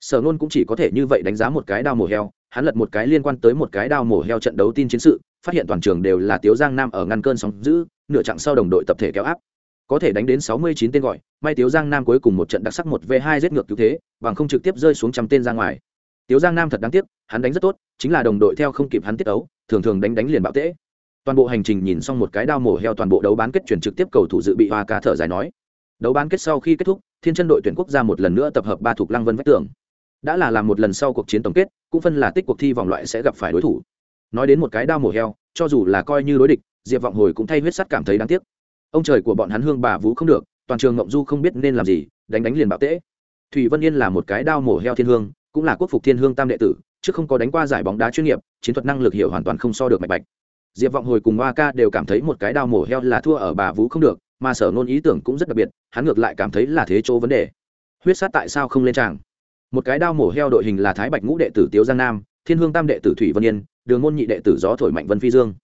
sở nôn cũng chỉ có thể như vậy đánh giá một cái đao mổ heo, hắn lật một cái liên quan tới một cái đao mổ heo trận đấu tin chiến sự, phát hiện toàn trường đều là tiếu giang nam ở ngăn cơn sóng giữ nửa chặng sau đồng đội tập thể kéo áp. Có thể đánh đến sáu mươi chín tên gọi, may tiếu giang nam cuối cùng một trận đặc sắc một v hai giết ngược cứu thế, bằng không trực tiếp rơi xuống trăm tên ra ngoài. Tiếu giang nam thật đáng tiếc, hắn đánh rất tốt, chính là đồng đội theo không kịp hắn tiết ấu thường thường đánh đánh liền bạo tễ. Toàn bộ hành trình nhìn xong một cái đao mổ heo toàn bộ đấu bán kết chuyển trực tiếp cầu thủ dự bị hoa ca thở dài nói. Đấu bán kết sau khi kết thúc, thiên chân đội tuyển quốc gia một lần nữa tập hợp ba thuộc lăng vân vách tường đã là làm một lần sau cuộc chiến tổng kết, cũng phân là tích cuộc thi vòng loại sẽ gặp phải đối thủ. Nói đến một cái đao mổ heo, cho dù là coi như đối địch, diệp vọng hồi cũng thay huyết sắt cảm thấy đáng tiếc. Ông trời của bọn hắn hương bà vũ không được, toàn trường ngộng du không biết nên làm gì, đánh đánh liền bạo tễ. Thủy vân yên là một cái đao mổ heo thiên hương, cũng là quốc phục thiên hương tam đệ tử, chứ không có đánh qua giải bóng đá chuyên nghiệp, chiến thuật năng lực hiểu hoàn toàn không so được mạch bạch. Diệp vọng hồi cùng hoa ca đều cảm thấy một cái đao mổ heo là thua ở bà vũ không được, mà sở ngôn ý tưởng cũng rất đặc biệt, hắn ngược lại cảm thấy là thế chỗ vấn đề. Huyết sát tại sao không lên tràng? Một cái đao mổ heo đội hình là thái bạch ngũ đệ tử tiếu giang nam, thiên hương tam đệ tử thủy vân yên, đường môn nhị đệ tử gió thổi mạnh vân phi dương.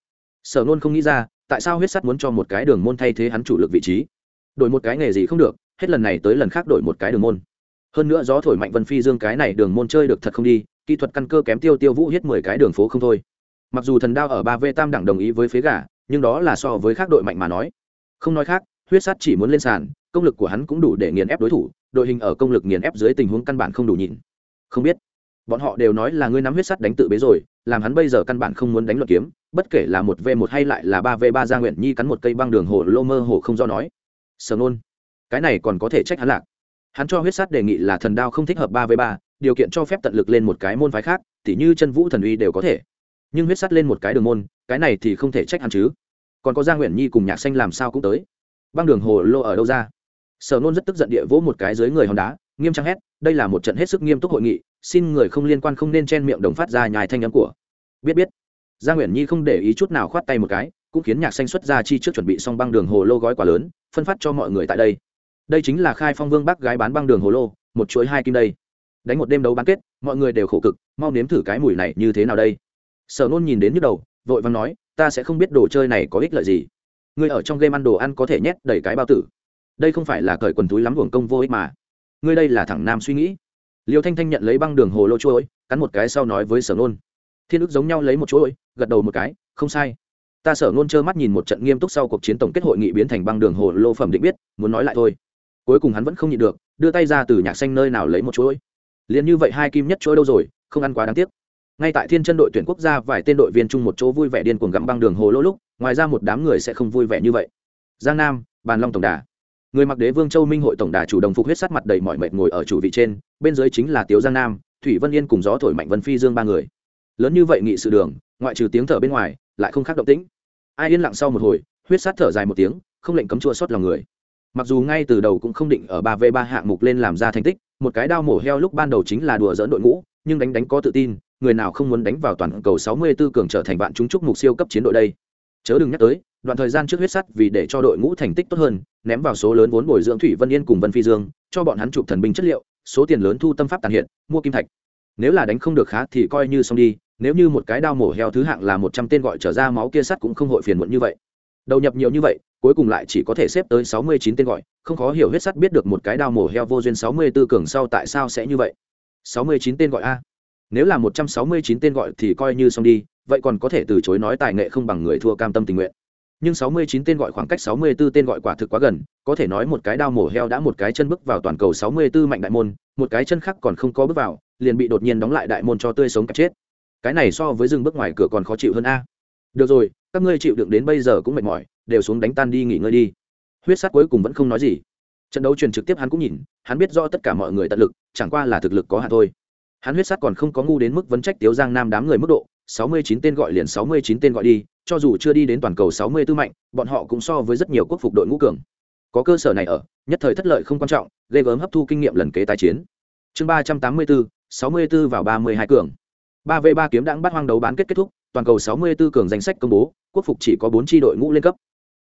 Sở nôn không nghĩ ra, tại sao huyết sắt muốn cho một cái đường môn thay thế hắn chủ lực vị trí. Đổi một cái nghề gì không được, hết lần này tới lần khác đổi một cái đường môn. Hơn nữa gió thổi mạnh vân phi dương cái này đường môn chơi được thật không đi, kỹ thuật căn cơ kém tiêu tiêu vũ hết mười cái đường phố không thôi. Mặc dù thần đao ở ba v tam đẳng đồng ý với phế gà, nhưng đó là so với khác đội mạnh mà nói. Không nói khác, huyết sắt chỉ muốn lên sàn, công lực của hắn cũng đủ để nghiền ép đối thủ đội hình ở công lực nghiền ép dưới tình huống căn bản không đủ nhịn. không biết. Bọn họ đều nói là ngươi nắm huyết sắt đánh tự bế rồi, làm hắn bây giờ căn bản không muốn đánh luật kiếm, bất kể là một v một hay lại là ba v ba gia nguyện nhi cắn một cây băng đường hồ lô mơ hồ không do nói. Sờ nôn, cái này còn có thể trách hắn lạc. Hắn cho huyết sắt đề nghị là thần đao không thích hợp ba v ba, điều kiện cho phép tận lực lên một cái môn phái khác, tỉ như chân vũ thần uy đều có thể. Nhưng huyết sắt lên một cái đường môn, cái này thì không thể trách hắn chứ. Còn có gia nguyện nhi cùng nhạc xanh làm sao cũng tới. Băng đường hồ lô ở đâu ra? Sở nôn rất tức giận địa vỗ một cái dưới người hòn đá, nghiêm trang hét, đây là một trận hết sức nghiêm túc hội nghị, xin người không liên quan không nên chen miệng đồng phát ra nhài thanh âm của. Biết biết. Gia nguyễn nhi không để ý chút nào khoát tay một cái, cũng khiến nhạc xanh xuất ra chi trước chuẩn bị xong băng đường hồ lô gói quá lớn, phân phát cho mọi người tại đây. Đây chính là khai phong vương bác gái bán băng đường hồ lô, một chuỗi hai kim đây. Đánh một đêm đấu bán kết, mọi người đều khổ cực, mau nếm thử cái mùi này như thế nào đây. Sở nôn nhìn đến nhức đầu, vội vàng nói, ta sẽ không biết đồ chơi này có ích lợi gì. Người ở trong game ăn đồ ăn có thể nhét đầy cái bao tử đây không phải là cởi quần túi lắm hưởng công vô ích mà. Ngươi đây là thẳng nam suy nghĩ. Liêu thanh thanh nhận lấy băng đường hồ lô chuỗi cắn một cái sau nói với sở nôn. Thiên ức giống nhau lấy một chuỗi gật đầu một cái, không sai. Ta sở nôn trơ mắt nhìn một trận nghiêm túc sau cuộc chiến tổng kết hội nghị biến thành băng đường hồ lô phẩm định biết, muốn nói lại thôi. Cuối cùng hắn vẫn không nhịn được, đưa tay ra từ nhạc xanh nơi nào lấy một chuỗi liền như vậy hai kim nhất chuỗi đâu rồi, không ăn quá đáng tiếc. Ngay tại thiên chân đội tuyển quốc gia vài tên đội viên chung một chỗ vui vẻ điên cuồng gặm băng đường hồ lô lúc, ngoài ra một đám người sẽ không vui vẻ như vậy. Giang nam, bàn long tổng đà người mặc đế vương châu minh hội tổng đà chủ đồng phục huyết sắt mặt đầy mọi mệt ngồi ở chủ vị trên, bên dưới chính là tiếu giang nam, thủy vân yên cùng gió thổi mạnh vân phi dương ba người. Lớn như vậy nghị sự đường, ngoại trừ tiếng thở bên ngoài, lại không khác động tĩnh. Ai yên lặng sau một hồi, huyết sắt thở dài một tiếng, không lệnh cấm chua xót lòng người. Mặc dù ngay từ đầu cũng không định ở ba v ba hạng mục lên làm ra thành tích, một cái đao mổ heo lúc ban đầu chính là đùa dỡn đội ngũ, nhưng đánh đánh có tự tin, người nào không muốn đánh vào toàn cầu 64 cường trở thành bạn chúng chúc mục siêu cấp chiến đội đây. Chớ đừng nhắc tới đoạn thời gian trước huyết sắt vì để cho đội ngũ thành tích tốt hơn, ném vào số lớn vốn bồi dưỡng thủy vân yên cùng vân phi dương, cho bọn hắn chụp thần binh chất liệu, số tiền lớn thu tâm pháp tàn hiện, mua kim thạch. Nếu là đánh không được khá thì coi như xong đi, nếu như một cái đao mổ heo thứ hạng là một trăm tên gọi trở ra máu kia sắt cũng không hội phiền muộn như vậy. Đầu nhập nhiều như vậy, cuối cùng lại chỉ có thể xếp tới sáu mươi chín tên gọi, không khó hiểu huyết sắt biết được một cái đao mổ heo vô duyên sáu mươi 64 cường sau tại sao sẽ như vậy. Sáu mươi chín tên gọi a. Nếu là một trăm sáu mươi chín tên gọi thì coi như xong đi, vậy còn có thể từ chối nói tài nghệ không bằng người thua cam tâm tình nguyện nhưng sáu mươi chín tên gọi khoảng cách sáu mươi 64 tên gọi quả thực quá gần, có thể nói một cái đao mổ heo đã một cái chân bước vào toàn cầu sáu mươi 64 mạnh đại môn, một cái chân khác còn không có bước vào, liền bị đột nhiên đóng lại đại môn cho tươi sống cả chết. Cái này so với dừng bước ngoài cửa còn khó chịu hơn a. Được rồi, các ngươi chịu đựng đến bây giờ cũng mệt mỏi, đều xuống đánh tan đi nghỉ ngơi đi. Huyết sát cuối cùng vẫn không nói gì. Trận đấu truyền trực tiếp hắn cũng nhìn, hắn biết rõ tất cả mọi người tận lực, chẳng qua là thực lực có hạn thôi. Hắn huyết sát còn không có ngu đến mức vấn trách tiếu giang nam đám người mức độ sáu mươi chín tên gọi liền sáu mươi chín tên gọi đi, cho dù chưa đi đến toàn cầu sáu mươi tư mạnh, bọn họ cũng so với rất nhiều quốc phục đội ngũ cường. Có cơ sở này ở, nhất thời thất lợi không quan trọng gây gớm hấp thu kinh nghiệm lần kế tái chiến. Chương ba trăm tám mươi bốn sáu mươi bốn vào ba mươi hai cường. ba v ba kiếm đãng bắt hoang đấu bán kết kết thúc, toàn cầu sáu mươi 64 cường danh sách công bố, quốc phục chỉ có bốn tri đội ngũ lên cấp.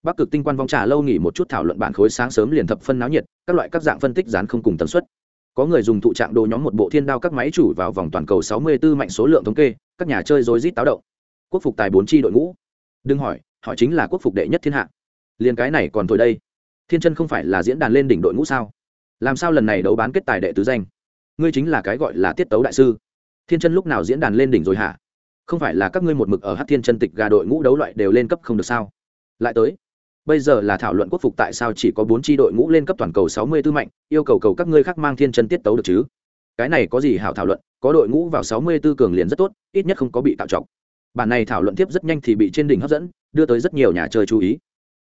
Bắc cực tinh quan vong trà lâu nghỉ một chút thảo luận bản khối sáng sớm liền thập phân náo nhiệt, các loại các dạng phân tích dán không cùng tần suất có người dùng thụ trạng đồ nhóm một bộ thiên đao các máy chủ vào vòng toàn cầu 64 mạnh số lượng thống kê, các nhà chơi rối rít táo động. Quốc phục tài bốn chi đội ngũ. Đừng hỏi họ chính là quốc phục đệ nhất thiên hạ. Liền cái này còn thôi đây. Thiên chân không phải là diễn đàn lên đỉnh đội ngũ sao? Làm sao lần này đấu bán kết tài đệ tứ danh? Ngươi chính là cái gọi là tiết tấu đại sư. Thiên chân lúc nào diễn đàn lên đỉnh rồi hả? Không phải là các ngươi một mực ở hát thiên chân tịch gà đội ngũ đấu loại đều lên cấp không được sao? Lại tới bây giờ là thảo luận quốc phục tại sao chỉ có bốn tri đội ngũ lên cấp toàn cầu sáu mươi tư mạnh, yêu cầu cầu các ngươi khác mang thiên chân tiết tấu được chứ? Cái này có gì hảo thảo luận, có đội ngũ vào sáu mươi tư cường liền rất tốt, ít nhất không có bị tạo trọng bản này thảo luận tiếp rất nhanh thì bị trên đỉnh hấp dẫn, đưa tới rất nhiều nhà chơi chú ý.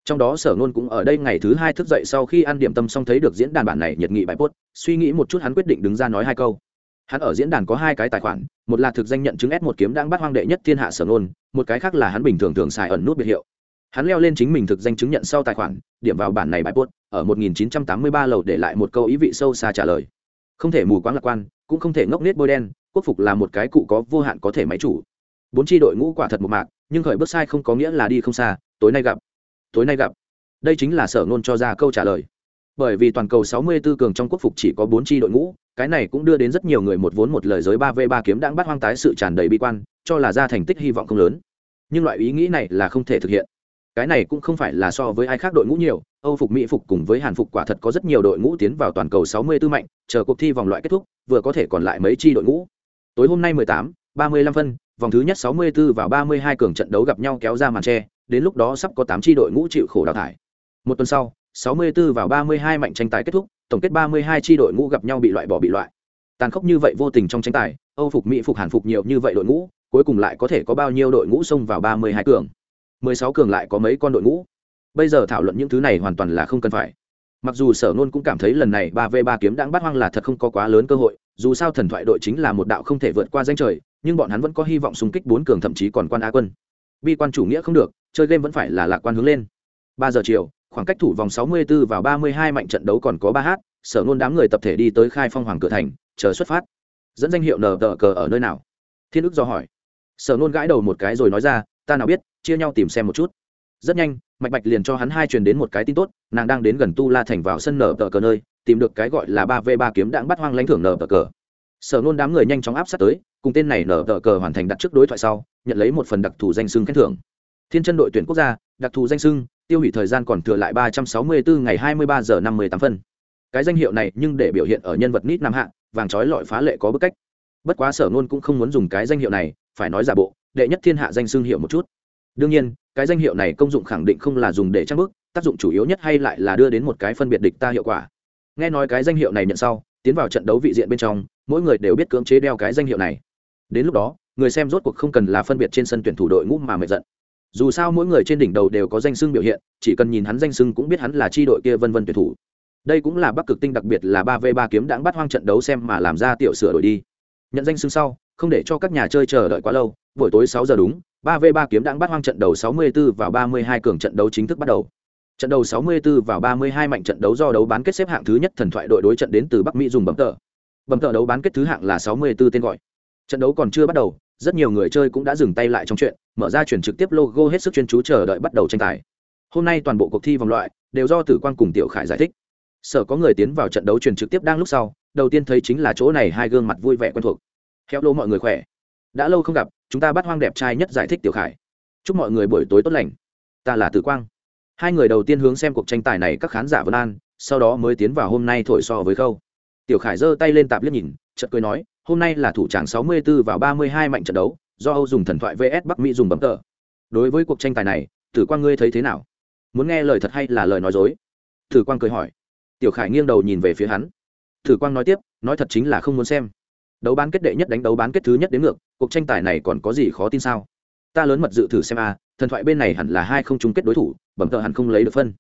Trong đó sở nôn cũng ở đây ngày thứ hai thức dậy sau khi ăn điểm tâm xong thấy được diễn đàn bản này nhiệt nghị bài post, suy nghĩ một chút hắn quyết định đứng ra nói hai câu. Hắn ở diễn đàn có hai cái tài khoản, một là thực danh nhận chứng s một kiếm đang bắt hoang đệ nhất thiên hạ sở nôn, một cái khác là hắn bình thường thường xài ẩn nút biệt hiệu hắn leo lên chính mình thực danh chứng nhận sau tài khoản, điểm vào bản này bài post, ở 1983 lầu để lại một câu ý vị sâu xa trả lời. Không thể mù quáng lạc quan, cũng không thể ngốc nết bôi đen, quốc phục là một cái cụ có vô hạn có thể máy chủ. Bốn tri đội ngũ quả thật một mạc, nhưng khởi bước sai không có nghĩa là đi không xa, tối nay gặp. Tối nay gặp. Đây chính là sở nôn cho ra câu trả lời. Bởi vì toàn cầu 64 cường trong quốc phục chỉ có bốn tri đội ngũ, cái này cũng đưa đến rất nhiều người một vốn một lời giới ba v ba kiếm đang bắt hoang tái sự tràn đầy bi quan, cho là ra thành tích hy vọng không lớn. Nhưng loại ý nghĩ này là không thể thực hiện cái này cũng không phải là so với ai khác đội ngũ nhiều âu phục mỹ phục cùng với hàn phục quả thật có rất nhiều đội ngũ tiến vào toàn cầu 64 mạnh chờ cuộc thi vòng loại kết thúc vừa có thể còn lại mấy chi đội ngũ. Tối hôm nay 18, 35 phân vòng thứ nhất 64 vào 32 cường trận đấu gặp nhau kéo ra màn tre đến lúc đó sắp có 8 chi đội ngũ chịu khổ đào thải. Một tuần sau 64 vào 32 mạnh tranh tài kết thúc tổng kết 32 chi đội ngũ gặp nhau bị loại bỏ bị loại. Tàn khốc như vậy vô tình trong tranh tài âu phục mỹ phục hàn phục nhiều như vậy đội ngũ cuối cùng lại có thể có bao nhiêu đội ngũ xông vào 32 cường? 16 cường lại có mấy con đội ngũ. Bây giờ thảo luận những thứ này hoàn toàn là không cần phải. Mặc dù sở nôn cũng cảm thấy lần này ba v ba kiếm đang bắt hoang là thật không có quá lớn cơ hội, dù sao thần thoại đội chính là một đạo không thể vượt qua danh trời, nhưng bọn hắn vẫn có hy vọng xung kích bốn cường thậm chí còn quan á quân. Bi quan chủ nghĩa không được, chơi game vẫn phải là lạc quan hướng lên. Ba giờ chiều, khoảng cách thủ vòng 64 vào 32 mạnh trận đấu còn có ba h sở nôn đám người tập thể đi tới khai phong hoàng cửa thành, chờ xuất phát. Dẫn danh hiệu nờ tờ cờ ở nơi nào? Thiên ức do hỏi. Sở nôn gãi đầu một cái rồi nói ra, ta nào biết chia nhau tìm xem một chút. Rất nhanh, mạch bạch liền cho hắn hai truyền đến một cái tin tốt, nàng đang đến gần tu la thành vào sân nở tờ cờ nơi, tìm được cái gọi là ba v ba kiếm đạn bắt hoang lãnh thưởng nở tờ cờ. Sở nôn đám người nhanh chóng áp sát tới, cùng tên này nở tờ cờ hoàn thành đặt trước đối thoại sau, nhận lấy một phần đặc thù danh sưng khen thưởng. Thiên chân đội tuyển quốc gia, đặc thù danh sưng tiêu hủy thời gian còn thừa lại ba trăm sáu mươi bốn ngày hai mươi ba giờ năm mươi tám phân. Cái danh hiệu này nhưng để biểu hiện ở nhân vật nít nam hạ, vàng trói lọi phá lệ có bức cách. Bất quá sở nôn cũng không muốn dùng cái danh hiệu này, phải nói giả bộ, đệ nhất thiên hạ danh sưng hiệu một chút đương nhiên, cái danh hiệu này công dụng khẳng định không là dùng để trang bức, tác dụng chủ yếu nhất hay lại là đưa đến một cái phân biệt địch ta hiệu quả. Nghe nói cái danh hiệu này nhận sau, tiến vào trận đấu vị diện bên trong, mỗi người đều biết cưỡng chế đeo cái danh hiệu này. Đến lúc đó, người xem rốt cuộc không cần là phân biệt trên sân tuyển thủ đội ngũ mà mệt giận. Dù sao mỗi người trên đỉnh đầu đều có danh sưng biểu hiện, chỉ cần nhìn hắn danh sưng cũng biết hắn là tri đội kia vân vân tuyển thủ. Đây cũng là bắc cực tinh đặc biệt là ba v ba kiếm đãng bắt hoang trận đấu xem mà làm ra tiểu sửa đổi đi. Nhận danh sưng sau, không để cho các nhà chơi chờ đợi quá lâu, buổi tối sáu giờ đúng ba v ba kiếm đãng bắt hoang trận đầu 64 vào ba mươi hai cường trận đấu chính thức bắt đầu. Trận đầu 64 vào ba mươi hai mạnh trận đấu do đấu bán kết xếp hạng thứ nhất thần thoại đội đối trận đến từ bắc mỹ dùng bấm tờ. Bấm tờ đấu bán kết thứ hạng là 64 tên gọi. Trận đấu còn chưa bắt đầu, rất nhiều người chơi cũng đã dừng tay lại trong chuyện, mở ra chuyển trực tiếp logo hết sức chuyên chú chờ đợi bắt đầu tranh tài. Hôm nay toàn bộ cuộc thi vòng loại đều do tử quan cùng tiểu khải giải thích. Sở có người tiến vào trận đấu truyền trực tiếp đang lúc sau, đầu tiên thấy chính là chỗ này hai gương mặt vui vẻ quen thuộc. Theo lô mọi người khỏe. Đã lâu không gặp chúng ta bắt hoang đẹp trai nhất giải thích tiểu khải. Chúc mọi người buổi tối tốt lành. Ta là tử quang. Hai người đầu tiên hướng xem cuộc tranh tài này các khán giả vân an, sau đó mới tiến vào hôm nay thổi so với khâu. Tiểu khải giơ tay lên tạp liếc nhìn, chợt cười nói, hôm nay là thủ tràng 64 vào 32 mạnh trận đấu, do âu dùng thần thoại vs bắc mỹ dùng bấm tờ. Đối với cuộc tranh tài này, tử quang ngươi thấy thế nào? Muốn nghe lời thật hay là lời nói dối? Tử quang cười hỏi. Tiểu khải nghiêng đầu nhìn về phía hắn. Tử quang nói tiếp, nói thật chính là không muốn xem đấu bán kết đệ nhất đánh đấu bán kết thứ nhất đến ngược, cuộc tranh tài này còn có gì khó tin sao? Ta lớn mật dự thử xem a, thần thoại bên này hẳn là hai không chung kết đối thủ, bẩm thợ hẳn không lấy được phân.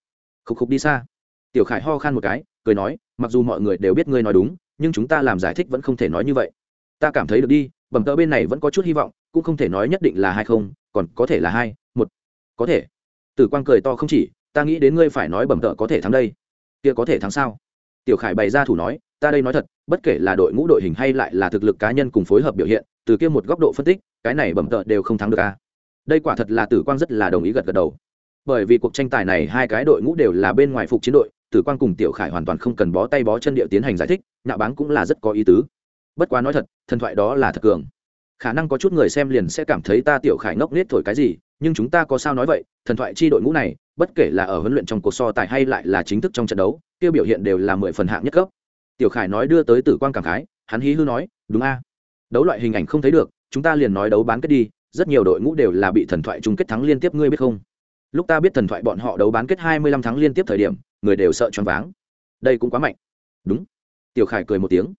Khục khục đi xa. Tiểu khải ho khan một cái, cười nói, mặc dù mọi người đều biết ngươi nói đúng, nhưng chúng ta làm giải thích vẫn không thể nói như vậy. Ta cảm thấy được đi, bẩm tờ bên này vẫn có chút hy vọng, cũng không thể nói nhất định là hai không, còn có thể là hai, một. Có thể. Tử quang cười to không chỉ, ta nghĩ đến ngươi phải nói bẩm tờ có thể thắng đây. Kia có thể thắng sao? Tiểu khải bày ra thủ nói ta đây nói thật, bất kể là đội ngũ đội hình hay lại là thực lực cá nhân cùng phối hợp biểu hiện, từ kia một góc độ phân tích, cái này bẩm tợ đều không thắng được a đây quả thật là tử quang rất là đồng ý gật gật đầu. Bởi vì cuộc tranh tài này hai cái đội ngũ đều là bên ngoài phục chiến đội, tử quang cùng tiểu khải hoàn toàn không cần bó tay bó chân địa tiến hành giải thích nhạo báng cũng là rất có ý tứ. Bất quá nói thật, thần thoại đó là thật cường. Khả năng có chút người xem liền sẽ cảm thấy ta tiểu khải ngốc nết thổi cái gì, nhưng chúng ta có sao nói vậy, thần thoại chi đội ngũ này, bất kể là ở huấn luyện trong cuộc so tài hay lại là chính thức trong trận đấu, kia biểu hiện đều là mười phần hạng nhất cấp tiểu khải nói đưa tới tử quang cảm khái, hắn hí hư nói, đúng a. Đấu loại hình ảnh không thấy được, chúng ta liền nói đấu bán kết đi, rất nhiều đội ngũ đều là bị thần thoại chung kết thắng liên tiếp, ngươi biết không? Lúc ta biết thần thoại bọn họ đấu bán kết hai mươi lăm tháng liên tiếp thời điểm, người đều sợ choáng váng. Đây cũng quá mạnh. Đúng. Tiểu khải cười một tiếng.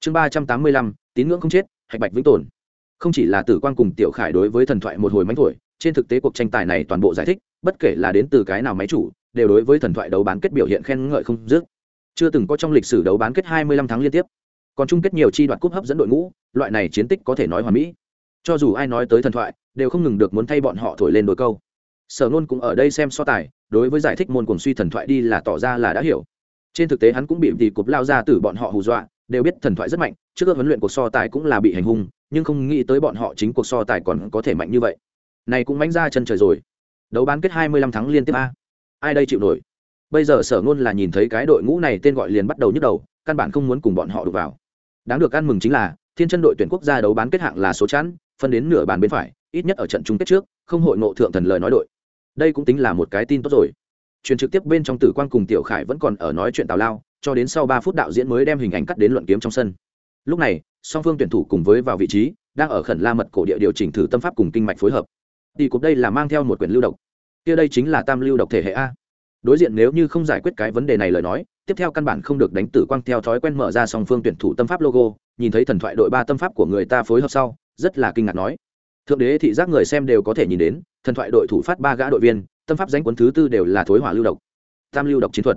Chương ba trăm tám mươi lăm, tín ngưỡng không chết, hạch bạch vĩnh tồn. Không chỉ là tử quan cùng tiểu khải đối với thần thoại một hồi mánh thổi, trên thực tế cuộc tranh tài này toàn bộ giải thích, bất kể là đến từ cái nào máy chủ, đều đối với thần thoại đấu bán kết biểu hiện khen ngợi không dứt chưa từng có trong lịch sử đấu bán kết hai mươi lăm tháng liên tiếp. Còn chung kết nhiều chi đoạt cúp hấp dẫn đội ngũ, loại này chiến tích có thể nói hoàn mỹ. Cho dù ai nói tới thần thoại, đều không ngừng được muốn thay bọn họ thổi lên đôi câu. Sở nôn cũng ở đây xem so tài, đối với giải thích môn cuồng suy thần thoại đi là tỏ ra là đã hiểu. Trên thực tế hắn cũng bị tỷ cục lao ra từ bọn họ hù dọa, đều biết thần thoại rất mạnh, trước các huấn luyện cuộc so tài cũng là bị hành hung, nhưng không nghĩ tới bọn họ chính cuộc so tài còn có thể mạnh như vậy. Này cũng mánh ra chân trời rồi. Đấu bán kết hai mươi lăm tháng liên tiếp a. Ai đây chịu nổi? Bây giờ sở ngôn là nhìn thấy cái đội ngũ này tên gọi liền bắt đầu nhức đầu, căn bản không muốn cùng bọn họ đụng vào. Đáng được ăn mừng chính là, thiên chân đội tuyển quốc gia đấu bán kết hạng là số chẵn, phân đến nửa bàn bên phải, ít nhất ở trận chung kết trước, không hội ngộ thượng thần lời nói đội. Đây cũng tính là một cái tin tốt rồi. Truyền trực tiếp bên trong tử quan cùng tiểu khải vẫn còn ở nói chuyện tào lao, cho đến sau ba phút đạo diễn mới đem hình ảnh cắt đến luận kiếm trong sân. Lúc này, song phương tuyển thủ cùng với vào vị trí, đang ở khẩn la mật cổ địa điều chỉnh thử tâm pháp cùng kinh mạch phối hợp. Đi cục đây là mang theo một quyển lưu độc. Kia đây chính là tam lưu độc thể hệ a đối diện nếu như không giải quyết cái vấn đề này lời nói, tiếp theo căn bản không được đánh tử quang theo thói quen mở ra song phương tuyển thủ tâm pháp logo, nhìn thấy thần thoại đội ba tâm pháp của người ta phối hợp sau, rất là kinh ngạc nói. Thượng đế thị giác người xem đều có thể nhìn đến, thần thoại đội thủ phát ba gã đội viên, tâm pháp danh quấn thứ tư đều là thối hỏa lưu độc. Tam lưu độc chiến thuật.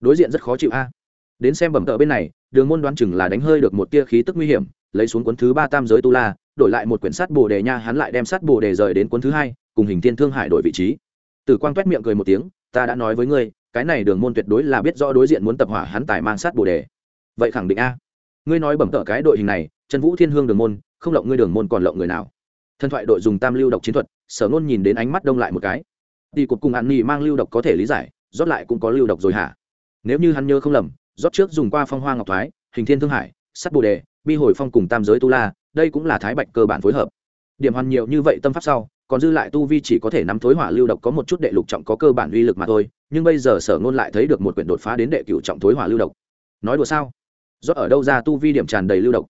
Đối diện rất khó chịu a. Đến xem bẩm tợ bên này, đường môn đoán chừng là đánh hơi được một tia khí tức nguy hiểm, lấy xuống cuốn thứ ba tam giới tu la, đổi lại một quyển sát bồ đề nha, hắn lại đem sát bồ đề rời đến cuốn thứ hai, cùng hình thiên thương hải đổi vị trí. Tử quang quét miệng cười một tiếng ta đã nói với ngươi, cái này đường môn tuyệt đối là biết rõ đối diện muốn tập hỏa hắn tài mang sát bồ đề. Vậy khẳng định a. Ngươi nói bẩm tợ cái đội hình này, trần vũ thiên hương đường môn, không lộng ngươi đường môn còn lộng người nào. Thần thoại đội dùng tam lưu độc chiến thuật, sở nôn nhìn đến ánh mắt đông lại một cái. Đi cục cùng ăn nhi mang lưu độc có thể lý giải, rót lại cũng có lưu độc rồi hả? Nếu như hắn nhớ không lầm, rót trước dùng qua phong hoa ngọc thoái, hình thiên thương hải sắt bồ đề, bi hồi phong cùng tam giới tu la, đây cũng là thái bạch cơ bản phối hợp. Điểm hoàn nhiều như vậy tâm pháp sau còn dư lại tu vi chỉ có thể nắm thối hỏa lưu độc có một chút đệ lục trọng có cơ bản uy lực mà thôi, nhưng bây giờ sở ngôn lại thấy được một quyển đột phá đến đệ cửu trọng thối hỏa lưu độc. Nói đùa sao? Rót ở đâu ra tu vi điểm tràn đầy lưu độc?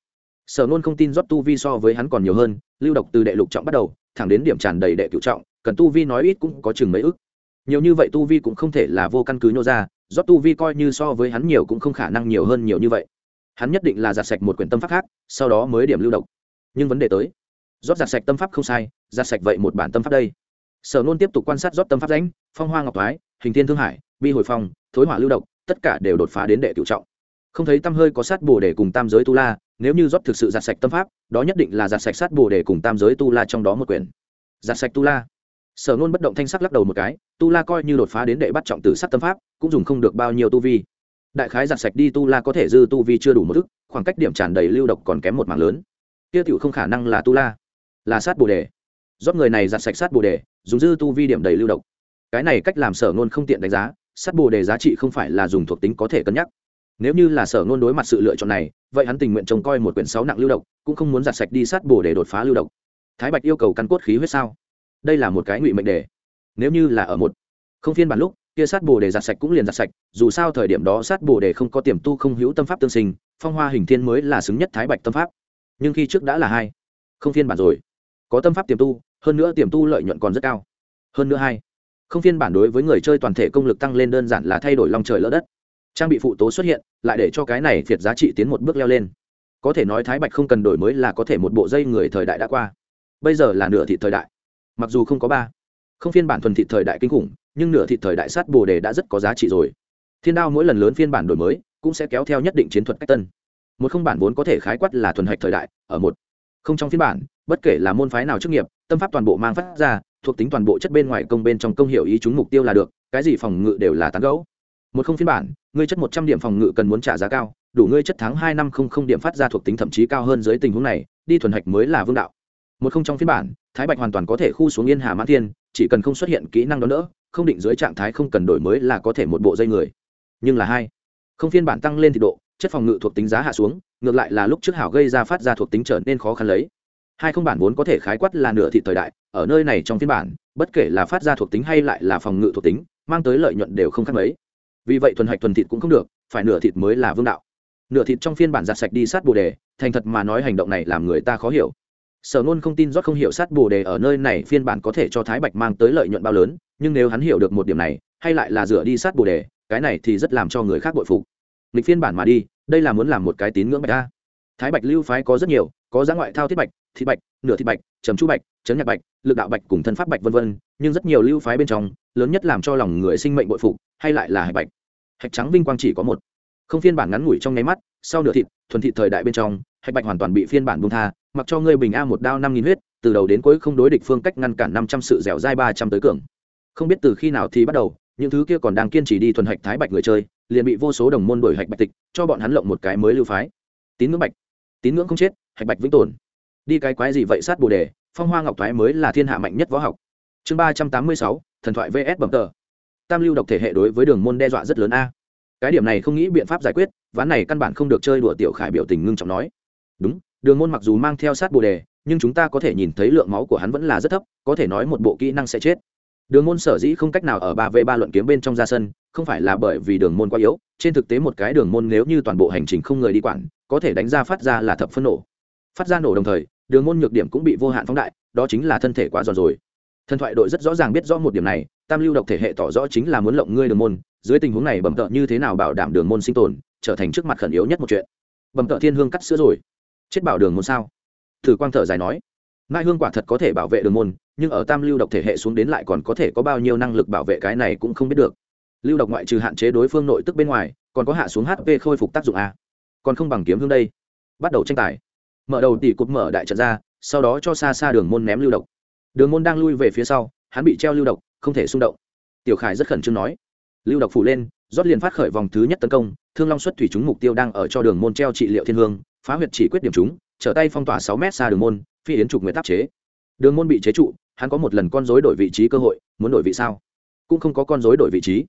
Sở ngôn không tin rót tu vi so với hắn còn nhiều hơn, lưu độc từ đệ lục trọng bắt đầu, thẳng đến điểm tràn đầy đệ cửu trọng, cần tu vi nói ít cũng có chừng mấy ức. Nhiều như vậy tu vi cũng không thể là vô căn cứ nhô ra rót tu vi coi như so với hắn nhiều cũng không khả năng nhiều hơn nhiều như vậy. Hắn nhất định là giặt sạch một quyển tâm pháp khác, sau đó mới điểm lưu độc. Nhưng vấn đề tới rót giặt sạch tâm pháp không sai giặt sạch vậy một bản tâm pháp đây. Sở nôn tiếp tục quan sát rót tâm pháp ránh, phong hoa ngọc thoái hình thiên thương hải bi hồi phong thối hỏa lưu động, tất cả đều đột phá đến đệ cựu trọng. Không thấy tâm hơi có sát bồ để cùng tam giới tu la nếu như rót thực sự giặt sạch tâm pháp đó nhất định là giặt sạch sát bồ để cùng tam giới tu la trong đó một quyển. Giặt sạch tu la. Sở nôn bất động thanh sắc lắc đầu một cái tu la coi như đột phá đến đệ bắt trọng tử sắc tâm pháp cũng dùng không được bao nhiêu tu vi. Đại khái giặt sạch đi tu la có thể dư tu vi chưa đủ một thức khoảng cách điểm tràn đầy lưu độc còn kém một mảng lớn. Kia tiểu không khả năng là tu la là sát bồ đề. Rót người này giặt sạch sát bồ đề, dùng dư tu vi điểm đầy lưu độc. Cái này cách làm sở nôn không tiện đánh giá, sát bồ đề giá trị không phải là dùng thuộc tính có thể cân nhắc. Nếu như là sở nôn đối mặt sự lựa chọn này, vậy hắn tình nguyện trông coi một quyển sáu nặng lưu độc, cũng không muốn giặt sạch đi sát bồ đề đột phá lưu độc. Thái bạch yêu cầu căn cốt khí huyết sao? Đây là một cái ngụy mệnh đề. Nếu như là ở một không phiên bản lúc, kia sát bồ đề giặt sạch cũng liền giặt sạch, dù sao thời điểm đó sát bồ đề không có tiềm tu không hữu tâm pháp tương sinh, phong hoa hình thiên mới là xứng nhất thái bạch tâm pháp. Nhưng khi trước đã là hai, không phiên bản rồi có tâm pháp tiềm tu, hơn nữa tiềm tu lợi nhuận còn rất cao. Hơn nữa hai, không phiên bản đối với người chơi toàn thể công lực tăng lên đơn giản là thay đổi lòng trời lỡ đất. Trang bị phụ tố xuất hiện, lại để cho cái này thiệt giá trị tiến một bước leo lên. Có thể nói thái bạch không cần đổi mới là có thể một bộ dây người thời đại đã qua. Bây giờ là nửa thị thời đại. Mặc dù không có ba, không phiên bản thuần thị thời đại kinh khủng, nhưng nửa thị thời đại sát bồ đề đã rất có giá trị rồi. Thiên đao mỗi lần lớn phiên bản đổi mới, cũng sẽ kéo theo nhất định chiến thuật cách tân. Một không bản vốn có thể khái quát là thuần hạch thời đại, ở một, không trong phiên bản bất kể là môn phái nào chức nghiệp, tâm pháp toàn bộ mang phát ra, thuộc tính toàn bộ chất bên ngoài công bên trong công hiểu ý chúng mục tiêu là được, cái gì phòng ngự đều là tán gẫu. một không phiên bản, ngươi chất một trăm điểm phòng ngự cần muốn trả giá cao, đủ ngươi chất tháng hai năm không không điểm phát ra thuộc tính thậm chí cao hơn dưới tình huống này, đi thuần hạch mới là vương đạo. Một không trong phiên bản, thái bạch hoàn toàn có thể khu xuống yên hà mã thiên, chỉ cần không xuất hiện kỹ năng đó nữa, không định dưới trạng thái không cần đổi mới là có thể một bộ dây người. Nhưng là hai, không phiên bản tăng lên thì độ, chất phòng ngự thuộc tính giá hạ xuống, ngược lại là lúc trước hảo gây ra phát ra thuộc tính trở nên khó khăn lấy hai không bản vốn có thể khái quát là nửa thị thời đại, ở nơi này trong phiên bản, bất kể là phát ra thuộc tính hay lại là phòng ngự thuộc tính, mang tới lợi nhuận đều không khác mấy. Vì vậy thuần hạch thuần thịt cũng không được, phải nửa thịt mới là vương đạo. Nửa thịt trong phiên bản giặt sạch đi sát bồ đề, thành thật mà nói hành động này làm người ta khó hiểu. Sở nôn không tin rót không hiểu sát bồ đề ở nơi này phiên bản có thể cho thái bạch mang tới lợi nhuận bao lớn, nhưng nếu hắn hiểu được một điểm này, hay lại là rửa đi sát bồ đề, cái này thì rất làm cho người khác bội phục. Lịch phiên bản mà đi, đây là muốn làm một cái tín ngưỡng bạch ta thái bạch lưu phái có rất nhiều, có giá ngoại thao thiết bạch thị bạch, nửa thị bạch, trầm chu bạch chấn nhạc bạch, lực đạo bạch cùng thân pháp bạch vân vân, nhưng rất nhiều lưu phái bên trong, lớn nhất làm cho lòng người sinh mệnh bội phục, hay lại là hạch bạch. Hạch trắng vinh quang chỉ có một. Không phiên bản ngắn ngủi trong nháy mắt, sau nửa thịt, thuần thịt thời đại bên trong, hạch bạch hoàn toàn bị phiên bản buông tha, mặc cho ngươi bình a một đao năm nghìn huyết, từ đầu đến cuối không đối địch phương cách ngăn cản năm trăm sự dẻo dai ba trăm tới cường. Không biết từ khi nào thì bắt đầu, những thứ kia còn đang kiên trì đi thuần hạch thái bạch người chơi, liền bị vô số đồng môn đổi hạch bạch tịch, cho bọn hắn lộng một cái mới lưu phái. Tín ngưỡng bạch. Tín ngưỡng không chết, hạch bạch vĩnh tồn đi cái quái gì vậy sát bồ đề, phong hoa ngọc thoái mới là thiên hạ mạnh nhất võ học. Chương ba trăm tám mươi sáu, thần thoại vs bẩm tờ. Tam lưu độc thể hệ đối với đường môn đe dọa rất lớn a. Cái điểm này không nghĩ biện pháp giải quyết, ván này căn bản không được chơi đùa tiểu khải biểu tình ngưng trọng nói. Đúng, đường môn mặc dù mang theo sát bồ đề, nhưng chúng ta có thể nhìn thấy lượng máu của hắn vẫn là rất thấp, có thể nói một bộ kỹ năng sẽ chết. Đường môn sở dĩ không cách nào ở ba v ba luận kiếm bên trong ra sân, không phải là bởi vì đường môn quá yếu, trên thực tế một cái đường môn nếu như toàn bộ hành trình không người đi quản, có thể đánh ra phát ra là thập phân nổ. Phát ra nổ đồng thời đường môn nhược điểm cũng bị vô hạn phóng đại, đó chính là thân thể quá giòn rồi. Thần thoại đội rất rõ ràng biết rõ một điểm này, tam lưu độc thể hệ tỏ rõ chính là muốn lộng ngươi đường môn, dưới tình huống này bẩm tợ như thế nào bảo đảm đường môn sinh tồn, trở thành trước mặt khẩn yếu nhất một chuyện. Bẩm tợ thiên hương cắt sữa rồi. Chết bảo đường môn sao? Thử quang thở dài nói. Mai hương quả thật có thể bảo vệ đường môn, nhưng ở tam lưu độc thể hệ xuống đến lại còn có thể có bao nhiêu năng lực bảo vệ cái này cũng không biết được. Lưu độc ngoại trừ hạn chế đối phương nội tức bên ngoài, còn có hạ xuống hp khôi phục tác dụng a còn không bằng kiếm hương đây. Bắt đầu tranh tài mở đầu tỷ cục mở đại trận ra, sau đó cho xa xa đường môn ném lưu độc. Đường môn đang lui về phía sau, hắn bị treo lưu độc, không thể xung động. Tiểu khải rất khẩn trương nói. Lưu độc phủ lên, rót liền phát khởi vòng thứ nhất tấn công, thương long xuất thủy chúng mục tiêu đang ở cho đường môn treo trị liệu thiên hương, phá huyệt chỉ quyết điểm chúng, trở tay phong tỏa sáu mét xa đường môn, phi yến trục nguyện tác chế. Đường môn bị chế trụ, hắn có một lần con dối đổi vị trí cơ hội, muốn đổi vị sao? Cũng không có con dối đổi vị trí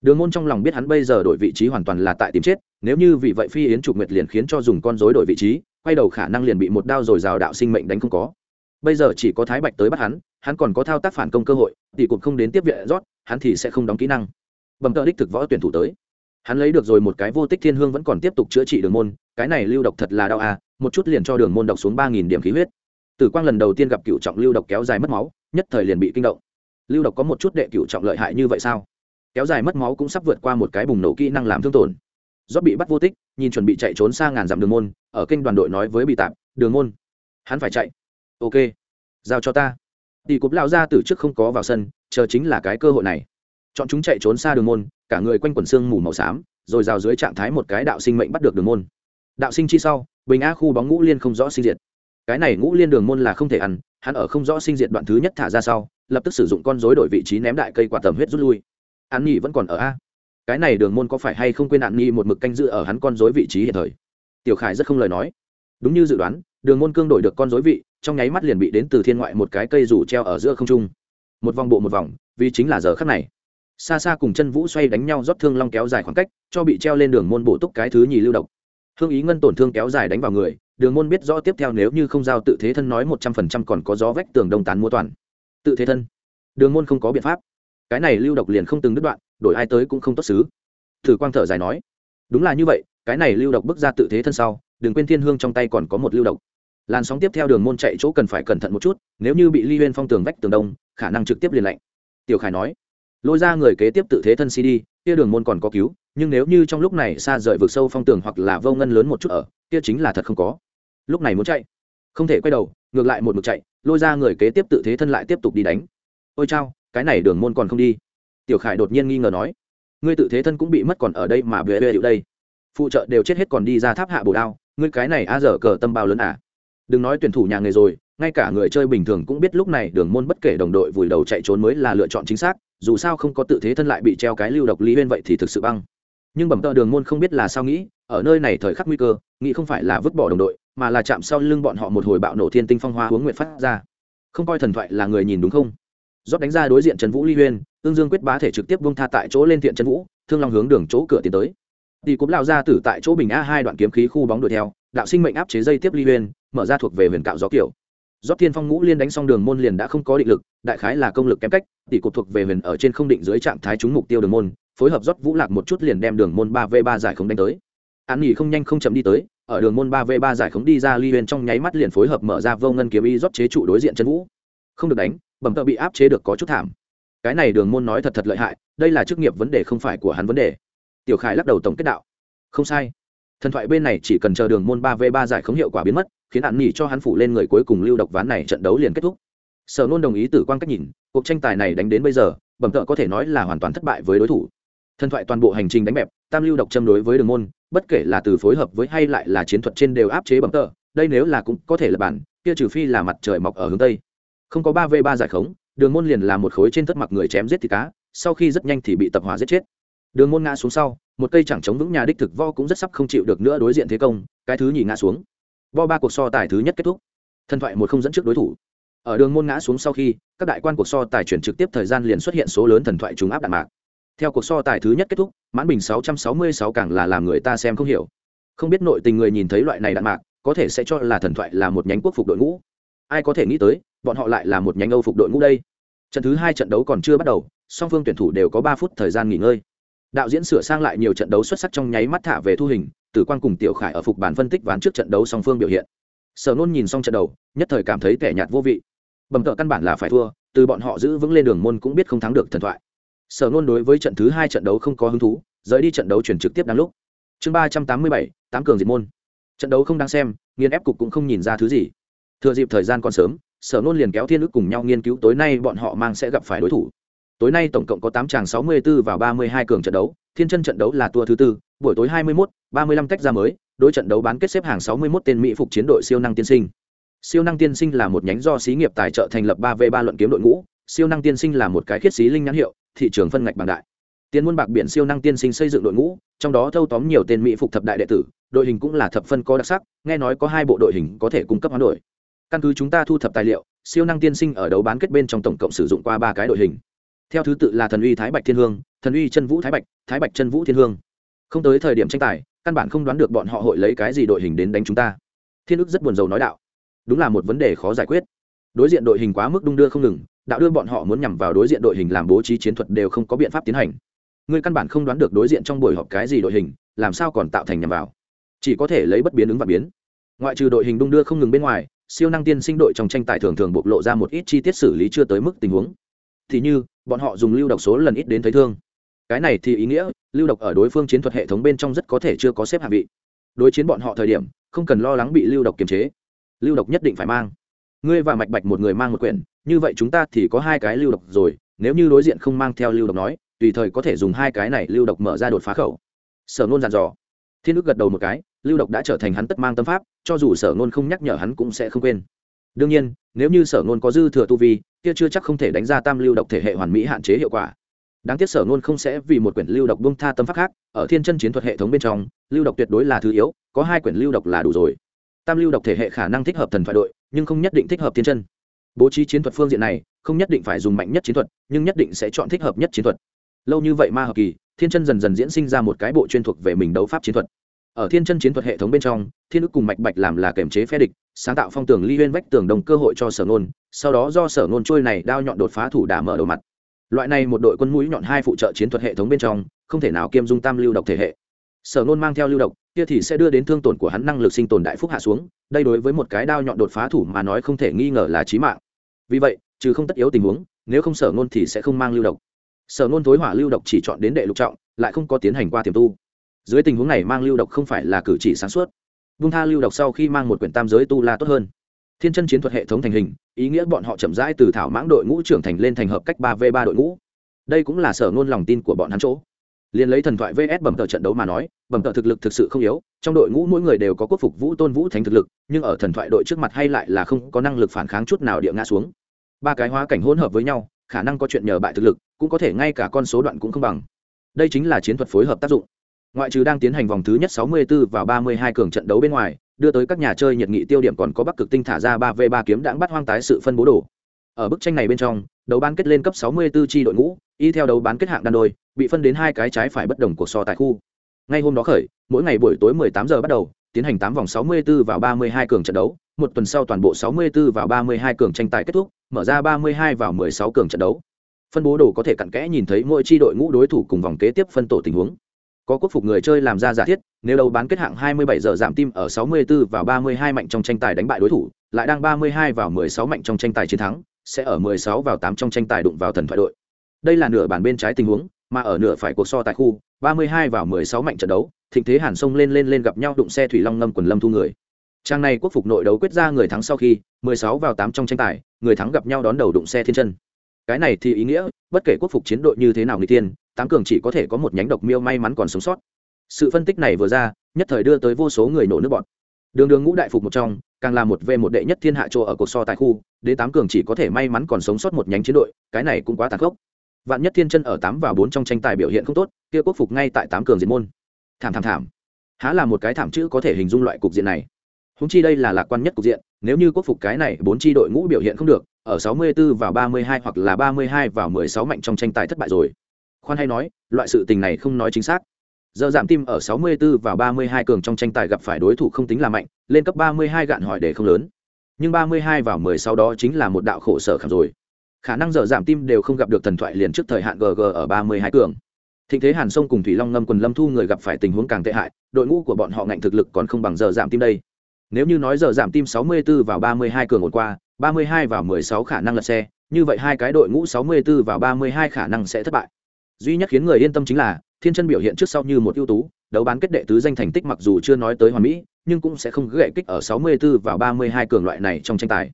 đường môn trong lòng biết hắn bây giờ đổi vị trí hoàn toàn là tại tìm chết, nếu như vì vậy phi yến trục nguyệt liền khiến cho dùng con dối đổi vị trí, quay đầu khả năng liền bị một đao rồi rào đạo sinh mệnh đánh không có. Bây giờ chỉ có thái bạch tới bắt hắn hắn còn có thao tác phản công cơ hội, tỷ cục không đến tiếp viện rót, hắn thì sẽ không đóng kỹ năng. Bẩm tờ đích thực võ tuyển thủ tới. Hắn lấy được rồi một cái vô tích thiên hương vẫn còn tiếp tục chữa trị đường môn, cái này lưu độc thật là đau à một chút liền cho đường môn độc xuống ba nghìn điểm khí huyết. Tử quang lần đầu tiên gặp cựu trọng lưu độc kéo dài mất máu, nhất thời liền bị kinh động. Lưu độc có một chút đệ cựu trọng lợi hại như vậy sao? Kéo dài mất máu cũng sắp vượt qua một cái bùng nổ kỹ năng làm thương tổn. Do bị bắt vô tích, nhìn chuẩn bị chạy trốn xa ngàn dặm đường môn, ở kênh đoàn đội nói với bị tạm, đường môn, hắn phải chạy. Ok, giao cho ta. Tỷ cục lao ra từ trước không có vào sân, chờ chính là cái cơ hội này. Chọn chúng chạy trốn xa đường môn, cả người quanh quần xương mù màu xám, rồi rào dưới trạng thái một cái đạo sinh mệnh bắt được đường môn. Đạo sinh chi sau, bình a khu bóng ngũ liên không rõ sinh diệt. Cái này ngũ liên đường môn là không thể ăn, hắn ở không rõ sinh diệt đoạn thứ nhất thả ra sau, lập tức sử dụng con dối đổi vị trí ném đại cây quả tầm huyết rút lui an nhi vẫn còn ở a. Cái này đường môn có phải hay không quên an nhi một mực canh giữ ở hắn con dối vị trí hiện thời? Tiểu khải rất không lời nói. Đúng như dự đoán, đường môn cương đổi được con dối vị, trong nháy mắt liền bị đến từ thiên ngoại một cái cây rủ treo ở giữa không trung. Một vòng bộ một vòng, vì chính là giờ khắc này. Xa xa cùng chân vũ xoay đánh nhau rót thương long kéo dài khoảng cách, cho bị treo lên đường môn bổ túc cái thứ nhì lưu độc. Hương ý ngân tổn thương kéo dài đánh vào người, đường môn biết rõ tiếp theo nếu như không giao tự thế thân nói một trăm phần trăm còn có gió vách tường đông tán mua toàn. Tự thế thân. Đường môn không có biện pháp cái này lưu độc liền không từng đứt đoạn, đổi ai tới cũng không tốt xứ. Thử quang thở dài nói, đúng là như vậy, cái này lưu độc bước ra tự thế thân sau, đừng quên thiên hương trong tay còn có một lưu độc. Làn sóng tiếp theo đường môn chạy chỗ cần phải cẩn thận một chút, nếu như bị ly huyên phong tường vách tường đông, khả năng trực tiếp liền lạnh. Tiểu khải nói, lôi ra người kế tiếp tự thế thân cd kia đường môn còn có cứu, nhưng nếu như trong lúc này xa rời vực sâu phong tường hoặc là vô ngân lớn một chút ở, kia chính là thật không có. Lúc này muốn chạy, không thể quay đầu, ngược lại một mực chạy, lôi ra người kế tiếp tự thế thân lại tiếp tục đi đánh. Ôi chao cái này đường môn còn không đi. Tiểu khải đột nhiên nghi ngờ nói, ngươi tự thế thân cũng bị mất còn ở đây mà bề bề điệu đây. Phụ trợ đều chết hết còn đi ra tháp hạ bồ đao, ngươi cái này a dở cờ tâm bao lớn à? Đừng nói tuyển thủ nhà nghề rồi, ngay cả người chơi bình thường cũng biết lúc này đường môn bất kể đồng đội vùi đầu chạy trốn mới là lựa chọn chính xác, dù sao không có tự thế thân lại bị treo cái lưu độc lý huyên vậy thì thực sự băng. Nhưng bẩm tợ đường môn không biết là sao nghĩ, ở nơi này thời khắc nguy cơ, nghĩ không phải là vứt bỏ đồng đội, mà là chạm sau lưng bọn họ một hồi bạo nổ thiên tinh phong hoa hướng nguyện phát ra. Không coi thần thoại là người nhìn đúng không? Rót đánh ra đối diện trần vũ ly huyên, tương dương quyết bá thể trực tiếp vung tha tại chỗ lên thiện trần vũ, thương long hướng đường chỗ cửa tiến tới. Tỷ cúp lao ra tử tại chỗ bình a hai đoạn kiếm khí khu bóng đuổi theo, đạo sinh mệnh áp chế dây tiếp ly huyên, mở ra thuộc về huyền cạo gió kiểu. Rót thiên phong ngũ liên đánh xong đường môn liền đã không có định lực, đại khái là công lực kém cách, tỷ cục thuộc về huyền ở trên không định dưới trạng thái trúng mục tiêu đường môn, phối hợp rót vũ lạc một chút liền đem đường môn ba v ba giải không đánh tới. An nghỉ không nhanh không chậm đi tới, ở đường môn ba v ba giải khống đi ra ly huyền trong nháy mắt liền phối hợp mở ra vô ngân kiếm y rót chế trụ đối diện chân vũ. Không được đánh bẩm tợ bị áp chế được có chút thảm. Cái này đường môn nói thật thật lợi hại, đây là chức nghiệp vấn đề không phải của hắn vấn đề. Tiểu khải lắc đầu tổng kết đạo. Không sai. Thần thoại bên này chỉ cần chờ đường môn ba v ba giải khống hiệu quả biến mất, khiến hạn nghỉ cho hắn phủ lên người cuối cùng lưu độc ván này trận đấu liền kết thúc. Sở nôn đồng ý tử quan cách nhìn, cuộc tranh tài này đánh đến bây giờ, bẩm tợ có thể nói là hoàn toàn thất bại với đối thủ. Thần thoại toàn bộ hành trình đánh bẹp, tam lưu độc châm đối với đường môn, bất kể là từ phối hợp với hay lại là chiến thuật trên đều áp chế bẩm tợ đây nếu là cũng có thể là bản, kia trừ phi là mặt trời mọc ở hướng tây không có ba v ba giải khống, đường môn liền là một khối trên thất mặc người chém giết thịt cá, sau khi rất nhanh thì bị tập hỏa giết chết. Đường môn ngã xuống sau, một cây chẳng chống vững nhà đích thực vo cũng rất sắp không chịu được nữa đối diện thế công, cái thứ nhì ngã xuống. Vo ba cuộc so tài thứ nhất kết thúc. Thần thoại một không dẫn trước đối thủ. Ở đường môn ngã xuống sau khi, các đại quan cuộc so tài chuyển trực tiếp thời gian liền xuất hiện số lớn thần thoại trúng áp đạn mạc. Theo cuộc so tài thứ nhất kết thúc, mãn bình 666 càng là làm người ta xem không hiểu. Không biết nội tình người nhìn thấy loại này đạn mạc, có thể sẽ cho là thần thoại là một nhánh quốc phục đội ngũ. Ai có thể nghĩ tới bọn họ lại là một nhánh âu phục đội ngũ đây. Trận thứ hai trận đấu còn chưa bắt đầu, song phương tuyển thủ đều có ba phút thời gian nghỉ ngơi. Đạo diễn sửa sang lại nhiều trận đấu xuất sắc trong nháy mắt thả về thu hình, tử quan cùng tiểu khải ở phục bản phân tích ván trước trận đấu song phương biểu hiện. Sở nôn nhìn xong trận đầu, nhất thời cảm thấy tẻ nhạt vô vị. Bầm tợ căn bản là phải thua, từ bọn họ giữ vững lên đường môn cũng biết không thắng được thần thoại. Sở nôn đối với trận thứ hai trận đấu không có hứng thú, rời đi trận đấu chuyển trực tiếp đáng lúc. Chương ba trăm tám mươi bảy, tám cường diệt môn. Trận đấu không đáng xem nghiên ép cục cũng không nhìn ra thứ gì. Thừa dịp thời gian còn sớm sở nôn liền kéo thiên ức cùng nhau nghiên cứu tối nay bọn họ mang sẽ gặp phải đối thủ. Tối nay tổng cộng có tám tràng sáu mươi 64 vào ba mươi hai cường trận đấu thiên chân trận đấu là tour thứ tư buổi tối hai mươi 21, 35 tách ra mới đối trận đấu bán kết xếp hàng sáu mươi 61 tên mỹ phục chiến đội siêu năng tiên sinh. Siêu năng tiên sinh là một nhánh do xí nghiệp tài trợ thành lập ba v ba luận kiếm đội ngũ siêu năng tiên sinh là một cái khiết xí linh nhãn hiệu thị trường phân ngạch bằng đại. Tiền muôn bạc biển siêu năng tiên sinh xây dựng đội ngũ trong đó thâu tóm nhiều tên mỹ phục thập đại đệ tử đội hình cũng là thập phân có đặc sắc nghe nói có hai bộ đội hình có thể cung cấp hoán đổi căn cứ chúng ta thu thập tài liệu, siêu năng tiên sinh ở đấu bán kết bên trong tổng cộng sử dụng qua ba cái đội hình. Theo thứ tự là thần uy thái bạch thiên hương, thần uy chân vũ thái bạch thái bạch chân vũ thiên hương. Không tới thời điểm tranh tài, căn bản không đoán được bọn họ hội lấy cái gì đội hình đến đánh chúng ta. Thiên ức rất buồn rầu nói đạo. Đúng là một vấn đề khó giải quyết. Đối diện đội hình quá mức đung đưa không ngừng, đạo đưa bọn họ muốn nhằm vào đối diện đội hình làm bố trí chiến thuật đều không có biện pháp tiến hành. Người căn bản không đoán được đối diện trong buổi họp cái gì đội hình, làm sao còn tạo thành nhằm vào. Chỉ có thể lấy bất biến ứng và biến. Ngoại trừ đội hình đung đưa không ngừng bên ngoài siêu năng tiên sinh đội trong tranh tài thường thường bộc lộ ra một ít chi tiết xử lý chưa tới mức tình huống. Thì như, bọn họ dùng lưu độc số lần ít đến thấy thương. Cái này thì ý nghĩa, lưu độc ở đối phương chiến thuật hệ thống bên trong rất có thể chưa có xếp hạng vị. Đối chiến bọn họ thời điểm, không cần lo lắng bị lưu độc kiềm chế. Lưu độc nhất định phải mang. Ngươi và mạch bạch một người mang một quyển, như vậy chúng ta thì có hai cái lưu độc rồi, nếu như đối diện không mang theo lưu độc nói, tùy thời có thể dùng hai cái này lưu độc mở ra đột phá khẩu. Sở nôn dàn dò. Thiên ước gật đầu một cái lưu độc đã trở thành hắn tất mang tâm pháp, cho dù sở nôn không nhắc nhở hắn cũng sẽ không quên. Đương nhiên, nếu như sở nôn có dư thừa tu vi, kia chưa chắc không thể đánh ra tam lưu độc thể hệ hoàn mỹ hạn chế hiệu quả. Đáng tiếc sở nôn không sẽ vì một quyển lưu độc bông tha tâm pháp khác, ở thiên chân chiến thuật hệ thống bên trong, lưu độc tuyệt đối là thứ yếu, có hai quyển lưu độc là đủ rồi. Tam lưu độc thể hệ khả năng thích hợp thần thoại đội, nhưng không nhất định thích hợp thiên chân. Bố trí chiến thuật phương diện này, không nhất định phải dùng mạnh nhất chiến thuật, nhưng nhất định sẽ chọn thích hợp nhất chiến thuật. Lâu như vậy ma hợp kỳ, thiên chân dần dần diễn sinh ra một cái bộ chuyên thuộc về mình đấu pháp chiến thuật ở thiên chân chiến thuật hệ thống bên trong, thiên ức cùng mạch bạch làm là kềm chế phe địch, sáng tạo phong tường ly huyên vách tường đồng cơ hội cho sở nôn sau đó do sở nôn trôi này đao nhọn đột phá thủ đả mở đầu mặt. Loại này một đội quân mũi nhọn hai phụ trợ chiến thuật hệ thống bên trong, không thể nào kiêm dung tam lưu độc thể hệ. Sở nôn mang theo lưu độc, kia thì sẽ đưa đến thương tổn của hắn năng lực sinh tồn đại phúc hạ xuống, đây đối với một cái đao nhọn đột phá thủ mà nói không thể nghi ngờ là trí mạng. Vì vậy, trừ không tất yếu tình huống, nếu không sở nôn thì sẽ không mang lưu độc. Sở nôn thối hỏa lưu độc chỉ chọn đến đệ lục trọng, lại không có tiến hành qua tiềm tu dưới tình huống này mang lưu độc không phải là cử chỉ sáng suốt. Vung tha lưu độc sau khi mang một quyển tam giới tu la tốt hơn. Thiên chân chiến thuật hệ thống thành hình, ý nghĩa bọn họ chậm rãi từ thảo mãng đội ngũ trưởng thành lên thành hợp cách ba v ba đội ngũ. Đây cũng là sở ngôn lòng tin của bọn hắn chỗ. Liền lấy thần thoại vs bẩm tờ trận đấu mà nói, bẩm tờ thực lực thực sự không yếu, trong đội ngũ mỗi người đều có quốc phục vũ tôn vũ thành thực lực, nhưng ở thần thoại đội trước mặt hay lại là không có năng lực phản kháng chút nào địa ngã xuống. Ba cái hóa cảnh hỗn hợp với nhau, khả năng có chuyện nhờ bại thực lực, cũng có thể ngay cả con số đoạn cũng không bằng. Đây chính là chiến thuật phối hợp tác dụng ngoại trừ đang tiến hành vòng thứ nhất 64 vào 32 cường trận đấu bên ngoài, đưa tới các nhà chơi nhiệt nghị tiêu điểm còn có bắc cực tinh thả ra 3 v 3 kiếm đãng bắt hoang tái sự phân bố đồ ở bức tranh này bên trong, đấu bán kết lên cấp 64 chi đội ngũ, y theo đấu bán kết hạng đan đôi, bị phân đến hai cái trái phải bất đồng của so tại khu. Ngay hôm đó khởi, mỗi ngày buổi tối 18 giờ bắt đầu, tiến hành 8 vòng 64 vào 32 cường trận đấu, một tuần sau toàn bộ 64 vào 32 cường tranh tài kết thúc, mở ra 32 vào 16 cường trận đấu. Phân bố đồ có thể cặn kẽ nhìn thấy mỗi chi đội ngũ đối thủ cùng vòng kế tiếp phân tổ tình huống có quốc phục người chơi làm ra giả thiết, nếu đấu bán kết hạng 27 giờ giảm tim ở 64 vào 32 mạnh trong tranh tài đánh bại đối thủ, lại đang 32 vào 16 mạnh trong tranh tài chiến thắng, sẽ ở 16 vào 8 trong tranh tài đụng vào thần thoại đội. Đây là nửa bản bên trái tình huống, mà ở nửa phải cuộc so tại khu 32 vào 16 mạnh trận đấu, thịnh thế hàn sông lên lên lên gặp nhau đụng xe thủy long ngâm quần lâm thu người. Trang này quốc phục nội đấu quyết ra người thắng sau khi 16 vào 8 trong tranh tài, người thắng gặp nhau đón đầu đụng xe thiên chân. Cái này thì ý nghĩa, bất kể quốc phục chiến đội như thế nào người tiên tám cường chỉ có thể có một nhánh độc miêu may mắn còn sống sót. Sự phân tích này vừa ra, nhất thời đưa tới vô số người nổ nước bọn đường đường ngũ đại phục một trong, càng là một v một đệ nhất thiên hạ chỗ ở cuộc so tại khu, đến tám cường chỉ có thể may mắn còn sống sót một nhánh chiến đội, cái này cũng quá tàn khốc. Vạn nhất thiên chân ở tám và bốn trong tranh tài biểu hiện không tốt, kia quốc phục ngay tại tám cường diệt môn. Thảm thảm thảm. Há là một cái thảm chữ có thể hình dung loại cục diện này. Húng chi đây là lạc quan nhất cục diện, nếu như quốc phục cái này bốn tri đội ngũ biểu hiện không được, ở 64 vào 32 hoặc là 32 vào 16 mạnh trong tranh tài thất bại rồi khoan hay nói, loại sự tình này không nói chính xác. Giờ giảm tim ở 64 và 32 cường trong tranh tài gặp phải đối thủ không tính là mạnh, lên cấp 32 gạn hỏi để không lớn. Nhưng 32 vào 16 đó chính là một đạo khổ sở khảm rồi. Khả năng giờ giảm tim đều không gặp được thần thoại liền trước thời hạn gg ở 32 cường. Thịnh thế hàn sông cùng thủy long ngâm quần lâm thu người gặp phải tình huống càng tệ hại, đội ngũ của bọn họ ngạnh thực lực còn không bằng giờ giảm tim đây. Nếu như nói giờ giảm tim 64 vào 32 cường ổn qua 32 vào 16 khả năng lật xe, như vậy hai cái đội ngũ 64 vào 32 khả năng sẽ thất bại duy nhất khiến người yên tâm chính là, thiên chân biểu hiện trước sau như một ưu tú, đấu bán kết đệ tứ danh thành tích mặc dù chưa nói tới hoàn mỹ, nhưng cũng sẽ không gậy kích ở 64 vào 32 cường loại này trong tranh tài.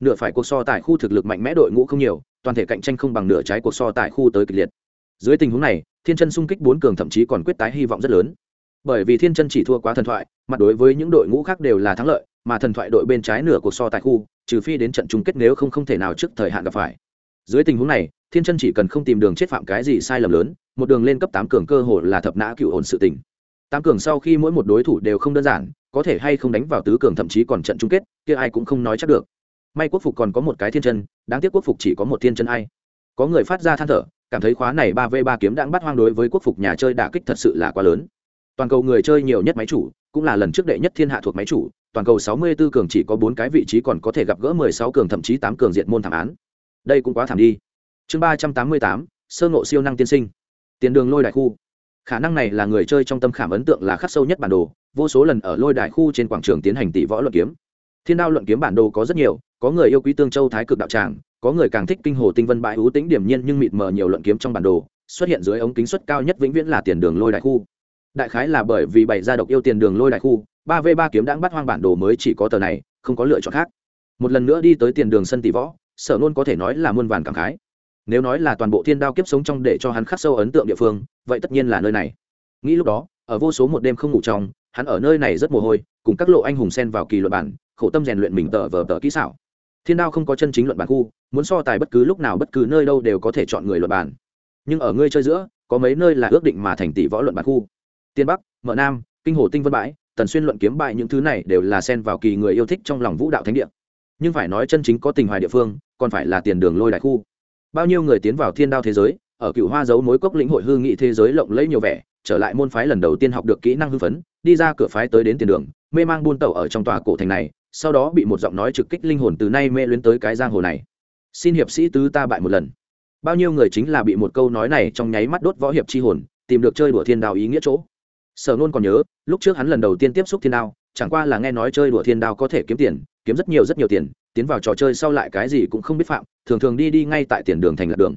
Nửa phải cuộc so tại khu thực lực mạnh mẽ đội ngũ không nhiều, toàn thể cạnh tranh không bằng nửa trái cuộc so tại khu tới kịch liệt. Dưới tình huống này, thiên chân xung kích bốn cường thậm chí còn quyết tái hy vọng rất lớn. Bởi vì thiên chân chỉ thua quá thần thoại, mặt đối với những đội ngũ khác đều là thắng lợi, mà thần thoại đội bên trái nửa cuộc so tại khu, trừ phi đến trận chung kết nếu không không thể nào trước thời hạn gặp phải. Dưới tình huống này thiên chân chỉ cần không tìm đường chết phạm cái gì sai lầm lớn, một đường lên cấp tám cường cơ hội là thập nã cựu ổn sự tình. Tám cường sau khi mỗi một đối thủ đều không đơn giản, có thể hay không đánh vào tứ cường thậm chí còn trận chung kết, kia ai cũng không nói chắc được. May quốc phục còn có một cái thiên chân, đáng tiếc quốc phục chỉ có một thiên chân ai. Có người phát ra than thở, cảm thấy khóa này ba v ba kiếm đang bắt hoang đối với quốc phục nhà chơi đả kích thật sự là quá lớn. Toàn cầu người chơi nhiều nhất máy chủ, cũng là lần trước đệ nhất thiên hạ thuộc máy chủ, toàn cầu 64 cường chỉ có bốn cái vị trí còn có thể gặp gỡ 16 cường thậm chí tám cường diện môn thảm án. Đây cũng quá thảm đi chương 388, sơ ngộ siêu năng tiên sinh. Tiền đường lôi đại khu. Khả năng này là người chơi trong tâm khảm ấn tượng là khắc sâu nhất bản đồ vô số lần ở lôi đại khu trên quảng trường tiến hành tỷ võ luận kiếm. Thiên đao luận kiếm bản đồ có rất nhiều có người yêu quý tương châu thái cực đạo tràng có người càng thích kinh hồ tinh vân bãi hữu tĩnh điểm nhiên nhưng mịt mờ nhiều luận kiếm trong bản đồ xuất hiện dưới ống kính suất cao nhất vĩnh viễn là tiền đường lôi đại khu. Đại khái là bởi vì bảy gia độc yêu tiền đường lôi đại khu ba v ba kiếm đáng bắt hoang bản đồ mới chỉ có tờ này không có lựa chọn khác. Một lần nữa đi tới tiền đường sân tỷ võ sở nôn có thể nói là muôn vàn cảm khái nếu nói là toàn bộ thiên đao kiếp sống trong để cho hắn khắc sâu ấn tượng địa phương, vậy tất nhiên là nơi này. Nghĩ lúc đó, ở vô số một đêm không ngủ trong, hắn ở nơi này rất mồ hôi, cùng các lộ anh hùng sen vào kỳ luật bản, khổ tâm rèn luyện mình tờ vờ tờ kỹ xảo. Thiên đao không có chân chính luận bản khu, muốn so tài bất cứ lúc nào bất cứ nơi đâu đều có thể chọn người luận bản. Nhưng ở ngươi chơi giữa, có mấy nơi là ước định mà thành tỷ võ luận bản khu. Tiên bắc, mở nam, kinh hồ tinh vân bãi, tần xuyên luận kiếm bại những thứ này đều là xen vào kỳ người yêu thích trong lòng vũ đạo thánh địa. Nhưng phải nói chân chính có tình hoài địa phương, còn phải là tiền đường lôi đại khu bao nhiêu người tiến vào thiên đao thế giới, ở cựu hoa dấu mối cốc lĩnh hội hư nghị thế giới lộng lẫy nhiều vẻ, trở lại môn phái lần đầu tiên học được kỹ năng hư phấn, đi ra cửa phái tới đến tiền đường, mê mang buôn tẩu ở trong tòa cổ thành này, sau đó bị một giọng nói trực kích linh hồn từ nay mê luyến tới cái giang hồ này. Xin hiệp sĩ tứ ta bại một lần. Bao nhiêu người chính là bị một câu nói này trong nháy mắt đốt võ hiệp chi hồn, tìm được chơi đùa thiên đao ý nghĩa chỗ. Sở nôn còn nhớ, lúc trước hắn lần đầu tiên tiếp xúc thiên đao, chẳng qua là nghe nói chơi đùa thiên đao có thể kiếm tiền, kiếm rất nhiều rất nhiều tiền tiến vào trò chơi sau lại cái gì cũng không biết phạm, thường thường đi đi ngay tại tiền đường thành lạc đường.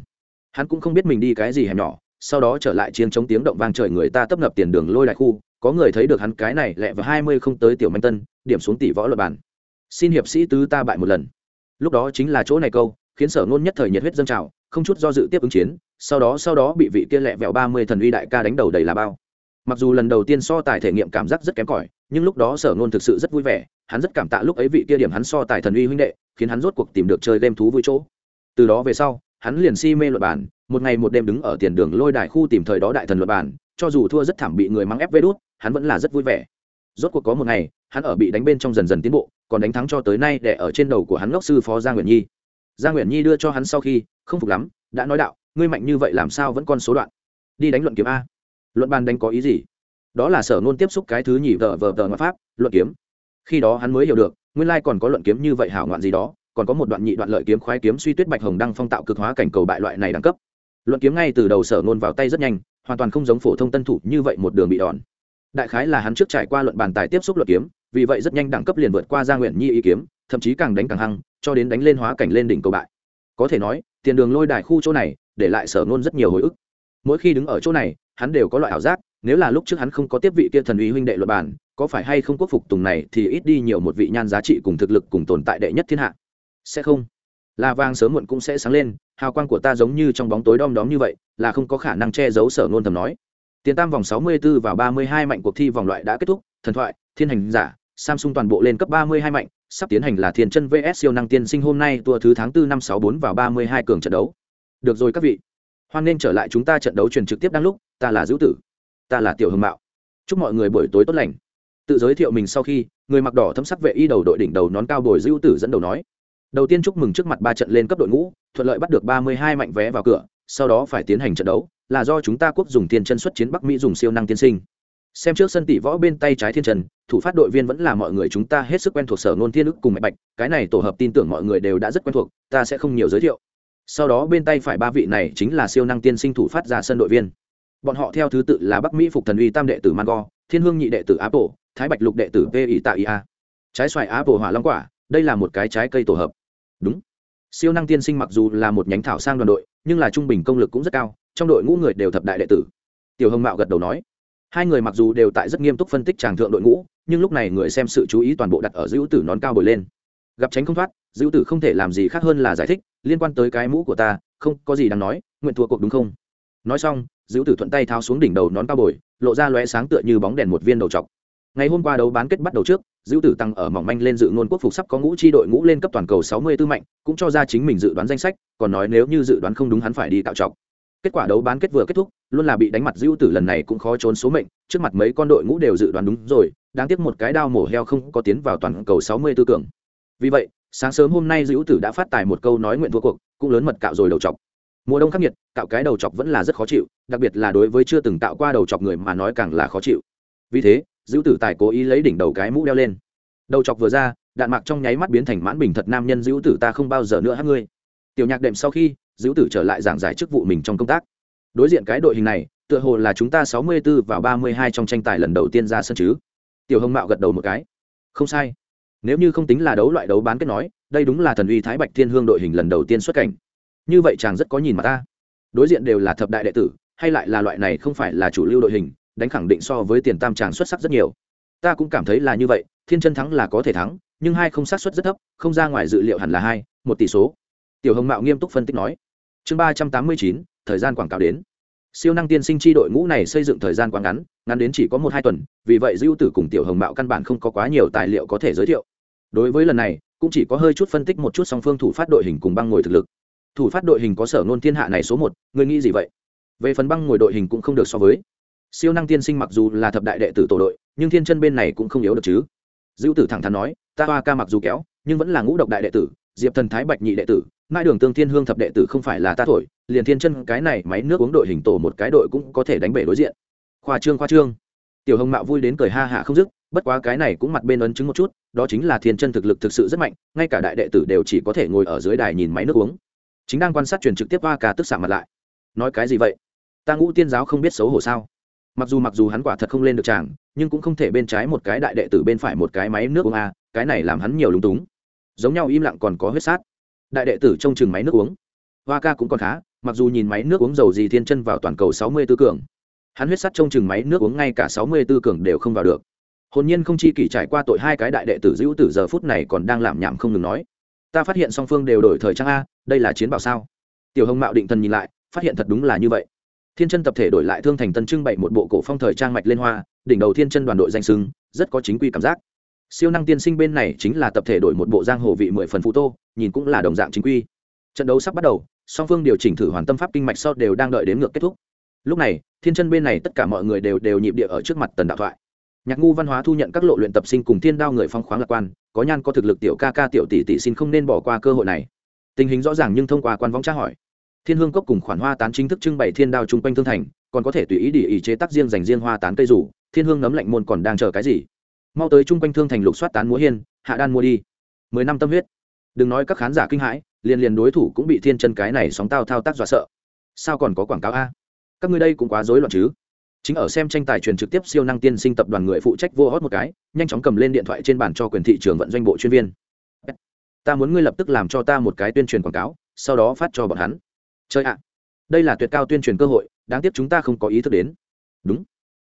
Hắn cũng không biết mình đi cái gì hẻm nhỏ, sau đó trở lại chiến chống tiếng động vang trời người ta tấp nập tiền đường lôi đại khu, có người thấy được hắn cái này lẹ và hai mươi không tới tiểu manh tân, điểm xuống tỷ võ luật bàn xin hiệp sĩ tứ ta bại một lần. Lúc đó chính là chỗ này câu, khiến sở ngôn nhất thời nhiệt huyết dâng trào, không chút do dự tiếp ứng chiến, sau đó sau đó bị vị kia lẹ vẹo ba mươi thần uy đại ca đánh đầu đầy là bao. Mặc dù lần đầu tiên so tài thể nghiệm cảm giác rất kém cỏi, nhưng lúc đó sở ngôn thực sự rất vui vẻ hắn rất cảm tạ lúc ấy vị kia điểm hắn so tài thần uy huynh đệ, khiến hắn rốt cuộc tìm được chơi game thú vui chỗ. Từ đó về sau, hắn liền si mê luật bản một ngày một đêm đứng ở tiền đường lôi đại khu tìm thời đó đại thần luật bản cho dù thua rất thảm bị người mắng ép vê đút, hắn vẫn là rất vui vẻ. Rốt cuộc có một ngày, hắn ở bị đánh bên trong dần dần tiến bộ, còn đánh thắng cho tới nay để ở trên đầu của hắn ngốc sư phó gia nguyễn nhi. Gia nguyễn nhi đưa cho hắn sau khi, không phục lắm, đã nói đạo, ngươi mạnh như vậy làm sao vẫn còn số đoạn? Đi đánh luận kiếm a. Luận bàn đánh có ý gì? Đó là sở nôn tiếp xúc cái thứ nhì vờ vờ vờ ngoại pháp, luận kiếm khi đó hắn mới hiểu được, nguyên lai còn có luận kiếm như vậy hảo ngoạn gì đó, còn có một đoạn nhị đoạn lợi kiếm khoái kiếm suy tuyết bạch hồng đăng phong tạo cực hóa cảnh cầu bại loại này đẳng cấp. Luận kiếm ngay từ đầu sở nôn vào tay rất nhanh, hoàn toàn không giống phổ thông tân thủ như vậy một đường bị đòn. Đại khái là hắn trước trải qua luận bàn tài tiếp xúc luận kiếm, vì vậy rất nhanh đẳng cấp liền vượt qua gia nguyện nhi ý kiếm, thậm chí càng đánh càng hăng, cho đến đánh lên hóa cảnh lên đỉnh cầu bại. Có thể nói, tiền đường lôi đài khu chỗ này, để lại sở nôn rất nhiều hồi ức. Mỗi khi đứng ở chỗ này, hắn đều có loại ảo giác, nếu là lúc trước hắn không có tiếp vị kia thần uy huynh đệ luật bản có phải hay không quốc phục tùng này thì ít đi nhiều một vị nhan giá trị cùng thực lực cùng tồn tại đệ nhất thiên hạ? Sẽ không. Là vàng sớm muộn cũng sẽ sáng lên, hào quang của ta giống như trong bóng tối đom đóm như vậy, là không có khả năng che giấu sở ngôn thầm nói. Tiền tam vòng 64 vào 32 mạnh cuộc thi vòng loại đã kết thúc, thần thoại, thiên hành giả, samsung toàn bộ lên cấp 32 mạnh, sắp tiến hành là thiên chân vs siêu năng tiên sinh hôm nay tua thứ tháng 4 năm 64 vào 32 cường trận đấu. Được rồi các vị. Hoan nên trở lại chúng ta trận đấu truyền trực tiếp đang lúc, ta là dữ tử. Ta là tiểu hưng mạo. Chúc mọi người buổi tối tốt lành tự giới thiệu mình sau khi, người mặc đỏ thấm sắc vệ y đầu đội đỉnh đầu nón cao bồi dữ tử dẫn đầu nói. Đầu tiên chúc mừng trước mặt ba trận lên cấp đội ngũ, thuận lợi bắt được 32 mạnh vé vào cửa, sau đó phải tiến hành trận đấu, là do chúng ta quốc dùng tiền chân xuất chiến bắc mỹ dùng siêu năng tiên sinh. Xem trước sân tỷ võ bên tay trái thiên trần, thủ phát đội viên vẫn là mọi người chúng ta hết sức quen thuộc sở nôn thiên ức cùng mạch bạch, cái này tổ hợp tin tưởng mọi người đều đã rất quen thuộc, ta sẽ không nhiều giới thiệu. Sau đó bên tay phải ba vị này chính là siêu năng tiên sinh thủ phát ra sân đội viên. Bọn họ theo thứ tự là bắc mỹ phục thần uy tam đệ tử mango, thiên hương nhị đệ tử apple thái bạch lục đệ tử p tạ ia trái xoài á bồ hỏa long quả, đây là một cái trái cây tổ hợp. Đúng. Siêu năng tiên sinh mặc dù là một nhánh thảo sang đoàn đội, nhưng là trung bình công lực cũng rất cao, trong đội ngũ người đều thập đại đệ tử. Tiểu hồng mạo gật đầu nói. Hai người mặc dù đều tại rất nghiêm túc phân tích tràng thượng đội ngũ, nhưng lúc này người xem sự chú ý toàn bộ đặt ở dữ tử nón cao bồi lên. Gặp tránh không thoát dữ tử không thể làm gì khác hơn là giải thích, liên quan tới cái mũ của ta, không có gì đáng nói, nguyện thua cuộc đúng không? Nói xong dữ tử thuận tay tháo xuống đỉnh đầu nón cao bồi, lộ ra lóe sáng tựa như bóng đèn một viên đầu chọc ngày hôm qua đấu bán kết bắt đầu trước dữ tử tăng ở mỏng manh lên dự ngôn quốc phục sắp có ngũ chi đội ngũ lên cấp toàn cầu sáu mươi tư mạnh, cũng cho ra chính mình dự đoán danh sách, còn nói nếu như dự đoán không đúng hắn phải đi tạo trọc. Kết quả đấu bán kết vừa kết thúc, luôn là bị đánh mặt dữ tử lần này cũng khó trốn số mệnh, trước mặt mấy con đội ngũ đều dự đoán đúng rồi, đáng tiếc một cái đao mổ heo không có tiến vào toàn cầu sáu mươi tư cường. Vì vậy, sáng sớm hôm nay dữ tử đã phát tài một câu nói nguyện thua cuộc, cũng lớn mật cạo rồi đầu chọc. Mùa đông khắc nghiệt, cạo cái đầu chọc vẫn là rất khó chịu, đặc biệt là đối với chưa từng tạo qua đầu chọc người mà nói càng là khó chịu. Vì thế dữ tử tài cố ý lấy đỉnh đầu cái mũ đeo lên. Đầu chọc vừa ra, đạn mạc trong nháy mắt biến thành mãn bình thật nam nhân dữ tử ta không bao giờ nữa hát ngươi. Tiểu nhạc đệm sau khi dữ tử trở lại giảng giải chức vụ mình trong công tác. Đối diện cái đội hình này, tựa hồ là chúng ta sáu mươi 64 vào ba mươi hai trong tranh tài lần đầu tiên ra sân chứ. Tiểu hồng mạo gật đầu một cái. Không sai. Nếu như không tính là đấu loại đấu bán kết nói, đây đúng là thần uy thái bạch thiên hương đội hình lần đầu tiên xuất cảnh. Như vậy chàng rất có nhìn mà ta. Đối diện đều là thập đại đệ tử, hay lại là loại này không phải là chủ lưu đội hình đánh khẳng định so với tiền tam chàng xuất sắc rất nhiều. Ta cũng cảm thấy là như vậy, thiên chân thắng là có thể thắng, nhưng hai không sát xuất rất thấp, không ra ngoài dự liệu hẳn là hai, một tỷ số. Tiểu hồng mạo nghiêm túc phân tích nói. Chương ba trăm tám mươi chín, thời gian quảng cáo đến. Siêu năng tiên sinh chi đội ngũ này xây dựng thời gian quá ngắn ngắn đến chỉ có một hai tuần, vì vậy dữ tử cùng tiểu hồng mạo căn bản không có quá nhiều tài liệu có thể giới thiệu. Đối với lần này, cũng chỉ có hơi chút phân tích một chút song phương thủ phát đội hình cùng băng ngồi thực lực. Thủ phát đội hình có sở nôn thiên hạ này số một người nghĩ gì vậy? Về phần băng ngồi đội hình cũng không được so với siêu năng tiên sinh mặc dù là thập đại đệ tử tổ đội, nhưng thiên chân bên này cũng không yếu được chứ. Dữ tử thẳng thắn nói, ta hoa ca mặc dù kéo, nhưng vẫn là ngũ độc đại đệ tử, diệp thần thái bạch nhị đệ tử, mai đường tương thiên hương thập đệ tử không phải là ta thổi, liền thiên chân cái này máy nước uống đội hình tổ một cái đội cũng có thể đánh bể đối diện. Khoa trương khoa trương. Tiểu hồng mạo vui đến cười ha hạ không dứt, bất quá cái này cũng mặt bên ấn chứng một chút, đó chính là thiên chân thực lực thực sự rất mạnh, ngay cả đại đệ tử đều chỉ có thể ngồi ở dưới đài nhìn máy nước uống. Chính đang quan sát truyền trực tiếp hoa ca tức xạ mặt lại. Nói cái gì vậy? Ta ngũ tiên giáo không biết xấu hổ sao? Mặc dù mặc dù hắn quả thật không lên được tràng, nhưng cũng không thể bên trái một cái đại đệ tử bên phải một cái máy nước uống a, cái này làm hắn nhiều lúng túng. Giống nhau im lặng còn có huyết sát. Đại đệ tử trông chừng máy nước uống. Hoa ca cũng còn khá, mặc dù nhìn máy nước uống dầu gì thiên chân vào toàn cầu sáu mươi tư cường. Hắn huyết sắt trông chừng máy nước uống ngay cả sáu mươi tư cường đều không vào được. Hồn nhiên không chi kỷ trải qua tội hai cái đại đệ tử dữ tử giờ phút này còn đang làm nhảm không ngừng nói. Ta phát hiện song phương đều đổi thời trang a, đây là chiến bảo sao? Tiểu hồng mạo định thần nhìn lại, phát hiện thật đúng là như vậy thiên chân tập thể đổi lại thương thành tân trưng bày một bộ cổ phong thời trang mạch lên hoa, đỉnh đầu thiên chân đoàn đội danh sưng rất có chính quy cảm giác. Siêu năng tiên sinh bên này chính là tập thể đổi một bộ giang hồ vị mười phần phụ tô, nhìn cũng là đồng dạng chính quy. Trận đấu sắp bắt đầu, song phương điều chỉnh thử hoàn tâm pháp kinh mạch sau đều đang đợi đến ngược kết thúc. Lúc này, thiên chân bên này tất cả mọi người đều đều nhịp địa ở trước mặt tần đạo thoại. Nhạc ngu văn hóa thu nhận các lộ luyện tập sinh cùng thiên đao người phong khoáng lạc quan, có nhan có thực lực tiểu ca ca tiểu tỷ tỷ xin không nên bỏ qua cơ hội này. Tình hình rõ ràng nhưng thông qua quan vong tra hỏi thiên hương cốc cùng khoản hoa tán chính thức trưng bày thiên đao chung quanh thương thành, còn có thể tùy ý để ý chế tác riêng dành riêng hoa tán cây rủ, thiên hương nấm lạnh môn còn đang chờ cái gì? Mau tới chung quanh thương thành lục soát tán múa hiên, hạ đan mua đi. Mười năm tâm huyết. Đừng nói các khán giả kinh hãi, liền liền đối thủ cũng bị thiên chân cái này sóng tao thao tác dọa sợ. Sao còn có quảng cáo a? Các ngươi đây cũng quá rối loạn chứ? Chính ở xem tranh tài truyền trực tiếp siêu năng tiên sinh tập đoàn người phụ trách vô hót một cái, nhanh chóng cầm lên điện thoại trên bàn cho quyền thị trường vận doanh bộ chuyên viên. Ta muốn ngươi lập tức làm cho ta một cái tuyên truyền quảng cáo, sau đó phát cho bọn hắn chơi ạ, đây là tuyệt cao tuyên truyền cơ hội, đáng tiếc chúng ta không có ý thức đến. Đúng.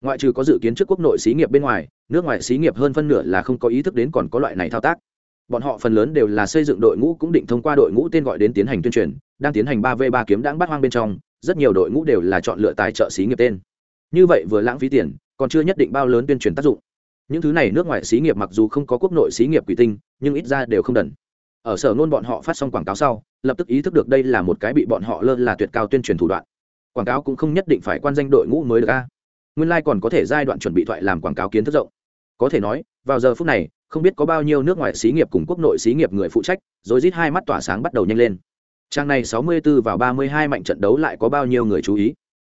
Ngoại trừ có dự kiến trước quốc nội xí nghiệp bên ngoài, nước ngoài xí nghiệp hơn phân nửa là không có ý thức đến còn có loại này thao tác. Bọn họ phần lớn đều là xây dựng đội ngũ cũng định thông qua đội ngũ tên gọi đến tiến hành tuyên truyền, đang tiến hành ba v ba kiếm đáng bắt hoang bên trong, rất nhiều đội ngũ đều là chọn lựa tài trợ xí nghiệp tên. Như vậy vừa lãng phí tiền, còn chưa nhất định bao lớn tuyên truyền tác dụng. Những thứ này nước ngoài xí nghiệp mặc dù không có quốc nội xí nghiệp quỷ tinh, nhưng ít ra đều không đần ở sở nôn bọn họ phát xong quảng cáo sau, lập tức ý thức được đây là một cái bị bọn họ lơ là tuyệt cao tuyên truyền thủ đoạn. Quảng cáo cũng không nhất định phải quan danh đội ngũ mới được a. Nguyên lai、like、còn có thể giai đoạn chuẩn bị thoại làm quảng cáo kiến thức rộng. Có thể nói, vào giờ phút này, không biết có bao nhiêu nước ngoài xí nghiệp cùng quốc nội xí nghiệp người phụ trách, rồi rít hai mắt tỏa sáng bắt đầu nhanh lên. Trang này sáu mươi 64 vào ba mươi hai mạnh trận đấu lại có bao nhiêu người chú ý?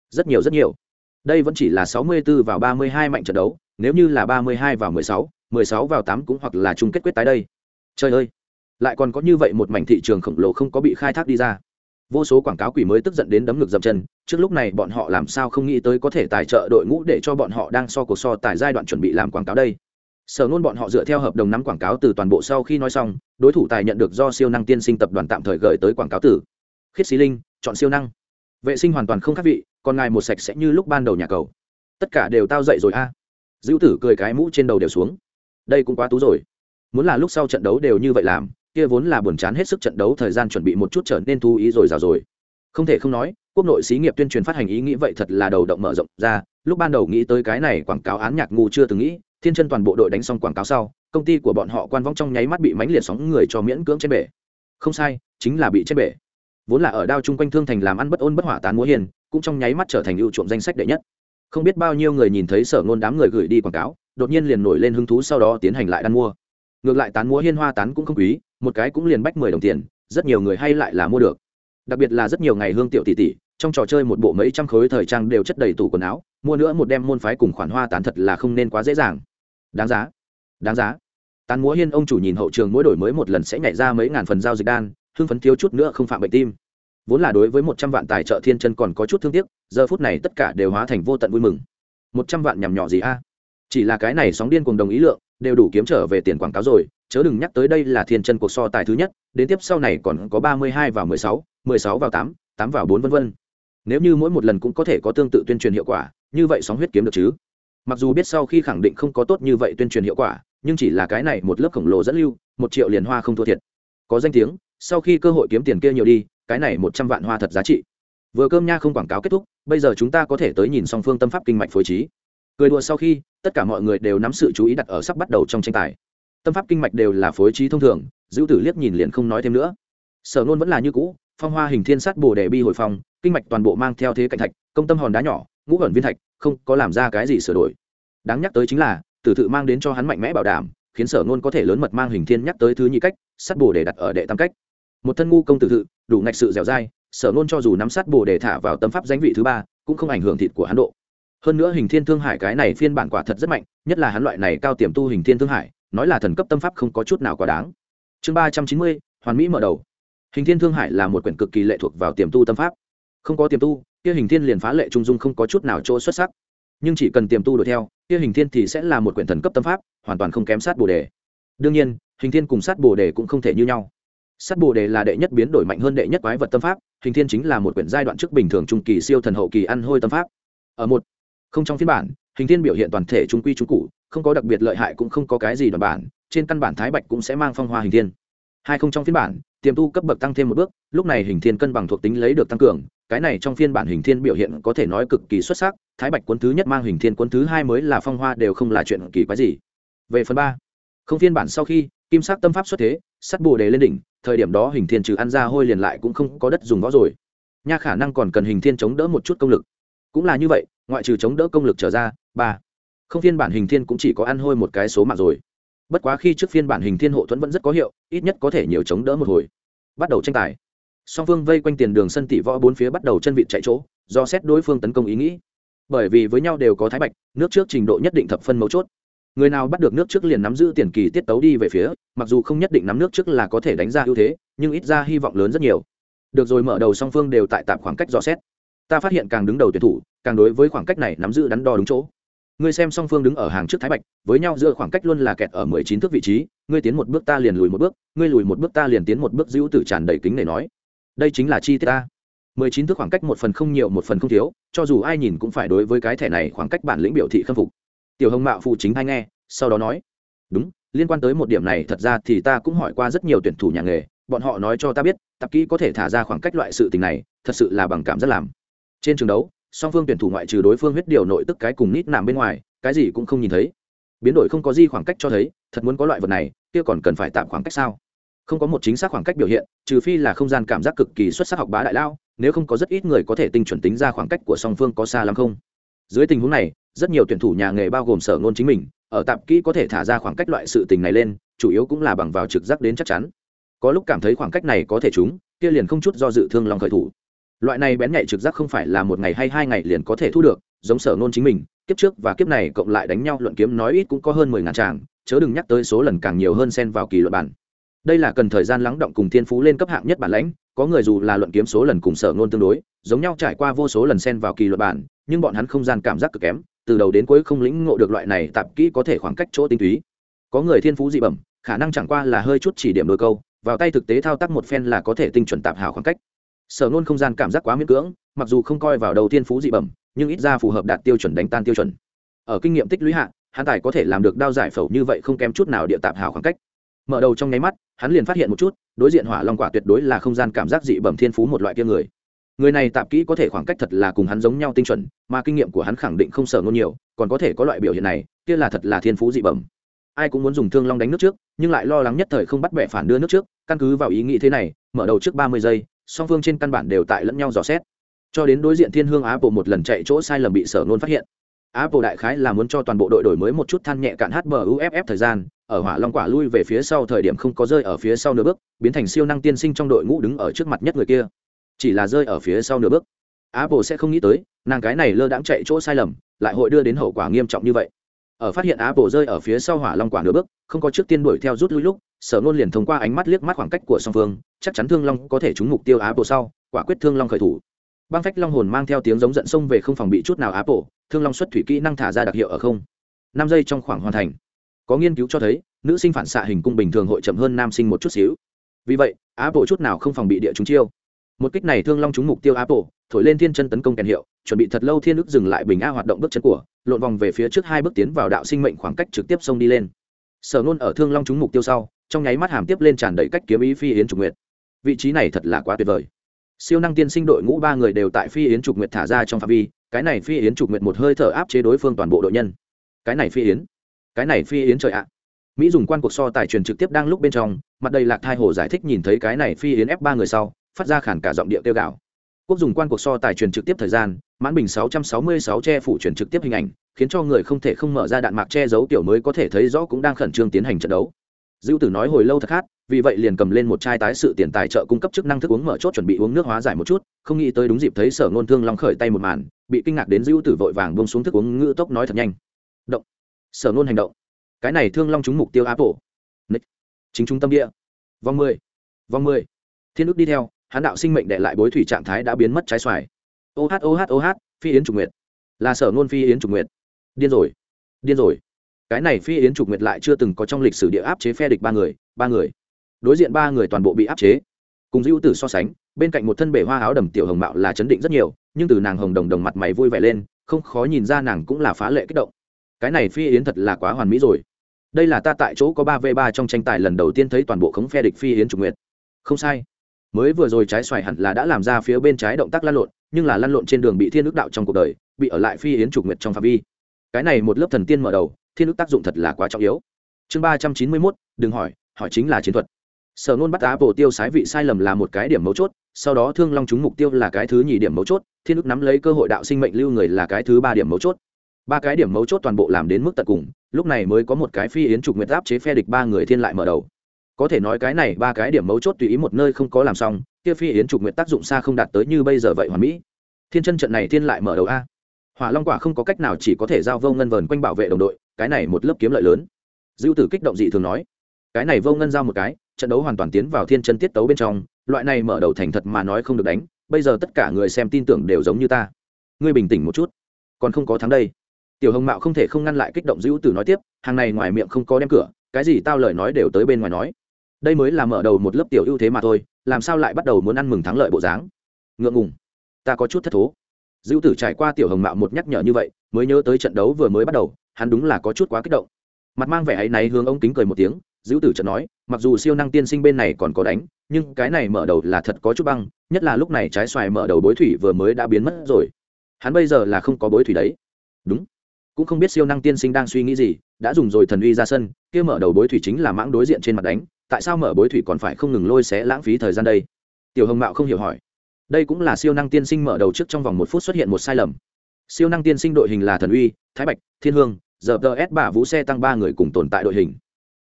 Rất nhiều rất nhiều. Đây vẫn chỉ là sáu mươi 64 vào ba mươi hai mạnh trận đấu, nếu như là ba mươi hai vào mười sáu mười sáu vào tám cũng hoặc là chung kết quyết tái đây. Trời ơi! Lại còn có như vậy một mảnh thị trường khổng lồ không có bị khai thác đi ra. Vô số quảng cáo quỷ mới tức giận đến đấm ngực dậm chân, trước lúc này bọn họ làm sao không nghĩ tới có thể tài trợ đội ngũ để cho bọn họ đang so cuộc so tại giai đoạn chuẩn bị làm quảng cáo đây. Sở nôn bọn họ dựa theo hợp đồng nắm quảng cáo từ toàn bộ sau khi nói xong, đối thủ tài nhận được do siêu năng tiên sinh tập đoàn tạm thời gửi tới quảng cáo tử khiết xí linh, chọn siêu năng. Vệ sinh hoàn toàn không khác vị, còn ngài một sạch sẽ như lúc ban đầu nhà cầu. Tất cả đều tao dậy rồi a. À. dữ tử cười cái mũ trên đầu đều xuống. Đây cũng quá tú rồi. Muốn là lúc sau trận đấu đều như vậy làm kia vốn là buồn chán hết sức trận đấu thời gian chuẩn bị một chút trở nên thu ý rồi rào rồi. Không thể không nói, quốc nội xí nghiệp tuyên truyền phát hành ý nghĩ vậy thật là đầu động mở rộng ra. Lúc ban đầu nghĩ tới cái này quảng cáo án nhạc ngu chưa từng nghĩ, thiên chân toàn bộ đội đánh xong quảng cáo sau, công ty của bọn họ quan vong trong nháy mắt bị mánh liệt sóng người cho miễn cưỡng trên bể. Không sai, chính là bị trên bể. Vốn là ở đao chung quanh thương thành làm ăn bất ôn bất hỏa tán múa hiền, cũng trong nháy mắt trở thành ưu chuộng danh sách đệ nhất. Không biết bao nhiêu người nhìn thấy sở ngôn đám người gửi đi quảng cáo, đột nhiên liền nổi lên hứng thú sau đó tiến hành lại đan mua ngược lại tán múa hiên hoa tán cũng không quý, một cái cũng liền bách mười đồng tiền, rất nhiều người hay lại là mua được. Đặc biệt là rất nhiều ngày hương tiểu tỷ tỷ, trong trò chơi một bộ mấy trăm khối thời trang đều chất đầy tủ quần áo, mua nữa một đem môn phái cùng khoản hoa tán thật là không nên quá dễ dàng. Đáng giá đáng giá. Tán múa hiên ông chủ nhìn hậu trường mỗi đổi mới một lần sẽ nhảy ra mấy ngàn phần giao dịch đan, hưng phấn thiếu chút nữa không phạm bệnh tim. Vốn là đối với một trăm vạn tài trợ thiên chân còn có chút thương tiếc, giờ phút này tất cả đều hóa thành vô tận vui mừng. Một trăm vạn nhằm nhỏ gì a? Chỉ là cái này sóng điên cùng đồng ý lượng đều đủ kiếm trở về tiền quảng cáo rồi, chớ đừng nhắc tới đây là thiên chân cuộc so tài thứ nhất, đến tiếp sau này còn có ba mươi hai vào mười sáu mười sáu vào tám tám vào bốn vân vân. Nếu như mỗi một lần cũng có thể có tương tự tuyên truyền hiệu quả, như vậy sóng huyết kiếm được chứ? Mặc dù biết sau khi khẳng định không có tốt như vậy tuyên truyền hiệu quả, nhưng chỉ là cái này một lớp khổng lồ dẫn lưu, một triệu liền hoa không thua thiệt. Có danh tiếng, sau khi cơ hội kiếm tiền kia nhiều đi, cái này một trăm vạn hoa thật giá trị. Vừa cơm nha không quảng cáo kết thúc, bây giờ chúng ta có thể tới nhìn song phương tâm pháp kinh mạch phối trí cười đùa sau khi, tất cả mọi người đều nắm sự chú ý đặt ở sắp bắt đầu trong tranh tài. Tâm pháp kinh mạch đều là phối trí thông thường giữ tử liếc nhìn liền không nói thêm nữa. Sở nôn vẫn là như cũ, phong hoa hình thiên sát bồ đề bi hồi phong, kinh mạch toàn bộ mang theo thế cạnh thạch, công tâm hòn đá nhỏ, ngũ gần viên thạch, không có làm ra cái gì sửa đổi. Đáng nhắc tới chính là, tử tự mang đến cho hắn mạnh mẽ bảo đảm, khiến sở nôn có thể lớn mật mang hình thiên nhắc tới thứ nhị cách, sát bồ để đặt ở đệ tam cách. Một thân ngu công tử tự, đủ ngạch sự dẻo dai, sở nôn cho dù nắm sát bồ để thả vào tâm pháp danh vị thứ ba, cũng không ảnh hưởng thịt của hắn độ hơn nữa hình thiên thương hải cái này phiên bản quả thật rất mạnh, nhất là hắn loại này cao tiềm tu hình thiên thương hải, nói là thần cấp tâm pháp không có chút nào quá đáng. Chương ba trăm chín mươi, hoàn mỹ mở đầu. Hình thiên thương hải là một quyển cực kỳ lệ thuộc vào tiềm tu tâm pháp. Không có tiềm tu, kia hình thiên liền phá lệ trung dung không có chút nào chỗ xuất sắc. Nhưng chỉ cần tiềm tu đuổi theo, kia hình thiên thì sẽ là một quyển thần cấp tâm pháp, hoàn toàn không kém sát bồ đề. Đương nhiên, hình thiên cùng sát bồ đề cũng không thể như nhau. Sát bồ đề là đệ nhất biến đổi mạnh hơn đệ nhất quái vật tâm pháp, hình thiên chính là một quyển giai đoạn trước bình thường trung kỳ siêu thần hậu kỳ ăn hôi tâm pháp. Ở một không trong phiên bản, hình thiên biểu hiện toàn thể trung quy trung cụ, không có đặc biệt lợi hại cũng không có cái gì đoàn bản, trên căn bản thái bạch cũng sẽ mang phong hoa hình thiên. Hai không trong phiên bản, tiềm tu cấp bậc tăng thêm một bước, lúc này hình thiên cân bằng thuộc tính lấy được tăng cường, cái này trong phiên bản hình thiên biểu hiện có thể nói cực kỳ xuất sắc, thái bạch quân thứ nhất mang hình thiên quân thứ hai mới là phong hoa đều không là chuyện kỳ quái gì. Về phần ba, không phiên bản sau khi, kim sắc tâm pháp xuất thế, sắt bồ đề lên đỉnh, thời điểm đó hình thiên trừ ăn ra hôi liền lại cũng không có đất dùng võ rồi. Nha khả năng còn cần hình thiên chống đỡ một chút công lực cũng là như vậy, ngoại trừ chống đỡ công lực trở ra, ba. Không phiên bản hình thiên cũng chỉ có ăn hôi một cái số mạng rồi. Bất quá khi trước phiên bản hình thiên hộ thuẫn vẫn rất có hiệu, ít nhất có thể nhiều chống đỡ một hồi. Bắt đầu tranh tài. Song phương vây quanh tiền đường sân tỷ võ bốn phía bắt đầu chân vịt chạy chỗ, do xét đối phương tấn công ý nghĩ. Bởi vì với nhau đều có thái bạch, nước trước trình độ nhất định thập phân mấu chốt. Người nào bắt được nước trước liền nắm giữ tiền kỳ tiết tấu đi về phía, mặc dù không nhất định nắm nước trước là có thể đánh ra ưu thế, nhưng ít ra hy vọng lớn rất nhiều. Được rồi, mở đầu song phương đều tại tạm khoảng cách dò xét ta phát hiện càng đứng đầu tuyển thủ, càng đối với khoảng cách này nắm giữ đắn đo đúng chỗ. Ngươi xem song phương đứng ở hàng trước thái bạch, với nhau giữa khoảng cách luôn là kẹt ở mười chín thước vị trí, ngươi tiến một bước ta liền lùi một bước, ngươi lùi một bước ta liền tiến một bước, giữ tử tràn đầy kính để nói. Đây chính là chi tiết ta. mười chín thước khoảng cách một phần không nhiều, một phần không thiếu, cho dù ai nhìn cũng phải đối với cái thẻ này khoảng cách bản lĩnh biểu thị khâm phục. Tiểu hồng mạo phụ chính hay nghe, sau đó nói, đúng, liên quan tới một điểm này thật ra thì ta cũng hỏi qua rất nhiều tuyển thủ nhà nghề, bọn họ nói cho ta biết tập kỹ có thể thả ra khoảng cách loại sự tình này, thật sự là bằng cảm rất làm trên trường đấu, song phương tuyển thủ ngoại trừ đối phương huyết điều nội tức cái cùng nít nằm bên ngoài, cái gì cũng không nhìn thấy. Biến đổi không có gì khoảng cách cho thấy, thật muốn có loại vật này, kia còn cần phải tạm khoảng cách sao? Không có một chính xác khoảng cách biểu hiện, trừ phi là không gian cảm giác cực kỳ xuất sắc học bá đại lao, nếu không có rất ít người có thể tinh chuẩn tính ra khoảng cách của song phương có xa lắm không? Dưới tình huống này, rất nhiều tuyển thủ nhà nghề bao gồm sở ngôn chính mình, ở tạp kỹ có thể thả ra khoảng cách loại sự tình này lên, chủ yếu cũng là bằng vào trực giác đến chắc chắn. Có lúc cảm thấy khoảng cách này có thể trúng, kia liền không chút do dự thương lòng khởi thủ loại này bén nhạy trực giác không phải là một ngày hay hai ngày liền có thể thu được, giống sở nôn chính mình, kiếp trước và kiếp này cộng lại đánh nhau luận kiếm nói ít cũng có hơn mười ngàn tràng, chớ đừng nhắc tới số lần càng nhiều hơn xen vào kỳ luận bản. Đây là cần thời gian lắng động cùng thiên phú lên cấp hạng nhất bản lãnh, có người dù là luận kiếm số lần cùng sở nôn tương đối, giống nhau trải qua vô số lần xen vào kỳ luận bản, nhưng bọn hắn không gian cảm giác cực kém, từ đầu đến cuối không lĩnh ngộ được loại này tạp kỹ có thể khoảng cách chỗ tinh túy. Có người thiên phú dị bẩm, khả năng chẳng qua là hơi chút chỉ điểm đôi câu, vào tay thực tế thao tác một phen là có thể tinh chuẩn tạp hảo khoảng cách sở nôn không gian cảm giác quá miễn cưỡng, mặc dù không coi vào đầu thiên phú dị bẩm, nhưng ít ra phù hợp đạt tiêu chuẩn đánh tan tiêu chuẩn. Ở kinh nghiệm tích lũy hạ, hắn tài có thể làm được đao giải phẫu như vậy không kém chút nào địa tạp hảo khoảng cách. Mở đầu trong nháy mắt, hắn liền phát hiện một chút, đối diện hỏa long quả tuyệt đối là không gian cảm giác dị bẩm thiên phú một loại kia người. Người này tạp kỹ có thể khoảng cách thật là cùng hắn giống nhau tinh chuẩn, mà kinh nghiệm của hắn khẳng định không sở ngôn nhiều, còn có thể có loại biểu hiện này, kia là thật là thiên phú dị bẩm. Ai cũng muốn dùng thương long đánh nước trước, nhưng lại lo lắng nhất thời không bắt bẻ phản đưa nước trước, căn cứ vào ý nghĩ thế này, mở đầu trước ba mươi giây song phương trên căn bản đều tại lẫn nhau dò xét. Cho đến đối diện thiên hương apple một lần chạy chỗ sai lầm bị sở nôn phát hiện. Apple đại khái là muốn cho toàn bộ đội đổi mới một chút than nhẹ cạn hbuff thời gian, ở hỏa long quả lui về phía sau thời điểm không có rơi ở phía sau nửa bước, biến thành siêu năng tiên sinh trong đội ngũ đứng ở trước mặt nhất người kia. Chỉ là rơi ở phía sau nửa bước. Apple sẽ không nghĩ tới, nàng cái này lơ đãng chạy chỗ sai lầm, lại hội đưa đến hậu quả nghiêm trọng như vậy ở phát hiện apple rơi ở phía sau hỏa long quả nửa bước, không có trước tiên đuổi theo rút lui lúc, sở nôn liền thông qua ánh mắt liếc mắt khoảng cách của song phương, chắc chắn thương long có thể trúng mục tiêu apple sau, quả quyết thương long khởi thủ. Băng phách long hồn mang theo tiếng giống giận sông về không phòng bị chút nào apple, thương long xuất thủy kỹ năng thả ra đặc hiệu ở không. Năm giây trong khoảng hoàn thành. Có nghiên cứu cho thấy, nữ sinh phản xạ hình cung bình thường hội chậm hơn nam sinh một chút xíu. Vì vậy, apple chút nào không phòng bị địa chúng chiêu. Một kích này thương long trúng mục tiêu apple, thổi lên thiên chân tấn công kèn hiệu chuẩn bị thật lâu thiên ức dừng lại bình a hoạt động bước chân của, lộn vòng về phía trước hai bước tiến vào đạo sinh mệnh khoảng cách trực tiếp xông đi lên. Sở nôn ở thương long trúng mục tiêu sau, trong nháy mắt hàm tiếp lên tràn đầy cách kiếm ý phi yến trục nguyệt. Vị trí này thật là quá tuyệt vời. Siêu năng tiên sinh đội ngũ ba người đều tại phi yến trục nguyệt thả ra trong phạm vi, cái này phi yến trục nguyệt một hơi thở áp chế đối phương toàn bộ đội nhân. Cái này phi yến, cái này phi yến trời ạ. Mỹ dùng quan cuộc so tài truyền trực tiếp đang lúc bên trong, mặt đầy lạc thai hồ giải thích nhìn thấy cái này phi yến ép ba người sau, phát ra khản cả giọng điệu tiêu gạo quốc dùng quan cuộc so tài truyền trực tiếp thời gian, mãn bình 666 che phủ truyền trực tiếp hình ảnh, khiến cho người không thể không mở ra đạn mạc che giấu tiểu mới có thể thấy rõ cũng đang khẩn trương tiến hành trận đấu. Dữ tử nói hồi lâu thật khát, vì vậy liền cầm lên một chai tái sự tiền tài trợ cung cấp chức năng thức uống mở chốt chuẩn bị uống nước hóa giải một chút, không nghĩ tới đúng dịp thấy sở ngôn thương long khởi tay một màn, bị kinh ngạc đến dữ tử vội vàng bông xuống thức uống ngữ tốc nói thật nhanh. Động. Sở ngôn hành động. Cái này thương long trúng mục tiêu apple. Nick. chính trung tâm địa. Vòng mười. Vòng mười. Thiên ước đi theo hắn đạo sinh mệnh đệ lại bối thủy trạng thái đã biến mất trái xoài. Ô hát ô hát ô hát, phi yến trục nguyệt. Là sở ngôn phi yến trục nguyệt. Điên rồi điên rồi. Cái này phi yến trục nguyệt lại chưa từng có trong lịch sử địa áp chế phe địch ba người ba người. Đối diện ba người toàn bộ bị áp chế. Cùng dữ tử so sánh, bên cạnh một thân bể hoa áo đầm tiểu hồng mạo là chấn định rất nhiều, nhưng từ nàng hồng đồng đồng mặt mày vui vẻ lên, không khó nhìn ra nàng cũng là phá lệ kích động. Cái này phi yến thật là quá hoàn mỹ rồi. Đây là ta tại chỗ có ba v ba trong tranh tài lần đầu tiên thấy toàn bộ khống phe địch phi yến trục nguyệt. Không sai mới vừa rồi trái xoài hẳn là đã làm ra phía bên trái động tác lăn lộn, nhưng là lăn lộn trên đường bị thiên ước đạo trong cuộc đời, bị ở lại phi yến trục nguyệt trong phạm vi. Cái này một lớp thần tiên mở đầu, thiên ước tác dụng thật là quá trọng yếu. Chương ba trăm chín mươi mốt, đừng hỏi hỏi chính là chiến thuật. Sở nôn bắt á bộ tiêu sái vị sai lầm là một cái điểm mấu chốt, sau đó thương long trúng mục tiêu là cái thứ nhì điểm mấu chốt, thiên ước nắm lấy cơ hội đạo sinh mệnh lưu người là cái thứ ba điểm mấu chốt. Ba cái điểm mấu chốt toàn bộ làm đến mức tận cùng, lúc này mới có một cái phi yến trục nguyệt áp chế phe địch ba người thiên lại mở đầu có thể nói cái này ba cái điểm mấu chốt tùy ý một nơi không có làm xong, kia phi yến trục nguyện tác dụng xa không đạt tới như bây giờ vậy hoàn mỹ. Thiên chân trận này thiên lại mở đầu a. Hỏa long quả không có cách nào chỉ có thể giao vô ngân vờn quanh bảo vệ đồng đội, cái này một lớp kiếm lợi lớn. Dữ tử kích động dị thường nói, cái này vô ngân giao một cái, trận đấu hoàn toàn tiến vào thiên chân tiết tấu bên trong, loại này mở đầu thành thật mà nói không được đánh, bây giờ tất cả người xem tin tưởng đều giống như ta. Ngươi bình tĩnh một chút, còn không có thắng đây. Tiểu hồng mạo không thể không ngăn lại kích động dữ tử nói tiếp, hàng này ngoài miệng không có đem cửa, cái gì tao lời nói đều tới bên ngoài nói đây mới là mở đầu một lớp tiểu ưu thế mà thôi, làm sao lại bắt đầu muốn ăn mừng thắng lợi bộ dáng? Ngượng ngùng. Ta có chút thất thố. Dữ tử trải qua tiểu hồng mạo một nhắc nhở như vậy, mới nhớ tới trận đấu vừa mới bắt đầu, hắn đúng là có chút quá kích động. Mặt mang vẻ áy náy hướng ông kính cười một tiếng dữ tử trận nói, mặc dù siêu năng tiên sinh bên này còn có đánh, nhưng cái này mở đầu là thật có chút băng, nhất là lúc này trái xoài mở đầu bối thủy vừa mới đã biến mất rồi. Hắn bây giờ là không có bối thủy đấy. Đúng. Cũng không biết siêu năng tiên sinh đang suy nghĩ gì, đã dùng rồi thần uy ra sân, kia mở đầu bối thủy chính là mãng đối diện trên mặt đánh tại sao mở bối thủy còn phải không ngừng lôi xé lãng phí thời gian đây? Tiểu hồng mạo không hiểu hỏi. Đây cũng là siêu năng tiên sinh mở đầu trước trong vòng một phút xuất hiện một sai lầm. Siêu năng tiên sinh đội hình là thần uy, thái bạch, thiên hương giờ ts bà vũ xe tăng ba người cùng tồn tại đội hình.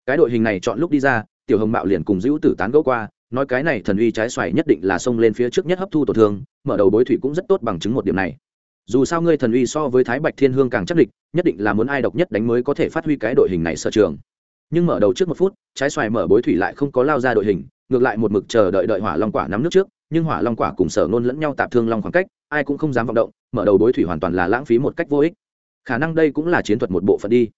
Cái đội hình này chọn lúc đi ra, tiểu hồng mạo liền cùng giữ tử tán gẫu qua, nói cái này thần uy trái xoài nhất định là xông lên phía trước nhất hấp thu tổn thương, mở đầu bối thủy cũng rất tốt bằng chứng một điểm này. Dù sao ngươi thần uy so với thái bạch thiên hương càng chắc địch, nhất định là muốn ai độc nhất đánh mới có thể phát huy cái đội hình này sở trường nhưng mở đầu trước một phút, trái xoài mở bối thủy lại không có lao ra đội hình, ngược lại một mực chờ đợi đợi hỏa long quả nắm nước trước, nhưng hỏa long quả cùng sở nôn lẫn nhau tạp thương long khoảng cách, ai cũng không dám vọng động, mở đầu bối thủy hoàn toàn là lãng phí một cách vô ích. Khả năng đây cũng là chiến thuật một bộ phận đi.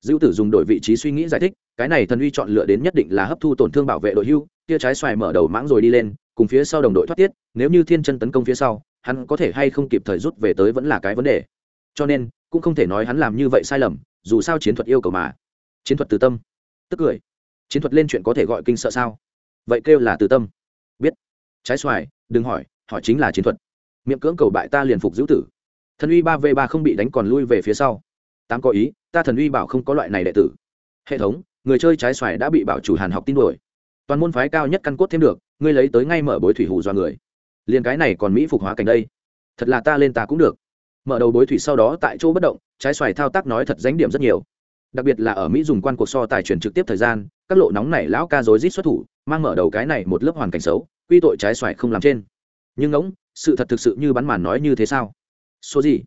Dữ tử dùng đổi vị trí suy nghĩ giải thích, cái này thần uy chọn lựa đến nhất định là hấp thu tổn thương bảo vệ đội hưu, kia trái xoài mở đầu mãng rồi đi lên, cùng phía sau đồng đội thoát tiết, nếu như thiên chân tấn công phía sau, hắn có thể hay không kịp thời rút về tới vẫn là cái vấn đề. Cho nên, cũng không thể nói hắn làm như vậy sai lầm, dù sao chiến thuật yêu cầu mà. Chiến thuật từ tâm tức cười. Chiến thuật lên chuyện có thể gọi kinh sợ sao? Vậy kêu là từ tâm. Biết. Trái xoài, đừng hỏi hỏi chính là chiến thuật. Miệng cưỡng cầu bại ta liền phục giữ tử. Thần uy ba v ba không bị đánh còn lui về phía sau. Tám có ý, ta thần uy bảo không có loại này đệ tử. Hệ thống, người chơi trái xoài đã bị bảo chủ hàn học tin đuổi. Toàn môn phái cao nhất căn cốt thêm được, ngươi lấy tới ngay mở bối thủy hủ do người. Liền cái này còn mỹ phục hóa cảnh đây. Thật là ta lên ta cũng được. Mở đầu bối thủy sau đó tại chỗ bất động, trái xoài thao tác nói thật danh điểm rất nhiều đặc biệt là ở mỹ dùng quan cuộc so tài truyền trực tiếp thời gian, các lộ nóng này lão ca dối rít xuất thủ, mang mở đầu cái này một lớp hoàn cảnh xấu, quy tội trái xoài không làm trên. Nhưng ngỗng, sự thật thực sự như bắn màn nói như thế sao? Số gì?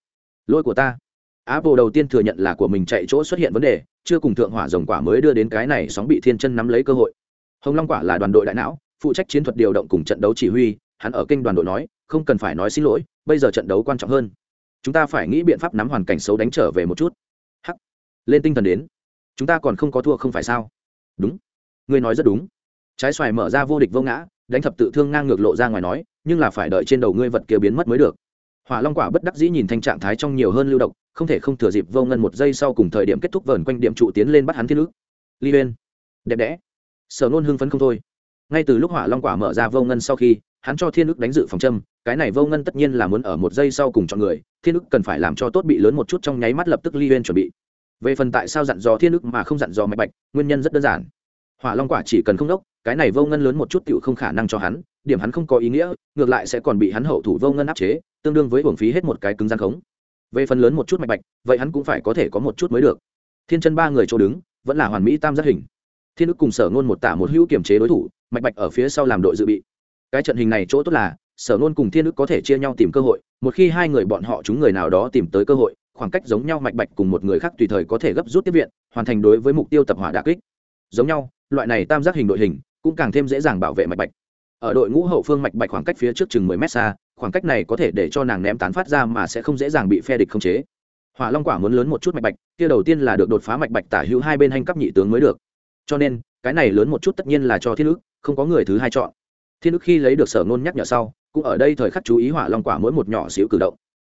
Lỗi của ta. Apple đầu tiên thừa nhận là của mình chạy chỗ xuất hiện vấn đề, chưa cùng thượng hỏa rồng quả mới đưa đến cái này sóng bị thiên chân nắm lấy cơ hội. Hồng long quả là đoàn đội đại não, phụ trách chiến thuật điều động cùng trận đấu chỉ huy, hắn ở kênh đoàn đội nói, không cần phải nói xin lỗi, bây giờ trận đấu quan trọng hơn. Chúng ta phải nghĩ biện pháp nắm hoàn cảnh xấu đánh trở về một chút lên tinh thần đến. Chúng ta còn không có thua không phải sao? Đúng. Ngươi nói rất đúng. Trái xoài mở ra vô địch vô ngã, đánh thập tự thương ngang ngược lộ ra ngoài nói, nhưng là phải đợi trên đầu ngươi vật kia biến mất mới được. Hỏa long quả bất đắc dĩ nhìn thanh trạng thái trong nhiều hơn lưu động không thể không thừa dịp vô ngân một giây sau cùng thời điểm kết thúc vờn quanh điểm trụ tiến lên bắt hắn thiên ước. Ly bên đẹp đẽ. Sở nôn hưng phấn không thôi. Ngay từ lúc hỏa long quả mở ra vô ngân sau khi, hắn cho thiên ước đánh dự phòng châm, cái này vô ngân tất nhiên là muốn ở một giây sau cùng chọn người, thiên ước cần phải làm cho tốt bị lớn một chút trong nháy mắt lập tức ly bên chuẩn bị về phần tại sao dặn dò thiên ức mà không dặn dò mạch bạch, nguyên nhân rất đơn giản. Hỏa long quả chỉ cần không đốc, cái này vô ngân lớn một chút tựu không khả năng cho hắn, điểm hắn không có ý nghĩa, ngược lại sẽ còn bị hắn hậu thủ vô ngân áp chế, tương đương với hưởng phí hết một cái cứng gian khống. Về phần lớn một chút mạch bạch, vậy hắn cũng phải có thể có một chút mới được. Thiên chân ba người chỗ đứng, vẫn là hoàn mỹ tam giác hình. Thiên ức cùng sở ngôn một tả một hữu kiểm chế đối thủ, mạch bạch ở phía sau làm đội dự bị. Cái trận hình này chỗ tốt là, sở ngôn cùng thiên ức có thể chia nhau tìm cơ hội, một khi hai người bọn họ chúng người nào đó tìm tới cơ hội khoảng cách giống nhau mạch bạch cùng một người khác tùy thời có thể gấp rút tiếp viện, hoàn thành đối với mục tiêu tập hỏa đà kích. Giống nhau, loại này tam giác hình đội hình cũng càng thêm dễ dàng bảo vệ mạch bạch. Ở đội ngũ hậu phương mạch bạch khoảng cách phía trước chừng mười mét xa, khoảng cách này có thể để cho nàng ném tán phát ra mà sẽ không dễ dàng bị phe địch khống chế. Hỏa long quả muốn lớn một chút mạch bạch, kia đầu tiên là được đột phá mạch bạch tả hữu hai bên hành cấp nhị tướng mới được. Cho nên, cái này lớn một chút tất nhiên là cho thiên ức, không có người thứ hai chọn. Thiên ức khi lấy được sở ngôn nhắc nhở sau, cũng ở đây thời khắc chú ý hỏa long quả mỗi một nhỏ xíu cử động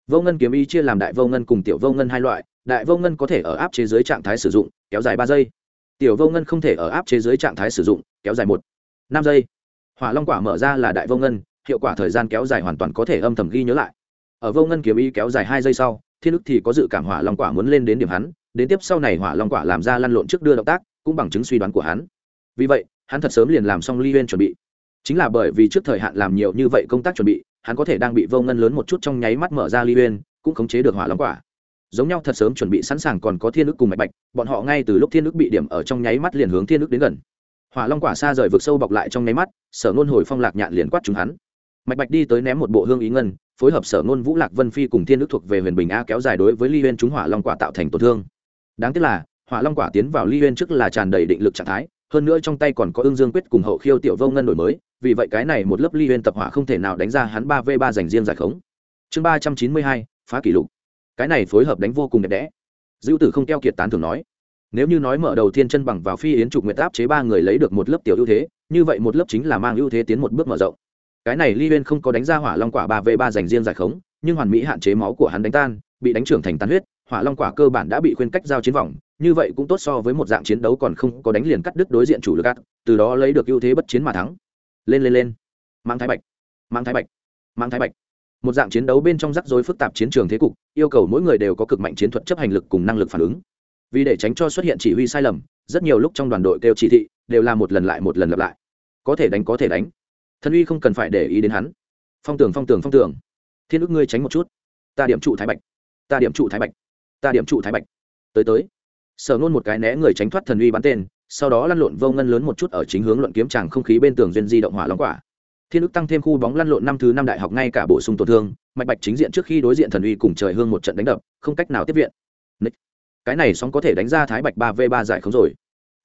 vô ngân kiếm ý chia làm đại vô ngân cùng tiểu vô ngân hai loại, đại vô ngân có thể ở áp chế dưới trạng thái sử dụng, kéo dài ba giây. Tiểu vô ngân không thể ở áp chế dưới trạng thái sử dụng, kéo dài một, năm giây. Hỏa long quả mở ra là đại vô ngân, hiệu quả thời gian kéo dài hoàn toàn có thể âm thầm ghi nhớ lại. Ở vô ngân kiếm ý kéo dài hai giây sau, thiên ức thì có dự cảm hỏa long quả muốn lên đến điểm hắn, đến tiếp sau này hỏa long quả làm ra lăn lộn trước đưa động tác, cũng bằng chứng suy đoán của hắn. Vì vậy, hắn thật sớm liền làm xong ly huyên chuẩn bị. Chính là bởi vì trước thời hạn làm nhiều như vậy công tác chuẩn bị hắn có thể đang bị vô ngân lớn một chút trong nháy mắt mở ra ly Uyên, cũng khống chế được hỏa long quả. Giống nhau thật sớm chuẩn bị sẵn sàng còn có thiên ức cùng mạch bạch, bọn họ ngay từ lúc thiên ức bị điểm ở trong nháy mắt liền hướng thiên ức đến gần. Hỏa long quả xa rời vực sâu bọc lại trong nháy mắt, sở nôn hồi phong lạc nhạn liền quát chúng hắn. Mạch bạch đi tới ném một bộ hương ý ngân, phối hợp sở nôn vũ lạc vân phi cùng thiên ức thuộc về huyền bình a kéo dài đối với ly huyên chúng hỏa long quả tạo thành tổn thương. Đáng tiếc là, hỏa long quả tiến vào ly huyên trước là tràn đầy định lực trạng thái, hơn nữa trong tay còn có ương dương quyết cùng hậu khiêu tiểu vô ngân đổi mới vì vậy cái này một lớp ly huyên tập hỏa không thể nào đánh ra hắn ba v ba dành riêng giải khống. Chương ba trăm chín mươi hai, phá kỷ lục. Cái này phối hợp đánh vô cùng đẹp đẽ. Dữ tử không keo kiệt tán thường nói, nếu như nói mở đầu thiên chân bằng vào phi yến trục nguyệt áp chế ba người lấy được một lớp tiểu ưu thế, như vậy một lớp chính là mang ưu thế tiến một bước mở rộng. Cái này ly huyên không có đánh ra hỏa long quả ba v ba dành riêng giải khống, nhưng hoàn mỹ hạn chế máu của hắn đánh tan, bị đánh trưởng thành tan huyết, hỏa long quả cơ bản đã bị khuyên cách giao chiến vòng, như vậy cũng tốt so với một dạng chiến đấu còn không có đánh liền cắt đứt đối diện chủ lực cắt từ đó lấy được ưu thế bất chiến mà thắng lên lên lên. Mang thái bạch mang thái bạch mang thái bạch. Một dạng chiến đấu bên trong rắc rối phức tạp chiến trường thế cục, yêu cầu mỗi người đều có cực mạnh chiến thuật chấp hành lực cùng năng lực phản ứng. Vì để tránh cho xuất hiện chỉ huy sai lầm, rất nhiều lúc trong đoàn đội kêu chỉ thị, đều là một lần lại một lần lặp lại. Có thể đánh có thể đánh. Thân uy không cần phải để ý đến hắn. Phong tường phong tường phong tường. Thiên ức ngươi tránh một chút. Ta điểm trụ thái bạch. Ta điểm trụ thái bạch. Ta điểm trụ thái bạch. Tới tới. Sở nôn một cái né người tránh thoát thần uy bắn tên sau đó lăn lộn vô ngân lớn một chút ở chính hướng luận kiếm tràng không khí bên tường duyên di động hỏa long quả. Thiên ức tăng thêm khu bóng lăn lộn năm thứ năm đại học ngay cả bổ sung tổn thương, mạch bạch chính diện trước khi đối diện thần uy cùng trời hương một trận đánh đập, không cách nào tiếp viện. Cái này sóng có thể đánh ra thái bạch ba v ba giải khống rồi.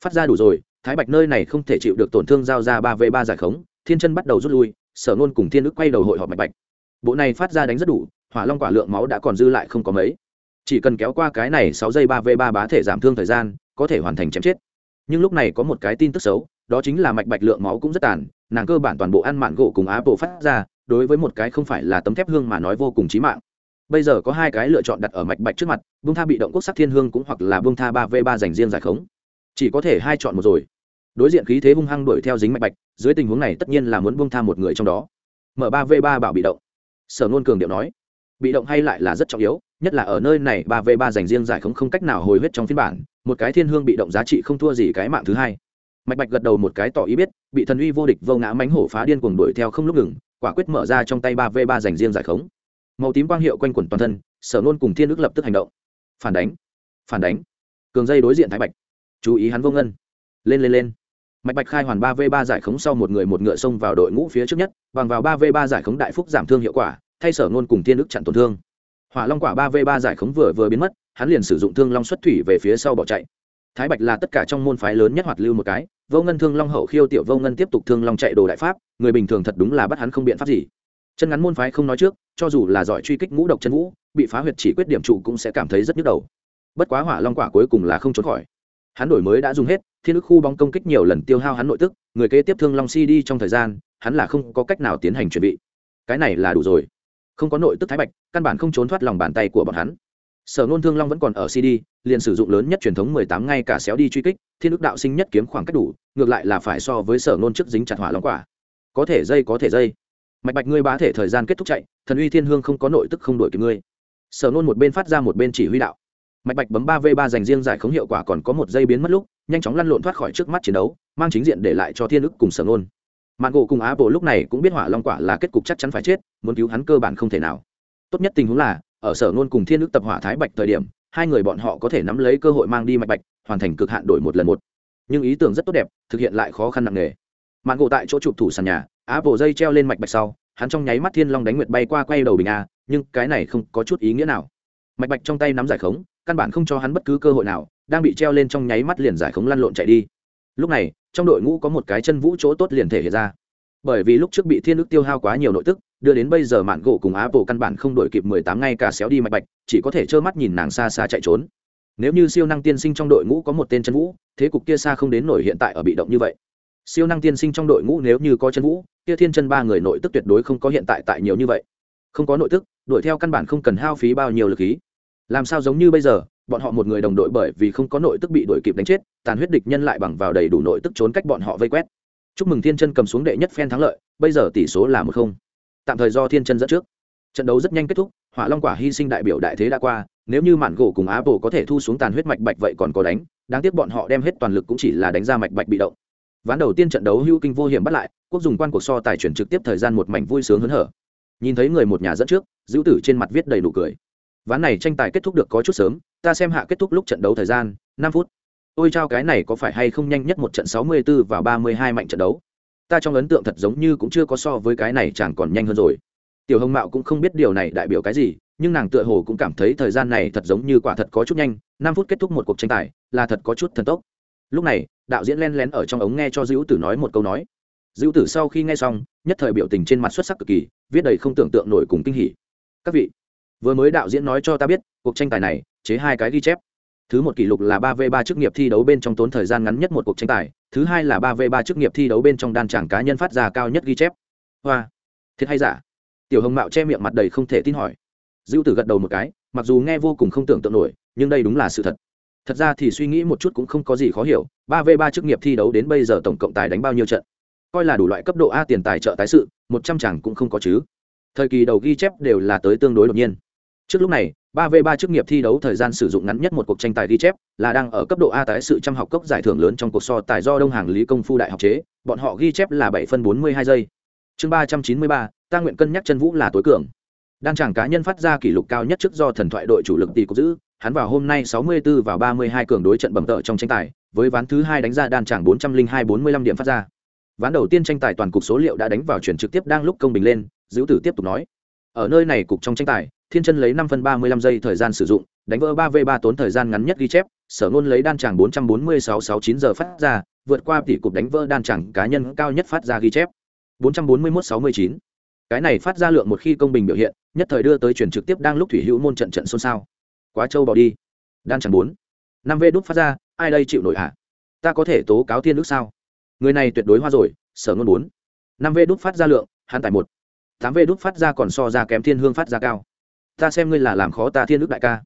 Phát ra đủ rồi, thái bạch nơi này không thể chịu được tổn thương giao ra ba v ba giải khống, thiên chân bắt đầu rút lui, sở nôn cùng thiên ức quay đầu hội họp mạch bạch. Bộ này phát ra đánh rất đủ, hỏa long quả lượng máu đã còn dư lại không có mấy. Chỉ cần kéo qua cái này sáu giây ba v ba bá thể giảm thương thời gian, có thể hoàn thành chém chết nhưng lúc này có một cái tin tức xấu, đó chính là mạch bạch lượng máu cũng rất tàn, nàng cơ bản toàn bộ ăn mạn gỗ cùng á bộ phát ra, đối với một cái không phải là tấm thép hương mà nói vô cùng chí mạng. Bây giờ có hai cái lựa chọn đặt ở mạch bạch trước mặt bung tha bị động quốc sắc thiên hương cũng hoặc là bung tha ba v ba dành riêng giải khống. Chỉ có thể hai chọn một rồi. Đối diện khí thế hung hăng đuổi theo dính mạch bạch, dưới tình huống này tất nhiên là muốn bung tha một người trong đó. Mở ba v ba bảo bị động. Sở nôn cường điệu nói, bị động hay lại là rất trọng yếu nhất là ở nơi này ba v ba dành riêng giải khống không cách nào hồi huyết trong phiên bản, một cái thiên hương bị động giá trị không thua gì cái mạng thứ hai. Mạch bạch gật đầu một cái tỏ ý biết, bị thần uy vô địch vô ngã mánh hổ phá điên cuồng đuổi theo không lúc ngừng, quả quyết mở ra trong tay ba v ba dành riêng giải khống. Màu tím quang hiệu quanh quẩn toàn thân, sở nôn cùng thiên ước lập tức hành động. Phản đánh phản đánh. Cường dây đối diện thái bạch. Chú ý hắn vô ngân. Lên lên lên. Mạch bạch khai hoàn ba v ba giải khống sau một người một ngựa xông vào đội ngũ phía trước nhất, bằng vào ba v ba giải khống đại phúc giảm thương hiệu quả, thay sở nôn cùng thiên ước chặn tổn thương hỏa long quả ba v ba giải khống vừa vừa biến mất, hắn liền sử dụng thương long xuất thủy về phía sau bỏ chạy. Thái bạch là tất cả trong môn phái lớn nhất hoạt lưu một cái, vô ngân thương long hậu khiêu tiểu vô ngân tiếp tục thương long chạy đồ đại pháp, người bình thường thật đúng là bắt hắn không biện pháp gì. Chân ngắn môn phái không nói trước, cho dù là giỏi truy kích ngũ độc chân vũ, bị phá huyệt chỉ quyết điểm trụ cũng sẽ cảm thấy rất nhức đầu. Bất quá hỏa long quả cuối cùng là không trốn khỏi. Hắn đổi mới đã dùng hết, thiên ức khu bóng công kích nhiều lần tiêu hao hắn nội tức, người kế tiếp thương long si đi trong thời gian, hắn là không có cách nào tiến hành chuẩn bị. Cái này là đủ rồi không có nội tức thái bạch, căn bản không trốn thoát lòng bàn tay của bọn hắn. Sở nôn thương long vẫn còn ở cd liền sử dụng lớn nhất truyền thống mười tám ngay cả xéo đi truy kích, thiên đức đạo sinh nhất kiếm khoảng cách đủ, ngược lại là phải so với sở nôn trước dính chặt hỏa long quả. Có thể dây, có thể dây. Mạch bạch ngươi bá thể thời gian kết thúc chạy, thần uy thiên hương không có nội tức không đổi kịp ngươi. Sở nôn một bên phát ra một bên chỉ huy đạo. Mạch bạch bấm ba v ba dành riêng giải khống hiệu quả còn có một dây biến mất lúc, nhanh chóng lăn lộn thoát khỏi trước mắt chiến đấu, mang chính diện để lại cho thiên ức cùng sở nôn mạng gỗ cùng á bộ lúc này cũng biết hỏa long quả là kết cục chắc chắn phải chết, muốn cứu hắn cơ bản không thể nào. Tốt nhất tình huống là, ở sở ngôn cùng thiên ức tập hỏa thái bạch thời điểm, hai người bọn họ có thể nắm lấy cơ hội mang đi mạch bạch, hoàn thành cực hạn đổi một lần một. Nhưng ý tưởng rất tốt đẹp, thực hiện lại khó khăn nặng nề. Mạng gỗ tại chỗ chụp thủ sàn nhà á bộ dây treo lên mạch bạch sau, hắn trong nháy mắt thiên long đánh nguyệt bay qua quay đầu bình a, nhưng cái này không có chút ý nghĩa nào. Mạch bạch trong tay nắm giải khống, căn bản không cho hắn bất cứ cơ hội nào, đang bị treo lên trong nháy mắt liền giải khống lăn lộn chạy đi. Lúc này trong đội ngũ có một cái chân vũ chỗ tốt liền thể hiện ra. Bởi vì lúc trước bị thiên ức tiêu hao quá nhiều nội tức, đưa đến bây giờ mạn gỗ cùng á bộ căn bản không đổi kịp mười tám ngay cả xéo đi mạch bạch, chỉ có thể trơ mắt nhìn nàng xa xa chạy trốn. Nếu như siêu năng tiên sinh trong đội ngũ có một tên chân vũ, thế cục kia xa không đến nổi hiện tại ở bị động như vậy. Siêu năng tiên sinh trong đội ngũ nếu như có chân vũ, kia thiên chân ba người nội tức tuyệt đối không có hiện tại tại nhiều như vậy. Không có nội tức, đuổi theo căn bản không cần hao phí bao nhiêu lực khí. Làm sao giống như bây giờ bọn họ một người đồng đội bởi vì không có nội tức bị đuổi kịp đánh chết, tàn huyết địch nhân lại bằng vào đầy đủ nội tức trốn cách bọn họ vây quét. Chúc mừng thiên chân cầm xuống đệ nhất phen thắng lợi, bây giờ tỷ số là một không. Tạm thời do thiên chân dẫn trước. Trận đấu rất nhanh kết thúc, hỏa long quả hy sinh đại biểu đại thế đã qua, nếu như mạn gỗ cùng á bồ có thể thu xuống tàn huyết mạch bạch vậy còn có đánh, đáng tiếc bọn họ đem hết toàn lực cũng chỉ là đánh ra mạch bạch bị động. Ván đầu tiên trận đấu hữu kinh vô hiểm bắt lại, quốc dùng quan cuộc so tài chuyển trực tiếp thời gian một mảnh vui sướng hớn hở. Nhìn thấy người một nhà dẫn trước giữ tử trên mặt viết đầy nụ cười ván này tranh tài kết thúc được có chút sớm, ta xem hạ kết thúc lúc trận đấu thời gian, năm phút. Ôi trao cái này có phải hay không nhanh nhất một trận sáu mươi 64 và ba mươi hai mạnh trận đấu? Ta trong ấn tượng thật giống như cũng chưa có so với cái này chẳng còn nhanh hơn rồi. Tiểu hồng mạo cũng không biết điều này đại biểu cái gì, nhưng nàng tựa hồ cũng cảm thấy thời gian này thật giống như quả thật có chút nhanh, năm phút kết thúc một cuộc tranh tài, là thật có chút thần tốc. Lúc này, đạo diễn len lén ở trong ống nghe cho dữ tử nói một câu nói. Dữ tử sau khi nghe xong, nhất thời biểu tình trên mặt xuất sắc cực kỳ, viết đầy không tưởng tượng nổi cùng kinh hỉ. Các vị vừa mới đạo diễn nói cho ta biết, cuộc tranh tài này, chế hai cái ghi chép. Thứ một kỷ lục là ba v ba chức nghiệp thi đấu bên trong tốn thời gian ngắn nhất một cuộc tranh tài, thứ hai là ba v ba chức nghiệp thi đấu bên trong đan tràng cá nhân phát ra cao nhất ghi chép. Hoa. Thiệt hay giả? Tiểu hồng mạo che miệng mặt đầy không thể tin hỏi. Dữ tử gật đầu một cái, mặc dù nghe vô cùng không tưởng tượng nổi, nhưng đây đúng là sự thật. Thật ra thì suy nghĩ một chút cũng không có gì khó hiểu, ba v ba chức nghiệp thi đấu đến bây giờ tổng cộng tài đánh bao nhiêu trận? Coi là đủ loại cấp độ a tiền tài trợ tái sự, một trăm chẳng cũng không có chứ. Thời kỳ đầu ghi chép đều là tới tương đối đột nhiên trước lúc này, ba v ba chức nghiệp thi đấu thời gian sử dụng ngắn nhất một cuộc tranh tài ghi chép, là đang ở cấp độ a tái sự trăm học cốc giải thưởng lớn trong cuộc so tài do đông hàng lý công phu đại học chế, bọn họ ghi chép là bảy phân bốn mươi hai giây. Chương ba trăm chín mươi ba, ta nguyện cân nhắc chân vũ là tối cường. Đan chàng cá nhân phát ra kỷ lục cao nhất trước do thần thoại đội chủ lực tỷ cục giữ, hắn vào hôm nay 64 vào 32 cường đối trận bẩm tợ trong tranh tài, với ván thứ hai đánh ra đan chàng 402-45 điểm phát ra. Ván đầu tiên tranh tài toàn cục số liệu đã đánh vào chuyển trực tiếp đang lúc công bình lên giữ tử tiếp tục nói, ở nơi này cục trong tranh tài thiên chân lấy năm phân 35 giây thời gian sử dụng, đánh vỡ ba v ba tốn thời gian ngắn nhất ghi chép, sở ngôn lấy đan chẳng bốn trăm bốn mươi sáu sáu chín giờ phát ra, vượt qua tỷ cục đánh vỡ đan tràng cá nhân cao nhất phát ra ghi chép. 441-69 cái này phát ra lượng một khi công bình biểu hiện, nhất thời đưa tới chuyển trực tiếp đang lúc thủy hữu môn trận trận xôn xao. Quá trâu bỏ đi. Đan chẳng bốn. Năm v đút phát ra, ai đây chịu nổi hả? Ta có thể tố cáo thiên đức sao? Người này tuyệt đối hoa rồi, sở ngôn bốn. Năm v đút phát ra lượng, hắn tại một. Tám v đút phát ra còn so ra kém thiên hương phát ra cao ta xem ngươi là làm khó ta thiên đức đại ca.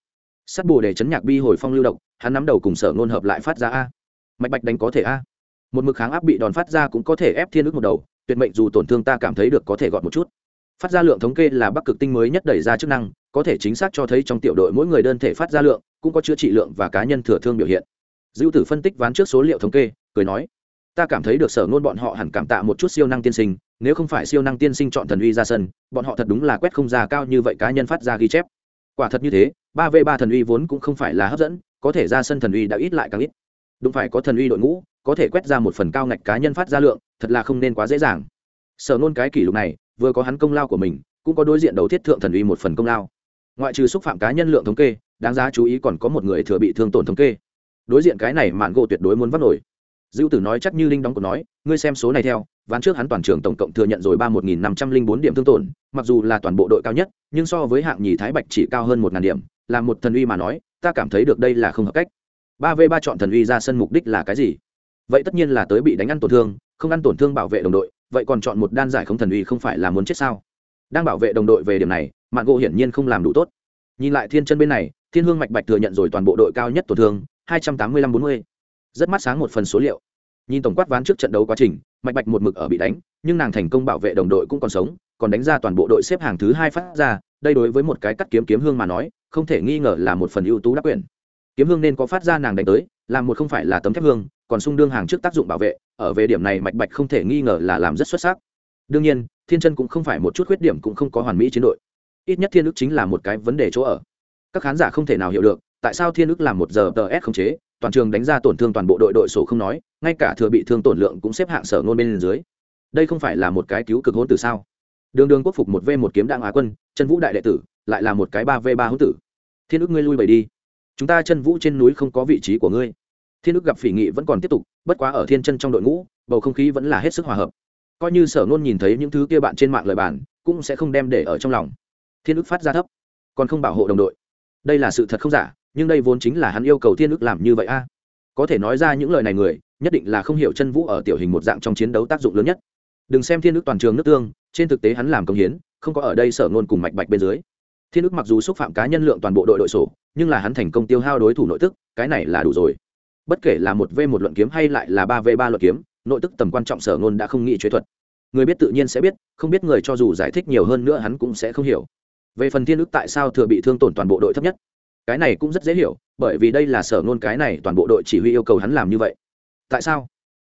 Sắt bù để chấn nhạc bi hồi phong lưu động hắn nắm đầu cùng sở ngôn hợp lại phát ra a. Mạch bạch đánh có thể a. Một mực kháng áp bị đòn phát ra cũng có thể ép thiên đức một đầu, tuyệt mệnh dù tổn thương ta cảm thấy được có thể gọn một chút. Phát ra lượng thống kê là bắc cực tinh mới nhất đẩy ra chức năng, có thể chính xác cho thấy trong tiểu đội mỗi người đơn thể phát ra lượng, cũng có chữa trị lượng và cá nhân thừa thương biểu hiện. Dữ tử phân tích ván trước số liệu thống kê, cười nói, ta cảm thấy được sở ngôn bọn họ hẳn cảm tạ một chút siêu năng tiên sinh nếu không phải siêu năng tiên sinh chọn thần uy ra sân, bọn họ thật đúng là quét không ra cao như vậy cá nhân phát ra ghi chép. Quả thật như thế, ba v ba thần uy vốn cũng không phải là hấp dẫn, có thể ra sân thần uy đã ít lại càng ít. Đúng phải có thần uy đội ngũ, có thể quét ra một phần cao ngạch cá nhân phát ra lượng, thật là không nên quá dễ dàng. Sở nôn cái kỷ lục này, vừa có hắn công lao của mình, cũng có đối diện đầu thiết thượng thần uy một phần công lao. Ngoại trừ xúc phạm cá nhân lượng thống kê, đáng giá chú ý còn có một người thừa bị thương tổn thống kê. Đối diện cái này mạn gỗ tuyệt đối muốn vắt nổi. Dữ tử nói chắc như linh đóng của nói, ngươi xem số này theo ván trước hắn toàn trường tổng cộng thừa nhận rồi ba một nghìn năm trăm linh bốn điểm thương tổn, mặc dù là toàn bộ đội cao nhất, nhưng so với hạng nhì thái bạch chỉ cao hơn một ngàn điểm, là một thần uy mà nói, ta cảm thấy được đây là không hợp cách. Ba v ba chọn thần uy ra sân mục đích là cái gì? Vậy tất nhiên là tới bị đánh ăn tổn thương, không ăn tổn thương bảo vệ đồng đội, vậy còn chọn một đan giải không thần uy không phải là muốn chết sao? Đang bảo vệ đồng đội về điểm này mạng gỗ hiển nhiên không làm đủ tốt. Nhìn lại thiên chân bên này, thiên hương mạch bạch thừa nhận rồi toàn bộ đội cao nhất tổn thương, hai trăm tám mươi lăm bốn mươi. Rất mắt sáng một phần số liệu nhìn tổng quát ván trước trận đấu quá trình, mạch bạch một mực ở bị đánh, nhưng nàng thành công bảo vệ đồng đội cũng còn sống, còn đánh ra toàn bộ đội xếp hàng thứ hai phát ra, đây đối với một cái cắt kiếm kiếm hương mà nói, không thể nghi ngờ là một phần ưu tú đắc quyền. Kiếm hương nên có phát ra nàng đánh tới, làm một không phải là tấm thép hương, còn sung đương hàng trước tác dụng bảo vệ, ở về điểm này mạch bạch không thể nghi ngờ là làm rất xuất sắc. Đương nhiên, thiên chân cũng không phải một chút khuyết điểm cũng không có hoàn mỹ chiến đội. Ít nhất thiên ức chính là một cái vấn đề chỗ ở. Các khán giả không thể nào hiểu được, tại sao thiên ức làm một giờ tờ s không chế toàn trường đánh ra tổn thương toàn bộ đội đội sổ không nói, ngay cả thừa bị thương tổn lượng cũng xếp hạng sở ngôn bên dưới. Đây không phải là một cái cứu cực hôn từ sao? Đường đường quốc phục một v một kiếm đặng á quân, chân vũ đại đệ tử, lại là một cái ba v ba hôn tử. Thiên ức ngươi lui bày đi. Chúng ta chân vũ trên núi không có vị trí của ngươi. Thiên ức gặp phỉ nghị vẫn còn tiếp tục, bất quá ở thiên chân trong đội ngũ, bầu không khí vẫn là hết sức hòa hợp. Coi như sở nôn nhìn thấy những thứ kia bạn trên mạng lời bàn, cũng sẽ không đem để ở trong lòng. Thiên ức phát ra thấp, còn không bảo hộ đồng đội. Đây là sự thật không giả nhưng đây vốn chính là hắn yêu cầu thiên ức làm như vậy a. Có thể nói ra những lời này người, nhất định là không hiểu chân vũ ở tiểu hình một dạng trong chiến đấu tác dụng lớn nhất. Đừng xem thiên ức toàn trường nước tương, trên thực tế hắn làm công hiến, không có ở đây sở ngôn cùng mạch bạch bên dưới. Thiên ức mặc dù xúc phạm cá nhân lượng toàn bộ đội đội sổ, nhưng là hắn thành công tiêu hao đối thủ nội tức, cái này là đủ rồi. Bất kể là một v một luận kiếm hay lại là ba v ba luận kiếm, nội tức tầm quan trọng sở ngôn đã không nghĩ chế thuật. Người biết tự nhiên sẽ biết, không biết người cho dù giải thích nhiều hơn nữa hắn cũng sẽ không hiểu. Về phần thiên ức tại sao thừa bị thương tổn toàn bộ đội thấp nhất cái này cũng rất dễ hiểu, bởi vì đây là sở nôn cái này toàn bộ đội chỉ huy yêu cầu hắn làm như vậy. Tại sao?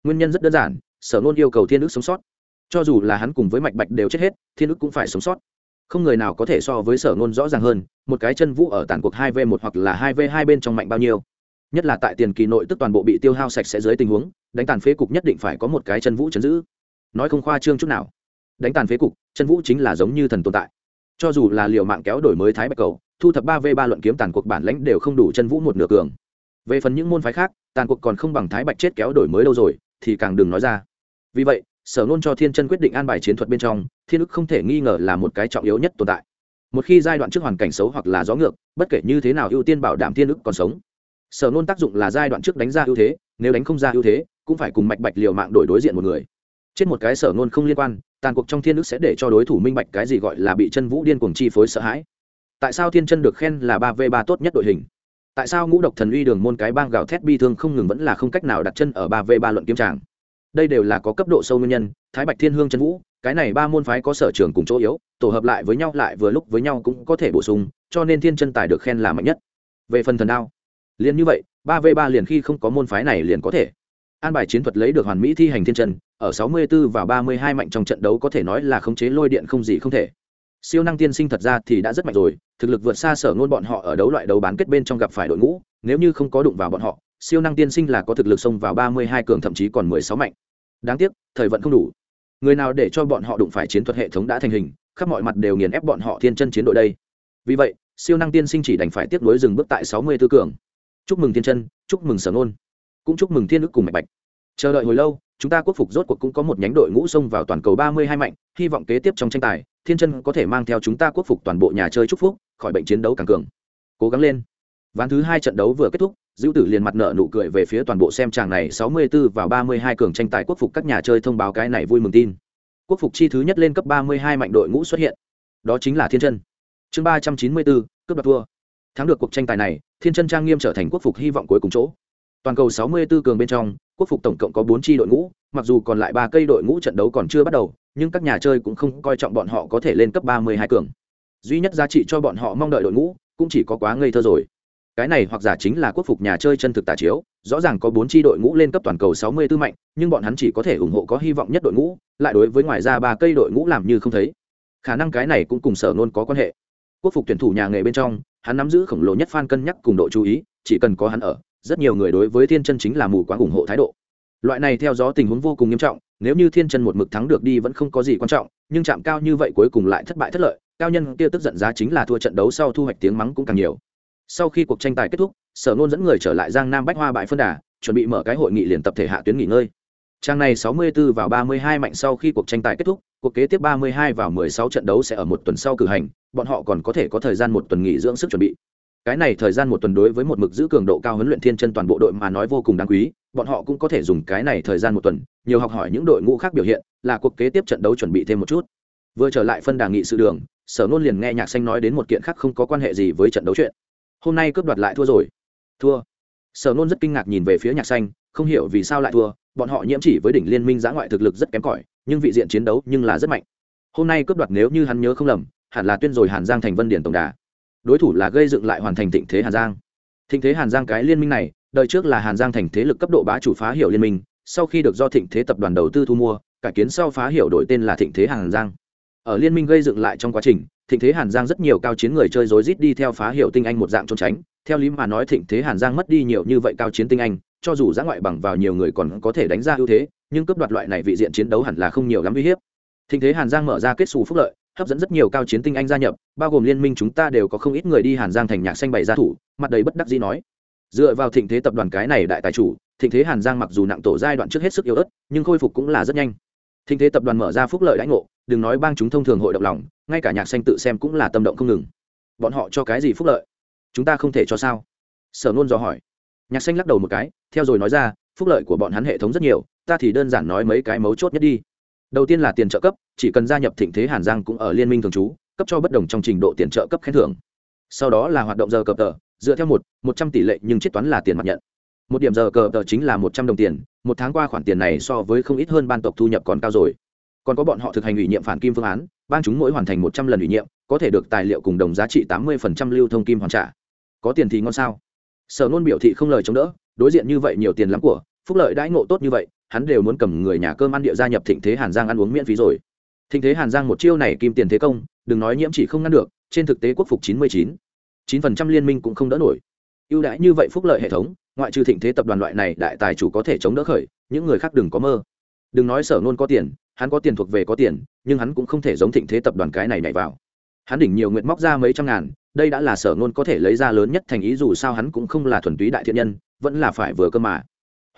Nguyên nhân rất đơn giản, sở nôn yêu cầu thiên ức sống sót. Cho dù là hắn cùng với mạch bạch đều chết hết, thiên ức cũng phải sống sót. Không người nào có thể so với sở nôn rõ ràng hơn, một cái chân vũ ở tàn cuộc hai v một hoặc là hai v hai bên trong mạnh bao nhiêu. Nhất là tại tiền kỳ nội tức toàn bộ bị tiêu hao sạch sẽ dưới tình huống, đánh tàn phế cục nhất định phải có một cái chân vũ chấn giữ. Nói không khoa trương chút nào. Đánh tàn phế cục, chân vũ chính là giống như thần tồn tại. Cho dù là liều mạng kéo đổi mới thái bạch cầu thu thập ba v ba luận kiếm tàn cuộc bản lãnh đều không đủ chân vũ một nửa cường. Về phần những môn phái khác, tàn cuộc còn không bằng thái bạch chết kéo đổi mới đâu rồi, thì càng đừng nói ra. Vì vậy, sở nôn cho thiên chân quyết định an bài chiến thuật bên trong, thiên ức không thể nghi ngờ là một cái trọng yếu nhất tồn tại. Một khi giai đoạn trước hoàn cảnh xấu hoặc là gió ngược, bất kể như thế nào ưu tiên bảo đảm thiên ức còn sống. Sở nôn tác dụng là giai đoạn trước đánh ra ưu thế, nếu đánh không ra ưu thế, cũng phải cùng mạch bạch liều mạng đổi đối diện một người. Chết một cái sở nôn không liên quan, tàn cuộc trong thiên ức sẽ để cho đối thủ minh bạch cái gì gọi là bị chân vũ điên cuồng chi phối sợ hãi tại sao thiên chân được khen là ba v ba tốt nhất đội hình? Tại sao ngũ độc thần uy đường môn cái bang gào thét bi thương không ngừng vẫn là không cách nào đặt chân ở ba v ba luận kiếm tràng? Đây đều là có cấp độ sâu nguyên nhân, thái bạch thiên hương Trần vũ, cái này ba môn phái có sở trường cùng chỗ yếu, tổ hợp lại với nhau lại vừa lúc với nhau cũng có thể bổ sung, cho nên thiên chân tài được khen là mạnh nhất. Về phần thần đao, liền như vậy, ba v ba liền khi không có môn phái này liền có thể. An bài chiến thuật lấy được hoàn mỹ thi hành thiên chân, ở 64 và 32 mạnh trong trận đấu có thể nói là khống chế lôi điện không gì không thể siêu năng tiên sinh thật ra thì đã rất mạnh rồi, thực lực vượt xa sở ngôn bọn họ ở đấu loại đấu bán kết bên trong gặp phải đội ngũ, nếu như không có đụng vào bọn họ, siêu năng tiên sinh là có thực lực xông vào 32 cường thậm chí còn 16 mạnh. Đáng tiếc, thời vận không đủ. Người nào để cho bọn họ đụng phải chiến thuật hệ thống đã thành hình, khắp mọi mặt đều nghiền ép bọn họ thiên chân chiến đội đây. Vì vậy, siêu năng tiên sinh chỉ đành phải tiếp nối dừng bước tại 64 cường. Chúc mừng thiên chân, chúc mừng sở ngôn. Cũng chúc mừng thiên ức cùng mạch bạch. Chờ đợi hồi lâu chúng ta quốc phục rốt cuộc cũng có một nhánh đội ngũ xông vào toàn cầu 32 mạnh hy vọng kế tiếp trong tranh tài thiên chân có thể mang theo chúng ta quốc phục toàn bộ nhà chơi chúc phúc khỏi bệnh chiến đấu càng cường. Cố gắng lên. Ván thứ hai trận đấu vừa kết thúc Dữu tử liền mặt nợ nụ cười về phía toàn bộ xem tràng này 64 vào 32 cường tranh tài quốc phục các nhà chơi thông báo cái này vui mừng tin. Quốc phục chi thứ nhất lên cấp 32 mạnh đội ngũ xuất hiện. Đó chính là thiên chân. Chương 394, cướp đoạt thua. Thắng được cuộc tranh tài này thiên chân trang nghiêm trở thành quốc phục hy vọng cuối cùng chỗ. Toàn cầu 64 cường bên trong quốc phục tổng cộng có bốn chi đội ngũ, mặc dù còn lại ba cây đội ngũ trận đấu còn chưa bắt đầu, nhưng các nhà chơi cũng không coi trọng bọn họ có thể lên cấp 32 cường. Duy nhất giá trị cho bọn họ mong đợi đội ngũ, cũng chỉ có quá ngây thơ rồi. Cái này hoặc giả chính là quốc phục nhà chơi chân thực tả chiếu, rõ ràng có bốn tri đội ngũ lên cấp toàn cầu 64 mạnh, nhưng bọn hắn chỉ có thể ủng hộ có hy vọng nhất đội ngũ, lại đối với ngoài ra ba cây đội ngũ làm như không thấy. Khả năng cái này cũng cùng sở nôn có quan hệ. Quốc phục tuyển thủ nhà nghề bên trong, hắn nắm giữ khổng lồ nhất fan cân nhắc cùng độ chú ý, chỉ cần có hắn ở rất nhiều người đối với thiên chân chính là mù quáng ủng hộ thái độ. Loại này theo gió tình huống vô cùng nghiêm trọng, nếu như thiên chân một mực thắng được đi vẫn không có gì quan trọng, nhưng chạm cao như vậy cuối cùng lại thất bại thất lợi, cao nhân kia tức giận giá chính là thua trận đấu sau thu hoạch tiếng mắng cũng càng nhiều. Sau khi cuộc tranh tài kết thúc, sở nôn dẫn người trở lại giang nam bách hoa bãi phân đà, chuẩn bị mở cái hội nghị liền tập thể hạ tuyến nghỉ ngơi. Trang này 64 vào 32 mạnh sau khi cuộc tranh tài kết thúc, cuộc kế tiếp 32 vào 16 trận đấu sẽ ở một tuần sau cử hành, bọn họ còn có thể có thời gian một tuần nghỉ dưỡng sức chuẩn bị cái này thời gian một tuần đối với một mực giữ cường độ cao huấn luyện thiên chân toàn bộ đội mà nói vô cùng đáng quý, bọn họ cũng có thể dùng cái này thời gian một tuần, nhiều học hỏi những đội ngũ khác biểu hiện, là cuộc kế tiếp trận đấu chuẩn bị thêm một chút. Vừa trở lại phân đà nghị sự đường, sở nôn liền nghe nhạc xanh nói đến một kiện khác không có quan hệ gì với trận đấu chuyện. Hôm nay cướp đoạt lại thua rồi. Thua. Sở nôn rất kinh ngạc nhìn về phía nhạc xanh, không hiểu vì sao lại thua, bọn họ nhiễm chỉ với đỉnh liên minh giã ngoại thực lực rất kém cỏi, nhưng vị diện chiến đấu nhưng là rất mạnh. Hôm nay cướp đoạt nếu như hắn nhớ không lầm, hẳn là tuyên rồi hàn giang thành vân điển tổng đà đối thủ là gây dựng lại hoàn thành thịnh thế hàn giang. Thịnh thế hàn giang cái liên minh này, đời trước là hàn giang thành thế lực cấp độ bá chủ phá hiệu liên minh, sau khi được do thịnh thế tập đoàn đầu tư thu mua, cải kiến sau phá hiệu đổi tên là thịnh thế hàn giang. Ở liên minh gây dựng lại trong quá trình, thịnh thế hàn giang rất nhiều cao chiến người chơi rối rít đi theo phá hiệu tinh anh một dạng trốn tránh. Theo lý mà nói thịnh thế hàn giang mất đi nhiều như vậy cao chiến tinh anh, cho dù giã ngoại bằng vào nhiều người còn có thể đánh ra ưu thế, nhưng cướp đoạt loại này vị diện chiến đấu hẳn là không nhiều lắm uy hiếp. Thịnh thế hàn giang mở ra kết xù phúc lợi hấp dẫn rất nhiều cao chiến tinh anh gia nhập, bao gồm liên minh chúng ta đều có không ít người đi hàn giang thành nhạc xanh bày gia thủ, mặt đầy bất đắc dĩ nói. Dựa vào thịnh thế tập đoàn cái này đại tài chủ, thịnh thế hàn giang mặc dù nặng tổ giai đoạn trước hết sức yếu ớt, nhưng khôi phục cũng là rất nhanh. Thịnh thế tập đoàn mở ra phúc lợi lãnh ngộ, đừng nói bang chúng thông thường hội động lòng, ngay cả nhạc xanh tự xem cũng là tâm động không ngừng. Bọn họ cho cái gì phúc lợi? Chúng ta không thể cho sao? Sở nôn dò hỏi. Nhạc xanh lắc đầu một cái, theo rồi nói ra, phúc lợi của bọn hắn hệ thống rất nhiều, ta thì đơn giản nói mấy cái mấu chốt nhất đi đầu tiên là tiền trợ cấp, chỉ cần gia nhập thịnh thế hàn giang cũng ở liên minh thường trú, cấp cho bất đồng trong trình độ tiền trợ cấp khen thưởng. Sau đó là hoạt động giờ cờ tờ, dựa theo một một trăm tỷ lệ nhưng chiết toán là tiền mặt nhận. Một điểm giờ cờ tờ chính là một trăm đồng tiền, một tháng qua khoản tiền này so với không ít hơn ban tộc thu nhập còn cao rồi. Còn có bọn họ thực hành ủy nhiệm phản kim phương án, ban chúng mỗi hoàn thành một trăm lần ủy nhiệm, có thể được tài liệu cùng đồng giá trị tám mươi lưu thông kim hoàn trả. Có tiền thì ngon sao? Sở nôn biểu thị không lời chống đỡ, đối diện như vậy nhiều tiền lắm của, phúc lợi đãi ngộ tốt như vậy hắn đều muốn cầm người nhà cơm ăn địa gia nhập thịnh thế hàn giang ăn uống miễn phí rồi. Thịnh thế hàn giang một chiêu này kim tiền thế công, đừng nói nhiễm chỉ không ngăn được, trên thực tế quốc phục chín mươi chín. chín phần trăm liên minh cũng không đỡ nổi. Ưu đãi như vậy phúc lợi hệ thống, ngoại trừ thịnh thế tập đoàn loại này đại tài chủ có thể chống đỡ khởi, những người khác đừng có mơ. Đừng nói sở nôn có tiền, hắn có tiền thuộc về có tiền, nhưng hắn cũng không thể giống thịnh thế tập đoàn cái này nhảy vào. Hắn đỉnh nhiều nguyện móc ra mấy trăm ngàn, đây đã là sở nôn có thể lấy ra lớn nhất thành ý dù sao hắn cũng không là thuần túy đại thiện nhân, vẫn là phải vừa cơ mà.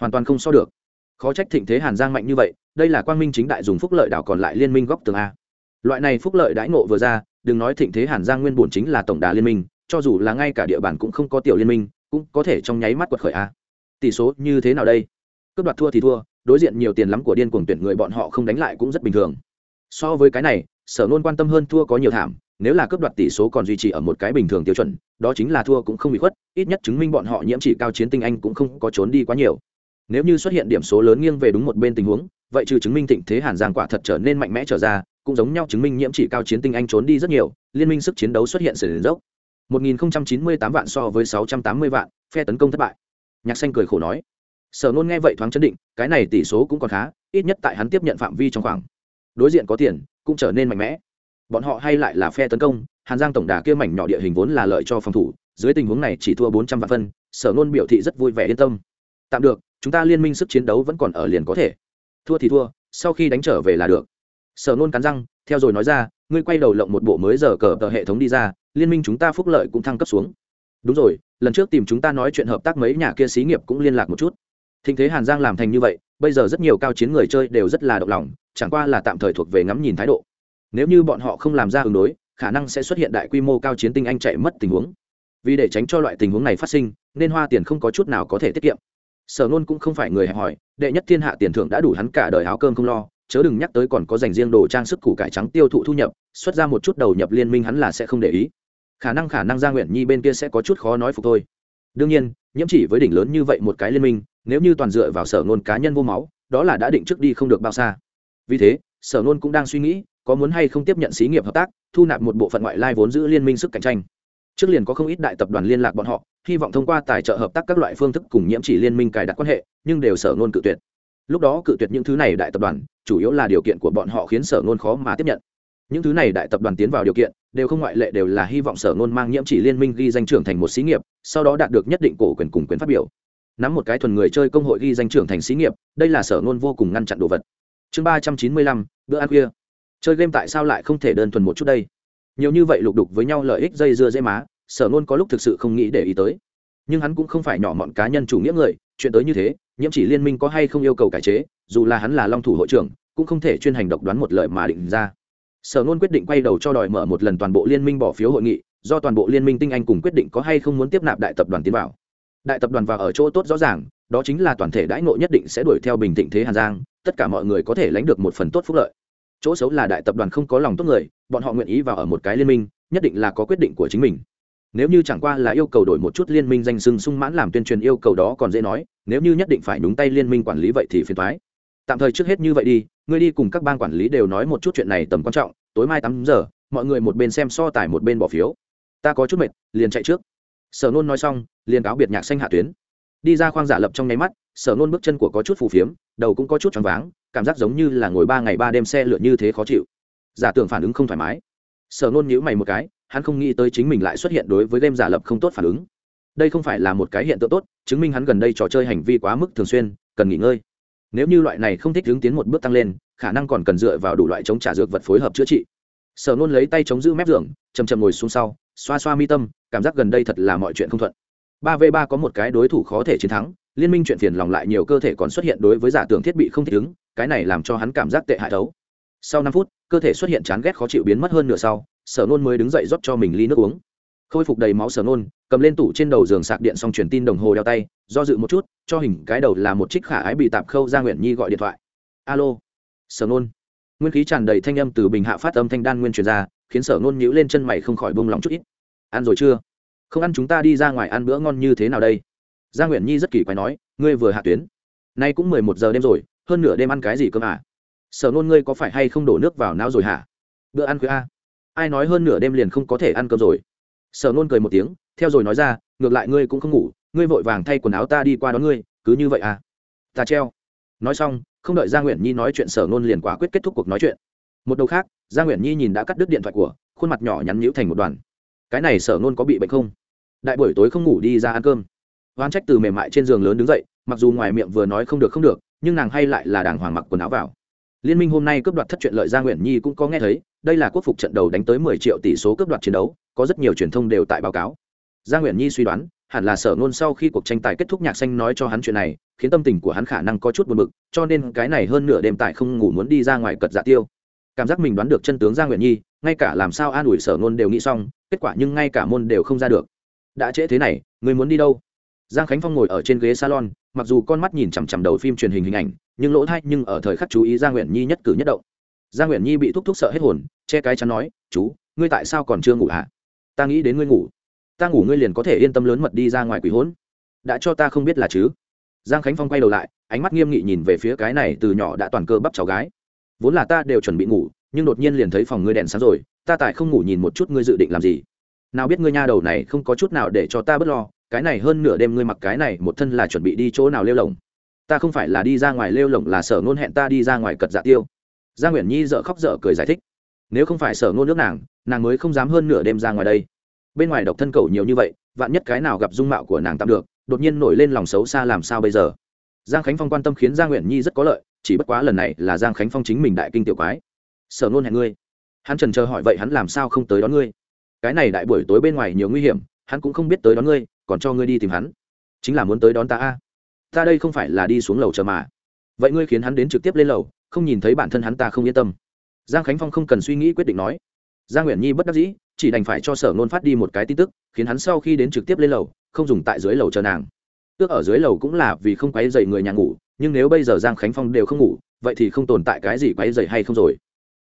Hoàn toàn không so được khó trách thịnh thế hàn giang mạnh như vậy, đây là quang minh chính đại dùng phúc lợi đảo còn lại liên minh góc tường a. Loại này phúc lợi đãi ngộ vừa ra, đừng nói thịnh thế hàn giang nguyên bổn chính là tổng đà liên minh, cho dù là ngay cả địa bàn cũng không có tiểu liên minh, cũng có thể trong nháy mắt quật khởi a. Tỷ số như thế nào đây? Cướp đoạt thua thì thua, đối diện nhiều tiền lắm của điên cuồng tuyển người bọn họ không đánh lại cũng rất bình thường. So với cái này, sở nôn quan tâm hơn thua có nhiều thảm, nếu là cướp đoạt tỷ số còn duy trì ở một cái bình thường tiêu chuẩn, đó chính là thua cũng không bị khuất, ít nhất chứng minh bọn họ nhiễm chỉ cao chiến tinh anh cũng không có trốn đi quá nhiều nếu như xuất hiện điểm số lớn nghiêng về đúng một bên tình huống, vậy trừ chứng minh thịnh thế hàn giang quả thật trở nên mạnh mẽ trở ra, cũng giống nhau chứng minh nhiễm chỉ cao chiến tinh anh trốn đi rất nhiều, liên minh sức chiến đấu xuất hiện sườn dốc. 1098 vạn so với 680 vạn, phe tấn công thất bại. Nhạc xanh cười khổ nói. Sở nôn nghe vậy thoáng chấn định, cái này tỷ số cũng còn khá, ít nhất tại hắn tiếp nhận phạm vi trong khoảng. Đối diện có tiền, cũng trở nên mạnh mẽ. Bọn họ hay lại là phe tấn công, hàn giang tổng đà kia mảnh nhỏ địa hình vốn là lợi cho phòng thủ, dưới tình huống này chỉ thua bốn trăm vạn phân, sở nôn biểu thị rất vui vẻ yên tâm. Tạm được chúng ta liên minh sức chiến đấu vẫn còn ở liền có thể. Thua thì thua, sau khi đánh trở về là được. Sở nôn cắn răng, theo rồi nói ra, ngươi quay đầu lộng một bộ mới giờ cờ tờ hệ thống đi ra, liên minh chúng ta phúc lợi cũng thăng cấp xuống. Đúng rồi, lần trước tìm chúng ta nói chuyện hợp tác mấy nhà kia xí nghiệp cũng liên lạc một chút. Thịnh thế hàn giang làm thành như vậy, bây giờ rất nhiều cao chiến người chơi đều rất là động lòng, chẳng qua là tạm thời thuộc về ngắm nhìn thái độ. Nếu như bọn họ không làm ra ứng đối, khả năng sẽ xuất hiện đại quy mô cao chiến tinh anh chạy mất tình huống. Vì để tránh cho loại tình huống này phát sinh, nên hoa tiền không có chút nào có thể tiết kiệm sở nôn cũng không phải người hẹp hòi, đệ nhất thiên hạ tiền thưởng đã đủ hắn cả đời áo cơm không lo, chớ đừng nhắc tới còn có dành riêng đồ trang sức củ cải trắng tiêu thụ thu nhập, xuất ra một chút đầu nhập liên minh hắn là sẽ không để ý. Khả năng khả năng gia nguyện nhi bên kia sẽ có chút khó nói phục thôi. Đương nhiên, nhiễm chỉ với đỉnh lớn như vậy một cái liên minh, nếu như toàn dựa vào sở nôn cá nhân vô máu, đó là đã định trước đi không được bao xa. Vì thế, sở nôn cũng đang suy nghĩ, có muốn hay không tiếp nhận xí nghiệp hợp tác, thu nạp một bộ phận ngoại lai vốn giữ liên minh sức cạnh tranh trước liền có không ít đại tập đoàn liên lạc bọn họ, hy vọng thông qua tài trợ hợp tác các loại phương thức cùng nhiễm chỉ liên minh cài đặt quan hệ, nhưng đều sở ngôn cự tuyệt. Lúc đó cự tuyệt những thứ này đại tập đoàn, chủ yếu là điều kiện của bọn họ khiến sở ngôn khó mà tiếp nhận. Những thứ này đại tập đoàn tiến vào điều kiện, đều không ngoại lệ đều là hy vọng sở ngôn mang nhiễm chỉ liên minh ghi danh trưởng thành một xí nghiệp, sau đó đạt được nhất định cổ quyền cùng quyền phát biểu. Nắm một cái thuần người chơi công hội ghi danh trưởng thành xí nghiệp, đây là sở ngôn vô cùng ngăn chặn đồ vật. Chương ba trăm chín mươi lăm, bữa ăn khuya. Chơi game tại sao lại không thể đơn thuần một chút đây? Nhiều như vậy lục đục với nhau lợi ích dây dưa dễ má, sở nôn có lúc thực sự không nghĩ để ý tới. Nhưng hắn cũng không phải nhỏ mọn cá nhân chủ nghĩa người, chuyện tới như thế, nhiễm chỉ liên minh có hay không yêu cầu cải chế, dù là hắn là long thủ hội trưởng, cũng không thể chuyên hành độc đoán một lời mà định ra. Sở nôn quyết định quay đầu cho đòi mở một lần toàn bộ liên minh bỏ phiếu hội nghị, do toàn bộ liên minh tinh anh cùng quyết định có hay không muốn tiếp nạp đại tập đoàn tiến vào. Đại tập đoàn vào ở chỗ tốt rõ ràng, đó chính là toàn thể đãi ngộ nhất định sẽ đuổi theo bình thịnh thế hàn giang, tất cả mọi người có thể lãnh được một phần tốt phúc lợi chỗ xấu là đại tập đoàn không có lòng tốt người, bọn họ nguyện ý vào ở một cái liên minh, nhất định là có quyết định của chính mình. Nếu như chẳng qua là yêu cầu đổi một chút liên minh danh sưng sung mãn làm tuyên truyền yêu cầu đó còn dễ nói, nếu như nhất định phải nhúng tay liên minh quản lý vậy thì phiền thoái tạm thời trước hết như vậy đi, ngươi đi cùng các ban quản lý đều nói một chút chuyện này tầm quan trọng, tối mai tám giờ, mọi người một bên xem so tài một bên bỏ phiếu. Ta có chút mệt, liền chạy trước. Sở nôn nói xong, liền cáo biệt nhạc xanh hạ tuyến. Đi ra khoang giả lập trong nháy mắt, sở nôn bước chân của có chút phù phiếm, đầu cũng có chút choáng váng cảm giác giống như là ngồi ba ngày ba đêm xe lượn như thế khó chịu. Giả tưởng phản ứng không thoải mái. Sở nôn nhữ mày một cái, hắn không nghĩ tới chính mình lại xuất hiện đối với game giả lập không tốt phản ứng. Đây không phải là một cái hiện tượng tốt, chứng minh hắn gần đây trò chơi hành vi quá mức thường xuyên, cần nghỉ ngơi. Nếu như loại này không thích hướng tiến một bước tăng lên, khả năng còn cần dựa vào đủ loại chống trả dược vật phối hợp chữa trị. Sở nôn lấy tay chống giữ mép giường chầm chầm ngồi xuống sau, xoa xoa mi tâm, cảm giác gần đây thật là mọi chuyện không thuận. Ba v ba có một cái đối thủ khó thể chiến thắng liên minh chuyện phiền lòng lại nhiều cơ thể còn xuất hiện đối với giả tưởng thiết bị không thích ứng, cái này làm cho hắn cảm giác tệ hại thấu. Sau năm phút, cơ thể xuất hiện chán ghét khó chịu biến mất hơn nửa sau, sở nôn mới đứng dậy rót cho mình ly nước uống. Khôi phục đầy máu sở nôn, cầm lên tủ trên đầu giường sạc điện xong truyền tin đồng hồ đeo tay, do dự một chút, cho hình cái đầu là một trích khả ái bị tạp khâu ra nguyện nhi gọi điện thoại. Alo, sở nôn. Nguyên khí tràn đầy thanh âm từ bình hạ phát âm thanh đan nguyên truyền ra, khiến sở nôn nhíu lên chân mày không khỏi bông lòng chút ít. Ăn rồi chưa? Không ăn chúng ta đi ra ngoài ăn bữa ngon như thế nào đây? Gia nguyện nhi rất kỳ quái nói, ngươi vừa hạ tuyến, nay cũng mười một giờ đêm rồi, hơn nửa đêm ăn cái gì cơ à? sở nôn ngươi có phải hay không đổ nước vào não rồi hả? Bữa ăn khuya ai nói hơn nửa đêm liền không có thể ăn cơm rồi? Sở nôn cười một tiếng, theo rồi nói ra, ngược lại ngươi cũng không ngủ, ngươi vội vàng thay quần áo ta đi qua đón ngươi, cứ như vậy à? Ta treo. Nói xong, không đợi gia nguyện nhi nói chuyện, sở nôn liền quả quyết kết thúc cuộc nói chuyện. Một đầu khác, gia nguyện nhi nhìn đã cắt đứt điện thoại của, khuôn mặt nhỏ nhắn nhíu thành một đoàn. Cái này sở nôn có bị bệnh không? Đại buổi tối không ngủ đi ra ăn cơm oan trách từ mềm mại trên giường lớn đứng dậy, mặc dù ngoài miệng vừa nói không được không được, nhưng nàng hay lại là đàng hoàng mặc quần áo vào. Liên minh hôm nay cướp đoạt thất chuyện lợi gia nguyện nhi cũng có nghe thấy, đây là quốc phục trận đầu đánh tới mười triệu tỷ số cướp đoạt chiến đấu, có rất nhiều truyền thông đều tại báo cáo. Gia nguyện nhi suy đoán, hẳn là sở ngôn sau khi cuộc tranh tài kết thúc nhạc xanh nói cho hắn chuyện này, khiến tâm tình của hắn khả năng có chút buồn bực, cho nên cái này hơn nửa đêm tại không ngủ muốn đi ra ngoài cật dạ tiêu. Cảm giác mình đoán được chân tướng giang nguyện nhi, ngay cả làm sao an ủi sở ngôn đều nghĩ xong, kết quả nhưng ngay cả môn đều không ra được. Đã trễ thế này, người muốn đi đâu? Giang khánh phong ngồi ở trên ghế salon, mặc dù con mắt nhìn chằm chằm đầu phim truyền hình hình ảnh, nhưng lỗ thay nhưng ở thời khắc chú ý giang nguyện nhi nhất cử nhất động. Giang nguyện nhi bị thúc thúc sợ hết hồn, che cái chắn nói, chú, ngươi tại sao còn chưa ngủ hả? Ta nghĩ đến ngươi ngủ. Ta ngủ ngươi liền có thể yên tâm lớn mật đi ra ngoài quỷ hỗn đã cho ta không biết là chứ? Giang khánh phong quay đầu lại, ánh mắt nghiêm nghị nhìn về phía cái này từ nhỏ đã toàn cơ bắp cháu gái. Vốn là ta đều chuẩn bị ngủ, nhưng đột nhiên liền thấy phòng ngươi đèn sáng rồi, ta tại không ngủ nhìn một chút ngươi dự định làm gì? Nào biết ngươi nha đầu này không có chút nào để cho ta bớt lo cái này hơn nửa đêm ngươi mặc cái này, một thân là chuẩn bị đi chỗ nào lêu lồng? Ta không phải là đi ra ngoài lêu lồng là sở ngôn hẹn ta đi ra ngoài cật dạ tiêu. Gia nguyễn nhi dợ khóc dở cười giải thích. Nếu không phải sở ngôn nước nàng nàng mới không dám hơn nửa đêm ra ngoài đây. Bên ngoài độc thân cầu nhiều như vậy, vạn nhất cái nào gặp dung mạo của nàng tạm được, đột nhiên nổi lên lòng xấu xa làm sao bây giờ? Giang khánh phong quan tâm khiến giang nguyễn nhi rất có lợi, chỉ bất quá lần này là giang khánh phong chính mình đại kinh tiểu quái. Sở nôn hẹn ngươi. Hắn trần chờ hỏi vậy hắn làm sao không tới đón ngươi? Cái này đại buổi tối bên ngoài nhiều nguy hiểm, hắn cũng không biết tới đón ngươi còn cho ngươi đi tìm hắn. Chính là muốn tới đón ta a. Ta đây không phải là đi xuống lầu chờ mà. Vậy ngươi khiến hắn đến trực tiếp lên lầu, không nhìn thấy bản thân hắn ta không yên tâm. Giang khánh phong không cần suy nghĩ quyết định nói. Giang nguyễn nhi bất đắc dĩ, chỉ đành phải cho sở nôn phát đi một cái tin tức, khiến hắn sau khi đến trực tiếp lên lầu, không dùng tại dưới lầu chờ nàng. Tước ở dưới lầu cũng là vì không quấy dậy người nhà ngủ, nhưng nếu bây giờ giang khánh phong đều không ngủ, vậy thì không tồn tại cái gì quấy dậy hay không rồi.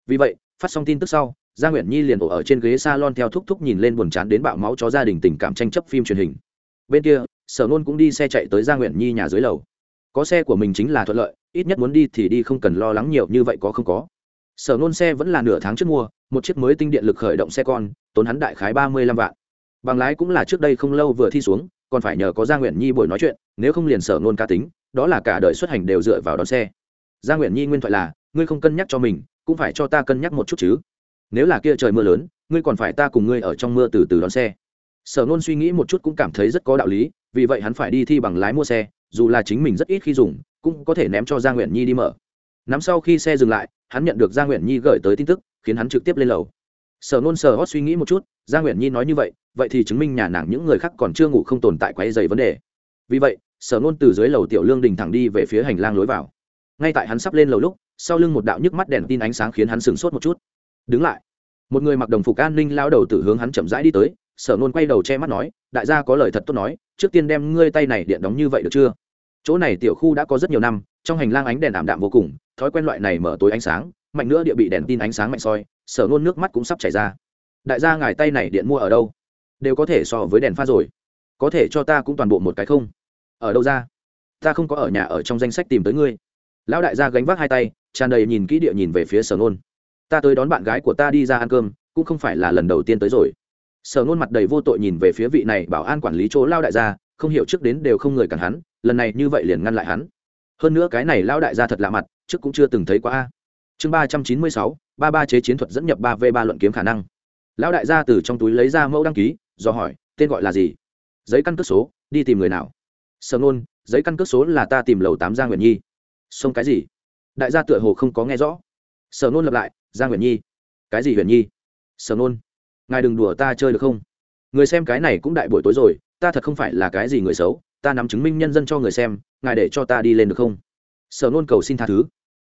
Vì vậy, phát xong tin tức sau, giang nguyễn nhi liền ổ ở trên ghế s a lon theo thúc thúc nhìn lên buồn chán đến bạo máu cho gia đình tình cảm tranh chấp phim truyền hình bên kia, sở nôn cũng đi xe chạy tới gia nguyện nhi nhà dưới lầu. Có xe của mình chính là thuận lợi, ít nhất muốn đi thì đi, không cần lo lắng nhiều, như vậy có không có. Sở nôn xe vẫn là nửa tháng trước mua, một chiếc mới tinh điện lực khởi động xe con, tốn hắn đại khái ba mươi lăm vạn. Bằng lái cũng là trước đây không lâu vừa thi xuống, còn phải nhờ có gia nguyện nhi buổi nói chuyện, nếu không liền sở nôn ca tính, đó là cả đời xuất hành đều dựa vào đón xe. Gia nguyện nhi nguyên thoại là, ngươi không cân nhắc cho mình, cũng phải cho ta cân nhắc một chút chứ. Nếu là kia trời mưa lớn, ngươi còn phải ta cùng ngươi ở trong mưa từ từ đón xe sở nôn suy nghĩ một chút cũng cảm thấy rất có đạo lý, vì vậy hắn phải đi thi bằng lái mua xe, dù là chính mình rất ít khi dùng, cũng có thể ném cho gia nguyện nhi đi mở. Nắm sau khi xe dừng lại, hắn nhận được gia nguyện nhi gửi tới tin tức, khiến hắn trực tiếp lên lầu. Sở nôn Sở hót suy nghĩ một chút gia nguyện nhi nói như vậy vậy thì chứng minh nhà nàng những người khác còn chưa ngủ không tồn tại quáy dày vấn đề. Vì vậy, sở nôn từ dưới lầu tiểu lương đình thẳng đi về phía hành lang lối vào. Ngay tại hắn sắp lên lầu lúc, sau lưng một đạo nhức mắt đèn tin ánh sáng khiến hắn sửng sốt một chút. Đứng lại. Một người mặc đồng phục an ninh lao đầu từ hướng hắn chậm rãi đi tới sở nôn quay đầu che mắt nói, đại gia có lời thật tốt nói, trước tiên đem ngươi tay này điện đóng như vậy được chưa? Chỗ này tiểu khu đã có rất nhiều năm, trong hành lang ánh đèn ảm đạm vô cùng, thói quen loại này mở tối ánh sáng, mạnh nữa địa bị đèn tin ánh sáng mạnh soi, sở nôn nước mắt cũng sắp chảy ra. Đại gia ngài tay này điện mua ở đâu? Đều có thể so với đèn pha rồi. Có thể cho ta cũng toàn bộ một cái không? Ở đâu ra? Ta không có ở nhà ở trong danh sách tìm tới ngươi. Lão đại gia gánh vác hai tay, tràn đầy nhìn kỹ địa nhìn về phía sở nôn ta tới đón bạn gái của ta đi ra ăn cơm, cũng không phải là lần đầu tiên tới rồi sở ngôn mặt đầy vô tội nhìn về phía vị này bảo an quản lý chỗ lao đại gia, không hiểu trước đến đều không người cản hắn, lần này như vậy liền ngăn lại hắn. Hơn nữa cái này lao đại gia thật lạ mặt, trước cũng chưa từng thấy qua a. Chương ba trăm chín mươi sáu, ba ba chế chiến thuật dẫn nhập ba v ba luận kiếm khả năng. Lão đại gia từ trong túi lấy ra mẫu đăng ký, do hỏi, tên gọi là gì? Giấy căn cước số, đi tìm người nào? Sở ngôn, giấy căn cước số là ta tìm lầu tám gia nguyện nhi. Sông cái gì? Đại gia tựa hồ không có nghe rõ. Sở nôn lập lại gia nguyện nhi. Cái gì huyền nhi? Sở nôn ngài đừng đùa ta chơi được không? Người xem cái này cũng đại buổi tối rồi, ta thật không phải là cái gì người xấu, ta nắm chứng minh nhân dân cho người xem, ngài để cho ta đi lên được không? Sở nôn cầu xin tha thứ.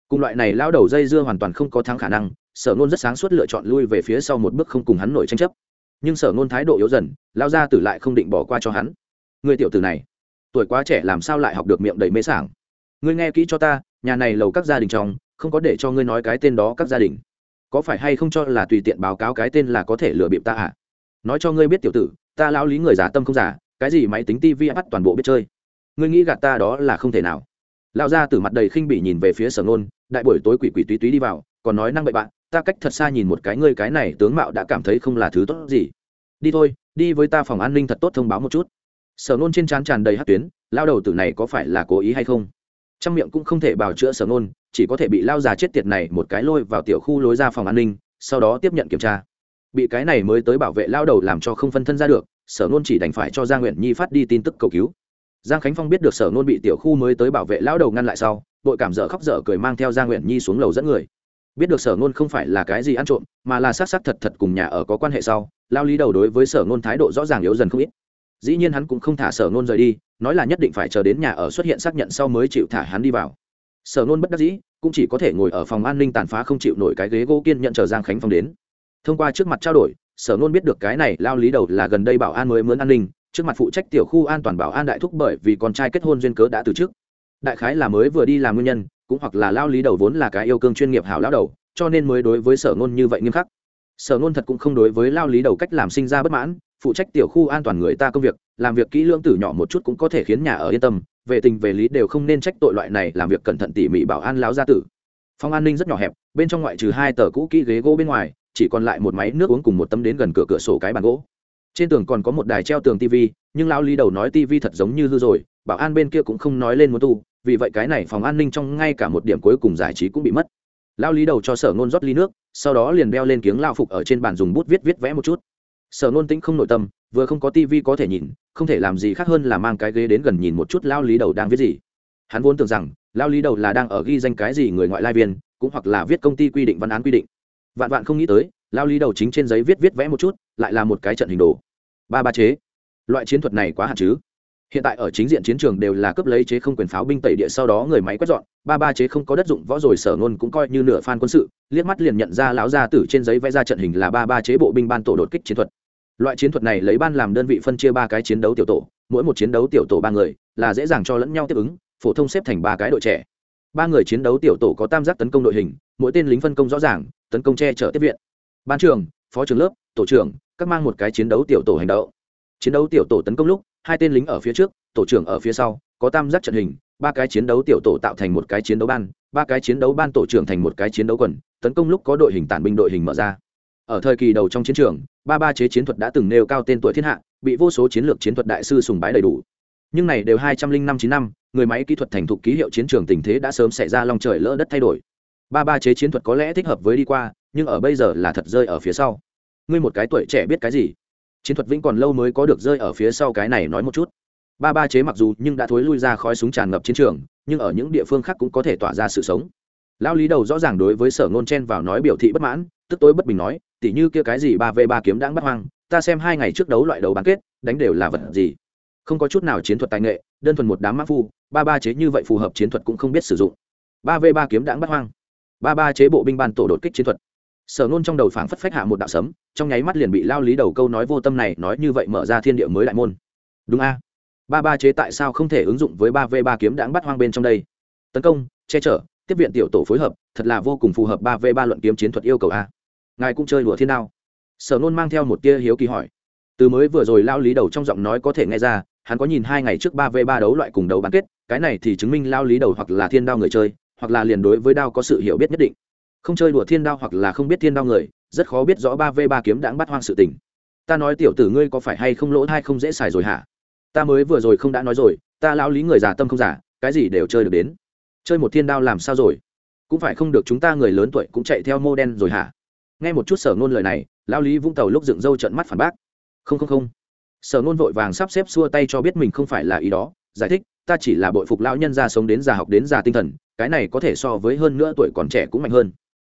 Cùng loại này lao đầu dây dưa hoàn toàn không có thắng khả năng, sở nôn rất sáng suốt lựa chọn lui về phía sau một bước không cùng hắn nổi tranh chấp. Nhưng sở nôn thái độ yếu dần lao ra tử lại không định bỏ qua cho hắn. Người tiểu tử này, tuổi quá trẻ làm sao lại học được miệng đầy mê sảng? Ngươi nghe kỹ cho ta, nhà này lầu các gia đình trong, không có để cho ngươi nói cái tên đó các gia đình có phải hay không cho là tùy tiện báo cáo cái tên là có thể lừa bịp ta à? Nói cho ngươi biết tiểu tử, ta lao lý người giả tâm không giả cái gì máy tính tivi bắt toàn bộ biết chơi. Ngươi nghĩ gạt ta đó là không thể nào. Lao ra từ mặt đầy khinh bỉ nhìn về phía sở nôn đại buổi tối quỷ quỷ túy túy đi vào, còn nói năng bậy bạn, ta cách thật xa nhìn một cái ngươi cái này tướng mạo đã cảm thấy không là thứ tốt gì. Đi thôi, đi với ta phòng an ninh thật tốt thông báo một chút. Sở nôn trên trán tràn đầy hát tuyến lao đầu tử này có phải là cố ý hay không? Trong miệng cũng không thể bào chữa sở nôn chỉ có thể bị lao già chết tiệt này một cái lôi vào tiểu khu lối ra phòng an ninh, sau đó tiếp nhận kiểm tra. Bị cái này mới tới bảo vệ lao đầu làm cho không phân thân ra được, sở nôn chỉ đành phải cho gia nguyện nhi phát đi tin tức cầu cứu. Giang khánh phong biết được sở nôn bị tiểu khu mới tới bảo vệ lao đầu ngăn lại sau, đội cảm dở khóc dở cười mang theo gia nguyện nhi xuống lầu dẫn người. Biết được sở nôn không phải là cái gì ăn trộm, mà là s á c s á c thật thật cùng nhà ở có quan hệ sau, lao lý đầu đối với sở nôn thái độ rõ ràng yếu dần không ít. Dĩ nhiên hắn cũng không thả sở nôn rời đi, nói là nhất định phải chờ đến nhà ở xuất hiện xác nhận sau mới chịu thả hắn đi vào sở nôn bất đắc dĩ, cũng chỉ có thể ngồi ở phòng an ninh tàn phá không chịu nổi cái ghế gỗ kiên nhận chờ giang khánh phong đến. Thông qua trước mặt trao đổi, sở nôn biết được cái này lao lý đầu là gần đây bảo an mới mướn an ninh, trước mặt phụ trách tiểu khu an toàn bảo an đại thúc bởi vì con trai kết hôn duyên cớ đã từ trước đại khái là mới vừa đi làm nguyên nhân, cũng hoặc là lao lý đầu vốn là cái yêu cương chuyên nghiệp hảo lao đầu, cho nên mới đối với sở ngôn như vậy nghiêm khắc. Sở ngôn thật cũng không đối với lao lý đầu cách làm sinh ra bất mãn phụ trách tiểu khu an toàn người ta công việc, làm việc kỹ lưỡng tử nhỏ một chút cũng có thể khiến nhà ở yên tâm, về tình về lý đều không nên trách tội loại này làm việc cẩn thận tỉ mỉ bảo an láo gia tử. Phòng an ninh rất nhỏ hẹp, bên trong ngoại trừ hai tờ cũ kỹ ghế gỗ bên ngoài, chỉ còn lại một máy nước uống cùng một tấm đến gần cửa cửa sổ cái bàn gỗ. Trên tường còn có một đài treo tường tv nhưng lão lý đầu nói tv thật giống như hư rồi, bảo an bên kia cũng không nói lên muốn tu, vì vậy cái này phòng an ninh trong ngay cả một điểm cuối cùng giải trí cũng bị mất. Lão lý đầu cho sở ngôn rót ly nước, sau đó liền beo lên kiếng lao phục ở trên bàn dùng bút viết viết vẽ một chút sở nôn tĩnh không nội tâm, vừa không có tivi có thể nhìn, không thể làm gì khác hơn là mang cái ghế đến gần nhìn một chút lao lý đầu đang viết gì. Hắn vốn tưởng rằng, lao lý đầu là đang ở ghi danh cái gì người ngoại lai viên, cũng hoặc là viết công ty quy định văn án quy định. Vạn vạn không nghĩ tới, lao lý đầu chính trên giấy viết viết vẽ một chút, lại là một cái trận hình đồ. Ba ba chế. Loại chiến thuật này quá hạn chứ. Hiện tại ở chính diện chiến trường đều là cấp lấy chế không quyền pháo binh tẩy địa sau đó người máy quét dọn, ba ba chế không có đất dụng võ rồi sở ngôn cũng coi như nửa phan quân sự, liếc mắt liền nhận ra lão gia tử trên giấy vẽ ra trận hình là ba ba chế bộ binh ban tổ đột kích chiến thuật loại chiến thuật này lấy ban làm đơn vị phân chia ba cái chiến đấu tiểu tổ, mỗi một chiến đấu tiểu tổ ba người, là dễ dàng cho lẫn nhau tiếp ứng, phổ thông xếp thành ba cái đội trẻ. Ba người chiến đấu tiểu tổ có tam giác tấn công đội hình, mỗi tên lính phân công rõ ràng, tấn công che chở tiếp viện. Ban trường phó trưởng lớp, tổ trưởng, các mang một cái chiến đấu tiểu tổ hành động. Chiến đấu tiểu tổ tấn công lúc, hai tên lính ở phía trước, tổ trưởng ở phía sau, có tam giác trận hình, ba cái chiến đấu tiểu tổ tạo thành một cái chiến đấu ban, ba cái chiến đấu ban tổ trưởng thành một cái chiến đấu quần, tấn công lúc có đội hình tản binh đội hình mở ra ở thời kỳ đầu trong chiến trường, ba ba chế chiến thuật đã từng nêu cao tên tuổi thiên hạ, bị vô số chiến lược chiến thuật đại sư sùng bái đầy đủ. Nhưng này đều hai trăm linh năm, chín năm, người máy kỹ thuật thành thục ký hiệu chiến trường tình thế đã sớm xảy ra lòng trời lỡ đất thay đổi. Ba ba chế chiến thuật có lẽ thích hợp với đi qua, nhưng ở bây giờ là thật rơi ở phía sau. Ngươi một cái tuổi trẻ biết cái gì? Chiến thuật vĩnh còn lâu mới có được rơi ở phía sau cái này nói một chút. Ba ba chế mặc dù nhưng đã thối lui ra khói súng tràn ngập chiến trường, nhưng ở những địa phương khác cũng có thể tỏa ra sự sống. Lão lý đầu rõ ràng đối với sở ngôn chen vào nói biểu thị bất mãn, tức tối bất bình nói tỉ như kia cái gì ba v ba kiếm đáng bắt hoang, ta xem hai ngày trước đấu loại đấu bán kết, đánh đều là vật gì. Không có chút nào chiến thuật tài nghệ, đơn thuần một đám mã phu, ba ba chế như vậy phù hợp chiến thuật cũng không biết sử dụng. Ba v ba kiếm đáng bắt hoang. Ba ba chế bộ binh ban tổ đột kích chiến thuật. Sở nôn trong đầu phảng phất phách hạ một đạo sấm, trong nháy mắt liền bị lao lý đầu câu nói vô tâm này nói như vậy mở ra thiên địa mới đại môn. Đúng a. Ba ba chế tại sao không thể ứng dụng với ba v ba kiếm đáng bắt hoang bên trong đây? Tấn công, che chở, tiếp viện tiểu tổ phối hợp, thật là vô cùng phù hợp ba v ba luận kiếm chiến thuật yêu cầu a ngài cũng chơi đùa thiên đao. sở nôn mang theo một tia hiếu kỳ hỏi. Từ mới vừa rồi lao lý đầu trong giọng nói có thể nghe ra, hắn có nhìn hai ngày trước ba v ba đấu loại cùng đấu bán kết, cái này thì chứng minh lao lý đầu hoặc là thiên đao người chơi, hoặc là liền đối với đao có sự hiểu biết nhất định. Không chơi đùa thiên đao hoặc là không biết thiên đao người, rất khó biết rõ ba v ba kiếm đãng bắt hoang sự tình. Ta nói tiểu tử ngươi có phải hay không lỗ hay không dễ xài rồi hả? Ta mới vừa rồi không đã nói rồi, ta lão lý người già tâm không giả cái gì đều chơi được đến. Chơi một thiên đao làm sao rồi? Cũng phải không được chúng ta người lớn tuổi cũng chạy theo mô đen rồi hả? Nghe một chút sở ngôn lời này, lão lý vũng tàu lúc dựng râu trận mắt phản bác. Không không không. Sở ngôn vội vàng sắp xếp xua tay cho biết mình không phải là ý đó, giải thích, ta chỉ là bội phục lão nhân già sống đến già học đến già tinh thần, cái này có thể so với hơn nữa tuổi còn trẻ cũng mạnh hơn.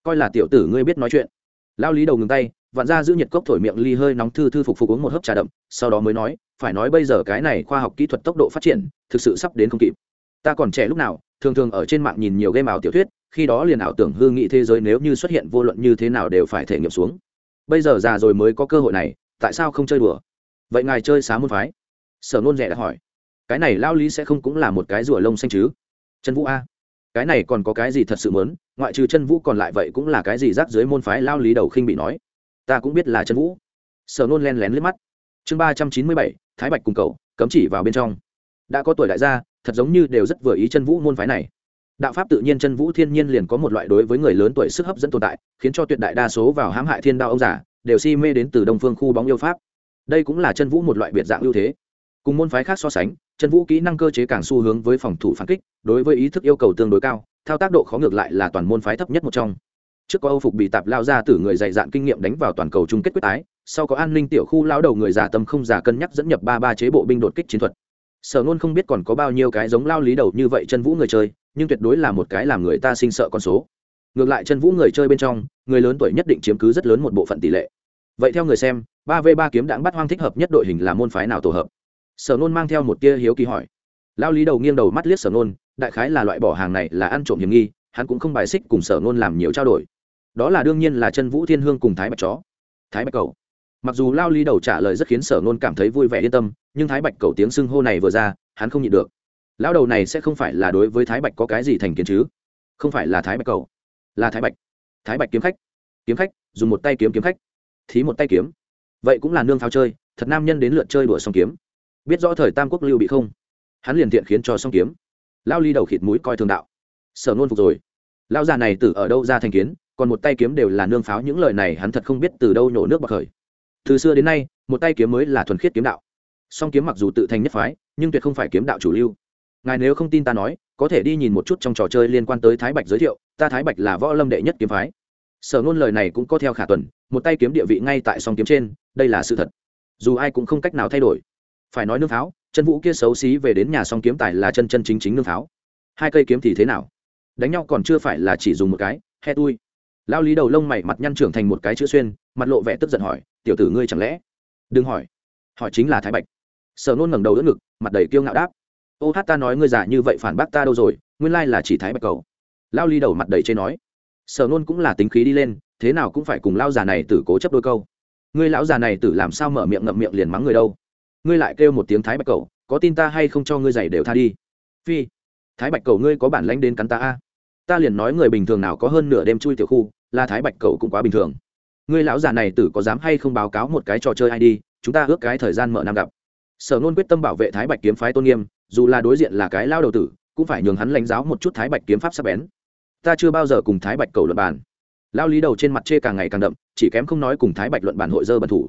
Coi là tiểu tử ngươi biết nói chuyện. Lao lý đầu ngừng tay vạn ra giữ nhiệt cốc thổi miệng ly hơi nóng thư thư phục phục uống một hớp trà đậm, sau đó mới nói, phải nói bây giờ cái này khoa học kỹ thuật tốc độ phát triển, thực sự sắp đến không kịp. Ta còn trẻ lúc nào, thường thường ở trên mạng nhìn nhiều game ảo tiểu thuyết khi đó liền ảo tưởng hư nghị thế giới nếu như xuất hiện vô luận như thế nào đều phải thể nghiệm xuống. Bây giờ già rồi mới có cơ hội này, tại sao không chơi đùa? Vậy ngài chơi xá môn phái? Sở nôn rẻ đã hỏi. Cái này lao lý sẽ không cũng là một cái rùa lông xanh chứ? Trần vũ a. Cái này còn có cái gì thật sự mớn ngoại trừ chân vũ còn lại vậy cũng là cái gì rác dưới môn phái lao lý đầu khinh bị nói? Ta cũng biết là chân vũ. Sở nôn len lén liếc mắt. Chương ba trăm chín mươi bảy, thái bạch cùng cậu, cấm chỉ vào bên trong. Đã có tuổi đại gia, thật giống như đều rất vừa ý chân vũ môn phái này đạo pháp tự nhiên chân vũ thiên nhiên liền có một loại đối với người lớn tuổi sức hấp dẫn tồn tại, khiến cho tuyệt đại đa số vào hãm hại thiên đạo ông giả đều si mê đến từ đông phương khu bóng yêu pháp. Đây cũng là chân vũ một loại biệt dạng ưu thế. Cùng môn phái khác so sánh, chân vũ kỹ năng cơ chế càng xu hướng với phòng thủ phản kích, đối với ý thức yêu cầu tương đối cao, thao tác độ khó ngược lại là toàn môn phái thấp nhất một trong. Trước có âu phục bị tạp lao ra từ người dạy dạn kinh nghiệm đánh vào toàn cầu chung kết quyết tái, sau có an ninh tiểu khu lao đầu người già tâm không già cân nhắc dẫn nhập ba ba chế bộ binh đột kích chiến thuật. Sở nôn không biết còn có bao nhiêu cái giống lao lý đầu như vậy chân vũ người chơi nhưng tuyệt đối là một cái làm người ta sinh sợ con số. Ngược lại chân vũ người chơi bên trong, người lớn tuổi nhất định chiếm cứ rất lớn một bộ phận tỷ lệ. Vậy theo người xem, ba v ba kiếm đãng bắt hoang thích hợp nhất đội hình là môn phái nào tổ hợp? Sở nôn mang theo một tia hiếu kỳ hỏi. Lao lý đầu nghiêng đầu mắt liếc sở nôn, đại khái là loại bỏ hàng này là ăn trộm hiểm nghi, hắn cũng không bài xích cùng sở nôn làm nhiều trao đổi. Đó là đương nhiên là chân vũ thiên hương cùng thái bạch chó. Thái bạch cầu. Mặc dù lao lý đầu trả lời rất khiến sở nôn cảm thấy vui vẻ yên tâm, nhưng thái bạch cầu tiếng xưng hô này vừa ra, hắn không nhịn được lão đầu này sẽ không phải là đối với thái bạch có cái gì thành kiến chứ? Không phải là thái bạch cầu, là thái bạch. Thái bạch kiếm khách. Kiếm khách, dùng một tay kiếm kiếm khách. Thí một tay kiếm. Vậy cũng là nương pháo chơi, thật nam nhân đến lượt chơi đùa song kiếm. Biết rõ thời tam quốc lưu bị không? Hắn liền tiện khiến cho song kiếm. Lao ly đầu khịt mũi coi thường đạo. Sở nôn phục rồi. Lao già này từ ở đâu ra thành kiến, còn một tay kiếm đều là nương pháo, những lời này hắn thật không biết từ đâu nhổ nước bạc khởi. Từ xưa đến nay, một tay kiếm mới là thuần khiết kiếm đạo. Song kiếm mặc dù tự thành nhất phái, nhưng tuyệt không phải kiếm đạo chủ lưu ngài nếu không tin ta nói, có thể đi nhìn một chút trong trò chơi liên quan tới thái bạch giới thiệu, ta thái bạch là võ lâm đệ nhất kiếm phái. Sở ngôn lời này cũng có theo khả tuần, một tay kiếm địa vị ngay tại song kiếm trên, đây là sự thật. Dù ai cũng không cách nào thay đổi. Phải nói nương pháo, chân vũ kia xấu xí về đến nhà song kiếm tài là chân chân chính chính nương pháo. Hai cây kiếm thì thế nào? Đánh nhau còn chưa phải là chỉ dùng một cái, he tui. Lao lý đầu lông mày mặt nhăn trưởng thành một cái chữ xuyên, mặt lộ vẻ tức giận hỏi, tiểu tử ngươi chẳng lẽ? Đừng hỏi. Hỏi chính là thái bạch. Sở nôn ngẩng đầu đỡ ngực, mặt đầy kiêu ngạo đáp ô hát ta nói ngươi giả như vậy phản bác ta đâu rồi, nguyên lai là chỉ thái bạch cầu. Lao ly đầu mặt đầy chê nói. Sở nôn cũng là tính khí đi lên, thế nào cũng phải cùng lao già này tử cố chấp đôi câu. Ngươi lão già này tử làm sao mở miệng ngậm miệng liền mắng người đâu? Ngươi lại kêu một tiếng thái bạch cầu, có tin ta hay không cho ngươi giày đều tha đi? Phi, thái bạch cầu ngươi có bản lãnh đến cắn ta a? Ta liền nói người bình thường nào có hơn nửa đêm chui tiểu khu, là thái bạch cầu cũng quá bình thường. Ngươi lão già này tử có dám hay không báo cáo một cái trò chơi ai đi, chúng ta ước cái thời gian mở năm gặp. Sở nôn quyết tâm bảo vệ thái bạch kiếm phái tôn nghiêm dù là đối diện là cái lao đầu tử, cũng phải nhường hắn lãnh giáo một chút thái bạch kiếm pháp sắp bén. Ta chưa bao giờ cùng thái bạch cầu luận bàn. Lao lý đầu trên mặt chê càng ngày càng đậm, chỉ kém không nói cùng thái bạch luận bàn hội dơ bẩn thủ.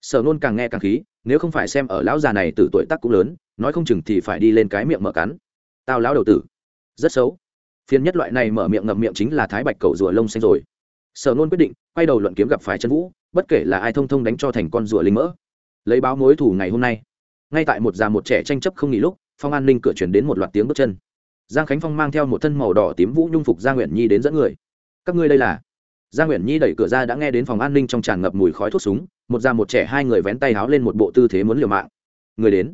Sở nôn càng nghe càng khí, nếu không phải xem ở lão già này từ tuổi tác cũng lớn, nói không chừng thì phải đi lên cái miệng mở cắn. Tao lão đầu tử. Rất xấu. Phiên nhất loại này mở miệng ngậm miệng chính là thái bạch cầu rùa lông xanh rồi. Sở nôn quyết định, quay đầu luận kiếm gặp phải chân vũ, bất kể là ai thông thông đánh cho thành con rùa linh mỡ. Lấy báo mối thủ ngày hôm nay. Ngay tại một già một trẻ tranh chấp không nghỉ lúc phong an ninh cửa chuyển đến một loạt tiếng bước chân giang khánh phong mang theo một thân màu đỏ tím vũ nhung phục gia nguyễn nhi đến dẫn người các ngươi đây là gia nguyễn nhi đẩy cửa ra đã nghe đến phòng an ninh trong tràn ngập mùi khói thuốc súng một già một trẻ hai người vén tay háo lên một bộ tư thế muốn liều mạng người đến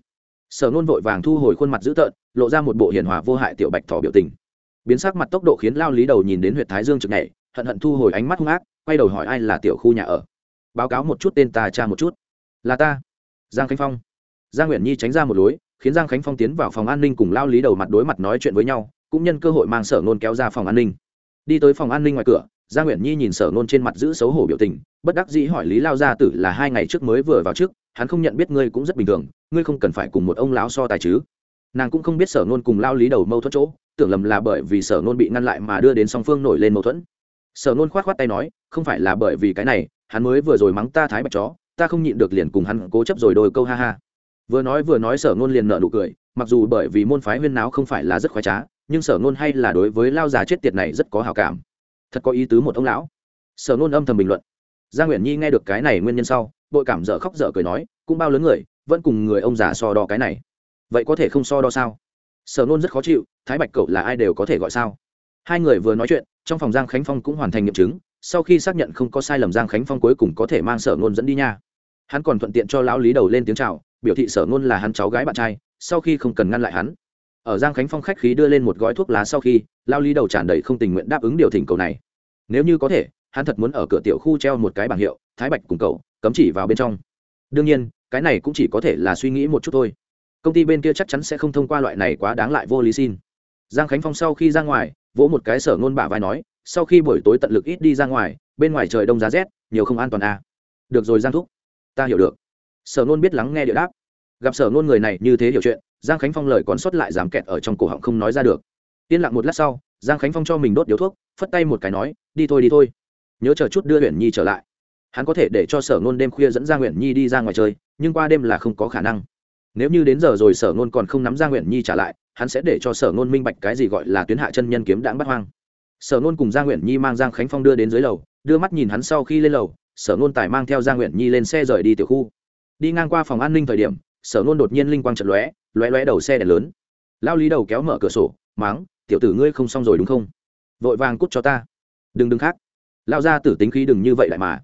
sở nôn vội vàng thu hồi khuôn mặt dữ tợn lộ ra một bộ hiền hòa vô hại tiểu bạch thỏ biểu tình biến sắc mặt tốc độ khiến lao lý đầu nhìn đến huyện thái dương trực nhảy hận hận thu hồi ánh mắt hung ác quay đầu hỏi ai là tiểu khu nhà ở báo cáo một chút tên ta cha một chút là ta giang khánh phong giang nguyễn nhi tránh ra một lối khiến giang khánh phong tiến vào phòng an ninh cùng lao lý đầu mặt đối mặt nói chuyện với nhau, cũng nhân cơ hội mang sở nôn kéo ra phòng an ninh. Đi tới phòng an ninh ngoài cửa, giang nguyễn nhi nhìn sở nôn trên mặt giữ xấu hổ biểu tình, bất đắc dĩ hỏi lý lao gia tử là hai ngày trước mới vừa vào trước, hắn không nhận biết ngươi cũng rất bình thường, ngươi không cần phải cùng một ông lão so tài chứ. Nàng cũng không biết sở nôn cùng lao lý đầu mâu thuẫn chỗ, tưởng lầm là bởi vì sở nôn bị ngăn lại mà đưa đến song phương nổi lên mâu thuẫn. Sở nôn k h o á t k h o á t tay nói, không phải là bởi vì cái này, hắn mới vừa rồi mắng ta thái bạch chó, ta không nhịn được liền cùng hắn cố chấp rồi đôi câu ha ha vừa nói vừa nói sở ngôn liền nợ nụ cười, mặc dù bởi vì môn phái huyên náo không phải là rất khoái trá, nhưng sở ngôn hay là đối với lao già chết tiệt này rất có hào cảm. Thật có ý tứ một ông lão. Sở ngôn âm thầm bình luận. Gia nguyễn nhi nghe được cái này nguyên nhân sau, bội cảm dở khóc dở cười nói, cũng bao lớn người, vẫn cùng người ông già so đo cái này. Vậy có thể không so đo sao? Sở nôn rất khó chịu, thái bạch cậu là ai đều có thể gọi sao? Hai người vừa nói chuyện, trong phòng giang khánh phong cũng hoàn thành nghiệm chứng, sau khi xác nhận không có sai lầm giang khánh phong cuối cùng có thể mang sở nôn dẫn đi nha. Hắn còn thuận tiện cho lão lý đầu lên tiếng c h à o biểu thị sở ngôn là hắn cháu gái bạn trai, sau khi không cần ngăn lại hắn. Ở giang khánh phong khách khí đưa lên một gói thuốc lá sau khi, lao lý đầu tràn đầy không tình nguyện đáp ứng điều thỉnh cầu này. Nếu như có thể, hắn thật muốn ở cửa tiểu khu treo một cái bảng hiệu, thái bạch cùng cậu, cấm chỉ vào bên trong. Đương nhiên, cái này cũng chỉ có thể là suy nghĩ một chút thôi. Công ty bên kia chắc chắn sẽ không thông qua loại này quá đáng lại vô lý xin. Giang khánh phong sau khi ra ngoài, vỗ một cái sở ngôn bả vai nói, sau khi buổi tối tận lực ít đi ra ngoài, bên ngoài trời đông giá rét, nhiều không an toàn à. được rồi giang thúc, ta hiểu được sở nôn biết lắng nghe địa đáp. Gặp sở nôn người này như thế hiểu chuyện, giang khánh phong lời còn sót lại dám kẹt ở trong cổ họng không nói ra được. Yên lặng một lát sau, giang khánh phong cho mình đốt điếu thuốc, phất tay một cái nói, đi thôi đi thôi. Nhớ chờ chút đưa huyện nhi trở lại. Hắn có thể để cho sở nôn đêm khuya dẫn ra nguyện nhi đi ra ngoài chơi, nhưng qua đêm là không có khả năng. Nếu như đến giờ rồi sở nôn còn không nắm ra nguyện nhi trả lại, hắn sẽ để cho sở nôn minh bạch cái gì gọi là tuyến hạ chân nhân kiếm đãng bắt hoang. Sở nôn cùng gia nguyện nhi mang giang khánh phong đưa đến dưới lầu, đưa mắt nhìn hắn sau khi lên lầu, sở nôn tài mang theo gia nguyện nhi lên xe rời đi tiểu khu đi ngang qua phòng an ninh thời điểm, sở nôn đột nhiên linh quang trận lóe lóe lóe đầu xe đèn lớn. Lao lý đầu kéo mở cửa sổ máng tiểu tử ngươi không xong rồi đúng không? Vội vàng cút cho ta. Đừng đừng khác. Lao ra tử tính khí đừng như vậy lại mà.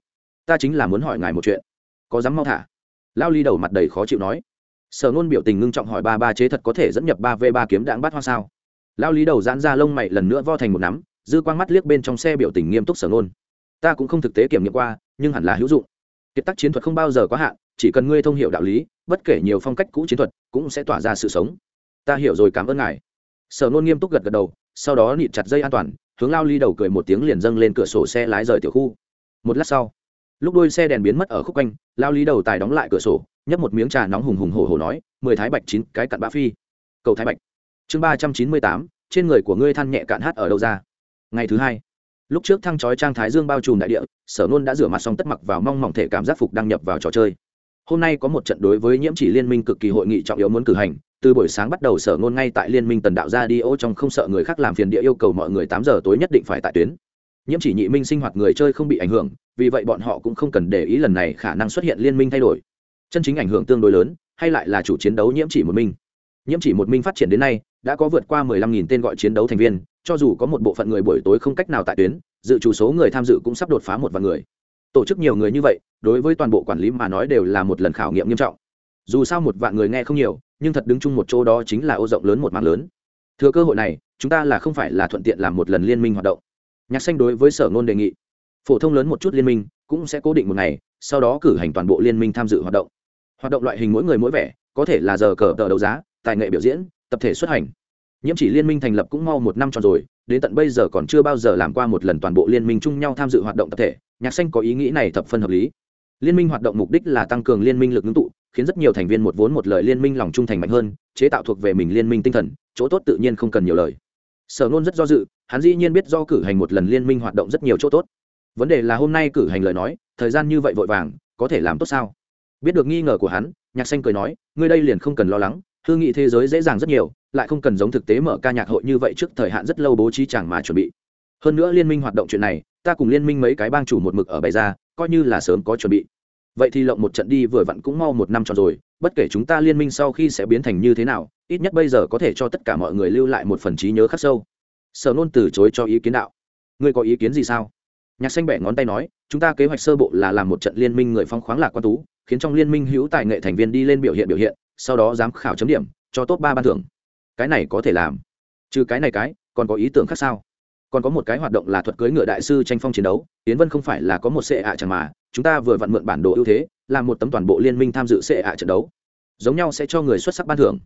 Ta chính là muốn hỏi ngài một chuyện. Có dám mau thả? Lao lý đầu mặt đầy khó chịu nói. Sở nôn biểu tình ngưng trọng hỏi, ba ba chế thật có thể dẫn nhập ba v ba kiếm đạn bắt hoa sao? Lao lý đầu giãn ra lông mày lần nữa vo thành một nắm, dư quang mắt liếc bên trong xe biểu tình nghiêm túc sở nôn ta cũng không thực tế kiểm nghiệm qua, nhưng hẳn là hữu dụng. Kiệt tác chiến thuật không bao giờ có hạn chỉ cần ngươi thông h i ể u đạo lý, bất kể nhiều phong cách cũ chiến thuật, cũng sẽ tỏa ra sự sống. Ta hiểu rồi, cảm ơn ngài. Sở nôn nghiêm túc gật gật đầu, sau đó nịt chặt dây an toàn, hướng lao ly đầu cười một tiếng liền dâng lên cửa sổ xe lái rời tiểu khu. Một lát sau, lúc đôi xe đèn biến mất ở khúc quanh, lao Ly đầu tài đóng lại cửa sổ, nhấp một miếng trà nóng hùng hùng hổ hổ nói, mười thái bạch chín cái cặn bã phi. Cầu thái bạch. Chương ba trăm chín mươi tám, trên người của ngươi than nhẹ cạn hát ở đâu ra? Ngày thứ hai, lúc trước thăng chói trang thái dương bao trùm đại địa, sở nôn đã rửa mặt xong tất mặc vào mong mỏng thể cảm giác phục đăng nhập vào trò chơi hôm nay có một trận đối với nhiễm chỉ liên minh cực kỳ hội nghị trọng yếu muốn cử hành, từ buổi sáng bắt đầu sở ngôn ngay tại liên minh tần đạo ra đi, ô, trong không sợ người khác làm phiền địa yêu cầu mọi người tám giờ tối nhất định phải tại tuyến. Nhiễm chỉ nhị minh sinh hoạt người chơi không bị ảnh hưởng, vì vậy bọn họ cũng không cần để ý lần này khả năng xuất hiện liên minh thay đổi. Chân chính ảnh hưởng tương đối lớn, hay lại là chủ chiến đấu nhiễm chỉ một minh. Nhiễm chỉ một minh phát triển đến nay, đã có vượt qua 15.000 tên gọi chiến đấu thành viên, cho dù có một bộ phận người buổi tối không cách nào tại tuyến, dự chủ số người tham dự cũng sắp đột phá một vạn người tổ chức nhiều người như vậy, đối với toàn bộ quản lý mà nói đều là một lần khảo nghiệm nghiêm trọng. Dù sao một vạn người nghe không nhiều, nhưng thật đứng chung một chỗ đó chính là ô rộng lớn một mạng lớn. Thừa cơ hội này, chúng ta là không phải là thuận tiện làm một lần liên minh hoạt động. Nhạc xanh đối với sở ngôn đề nghị, phổ thông lớn một chút liên minh cũng sẽ cố định một ngày, sau đó cử hành toàn bộ liên minh tham dự hoạt động. Hoạt động loại hình mỗi người mỗi vẻ, có thể là giờ cờ tờ đấu giá, tài nghệ biểu diễn, tập thể xuất hành. Nhiễm chỉ liên minh thành lập cũng mau một năm tròn rồi, đến tận bây giờ còn chưa bao giờ làm qua một lần toàn bộ liên minh chung nhau tham dự hoạt động tập thể nhạc xanh có ý nghĩ này thập phân hợp lý. Liên minh hoạt động mục đích là tăng cường liên minh lực ngưng tụ, khiến rất nhiều thành viên một vốn một lời liên minh lòng trung thành mạnh hơn, chế tạo thuộc về mình liên minh tinh thần, chỗ tốt tự nhiên không cần nhiều lời. Sở nôn rất do dự, hắn dĩ nhiên biết do cử hành một lần liên minh hoạt động rất nhiều chỗ tốt. Vấn đề là hôm nay cử hành lời nói, thời gian như vậy vội vàng, có thể làm tốt sao? Biết được nghi ngờ của hắn, nhạc xanh cười nói, ngươi đây liền không cần lo lắng hương nghị thế giới dễ dàng rất nhiều, lại không cần giống thực tế mở ca nhạc hội như vậy trước thời hạn rất lâu bố trí chẳng mà chuẩn bị. Hơn nữa liên minh hoạt động chuyện này ta cùng liên minh mấy cái bang chủ một mực ở bày ra, coi như là sớm có chuẩn bị. Vậy thì lộng một trận đi, vừa vặn cũng mau một năm tròn rồi, bất kể chúng ta liên minh sau khi sẽ biến thành như thế nào, ít nhất bây giờ có thể cho tất cả mọi người lưu lại một phần trí nhớ khắc sâu. Sở nôn từ chối cho ý kiến đạo. Ngươi có ý kiến gì sao? Nhạc xanh bẻ ngón tay nói, chúng ta kế hoạch sơ bộ là làm một trận liên minh người phong khoáng lạc quan tú, khiến trong liên minh hữu tài nghệ thành viên đi lên biểu hiện biểu hiện, sau đó giám khảo chấm điểm, cho top ba ban thưởng. Cái này có thể làm. Trừ cái này cái, còn có ý tưởng khác sao? Còn có một cái hoạt động là thuật cưới ngựa đại sư tranh phong chiến đấu tiến vân không phải là có một sệ ạ chẳng mà, chúng ta vừa vặn mượn bản đồ ưu thế, làm một tấm toàn bộ liên minh tham dự sệ ạ trận đấu. Giống nhau sẽ cho người xuất sắc ban thưởng.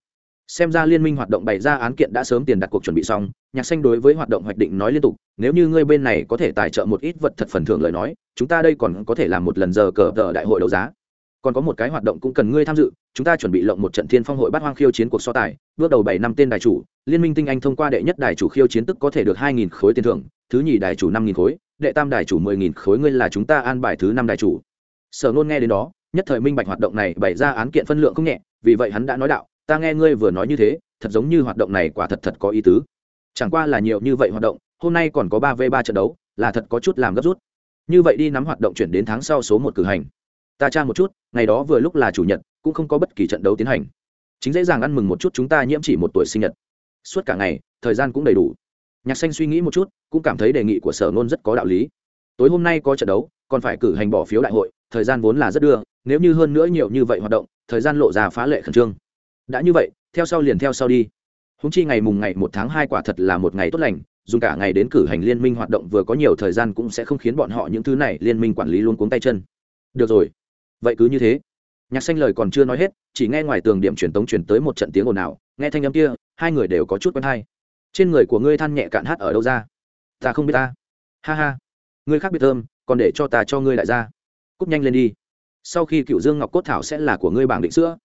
Xem ra liên minh hoạt động bày ra án kiện đã sớm tiền đặt cuộc chuẩn bị xong, nhạc xanh đối với hoạt động hoạch định nói liên tục, nếu như ngươi bên này có thể tài trợ một ít vật thật phần thưởng lời nói, chúng ta đây còn có thể làm một lần giờ cờ tờ đại hội đấu giá còn có một cái hoạt động cũng cần ngươi tham dự, chúng ta chuẩn bị lộng một trận thiên phong hội bắt hoang khiêu chiến cuộc so tài, bước đầu bảy năm tên đài chủ, liên minh tinh anh thông qua đệ nhất đài chủ khiêu chiến tức có thể được hai nghìn khối tiền thưởng, thứ nhì đài chủ năm nghìn khối, đệ tam đài chủ mười nghìn khối, ngươi là chúng ta an bài thứ năm đài chủ. Sở nôn nghe đến đó, nhất thời minh bạch hoạt động này bày ra án kiện phân lượng không nhẹ, vì vậy hắn đã nói đạo, ta nghe ngươi vừa nói như thế, thật giống như hoạt động này quả thật thật có ý tứ. Chẳng qua là nhiều như vậy hoạt động, hôm nay còn có ba v ba trận đấu, là thật có chút làm gấp rút. Như vậy đi nắm hoạt động chuyển đến tháng sau số một cử hành ta tra một chút, ngày đó vừa lúc là chủ nhật, cũng không có bất kỳ trận đấu tiến hành. Chính dễ dàng ăn mừng một chút chúng ta nhiễm chỉ một tuổi sinh nhật. Suốt cả ngày, thời gian cũng đầy đủ. Nhạc xanh suy nghĩ một chút, cũng cảm thấy đề nghị của sở nôn rất có đạo lý. Tối hôm nay có trận đấu, còn phải cử hành bỏ phiếu đại hội, thời gian vốn là rất đưa, nếu như hơn nữa nhiều như vậy hoạt động, thời gian lộ ra phá lệ khẩn trương. Đã như vậy, theo sau liền theo sau đi. Húng chi ngày mùng ngày một tháng hai quả thật là một ngày tốt lành, dùng cả ngày đến cử hành liên minh hoạt động vừa có nhiều thời gian cũng sẽ không khiến bọn họ những thứ này liên minh quản lý luôn cuống tay chân. Được rồi vậy cứ như thế. Nhạc xanh lời còn chưa nói hết, chỉ nghe ngoài tường điểm truyền tống truyền tới một trận tiếng ồn ào, nghe thanh âm kia, hai người đều có chút quen hay. Trên người của ngươi than nhẹ cạn hát ở đâu ra? Ta không biết ta. Ha ha. Ngươi khác biệt thơm, còn để cho ta cho ngươi lại ra. Cúp nhanh lên đi. Sau khi cựu dương ngọc cốt thảo sẽ là của ngươi bảng định sữa.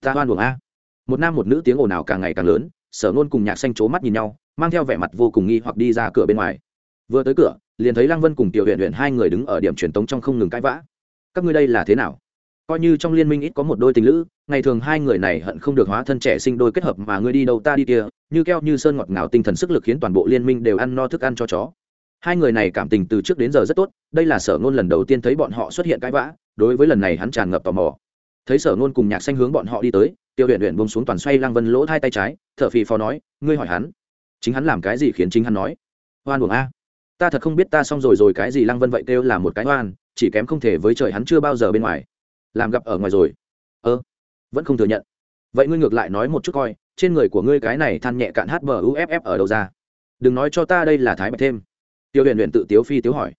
Ta hoan buồng a. Một nam một nữ tiếng ồn ào càng ngày càng lớn, sở nôn cùng nhạc xanh c mắt nhìn nhau, mang theo vẻ mặt vô cùng nghi hoặc đi ra cửa bên ngoài. Vừa tới cửa, liền thấy lăng vân cùng tiểu huyện huyện hai người đứng ở điểm truyền tống trong không ngừng cãi vã các ngươi đây là thế nào? Coi như trong liên minh ít có một đôi tình lữ, ngày thường hai người này hận không được hóa thân trẻ sinh đôi kết hợp mà ngươi đi đâu ta đi kia, như keo như sơn ngọt ngào tinh thần sức lực khiến toàn bộ liên minh đều ăn no thức ăn cho chó. Hai người này cảm tình từ trước đến giờ rất tốt, đây là sở ngôn lần đầu tiên thấy bọn họ xuất hiện cãi vã, đối với lần này hắn tràn ngập tò mò. Thấy sở ngôn cùng nhạc xanh hướng bọn họ đi tới, tiêu huyện huyện bông xuống toàn xoay lăng vân lỗ hai tay trái t h ở phì phò nói, ngươi hỏi hắn, chính hắn làm cái gì khiến chính hắn nói? Oan buồng a ta thật không biết ta xong rồi rồi cái gì lăng vân vậy kêu là một cái oan, chỉ kém không thể với trời hắn chưa bao giờ bên ngoài. Làm gặp ở ngoài rồi. Ơ, vẫn không thừa nhận. Vậy ngươi ngược lại nói một chút coi, trên người của ngươi cái này than nhẹ cạn hát mở uff ở đầu ra? Đừng nói cho ta đây là thái bạch thêm. Tiêu huyền huyền tự tiếu phi tiếu hỏi.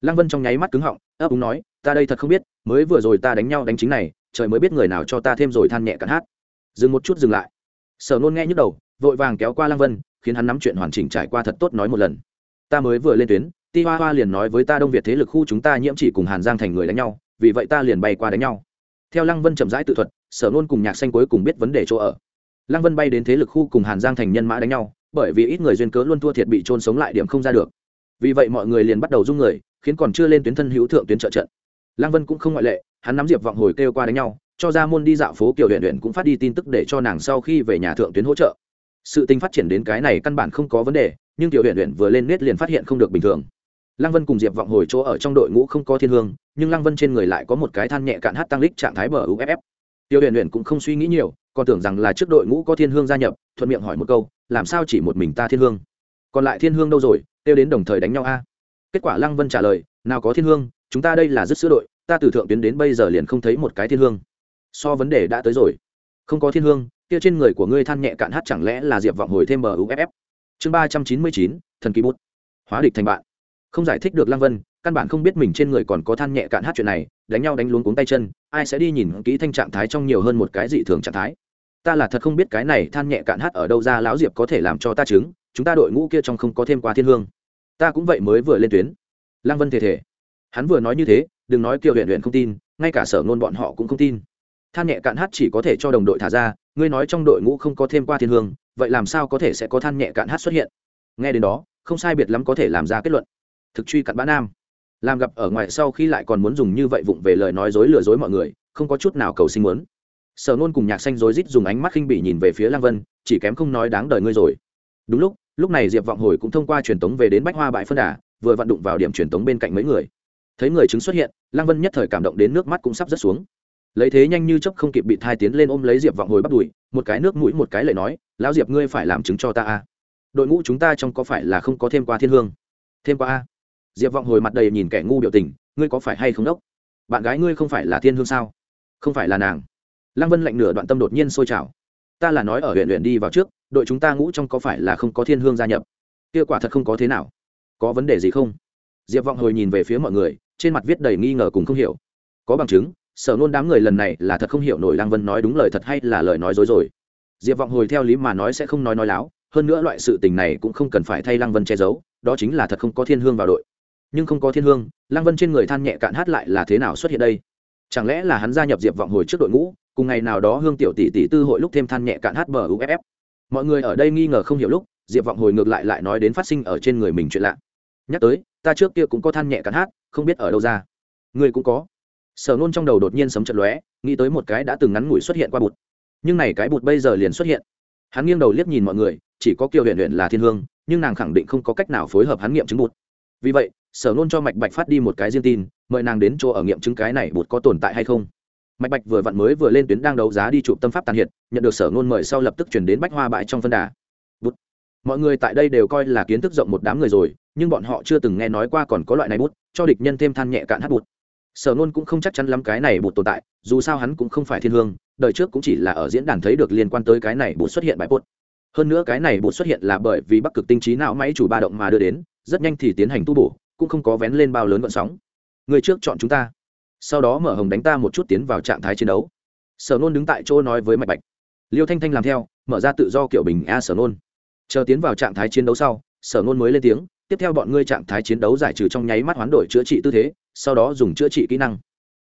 Lăng vân trong nháy mắt cứng họng, ấp úng nói, ta đây thật không biết, mới vừa rồi ta đánh nhau đánh chính này, trời mới biết người nào cho ta thêm rồi than nhẹ cạn hát. Dừng một chút dừng lại. Sở nôn nghe nhức đầu, vội vàng kéo qua lăng vân, khiến hắn nắm chuyện hoàn chỉnh trải qua thật tốt nói một lần ta mới vừa lên tuyến, ti hoa hoa liền nói với ta đông việt thế lực khu chúng ta nhiễm chỉ cùng hàn giang thành người đánh nhau, vì vậy ta liền bay qua đánh nhau. Theo lăng vân chậm rãi tự thuật, sở nôn cùng nhạc xanh cuối cùng biết vấn đề chỗ ở. Lăng vân bay đến thế lực khu cùng hàn giang thành nhân mã đánh nhau, bởi vì ít người duyên cớ luôn thua thiệt bị trôn sống lại điểm không ra được. Vì vậy mọi người liền bắt đầu dung người, khiến còn chưa lên tuyến thân hữu thượng tuyến trợ trận. Lăng vân cũng không ngoại lệ, hắn nắm diệp vọng hồi kêu qua đánh nhau, cho ra môn đi dạo phố kiểu huyện huyện cũng phát đi tin tức để cho nàng sau khi về nhà thượng tuyến hỗ trợ. Sự tình phát triển đến cái này căn bản không có vấn đề nhưng tiểu huyện huyện vừa lên nết liền phát hiện không được bình thường. Lăng vân cùng diệp vọng hồi chỗ ở trong đội ngũ không có thiên hương, nhưng lăng vân trên người lại có một cái than nhẹ cạn hát tăng lích trạng thái bờ uff tiêu huyện huyện cũng không suy nghĩ nhiều, còn tưởng rằng là trước đội ngũ có thiên hương gia nhập, thuận miệng hỏi một câu, làm sao chỉ một mình ta thiên hương? Còn lại thiên hương đâu rồi? Tiêu đến đồng thời đánh nhau a. Kết quả lăng vân trả lời, nào có thiên hương, chúng ta đây là dứt sữa đội, ta từ thượng tuyến đến bây giờ liền không thấy một cái thiên hương. So vấn đề đã tới rồi. Không có thiên hương, kia trên người của ngươi than nhẹ cạn hát chẳng lẽ là diệp vọng hồi thêm bờ uff chương ba trăm chín mươi chín, thần kỳ bút. Hóa địch thành bạn. Không giải thích được lăng vân, căn bản không biết mình trên người còn có than nhẹ cạn hát chuyện này, đánh nhau đánh luống cuống tay chân, ai sẽ đi nhìn kỹ thanh trạng thái trong nhiều hơn một cái dị thường trạng thái. Ta là thật không biết cái này than nhẹ cạn hát ở đâu ra lão diệp có thể làm cho ta chứng, chúng ta đội ngũ kia trong không có thêm qua thiên hương. Ta cũng vậy mới vừa lên tuyến. Lăng vân thể thể hắn vừa nói như thế, đừng nói kiều huyện huyện không tin, ngay cả sở ngôn bọn họ cũng không tin. Than nhẹ cạn hát chỉ có thể cho đồng đội thả ra, ngươi nói trong đội ngũ không có thêm qua thiên hương vậy làm sao có thể sẽ có than nhẹ cạn hát xuất hiện? Nghe đến đó, không sai biệt lắm có thể làm ra kết luận. Thực truy cặn bã nam. Làm gặp ở ngoài sau khi lại còn muốn dùng như vậy vụng về lời nói dối lừa dối mọi người, không có chút nào cầu sinh muốn. Sở nôn cùng nhạc xanh rối rít dùng ánh mắt khinh bỉ nhìn về phía lang vân, chỉ kém không nói đáng đời ngươi rồi. Đúng lúc lúc này diệp vọng hồi cũng thông qua truyền tống về đến bách hoa bãi phân đà, vừa vặn đụng vào điểm truyền tống bên cạnh mấy người. Thấy người chứng xuất hiện lang vân nhất thời cảm động đến nước mắt cũng sắp rớt xuống lấy thế nhanh như chấp không kịp bị thai tiến lên ôm lấy diệp vọng hồi bắt đùi, một cái nước mũi một cái lời nói, lão diệp ngươi phải làm chứng cho ta a. Đội ngũ chúng ta trong có phải là không có thêm qua thiên hương? Thêm qua a. Diệp vọng hồi mặt đầy nhìn kẻ ngu biểu tình, ngươi có phải hay không đốc? Bạn gái ngươi không phải là thiên hương sao? Không phải là nàng. Lăng vân lạnh nửa đoạn tâm đột nhiên sôi trào. Ta là nói ở huyện huyện đi vào trước, đội chúng ta ngũ trong có phải là không có thiên hương gia nhập? Kia quả thật không có thế nào. Có vấn đề gì không? Diệp vọng hồi nhìn về phía mọi người, trên mặt viết đầy nghi ngờ cùng không hiểu. Có bằng chứng sở nôn đám người lần này là thật không hiểu nổi lăng vân nói đúng lời thật hay là lời nói dối rồi. Diệp vọng hồi theo lý mà nói sẽ không nói nói láo, hơn nữa loại sự tình này cũng không cần phải thay lăng vân che giấu, đó chính là thật không có thiên hương vào đội. Nhưng không có thiên hương, lăng vân trên người than nhẹ cạn hát lại là thế nào xuất hiện đây? Chẳng lẽ là hắn gia nhập diệp vọng hồi trước đội ngũ, cùng ngày nào đó hương tiểu tỷ tỷ tư hội lúc thêm than nhẹ cạn hát bờ uff mọi người ở đây nghi ngờ không hiểu lúc, diệp vọng hồi ngược lại lại nói đến phát sinh ở trên người mình chuyện lạ. Nhắc tới, ta trước kia cũng có than nhẹ cạn hát, không biết ở đâu ra. Người cũng có sở nôn trong đầu đột nhiên sấm chật lóe nghĩ tới một cái đã từng ngắn ngủi xuất hiện qua bụt. Nhưng này cái bụt bây giờ liền xuất hiện. Hắn nghiêng đầu liếc nhìn mọi người chỉ có kiều huyện huyện là thiên hương nhưng nàng khẳng định không có cách nào phối hợp hắn nghiệm chứng bụt. Vì vậy sở nôn cho mạch bạch phát đi một cái riêng tin mời nàng đến chỗ ở nghiệm chứng cái này bụt có tồn tại hay không. Mạch bạch vừa vặn mới vừa lên tuyến đang đấu giá đi chụp tâm pháp tàn hiện, nhận được sở nôn mời sau lập tức chuyển đến bách hoa bãi trong phân đà. Bút mọi người tại đây đều coi là kiến thức rộng một đám người rồi nhưng bọn họ chưa từng nghe nói qua còn có loại này bút cho địch nhân thêm than nhẹ cạn hát bút sở nôn cũng không chắc chắn lắm cái này bột tồn tại, dù sao hắn cũng không phải thiên hương, đời trước cũng chỉ là ở diễn đàn thấy được liên quan tới cái này bột xuất hiện bài bột hơn nữa cái này bột xuất hiện là bởi vì bắc cực tinh trí não máy chủ ba động mà đưa đến, rất nhanh thì tiến hành tu bổ, cũng không có vén lên bao lớn vận sóng. Người trước chọn chúng ta. Sau đó mở hồng đánh ta một chút tiến vào trạng thái chiến đấu. Sở nôn đứng tại chỗ nói với mạch bạch. Liêu thanh thanh làm theo, mở ra tự do kiểu bình a sở nôn chờ tiến vào trạng thái chiến đấu sau, sở nôn mới lên tiếng, tiếp theo bọn ngươi trạng thái chiến đấu giải trừ trong nháy mắt hoán đổi chữa trị tư thế sau đó dùng chữa trị kỹ năng.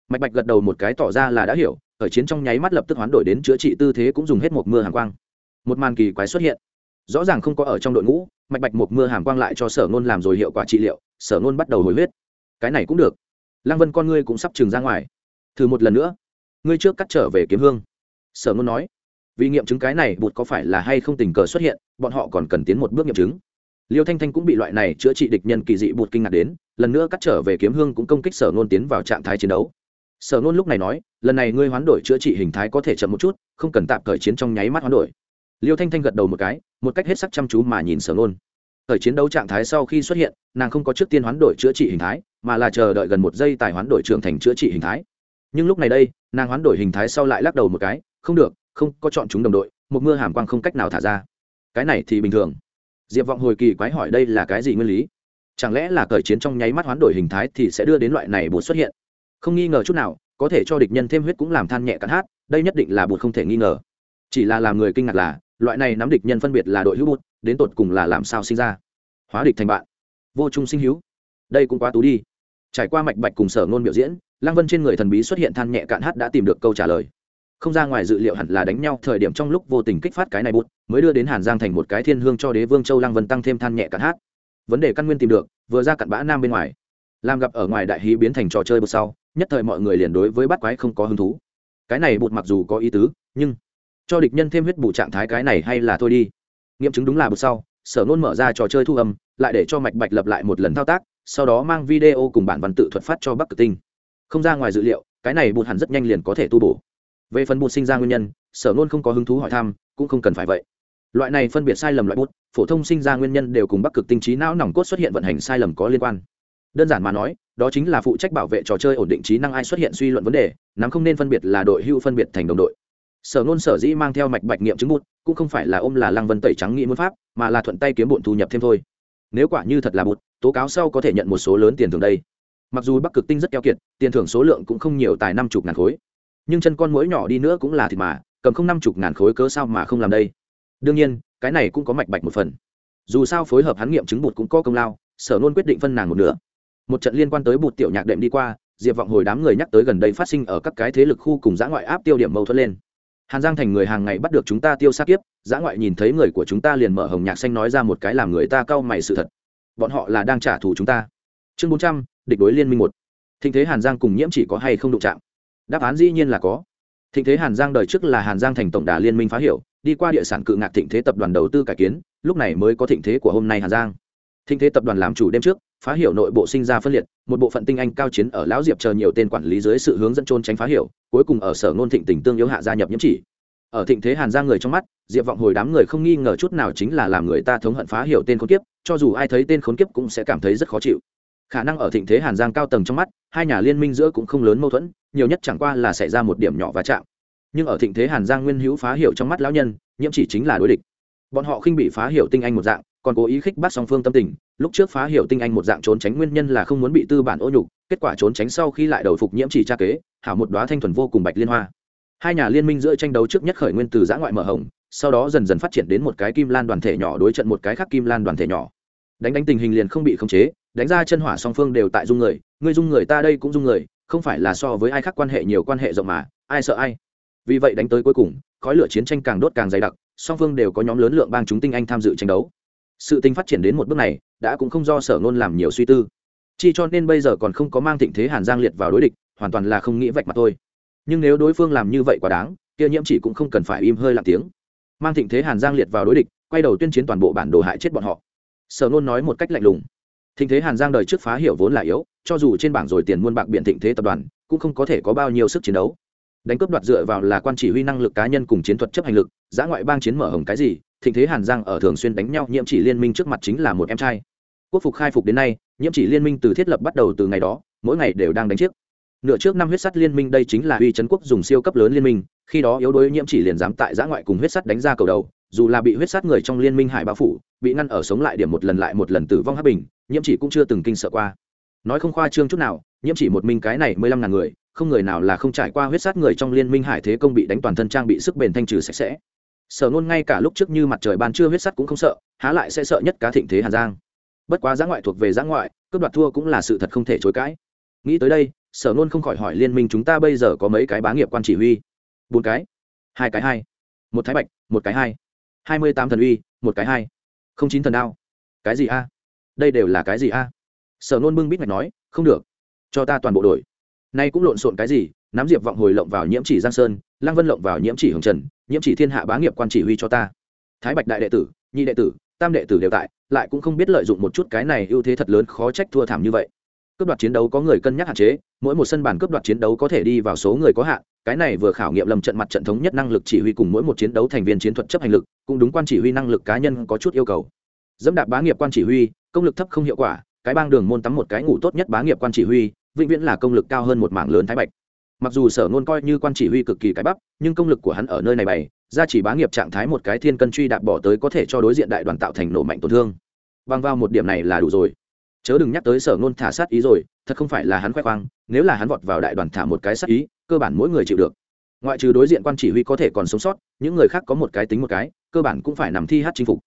Mạch bạch gật đầu một cái tỏ ra là đã hiểu, ở chiến trong nháy mắt lập tức hoán đổi đến chữa trị tư thế cũng dùng hết một mưa hàng quang. Một màn kỳ quái xuất hiện. Rõ ràng không có ở trong đội ngũ, mạch bạch một mưa hàm quang lại cho sở nôn làm rồi hiệu quả trị liệu, sở nôn bắt đầu hồi huyết. Cái này cũng được. Lăng vân con ngươi cũng sắp trừng ra ngoài. Thử một lần nữa. Ngươi trước cắt trở về kiếm hương. Sở nôn nói. Vì nghiệm chứng cái này, bụt có phải là hay không tình cờ xuất hiện, bọn họ còn cần tiến một bước nghiệm chứng. Liêu thanh thanh cũng bị loại này chữa trị địch nhân kỳ dị bụt kinh ngạc đến lần nữa cắt trở về kiếm hương cũng công kích sở nôn tiến vào trạng thái chiến đấu. Sở nôn lúc này nói, lần này ngươi hoán đổi chữa trị hình thái có thể chậm một chút, không cần tạm thời chiến trong nháy mắt hoán đổi. Liêu thanh thanh gật đầu một cái, một cách hết sắc chăm chú mà nhìn sở nôn thời chiến đấu trạng thái sau khi xuất hiện, nàng không có trước tiên hoán đổi chữa trị hình thái, mà là chờ đợi gần một giây tài hoán đổi trưởng thành chữa trị hình thái. Nhưng lúc này đây, nàng hoán đổi hình thái sau lại lắc đầu một cái, không được, không, có chọn chúng đồng đội, một mưa hàm quang không cách nào thả ra. Cái này thì bình thường. Diệp vọng hồi kỳ quái hỏi đây là cái gì nguyên lý? Chẳng lẽ là cởi chiến trong nháy mắt hoán đổi hình thái thì sẽ đưa đến loại này bột xuất hiện? Không nghi ngờ chút nào, có thể cho địch nhân thêm huyết cũng làm than nhẹ cắn hát, đây nhất định là bột không thể nghi ngờ. Chỉ là làm người kinh ngạc là, loại này nắm địch nhân phân biệt là đội hữu bột, đến tột cùng là làm sao sinh ra? Hóa địch thành bạn. Vô trung sinh hữu. Đây cũng quá tú đi. Trải qua mạch bạch cùng sở ngôn biểu diễn, lăng vân trên người thần bí xuất hiện than nhẹ cạn hát đã tìm được câu trả lời. Không ra ngoài dự liệu hẳn là đánh nhau, thời điểm trong lúc vô tình kích phát cái này bút mới đưa đến hàn giang thành một cái thiên hương cho đế vương châu lăng vân tăng thêm than nhẹ cạn hát vấn đề căn nguyên tìm được, vừa ra cặn bã nam bên ngoài. Làm gặp ở ngoài đại hí biến thành trò chơi bút sau, nhất thời mọi người liền đối với bắt quái không có hứng thú. Cái này bụt mặc dù có ý tứ, nhưng cho địch nhân thêm huyết bù trạng thái cái này hay là thôi đi. Nghiệm chứng đúng là bụt sau, sở nôn mở ra trò chơi thu âm, lại để cho mạch bạch lập lại một lần thao tác, sau đó mang video cùng bản văn tự thuật phát cho bắc cực tinh. Không ra ngoài dự liệu, cái này bụt hẳn rất nhanh liền có thể tu bổ. Về phần bụt sinh ra nguyên nhân, sở nôn không có hứng thú hỏi thăm, cũng không cần phải vậy loại này phân biệt sai lầm loại bút, phổ thông sinh ra nguyên nhân đều cùng bắc cực tinh trí não nòng cốt xuất hiện vận hành sai lầm có liên quan. Đơn giản mà nói, đó chính là phụ trách bảo vệ trò chơi ổn định trí năng ai xuất hiện suy luận vấn đề, nắm không nên phân biệt là đội hưu phân biệt thành đồng đội. Sở nôn sở dĩ mang theo mạch bạch nghiệm chứng bút, cũng không phải là ôm là lăng vân tẩy trắng nghĩ muốn pháp, mà là thuận tay kiếm bụn thu nhập thêm thôi. Nếu quả như thật là bút, tố cáo sau có thể nhận một số lớn tiền thưởng đây. Mặc dù bắc cực tinh rất keo kiệt, tiền thưởng số lượng cũng không nhiều tài năm chục ngàn khối. Nhưng chân con mũi nhỏ đi nữa cũng là thịt mà, cầm không năm chục ngàn khối cớ sao mà không làm đây? Đương nhiên, cái này cũng có mạch bạch một phần. Dù sao phối hợp hắn nghiệm chứng bụt cũng có công lao, sở nôn quyết định phân nàng một nửa. Một trận liên quan tới bụt tiểu nhạc đệm đi qua, diệp vọng hồi đám người nhắc tới gần đây phát sinh ở các cái thế lực khu cùng giã ngoại áp tiêu điểm mâu thuẫn lên. Hàn giang thành người hàng ngày bắt được chúng ta tiêu sát kiếp giã ngoại nhìn thấy người của chúng ta liền mở hồng nhạc xanh nói ra một cái làm người ta cau mày sự thật. Bọn họ là đang trả thù chúng ta. Chương bốn trăm, địch đối liên minh một. Thịnh thế hàn giang cùng nhiễm chỉ có hay không đụng chạm? Đáp án dĩ nhiên là có. Thịnh thế hàn giang đời trước là hàn giang thành tổng đà liên minh phá hiệu đi qua địa sản cự ngạc thịnh thế tập đoàn đầu tư cải kiến lúc này mới có thịnh thế của hôm nay Hà giang. Thịnh thế tập đoàn làm chủ đêm trước phá hiểu nội bộ sinh ra phân liệt một bộ phận tinh anh cao chiến ở lão diệp chờ nhiều tên quản lý dưới sự hướng dẫn trôn tránh phá hiểu, cuối cùng ở sở ngôn thịnh tình tương yếu hạ gia nhập nhiễm chỉ. Ở thịnh thế hàn giang người trong mắt diệp vọng hồi đám người không nghi ngờ chút nào chính là làm người ta thống hận phá hiểu tên khốn kiếp cho dù ai thấy tên khốn kiếp cũng sẽ cảm thấy rất khó chịu. Khả năng ở thịnh thế hàn giang cao tầng trong mắt hai nhà liên minh giữa cũng không lớn mâu thuẫn nhiều nhất chẳng qua là xảy ra một điểm nhỏ va chạm nhưng ở thịnh thế hàn giang nguyên hữu phá hiểu trong mắt lão nhân, nhiễm chỉ chính là đối địch. Bọn họ khinh bị phá hiểu tinh anh một dạng, còn cố ý khích bắt song phương tâm tình, lúc trước phá hiểu tinh anh một dạng trốn tránh nguyên nhân là không muốn bị tư bản ô nhục, kết quả trốn tránh sau khi lại đầu phục nhiễm chỉ tra kế, hảo một đoá thanh thuần vô cùng bạch liên hoa. Hai nhà liên minh giữa tranh đấu trước nhất khởi nguyên từ giã ngoại mở hồng, sau đó dần dần phát triển đến một cái kim lan đoàn thể nhỏ đối trận một cái khác kim lan đoàn thể nhỏ. Đánh đánh tình hình liền không bị khống chế, đánh ra chân hỏa song phương đều tại dung người người dung người ta đây cũng dung người, không phải là so với ai khác quan hệ nhiều quan hệ rộng mà, ai sợ ai? Vì vậy đánh tới cuối cùng, khói lửa chiến tranh càng đốt càng dày đặc, song phương đều có nhóm lớn lượng bang chúng tinh anh tham dự tranh đấu. Sự tình phát triển đến một bước này, đã cũng không do sở ngôn làm nhiều suy tư. Chi cho nên bây giờ còn không có mang thịnh thế hàn giang liệt vào đối địch, hoàn toàn là không nghĩ vạch mặt thôi. Nhưng nếu đối phương làm như vậy quá đáng, kia nhiễm chỉ cũng không cần phải im hơi lặng tiếng. Mang thịnh thế hàn giang liệt vào đối địch, quay đầu tuyên chiến toàn bộ bản đồ hại chết bọn họ. Sở nôn nói một cách lạnh lùng. Thịnh thế hàn giang đời trước phá hiểu vốn là yếu, cho dù trên bảng rồi tiền muôn bạc biện thịnh thế tập đoàn, cũng không có thể có bao nhiêu sức chiến đấu đánh cướp đoạt dựa vào là quan chỉ huy năng lực cá nhân cùng chiến thuật chấp hành lực, giã ngoại bang chiến mở hồng cái gì, thịnh thế hàn giang ở thường xuyên đánh nhau nhiễm chỉ liên minh trước mặt chính là một em trai. Quốc phục khai phục đến nay nhiễm chỉ liên minh từ thiết lập bắt đầu từ ngày đó, mỗi ngày đều đang đánh chiếc. Nửa trước năm huyết sắt liên minh đây chính là uy chấn quốc dùng siêu cấp lớn liên minh, khi đó yếu đuối nhiễm chỉ liền dám tại giã ngoại cùng huyết sắt đánh ra cầu đầu, dù là bị huyết sắt người trong liên minh hải bao phủ, bị ngăn ở sống lại điểm một lần lại một lần tử vong hấp bình nhiễm chỉ cũng chưa từng kinh sợ qua. Nói không khoa trương chút nào nhiễm chỉ một mình cái này mười lăm ngàn người không người nào là không trải qua huyết sát người trong liên minh hải thế công bị đánh toàn thân trang bị sức bền thanh trừ sạch sẽ. Sở nôn ngay cả lúc trước như mặt trời ban trưa huyết sắt cũng không sợ, há lại sẽ sợ nhất cá thịnh thế hà giang. Bất quá giã ngoại thuộc về giã ngoại, cướp đoạt thua cũng là sự thật không thể chối cãi. Nghĩ tới đây, sở nôn không khỏi hỏi liên minh chúng ta bây giờ có mấy cái bá nghiệp quan chỉ huy? Bốn cái. Hai cái hai. Một thái bạch, một cái hai. Hai mươi tám thần uy, một cái hai. Không chín thần đao. Cái gì a? Đây đều là cái gì a? Sở nôn bưng bít mạch nói, không được. Cho ta toàn bộ đội nay cũng lộn xộn cái gì, nắm diệp vọng hồi lộng vào nhiễm chỉ giang sơn, lăng vân lộng vào nhiễm chỉ hồng trần, nhiễm chỉ thiên hạ bá nghiệp quan chỉ huy cho ta. Thái bạch đại đệ tử, nhị đệ tử, tam đệ tử đều tại, lại cũng không biết lợi dụng một chút cái này ưu thế thật lớn khó trách thua thảm như vậy. Cướp đoạt chiến đấu có người cân nhắc hạn chế, mỗi một sân bàn cướp đoạt chiến đấu có thể đi vào số người có hạn, cái này vừa khảo nghiệm lầm trận mặt trận thống nhất năng lực chỉ huy cùng mỗi một chiến đấu thành viên chiến thuật chấp hành lực, cũng đúng quan chỉ huy năng lực cá nhân có chút yêu cầu. Dẫm đạp bá nghiệp quan chỉ huy, công lực thấp không hiệu quả, cái bang đường môn tắm một cái ngủ tốt nhất bá nghiệp quan chỉ huy vĩnh viễn là công lực cao hơn một mảng lớn thái bạch. Mặc dù sở ngôn coi như quan chỉ huy cực kỳ cái bắp, nhưng công lực của hắn ở nơi này bày, ra chỉ bá nghiệp trạng thái một cái thiên cân truy đạp bỏ tới có thể cho đối diện đại đoàn tạo thành nổ mạnh tổn thương. Bằng vào một điểm này là đủ rồi. Chớ đừng nhắc tới sở ngôn thả sát ý rồi, thật không phải là hắn khoe khoang, nếu là hắn vọt vào đại đoàn thả một cái sát ý, cơ bản mỗi người chịu được. Ngoại trừ đối diện quan chỉ huy có thể còn sống sót, những người khác có một cái tính một cái, cơ bản cũng phải nằm thi hát chinh phục.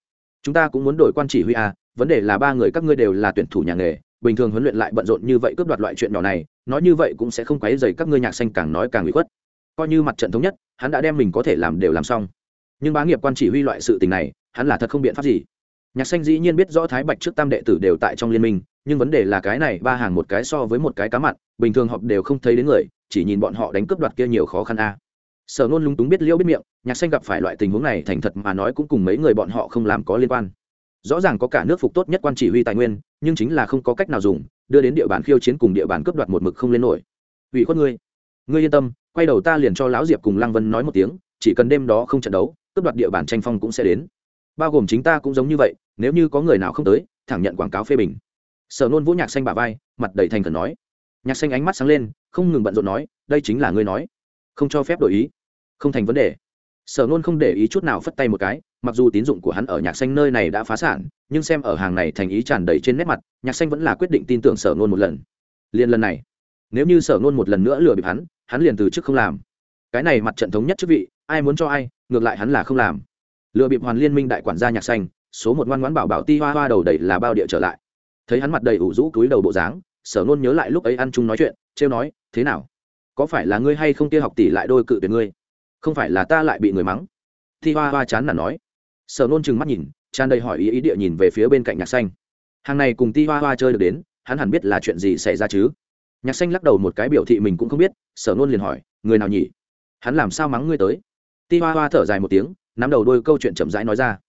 Chúng ta cũng muốn đổi quan chỉ huy à vấn đề là ba người các ngươi đều là tuyển thủ nhà nghề bình thường huấn luyện lại bận rộn như vậy cướp đoạt loại chuyện nhỏ này nói như vậy cũng sẽ không quấy dày các ngươi nhạc xanh càng nói càng bị khuất. Coi như mặt trận thống nhất, hắn đã đem mình có thể làm đều làm xong. Nhưng bá nghiệp quan chỉ huy loại sự tình này, hắn là thật không biện pháp gì. Nhạc xanh dĩ nhiên biết rõ thái bạch trước tam đệ tử đều tại trong liên minh, nhưng vấn đề là cái này ba hàng một cái so với một cái cá mặn bình thường họ đều không thấy đến người, chỉ nhìn bọn họ đánh cướp đoạt kia nhiều khó khăn a. Sở nôn lúng túng biết liễu biết miệng, nhạc xanh gặp phải loại tình huống này thành thật mà nói cũng cùng mấy người bọn họ không làm có liên quan rõ ràng có cả nước phục tốt nhất quan chỉ huy tài nguyên, nhưng chính là không có cách nào dùng, đưa đến địa bàn khiêu chiến cùng địa bàn cướp đoạt một mực không lên nổi. Ủy khuất ngươi ngươi yên tâm, quay đầu ta liền cho lão diệp cùng lăng vân nói một tiếng, chỉ cần đêm đó không trận đấu, cướp đoạt địa bàn tranh phong cũng sẽ đến. Bao gồm chính ta cũng giống như vậy, nếu như có người nào không tới, thẳng nhận quảng cáo phê bình. Sở nôn vũ nhạc xanh bà vai, mặt đầy thành khẩn nói. Nhạc xanh ánh mắt sáng lên, không ngừng bận rộn nói, đây chính là ngươi nói. Không cho phép đổi ý. Không thành vấn đề. Sở nôn không để ý chút nào phất tay một cái mặc dù tín dụng của hắn ở nhạc xanh nơi này đã phá sản, nhưng xem ở hàng này thành ý tràn đầy trên nét mặt, nhạc xanh vẫn là quyết định tin tưởng sở nôn một lần. Liền lần này, nếu như sở nôn một lần nữa lừa bịp hắn hắn liền từ chức không làm. Cái này mặt trận thống nhất chức vị, ai muốn cho ai, ngược lại hắn là không làm. Lừa bịp hoàn liên minh đại quản gia nhạc xanh, số một ngoan ngoãn bảo bảo ti hoa hoa đầu đầy là bao địa trở lại. Thấy hắn mặt đầy ủ rũ cúi đầu bộ dáng, sở nôn nhớ lại lúc ấy ăn chung nói chuyện, trêu nói, thế nào? Có phải là ngươi hay không kia học tỷ lại đôi cự tuyệt ngươi? Không phải là ta lại bị người mắng? Thi hoa hoa chán là nói sở nôn chừng mắt nhìn tràn đầy hỏi ý ý địa nhìn về phía bên cạnh nhạc xanh. Hàng này cùng ti hoa hoa chơi được đến hắn hẳn biết là chuyện gì xảy ra chứ? Nhạc xanh lắc đầu một cái biểu thị mình cũng không biết sở nôn liền hỏi người nào nhỉ? Hắn làm sao mắng ngươi tới? Ti hoa hoa thở dài một tiếng nắm đầu đôi câu chuyện chậm rãi nói ra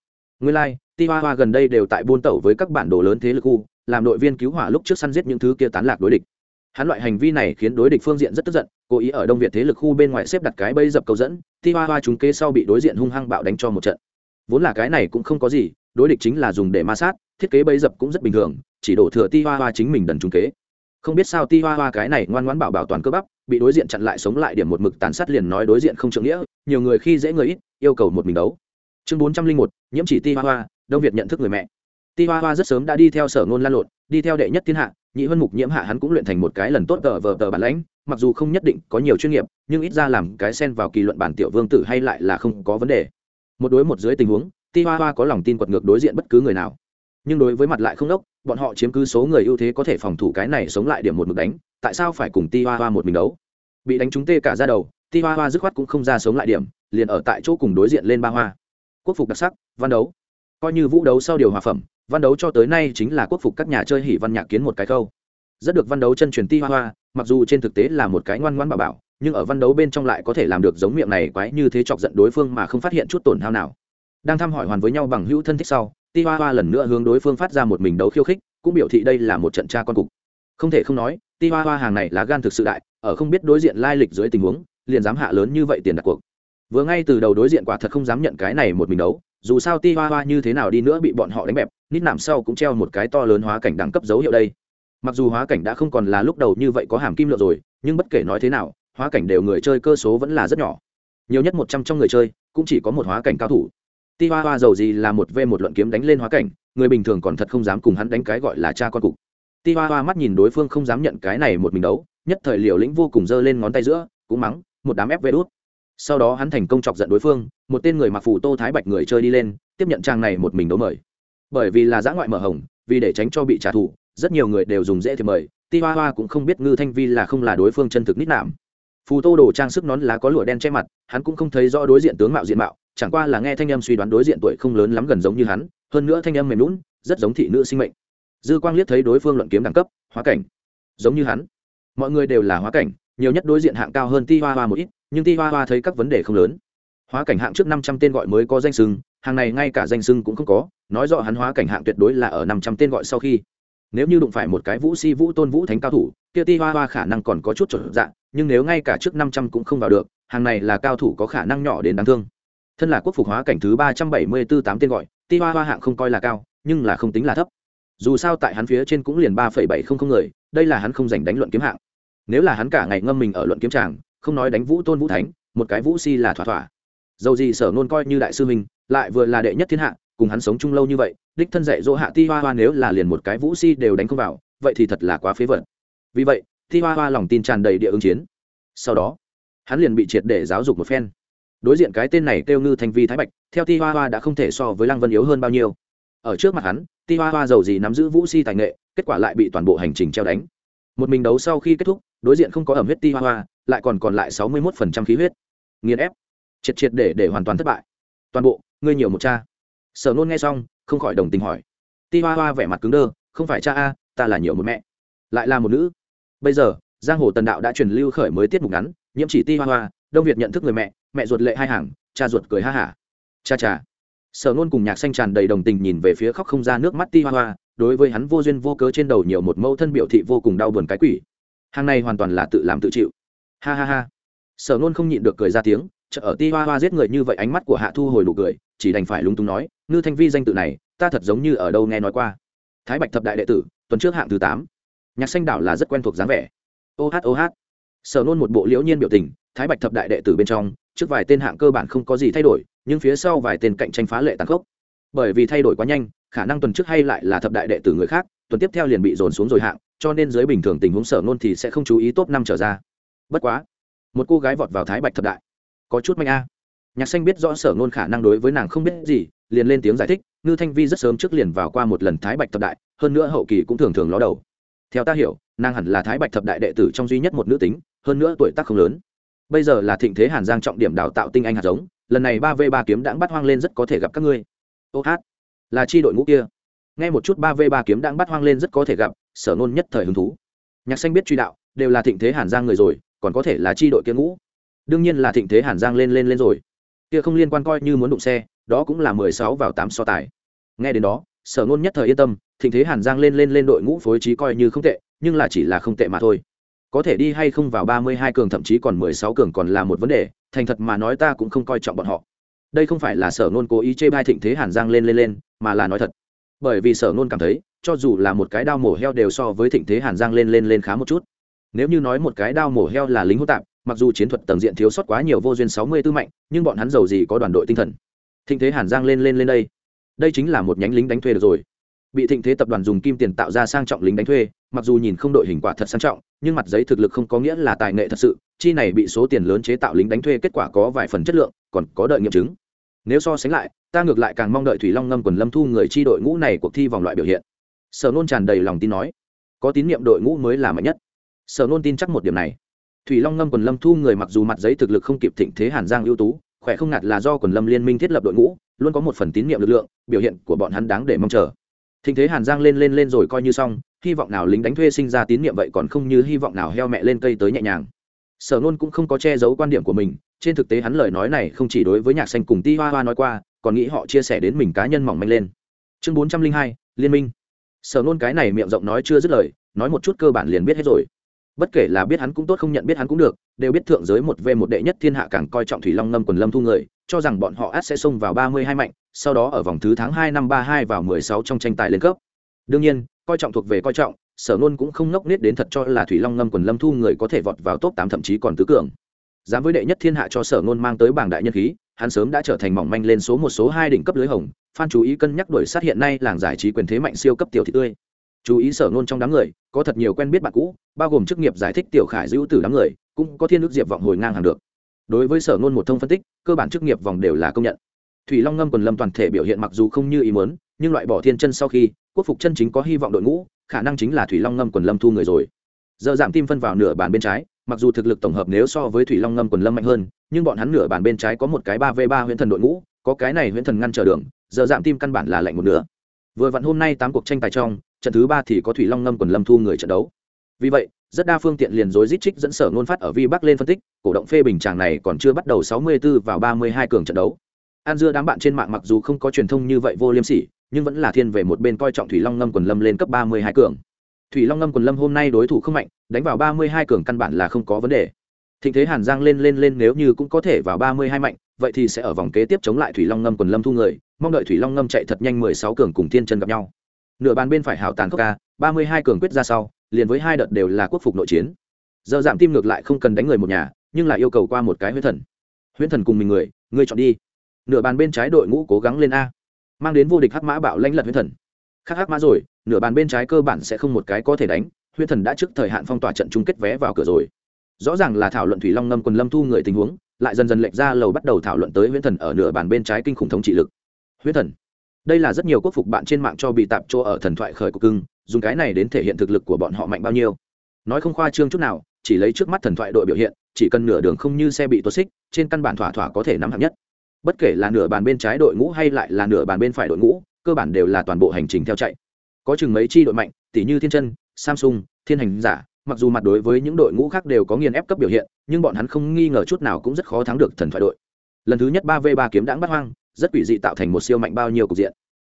ngươi lai、like, ti hoa hoa gần đây đều tại buôn tẩu với các bản đồ lớn thế lực khu làm đội viên cứu hỏa lúc trước săn giết những thứ kia tán lạc đối địch. Hắn loại hành vi này khiến đối địch phương diện rất tức giận cố ý ở đông việt thế lực khu bên ngoài xếp đặt cái bẫy dập cầu dẫn ti hoa hoa chúng kê sau bị đối diện hung hăng bạo đánh cho một trận vốn là cái này cũng không có gì, đối địch chính là dùng để ma sát, thiết kế bấy dập cũng rất bình thường, chỉ đổ thừa ti hoa hoa chính mình đần trung kế. Không biết sao ti hoa hoa cái này ngoan ngoãn bảo bảo toàn cơ bắp, bị đối diện chặn lại sống lại điểm một mực tàn sát liền nói đối diện không trượng nghĩa, nhiều người khi dễ người ít, yêu cầu một mình đấu. Chương bốn trăm linh một, nhiễm chỉ ti hoa hoa, đông việt nhận thức người mẹ. Ti hoa hoa rất sớm đã đi theo sở ngôn lan lộn, đi theo đệ nhất thiên hạ, nhị huân mục nhiễm hạ hắn cũng luyện thành một cái lần tốt tờ vờ tờ bản lãnh, mặc dù không nhất định có nhiều chuyên nghiệp, nhưng ít ra làm cái sen vào kỳ luận bản tiểu vương tử hay lại là không có vấn đề một đối một dưới tình huống, ti hoa hoa có lòng tin quật ngược đối diện bất cứ người nào. Nhưng đối với mặt lại không đốc, bọn họ chiếm cứ số người ưu thế có thể phòng thủ cái này sống lại điểm một mực đánh, tại sao phải cùng ti hoa hoa một mình đấu? Bị đánh trúng tê cả ra đầu, ti hoa hoa dứt khoát cũng không ra sống lại điểm, liền ở tại chỗ cùng đối diện lên ba hoa. Quốc phục đặc sắc, văn đấu. Coi như vũ đấu sau điều hòa phẩm, văn đấu cho tới nay chính là quốc phục các nhà chơi hỉ văn nhạc kiến một cái khâu. Rất được văn đấu chân truyền ti hoa hoa, mặc dù trên thực tế là một cái ngoan ngoan bảo bảo nhưng ở văn đấu bên trong lại có thể làm được giống miệng này quái như thế chọc giận đối phương mà không phát hiện chút tổn hao nào. Đang thăm hỏi hoàn với nhau bằng hữu thân thích sau, ti hoa hoa lần nữa hướng đối phương phát ra một mình đấu khiêu khích, cũng biểu thị đây là một trận tra con cục. Không thể không nói, ti hoa hoa hàng này là gan thực sự đại, ở không biết đối diện lai lịch dưới tình huống, liền dám hạ lớn như vậy tiền đặt cuộc. Vừa ngay từ đầu đối diện quả thật không dám nhận cái này một mình đấu, dù sao ti hoa hoa như thế nào đi nữa bị bọn họ đánh bẹp, nít nảm sau cũng treo một cái to lớn hóa cảnh đẳng cấp dấu hiệu đây. Mặc dù hóa cảnh đã không còn là lúc đầu như vậy có hàm kim lượng rồi, nhưng bất kể nói thế nào hóa cảnh đều người chơi cơ số vẫn là rất nhỏ. Nhiều nhất một trăm trong người chơi cũng chỉ có một hóa cảnh cao thủ. Ti hoa hoa giàu gì là một v một luận kiếm đánh lên hóa cảnh, người bình thường còn thật không dám cùng hắn đánh cái gọi là cha con cục. Ti hoa hoa mắt nhìn đối phương không dám nhận cái này một mình đấu, nhất thời liều lĩnh vô cùng giơ lên ngón tay giữa, cũng mắng, một đám ép vê đốt sau đó hắn thành công chọc giận đối phương, một tên người mặc phù tô thái bạch người chơi đi lên, tiếp nhận trang này một mình đấu mời. Bởi vì là giã ngoại mở hồng, vì để tránh cho bị trả thù, rất nhiều người đều dùng dễ thì mời, ti hoa hoa cũng không biết ngư thanh vi là không là đối phương chân thực nít nạm phù tô đồ trang sức nón lá có lụa đen che mặt, hắn cũng không thấy rõ đối diện tướng mạo diện mạo, chẳng qua là nghe thanh âm suy đoán đối diện tuổi không lớn lắm gần giống như hắn, hơn nữa thanh âm mềm lún rất giống thị nữ sinh mệnh. Dư quang liếc thấy đối phương luận kiếm đẳng cấp, hóa cảnh. Giống như hắn. Mọi người đều là hóa cảnh, nhiều nhất đối diện hạng cao hơn ti hoa hoa một ít, nhưng ti hoa hoa thấy các vấn đề không lớn. Hóa cảnh hạng trước năm trăm tên gọi mới có danh sưng, hàng này ngay cả danh sưng cũng không có, nói rõ hắn hóa cảnh hạng tuyệt đối là ở năm trăm tên gọi sau khi nếu như đụng phải một cái vũ si vũ tôn vũ thánh cao thủ, kia ti hoa hoa khả năng còn có chút chuẩn dạng nhưng nếu ngay cả trước năm trăm cũng không vào được, hàng này là cao thủ có khả năng nhỏ đến đáng thương. Thân là quốc phục hóa cảnh thứ ba trăm bảy mươi b ố tám tên gọi, ti hoa hoa hạng không coi là cao, nhưng là không tính là thấp. Dù sao tại hắn phía trên cũng liền ba phẩy bảy không không người, đây là hắn không giành đánh luận kiếm hạng. Nếu là hắn cả ngày ngâm mình ở luận kiếm tràng, không nói đánh vũ tôn vũ thánh, một cái vũ si là thỏa thỏa. Dầu gì sở nôn coi như đại sư minh lại vừa là đệ nhất thiên hạ cùng hắn sống chung lâu như vậy, đích thân dạy dỗ hạ ti hoa hoa nếu là liền một cái vũ si đều đánh không vào, vậy thì thật là quá phế vật. Vì vậy, ti hoa hoa lòng tin tràn đầy địa ứng chiến. Sau đó, hắn liền bị triệt để giáo dục một phen. Đối diện cái tên này kêu ngư thành vi thái bạch, theo ti hoa hoa đã không thể so với lăng vân yếu hơn bao nhiêu. Ở trước mặt hắn, ti hoa hoa giàu gì nắm giữ vũ si tài nghệ, kết quả lại bị toàn bộ hành trình treo đánh. Một mình đấu sau khi kết thúc, đối diện không có ẩm huyết ti hoa hoa, lại còn còn lại sáu mươi một khí huyết. Nghiền ép, triệt triệt để để hoàn toàn thất bại. Toàn bộ, ngươi nhiều một cha sở nôn nghe xong, không khỏi đồng tình hỏi. Ti hoa hoa vẻ mặt cứng đơ, không phải cha a, ta là nhiều một mẹ. Lại là một nữ. Bây giờ, giang hồ tần đạo đã truyền lưu khởi mới tiết mục ngắn, nhiễm chỉ ti hoa hoa, đông việt nhận thức người mẹ mẹ ruột lệ hai hàng, cha ruột cười ha hả. Cha cha. Sở nôn cùng nhạc xanh tràn đầy đồng tình nhìn về phía khóc không ra nước mắt ti hoa hoa, đối với hắn vô duyên vô cớ trên đầu nhiều một mẫu thân biểu thị vô cùng đau buồn cái quỷ. Hàng này hoàn toàn là tự làm tự chịu. Ha ha ha. Sở nôn không nhịn được cười ra tiếng chợ ở ti hoa hoa giết người như vậy ánh mắt của hạ thu hồi nụ cười chỉ đành phải lúng túng nói, ngư thanh vi danh tự này, ta thật giống như ở đâu nghe nói qua. Thái bạch thập đại đệ tử, tuần trước hạng thứ tám. Nhạc xanh đảo là rất quen thuộc dáng vẻ. Ô hát ô hát. Sở nôn một bộ liễu nhiên biểu tình, thái bạch thập đại đệ tử bên trong, trước vài tên hạng cơ bản không có gì thay đổi, nhưng phía sau vài tên cạnh tranh phá lệ tàn khốc. Bởi vì thay đổi quá nhanh, khả năng tuần trước hay lại là thập đại đệ tử người khác, tuần tiếp theo liền bị dồn xuống rồi hạng, cho nên dưới bình thường tình huống sở nôn thì sẽ không chú ý top năm trở ra. Bất quá, một cô gái vọt vào thái bạch thập đại. Có chút manh a nhạc xanh biết rõ sở nôn khả năng đối với nàng không biết gì, liền lên tiếng giải thích, ngư thanh vi rất sớm trước liền vào qua một lần thái bạch thập đại, hơn nữa hậu kỳ cũng thường thường ló đầu. Theo ta hiểu, nàng hẳn là thái bạch thập đại đệ tử trong duy nhất một nữ tính, hơn nữa tuổi tác không lớn. Bây giờ là thịnh thế hàn giang trọng điểm đào tạo tinh anh hạt giống, lần này ba v ba kiếm đãng bắt hoang lên rất có thể gặp các ngươi. Ô hát, là chi đội ngũ kia. Nghe một chút ba v ba kiếm đãng bắt hoang lên rất có thể gặp, sở nôn nhất thời hứng thú. Nhạc xanh biết truy đạo, đều là thịnh thế hàn giang người rồi, còn có thể là chi đội kia ngũ. Đương nhiên là thịnh thế hàn giang lên lên lên rồi kia không liên quan coi như muốn đụng xe, đó cũng là mười sáu vào tám so tài. Nghe đến đó, sở ngôn nhất thời yên tâm, thịnh thế hàn giang lên lên lên đội ngũ phối trí coi như không tệ, nhưng là chỉ là không tệ mà thôi. Có thể đi hay không vào ba mươi hai cường thậm chí còn mười sáu cường còn là một vấn đề, thành thật mà nói ta cũng không coi trọng bọn họ. Đây không phải là sở ngôn cố ý chê bai thịnh thế hàn giang lên lên lên, mà là nói thật. Bởi vì sở ngôn cảm thấy, cho dù là một cái đao mổ heo đều so với thịnh thế hàn giang lên lên lên khá một chút. Nếu như nói một cái đao mổ heo là lính hô tạp mặc dù chiến thuật tầng diện thiếu sót quá nhiều vô duyên sáu mươi tư mạnh, nhưng bọn hắn giàu gì có đoàn đội tinh thần. Thịnh thế hàn giang lên lên lên đây. Đây chính là một nhánh lính đánh thuê được rồi. Bị thịnh thế tập đoàn dùng kim tiền tạo ra sang trọng lính đánh thuê, mặc dù nhìn không đội hình quả thật sang trọng, nhưng mặt giấy thực lực không có nghĩa là tài nghệ thật sự, chi này bị số tiền lớn chế tạo lính đánh thuê kết quả có vài phần chất lượng, còn có đợi nghiệm chứng. Nếu so sánh lại, ta ngược lại càng mong đợi thủy long ngâm quần lâm thu người chi đội ngũ này cuộc thi vòng loại biểu hiện. Sở nôn tràn đầy lòng tin nói. Có tín nhiệm đội ngũ mới là mạnh nhất. Sở nôn tin chắc một điểm này thủy long ngâm quần lâm thu người mặc dù mặt giấy thực lực không kịp thịnh thế hàn giang ưu tú, khỏe không ngặt là do quần lâm liên minh thiết lập đội ngũ, luôn có một phần tín nhiệm lực lượng, biểu hiện của bọn hắn đáng để mong chờ. Thịnh thế hàn giang lên lên lên rồi coi như xong, hy vọng nào lính đánh thuê sinh ra tín nhiệm vậy còn không như hy vọng nào heo mẹ lên cây tới nhẹ nhàng. Sở nôn cũng không có che giấu quan điểm của mình, trên thực tế hắn lời nói này không chỉ đối với nhạc xanh cùng ti hoa hoa nói qua, còn nghĩ họ chia sẻ đến mình cá nhân mỏng manh lên. Chương bốn trăm linh hai, liên minh. Sở nôn cái này miệng rộng nói chưa dứt lời, nói một chút cơ bản liền biết hết rồi bất kể là biết hắn cũng tốt không nhận biết hắn cũng được, đều biết thượng giới một v một đệ nhất thiên hạ càng coi trọng thủy long ngâm quần lâm thu người, cho rằng bọn họ át sẽ xông vào ba mươi hai mạnh, sau đó ở vòng thứ tháng hai năm ba hai vào mười sáu trong tranh tài lên cấp. Đương nhiên, coi trọng thuộc về coi trọng, sở nôn cũng không ngốc nết đến thật cho là thủy long ngâm quần lâm thu người có thể vọt vào top tám thậm chí còn tứ cường. Dám với đệ nhất thiên hạ cho sở nôn mang tới bảng đại nhân khí, hắn sớm đã trở thành mỏng manh lên số một, số hai đỉnh cấp lưới hồng, phan chú ý cân nhắc đuổi sát hiện nay làng giải trí quyền thế mạnh siêu cấp tiểu thị tươi chú ý sở nôn trong đám người, có thật nhiều quen biết bạn cũ, bao gồm chức nghiệp giải thích tiểu khải giữ từ đám người, cũng có thiên ước diệp vọng hồi ngang hàng được. Đối với sở nôn một thông phân tích, cơ bản chức nghiệp vòng đều là công nhận. Thủy long ngâm quần lâm toàn thể biểu hiện mặc dù không như ý muốn, nhưng loại bỏ thiên chân sau khi, quốc phục chân chính có hy vọng đội ngũ, khả năng chính là thủy long ngâm quần lâm thu người rồi. Giờ giảm tim phân vào nửa bàn bên trái, mặc dù thực lực tổng hợp nếu so với thủy long ngâm quần lâm mạnh hơn, nhưng bọn hắn nửa bàn bên trái có một cái ba v ba huyễn thần đội ngũ, có cái này huyễn thần ngăn trở đường, giờ giảm tim căn bản là lạnh một nửa. Vừa vặn hôm nay tám cuộc tranh tài trong trận thứ ba thì có thủy long ngâm quần lâm thu người trận đấu. Vì vậy, rất đa phương tiện liền dối dít trích dẫn sở ngôn phát ở vi bắc lên phân tích, cổ động phê bình tràng này còn chưa bắt đầu 64 vào 32 cường trận đấu. An dưa đám bạn trên mạng mặc dù không có truyền thông như vậy vô liêm sỉ, nhưng vẫn là thiên về một bên coi trọng thủy long ngâm quần lâm lên cấp 32 cường. Thủy long ngâm quần lâm hôm nay đối thủ không mạnh, đánh vào 32 cường căn bản là không có vấn đề. Thịnh thế hàn giang lên lên lên nếu như cũng có thể vào 32 mạnh, vậy thì sẽ ở vòng kế tiếp chống lại thủy long ngâm quần lâm thu người, mong đợi thủy long ngâm chạy thật nhanh 16 cường cùng thiên chân gặp nhau nửa bàn bên phải hảo tàn cốc ca 32 cường quyết ra sau, liền với hai đợt đều là quốc phục nội chiến. Giờ giảm tim ngược lại không cần đánh người một nhà, nhưng lại yêu cầu qua một cái huyễn thần. Huyễn thần cùng mình người ngươi chọn đi. Nửa bàn bên trái đội ngũ cố gắng lên a. Mang đến vô địch hắc mã bạo lanh lật huyễn thần. Khắc hắc mã rồi, nửa bàn bên trái cơ bản sẽ không một cái có thể đánh, huyễn thần đã trước thời hạn phong tỏa trận chung kết vé vào cửa rồi. Rõ ràng là thảo luận thủy long ngâm quần lâm thu người tình huống, lại dần dần lệch ra lầu bắt đầu thảo luận tới huyễn thần ở nửa bàn bên trái kinh khủng thống trị lực. Huyễn thần đây là rất nhiều quốc phục bạn trên mạng cho bị tạp chỗ ở thần thoại khởi của cưng, dùng cái này đến thể hiện thực lực của bọn họ mạnh bao nhiêu. Nói không khoa trương chút nào, chỉ lấy trước mắt thần thoại đội biểu hiện, chỉ cần nửa đường không như xe bị tuột xích, trên căn bản thỏa thỏa có thể nắm hạng nhất. Bất kể là nửa bàn bên trái đội ngũ hay lại là nửa bàn bên phải đội ngũ, cơ bản đều là toàn bộ hành trình theo chạy. Có chừng mấy chi đội mạnh tỷ như thiên chân, samsung, thiên hành giả, mặc dù mặt đối với những đội ngũ khác đều có nghiền ép cấp biểu hiện, nhưng bọn hắn không nghi ngờ chút nào cũng rất khó thắng được thần thoại đội. Lần thứ nhất ba v ba kiếm đãng bắt hoang rất quỷ dị tạo thành một siêu mạnh bao nhiêu cục diện.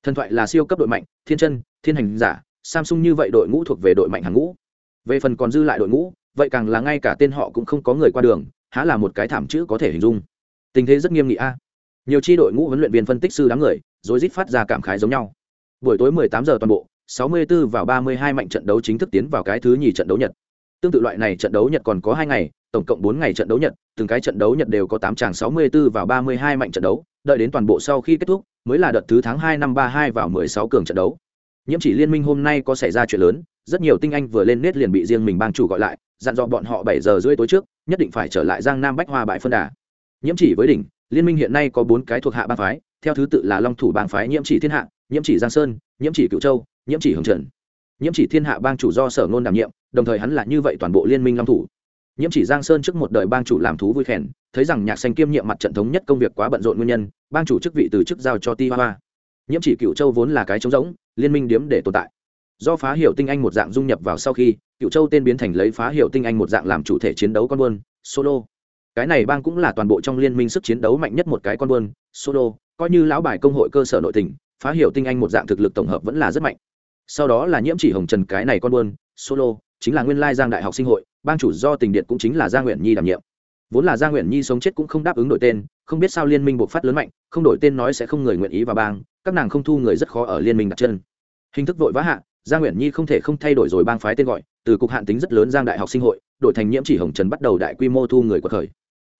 Thần thoại là siêu cấp đội mạnh, thiên chân, thiên hành giả, samsung như vậy đội ngũ thuộc về đội mạnh hàng ngũ. Về phần còn dư lại đội ngũ, vậy càng là ngay cả tên họ cũng không có người qua đường, há là một cái thảm chữ có thể hình dung. Tình thế rất nghiêm nghị a. Nhiều tri đội ngũ huấn luyện viên phân tích sư đám người rồi rít phát ra cảm khái giống nhau. Buổi tối 18 giờ toàn bộ 64 vào 32 mạnh trận đấu chính thức tiến vào cái thứ nhì trận đấu nhật. Tương tự loại này trận đấu nhật còn có hai ngày tổng cộng bốn ngày trận đấu nhật, từng cái trận đấu nhật đều có tám tràng 64 vào 32 mạnh trận đấu, đợi đến toàn bộ sau khi kết thúc, mới là đợt thứ tháng hai năm 32 vào 16 cường trận đấu. Nhiễm chỉ liên minh hôm nay có xảy ra chuyện lớn, rất nhiều tinh anh vừa lên nét liền bị riêng mình bang chủ gọi lại, dặn dò bọn họ bảy giờ rưỡi tối trước, nhất định phải trở lại giang nam bách hoa bại phân đà. Nhiễm chỉ với đỉnh, liên minh hiện nay có bốn cái thuộc hạ bang phái, theo thứ tự là long thủ bang phái nhiễm chỉ thiên hạ nhiễm chỉ giang sơn nhiễm chỉ Cửu châu nhiễm chỉ hồng trần. Nhiễm chỉ thiên hạ bang chủ do sở ngôn đảm nhiệm, đồng thời hắn là như vậy toàn bộ liên minh long thủ nhiễm chỉ giang sơn trước một đời bang chủ làm thú vui khen, thấy rằng nhạc xanh kiêm nhiệm mặt trận thống nhất công việc quá bận rộn nguyên nhân bang chủ chức vị từ chức giao cho ti hoa nhiễm chỉ cựu châu vốn là cái trống rỗng liên minh điếm để tồn tại. Do phá hiệu tinh anh một dạng dung nhập vào sau khi cựu châu tên biến thành lấy phá hiệu tinh anh một dạng làm chủ thể chiến đấu con buôn solo. Cái này bang cũng là toàn bộ trong liên minh sức chiến đấu mạnh nhất một cái con buôn solo coi như lão bài công hội cơ sở nội tình phá hiệu tinh anh một dạng thực lực tổng hợp vẫn là rất mạnh. Sau đó là nhiễm chỉ hồng trần cái này con buôn solo chính là nguyên lai giang đại học sinh hội bang chủ do tình điện cũng chính là gia nguyện nhi đảm nhiệm. Vốn là gia nguyện nhi sống chết cũng không đáp ứng đổi tên, không biết sao liên minh buộc phát lớn mạnh, không đổi tên nói sẽ không người nguyện ý vào bang, các nàng không thu người rất khó ở liên minh đặt chân. Hình thức vội vã hạ gia nguyện nhi không thể không thay đổi rồi bang phái tên gọi, từ cục hạn tính rất lớn giang đại học sinh hội, đổi thành nhiễm chỉ hồng trần bắt đầu đại quy mô thu người của khởi.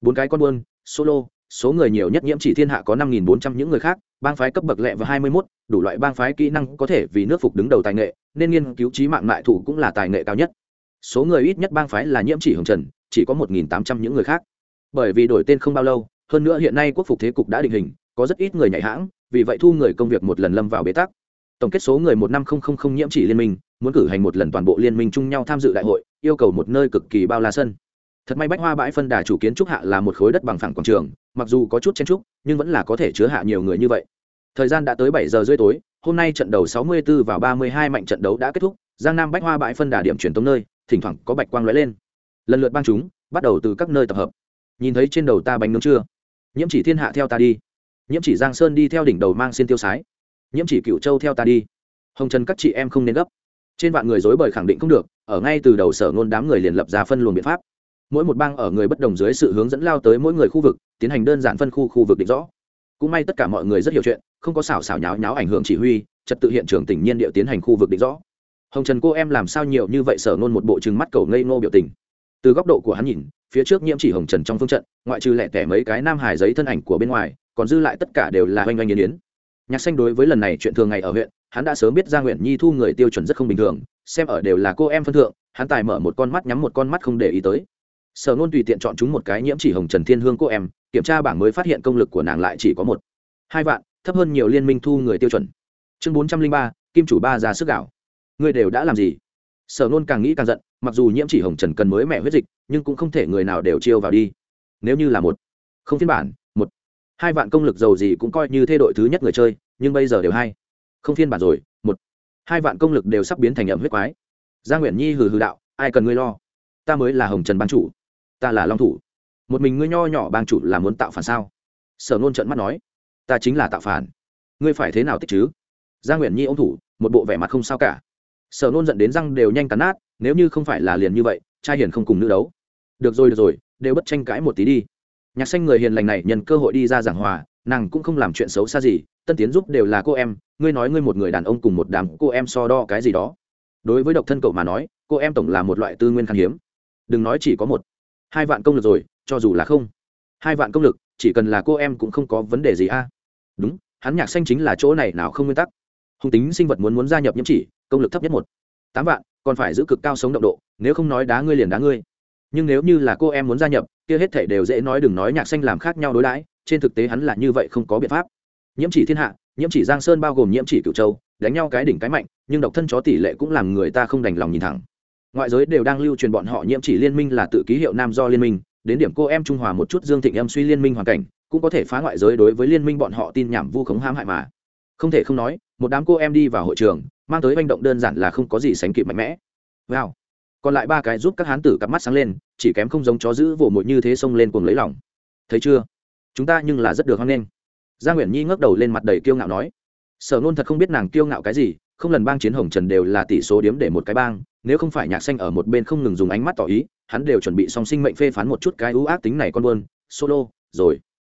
Bốn cái con buôn, solo, số người nhiều nhất nhiễm chỉ thiên hạ có năm nghìn bốn trăm những người khác, bang phái cấp bậc lẹ và hai mươi mốt, đủ loại bang phái kỹ năng có thể vì nước phục đứng đầu tài nghệ, nên nghiên cứu trí mạng mại thủ cũng là tài nghệ cao nhất số người ít nhất bang phái là nhiễm chỉ hồng trần, chỉ có một nghìn tám trăm những người khác. Bởi vì đổi tên không bao lâu, hơn nữa hiện nay quốc phục thế cục đã định hình, có rất ít người nhảy hãng, vì vậy thu người công việc một lần lâm vào bế tắc. Tổng kết số người một năm không không không nhiễm chỉ liên minh, muốn cử hành một lần toàn bộ liên minh chung nhau tham dự đại hội, yêu cầu một nơi cực kỳ bao la sân. Thật may bách hoa bãi phân đà chủ kiến trúc hạ là một khối đất bằng phẳng quảng trường, mặc dù có chút chen trúc, nhưng vẫn là có thể chứa hạ nhiều người như vậy. Thời gian đã tới bảy giờ rưỡi tối, hôm nay trận đầu sáu mươi 64 vào ba mươi hai mạnh trận đấu đã kết thúc, giang nam bách hoa bãi phân đà điểm truyền tống nơi thỉnh thoảng có bạch quang lóe lên. Lần lượt bang chúng, bắt đầu từ các nơi tập hợp. Nhìn thấy trên đầu ta bánh nướng chưa? Nhiễm chỉ thiên hạ theo ta đi. Nhiễm chỉ giang sơn đi theo đỉnh đầu mang xin tiêu sái. Nhiễm chỉ cựu châu theo ta đi. Hồng trần các chị em không nên gấp. Trên vạn người dối bời khẳng định không được, ở ngay từ đầu sở ngôn đám người liền lập ra phân luồng biện pháp. Mỗi một bang ở người bất đồng dưới sự hướng dẫn lao tới mỗi người khu vực, tiến hành đơn giản phân khu khu vực định rõ. Cũng may tất cả mọi người rất hiểu chuyện, không có xảo xảo nháo nháo ảnh hưởng chỉ huy, trật tự hiện trường tỉnh nhiên địa tiến hành khu vực định rõ hồng trần cô em làm sao nhiều như vậy sở ngôn một bộ chừng mắt cầu ngây ngô biểu tình từ góc độ của hắn nhìn phía trước nhiễm chỉ hồng trần trong phương trận ngoại trừ lẻ tẻ mấy cái nam hải giấy thân ảnh của bên ngoài còn dư lại tất cả đều là oanh oanh yến yến nhạc xanh đối với lần này chuyện thường ngày ở huyện hắn đã sớm biết gia nguyện nhi thu người tiêu chuẩn rất không bình thường xem ở đều là cô em phân thượng hắn tài mở một con mắt nhắm một con mắt không để ý tới sở nôn tùy tiện chọn chúng một cái nhiễm chỉ hồng trần thiên hương cô em kiểm tra bảng mới phát hiện công lực của nàng lại chỉ có một hai vạn thấp hơn nhiều liên minh thu người tiêu chuẩn chương bốn trăm linh ba kim chủ ba ra sức gạo người đều đã làm gì? Sở nôn càng nghĩ càng giận, mặc dù nhiễm chỉ hồng trần cần mới mẹ huyết dịch, nhưng cũng không thể người nào đều chiêu vào đi. Nếu như là một, không phiên bản, một, hai vạn công lực giàu gì cũng coi như thê đội thứ nhất người chơi, nhưng bây giờ đều hai. Không phiên bản rồi, một, hai vạn công lực đều sắp biến thành ẩm huyết quái. Gia nguyễn nhi hừ hừ đạo, ai cần ngươi lo? Ta mới là hồng trần ban chủ, ta là long thủ. Một mình ngươi nho nhỏ bang chủ là muốn tạo phản sao? Sở nôn trận mắt nói, ta chính là tạo phản. Ngươi phải thế nào tích chứ? Gia nguyễn nhi ô m thủ, một bộ vẻ mặt không sao cả sở nôn dẫn đến răng đều nhanh cắn nát, nếu như không phải là liền như vậy, trai hiền không cùng nữ đấu. Được rồi được rồi, đều bất tranh cãi một tí đi. Nhạc xanh người hiền lành này nhận cơ hội đi ra giảng hòa, nàng cũng không làm chuyện xấu xa gì, tân tiến giúp đều là cô em, ngươi nói ngươi một người đàn ông cùng một đám cô em so đo cái gì đó. Đối với độc thân cậu mà nói, cô em tổng là một loại tư nguyên khan hiếm. Đừng nói chỉ có một. Hai vạn công lực rồi, cho dù là không. Hai vạn công lực, chỉ cần là cô em cũng không có vấn đề gì a. Đúng, hắn nhạc xanh chính là chỗ này nào không nguyên tắc hùng tính sinh vật muốn muốn gia nhập nhiễm chỉ, công lực thấp nhất một. Tám vạn, còn phải giữ cực cao sống động độ, nếu không nói đá ngươi liền đá ngươi. Nhưng nếu như là cô em muốn gia nhập, kia hết thể đều dễ nói đừng nói nhạc xanh làm khác nhau đối đãi, trên thực tế hắn là như vậy không có biện pháp. Nhiễm chỉ thiên hạ, nhiễm chỉ giang sơn bao gồm nhiễm chỉ cựu châu, đánh nhau cái đỉnh cái mạnh, nhưng độc thân chó tỷ lệ cũng làm người ta không đành lòng nhìn thẳng. Ngoại giới đều đang lưu truyền bọn họ nhiễm chỉ liên minh là tự ký hiệu nam do liên minh, đến điểm cô em trung hòa một chút dương thịnh em suy liên minh hoàn cảnh, cũng có thể phá ngoại giới đối với liên minh bọn họ tin nhảm vu khống hãm hại mà. Không thể không nói một đám cô em đi vào hội trường, mang tới manh động đơn giản là không có gì sánh kịp mạnh mẽ. Wow. Còn lại ba cái giúp các hán tử cặp mắt sáng lên, chỉ kém không giống chó giữ vồ mụi như thế xông lên cuồng lấy lòng. Thấy chưa? Chúng ta nhưng là rất được hoan nghênh. Gia nguyễn nhi ngước đầu lên mặt đầy kiêu ngạo nói. Sở nôn thật không biết nàng kiêu ngạo cái gì, không lần bang chiến hồng trần đều là tỷ số điếm để một cái bang, nếu không phải nhạc xanh ở một bên không ngừng dùng ánh mắt tỏ ý, hắn đều chuẩn bị song sinh mệnh phê phán một chút cái ưu ác tính này con buôn. Solo, rồi.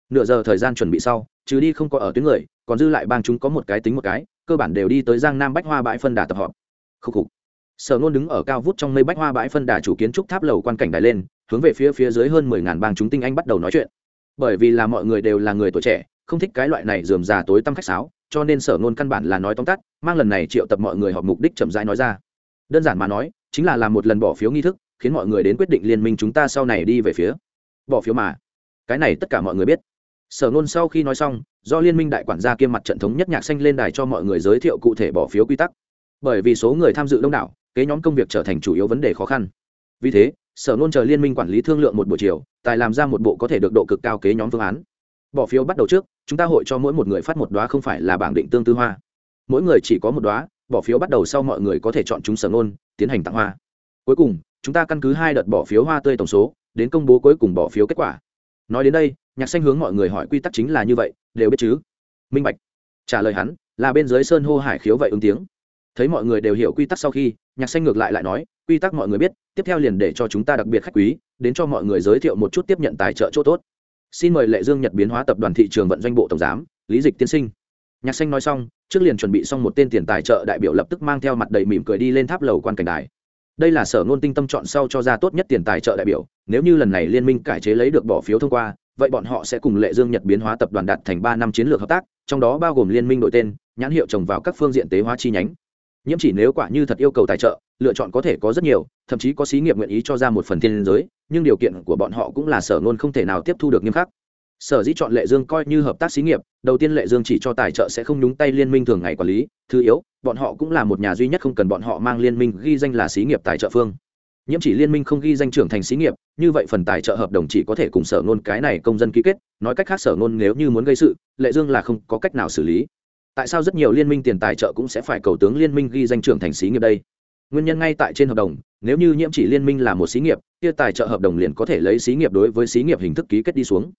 Nửa giờ thời gian chuẩn bị sau, trừ đi không có ở tuyến người còn dư lại bang chúng có một cái tính một cái, cơ bản đều đi tới giang nam bách hoa bãi phân đà tập họp khúc khục. Sở nôn đứng ở cao vút trong mây bách hoa bãi phân đà chủ kiến trúc tháp lầu quan cảnh đài lên, hướng về phía phía dưới hơn mười ngàn bang chúng tinh anh bắt đầu nói chuyện. Bởi vì là mọi người đều là người tuổi trẻ, không thích cái loại này dườm già tối tăm khách sáo, cho nên sở nôn căn bản là nói tóm tắt, mang lần này triệu tập mọi người họp mục đích chậm rãi nói ra. Đơn giản mà nói, chính là làm một lần bỏ phiếu nghi thức, khiến mọi người đến quyết định liên minh chúng ta sau này đi về phía. Bỏ phiếu mà. Cái này tất cả mọi người biết sở ngôn sau khi nói xong, do liên minh đại quản gia kiêm mặt trận thống nhất nhạc xanh lên đài cho mọi người giới thiệu cụ thể bỏ phiếu quy tắc. Bởi vì số người tham dự đông đảo, kế nhóm công việc trở thành chủ yếu vấn đề khó khăn. Vì thế, sở ngôn chờ liên minh quản lý thương lượng một buổi chiều, tài làm ra một bộ có thể được độ cực cao kế nhóm phương án. Bỏ phiếu bắt đầu trước, chúng ta hội cho mỗi một người phát một đoá không phải là bảng định tương tư hoa. Mỗi người chỉ có một đoá bỏ phiếu bắt đầu sau mọi người có thể chọn chúng sở ngôn, tiến hành tặng hoa. Cuối cùng, chúng ta căn cứ hai đợt bỏ phiếu hoa tươi tổng số, đến công bố cuối cùng bỏ phiếu kết quả nói đến đây, nhạc xanh hướng mọi người hỏi quy tắc chính là như vậy, đều biết chứ? Minh bạch. Trả lời hắn, là bên dưới sơn hô hải khiếu vậy ứng tiếng. Thấy mọi người đều hiểu quy tắc sau khi, nhạc xanh ngược lại lại nói, quy tắc mọi người biết, tiếp theo liền để cho chúng ta đặc biệt khách quý, đến cho mọi người giới thiệu một chút tiếp nhận tài trợ chỗ tốt. Xin mời lệ dương nhật biến hóa tập đoàn thị trường vận doanh bộ tổng giám, lý dịch tiên sinh. Nhạc xanh nói xong, trước liền chuẩn bị xong một tên tiền tài trợ đại biểu lập tức mang theo mặt đầy mỉm cười đi lên tháp lầu quan cảnh đài đây là sở ngôn tinh tâm chọn sau cho ra tốt nhất tiền tài trợ đại biểu, nếu như lần này liên minh cải chế lấy được bỏ phiếu thông qua, vậy bọn họ sẽ cùng lệ dương nhật biến hóa tập đoàn đạt thành ba năm chiến lược hợp tác, trong đó bao gồm liên minh đổi tên, nhãn hiệu trồng vào các phương diện tế hóa chi nhánh. Nhiễm chỉ nếu quả như thật yêu cầu tài trợ, lựa chọn có thể có rất nhiều, thậm chí có xí nghiệp nguyện ý cho ra một phần thiên giới, nhưng điều kiện của bọn họ cũng là sở ngôn không thể nào tiếp thu được nghiêm khắc sở dĩ chọn lệ dương coi như hợp tác xí nghiệp, đầu tiên lệ dương chỉ cho tài trợ sẽ không nhúng tay liên minh thường ngày quản lý, thứ yếu, bọn họ cũng là một nhà duy nhất không cần bọn họ mang liên minh ghi danh là xí nghiệp tài trợ phương. Nhiễm chỉ liên minh không ghi danh trưởng thành xí nghiệp, như vậy phần tài trợ hợp đồng chỉ có thể cùng sở ngôn cái này công dân ký kết, nói cách khác sở ngôn nếu như muốn gây sự, lệ dương là không có cách nào xử lý. Tại sao rất nhiều liên minh tiền tài trợ cũng sẽ phải cầu tướng liên minh ghi danh trưởng thành xí nghiệp đây? Nguyên nhân ngay tại trên hợp đồng, nếu như nhiễm chỉ liên minh là một xí nghiệp, kia tài trợ hợp đồng liền có thể lấy xí nghiệp đối với xí nghiệp hình thức ký kết đi xuống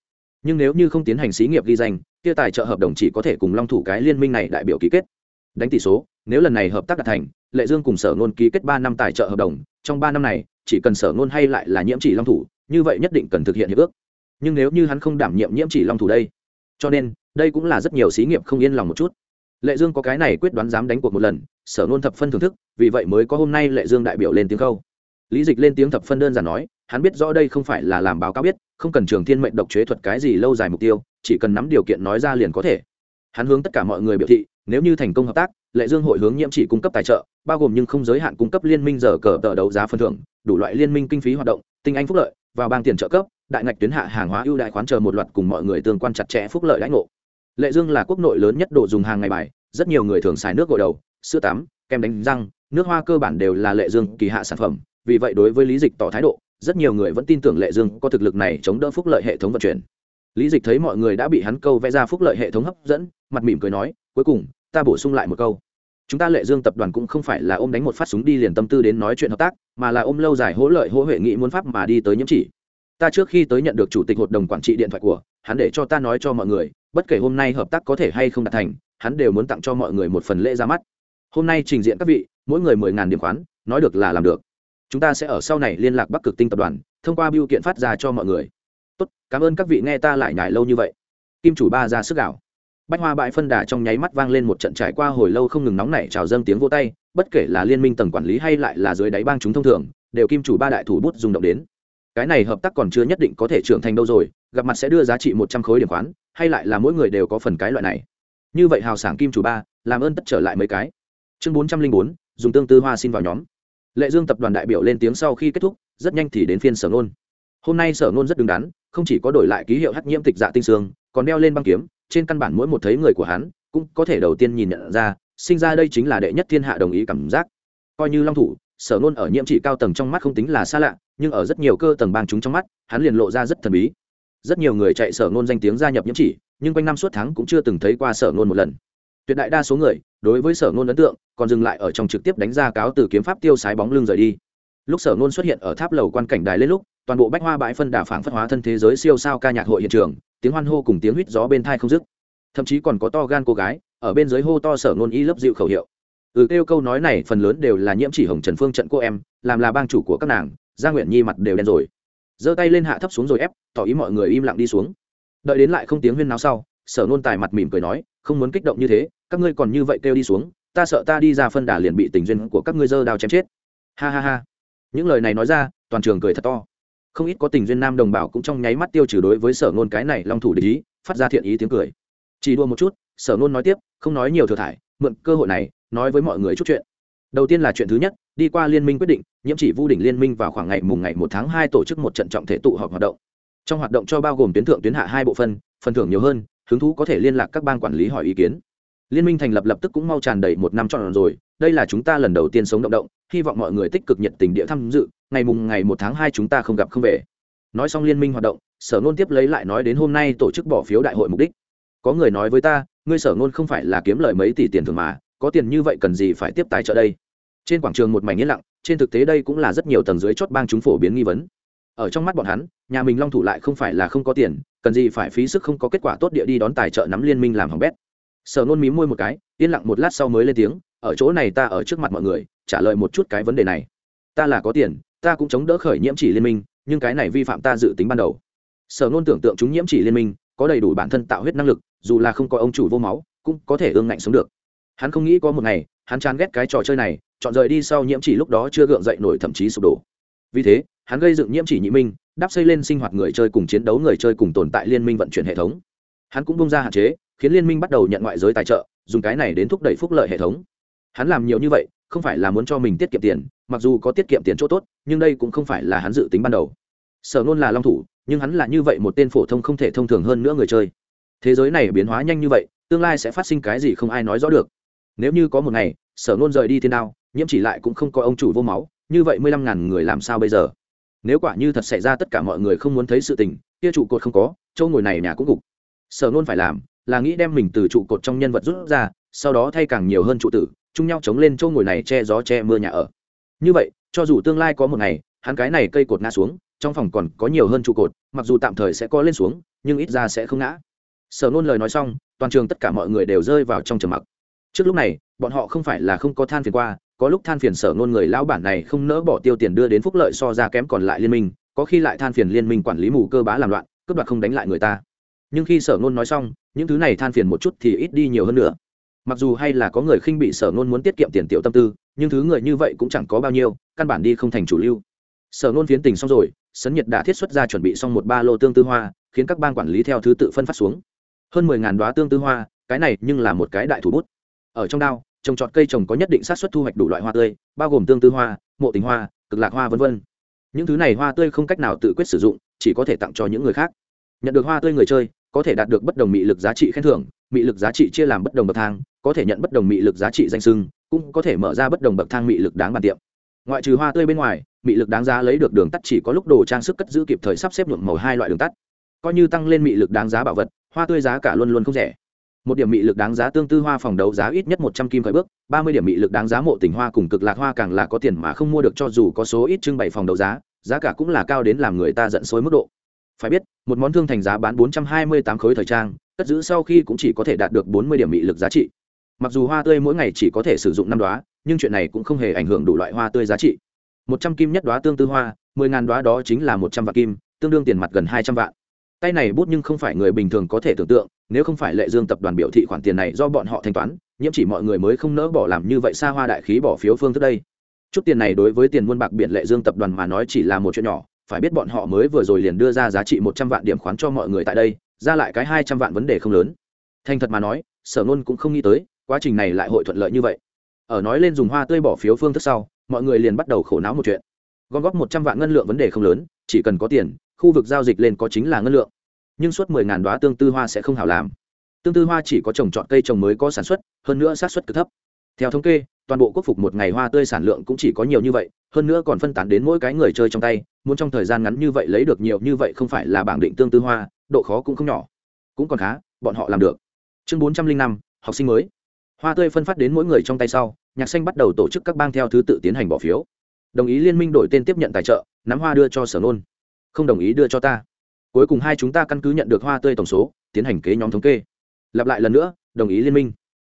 nhưng nếu như không tiến hành xí nghiệp ghi danh, kia tài trợ hợp đồng chỉ có thể cùng long thủ cái liên minh này đại biểu ký kết. Đánh tỷ số, nếu lần này hợp tác đạt thành, lệ dương cùng sở ngôn ký kết ba năm tài trợ hợp đồng, trong ba năm này, chỉ cần sở ngôn hay lại là nhiễm chỉ long thủ, như vậy nhất định cần thực hiện hiệp ước. Nhưng nếu như hắn không đảm nhiệm nhiễm chỉ long thủ đây, cho nên, đây cũng là rất nhiều xí nghiệp không yên lòng một chút. Lệ dương có cái này quyết đoán dám đánh cuộc một lần, sở nôn thập phân thưởng thức, vì vậy mới có hôm nay lệ dương đại biểu lên tiếng câu lý dịch lên tiếng thập phân đơn giản nói hắn biết rõ đây không phải là làm báo cáo biết, không cần trường thiên mệnh độc chế thuật cái gì lâu dài mục tiêu, chỉ cần nắm điều kiện nói ra liền có thể. Hắn hướng tất cả mọi người biểu thị, nếu như thành công hợp tác, lệ dương hội hướng nhiễm chỉ cung cấp tài trợ, bao gồm nhưng không giới hạn cung cấp liên minh giờ cờ tờ đấu giá phân thưởng, đủ loại liên minh kinh phí hoạt động, tinh anh phúc lợi, vào bang tiền trợ cấp, đại ngạch tuyến hạ hàng hóa ưu đại khoán chờ một loạt cùng mọi người tương quan chặt chẽ phúc lợi lãnh ngộ. Lệ dương là quốc nội lớn nhất đồ dùng hàng ngày bài, rất nhiều người thường xài nước gội đầu, sữa tắm, kem đánh răng, nước hoa cơ bản đều là lệ dương kỳ hạ sản phẩm, vì vậy đối với lý dịch tỏ thái độ rất nhiều người vẫn tin tưởng lệ dương có thực lực này chống đỡ phúc lợi hệ thống vận chuyển. Lý dịch thấy mọi người đã bị hắn câu vẽ ra phúc lợi hệ thống hấp dẫn, mặt mỉm cười nói, cuối cùng, ta bổ sung lại một câu. Chúng ta lệ dương tập đoàn cũng không phải là ôm đánh một phát súng đi liền tâm tư đến nói chuyện hợp tác, mà là ôm lâu dài hỗ lợi hỗ huệ nghị muốn pháp mà đi tới nhiễm chỉ. Ta trước khi tới nhận được chủ tịch hội đồng quản trị điện thoại của, hắn để cho ta nói cho mọi người, bất kể hôm nay hợp tác có thể hay không đạt thành, hắn đều muốn tặng cho mọi người một phần lễ ra mắt. Hôm nay trình diện các vị, mỗi người mười ngàn điểm khoán, nói được là làm được chúng ta sẽ ở sau này liên lạc bắc cực tinh tập đoàn, thông qua biêu kiện phát ra cho mọi người. Tốt, cảm ơn các vị nghe ta lại nhải lâu như vậy. Kim chủ ba ra sức ảo bách hoa bãi phân đà trong nháy mắt vang lên một trận trải qua hồi lâu không ngừng nóng nảy trào dâng tiếng vô tay, bất kể là liên minh tầng quản lý hay lại là dưới đáy bang chúng thông thường, đều kim chủ ba đại thủ bút dùng động đến. Cái này hợp tác còn chưa nhất định có thể trưởng thành đâu rồi, gặp mặt sẽ đưa giá trị một trăm khối điểm khoán, hay lại là mỗi người đều có phần cái loại này. Như vậy hào sảng kim chủ ba, làm ơn tất trở lại mấy cái. Chương bốn trăm linh bốn, dùng tương tư hoa xin vào nhóm lệ dương tập đoàn đại biểu lên tiếng sau khi kết thúc, rất nhanh thì đến phiên sở ngôn. Hôm nay sở ngôn rất đứng đắn, không chỉ có đổi lại ký hiệu hắc nhiễm tịch dạ tinh sương còn đeo lên băng kiếm, trên căn bản mỗi một thấy người của hắn, cũng có thể đầu tiên nhìn nhận ra, sinh ra đây chính là đệ nhất thiên hạ đồng ý cảm giác. Coi như long thủ, sở ngôn ở nhiễm trị cao tầng trong mắt không tính là xa lạ, nhưng ở rất nhiều cơ tầng bang chúng trong mắt, hắn liền lộ ra rất thần bí. Rất nhiều người chạy sở ngôn danh tiếng gia nhập nhiễm chỉ, nhưng quanh năm suốt tháng cũng chưa từng thấy qua sở ngôn một lần tuyệt đại đa số người, đối với sở ngôn ấn tượng, còn dừng lại ở trong trực tiếp đánh ra cáo từ kiếm pháp tiêu sái bóng lưng rời đi. Lúc sở ngôn xuất hiện ở tháp lầu quan cảnh đài lên lúc, toàn bộ bách hoa bãi phân đà phảng phất hóa thân thế giới siêu sao ca nhạc hội hiện trường, tiếng hoan hô cùng tiếng huýt gió bên thai không dứt. Thậm chí còn có to gan cô gái, ở bên dưới hô to sở ngôn y lớp dịu khẩu hiệu. Ừ kêu câu nói này phần lớn đều là nhiễm chỉ hồng trần phương trận cô em, làm là bang chủ của các nàng, gia nguyện nhi mặt đều đen rồi. Giơ tay lên hạ thấp xuống rồi ép, tỏ ý mọi người im lặng đi xuống. Đợi đến lại không tiếng huyên nào sau sở nôn tài mặt mỉm cười nói, không muốn kích động như thế, các ngươi còn như vậy kêu đi xuống, ta sợ ta đi ra phân đà liền bị tình duyên của các ngươi dơ đao chém chết. Ha ha ha. Những lời này nói ra, toàn trường cười thật to. Không ít có tình duyên nam đồng bào cũng trong nháy mắt tiêu trừ đối với sở nôn cái này long thủ để ý, phát ra thiện ý tiếng cười. Chỉ đua một chút, sở nôn nói tiếp, không nói nhiều thừa thải, mượn cơ hội này, nói với mọi người chút chuyện. Đầu tiên là chuyện thứ nhất, đi qua liên minh quyết định nhiễm chỉ vu đỉnh liên minh vào khoảng ngày mùng ngày một tháng hai tổ chức một trận trọng thể tụ họp hoạt động. Trong hoạt động cho bao gồm tuyến thượng tuyến hạ hai bộ phân, phần thưởng nhiều hơn hứng thú có thể liên lạc các bang quản lý hỏi ý kiến. Liên minh thành lập lập tức cũng mau tràn đầy một năm trọn rồi, đây là chúng ta lần đầu tiên sống động động, hy vọng mọi người tích cực nhiệt tình địa tham dự, ngày mùng ngày một tháng hai chúng ta không gặp không về. Nói xong liên minh hoạt động, sở nôn tiếp lấy lại nói đến hôm nay tổ chức bỏ phiếu đại hội mục đích. Có người nói với ta, ngươi sở nôn không phải là kiếm lời mấy tỷ tiền thường mà, có tiền như vậy cần gì phải tiếp tài trợ đây? Trên quảng trường một mảnh yên lặng, trên thực tế đây cũng là rất nhiều tầng dưới chót bang chúng phổ biến nghi vấn. Ở trong mắt bọn hắn nhà mình long thủ lại không phải là không có tiền, cần gì phải phí sức không có kết quả tốt địa đi đón tài trợ nắm liên minh làm hỏng bét. Sở nôn mí môi một cái, yên lặng một lát sau mới lên tiếng, ở chỗ này ta ở trước mặt mọi người, trả lời một chút cái vấn đề này. Ta là có tiền, ta cũng chống đỡ khởi nhiễm chỉ liên minh, nhưng cái này vi phạm ta dự tính ban đầu. Sở nôn tưởng tượng chúng nhiễm chỉ liên minh, có đầy đủ bản thân tạo huyết năng lực, dù là không có ông chủ vô máu, cũng có thể ương ngạnh sống được. Hắn không nghĩ có một ngày, hắn chán ghét cái trò chơi này, chọn rời đi sau nhiễm chỉ lúc đó chưa gượng dậy nổi thậm chí sụp đổ. Vì thế, hắn gây dựng nhiễm chỉ nhị minh đắp xây lên sinh hoạt người chơi cùng chiến đấu người chơi cùng tồn tại liên minh vận chuyển hệ thống. Hắn cũng bung ra hạn chế, khiến liên minh bắt đầu nhận ngoại giới tài trợ, dùng cái này đến thúc đẩy phúc lợi hệ thống. Hắn làm nhiều như vậy, không phải là muốn cho mình tiết kiệm tiền, mặc dù có tiết kiệm tiền chỗ tốt, nhưng đây cũng không phải là hắn dự tính ban đầu. Sở nôn là long thủ, nhưng hắn là như vậy một tên phổ thông không thể thông thường hơn nữa người chơi. Thế giới này biến hóa nhanh như vậy, tương lai sẽ phát sinh cái gì không ai nói rõ được. Nếu như có một ngày, sở nôn rời đi thiên đao, nhiễm chỉ lại cũng không có ông chủ vô máu, như vậy mười lăm ngàn người làm sao bây giờ? Nếu quả như thật xảy ra tất cả mọi người không muốn thấy sự tình, kia trụ cột không có châu ngồi này nhà cũng gục. Sở nôn phải làm là nghĩ đem mình từ trụ cột trong nhân vật rút ra, sau đó thay càng nhiều hơn trụ tử, chung nhau chống lên châu ngồi này che gió che mưa nhà ở. Như vậy, cho dù tương lai có một ngày, hắn cái này cây cột ngã xuống, trong phòng còn có nhiều hơn trụ cột, mặc dù tạm thời sẽ có lên xuống, nhưng ít ra sẽ không ngã. Sở nôn lời nói xong, toàn trường tất cả mọi người đều rơi vào trong trầm mặc. Trước lúc này, bọn họ không phải là không có than phiền qua có lúc than phiền sở nôn người lão bản này không nỡ bỏ tiêu tiền đưa đến phúc lợi so ra kém còn lại liên minh, có khi lại than phiền liên minh quản lý mù cơ bá làm loạn, cướp đoạt không đánh lại người ta. Nhưng khi sở nôn nói xong, những thứ này than phiền một chút thì ít đi nhiều hơn nữa. Mặc dù hay là có người khinh bị sở nôn muốn tiết kiệm tiền tiểu tâm tư, nhưng thứ người như vậy cũng chẳng có bao nhiêu, căn bản đi không thành chủ lưu. Sở nôn phiến tình xong rồi, sấn nhiệt đã thiết xuất ra chuẩn bị xong một ba lô tương tư hoa, khiến các bang quản lý theo thứ tự phân phát xuống. Hơn mười ngàn đoá tương tư hoa, cái này nhưng là một cái đại thủ bút. Ở trong đao trồng trọt cây trồng có nhất định sát suất thu hoạch đủ loại hoa tươi, bao gồm tương tư hoa, mộ tình hoa, cực lạc hoa v v những thứ này hoa tươi không cách nào tự quyết sử dụng, chỉ có thể tặng cho những người khác. Nhận được hoa tươi người chơi, có thể đạt được bất đồng mị lực giá trị khen thưởng, mị lực giá trị chia làm bất đồng bậc thang, có thể nhận bất đồng mị lực giá trị danh sưng, cũng có thể mở ra bất đồng bậc thang mị lực đáng bàn tiệm. Ngoại trừ hoa tươi bên ngoài, mị lực đáng giá lấy được đường tắt chỉ có lúc đồ trang sức cất giữ kịp thời sắp xếp nhuộm màu hai loại đường tắt. Coi như tăng lên mị lực đáng giá bảo vật, hoa tươi giá cả luôn luôn không rẻ một điểm mị lực đáng giá tương tư hoa phòng đấu giá ít nhất một trăm kim khởi bước, ba mươi điểm mị lực đáng giá mộ tình hoa cùng cực lạc hoa càng là có tiền mà không mua được cho dù có số ít trưng bày phòng đấu giá giá cả cũng là cao đến làm người ta giận sôi mức độ. Phải biết, một món thương thành giá bán bốn trăm hai mươi tám khối thời trang, cất giữ sau khi cũng chỉ có thể đạt được bốn mươi điểm mị lực giá trị. Mặc dù hoa tươi mỗi ngày chỉ có thể sử dụng năm đoá nhưng chuyện này cũng không hề ảnh hưởng đủ loại hoa tươi giá trị. Một trăm kim nhất đoá tương tư hoa, mười ngàn đoá đó chính là một trăm vạn kim, tương đương tiền mặt gần hai trăm vạn tay này bút nhưng không phải người bình thường có thể tưởng tượng, nếu không phải lệ dương tập đoàn biểu thị khoản tiền này do bọn họ thanh toán, nhiễm chỉ mọi người mới không nỡ bỏ làm như vậy xa hoa đại khí bỏ phiếu phương thức đây. Chút tiền này đối với tiền muôn bạc biện lệ dương tập đoàn mà nói chỉ là một chuyện nhỏ, phải biết bọn họ mới vừa rồi liền đưa ra giá trị một trăm vạn điểm khoán cho mọi người tại đây, ra lại cái hai trăm vạn vấn đề không lớn. Thành thật mà nói, sở nôn cũng không nghĩ tới, quá trình này lại hội thuận lợi như vậy. Ở nói lên dùng hoa tươi bỏ phiếu phương thức sau, mọi người liền bắt đầu khổ não một chuyện. Gom góp một trăm vạn ngân lượng vấn đề không lớn, chỉ cần có tiền khu vực giao dịch lên có chính là ngân lượng. Nhưng suốt mười ngàn đoá tương tư hoa sẽ không hảo làm. Tương tư hoa chỉ có trồng trọt cây trồng mới có sản xuất, hơn nữa sát xuất cực thấp. Theo thống kê, toàn bộ quốc phục một ngày hoa tươi sản lượng cũng chỉ có nhiều như vậy, hơn nữa còn phân tán đến mỗi cái người chơi trong tay, muốn trong thời gian ngắn như vậy lấy được nhiều như vậy không phải là bảng định tương tư hoa, độ khó cũng không nhỏ. Cũng còn khá, bọn họ làm được. Chương bốn trăm linh năm, học sinh mới. Hoa tươi phân phát đến mỗi người trong tay sau, nhạc xanh bắt đầu tổ chức các bang theo thứ tự tiến hành bỏ phiếu. Đồng ý liên minh đổi tên tiếp nhận tài trợ, nắm hoa đưa cho sở nôn không đồng ý đưa cho ta. Cuối cùng hai chúng ta căn cứ nhận được hoa tươi tổng số, tiến hành kế nhóm thống kê. Lặp lại lần nữa, đồng ý liên minh.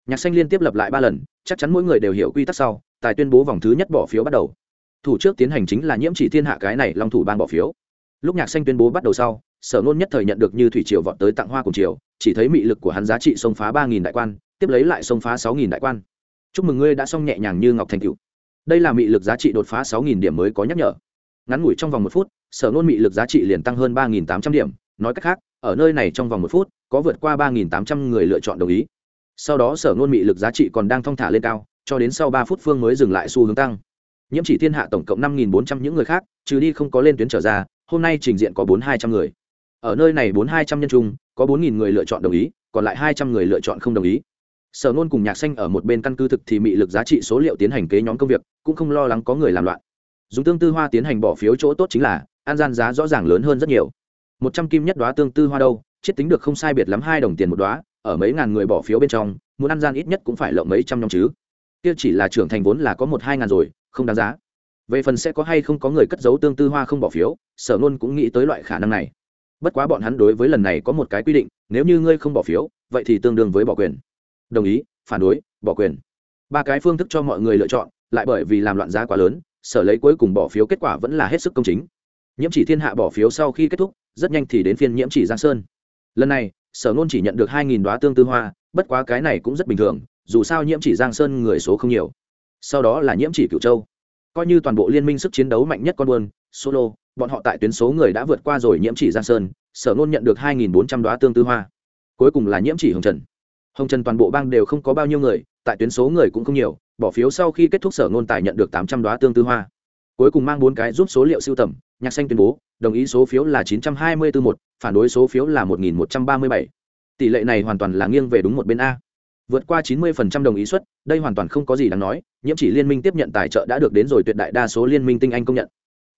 Nhạc xanh liên tiếp lặp lại ba lần, chắc chắn mỗi người đều hiểu quy tắc sau, tài tuyên bố vòng thứ nhất bỏ phiếu bắt đầu. Thủ trước tiến hành chính là nhiễm chỉ thiên hạ cái này long thủ ban bỏ phiếu. Lúc nhạc xanh tuyên bố bắt đầu sau, sở nôn nhất thời nhận được như thủy triều vọt tới tặng hoa cùng triều, chỉ thấy mị lực của hắn giá trị xông phá ba nghìn đại quan, tiếp lấy lại xông phá sáu nghìn đại quan. Chúc mừng ngươi đã xong nhẹ nhàng như ngọc thành cựu. Đây là mị lực giá trị đột phá sáu nghìn điểm mới có nhắc nhở. Ngắn ngủi trong vòng một phút sở nôn mị lực giá trị liền tăng hơn ba nghìn tám trăm điểm. Nói cách khác, ở nơi này trong vòng một phút, có vượt qua ba nghìn tám trăm người lựa chọn đồng ý. Sau đó sở nôn mị lực giá trị còn đang thong thả lên cao, cho đến sau ba phút phương mới dừng lại xu hướng tăng. Nhiễm chỉ thiên hạ tổng cộng năm nghìn bốn trăm những người khác, trừ đi không có lên tuyến trở ra, hôm nay trình diện có bốn hai trăm người. Ở nơi này bốn hai trăm nhân trung, có bốn nghìn người lựa chọn đồng ý, còn lại hai trăm người lựa chọn không đồng ý. Sở nôn cùng nhạc xanh ở một bên căn cứ thực thì mị lực giá trị số liệu tiến hành kế nhóm công việc, cũng không lo lắng có người làm loạn. Dùng tương tư hoa tiến hành bỏ phiếu chỗ tốt chính là an gian giá rõ ràng lớn hơn rất nhiều. Một trăm kim nhất đoá tương tư hoa đâu, chết tính được không sai biệt lắm hai đồng tiền một đoá, ở mấy ngàn người bỏ phiếu bên trong, muốn ăn gian ít nhất cũng phải lộng mấy trăm nhóm chứ. Kia chỉ là trưởng thành vốn là có một hai ngàn rồi, không đáng giá. Về phần sẽ có hay không có người cất giấu tương tư hoa không bỏ phiếu, sở nôn cũng nghĩ tới loại khả năng này. Bất quá bọn hắn đối với lần này có một cái quy định, nếu như ngươi không bỏ phiếu, vậy thì tương đương với bỏ quyền. Đồng ý, phản đối, bỏ quyền. Ba cái phương thức cho mọi người lựa chọn, lại bởi vì làm loạn giá quá lớn, sở lấy cuối cùng bỏ phiếu kết quả vẫn là hết sức công chính nhiễm chỉ thiên hạ bỏ phiếu sau khi kết thúc, rất nhanh thì đến phiên nhiễm chỉ giang sơn. Lần này, sở nôn chỉ nhận được hai nghìn đoá tương tư hoa, bất quá cái này cũng rất bình thường, dù sao nhiễm chỉ giang sơn người số không nhiều. Sau đó là nhiễm chỉ cửu châu. Coi như toàn bộ liên minh sức chiến đấu mạnh nhất con buôn, solo, bọn họ tại tuyến số người đã vượt qua rồi nhiễm chỉ giang sơn, sở nôn nhận được hai nghìn bốn trăm đoá tương tư hoa. Cuối cùng là nhiễm chỉ hồng trần. Hồng trần toàn bộ bang đều không có bao nhiêu người, tại tuyến số người cũng không nhiều, bỏ phiếu sau khi kết thúc sở ngôn tài nhận được tám trăm đoá tương tư hoa cuối cùng mang bốn cái giúp số liệu siêu tầm, nhạc xanh tuyên bố, đồng ý số phiếu là chín trăm hai mươi bốn một, phản đối số phiếu là một nghìn một trăm ba mươi bảy. Tỷ lệ này hoàn toàn là nghiêng về đúng một bên a. Vượt qua chín mươi đồng ý suất, đây hoàn toàn không có gì đáng nói, nhiễm chỉ liên minh tiếp nhận tài trợ đã được đến rồi tuyệt đại đa số liên minh tinh anh công nhận.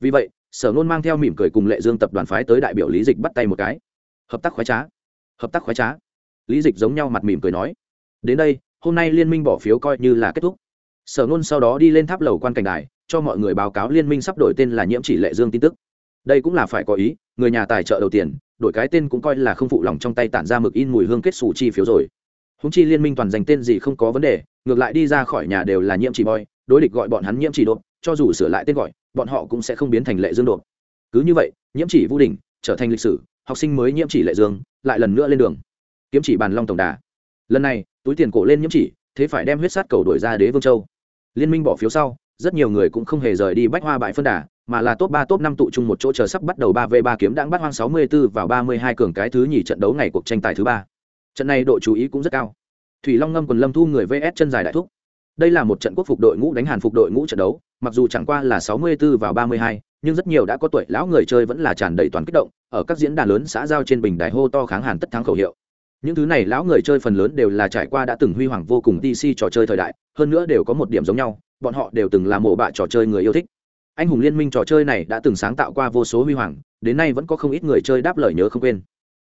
Vì vậy, sở nôn mang theo mỉm cười cùng lệ dương tập đoàn phái tới đại biểu lý dịch bắt tay một cái. Hợp tác khoái trá. Hợp tác khoái trá. Lý dịch giống nhau mặt mỉm cười nói. Đến đây, hôm nay liên minh bỏ phiếu coi như là kết thúc sở nôn sau đó đi lên tháp lầu quan cảnh đài, cho mọi người báo cáo liên minh sắp đổi tên là nhiễm chỉ lệ dương tin tức. Đây cũng là phải có ý, người nhà tài trợ đầu tiền, đổi cái tên cũng coi là không phụ lòng trong tay tản ra mực in mùi hương kết xù chi phiếu rồi. Húng chi liên minh toàn dành tên gì không có vấn đề, ngược lại đi ra khỏi nhà đều là nhiễm chỉ boy, đối địch gọi bọn hắn nhiễm chỉ đột, cho dù sửa lại tên gọi, bọn họ cũng sẽ không biến thành lệ dương đột. Cứ như vậy, nhiễm chỉ vũ đình trở thành lịch sử, học sinh mới nhiễm chỉ lệ dương, lại lần nữa lên đường. Kiếm chỉ bàn long tổng đà. Lần này, túi tiền cổ lên nhiễm chỉ, thế phải đem huyết sát cầu đổi ra đế vương châu liên minh bỏ phiếu sau, rất nhiều người cũng không hề rời đi bách hoa bãi phân đà, mà là top ba, top năm tụ chung một chỗ chờ sắp bắt đầu ba v ba kiếm đang bắt hoang sáu mươi 64 vào ba mươi hai cường cái thứ nhì trận đấu ngày cuộc tranh tài thứ ba. Trận này độ chú ý cũng rất cao. Thủy long ngâm quần lâm thu người vs chân dài đại thúc. Đây là một trận quốc phục đội ngũ đánh hàn phục đội ngũ trận đấu, mặc dù chẳng qua là sáu mươi 64 vào ba mươi hai, nhưng rất nhiều đã có tuổi lão người chơi vẫn là tràn đầy toàn kích động, ở các diễn đàn lớn xã giao trên bình đài hô to kháng hàn tất thắng khẩu hiệu. Những thứ này lão người chơi phần lớn đều là trải qua đã từng huy hoàng vô cùng dc trò chơi thời đại hơn nữa đều có một điểm giống nhau, bọn họ đều từng là mộ bạ trò chơi người yêu thích. Anh hùng liên minh trò chơi này đã từng sáng tạo qua vô số huy hoàng, đến nay vẫn có không ít người chơi đáp lời nhớ không quên.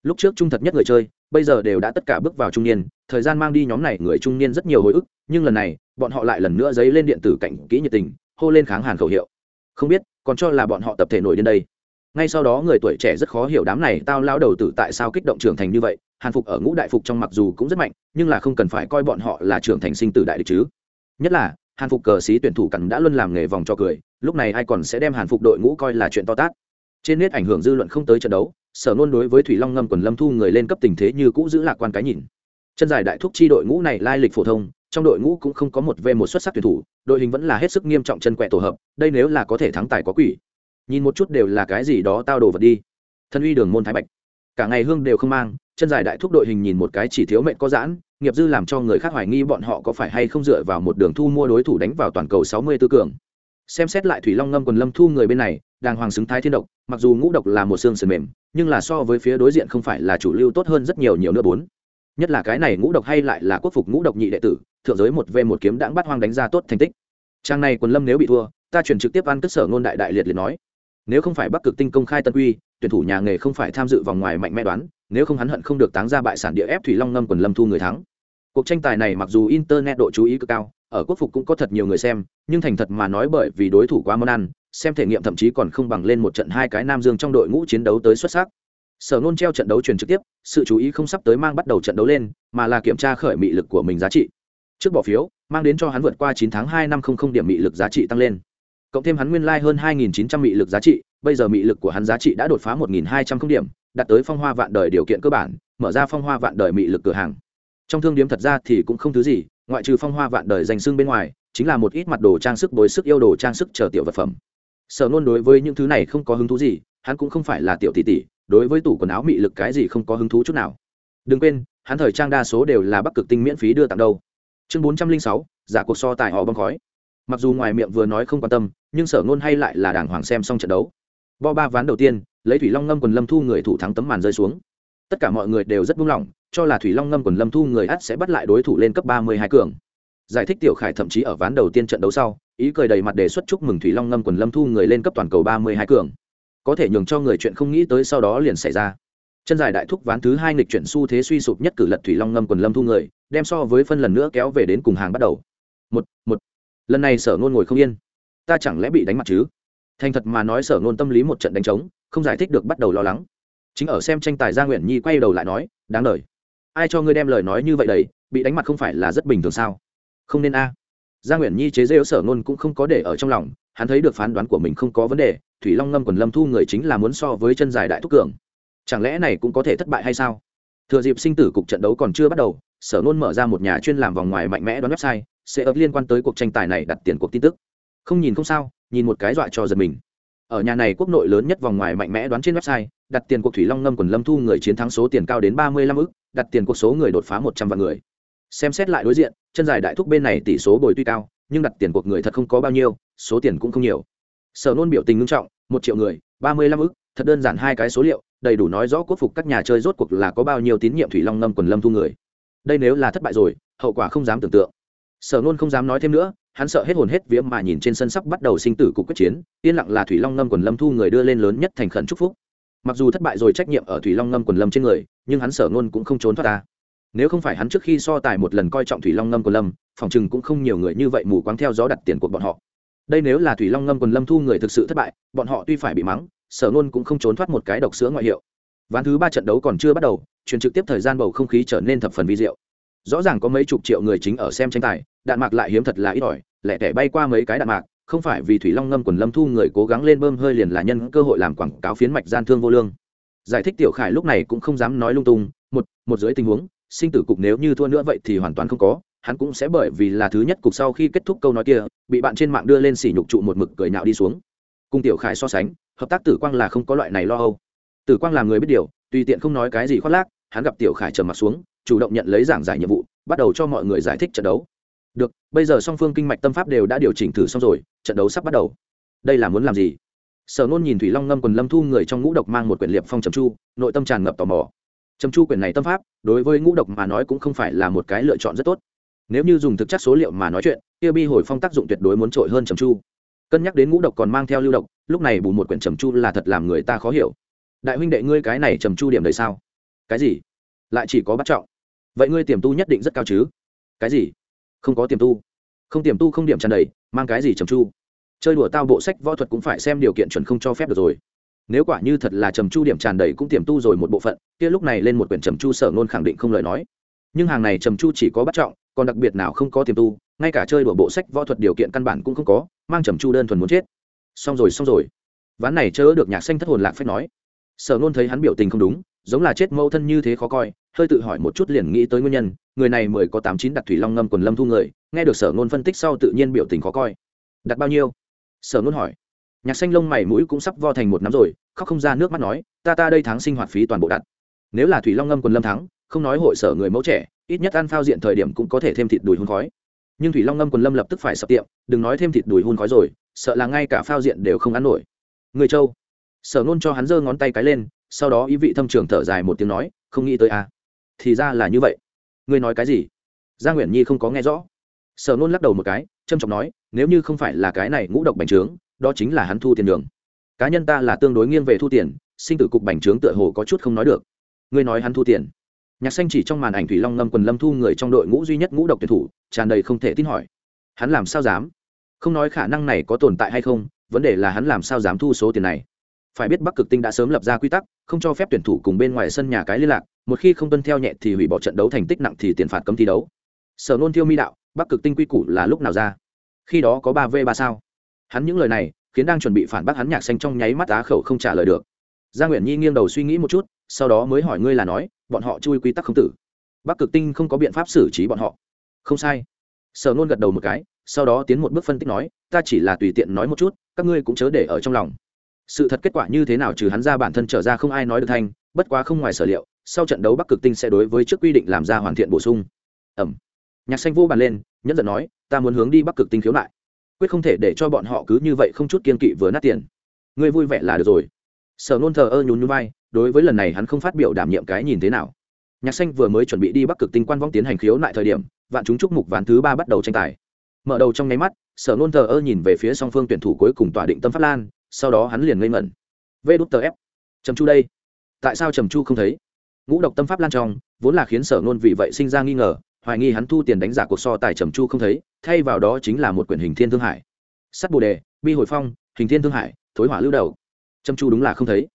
Lúc trước trung thật nhất người chơi, bây giờ đều đã tất cả bước vào trung niên, thời gian mang đi nhóm này người trung niên rất nhiều hồi ức, nhưng lần này, bọn họ lại lần nữa dấy lên điện tử cảnh kỹ nhiệt tình, hô lên kháng hàn khẩu hiệu. Không biết, còn cho là bọn họ tập thể nổi đến đây ngay sau đó người tuổi trẻ rất khó hiểu đám này tao lao đầu tử tại sao kích động trưởng thành như vậy, hàn phục ở ngũ đại phục trong mặc dù cũng rất mạnh, nhưng là không cần phải coi bọn họ là trưởng thành sinh tử đại địch chứ. Nhất là, hàn phục cờ sĩ tuyển thủ cắn đã luôn làm nghề vòng cho cười, lúc này ai còn sẽ đem hàn phục đội ngũ coi là chuyện to tát. Trên nét ảnh hưởng dư luận không tới trận đấu, sở nôn đối với thủy long ngâm quần lâm thu người lên cấp tình thế như cũ giữ lạc quan cái nhìn. Chân dài đại thúc chi đội ngũ này lai lịch phổ thông, trong đội ngũ cũng không có một v một xuất sắc tuyển thủ, đội hình vẫn là hết sức nghiêm trọng chân quẹ tổ hợp, đây nếu là có thể thắng tài có quỷ nhìn một chút đều là cái gì đó tao đồ vật đi. Thân uy đường môn thái bạch. Cả ngày hương đều không mang, chân dài đại thúc đội hình nhìn một cái chỉ thiếu mệnh có giãn, nghiệp dư làm cho người khác hoài nghi bọn họ có phải hay không dựa vào một đường thu mua đối thủ đánh vào toàn cầu sáu mươi tư cường. Xem xét lại thủy long ngâm quần lâm thu người bên này, đàng hoàng xứng thái thiên độc, mặc dù ngũ độc là một xương sườn mềm, nhưng là so với phía đối diện không phải là chủ lưu tốt hơn rất nhiều nhiều nữa bốn. Nhất là cái này ngũ độc hay lại là quốc phục ngũ độc nhị đệ tử, thượng giới một v một kiếm đãng bắt hoang đánh ra tốt thành tích. Trang này quần lâm nếu bị thua, ta chuyển trực tiếp ăn cất sở ngôn đại đại liệt liệt nói nếu không phải bắc cực tinh công khai tân quy, tuyển thủ nhà nghề không phải tham dự vòng ngoài mạnh mẽ đoán, nếu không hắn hận không được táng ra bại sản địa ép thủy long ngâm quần lâm thu người thắng. Cuộc tranh tài này mặc dù internet độ chú ý cực cao, ở quốc phục cũng có thật nhiều người xem, nhưng thành thật mà nói bởi vì đối thủ quá món ăn, xem thể nghiệm thậm chí còn không bằng lên một trận hai cái nam dương trong đội ngũ chiến đấu tới xuất sắc. Sở nôn treo trận đấu truyền trực tiếp, sự chú ý không sắp tới mang bắt đầu trận đấu lên, mà là kiểm tra khởi mị lực của mình giá trị. Trước bỏ phiếu, mang đến cho hắn vượt qua chín tháng hai năm không không điểm mị lực giá trị tăng lên cộng thêm hắn nguyên lai hơn nghìn chín trăm mị lực giá trị, bây giờ mị lực của hắn giá trị đã đột phá một nghìn hai trăm không điểm, đạt tới phong hoa vạn đời điều kiện cơ bản, mở ra phong hoa vạn đời mị lực cửa hàng. Trong thương điếm thật ra thì cũng không thứ gì, ngoại trừ phong hoa vạn đời danh xưng bên ngoài, chính là một ít mặt đồ trang sức bồi sức yêu đồ trang sức chờ tiểu vật phẩm. Sở nôn đối với những thứ này không có hứng thú gì, hắn cũng không phải là tiểu tỷ tỷ, đối với tủ quần áo mị lực cái gì không có hứng thú chút nào. Đừng quên, hắn thời trang đa số đều là bắc cực tinh miễn phí đưa tặng đâu. Chương bốn trăm linh sáu, giả cuộc so tài họ bong khói mặc dù ngoài miệng vừa nói không quan tâm, nhưng sở ngôn hay lại là đàng hoàng xem xong trận đấu. Bo ba ván đầu tiên, lấy thủy long ngâm quần lâm thu người thủ thắng tấm màn rơi xuống. Tất cả mọi người đều rất buông lỏng, cho là thủy long ngâm quần lâm thu người ắt sẽ bắt lại đối thủ lên cấp ba mươi hai cường. Giải thích tiểu khải thậm chí ở ván đầu tiên trận đấu sau, ý cười đầy mặt đề xuất chúc mừng thủy long ngâm quần lâm thu người lên cấp toàn cầu ba mươi hai cường. Có thể nhường cho người chuyện không nghĩ tới sau đó liền xảy ra. Chân dài đại thúc ván thứ hai nghịch chuyển xu thế suy sụp nhất cử lật thủy long ngâm quần lâm thu người, đem so với phân lần nữa kéo về đến cùng hàng bắt đầu. Một một lần này sở ngôn ngồi không yên. Ta chẳng lẽ bị đánh mặt chứ? Thành thật mà nói sở ngôn tâm lý một trận đánh trống, không giải thích được bắt đầu lo lắng. Chính ở xem tranh tài gia nguyện nhi quay đầu lại nói, đáng lời ai cho ngươi đem lời nói như vậy đầy, bị đánh mặt không phải là rất bình thường sao? Không nên a. Gia nguyện nhi chế rêu sở ngôn cũng không có để ở trong lòng, hắn thấy được phán đoán của mình không có vấn đề, thủy long ngâm quần lâm thu người chính là muốn so với chân dài đại thúc cường. Chẳng lẽ này cũng có thể thất bại hay sao? Thừa dịp sinh tử cục trận đấu còn chưa bắt đầu sở nôn mở ra một nhà chuyên làm vòng ngoài mạnh mẽ đoán website, sẽ ấp liên quan tới cuộc tranh tài này đặt tiền cuộc tin tức. Không nhìn không sao, nhìn một cái dọa cho giật mình. Ở nhà này quốc nội lớn nhất vòng ngoài mạnh mẽ đoán trên website, đặt tiền cuộc thủy long ngâm quần lâm thu người chiến thắng số tiền cao đến ba mươi lăm ức, đặt tiền cuộc số người đột phá một trăm vạn người. Xem xét lại đối diện, chân dài đại thúc bên này tỷ số bồi tuy cao, nhưng đặt tiền cuộc người thật không có bao nhiêu, số tiền cũng không nhiều. Sở nôn biểu tình ngưng trọng, một triệu người, ba mươi lăm ức, thật đơn giản hai cái số liệu, đầy đủ nói rõ quốc phục các nhà chơi rốt cuộc là có bao nhiêu tín nhiệm thủy long ngâm quần lâm thu người đây nếu là thất bại rồi, hậu quả không dám tưởng tượng. Sở nôn không dám nói thêm nữa, hắn sợ hết hồn hết vía mà nhìn trên sân sắp bắt đầu sinh tử cục quyết chiến, yên lặng là thủy long ngâm quần lâm thu người đưa lên lớn nhất thành khẩn chúc phúc. Mặc dù thất bại rồi trách nhiệm ở thủy long ngâm quần lâm trên người, nhưng hắn sở nôn cũng không trốn thoát ta nếu không phải hắn trước khi so tài một lần coi trọng thủy long ngâm quần lâm, phòng chừng cũng không nhiều người như vậy mù quáng theo gió đặt tiền của bọn họ. Đây nếu là thủy long ngâm quần lâm thu người thực sự thất bại, bọn họ tuy phải bị mắng, sở nôn cũng không trốn thoát một cái độc sữa ngoại hiệu. Ván thứ ba trận đấu còn chưa bắt đầu truyền trực tiếp thời gian bầu không khí trở nên thập phần vi diệu. Rõ ràng có mấy chục triệu người chính ở xem tranh tài, đạn mạc lại hiếm thật là ít ỏi, lẻ tẻ bay qua mấy cái đạn mạc, không phải vì thủy long ngâm quần lâm thu người cố gắng lên bơm hơi liền là nhân cơ hội làm quảng cáo phiến mạch gian thương vô lương. Giải thích tiểu khải lúc này cũng không dám nói lung tung, một một dưới tình huống, sinh tử cục nếu như thua nữa vậy thì hoàn toàn không có, hắn cũng sẽ bởi vì là thứ nhất cục sau khi kết thúc câu nói kia, bị bạn trên mạng đưa lên sỉ nhục trụ một mực cười nhạo đi xuống. Cùng tiểu khải so sánh, hợp tác tử quang là không có loại này lo âu tử quang làm người biết điều, tùy tiện không nói cái gì khoác lác, hắn gặp tiểu khải trầm mặt xuống, chủ động nhận lấy giảng giải nhiệm vụ, bắt đầu cho mọi người giải thích trận đấu. Được, bây giờ song phương kinh mạch tâm pháp đều đã điều chỉnh thử xong rồi, trận đấu sắp bắt đầu. Đây là muốn làm gì? Sở nôn nhìn thủy long ngâm quần lâm thu người trong ngũ độc mang một quyển liệp phong trầm chu, nội tâm tràn ngập tò mò. Trầm chu quyển này tâm pháp, đối với ngũ độc mà nói cũng không phải là một cái lựa chọn rất tốt. Nếu như dùng thực chất số liệu mà nói chuyện, kia bi hồi phong tác dụng tuyệt đối muốn trội hơn trầm chu. Cân nhắc đến ngũ độc còn mang theo lưu độc, lúc này bù một quyển trầm chu là thật làm người ta khó hiểu đại huynh đệ ngươi cái này trầm chu điểm đầy sao? Cái gì? Lại chỉ có bắt trọng. Vậy ngươi tiềm tu nhất định rất cao chứ? Cái gì? Không có tiềm tu. Không tiềm tu không điểm tràn đầy, mang cái gì trầm chu? Chơi đùa tao bộ sách võ thuật cũng phải xem điều kiện chuẩn không cho phép được rồi. Nếu quả như thật là trầm chu điểm tràn đầy cũng tiềm tu rồi một bộ phận, kia lúc này lên một quyển trầm chu sở ngôn khẳng định không lời nói. Nhưng hàng này trầm chu chỉ có bắt trọng, còn đặc biệt nào không có tiềm tu, ngay cả chơi đùa bộ sách võ thuật điều kiện căn bản cũng không có, mang trầm chu đơn thuần muốn chết. Xong rồi xong rồi. Ván này chớ được nhạc xanh thất hồn lạc phép nói sở nôn thấy hắn biểu tình không đúng, giống là chết mâu thân như thế khó coi, hơi tự hỏi một chút liền nghĩ tới nguyên nhân, người này mười có tám chín đặt thủy long ngâm quần lâm thu người, nghe được sở nôn phân tích sau tự nhiên biểu tình khó coi. Đặt bao nhiêu? Sở nôn hỏi. Nhạc xanh lông mày mũi cũng sắp vo thành một nắm rồi, khóc không ra nước mắt nói, ta ta đây tháng sinh hoạt phí toàn bộ đặt. Nếu là thủy long ngâm quần lâm thắng, không nói hội sở người mẫu trẻ, ít nhất ăn phao diện thời điểm cũng có thể thêm thịt đùi hun khói. Nhưng thủy long ngâm quần lâm lập tức phải sập tiệm, đừng nói thêm thịt đùi hun khói rồi, sợ là ngay cả phao diện đều không ăn nổi. Người châu sở nôn cho hắn giơ ngón tay cái lên, sau đó ý vị thâm trường thở dài một tiếng nói, không nghĩ tới à. thì ra là như vậy. Ngươi nói cái gì? Gia nguyễn nhi không có nghe rõ. Sở nôn lắc đầu một cái trâm trọng nói, nếu như không phải là cái này ngũ độc bành trướng, đó chính là hắn thu tiền đường. Cá nhân ta là tương đối nghiêng về thu tiền, sinh tử cục bành trướng tựa hồ có chút không nói được. Ngươi nói hắn thu tiền? Nhạc xanh chỉ trong màn ảnh thủy long ngâm quần lâm thu người trong đội ngũ duy nhất ngũ độc tuyển thủ, tràn đầy không thể tin hỏi, hắn làm sao dám? Không nói khả năng này có tồn tại hay không, vấn đề là hắn làm sao dám thu số tiền này? Phải biết bắc cực tinh đã sớm lập ra quy tắc, không cho phép tuyển thủ cùng bên ngoài sân nhà cái liên lạc, một khi không tuân theo nhẹ thì hủy bỏ trận đấu thành tích nặng thì tiền phạt cấm thi đấu. Sở nôn thiêu mi đạo, bắc cực tinh quy củ là lúc nào ra? Khi đó có ba v ba sao? Hắn những lời này, khiến đang chuẩn bị phản bác hắn nhạc xanh trong nháy mắt á khẩu không trả lời được. Gia nguyễn nhi nghiêng đầu suy nghĩ một chút, sau đó mới hỏi ngươi là nói, bọn họ chui quy tắc không tử. Bắc cực tinh không có biện pháp xử trí bọn họ. Không sai. Sở nôn gật đầu một cái, sau đó tiến một bước phân tích nói, ta chỉ là tùy tiện nói một chút, các ngươi cũng chớ để ở trong lòng sự thật kết quả như thế nào trừ hắn ra bản thân trở ra không ai nói được thanh, bất quá không ngoài sở liệu, sau trận đấu bắc cực tinh sẽ đối với trước quy định làm ra hoàn thiện bổ sung. Ẩm. Nhạc xanh vô bàn lên, nhẫn giận nói, ta muốn hướng đi bắc cực tinh khiếu nại. Quyết không thể để cho bọn họ cứ như vậy không chút kiên kỵ vừa nát tiền. Ngươi vui vẻ là được rồi. Sở nôn thờ ơ nhún nhún vai, đối với lần này hắn không phát biểu đảm nhiệm cái nhìn thế nào. Nhạc xanh vừa mới chuẩn bị đi bắc cực tinh quan vong tiến hành khiếu nại thời điểm, vạn chúng chúc mục ván thứ ba bắt đầu tranh tài. Mở đầu trong nháy mắt, sở nôn thờ ơ nhìn về phía song phương tuyển thủ cuối cùng tỏa định tâm phát lan sau đó hắn liền ngây ngẩn. Vê đút tờ ép. Trầm chu đây. Tại sao trầm chu không thấy? Ngũ độc tâm pháp lan trong, vốn là khiến sở nôn vì vậy sinh ra nghi ngờ, hoài nghi hắn thu tiền đánh giả cuộc so tài trầm chu không thấy, thay vào đó chính là một quyển hình thiên thương hải. Sắt bồ đề, bi hồi phong, hình thiên thương hải, thối hỏa lưu đầu. Trầm chu đúng là không thấy.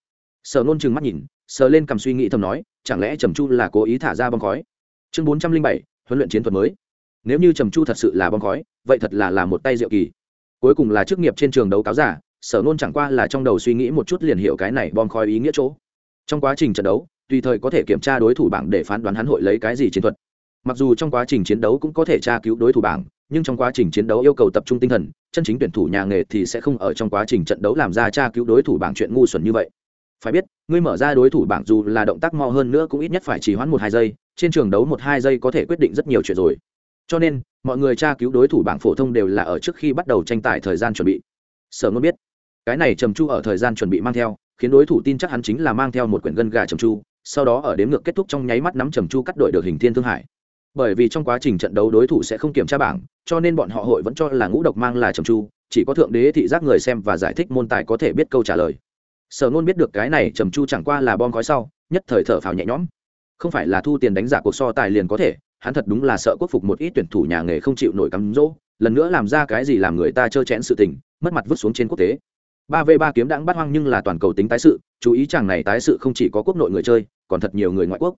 Sở nôn chừng mắt nhìn, sờ lên cầm suy nghĩ thầm nói, chẳng lẽ trầm chu là cố ý thả ra bom khói? Chương bốn trăm linh bảy, huấn luyện chiến thuật mới. Nếu như trầm chu thật sự là bom khói, vậy thật là là một tay diệu kỳ. Cuối cùng là chức nghiệp trên trường đấu cáo giả sở nôn chẳng qua là trong đầu suy nghĩ một chút liền hiểu cái này bom khói ý nghĩa chỗ. Trong quá trình trận đấu, tùy thời có thể kiểm tra đối thủ bảng để phán đoán hắn hội lấy cái gì chiến thuật. Mặc dù trong quá trình chiến đấu cũng có thể tra cứu đối thủ bảng, nhưng trong quá trình chiến đấu yêu cầu tập trung tinh thần, chân chính tuyển thủ nhà nghề thì sẽ không ở trong quá trình trận đấu làm ra tra cứu đối thủ bảng chuyện ngu xuẩn như vậy. Phải biết, ngươi mở ra đối thủ bảng dù là động tác mau hơn nữa cũng ít nhất phải chỉ hoãn một hai giây, trên trường đấu một hai giây có thể quyết định rất nhiều chuyện rồi. Cho nên, mọi người tra cứu đối thủ bảng phổ thông đều là ở trước khi bắt đầu tranh tài thời gian chuẩn bị. Sở ngôn biết cái này trầm chu ở thời gian chuẩn bị mang theo, khiến đối thủ tin chắc hắn chính là mang theo một quyển gân gà trầm chu, sau đó ở đếm ngược kết thúc trong nháy mắt nắm trầm chu cắt đội được hình thiên thương hải. Bởi vì trong quá trình trận đấu đối thủ sẽ không kiểm tra bảng, cho nên bọn họ hội vẫn cho là ngũ độc mang là trầm chu, chỉ có thượng đế thị giác người xem và giải thích môn tài có thể biết câu trả lời. Sở ngôn biết được cái này trầm chu chẳng qua là bom khói sau, nhất thời thở phào nhẹ nhõm. Không phải là thu tiền đánh giả cuộc so tài liền có thể, hắn thật đúng là sợ quốc phục một ít tuyển thủ nhà nghề không chịu nổi cắm rỗ lần nữa làm ra cái gì làm người ta trơ chẽn sự tình, mất mặt vứt xuống trên quốc tế ba v ba kiếm đãng bắt hoang nhưng là toàn cầu tính tái sự, chú ý chàng này tái sự không chỉ có quốc nội người chơi, còn thật nhiều người ngoại quốc.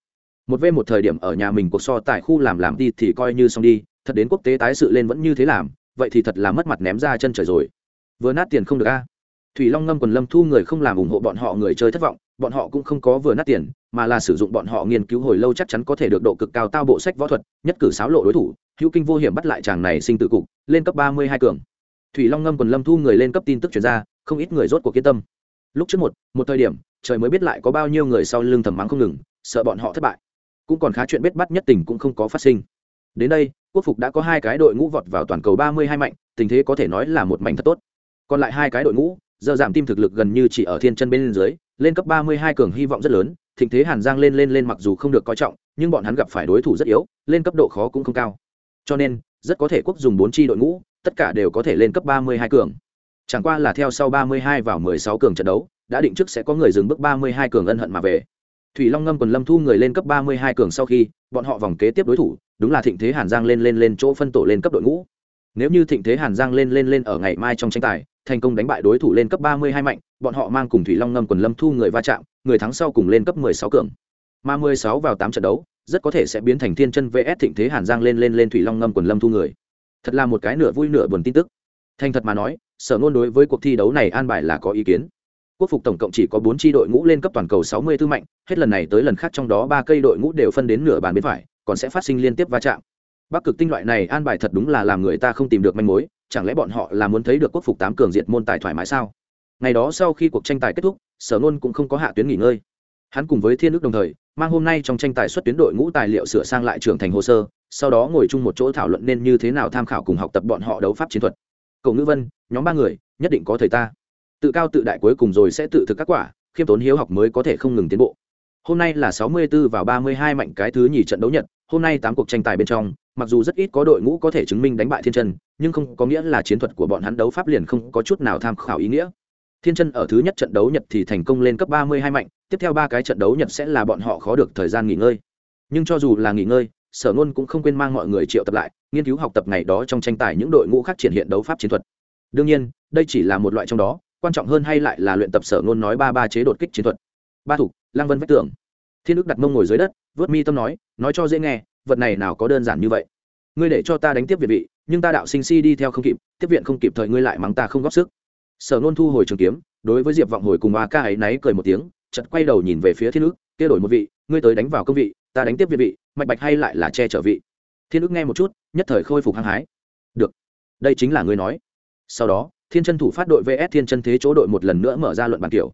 Một v một thời điểm ở nhà mình cuộc so tại khu làm làm đi thì coi như xong đi, thật đến quốc tế tái sự lên vẫn như thế làm, vậy thì thật là mất mặt ném ra chân trời rồi. Vừa nát tiền không được a. Thủy long ngâm quần lâm thu người không làm ủng hộ bọn họ người chơi thất vọng, bọn họ cũng không có vừa nát tiền, mà là sử dụng bọn họ nghiên cứu hồi lâu chắc chắn có thể được độ cực cao tao bộ sách võ thuật, nhất cử sáo lộ đối thủ, hữu kinh vô hiểm bắt lại chàng này sinh tự cục, lên cấp ba mươi hai cường. Thủy long ngâm quần lâm thu người lên cấp tin tức chuyển ra không ít người rốt cuộc kiên tâm. Lúc trước một một thời điểm, trời mới biết lại có bao nhiêu người sau lưng thầm mắng không ngừng, sợ bọn họ thất bại. Cũng còn khá chuyện biết bắt nhất tình cũng không có phát sinh. Đến đây, quốc phục đã có hai cái đội ngũ vọt vào toàn cầu ba mươi hai mạnh, tình thế có thể nói là một mảnh thật tốt. Còn lại hai cái đội ngũ, giờ giảm tim thực lực gần như chỉ ở thiên chân bên dưới, lên cấp ba mươi hai cường hy vọng rất lớn, thịnh thế hàn giang lên lên lên mặc dù không được coi trọng, nhưng bọn hắn gặp phải đối thủ rất yếu, lên cấp độ khó cũng không cao. Cho nên, rất có thể quốc dùng bốn chi đội ngũ, tất cả đều có thể lên cấp ba mươi hai cường chẳng qua là theo sau ba mươi hai vào mười sáu cường trận đấu, đã định trước sẽ có người dừng bước ba mươi hai cường ân hận mà về. Thủy long ngâm quần lâm thu người lên cấp ba mươi hai cường sau khi, bọn họ vòng kế tiếp đối thủ, đúng là thịnh thế hàn giang lên lên lên chỗ phân tổ lên cấp đội ngũ. Nếu như thịnh thế hàn giang lên lên lên ở ngày mai trong tranh tài, thành công đánh bại đối thủ lên cấp ba mươi hai mạnh, bọn họ mang cùng thủy long ngâm quần lâm thu người va chạm, người thắng sau cùng lên cấp mười sáu cường. Mà mười sáu vào 8 trận đấu, rất có thể sẽ biến thành thiên chân vs thịnh thế hàn giang lên lên lên thủy long ngâm quần lâm thu người. Thật là một cái nửa vui nửa buồn tin tức. Thành thật mà nói sở ngôn đối với cuộc thi đấu này an bài là có ý kiến. Quốc phục tổng cộng chỉ có bốn tri đội ngũ lên cấp toàn cầu sáu mươi tư mạnh, hết lần này tới lần khác trong đó ba cây đội ngũ đều phân đến nửa bàn bên phải, còn sẽ phát sinh liên tiếp va chạm. Bắc cực tinh loại này an bài thật đúng là làm người ta không tìm được manh mối, chẳng lẽ bọn họ là muốn thấy được quốc phục tám cường diệt môn tài thoải mái sao? Ngày đó sau khi cuộc tranh tài kết thúc, sở ngôn cũng không có hạ tuyến nghỉ ngơi. Hắn cùng với thiên ước đồng thời, mang hôm nay trong tranh tài xuất tuyến đội ngũ tài liệu sửa sang lại trưởng thành hồ sơ, sau đó ngồi chung một chỗ thảo luận nên như thế nào tham khảo cùng học tập bọn họ đấu pháp chiến thuật cậu ngữ vân, nhóm ba người, nhất định có thầy ta. Tự cao tự đại cuối cùng rồi sẽ tự thực các quả, khiêm tốn hiếu học mới có thể không ngừng tiến bộ. Hôm nay là 64 vào 32 mạnh cái thứ nhì trận đấu nhật, hôm nay tám cuộc tranh tài bên trong, mặc dù rất ít có đội ngũ có thể chứng minh đánh bại thiên chân, nhưng không có nghĩa là chiến thuật của bọn hắn đấu pháp liền không có chút nào tham khảo ý nghĩa. Thiên chân ở thứ nhất trận đấu nhật thì thành công lên cấp 32 mạnh, tiếp theo ba cái trận đấu nhật sẽ là bọn họ khó được thời gian nghỉ ngơi. Nhưng cho dù là nghỉ ngơi sở ngôn cũng không quên mang mọi người triệu tập lại, nghiên cứu học tập ngày đó trong tranh tài những đội ngũ khác triển hiện đấu pháp chiến thuật. Đương nhiên, đây chỉ là một loại trong đó, quan trọng hơn hay lại là luyện tập sở ngôn nói ba ba chế đột kích chiến thuật. Ba thủ, lăng vân vách tường. Thiên đức đặt mông ngồi dưới đất, vớt mi tâm nói nói cho dễ nghe, vật này nào có đơn giản như vậy? Ngươi để cho ta đánh tiếp việt vị, nhưng ta đạo sinh si đi theo không kịp, tiếp viện không kịp thời ngươi lại mắng ta không góp sức. Sở ngôn thu hồi trường kiếm, đối với diệp vọng hồi cùng a ca ấy náy cười một tiếng chật quay đầu nhìn về phía thiên ức kia đổi một vị, ngươi tới đánh vào công vị, ta đánh tiếp việt vị mạch bạch hay lại là che chở vị. Thiên ức nghe một chút, nhất thời khôi phục hăng hái. Được, đây chính là ngươi nói. Sau đó, thiên chân thủ phát đội vs thiên chân thế chỗ đội một lần nữa mở ra luận bàn kiểu.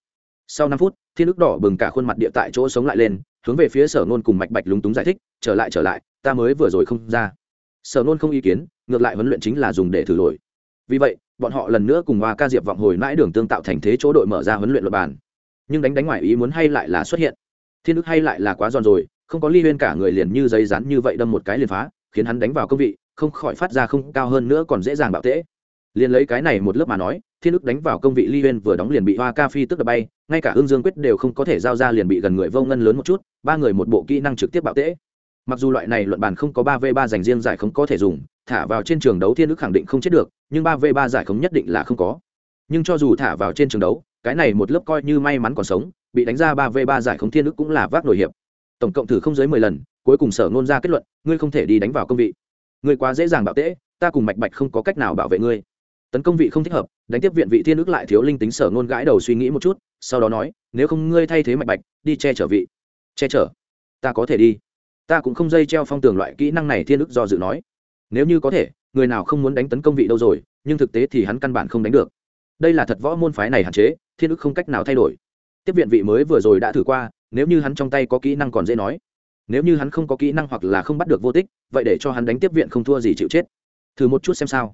Sau năm phút, thiên ức đỏ bừng cả khuôn mặt địa tại chỗ sống lại lên, hướng về phía sở nôn cùng mạch bạch lúng túng giải thích, trở lại trở lại, ta mới vừa rồi không ra. Sở nôn không ý kiến, ngược lại huấn luyện chính là dùng để thử lỗi. Vì vậy, bọn họ lần nữa cùng hoa ca diệp vọng hồi mãi đường tương tạo thành thế chỗ đội mở ra huấn luyện luật bàn. Nhưng đánh đánh ngoài ý muốn hay lại là xuất hiện. Thiên đức hay lại là quá giòn rồi không có ly huyên cả người liền như giấy rắn như vậy đâm một cái liền phá, khiến hắn đánh vào công vị, không khỏi phát ra không cao hơn nữa còn dễ dàng bạo tễ. Liền lấy cái này một lớp mà nói, thiên ức đánh vào công vị ly huyên vừa đóng liền bị hoa ca phi tức đập bay, ngay cả hương dương quyết đều không có thể giao ra liền bị gần người vô ngân lớn một chút, ba người một bộ kỹ năng trực tiếp bạo tễ. Mặc dù loại này luận bàn không có ba v ba dành riêng giải không có thể dùng, thả vào trên trường đấu thiên ức khẳng định không chết được, nhưng ba v ba giải không nhất định là không có. Nhưng cho dù thả vào trên trường đấu, cái này một lớp coi như may mắn còn sống, bị đánh ra ba v ba giải không thiên ức cũng là vác nổi hiệp tổng cộng thử không dưới mười lần, cuối cùng sở ngôn ra kết luận, ngươi không thể đi đánh vào công vị. Ngươi quá dễ dàng bạo tễ, ta cùng mạch bạch không có cách nào bảo vệ ngươi. Tấn công vị không thích hợp, đánh tiếp viện vị thiên ước lại thiếu linh tính sở ngôn gãi đầu suy nghĩ một chút, sau đó nói, nếu không ngươi thay thế mạch bạch, đi che chở vị. Che chở? Ta có thể đi. Ta cũng không dây treo phong tường loại kỹ năng này thiên ước do dự nói. Nếu như có thể, người nào không muốn đánh tấn công vị đâu rồi, nhưng thực tế thì hắn căn bản không đánh được. Đây là thật võ môn phái này hạn chế, thiên ước không cách nào thay đổi. Tiếp viện vị mới vừa rồi đã thử qua nếu như hắn trong tay có kỹ năng còn dễ nói, nếu như hắn không có kỹ năng hoặc là không bắt được vô tích, vậy để cho hắn đánh tiếp viện không thua gì chịu chết. Thử một chút xem sao.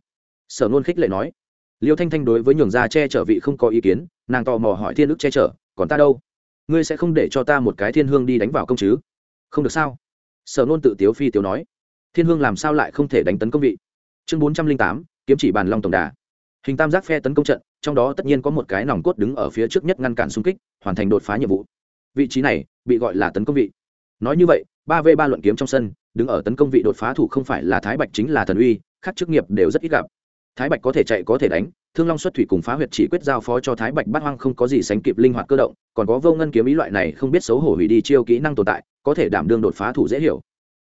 Sở nôn khích lệ nói. Liêu thanh thanh đối với nhường ra che chở vị không có ý kiến, nàng tò mò hỏi thiên ức che chở, còn ta đâu? Ngươi sẽ không để cho ta một cái thiên hương đi đánh vào công chứ? Không được sao? Sở nôn tự tiếu phi tiếu nói. Thiên hương làm sao lại không thể đánh tấn công vị? Chương bốn trăm linh tám, kiếm chỉ bàn long tổng đà. Hình tam giác phe tấn công trận, trong đó tất nhiên có một cái nòng cốt đứng ở phía trước nhất ngăn cản xung kích, hoàn thành đột phá nhiệm vụ vị trí này bị gọi là tấn công vị. Nói như vậy, ba v ba luận kiếm trong sân, đứng ở tấn công vị đột phá thủ không phải là thái bạch chính là thần uy, khác chức nghiệp đều rất ít gặp. Thái bạch có thể chạy có thể đánh, thương long xuất thủy cùng phá huyệt chỉ quyết giao phó cho thái bạch bát hoang không có gì sánh kịp linh hoạt cơ động, còn có vô ngân kiếm ý loại này không biết xấu hổ hủy đi chiêu kỹ năng tồn tại, có thể đảm đương đột phá thủ dễ hiểu.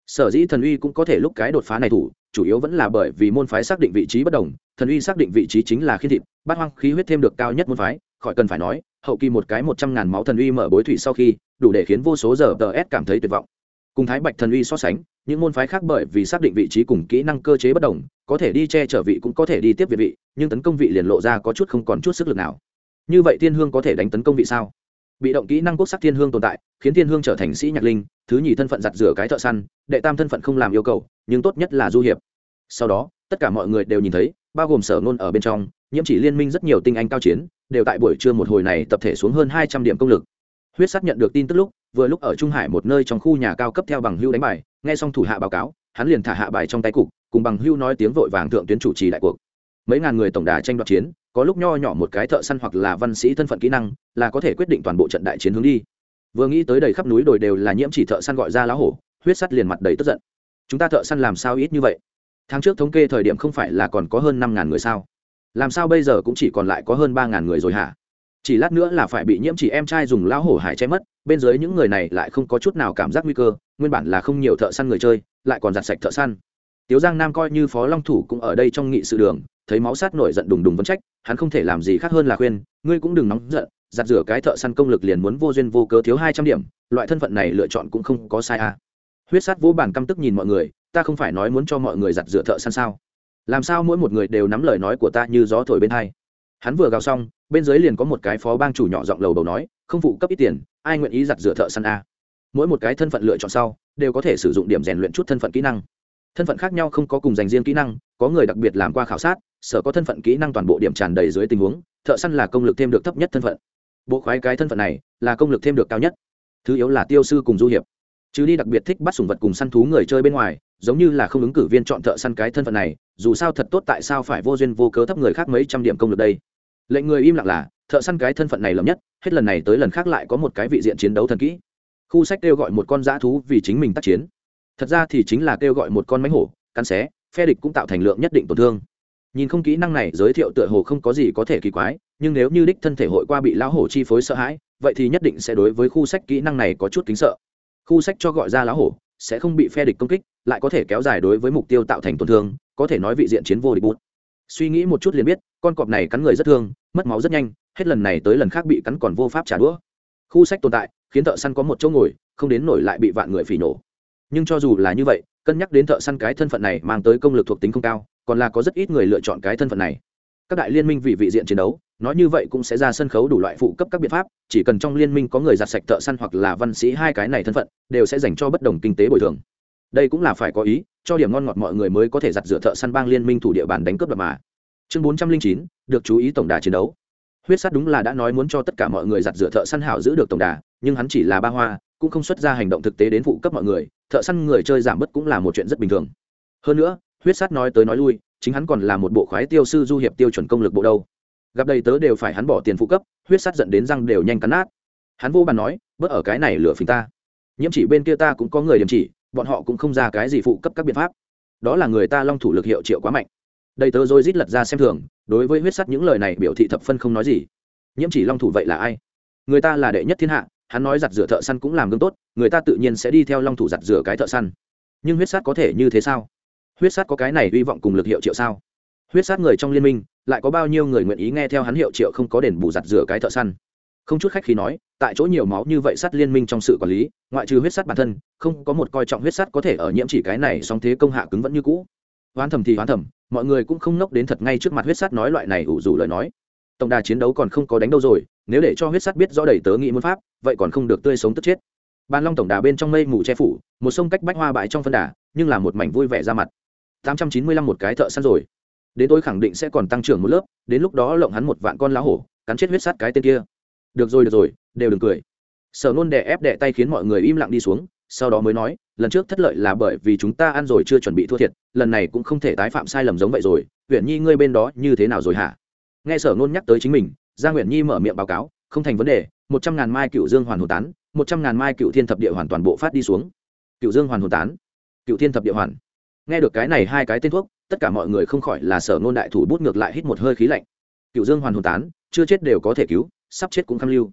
Sở dĩ thần uy cũng có thể lúc cái đột phá này thủ, chủ yếu vẫn là bởi vì môn phái xác định vị trí bất đồng, thần uy xác định vị trí chính là khi thịt, bát hoang khí huyết thêm được cao nhất môn phái khỏi cần phải nói, hậu kỳ một cái một trăm ngàn máu thần uy mở bối thủy sau khi, đủ để khiến vô số giờ tờ s cảm thấy tuyệt vọng. Cùng thái bạch thần uy so sánh, những môn phái khác bởi vì xác định vị trí cùng kỹ năng cơ chế bất đồng, có thể đi che chở vị cũng có thể đi tiếp việt vị, nhưng tấn công vị liền lộ ra có chút không còn chút sức lực nào. Như vậy thiên hương có thể đánh tấn công vị sao? Bị động kỹ năng quốc sắc thiên hương tồn tại, khiến thiên hương trở thành sĩ nhạc linh, thứ nhì thân phận giặt rửa cái thợ săn, đệ tam thân phận không làm yêu cầu, nhưng tốt nhất là du hiệp. Sau đó, tất cả mọi người đều nhìn thấy, bao gồm sở ngôn ở bên trong, nhiễm chỉ liên minh rất nhiều tinh anh cao chiến đều tại buổi trưa một hồi này tập thể xuống hơn hai trăm điểm công lực. Huyết Sát nhận được tin tức lúc, vừa lúc ở trung hải một nơi trong khu nhà cao cấp theo bằng hưu đánh bài, nghe xong thủ hạ báo cáo, hắn liền thả hạ bài trong tay cục, cùng bằng hưu nói tiếng vội vàng thượng tuyến chủ trì đại cuộc. Mấy ngàn người tổng đà tranh đoạt chiến, có lúc nho nhỏ một cái thợ săn hoặc là văn sĩ thân phận kỹ năng, là có thể quyết định toàn bộ trận đại chiến hướng đi. Vừa nghĩ tới đầy khắp núi đồi đều là nhiễm chỉ thợ săn gọi ra lá hổ, huyết sắt liền mặt đầy tức giận. Chúng ta thợ săn làm sao ít như vậy? Tháng trước thống kê thời điểm không phải là còn có hơn năm ngàn người sao? Làm sao bây giờ cũng chỉ còn lại có hơn ba ngàn người rồi hả? Chỉ lát nữa là phải bị nhiễm chỉ em trai dùng lão hổ hải che mất, bên dưới những người này lại không có chút nào cảm giác nguy cơ, nguyên bản là không nhiều thợ săn người chơi, lại còn giặt sạch thợ săn. Tiếu giang nam coi như phó long thủ cũng ở đây trong nghị sự đường, thấy máu sát nổi giận đùng đùng vấn trách, hắn không thể làm gì khác hơn là khuyên, ngươi cũng đừng nóng giận, giặt rửa cái thợ săn công lực liền muốn vô duyên vô cớ thiếu hai trăm điểm, loại thân phận này lựa chọn cũng không có sai à. huyết sát vô bản căm tức nhìn mọi người, ta không phải nói muốn cho mọi người giặt rửa thợ săn sao? Làm sao mỗi một người đều nắm lời nói của ta như gió thổi bên hai? Hắn vừa gào xong, bên dưới liền có một cái phó bang chủ nhỏ giọng lầu đầu nói, không phụ cấp ít tiền, ai nguyện ý giặt rửa thợ săn a? Mỗi một cái thân phận lựa chọn sau, đều có thể sử dụng điểm rèn luyện chút thân phận kỹ năng. Thân phận khác nhau không có cùng dành riêng kỹ năng, có người đặc biệt làm qua khảo sát, sở có thân phận kỹ năng toàn bộ điểm tràn đầy dưới tình huống, thợ săn là công lực thêm được thấp nhất thân phận. Bộ khoái cái thân phận này là công lực thêm được cao nhất. Thứ yếu là tiêu sư cùng du hiệp chứ đi đặc biệt thích bắt sùng vật cùng săn thú người chơi bên ngoài, giống như là không ứng cử viên chọn thợ săn cái thân phận này, dù sao thật tốt tại sao phải vô duyên vô cớ thấp người khác mấy trăm điểm công lực đây? Lệnh người im lặng là, thợ săn cái thân phận này lầm nhất, hết lần này tới lần khác lại có một cái vị diện chiến đấu thần kỹ. Khu sách kêu gọi một con dã thú vì chính mình tác chiến. Thật ra thì chính là kêu gọi một con mánh hổ, cắn xé, phe địch cũng tạo thành lượng nhất định tổn thương. Nhìn không kỹ năng này, giới thiệu tựa hồ không có gì có thể kỳ quái, nhưng nếu như đích thân thể hội qua bị lão hổ chi phối sợ hãi, vậy thì nhất định sẽ đối với khu sách kỹ năng này có chút kính sợ khu sách cho gọi ra lá hổ, sẽ không bị phe địch công kích, lại có thể kéo dài đối với mục tiêu tạo thành tổn thương, có thể nói vị diện chiến vô địch bút suy nghĩ một chút liền biết, con cọp này cắn người rất thương, mất máu rất nhanh, hết lần này tới lần khác bị cắn còn vô pháp trả đũa. Khu sách tồn tại, khiến thợ săn có một chỗ ngồi, không đến nổi lại bị vạn người phỉ nổ. Nhưng cho dù là như vậy, cân nhắc đến thợ săn cái thân phận này mang tới công lực thuộc tính không cao, còn là có rất ít người lựa chọn cái thân phận này. Các đại liên minh vì vị diện chiến đấu nói như vậy cũng sẽ ra sân khấu đủ loại phụ cấp các biện pháp, chỉ cần trong liên minh có người giặt sạch thợ săn hoặc là văn sĩ hai cái này thân phận, đều sẽ dành cho bất đồng kinh tế bồi thường. Đây cũng là phải có ý, cho điểm ngon ngọt mọi người mới có thể giặt rửa thợ săn bang liên minh thủ địa bàn đánh cướp đập mà. Chương bốn trăm linh chín, được chú ý tổng đà chiến đấu. Huyết sắt đúng là đã nói muốn cho tất cả mọi người giặt rửa thợ săn hảo giữ được tổng đà, nhưng hắn chỉ là ba hoa, cũng không xuất ra hành động thực tế đến phụ cấp mọi người, thợ săn người chơi giảm bớt cũng là một chuyện rất bình thường. Hơn nữa, huyết sắt nói tới nói lui, chính hắn còn là một bộ khoái tiêu sư du hiệp tiêu chuẩn công lực bộ đâu gặp đầy tớ đều phải hắn bỏ tiền phụ cấp, huyết sắt dẫn đến răng đều nhanh cắn nát. Hắn vô bàn nói, bớt ở cái này lửa phình ta. Nhiễm chỉ bên kia ta cũng có người điểm chỉ, bọn họ cũng không ra cái gì phụ cấp các biện pháp. Đó là người ta long thủ lực hiệu triệu quá mạnh. Đầy tớ rồi rít lật ra xem thường, đối với huyết sắt những lời này biểu thị thập phân không nói gì. Nhiễm chỉ long thủ vậy là ai? Người ta là đệ nhất thiên hạ, hắn nói giặt rửa thợ săn cũng làm gương tốt, người ta tự nhiên sẽ đi theo long thủ giặt rửa cái thợ săn. Nhưng huyết sắt có thể như thế sao? Huyết sắt có cái này hy vọng cùng lực hiệu triệu sao? Huyết sát người trong liên minh, lại có bao nhiêu người nguyện ý nghe theo hắn hiệu triệu không có đền bù giặt rửa cái thợ săn? Không chút khách khi nói, tại chỗ nhiều máu như vậy sát liên minh trong sự quản lý, ngoại trừ huyết sắt bản thân, không có một coi trọng huyết sắt có thể ở nhiễm chỉ cái này, song thế công hạ cứng vẫn như cũ. Hoán thầm thì hoán thầm, mọi người cũng không nốc đến thật ngay trước mặt huyết sắt nói loại này ủ rủ lời nói. Tổng đà chiến đấu còn không có đánh đâu rồi, nếu để cho huyết sắt biết rõ đầy tớ nghĩ muốn pháp, vậy còn không được tươi sống tức chết. Ban long tổng đà bên trong mây mù che phủ, một sông cách bách hoa bãi trong phân đà, nhưng là một mảnh vui vẻ ra mặt. Tám trăm chín mươi lăm một cái thợ săn rồi đến tôi khẳng định sẽ còn tăng trưởng một lớp, đến lúc đó lộng hắn một vạn con lá hổ, cắn chết huyết sắt cái tên kia. Được rồi được rồi, đều đừng cười. Sở nôn đè ép đè tay khiến mọi người im lặng đi xuống, sau đó mới nói, lần trước thất lợi là bởi vì chúng ta ăn rồi chưa chuẩn bị thua thiệt, lần này cũng không thể tái phạm sai lầm giống vậy rồi huyện nhi ngươi bên đó như thế nào rồi hả? Nghe sở nôn nhắc tới chính mình gia nguyễn nhi mở miệng báo cáo, không thành vấn đề, một trăm ngàn mai cựu dương hoàn hồn tán, một trăm ngàn mai cựu thiên thập địa hoàn toàn bộ phát đi xuống. Cựu dương hoàn hồn tán. Cựu thiên thập địa hoàn. Nghe được cái này hai cái tên thuốc tất cả mọi người không khỏi là sở ngôn đại thủ bút ngược lại hít một hơi khí lạnh. Cựu dương hoàn hồn tán, chưa chết đều có thể cứu, sắp chết cũng khăng lưu.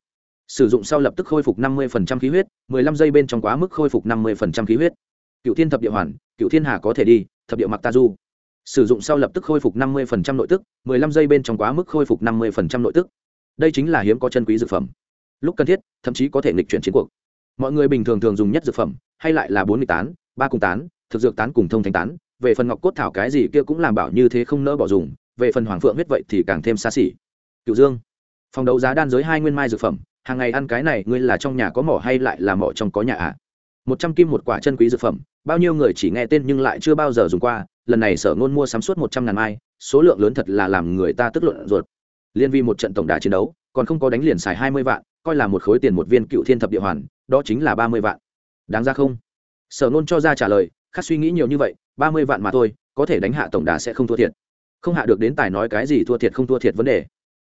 Sử dụng sau lập tức khôi phục năm mươi khí huyết, mười lăm giây bên trong quá mức khôi phục năm mươi khí huyết. Cựu thiên thập địa hoàn, cựu thiên hà có thể đi, thập địa mặc ta du. Sử dụng sau lập tức khôi phục năm mươi nội tức, mười lăm giây bên trong quá mức khôi phục năm mươi nội tức. Đây chính là hiếm có chân quý dược phẩm. Lúc cần thiết, thậm chí có thể nghịch chuyển chiến cuộc. Mọi người bình thường thường dùng nhất dược phẩm, hay lại là bốn mươi tán, ba cùng tán, thực dược tán cùng thông thanh tán về phần ngọc cốt thảo cái gì kia cũng làm bảo như thế không nỡ bỏ dùng, về phần hoàng phượng huyết vậy thì càng thêm xa xỉ. Cựu dương, phòng đấu giá đan giới hai nguyên mai dược phẩm, hàng ngày ăn cái này ngươi là trong nhà có mỏ hay lại là mỏ trong có nhà ạ? À? một trăm kim một quả chân quý dược phẩm, bao nhiêu người chỉ nghe tên nhưng lại chưa bao giờ dùng qua, lần này sở ngôn mua sắm suốt một trăm ngàn mai, số lượng lớn thật là làm người ta tức luận ruột. Liên vi một trận tổng đà chiến đấu, còn không có đánh liền xài hai mươi vạn, coi là một khối tiền một viên cựu thiên thập địa hoàn, đó chính là ba mươi vạn. Đáng ra không? Sở nôn cho ra trả lời khác suy nghĩ nhiều như vậy, ba mươi vạn mà thôi, có thể đánh hạ tổng đà sẽ không thua thiệt. Không hạ được đến tài nói cái gì thua thiệt không thua thiệt vấn đề.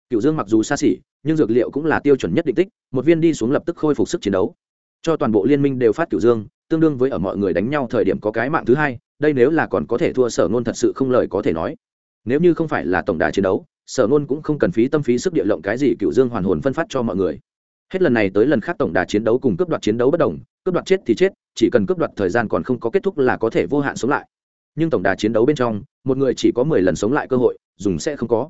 Cựu dương mặc dù xa xỉ, nhưng dược liệu cũng là tiêu chuẩn nhất định tích, một viên đi xuống lập tức khôi phục sức chiến đấu. Cho toàn bộ liên minh đều phát cựu dương, tương đương với ở mọi người đánh nhau thời điểm có cái mạng thứ hai, đây nếu là còn có thể thua sở ngôn thật sự không lời có thể nói. Nếu như không phải là tổng đà chiến đấu, sở ngôn cũng không cần phí tâm phí sức địa lộng cái gì cựu dương hoàn hồn phân phát cho mọi người hết lần này tới lần khác tổng đà chiến đấu cùng cướp đoạt chiến đấu bất đồng, cướp đoạt chết thì chết, chỉ cần cướp đoạt thời gian còn không có kết thúc là có thể vô hạn sống lại. Nhưng tổng đà chiến đấu bên trong, một người chỉ có mười lần sống lại cơ hội, dùng sẽ không có.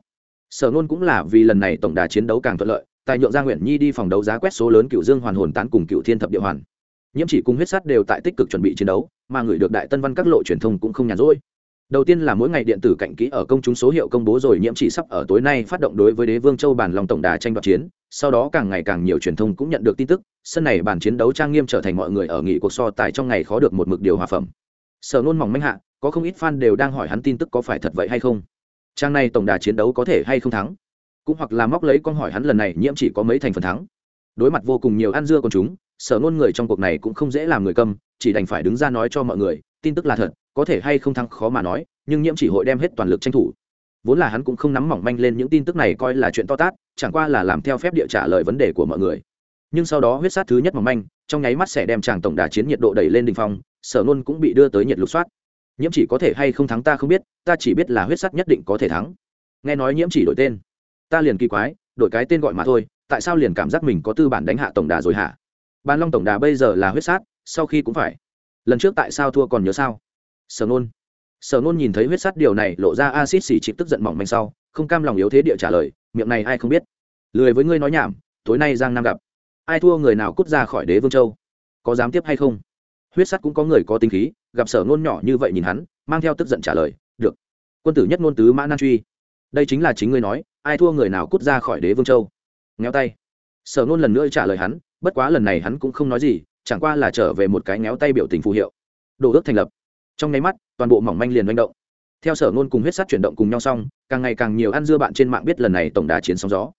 Sở nôn cũng là vì lần này tổng đà chiến đấu càng thuận lợi, tài nhượng gia nguyễn nhi đi phòng đấu giá quét số lớn cựu dương hoàn hồn tán cùng cựu thiên thập địa hoàn. Nhiễm chỉ cùng huyết sắt đều tại tích cực chuẩn bị chiến đấu, mà người được đại tân văn các lộ truyền thông cũng không nhàn rỗi đầu tiên là mỗi ngày điện tử cạnh kỹ ở công chúng số hiệu công bố rồi nhiễm chỉ sắp ở tối nay phát động đối với đế vương châu bản lòng tổng đà tranh đoạt chiến. Sau đó càng ngày càng nhiều truyền thông cũng nhận được tin tức, sân này bản chiến đấu trang nghiêm trở thành mọi người ở nghị cuộc so tài trong ngày khó được một mực điều hòa phẩm. Sở nôn mỏng manh hạ, có không ít fan đều đang hỏi hắn tin tức có phải thật vậy hay không. Trang này tổng đà chiến đấu có thể hay không thắng? Cũng hoặc là móc lấy con hỏi hắn lần này nhiễm chỉ có mấy thành phần thắng. Đối mặt vô cùng nhiều ăn dưa con chúng, sở nôn người trong cuộc này cũng không dễ làm người câm, chỉ đành phải đứng ra nói cho mọi người, tin tức là thật có thể hay không thắng khó mà nói, nhưng nhiễm chỉ hội đem hết toàn lực tranh thủ. Vốn là hắn cũng không nắm mỏng manh lên những tin tức này coi là chuyện to tát, chẳng qua là làm theo phép địa trả lời vấn đề của mọi người. Nhưng sau đó huyết sát thứ nhất mỏng manh, trong nháy mắt sẽ đem chàng tổng đà chiến nhiệt độ đẩy lên đ ỉ n h phong, sở nôn cũng bị đưa tới nhiệt lục soát. Nhiễm chỉ có thể hay không thắng ta không biết, ta chỉ biết là huyết sát nhất định có thể thắng. Nghe nói nhiễm chỉ đổi tên. Ta liền kỳ quái, đổi cái tên gọi mà thôi, tại sao liền cảm giác mình có tư bản đánh hạ tổng đà rồi hả? Ban long tổng đà bây giờ là huyết sát, sau khi cũng phải. Lần trước tại sao thua còn nhớ sao? Sở nôn sở nôn nhìn thấy huyết sắt điều này, lộ ra acid xỉ chịp tức giận mỏng manh sau, không cam lòng yếu thế địa trả lời, miệng này ai không biết? Lười với ngươi nói nhảm, tối nay giang nam gặp. Ai thua người nào cút ra khỏi đế vương châu? Có dám tiếp hay không? Huyết sắt cũng có người có tính khí, gặp sở nôn nhỏ như vậy nhìn hắn, mang theo tức giận trả lời, được. Quân tử nhất ngôn tứ mã nan truy. Đây chính là chính ngươi nói, ai thua người nào cút ra khỏi đế vương châu? Ngheo tay. Sở nôn lần nữa trả lời hắn, bất quá lần này hắn cũng không nói gì, chẳng qua là trở về một cái ngéo tay biểu tình phù hiệu. Đồ ước thành lập trong nháy mắt, toàn bộ mỏng manh liền manh động. Theo sở ngôn cùng huyết sắt chuyển động cùng nhau xong, càng ngày càng nhiều ăn dưa bạn trên mạng biết lần này tổng đà chiến sóng gió.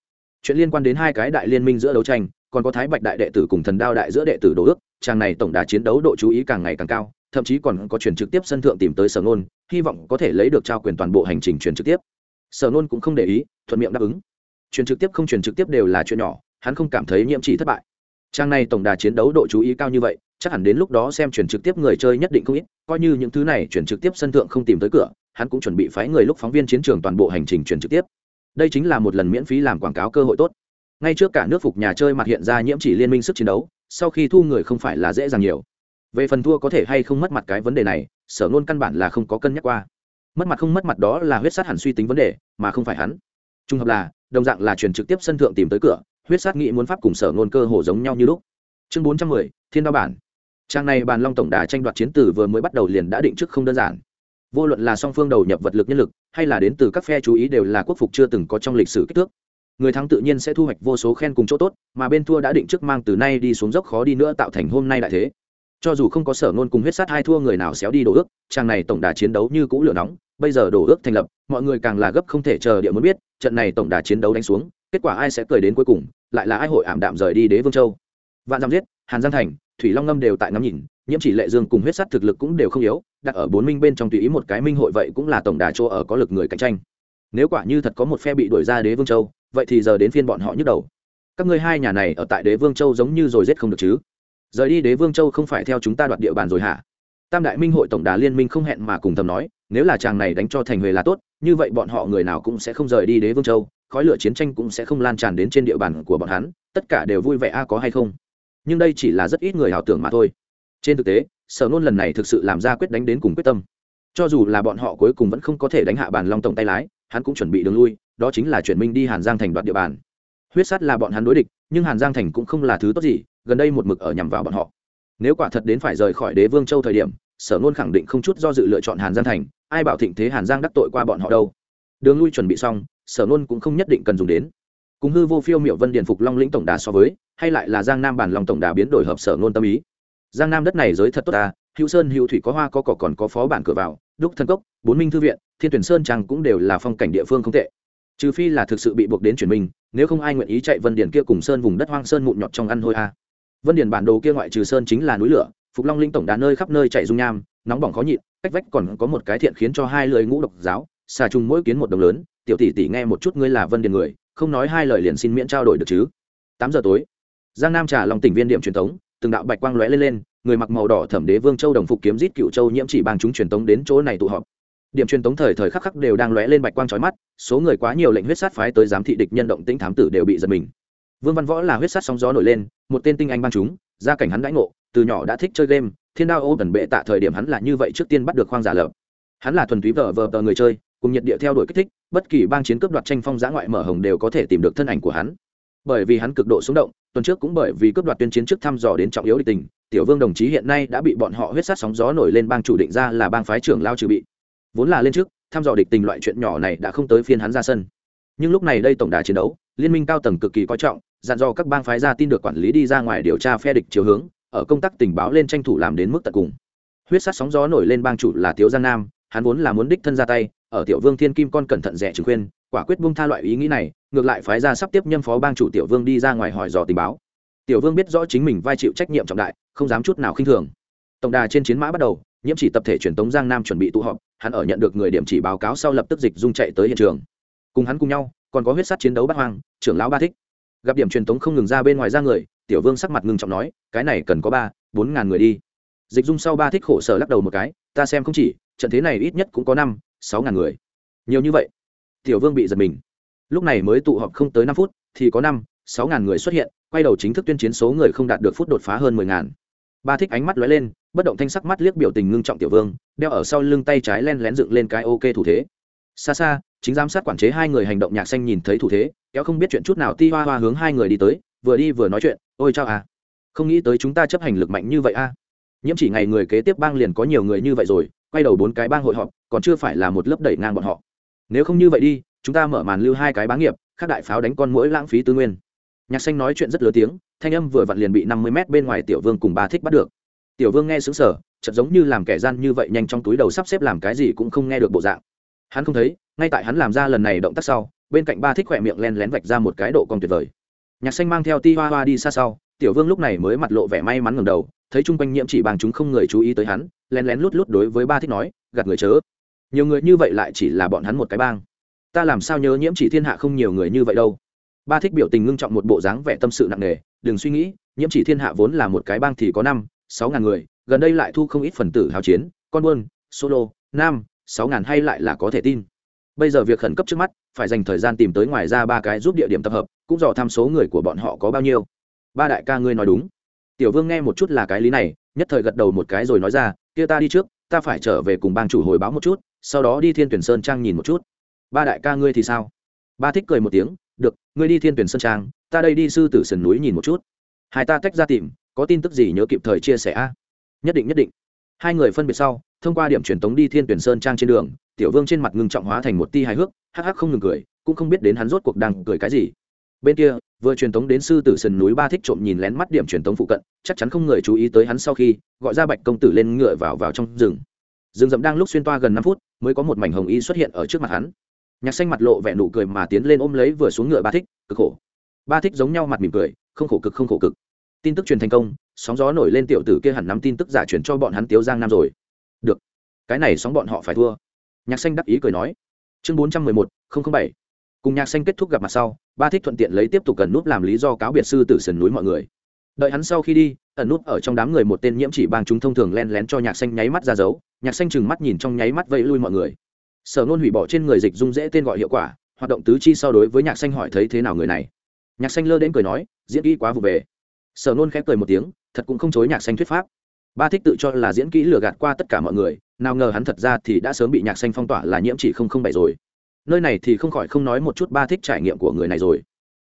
Chuyện liên quan đến hai cái đại liên minh giữa đấu tranh, còn có thái bạch đại đệ tử cùng thần đao đại giữa đệ tử đồ ước trang này tổng đà chiến đấu độ chú ý càng ngày càng cao, thậm chí còn có chuyển trực tiếp sân thượng tìm tới sở ngôn, hy vọng có thể lấy được trao quyền toàn bộ hành trình chuyển trực tiếp. Sở ngôn cũng không để ý, thuận miệng đáp ứng. Chuyển trực tiếp không chuyển trực tiếp đều là chuyện nhỏ, hắn không cảm thấy nhiễm chỉ thất bại. Trang này tổng đà chiến đấu độ chú ý cao như vậy chắc hẳn đến lúc đó xem chuyển trực tiếp người chơi nhất định không ít, coi như những thứ này chuyển trực tiếp sân thượng không tìm tới cửa, hắn cũng chuẩn bị phái người lúc phóng viên chiến trường toàn bộ hành trình chuyển trực tiếp. Đây chính là một lần miễn phí làm quảng cáo cơ hội tốt. Ngay trước cả nước phục nhà chơi mặt hiện ra nhiễm chỉ liên minh sức chiến đấu, sau khi thu người không phải là dễ dàng nhiều. Về phần thua có thể hay không mất mặt cái vấn đề này, sở nôn căn bản là không có cân nhắc qua. Mất mặt không mất mặt đó là huyết sát hẳn suy tính vấn đề, mà không phải hắn. Trung hợp là, đồng dạng là truyền trực tiếp sân thượng tìm tới cửa, huyết sát nghị muốn pháp cùng sở ngôn cơ hồ giống nhau như lúc. Chương bốn trăm mười, thiên đao bản trang này bàn long tổng đà tranh đoạt chiến tử vừa mới bắt đầu liền đã định trước không đơn giản. Vô luận là song phương đầu nhập vật lực nhân lực, hay là đến từ các phe chú ý đều là quốc phục chưa từng có trong lịch sử kích thước. Người thắng tự nhiên sẽ thu hoạch vô số khen cùng chỗ tốt, mà bên thua đã định trước mang từ nay đi xuống dốc khó đi nữa tạo thành hôm nay đại thế. Cho dù không có sở ngôn cùng huyết sát hai thua người nào xéo đi đổ ước, trang này tổng đà chiến đấu như cũ lửa nóng, bây giờ đổ ước thành lập, mọi người càng là gấp không thể chờ địa muốn biết, trận này tổng đà chiến đấu đánh xuống, kết quả ai sẽ cười đến cuối cùng, lại là ai hội ảm đạm rời đi đế vương châu vạn giam giết, hàn giang thành, thủy long ngâm đều tại ngắm nhìn, nhiễm chỉ lệ dương cùng huyết sắt thực lực cũng đều không yếu, đặt ở bốn minh bên trong tùy ý một cái minh hội vậy cũng là tổng đà chỗ ở có lực người cạnh tranh. Nếu quả như thật có một phe bị đuổi ra đế vương châu, vậy thì giờ đến phiên bọn họ nhức đầu. Các ngươi hai nhà này ở tại đế vương châu giống như rồi giết không được chứ? Rời đi đế vương châu không phải theo chúng ta đoạt địa bàn rồi hả? Tam đại minh hội tổng đà liên minh không hẹn mà cùng thầm nói, nếu là chàng này đánh cho thành huệ là tốt, như vậy bọn họ người nào cũng sẽ không rời đi đế vương châu, khói lửa chiến tranh cũng sẽ không lan tràn đến trên địa bàn của bọn hắn, tất cả đều vui vẻ a, có hay không? Nhưng đây chỉ là rất ít người ảo tưởng mà thôi. Trên thực tế, sở nôn lần này thực sự làm ra quyết đánh đến cùng quyết tâm. Cho dù là bọn họ cuối cùng vẫn không có thể đánh hạ bàn long tổng tay lái, hắn cũng chuẩn bị đường lui, đó chính là chuyển minh đi hàn giang thành đoạt địa bàn. Huyết sắt là bọn hắn đối địch, nhưng hàn giang thành cũng không là thứ tốt gì, gần đây một mực ở nhằm vào bọn họ. Nếu quả thật đến phải rời khỏi đế vương châu thời điểm, sở nôn khẳng định không chút do dự lựa chọn hàn giang thành, ai bảo thịnh thế hàn giang đắc tội qua bọn họ đâu. Đường lui chuẩn bị xong, sở nôn cũng không nhất định cần dùng đến cùng hư vô phiêu miệu vân điền phục long lĩnh tổng đà so với, hay lại là giang nam bản lòng tổng đà biến đổi hợp sở ngôn tâm ý. Giang nam đất này giới thật tốt ta, hữu sơn hữu thủy có hoa có cỏ còn có phó bản cửa vào, đúc thần cốc, bốn minh thư viện, thiên tuyển sơn trang cũng đều là phong cảnh địa phương không tệ. Trừ phi là thực sự bị buộc đến chuyển mình, nếu không ai nguyện ý chạy vân điền kia cùng sơn vùng đất hoang sơn mụn nhọt trong ăn hôi a. Vân điền bản đồ kia ngoại trừ sơn chính là núi lửa, phục long linh tổng đà nơi khắp nơi chạy dung nham, nóng bỏng khó nhịn, cách vách còn có một cái thiện khiến cho hai lưỡi ngũ độc giáo, xà trùng mỗi kiến một đồng lớn, tiểu tỷ tỷ nghe một chút ngươi là vân điền người không nói hai lời liền xin miễn trao đổi được chứ. Tám giờ tối, giang nam trà lòng tỉnh viên điểm truyền thống từng đạo bạch quang lóe lên lên, người mặc màu đỏ thẩm đế vương châu đồng phục kiếm giết cựu châu nhiễm chỉ bang chúng truyền tống đến chỗ này tụ họp. Điểm truyền tống thời thời khắc khắc đều đang lóe lên bạch quang chói mắt, số người quá nhiều lệnh huyết sát phái tới giám thị địch nhân động tĩnh thám tử đều bị giật mình. Vương văn võ là huyết sát sóng gió nổi lên, một tên tinh anh bang chúng, gia cảnh hắn đãi ngộ, từ nhỏ đã thích chơi game, thiên đao ô tần bệ tạ thời điểm hắn là như vậy trước tiên bắt được khoang giả lập. Hắn là thuần túy vờ vờ tờ người chơi, cùng nhiệt địa theo đuổi kích thích bất kỳ bang chiến cướp đoạt tranh phong giã ngoại mở hồng đều có thể tìm được thân ảnh của hắn. Bởi vì hắn cực độ sống động, tuần trước cũng bởi vì cướp đoạt tuyên chiến trước thăm dò đến trọng yếu địch tình, tiểu vương đồng chí hiện nay đã bị bọn họ huyết sát sóng gió nổi lên bang chủ định ra là bang phái trưởng lao trừ bị. Vốn là lên trước, thăm dò địch tình loại chuyện nhỏ này đã không tới phiên hắn ra sân. Nhưng lúc này đây tổng đà chiến đấu, liên minh cao tầng cực kỳ coi trọng, dặn dò các bang phái ra tin được quản lý đi ra ngoài điều tra phe địch chiều hướng, ở công tác tình báo lên tranh thủ làm đến mức tận cùng. Huyết sát sóng gió nổi lên bang chủ là tiếu giang nam, hắn vốn là muốn đích thân ra tay ở tiểu vương thiên kim con cẩn thận rẻ chứng khuyên, quả quyết bung tha loại ý nghĩ này, ngược lại phái ra sắp tiếp nhâm phó bang chủ tiểu vương đi ra ngoài hỏi dò tình báo. Tiểu vương biết rõ chính mình vai chịu trách nhiệm trọng đại, không dám chút nào khinh thường. Tổng đà trên chiến mã bắt đầu, nhiễm chỉ tập thể truyền tống giang nam chuẩn bị tụ họp, hắn ở nhận được người điểm chỉ báo cáo sau lập tức dịch dung chạy tới hiện trường. Cùng hắn cùng nhau, còn có huyết sát chiến đấu bắt hoang, trưởng lão ba thích. Gặp điểm truyền tống không ngừng ra bên ngoài ra người, tiểu vương sắc mặt ngưng trọng nói, cái này cần có ba, bốn ngàn người đi. Dịch dung sau ba thích khổ sở lắc đầu một cái, ta xem không chỉ trận thế này ít nhất cũng có năm, sáu ngàn người. Nhiều như vậy, tiểu vương bị giật mình. Lúc này mới tụ họp không tới năm phút, thì có năm, sáu ngàn người xuất hiện, quay đầu chính thức tuyên chiến số người không đạt được phút đột phá hơn mười ngàn. Ba thích ánh mắt lóe lên, bất động thanh sắc mắt liếc biểu tình ngưng trọng tiểu vương, đeo ở sau lưng tay trái len lén dựng lên cái ok thủ thế. Xa xa, chính giám sát quản chế hai người hành động nhạc xanh nhìn thấy thủ thế, kéo không biết chuyện chút nào ti hoa hoa hướng hai người đi tới, vừa đi vừa nói chuyện, ôi chao à không nghĩ tới chúng ta chấp hành lực mạnh như vậy a. À. nhiễm chỉ ngày người kế tiếp bang liền có nhiều người như vậy rồi quay đầu bốn cái bang hội họp, còn chưa phải là một lớp đẩy ngang bọn họ. Nếu không như vậy đi, chúng ta mở màn lưu hai cái bá nghiệp, khác đại pháo đánh con mũi lãng phí tư nguyên. Nhạc xanh nói chuyện rất lớn tiếng, thanh âm vừa vặn liền bị năm mươi mét bên ngoài tiểu vương cùng ba thích bắt được. Tiểu vương nghe xứng sở chật giống như làm kẻ gian như vậy nhanh trong túi đầu sắp xếp làm cái gì cũng không nghe được bộ dạng. Hắn không thấy, ngay tại hắn làm ra lần này động tác sau, bên cạnh ba thích khỏe miệng len lén vạch ra một cái độ cong tuyệt vời. Nhạc xanh mang theo ti hoa hoa đi xa sau tiểu vương lúc này mới mặt lộ vẻ may mắn ngầm đầu, thấy chung quanh nhiễm chỉ bằng chúng không người chú ý tới hắn, lén lén lút lút đối với ba thích nói, gạt người chớ. Nhiều người như vậy lại chỉ là bọn hắn một cái bang. Ta làm sao nhớ nhiễm chỉ thiên hạ không nhiều người như vậy đâu. Ba thích biểu tình ngưng trọng một bộ dáng vẻ tâm sự nặng nề, đừng suy nghĩ, nhiễm chỉ thiên hạ vốn là một cái bang thì có năm, sáu ngàn người, gần đây lại thu không ít phần tử hào chiến, con buôn, solo, nam, sáu ngàn hay lại là có thể tin. Bây giờ việc khẩn cấp trước mắt, phải dành thời gian tìm tới ngoài ra ba cái giúp địa điểm tập hợp, cũng dò tham số người của bọn họ có bao nhiêu ba đại ca ngươi nói đúng. Tiểu vương nghe một chút là cái lý này, nhất thời gật đầu một cái rồi nói ra, kia ta đi trước, ta phải trở về cùng bang chủ hồi báo một chút, sau đó đi thiên tuyển sơn trang nhìn một chút. Ba đại ca ngươi thì sao? Ba thích cười một tiếng, được, ngươi đi thiên tuyển sơn trang, ta đây đi sư tử sườn núi nhìn một chút. Hai ta tách ra tìm, có tin tức gì nhớ kịp thời chia sẻ a. Nhất định nhất định. Hai người phân biệt sau, thông qua điểm truyền tống đi thiên tuyển sơn trang trên đường, tiểu vương trên mặt ngưng trọng hóa thành một ti hài hước, hắc hắc không ngừng cười, cũng không biết đến hắn rốt cuộc đang cười cái gì bên kia, vừa truyền tống đến sư tử sườn núi ba thích trộm nhìn lén mắt điểm truyền tống phụ cận, chắc chắn không người chú ý tới hắn sau khi, gọi ra bạch công tử lên ngựa vào vào trong rừng. Rừng rậm đang lúc xuyên toa gần năm phút, mới có một mảnh hồng y xuất hiện ở trước mặt hắn. Nhạc xanh mặt lộ vẻ nụ cười mà tiến lên ôm lấy vừa xuống ngựa ba thích, cực khổ. Ba thích giống nhau mặt mỉm cười, không khổ cực, không khổ cực. Tin tức truyền thành công, sóng gió nổi lên tiểu tử kia hẳn nắm tin tức giả truyền cho bọn hắn tiếu giang nam rồi. Được, cái này sóng bọn họ phải thua. Nhạc xanh đắc ý cười nói. Chương bốn trăm mười một, không không bảy. Cùng nhạc xanh kết thúc gặp mặt sau ba thích thuận tiện lấy tiếp tục cần núp làm lý do cáo biệt sư tử sườn núi mọi người. Đợi hắn sau khi đi, ẩn núp ở trong đám người một tên nhiễm chỉ bang chúng thông thường len lén cho nhạc xanh nháy mắt ra dấu, nhạc xanh chừng mắt nhìn trong nháy mắt vẫy lui mọi người. Sở nôn hủy bỏ trên người dịch dung dễ tên gọi hiệu quả, hoạt động tứ chi so đối với nhạc xanh hỏi thấy thế nào người này. Nhạc xanh lơ đến cười nói, diễn kỹ quá vụ về. Sở nôn khép cười một tiếng, thật cũng không chối nhạc xanh thuyết pháp. Ba thích tự cho là diễn kỹ lừa gạt qua tất cả mọi người, nào ngờ hắn thật ra thì đã sớm bị nhạc xanh phong tỏa là nhiễm chỉ không không bảy rồi nơi này thì không khỏi không nói một chút ba thích trải nghiệm của người này rồi.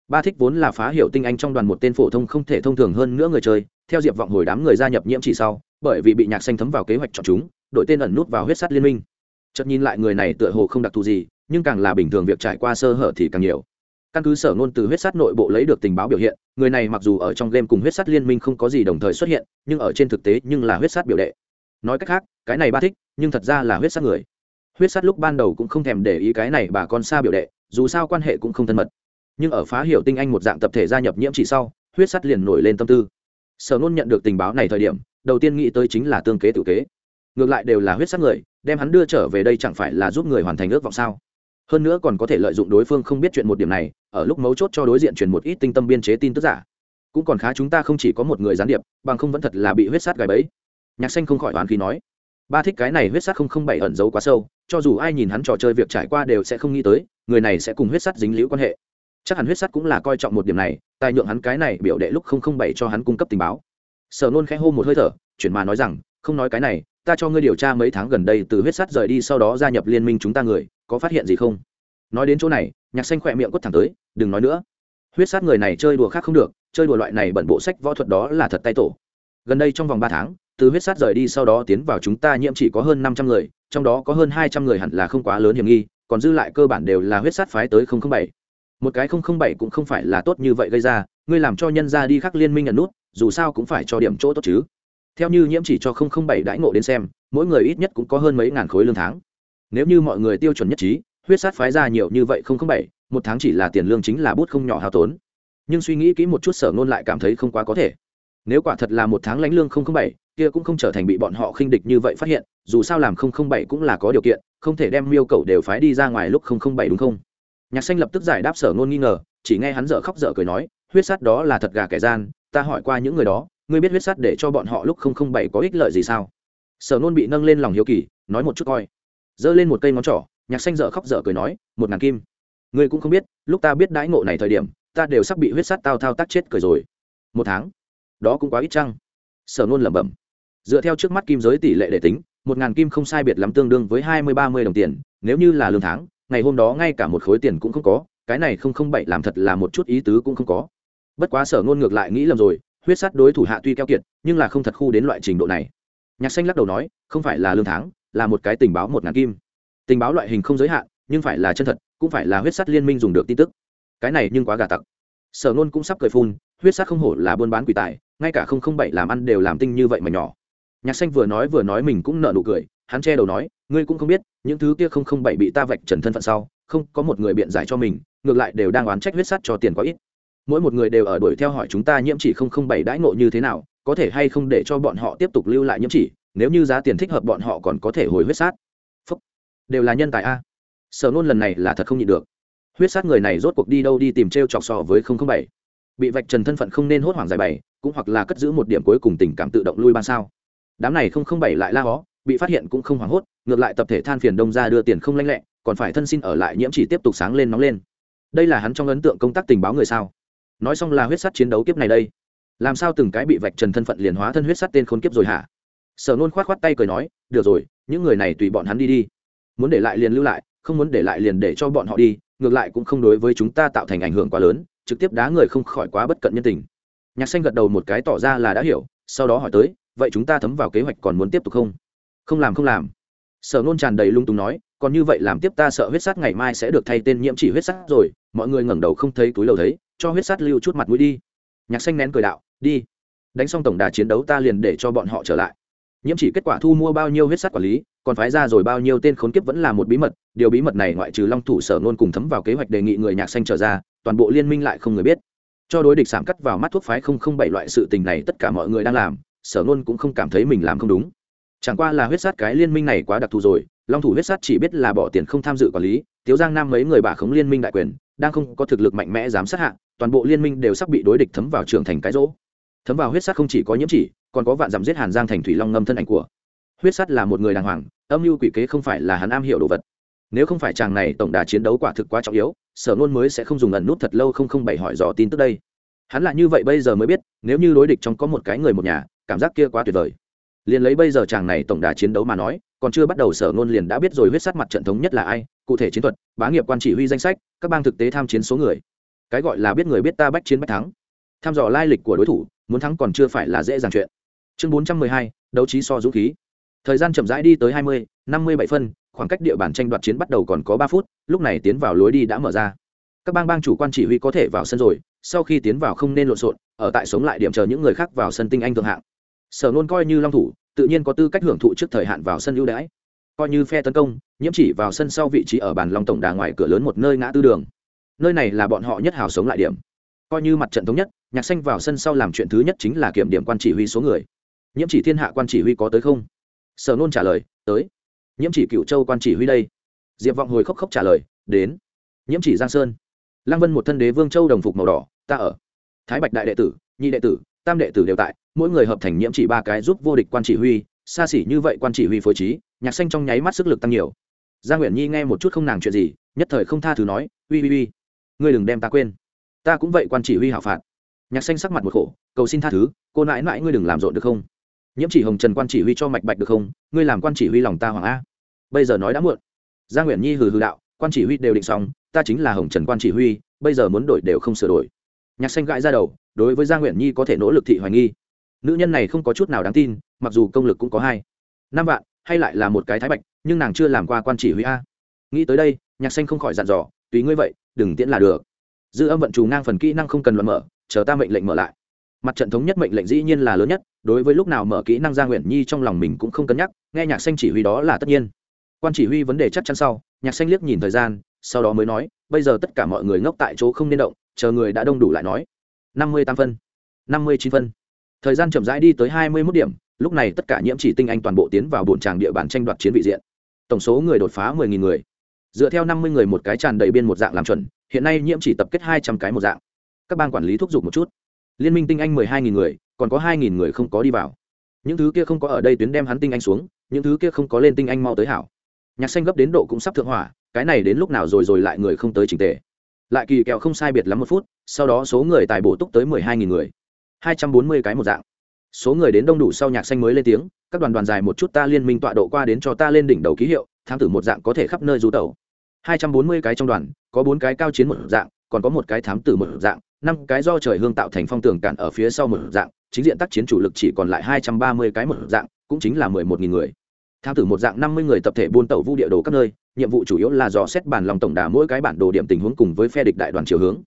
Ba thích vốn là phá hiểu tinh anh trong đoàn một tên phổ thông không thể thông thường hơn nữa người chơi. Theo diệp vọng hồi đám người gia nhập nhiễm chỉ sau, bởi vì bị nhạc xanh thấm vào kế hoạch chọn chúng, đội tên ẩn nút vào huyết sắt liên minh. Chợt nhìn lại người này tựa hồ không đặc thù gì, nhưng càng là bình thường việc trải qua sơ hở thì càng nhiều. Căn cứ sở ngôn từ huyết sắt nội bộ lấy được tình báo biểu hiện, người này mặc dù ở trong game cùng huyết sắt liên minh không có gì đồng thời xuất hiện, nhưng ở trên thực tế nhưng là huyết sắt biểu đệ. Nói cách khác, cái này ba thích, nhưng thật ra là huyết sắt người huyết Sát lúc ban đầu cũng không thèm để ý cái này bà con xa biểu đệ, dù sao quan hệ cũng không thân mật. Nhưng ở phá hiểu tinh anh một dạng tập thể gia nhập nhiễm chỉ sau, huyết Sát liền nổi lên tâm tư. Sở nôn nhận được tình báo này thời điểm, đầu tiên nghĩ tới chính là tương kế tự kế. Ngược lại đều là huyết Sát người, đem hắn đưa trở về đây chẳng phải là giúp người hoàn thành ước vọng sao? Hơn nữa còn có thể lợi dụng đối phương không biết chuyện một điểm này, ở lúc mấu chốt cho đối diện truyền một ít tinh tâm biên chế tin tức giả. Cũng còn khá chúng ta không chỉ có một người gián điệp, bằng không vẫn thật là bị huyết sát gài bẫy. Nhạc xanh không khỏi đoán khi nói ba thích cái này huyết sát không không bảy ẩn giấu quá sâu, cho dù ai nhìn hắn trò chơi việc trải qua đều sẽ không nghĩ tới, người này sẽ cùng huyết sát dính liễu quan hệ. Chắc hẳn huyết sát cũng là coi trọng một điểm này, tài nhượng hắn cái này biểu đệ lúc không không bảy cho hắn cung cấp tình báo. Sở nôn khẽ hô một hơi thở, chuyển mà nói rằng, không nói cái này, ta cho ngươi điều tra mấy tháng gần đây từ huyết sát rời đi sau đó gia nhập liên minh chúng ta người, có phát hiện gì không? Nói đến chỗ này, nhạc xanh khỏe miệng quất thẳng tới, đừng nói nữa. Huyết sát người này chơi đùa khác không được, chơi đùa loại này bẩn bộ sách võ thuật đó là thật tay tổ. Gần đây trong vòng ba tháng từ huyết sát rời đi sau đó tiến vào chúng ta nhiễm chỉ có hơn năm trăm người, trong đó có hơn hai trăm người hẳn là không quá lớn hiểm nghi, còn dư lại cơ bản đều là huyết sát phái tới bảy. Một cái bảy cũng không phải là tốt như vậy gây ra, ngươi làm cho nhân ra đi khắc liên minh nhận nút, dù sao cũng phải cho điểm chỗ tốt chứ. Theo như nhiễm chỉ cho bảy đãi ngộ đến xem, mỗi người ít nhất cũng có hơn mấy ngàn khối lương tháng. Nếu như mọi người tiêu chuẩn nhất trí, huyết sát phái ra nhiều như vậy bảy, một tháng chỉ là tiền lương chính là bút không nhỏ hao tốn. Nhưng suy nghĩ kỹ một chút sở ngôn lại cảm thấy không quá có thể. Nếu quả thật là một tháng lãnh lương bảy kia cũng không trở thành bị bọn họ khinh địch như vậy phát hiện, dù sao làm bảy cũng là có điều kiện, không thể đem miêu cầu đều phái đi ra ngoài lúc bảy đúng không? Nhạc xanh lập tức giải đáp sở ngôn nghi ngờ, chỉ nghe hắn dở khóc dở cười nói, huyết sắt đó là thật gà kẻ gian, ta hỏi qua những người đó, ngươi biết huyết sắt để cho bọn họ lúc bảy có ích lợi gì sao? Sở ngôn bị nâng lên lòng hiếu kỳ, nói một chút coi. Giơ lên một cây ngón trỏ, nhạc xanh dở khóc dở cười nói, một ngàn kim. Ngươi cũng không biết, lúc ta biết đãi ngộ này thời điểm, ta đều sắp bị huyết sắt tao thao tác chết cười rồi. Một tháng. Đó cũng quá ít chăng? Sở nôn lẩm bẩm dựa theo trước mắt kim giới tỷ lệ để tính, một ngàn kim không sai biệt lắm tương đương với hai mươi, ba mươi đồng tiền, nếu như là lương tháng, ngày hôm đó ngay cả một khối tiền cũng không có, cái này không không bảy làm thật là một chút ý tứ cũng không có. Bất quá sở ngôn ngược lại nghĩ lầm rồi, huyết sát đối thủ hạ tuy keo kiệt, nhưng là không thật khu đến loại trình độ này. Nhạc xanh lắc đầu nói, không phải là lương tháng, là một cái tình báo một ngàn kim. Tình báo loại hình không giới hạn, nhưng phải là chân thật, cũng phải là huyết sát liên minh dùng được tin tức. Cái này nhưng quá gà tặc. Sở ngôn cũng sắp cười phun, huyết sát không hổ là buôn bán quỷ tài, ngay cả không không bảy làm ăn đều làm tinh như vậy mà nhỏ nhạc xanh vừa nói vừa nói mình cũng nợ nụ cười, hắn che đầu nói, ngươi cũng không biết, những thứ kia không không bảy bị ta vạch trần thân phận sau, không có một người biện giải cho mình, ngược lại đều đang oán trách huyết sắt cho tiền quá ít. Mỗi một người đều ở đuổi theo hỏi chúng ta nhiễm chỉ không không bảy đãi ngộ như thế nào, có thể hay không để cho bọn họ tiếp tục lưu lại nhiễm chỉ, nếu như giá tiền thích hợp bọn họ còn có thể hồi huyết sát. Phúc. đều là nhân tài a. Sở nôn lần này là thật không nhịn được. Huyết sát người này rốt cuộc đi đâu đi tìm t r e o chọc sò với không không bảy. Bị vạch trần thân phận không nên hốt hoảng giải bày, cũng hoặc là cất giữ một điểm cuối cùng tình cảm tự động lui ban sao đám này không không bảy lại la hó, bị phát hiện cũng không hoảng hốt, ngược lại tập thể than phiền đông ra đưa tiền không lanh lẹ, còn phải thân xin ở lại nhiễm chỉ tiếp tục sáng lên nóng lên. Đây là hắn trong ấn tượng công tác tình báo người sao? Nói xong là huyết sắt chiến đấu kiếp này đây. Làm sao từng cái bị vạch trần thân phận liền hóa thân huyết sắt tên khốn kiếp rồi hả? Sở nôn khoát khoát tay cười nói, được rồi, những người này tùy bọn hắn đi đi. Muốn để lại liền lưu lại, không muốn để lại liền để cho bọn họ đi, ngược lại cũng không đối với chúng ta tạo thành ảnh hưởng quá lớn, trực tiếp đá người không khỏi quá bất cận nhân tình. Nhạc xanh gật đầu một cái tỏ ra là đã hiểu sau đó hỏi tới, vậy chúng ta thấm vào kế hoạch còn muốn tiếp tục không? Không làm không làm. Sở nôn tràn đầy lung tung nói, còn như vậy làm tiếp ta sợ huyết sát ngày mai sẽ được thay tên nhiễm chỉ huyết sát rồi, mọi người ngẩng đầu không thấy túi lầu thấy, cho huyết sát lưu chút mặt mũi đi. Nhạc xanh nén cười đạo, đi, đánh xong tổng đà chiến đấu ta liền để cho bọn họ trở lại. Nhiễm chỉ kết quả thu mua bao nhiêu huyết sát quản lý, còn phái ra rồi bao nhiêu tên khốn kiếp vẫn là một bí mật, điều bí mật này ngoại trừ long thủ sở nôn cùng thấm vào kế hoạch đề nghị người nhạc xanh trở ra, toàn bộ liên minh lại không người biết cho đối địch giảm cắt vào mắt thuốc phái không không bảy loại sự tình này tất cả mọi người đang làm, sở nôn cũng không cảm thấy mình làm không đúng. Chẳng qua là huyết sát cái liên minh này quá đặc thù rồi, long thủ huyết sát chỉ biết là bỏ tiền không tham dự quản lý, tiếu giang nam mấy người bà khống liên minh đại quyền, đang không có thực lực mạnh mẽ dám sát hạ, toàn bộ liên minh đều sắp bị đối địch thấm vào trường thành cái rỗ. Thấm vào huyết sát không chỉ có nhiễm chỉ, còn có vạn dặm giết hàn giang thành thủy long ngâm thân ảnh của. Huyết sát là một người đàng hoàng, âm mưu quỷ kế không phải là hắn am hiểu đồ vật nếu không phải chàng này tổng đà chiến đấu quả thực quá trọng yếu, sở nôn mới sẽ không dùng ẩn nút thật lâu không không bày hỏi dò tin tức đây. Hắn là như vậy bây giờ mới biết, nếu như đối địch trong có một cái người một nhà, cảm giác kia quá tuyệt vời. Liền lấy bây giờ chàng này tổng đà chiến đấu mà nói, còn chưa bắt đầu sở nôn liền đã biết rồi huyết sát mặt trận thống nhất là ai, cụ thể chiến thuật, bá nghiệp quan chỉ huy danh sách, các bang thực tế tham chiến số người. Cái gọi là biết người biết ta bách chiến bách thắng. Tham dò lai lịch của đối thủ, muốn thắng còn chưa phải là dễ dàng chuyện. Chương bốn trăm mười hai, đấu trí so dũng khí. Thời gian chậm rãi đi tới hai mươi, năm mươi bảy phân khoảng cách địa bàn tranh đoạt chiến bắt đầu còn có ba phút, lúc này tiến vào lối đi đã mở ra. Các bang bang chủ quan chỉ huy có thể vào sân rồi, sau khi tiến vào không nên lộn xộn, ở tại sống lại điểm chờ những người khác vào sân tinh anh thượng hạng. Sở nôn coi như long thủ, tự nhiên có tư cách hưởng thụ trước thời hạn vào sân ưu đãi. Coi như phe tấn công, nhiễm chỉ vào sân sau vị trí ở bàn long tổng đà ngoài cửa lớn một nơi ngã tư đường. Nơi này là bọn họ nhất hào sống lại điểm. Coi như mặt trận thống nhất, nhạc xanh vào sân sau làm chuyện thứ nhất chính là kiểm điểm quan chỉ huy số người. Nhiễm chỉ thiên hạ quan chỉ huy có tới không? Sở nôn trả lời, tới nhiễm chỉ cựu châu quan chỉ huy đây. Diệp vọng hồi khóc khóc trả lời, đến. Nhiễm chỉ giang sơn. Lăng vân một thân đế vương châu đồng phục màu đỏ, ta ở. Thái bạch đại đệ tử, nhị đệ tử, tam đệ tử đều tại, mỗi người hợp thành nhiễm chỉ ba cái giúp vô địch quan chỉ huy, xa xỉ như vậy quan chỉ huy phối trí, nhạc xanh trong nháy mắt sức lực tăng nhiều. Gia nguyễn nhi nghe một chút không nàng chuyện gì, nhất thời không tha thứ nói, uy uy uy, ngươi đừng đem ta quên. Ta cũng vậy quan chỉ huy hảo phạt. Nhạc xanh sắc mặt một khổ, cầu xin tha thứ, cô nãi nãi ngươi đừng làm rộn được không? Nhiễm chỉ hồng trần quan chỉ huy cho mạch bạch được không? Ngươi làm quan chỉ huy lòng ta hoàng a. Bây giờ nói đã muộn. Gia nguyễn nhi hừ hừ đạo, quan chỉ huy đều định xong, ta chính là hồng trần quan chỉ huy, bây giờ muốn đổi đều không sửa đổi. Nhạc xanh gãi ra đầu, đối với gia nguyễn nhi có thể nỗ lực thị hoài nghi. Nữ nhân này không có chút nào đáng tin, mặc dù công lực cũng có hai, năm vạn, hay lại là một cái thái bạch, nhưng nàng chưa làm qua quan chỉ huy a. Nghĩ tới đây, nhạc xanh không khỏi dặn dò, tùy ngươi vậy, đừng tiễn là được. Dư âm vận trù ngang phần kỹ năng không cần luận mở, chờ ta mệnh lệnh mở lại mặt trận thống nhất mệnh lệnh dĩ nhiên là lớn nhất, đối với lúc nào mở kỹ năng gia nguyện nhi trong lòng mình cũng không cân nhắc, nghe nhạc xanh chỉ huy đó là tất nhiên. Quan chỉ huy vấn đề chắc chắn sau, nhạc xanh liếc nhìn thời gian, sau đó mới nói, bây giờ tất cả mọi người ngốc tại chỗ không nên động, chờ người đã đông đủ lại nói. Năm mươi tám phân, năm mươi chín phân. Thời gian chậm rãi đi tới hai mươi mốt điểm, lúc này tất cả nhiễm chỉ tinh anh toàn bộ tiến vào bồn tràng địa bàn tranh đoạt chiến vị diện. Tổng số người đột phá mười nghìn người. Dựa theo năm mươi người một cái tràn đầy biên một dạng làm chuẩn, hiện nay nhiễm chỉ tập kết hai trăm cái một dạng. Các ban quản lý thúc giục một chút liên minh tinh anh mười hai nghìn người, còn có hai nghìn người không có đi vào. Những thứ kia không có ở đây tuyến đem hắn tinh anh xuống, những thứ kia không có lên tinh anh mau tới hảo. Nhạc xanh gấp đến độ cũng sắp thượng hỏa, cái này đến lúc nào rồi rồi lại người không tới trình tề. Lại kỳ kẹo không sai biệt lắm một phút, sau đó số người tài bổ túc tới mười hai nghìn người. Hai trăm bốn mươi cái một dạng. Số người đến đông đủ sau nhạc xanh mới lên tiếng, các đoàn đoàn dài một chút ta liên minh tọa độ qua đến cho ta lên đỉnh đầu ký hiệu thám tử một dạng có thể khắp nơi du tẩu. Hai trăm bốn mươi cái trong đoàn, có bốn cái cao chiến một dạng, còn có một cái thám tử một dạng năm cái do trời hương tạo thành phong tường cản ở phía sau một dạng, chính diện tác chiến chủ lực chỉ còn lại hai trăm ba mươi cái một dạng, cũng chính là mười một nghìn người. Tham tử một dạng năm mươi người tập thể buôn tẩu vu địa đồ các nơi, nhiệm vụ chủ yếu là dò xét bản lòng tổng đà mỗi cái bản đồ điểm tình huống cùng với phe địch đại đoàn chiều hướng.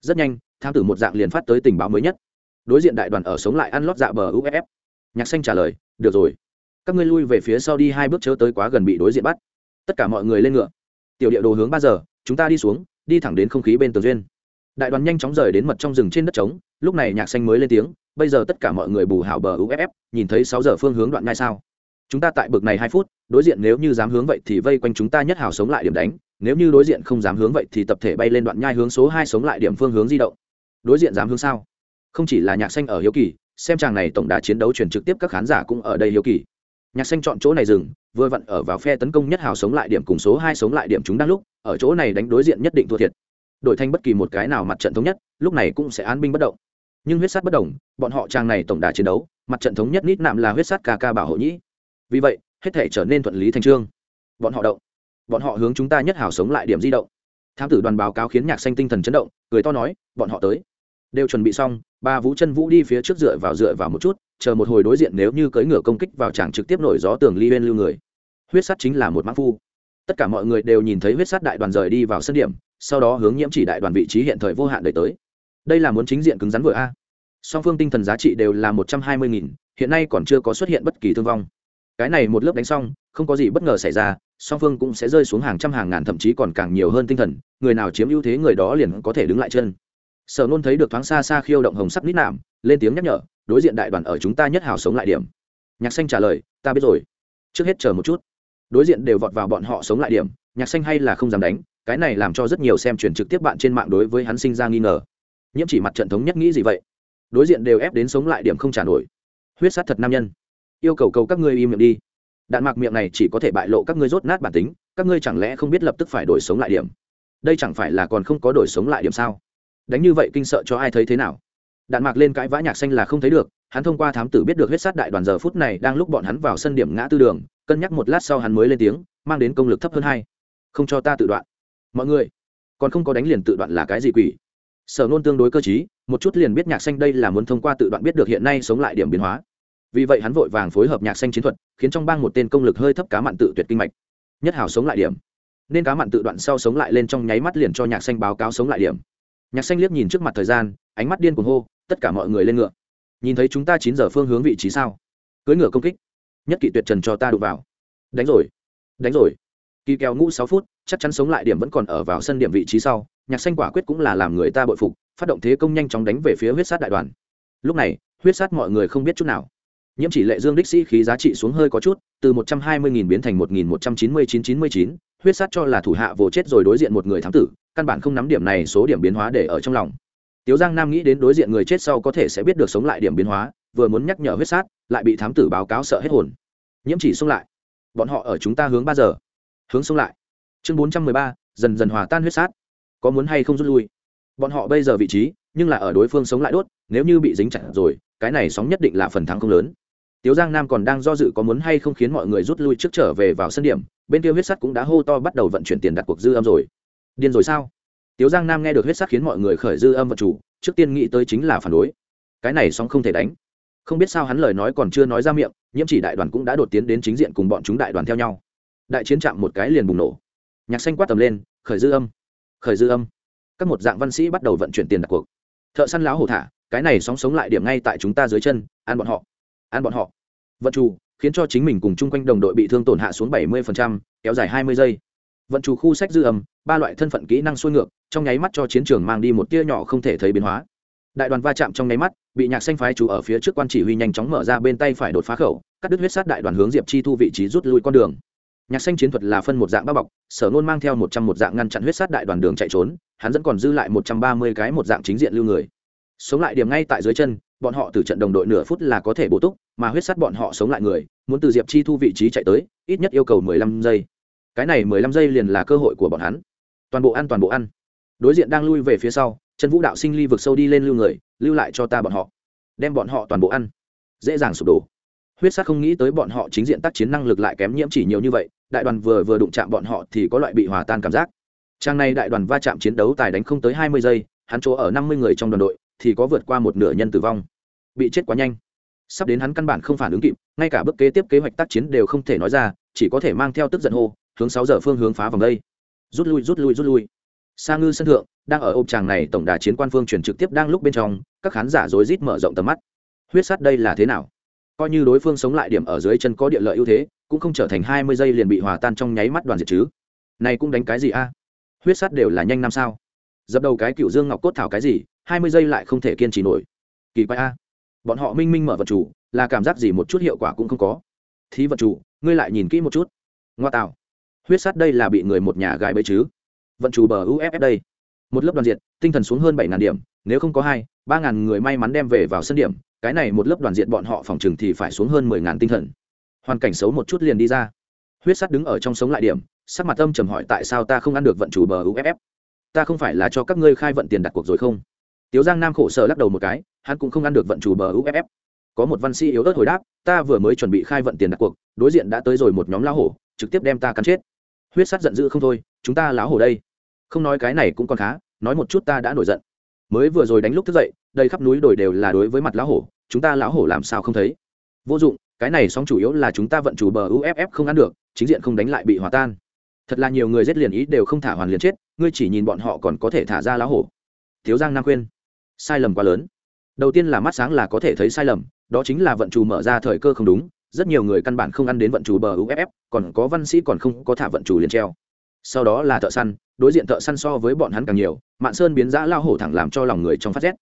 Rất nhanh tham tử một dạng liền phát tới tình báo mới nhất. Đối diện đại đoàn ở sống lại ăn lót dạ bờ uff nhạc xanh trả lời, được rồi. Các ngươi lui về phía sau đi hai bước chớ tới quá gần bị đối diện bắt. Tất cả mọi người lên ngựa. Tiểu địa đồ hướng ba giờ, chúng ta đi xuống, đi thẳng đến không khí bên tường duyên đại đoàn nhanh chóng rời đến mật trong rừng trên đất trống, lúc này nhạc xanh mới lên tiếng, bây giờ tất cả mọi người bù hảo bờ uff nhìn thấy sáu giờ phương hướng đoạn ngay sao? Chúng ta tại bực này hai phút, đối diện nếu như dám hướng vậy thì vây quanh chúng ta nhất hảo sống lại điểm đánh, nếu như đối diện không dám hướng vậy thì tập thể bay lên đoạn nhai hướng số hai sống lại điểm phương hướng di động. Đối diện dám hướng sao? Không chỉ là nhạc xanh ở hiếu kỳ, xem chàng này tổng đà chiến đấu truyền trực tiếp các khán giả cũng ở đây hiếu kỳ. Nhạc xanh chọn chỗ này dừng, vừa vặn ở vào phe tấn công nhất hào sống lại điểm cùng số hai sống lại điểm chúng đang lúc, ở chỗ này đánh đối diện nhất định thua thiệt đổi thành bất kỳ một cái nào mặt trận thống nhất, lúc này cũng sẽ an binh bất động. Nhưng huyết sát bất đồng, bọn họ chàng này tổng đà chiến đấu, mặt trận thống nhất nít nạm là huyết sát ca ca bảo hộ nhĩ. Vì vậy, hết thể trở nên thuận lý thành trương. Bọn họ động. Bọn họ hướng chúng ta nhất hào sống lại điểm di động. Thám tử đoàn báo cáo khiến nhạc xanh tinh thần chấn động, cười to nói, bọn họ tới. Đều chuẩn bị xong, ba vũ chân vũ đi phía trước dựa vào dựa vào một chút, chờ một hồi đối diện nếu như cưỡi ngựa công kích vào chàng trực tiếp nổi gió tường ly bên lưu người. Huyết sắt chính là một mã phu tất cả mọi người đều nhìn thấy huyết sát đại đoàn rời đi vào sân điểm, sau đó hướng nhiễm chỉ đại đoàn vị trí hiện thời vô hạn đời tới. Đây là muốn chính diện cứng rắn vừa a. Song phương tinh thần giá trị đều là một trăm hai mươi nghìn, hiện nay còn chưa có xuất hiện bất kỳ thương vong. Cái này một lớp đánh xong, không có gì bất ngờ xảy ra, song phương cũng sẽ rơi xuống hàng trăm hàng ngàn thậm chí còn càng nhiều hơn tinh thần, người nào chiếm ưu thế người đó liền có thể đứng lại chân. Sở nôn thấy được thoáng xa xa khiêu động hồng sắc nít nạm, lên tiếng nhắc nhở, đối diện đại đoàn ở chúng ta nhất hào sống lại điểm. Nhạc xanh trả lời, ta biết rồi. Trước hết chờ một chút đối diện đều vọt vào bọn họ sống lại điểm, nhạc xanh hay là không dám đánh, cái này làm cho rất nhiều xem truyền trực tiếp bạn trên mạng đối với hắn sinh ra nghi ngờ. Nhiễm chỉ mặt trận thống nhất nghĩ gì vậy? Đối diện đều ép đến sống lại điểm không trả nổi. Huyết sát thật nam nhân. Yêu cầu cầu các ngươi im miệng đi. Đạn mạc miệng này chỉ có thể bại lộ các ngươi rốt nát bản tính, các ngươi chẳng lẽ không biết lập tức phải đổi sống lại điểm? Đây chẳng phải là còn không có đổi sống lại điểm sao? Đánh như vậy kinh sợ cho ai thấy thế nào? Đạn mạc lên cãi vã nhạc xanh là không thấy được, hắn thông qua thám tử biết được huyết sát đại đoàn giờ phút này đang lúc bọn hắn vào sân điểm ngã tư đường cân nhắc một lát sau hắn mới lên tiếng, mang đến công lực thấp hơn hai. Không cho ta tự đoạn. Mọi người, còn không có đánh liền tự đoạn là cái gì quỷ? Sở nôn tương đối cơ t một chút liền biết nhạc xanh đây là muốn thông qua tự đoạn biết được hiện nay sống lại điểm biến hóa. Vì vậy hắn vội vàng phối hợp nhạc xanh chiến thuật, khiến trong bang một tên công lực hơi thấp cá mặn tự tuyệt kinh mạch. Nhất hảo sống lại điểm. Nên cá mặn tự đoạn sau sống lại lên trong nháy mắt liền cho nhạc xanh báo cáo sống lại điểm. Nhạc xanh liếc nhìn trước mặt thời gian, ánh mắt điên cuồng hô, tất cả mọi người lên ngựa. Nhìn thấy chúng ta chín giờ phương hướng vị trí sao? Cưỡi ngựa công kích nhất kỵ tuyệt trần cho ta đụng vào. Đánh rồi đánh rồi. Kỳ kèo ngũ sáu phút, chắc chắn sống lại điểm vẫn còn ở vào sân điểm vị trí sau, nhạc xanh quả quyết cũng là làm người ta bội phục, phát động thế công nhanh chóng đánh về phía huyết sát đại đoàn. Lúc này, huyết sát mọi người không biết chút nào. Nhiễm chỉ lệ dương đích sĩ khí giá trị xuống hơi có chút, từ một trăm hai mươi nghìn biến thành một nghìn một trăm chín mươi chín chín mươi chín, huyết sát cho là thủ hạ vồ chết rồi đối diện một người thám tử, căn bản không nắm điểm này số điểm biến hóa để ở trong lòng. Tiếu giang nam nghĩ đến đối diện người chết sau có thể sẽ biết được sống lại điểm biến hóa, vừa muốn nhắc nhở huyết sát lại bị thám tử báo cáo sợ hết hồn. Nhiễm chỉ xông lại. Bọn họ ở chúng ta hướng ba giờ. Hướng xông lại. Chương bốn trăm mười ba, dần dần hòa tan huyết sát. Có muốn hay không rút lui? Bọn họ bây giờ vị trí, nhưng là ở đối phương sống lại đốt, nếu như bị dính chặt rồi, cái này sóng nhất định là phần thắng không lớn. Tiếu giang nam còn đang do dự có muốn hay không khiến mọi người rút lui trước trở về vào sân điểm, bên kia huyết sắt cũng đã hô to bắt đầu vận chuyển tiền đặt cuộc dư âm rồi. Điên rồi sao? Tiếu giang nam nghe được huyết sắt khiến mọi người khởi dư âm vật chủ, trước tiên nghĩ tới chính là phản đối. Cái này sóng không thể đánh không biết sao hắn lời nói còn chưa nói ra miệng nhiễm chỉ đại đoàn cũng đã đột tiến đến chính diện cùng bọn chúng đại đoàn theo nhau. Đại chiến chạm một cái liền bùng nổ. Nhạc xanh quát tầm lên khởi dư âm! Khởi dư âm! Các một dạng văn sĩ bắt đầu vận chuyển tiền đặt cuộc. Thợ săn láo hổ thả cái này sóng sống lại điểm ngay tại chúng ta dưới chân ăn bọn họ ăn bọn họ. Vận chủ khiến cho chính mình cùng chung quanh đồng đội bị thương tổn hạ xuống 70%, kéo dài 20 giây. Vận chủ khu sách dư âm ba loại thân phận kỹ năng xuôi ngược trong nháy mắt cho chiến trường mang đi một tia nhỏ không thể thấy biến hóa đại đoàn va chạm trong nháy mắt, bị nhạc xanh phái chủ ở phía trước quan chỉ huy nhanh chóng mở ra bên tay phải đột phá khẩu, cắt đứt huyết sát đại đoàn hướng diệp chi thu vị trí rút lui con đường. Nhạc xanh chiến thuật là phân một dạng bao bọc, sở nôn mang theo một trăm một dạng ngăn chặn huyết sát đại đoàn đường chạy trốn, hắn vẫn còn dư lại một trăm ba mươi cái một dạng chính diện lưu người. Sống lại điểm ngay tại dưới chân, bọn họ từ trận đồng đội nửa phút là có thể bổ túc, mà huyết sát bọn họ sống lại người, muốn từ diệp chi thu vị trí chạy tới, ít nhất yêu cầu mười lăm giây. Cái này mười lăm giây liền là cơ hội của bọn hắn. Toàn bộ ăn, toàn bộ ăn. Đối diện đang lui về phía sau trần vũ đạo sinh ly vực sâu đi lên lưu người, lưu lại cho ta bọn họ. Đem bọn họ toàn bộ ăn. Dễ dàng sụp đổ. Huyết sát không nghĩ tới bọn họ chính diện tác chiến năng lực lại kém nhiễm chỉ nhiều như vậy, đại đoàn vừa vừa đụng chạm bọn họ thì có loại bị hòa tan cảm giác. Trang này đại đoàn va chạm chiến đấu tài đánh không tới hai mươi giây, hắn chỗ ở năm mươi người trong đoàn đội thì có vượt qua một nửa nhân tử vong. Bị chết quá nhanh. Sắp đến hắn căn bản không phản ứng kịp, ngay cả bước kế tiếp kế hoạch tác chiến đều không thể nói ra, chỉ có thể mang theo tức giận hô, hướng sáu giờ phương hướng phá vòng đây. Rút lui rút lui rút lui sa ngư sân thượng, đang ở ôm tràng này tổng đà chiến quan phương chuyển trực tiếp đang lúc bên trong, các khán giả rối rít mở rộng tầm mắt. Huyết sắt đây là thế nào? Coi như đối phương sống lại điểm ở dưới chân có địa lợi ưu thế, cũng không trở thành hai mươi giây liền bị hòa tan trong nháy mắt đoàn diệt chứ. Này cũng đánh cái gì a? Huyết sắt đều là nhanh năm sao? Dập đầu cái cựu dương ngọc cốt thảo cái gì, hai mươi giây lại không thể kiên trì nổi. Kỳ quái a. Bọn họ minh minh mở vật chủ, là cảm giác gì một chút hiệu quả cũng không có. Thí vật chủ, ngươi lại nhìn kỹ một chút. Ngoa tạo. Huyết sắt đây là bị người một nhà gài bẫy chứ? Vận chủ bờ uff đây. Một lớp đoàn diện tinh thần xuống hơn bảy ngàn điểm, nếu không có hai, ba ngàn người may mắn đem về vào sân điểm, cái này một lớp đoàn diện bọn họ phòng trừng thì phải xuống hơn mười ngàn tinh thần. Hoàn cảnh xấu một chút liền đi ra. Huyết sắt đứng ở trong sống lại điểm, sắc mặt âm trầm hỏi tại sao ta không ăn được vận chủ bờ uff ta không phải là cho các ngươi khai vận tiền đặt cuộc rồi không? Tiếu giang nam khổ sở lắc đầu một cái, hắn cũng không ăn được vận chủ bờ uff có một văn sĩ yếu ớt hồi đáp, ta vừa mới chuẩn bị khai vận tiền đặt cuộc, đối diện đã tới rồi một nhóm lão hổ, trực tiếp đem ta cắn chết. Huyết sắt giận dữ không thôi, chúng ta lão hổ đây không nói cái này cũng còn khá, nói một chút ta đã nổi giận. Mới vừa rồi đánh lúc thức dậy, đây khắp núi đồi đều là đối với mặt lão hổ, chúng ta lão hổ làm sao không thấy? Vô dụng, cái này song chủ yếu là chúng ta vận chủ bờ uff không ăn được, chính diện không đánh lại bị hòa tan. Thật là nhiều người giết liền ý đều không thả hoàn liền chết, ngươi chỉ nhìn bọn họ còn có thể thả ra lão hổ. Thiếu giang nam khuyên, sai lầm quá lớn. Đầu tiên là mắt sáng là có thể thấy sai lầm, đó chính là vận chủ mở ra thời cơ không đúng, rất nhiều người căn bản không ăn đến vận chủ bờ uff còn có văn sĩ còn không có thả vận chủ liền treo. Sau đó là thợ săn đối diện thợ săn so với bọn hắn càng nhiều, mạn sơn biến giã lao hổ thẳng làm cho lòng người trong phát rét.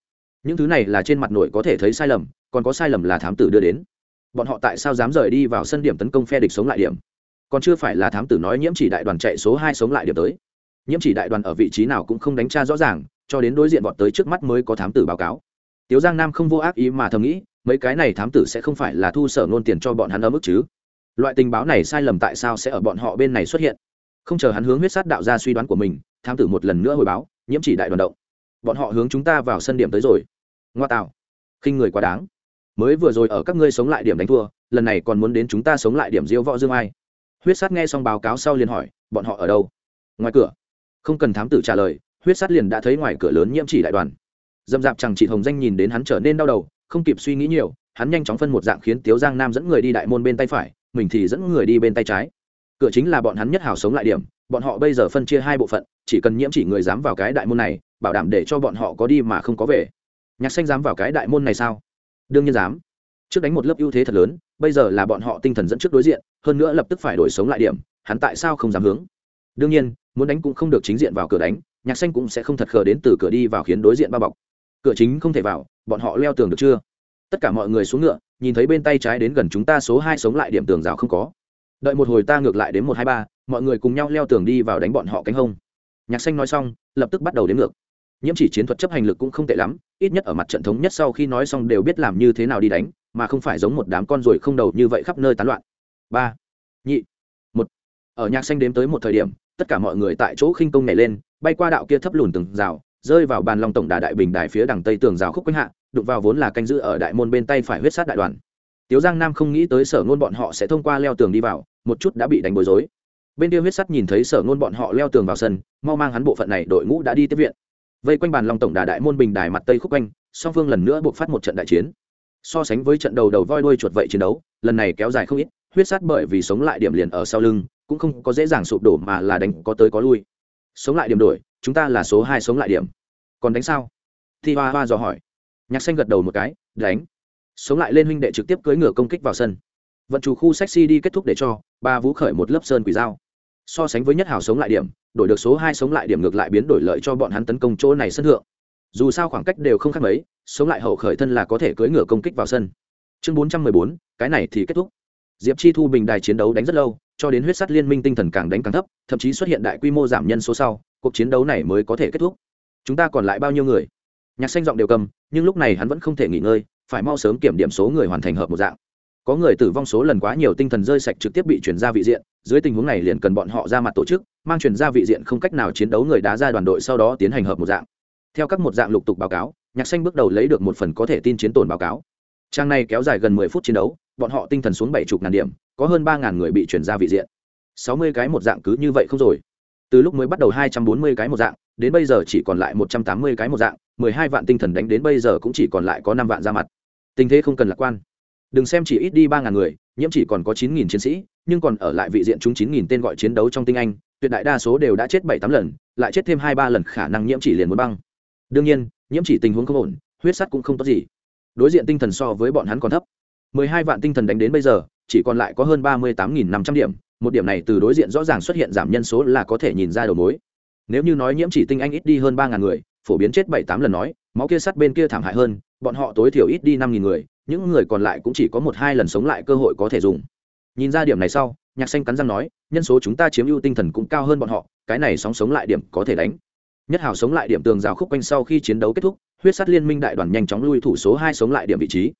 Những thứ này là trên mặt nội có thể thấy sai lầm, còn có sai lầm là thám tử đưa đến. Bọn họ tại sao dám rời đi vào sân điểm tấn công phe địch sống lại điểm? Còn chưa phải là thám tử nói nhiễm chỉ đại đoàn chạy số hai sống lại điểm tới. Nhiễm chỉ đại đoàn ở vị trí nào cũng không đánh tra rõ ràng, cho đến đối diện bọn tới trước mắt mới có thám tử báo cáo. Tiếu giang nam không vô ác ý mà thầm nghĩ, mấy cái này thám tử sẽ không phải là thu sở nôn tiền cho bọn hắn ở mức chứ? Loại tình báo này sai lầm tại sao sẽ ở bọn họ bên này xuất hiện? Không chờ hắn hướng huyết sát đạo ra suy đoán của mình, thám tử một lần nữa hồi báo, nhiễm chỉ đại đoàn động. Bọn họ hướng chúng ta vào sân điểm tới rồi. Ngoa tạo. Khinh người quá đáng. Mới vừa rồi ở các ngươi sống lại điểm đánh thua, lần này còn muốn đến chúng ta sống lại điểm diêu võ dương ai? Huyết sát nghe xong báo cáo sau liền hỏi, bọn họ ở đâu? Ngoài cửa. Không cần thám tử trả lời, huyết sát liền đã thấy ngoài cửa lớn nhiễm chỉ đại đoàn. Dâm dạp chẳng chị hồng danh nhìn đến hắn trở nên đau đầu, không kịp suy nghĩ nhiều, hắn nhanh chóng phân một dạng khiến tiếu giang nam dẫn người đi đại môn bên tay phải, mình thì dẫn người đi bên tay trái cửa chính là bọn hắn nhất hào sống lại điểm, bọn họ bây giờ phân chia hai bộ phận, chỉ cần nhiễm chỉ người dám vào cái đại môn này, bảo đảm để cho bọn họ có đi mà không có về. Nhạc xanh dám vào cái đại môn này sao? Đương nhiên dám. Trước đánh một lớp ưu thế thật lớn, bây giờ là bọn họ tinh thần dẫn trước đối diện, hơn nữa lập tức phải đổi sống lại điểm, hắn tại sao không dám hướng? Đương nhiên, muốn đánh cũng không được chính diện vào cửa đánh, nhạc xanh cũng sẽ không thật khờ đến từ cửa đi vào khiến đối diện bao bọc. Cửa chính không thể vào, bọn họ leo tường được chưa? Tất cả mọi người xuống ngựa, nhìn thấy bên tay trái đến gần chúng ta số hai sống lại điểm tường rào không có đợi một hồi ta ngược lại đến một hai ba, mọi người cùng nhau leo tường đi vào đánh bọn họ cánh hông. Nhạc xanh nói xong, lập tức bắt đầu đến ngược. Nhiễm chỉ chiến thuật chấp hành lực cũng không tệ lắm, ít nhất ở mặt trận thống nhất sau khi nói xong đều biết làm như thế nào đi đánh, mà không phải giống một đám con ruồi không đầu như vậy khắp nơi tán loạn. Ba, nhị, một. Ở nhạc xanh đếm tới một thời điểm, tất cả mọi người tại chỗ khinh công nhảy lên, bay qua đạo kia thấp lùn từng rào, rơi vào bàn long tổng đà đại bình đài phía đằng tây tường rào khúc quanh hạ, đụng vào vốn là canh giữ ở đại môn bên tay phải huyết sát đại đoàn tiếu giang nam không nghĩ tới sở ngôn bọn họ sẽ thông qua leo tường đi vào, một chút đã bị đánh bối rối. Bên kia huyết sắt nhìn thấy sở ngôn bọn họ leo tường vào sân, mau mang hắn bộ phận này đội ngũ đã đi tiếp viện. Vây quanh bàn long tổng đà đại môn bình đài mặt tây khúc quanh, song phương lần nữa buộc phát một trận đại chiến. So sánh với trận đầu đầu voi đuôi chuột vậy chiến đấu, lần này kéo dài không ít, huyết sắt bởi vì sống lại điểm liền ở sau lưng, cũng không có dễ dàng sụp đổ mà là đánh có tới có lui. Sống lại điểm đổi, chúng ta là số hai sống lại điểm. Còn đánh sao? Thi hoa hoa dò hỏi. Nhạc xanh gật đầu một cái, đánh sống lại lên huynh đệ trực tiếp cưỡi ngựa công kích vào sân. Vận chủ khu sexy đi kết thúc để cho, ba vũ khởi một lớp sơn quỷ dao so sánh với nhất hào sống lại điểm, đổi được số hai sống lại điểm ngược lại biến đổi lợi cho bọn hắn tấn công chỗ này sân thượng. Dù sao khoảng cách đều không khác mấy, sống lại hậu khởi thân là có thể cưỡi ngựa công kích vào sân. Chương bốn trăm mười bốn, cái này thì kết thúc. Diệp chi thu bình đài chiến đấu đánh rất lâu, cho đến huyết sắt liên minh tinh thần càng đánh càng thấp, thậm chí xuất hiện đại quy mô giảm nhân số sau, cuộc chiến đấu này mới có thể kết thúc. Chúng ta còn lại bao nhiêu người? Nhạc xanh giọng đều cầm, nhưng lúc này hắn vẫn không thể nghỉ ngơi phải mau sớm kiểm điểm số người hoàn thành hợp một dạng. Có người tử vong số lần quá nhiều tinh thần rơi sạch trực tiếp bị chuyển ra vị diện, dưới tình huống này liền cần bọn họ ra mặt tổ chức, mang chuyển ra vị diện không cách nào chiến đấu người đá ra đoàn đội sau đó tiến hành hợp một dạng. Theo các một dạng lục tục báo cáo, nhạc xanh bước đầu lấy được một phần có thể tin chiến tồn báo cáo. Trang này kéo dài gần mười phút chiến đấu, bọn họ tinh thần xuống bảy chục ngàn điểm, có hơn ba ngàn người bị chuyển ra vị diện. Sáu mươi cái một dạng cứ như vậy không rồi. Từ lúc mới bắt đầu hai trăm bốn mươi cái một dạng, đến bây giờ chỉ còn lại một trăm tám mươi cái một dạng mười hai vạn tinh thần đánh đến bây giờ cũng chỉ còn lại có năm vạn ra mặt. Tình thế không cần lạc quan. Đừng xem chỉ ít đi ba ngàn người, nhiễm chỉ còn có chín nghìn chiến sĩ, nhưng còn ở lại vị diện chúng chín nghìn tên gọi chiến đấu trong tinh anh, tuyệt đại đa số đều đã chết bảy tám lần, lại chết thêm hai ba lần khả năng nhiễm chỉ liền muốn băng. Đương nhiên, nhiễm chỉ tình huống không ổn, huyết sắt cũng không tốt gì. Đối diện tinh thần so với bọn hắn còn thấp. mười hai vạn tinh thần đánh đến bây giờ, chỉ còn lại có hơn ba mươi tám nghìn năm trăm điểm, một điểm này từ đối diện rõ ràng xuất hiện giảm nhân số là có thể nhìn ra đầu mối. Nếu như nói nhiễm chỉ tinh anh ít đi hơn ba ngàn người phổ biến chết bảy tám lần nói, máu kia sắt bên kia thảm hại hơn, bọn họ tối thiểu ít đi năm nghìn người, những người còn lại cũng chỉ có một hai lần sống lại cơ hội có thể dùng. Nhìn ra điểm này sau, nhạc xanh cắn răng nói, nhân số chúng ta chiếm ưu tinh thần cũng cao hơn bọn họ, cái này sóng sống lại điểm có thể đánh. Nhất hào sống lại điểm tường rào khúc quanh sau khi chiến đấu kết thúc, huyết sắt liên minh đại đoàn nhanh chóng lui thủ số hai sống lại điểm vị trí.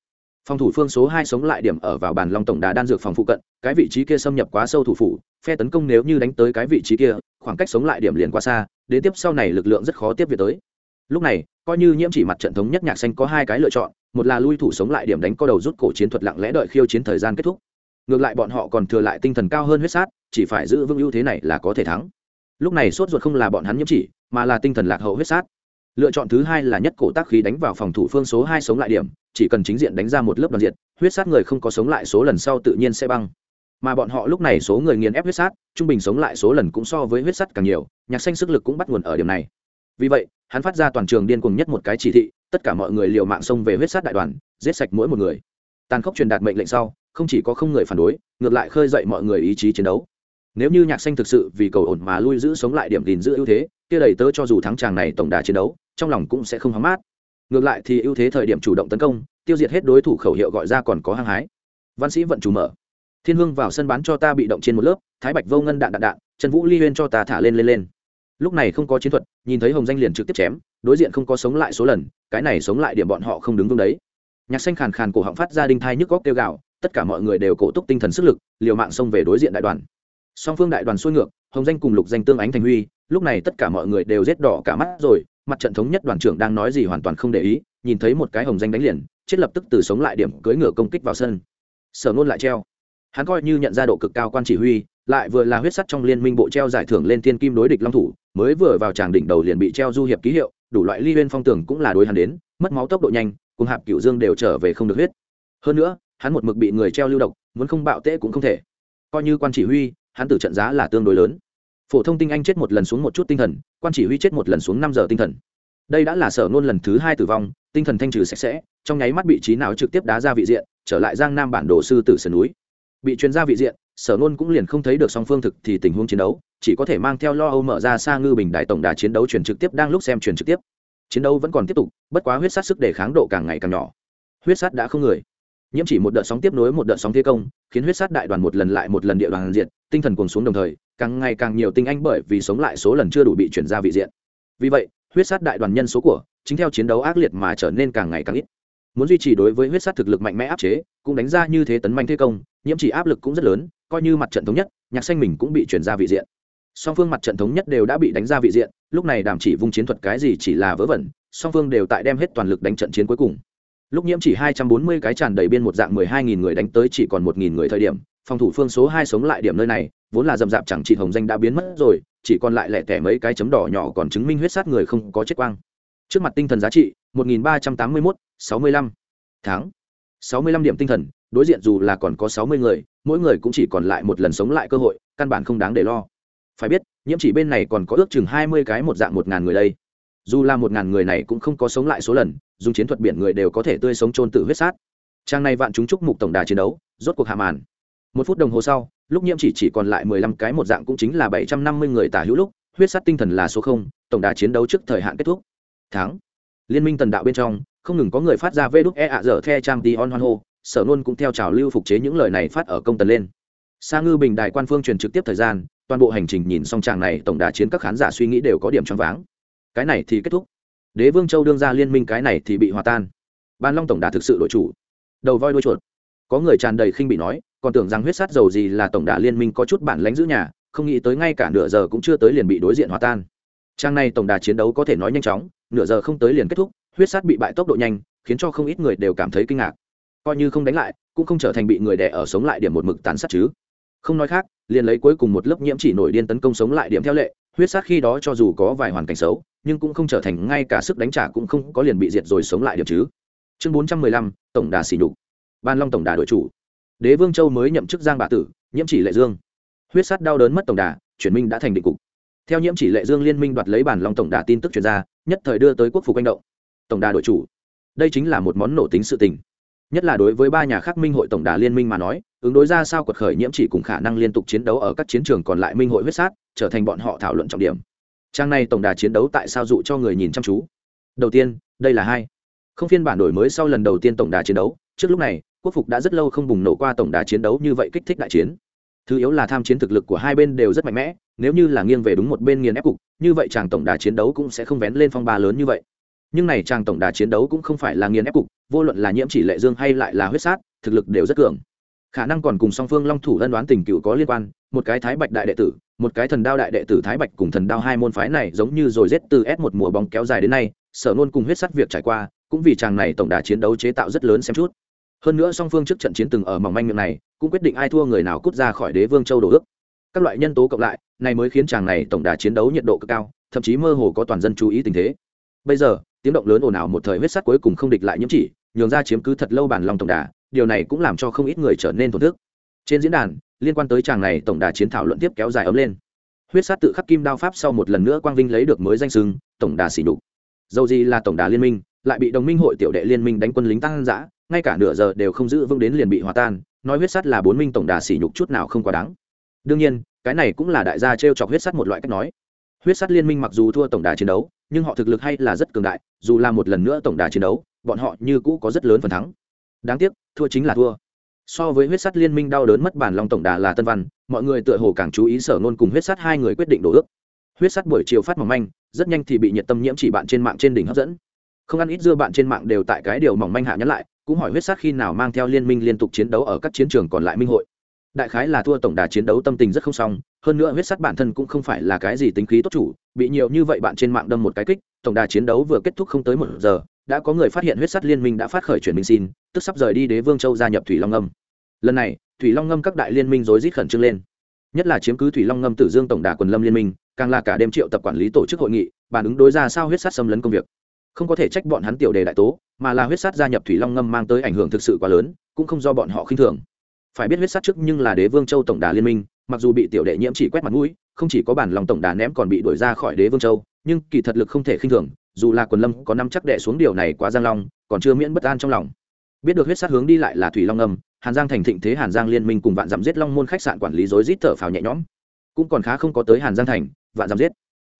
Phòng thủ phương số hai sống lại điểm ở vào bàn long tổng đà đan dược phòng phụ cận, cái vị trí kia xâm nhập quá sâu thủ phủ, phe tấn công nếu như đánh tới cái vị trí kia, khoảng cách sống lại điểm liền quá xa, đến tiếp sau này lực lượng rất khó tiếp việc tới lúc này, coi như nhiễm chỉ mặt trận thống nhất nhạc xanh có hai cái lựa chọn, một là lui thủ sống lại điểm đánh co đầu rút cổ chiến thuật lặng lẽ đợi khiêu chiến thời gian kết thúc. Ngược lại bọn họ còn thừa lại tinh thần cao hơn huyết sát, chỉ phải giữ vững ưu thế này là có thể thắng. Lúc này sốt ruột không là bọn hắn nhiễm chỉ, mà là tinh thần lạc hậu huyết sát. Lựa chọn thứ hai là nhất cổ tác khí đánh vào phòng thủ phương số hai sống lại điểm, chỉ cần chính diện đánh ra một lớp đoàn diện huyết sát người không có sống lại số lần sau tự nhiên sẽ băng. Mà bọn họ lúc này số người nghiền ép huyết sát, trung bình sống lại số lần cũng so với huyết sát càng nhiều, nhạc xanh sức lực cũng bắt nguồn ở điểm này vì vậy, hắn phát ra toàn trường điên cuồng nhất một cái chỉ thị, tất cả mọi người liều mạng xông về huyết sát đại đoàn, giết sạch mỗi một người. Tàn khốc truyền đạt mệnh lệnh sau, không chỉ có không người phản đối, ngược lại khơi dậy mọi người ý chí chiến đấu. Nếu như nhạc xanh thực sự vì cầu ổn mà lui giữ sống lại điểm gìn giữ ưu thế, kia đầy tớ cho dù thắng tràng này tổng đà chiến đấu, trong lòng cũng sẽ không hóng mát. Ngược lại thì ưu thế thời điểm chủ động tấn công, tiêu diệt hết đối thủ khẩu hiệu gọi ra còn có hăng hái. Văn sĩ vận chủ mở. Thiên hương vào sân bán cho ta bị động trên một lớp, thái bạch vô ngân đạn đạn đạn, trần vũ ly huyên cho ta thả lên lên lên lúc này không có chiến thuật, nhìn thấy hồng danh liền trực tiếp chém, đối diện không có sống lại số lần, cái này sống lại điểm bọn họ không đứng vững đấy. Nhạc xanh khàn khàn cổ họng phát ra đinh thai nhức góc kêu gạo tất cả mọi người đều cổ túc tinh thần sức lực, liều mạng xông về đối diện đại đoàn. Song phương đại đoàn xuôi ngược, hồng danh cùng lục danh tương ánh thành huy, lúc này tất cả mọi người đều rét đỏ cả mắt rồi, mặt trận thống nhất đoàn trưởng đang nói gì hoàn toàn không để ý, nhìn thấy một cái hồng danh đánh liền, chết lập tức từ sống lại điểm cưỡi ngựa công kích vào sân. Sở nôn lại treo. Hắn coi như nhận ra độ cực cao quan chỉ huy, lại vừa là huyết sắt trong liên minh bộ treo giải thưởng lên thiên kim đối địch long thủ mới vừa vào tràng đỉnh đầu liền bị treo du hiệp ký hiệu, đủ loại ly bên phong tưởng cũng là đối hắn đến, mất máu tốc độ nhanh, cùng hạp cựu dương đều trở về không được huyết. Hơn nữa, hắn một mực bị người treo lưu độc, muốn không bạo tễ cũng không thể. Coi như quan chỉ huy, hắn tử trận giá là tương đối lớn. Phổ thông tinh anh chết một lần xuống một chút tinh thần, quan chỉ huy chết một lần xuống năm giờ tinh thần. Đây đã là sở ngôn lần thứ hai tử vong, tinh thần thanh trừ sạch sẽ, trong nháy mắt bị trí não trực tiếp đá ra vị diện, trở lại giang nam bản đồ sư tử sườn núi. Bị chuyên gia vị diện sở nôn cũng liền không thấy được song phương thực thì tình huống chiến đấu, chỉ có thể mang theo lo âu mở ra xa ngư bình đại tổng đà chiến đấu truyền trực tiếp đang lúc xem truyền trực tiếp. Chiến đấu vẫn còn tiếp tục, bất quá huyết sát sức để kháng độ càng ngày càng nhỏ. Huyết sát đã không người. Nhiễm chỉ một đợt sóng tiếp nối một đợt sóng thế công, khiến huyết sát đại đoàn một lần lại một lần địa đoàn diện, tinh thần cuồng xuống đồng thời, càng ngày càng nhiều tinh anh bởi vì sống lại số lần chưa đủ bị chuyển ra vị diện. Vì vậy, huyết sát đại đoàn nhân số của, chính theo chiến đấu ác liệt mà trở nên càng ngày càng ít. Muốn duy trì đối với huyết sát thực lực mạnh mẽ áp chế, cũng đánh ra như thế tấn manh thế công, nhiễm chỉ áp lực cũng rất lớn coi như mặt trận thống nhất, nhạc xanh mình cũng bị chuyển ra vị diện. Song phương mặt trận thống nhất đều đã bị đánh ra vị diện, lúc này đàm chỉ vung chiến thuật cái gì chỉ là vớ vẩn, song phương đều tại đem hết toàn lực đánh trận chiến cuối cùng. Lúc nhiễm chỉ hai trăm bốn mươi cái tràn đầy biên một dạng mười hai nghìn người đánh tới chỉ còn một nghìn người thời điểm, phòng thủ phương số hai sống lại điểm nơi này, vốn là dầm rạp chẳng chỉ hồng danh đã biến mất rồi, chỉ còn lại lẻ tẻ mấy cái chấm đỏ nhỏ còn chứng minh huyết sát người không có chết quang. Trước mặt tinh thần giá trị, một nghìn ba trăm tám mươi mốt, sáu mươi lăm tháng. Sáu mươi lăm điểm tinh thần, đối diện dù là còn có sáu mươi người mỗi người cũng chỉ còn lại một lần sống lại cơ hội, căn bản không đáng để lo. Phải biết, nhiễm chỉ bên này còn có ước chừng hai mươi cái một dạng một ngàn người đây. Dù là một ngàn người này cũng không có sống lại số lần, dùng chiến thuật biển người đều có thể tươi sống trôn tự huyết sát. Trang này vạn chúng chúc mục tổng đà chiến đấu, rốt cuộc hạ màn. Một phút đồng hồ sau, lúc nhiễm chỉ chỉ còn lại mười lăm cái một dạng cũng chính là bảy trăm năm mươi người tả hữu lúc, huyết sát tinh thần là số không, tổng đà chiến đấu trước thời hạn kết thúc. Tháng liên minh tần đạo bên trong, không ngừng có người phát ra vê đúc e ạ dở the trang tí on hoan hô sở nôn cũng theo trào lưu phục chế những lời này phát ở công tần lên. Sa ngư bình đài quan phương truyền trực tiếp thời gian, toàn bộ hành trình nhìn xong tràng này tổng đà chiến các khán giả suy nghĩ đều có điểm choáng váng. Cái này thì kết thúc. Đế vương châu đương ra liên minh cái này thì bị hòa tan. Ban long tổng đà thực sự đội chủ. Đầu voi đuôi chuột. Có người tràn đầy khinh bị nói, còn tưởng rằng huyết sát dầu gì là tổng đà liên minh có chút bản lãnh giữ nhà, không nghĩ tới ngay cả nửa giờ cũng chưa tới liền bị đối diện hòa tan. Trang này tổng đà chiến đấu có thể nói nhanh chóng, nửa giờ không tới liền kết thúc, huyết sát bị bại tốc độ nhanh, khiến cho không ít người đều cảm thấy kinh ngạc coi như không đánh lại, cũng không trở thành bị người đẻ ở sống lại điểm một mực tàn sát chứ. Không nói khác, liền lấy cuối cùng một lớp nhiễm chỉ nổi điên tấn công sống lại điểm theo lệ, huyết sát khi đó cho dù có vài hoàn cảnh xấu, nhưng cũng không trở thành ngay cả sức đánh trả cũng không có liền bị diệt rồi sống lại điểm chứ. Chương bốn trăm mười lăm, tổng đà xỉ đục ban long tổng đà đội chủ. Đế vương châu mới nhậm chức giang bà tử, nhiễm chỉ lệ dương. Huyết sát đau đớn mất tổng đà, chuyển minh đã thành định cục. Theo nhiễm chỉ lệ dương liên minh đoạt lấy bản long tổng đà tin tức chuyên gia nhất thời đưa tới quốc phục anh động. Tổng đà đội chủ. Đây chính là một món nổ tính sự tình nhất là đối với ba nhà khác minh hội tổng đà liên minh mà nói, ứng đối ra sao quật khởi nhiễm chỉ cùng khả năng liên tục chiến đấu ở các chiến trường còn lại minh hội huyết sát, trở thành bọn họ thảo luận trọng điểm. Trang này tổng đà chiến đấu tại sao dụ cho người nhìn chăm chú? Đầu tiên, đây là hai. Không phiên bản đổi mới sau lần đầu tiên tổng đà chiến đấu, trước lúc này, quốc phục đã rất lâu không bùng nổ qua tổng đà chiến đấu như vậy kích thích đại chiến. Thứ yếu là tham chiến thực lực của hai bên đều rất mạnh mẽ, nếu như là nghiêng về đúng một bên nghiền ép cục, như vậy chàng tổng đà chiến đấu cũng sẽ không vén lên phong ba lớn như vậy nhưng này chàng tổng đà chiến đấu cũng không phải là nghiền ép cục, vô luận là nhiễm chỉ lệ dương hay lại là huyết sát, thực lực đều rất cường. Khả năng còn cùng song phương long thủ ân đoán tình cựu có liên quan, một cái thái bạch đại đệ tử, một cái thần đao đại đệ tử thái bạch cùng thần đao hai môn phái này giống như rồi rết từ s một mùa bóng kéo dài đến nay, sở nôn cùng huyết sắt việc trải qua, cũng vì chàng này tổng đà chiến đấu chế tạo rất lớn xem chút. Hơn nữa song phương trước trận chiến từng ở mỏng manh miệng này, cũng quyết định ai thua người nào cút ra khỏi đế vương châu đồ ước. Các loại nhân tố cộng lại, này mới khiến chàng này tổng đà chiến đấu nhiệt độ cực cao, thậm chí mơ hồ có toàn dân chú ý tình thế. Bây giờ tiếng động lớn ồn ào một thời huyết sắt cuối cùng không địch lại nhiễm chỉ, nhường ra chiếm cứ thật lâu bản lòng tổng đà, điều này cũng làm cho không ít người trở nên thổn thức. Trên diễn đàn, liên quan tới chàng này tổng đà chiến thảo luận tiếp kéo dài ấm lên. Huyết sát tự khắc kim đao pháp sau một lần nữa quang vinh lấy được mới danh sưng tổng đà xỉ nhục. Dầu gì là tổng đà liên minh, lại bị đồng minh hội tiểu đệ liên minh đánh quân lính tăng giã, ngay cả nửa giờ đều không giữ vững đến liền bị hòa tan, nói huyết sắt là bốn minh tổng đà xỉ nhục chút nào không quá đáng. Đương nhiên, cái này cũng là đại gia t r e o chọc huyết sắt một loại cách nói. Huyết sắt liên minh mặc dù thua tổng đà chiến đấu nhưng họ thực lực hay là rất cường đại, dù là một lần nữa tổng đà chiến đấu, bọn họ như cũ có rất lớn phần thắng. Đáng tiếc, thua chính là thua. So với huyết sắt liên minh đau đớn mất bản lòng tổng đà là tân văn, mọi người tựa hồ càng chú ý sở nôn cùng huyết sắt hai người quyết định đổ ước. Huyết sắt buổi chiều phát mỏng manh, rất nhanh thì bị nhiệt tâm nhiễm chỉ bạn trên mạng trên đỉnh hấp dẫn. Không ăn ít dưa bạn trên mạng đều tại cái điều mỏng manh hạ nhắn lại, cũng hỏi huyết sát khi nào mang theo liên minh liên tục chiến đấu ở các chiến trường còn lại minh hội. Đại khái là thua tổng đà chiến đấu tâm tình rất không xong hơn nữa huyết sắt bản thân cũng không phải là cái gì tính khí tốt chủ, bị nhiều như vậy bạn trên mạng đâm một cái kích, tổng đà chiến đấu vừa kết thúc không tới một giờ, đã có người phát hiện huyết sắt liên minh đã phát khởi chuyển minh xin, tức sắp rời đi đế vương châu gia nhập thủy long ngâm. Lần này, thủy long ngâm các đại liên minh rối rít khẩn trương lên. Nhất là chiếm cứ thủy long ngâm tử dương tổng đà quần lâm liên minh, càng là cả đêm triệu tập quản lý tổ chức hội nghị, bàn ứng đối ra sao huyết sắt xâm lấn công việc. Không có thể trách bọn hắn tiểu đề đại tố, mà là huyết sắt gia nhập thủy long ngâm mang tới ảnh hưởng thực sự quá lớn, cũng không do bọn họ khinh thường. Phải biết huyết sắt trước nhưng là đế vương châu tổng đà liên minh mặc dù bị tiểu đệ nhiễm chỉ quét mặt mũi không chỉ có bản lòng tổng đà ném còn bị đuổi ra khỏi đế vương châu nhưng kỳ thật lực không thể khinh thường dù là quần lâm có năm chắc đệ xuống điều này quá giang long còn chưa miễn bất an trong lòng. Biết được huyết sát hướng đi lại là thủy long âm, hàn giang thành thịnh thế hàn giang liên minh cùng vạn giảm giết long môn khách sạn quản lý rối rít thở phào nhẹ nhõm. Cũng còn khá không có tới hàn giang thành vạn giảm giết.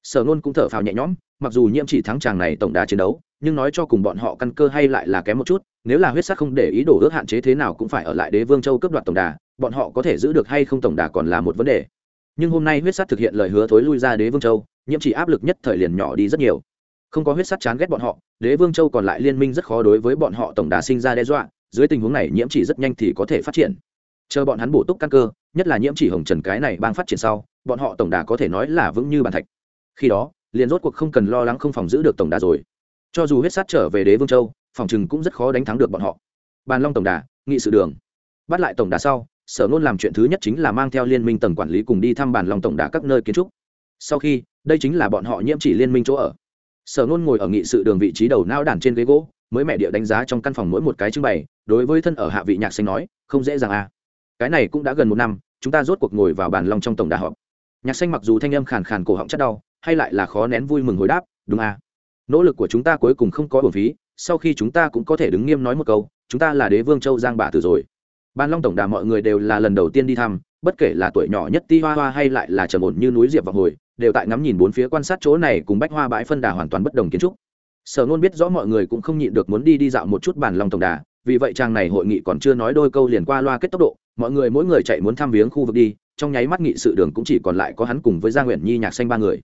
Sở nôn cũng thở phào nhẹ nhõm mặc dù nhiễm chỉ thắng chàng này tổng đà chiến đấu nhưng nói cho cùng bọn họ căn cơ hay lại là kém một chút nếu là huyết sắc không để ý đổ ước hạn chế thế nào cũng phải ở lại đế vương châu cướp đoạt tổng đà bọn họ có thể giữ được hay không tổng đà còn là một vấn đề. Nhưng hôm nay huyết sát thực hiện lời hứa thối lui ra đế vương châu, nhiễm chỉ áp lực nhất thời liền nhỏ đi rất nhiều. Không có huyết sát chán ghét bọn họ, đế vương châu còn lại liên minh rất khó đối với bọn họ tổng đà sinh ra đe dọa, dưới tình huống này nhiễm chỉ rất nhanh thì có thể phát triển. Chờ bọn hắn bổ túc căn cơ, nhất là nhiễm chỉ hồng trần cái này bang phát triển sau, bọn họ tổng đà có thể nói là vững như bàn thạch. Khi đó, liền rốt cuộc không cần lo lắng không phòng giữ được tổng đà rồi. Cho dù huyết sát trở về đế vương châu, phòng chừng cũng rất khó đánh thắng được bọn họ. Bàn long tổng đà, nghị sự đường. Bắt lại tổng đà sau sở nôn làm chuyện thứ nhất chính là mang theo liên minh tầng quản lý cùng đi thăm bản long tổng đà các nơi kiến trúc. Sau khi, đây chính là bọn họ nhiễm chỉ liên minh chỗ ở. Sở nôn ngồi ở nghị sự đường vị trí đầu nao đàn trên ghế gỗ, mới mẹ địa đánh giá trong căn phòng mỗi một cái trưng bày, đối với thân ở hạ vị nhạc xanh nói, không dễ dàng à. Cái này cũng đã gần một năm, chúng ta rốt cuộc ngồi vào bàn long trong tổng đà họp. Nhạc xanh mặc dù thanh âm khàn khàn cổ họng chất đau, hay lại là khó nén vui mừng hồi đáp, đúng à. Nỗ lực của chúng ta cuối cùng không có bổn phí, sau khi chúng ta cũng có thể đứng nghiêm nói một câu, chúng ta là đế vương châu giang bà tử rồi ban long tổng đà mọi người đều là lần đầu tiên đi thăm, bất kể là tuổi nhỏ nhất ti hoa hoa hay lại là trầm ổn như núi diệp vào hồi, đều tại ngắm nhìn bốn phía quan sát chỗ này cùng bách hoa bãi phân đà hoàn toàn bất đồng kiến trúc. Sở nôn biết rõ mọi người cũng không nhịn được muốn đi đi dạo một chút bàn long tổng đà, vì vậy trang này hội nghị còn chưa nói đôi câu liền qua loa kết tốc độ, mọi người mỗi người chạy muốn thăm viếng khu vực đi, trong nháy mắt nghị sự đường cũng chỉ còn lại có hắn cùng với gia nguyện nhi, nhạc xanh ba người.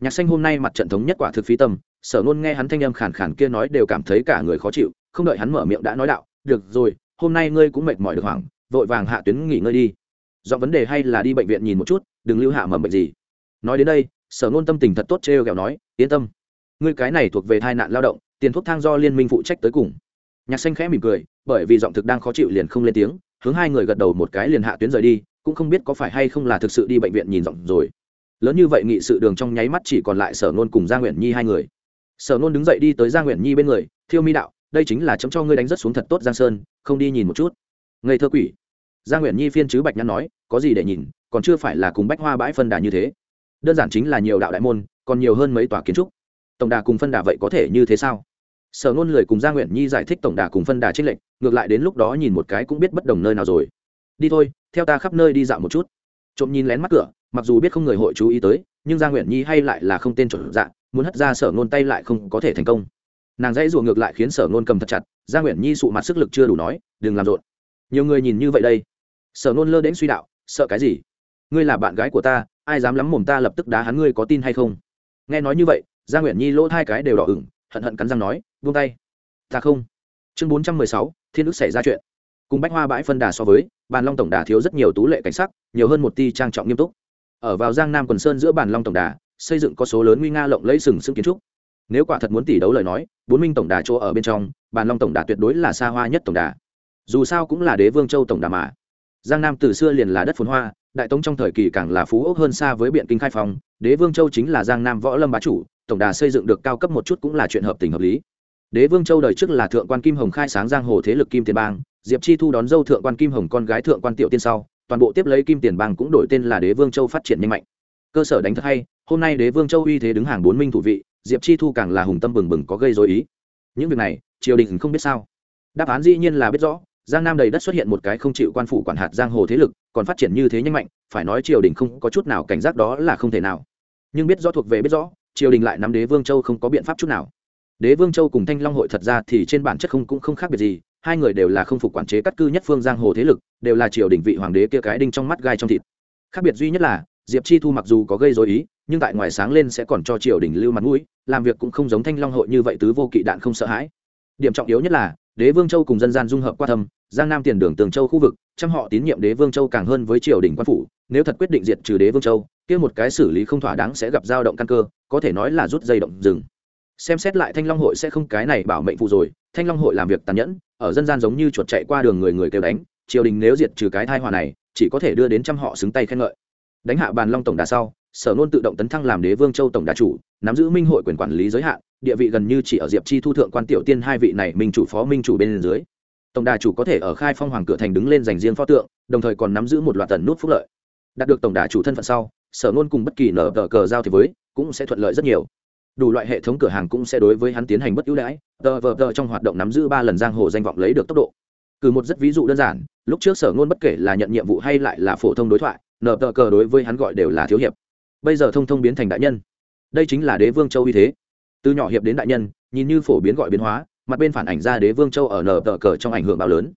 Nhạc xanh hôm nay mặt trận thống nhất quả thực phí tâm, sở nôn nghe hắn thanh âm khàn khàn kia nói đều cảm thấy cả người khó chịu, không đợi hắn mở miệng đã nói đạo, được rồi hôm nay ngươi cũng mệt mỏi được hoảng, vội vàng hạ tuyến nghỉ ngơi đi. Do vấn đề hay là đi bệnh viện nhìn một chút, đừng lưu hạ mầm bệnh gì. Nói đến đây, sở ngôn tâm tình thật tốt trêu kẹo nói, yên tâm, ngươi cái này thuộc về tai nạn lao động, tiền thuốc thang do liên minh phụ trách tới cùng. Nhạc xanh khẽ mỉm cười, bởi vì giọng thực đang khó chịu liền không lên tiếng, hướng hai người gật đầu một cái liền hạ tuyến rời đi, cũng không biết có phải hay không là thực sự đi bệnh viện nhìn giọng rồi. Lớn như vậy nghị sự đường trong nháy mắt chỉ còn lại sở nôn cùng gia nguyện nhi hai người. Sở nôn đứng dậy đi tới gia nguyện nhi bên người, thiêu mi đạo đây chính là chấm cho ngươi đánh rất xuống thật tốt giang sơn, không đi nhìn một chút. Ngây thơ quỷ. Gia nguyện nhi phiên chứ bạch nhăn nói, có gì để nhìn, còn chưa phải là cùng bách hoa bãi phân đà như thế. Đơn giản chính là nhiều đạo đại môn, còn nhiều hơn mấy tòa kiến trúc. Tổng đà cùng phân đà vậy có thể như thế sao? Sở nôn lười cùng gia nguyện nhi giải thích tổng đà cùng phân đà trích lệnh ngược lại đến lúc đó nhìn một cái cũng biết bất đồng nơi nào rồi. Đi thôi, theo ta khắp nơi đi dạo một chút. Trộm nhìn lén mắt cửa, mặc dù biết không người hội chú ý tới, nhưng gia nguyện nhi hay lại là không tên chuẩn dạng muốn hất ra sở nôn tay lại không có thể thành công nàng dãy ruộng ngược lại khiến sở nôn cầm thật chặt, gia nguyễn nhi sụ mặt sức lực chưa đủ nói, đừng làm rộn. Nhiều người nhìn như vậy đây. Sở nôn lơ đến suy đạo, sợ cái gì? Ngươi là bạn gái của ta, ai dám lắm mồm ta lập tức đá hắn, ngươi có tin hay không? Nghe nói như vậy, gia nguyễn nhi lỗ hai cái đều đỏ ửng, hận hận cắn răng nói, buông tay. Ta không. Chương bốn trăm mười sáu, thiên đức xảy ra chuyện. Cùng bách hoa bãi phân đà so với, bàn long tổng đà thiếu rất nhiều tú lệ cảnh sắc, nhiều hơn một ti trang trọng nghiêm túc. Ở vào giang nam quần sơn giữa bàn long tổng đà, xây dựng có số lớn nguy nga lộng lẫy sừng sững kiến trúc nếu quả thật muốn tỷ đấu lời nói, bốn minh tổng đà chỗ ở bên trong, bàn long tổng đà tuyệt đối là xa hoa nhất tổng đà. Dù sao cũng là đế vương châu tổng đà mà. Giang nam từ xưa liền là đất phồn hoa, đại tống trong thời kỳ càng là phú ốc hơn xa với biện kinh khai phong, đế vương châu chính là giang nam võ lâm bá chủ, tổng đà xây dựng được cao cấp một chút cũng là chuyện hợp tình hợp lý. Đế vương châu đời trước là thượng quan kim hồng khai sáng giang hồ thế lực kim tiền bang, diệp chi thu đón dâu thượng quan kim hồng con gái thượng quan tiểu tiên sau, toàn bộ tiếp lấy kim tiền bang cũng đổi tên là đế vương châu phát triển nhanh mạnh. Cơ sở đánh thật hay, hôm nay đế vương châu uy thế đứng hàng bốn minh thủ vị diệp chi thu càng là hùng tâm bừng bừng có gây dối ý. Những việc này, triều đình không biết sao. Đáp án dĩ nhiên là biết rõ, giang nam đầy đất xuất hiện một cái không chịu quan phủ quản hạt giang hồ thế lực, còn phát triển như thế nhanh mạnh, phải nói triều đình không có chút nào cảnh giác đó là không thể nào. Nhưng biết rõ thuộc về biết rõ, triều đình lại nắm đế vương châu không có biện pháp chút nào. Đế vương châu cùng thanh long hội thật ra thì trên bản chất không cũng không khác biệt gì, hai người đều là không phục quản chế cắt cư nhất phương giang hồ thế lực, đều là triều đình vị hoàng đế kia cái đinh trong mắt gai trong thịt. Khác biệt duy nhất là diệp chi thu mặc dù có gây dối ý, nhưng tại ngoài sáng lên sẽ còn cho triều đình lưu mặt mũi, làm việc cũng không giống thanh long hội như vậy tứ vô kỵ đạn không sợ hãi. Điểm trọng yếu nhất là, đế vương châu cùng dân gian dung hợp qua thâm, giang nam tiền đường tường châu khu vực, trăm họ tín nhiệm đế vương châu càng hơn với triều đình quan phủ, nếu thật quyết định diệt trừ đế vương châu, kia một cái xử lý không thỏa đáng sẽ gặp dao động căn cơ, có thể nói là rút dây động rừng. Xem xét lại thanh long hội sẽ không cái này bảo mệnh phụ rồi, thanh long hội làm việc tàn nhẫn, ở dân gian giống như chuột chạy qua đường người người kêu đánh, triều đình nếu diệt trừ cái thai hòa này, chỉ có thể đưa đến trăm họ xứng tay khen ngợi đánh hạ bàn long tổng đà sau, sở nôn tự động tấn thăng làm đế vương châu tổng đà chủ, nắm giữ minh hội quyền quản lý giới hạn, địa vị gần như chỉ ở diệp chi thu thượng quan tiểu tiên hai vị này minh chủ phó minh chủ bên dưới. Tổng đà chủ có thể ở khai phong hoàng cửa thành đứng lên dành riêng pho tượng, đồng thời còn nắm giữ một loạt tần nút phúc lợi. Đạt được tổng đà chủ thân phận sau, sở nôn cùng bất kỳ nở tờ cờ giao thì với, cũng sẽ thuận lợi rất nhiều. Đủ loại hệ thống cửa hàng cũng sẽ đối với hắn tiến hành bất ưu đãi, tờ vờ tờ trong hoạt động nắm giữ ba lần giang hồ danh vọng lấy được tốc độ. Cử một rất ví dụ đơn giản, lúc trước sở ngôn bất kể là nhận nhiệm vụ hay lại là phổ thông đối thoại nở tờ cờ đối với hắn gọi đều là thiếu hiệp. Bây giờ thông thông biến thành đại nhân. Đây chính là đế vương châu uy thế. Từ nhỏ hiệp đến đại nhân, nhìn như phổ biến gọi biến hóa, mặt bên phản ảnh ra đế vương châu ở nở tờ cờ trong ảnh hưởng bao lớn.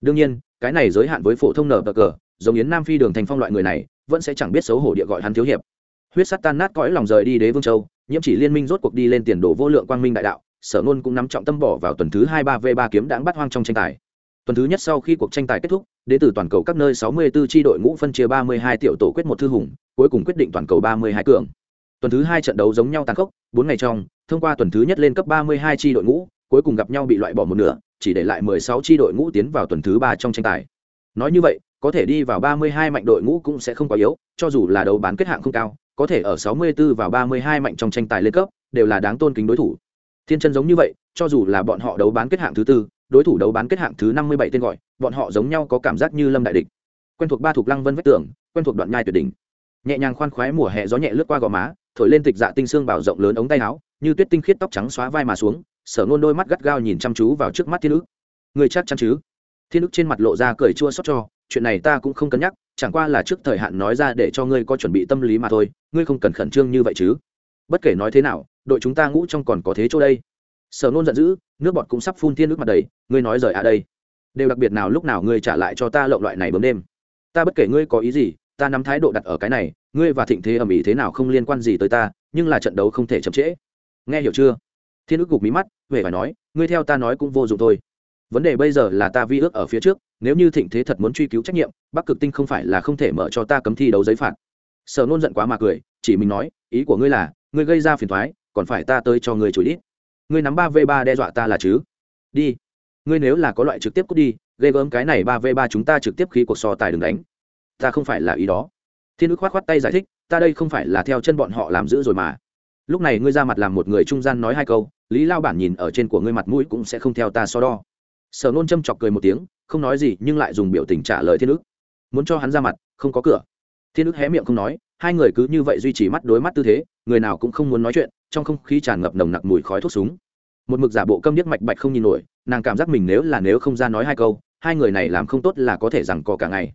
Đương nhiên, cái này giới hạn với phổ thông nở tờ cờ, giống yến nam phi đường thành phong loại người này, vẫn sẽ chẳng biết xấu hổ địa gọi hắn thiếu hiệp. Huyết sắt tan nát cõi lòng rời đi đế vương châu, nhiễm chỉ liên minh rốt cuộc đi lên tiền đồ vô lượng quang minh đại đạo, sở nôn cũng nắm trọng tâm bỏ vào tuần thứ hai ba v ba kiếm đáng bắt hoang trong tranh tài tuần thứ nhất sau khi cuộc tranh tài kết thúc đến từ toàn cầu các nơi 64 chi đội ngũ phân chia ba mươi hai tiểu tổ quyết một thư hùng cuối cùng quyết định toàn cầu ba mươi hai cường tuần thứ hai trận đấu giống nhau tàn khốc bốn ngày trong thông qua tuần thứ nhất lên cấp 32 chi đội ngũ cuối cùng gặp nhau bị loại bỏ một nửa chỉ để lại 16 chi đội ngũ tiến vào tuần thứ ba trong tranh tài nói như vậy có thể đi vào ba mươi hai mạnh đội ngũ cũng sẽ không quá yếu cho dù là đấu bán kết hạng không cao có thể ở 64 vào 32 mạnh trong tranh tài lên cấp, đều là đáng tôn kính đối thủ. Thiên chân giống như vậy, cho dù là bọn họ đấu bán kết hạng thứ tư, đối thủ đấu bán kết hạng thứ 57 tên gọi, bọn họ giống nhau có cảm giác như lâm đại địch. quen thuộc ba thuộc lăng vân vách tường quen thuộc đoạn nhai tuyệt đỉnh. Nhẹ nhàng khoan khoái mùa hè gió nhẹ lướt qua gò má thổi lên tịch dạ tinh xương bảo rộng lớn ống tay áo như tuyết tinh khiết tóc trắng xóa vai mà xuống sở nôn đôi mắt gắt gao nhìn chăm chú vào trước mắt thiên ức. Người chắc chắn chứ? Thiên ức trên mặt lộ ra cười chua xót cho chuyện này ta cũng không cân nhắc chẳng qua là trước thời hạn nói ra để cho ngươi có chuẩn bị tâm lý mà thôi ngươi không cần khẩn trương như vậy chứ. Bất kể nói thế nào đội chúng ta ngũ trong còn có thế chỗ đây sở nôn giận dữ, nước bọt cũng sắp phun thiên nước mặt đầy, ngươi nói rời à đây. Đều đặc biệt nào lúc nào ngươi trả lại cho ta lộng loại này bấm đêm. Ta bất kể ngươi có ý gì, ta nắm thái độ đặt ở cái này, ngươi và thịnh thế ầm ĩ thế nào không liên quan gì tới ta, nhưng là trận đấu không thể chậm trễ. Nghe hiểu chưa? Thiên ước gục mí mắt huệ phải nói, ngươi theo ta nói cũng vô dụng thôi. Vấn đề bây giờ là ta vi ước ở phía trước, nếu như thịnh thế thật muốn truy cứu trách nhiệm, bắc cực tinh không phải là không thể mở cho ta cấm thi đấu giấy phạt. Sở nôn giận quá mà cười, chỉ mình nói, ý của ngươi là, ngươi gây ra phiền thoái, còn phải ta tới cho ngươi chửi đít ngươi nắm ba v ba đe dọa ta là chứ? Đi. Ngươi nếu là có loại trực tiếp cút đi, ghê gớm cái này ba v ba chúng ta trực tiếp khí cuộc so tài đừng đánh. Ta không phải là ý đó. Thiên ước khoát khoát tay giải thích, ta đây không phải là theo chân bọn họ làm giữ rồi mà. Lúc này ngươi ra mặt làm một người trung gian nói hai câu, lý lao bản nhìn ở trên của ngươi mặt mũi cũng sẽ không theo ta so đo. Sở nôn châm chọc cười một tiếng, không nói gì nhưng lại dùng biểu tình trả lời thiên ước muốn cho hắn ra mặt, không có cửa. Thiên ước hé miệng không nói, hai người cứ như vậy duy trì mắt đối mắt tư thế, người nào cũng không muốn nói chuyện trong không khí tràn ngập nồng nặc mùi khói thuốc súng. Một mực giả bộ câm điếc mạch bạch không nhìn nổi, nàng cảm giác mình nếu là nếu không ra nói hai câu, hai người này làm không tốt là có thể rằng cò cả ngày.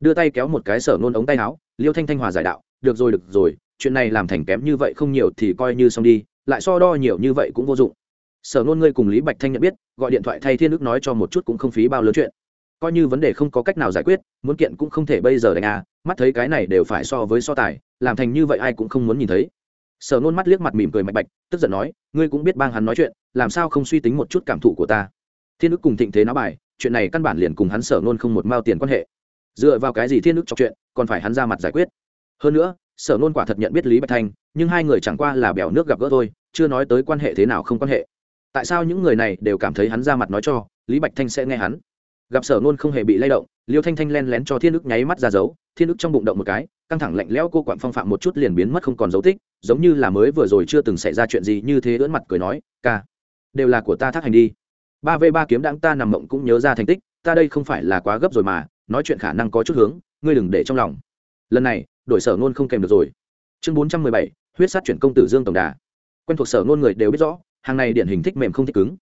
Đưa tay kéo một cái sở nôn ống tay áo, liêu thanh thanh hòa giải đạo, được rồi được rồi, chuyện này làm thành kém như vậy không nhiều thì coi như xong đi, lại so đo nhiều như vậy cũng vô dụng. Sở nôn ngươi cùng lý bạch thanh nhận biết, gọi điện thoại thay thiên đức nói cho một chút cũng không phí bao lớn chuyện. Coi như vấn đề không có cách nào giải quyết, muốn kiện cũng không thể bây giờ đánh à mắt thấy cái này đều phải so với so tài, làm thành như vậy ai cũng không muốn nhìn thấy sở nôn mắt liếc mặt mỉm cười mạch bạch, tức giận nói, ngươi cũng biết bang hắn nói chuyện, làm sao không suy tính một chút cảm thụ của ta? Thiên đức cùng thịnh thế nói bài, chuyện này căn bản liền cùng hắn sở nôn không một mao tiền quan hệ. Dựa vào cái gì thiên đức cho chuyện, còn phải hắn ra mặt giải quyết. Hơn nữa, sở nôn quả thật nhận biết lý bạch thanh, nhưng hai người chẳng qua là bèo nước gặp gỡ thôi, chưa nói tới quan hệ thế nào không quan hệ. Tại sao những người này đều cảm thấy hắn ra mặt nói cho, lý bạch thanh sẽ nghe hắn? Gặp sở nôn không hề bị lay động, liêu thanh thanh len lén cho thiên ức nháy mắt ra dấu, thiên ức trong bụng động một cái, căng thẳng lạnh lẽo cô quặn phong phạm một chút liền biến mất không còn dấu tích giống như là mới vừa rồi chưa từng xảy ra chuyện gì như thế ưỡn mặt cười nói, ca, đều là của ta thác hành đi. Ba v ba kiếm đáng ta nằm mộng cũng nhớ ra thành tích, ta đây không phải là quá gấp rồi mà, nói chuyện khả năng có chút hướng, ngươi đừng để trong lòng. Lần này, đổi sở ngôn không kèm được rồi. Chương bốn trăm mười bảy, huyết sát chuyển công tử dương tổng đà. Quen thuộc sở ngôn người đều biết rõ, hàng này điển hình thích mềm không thích cứng.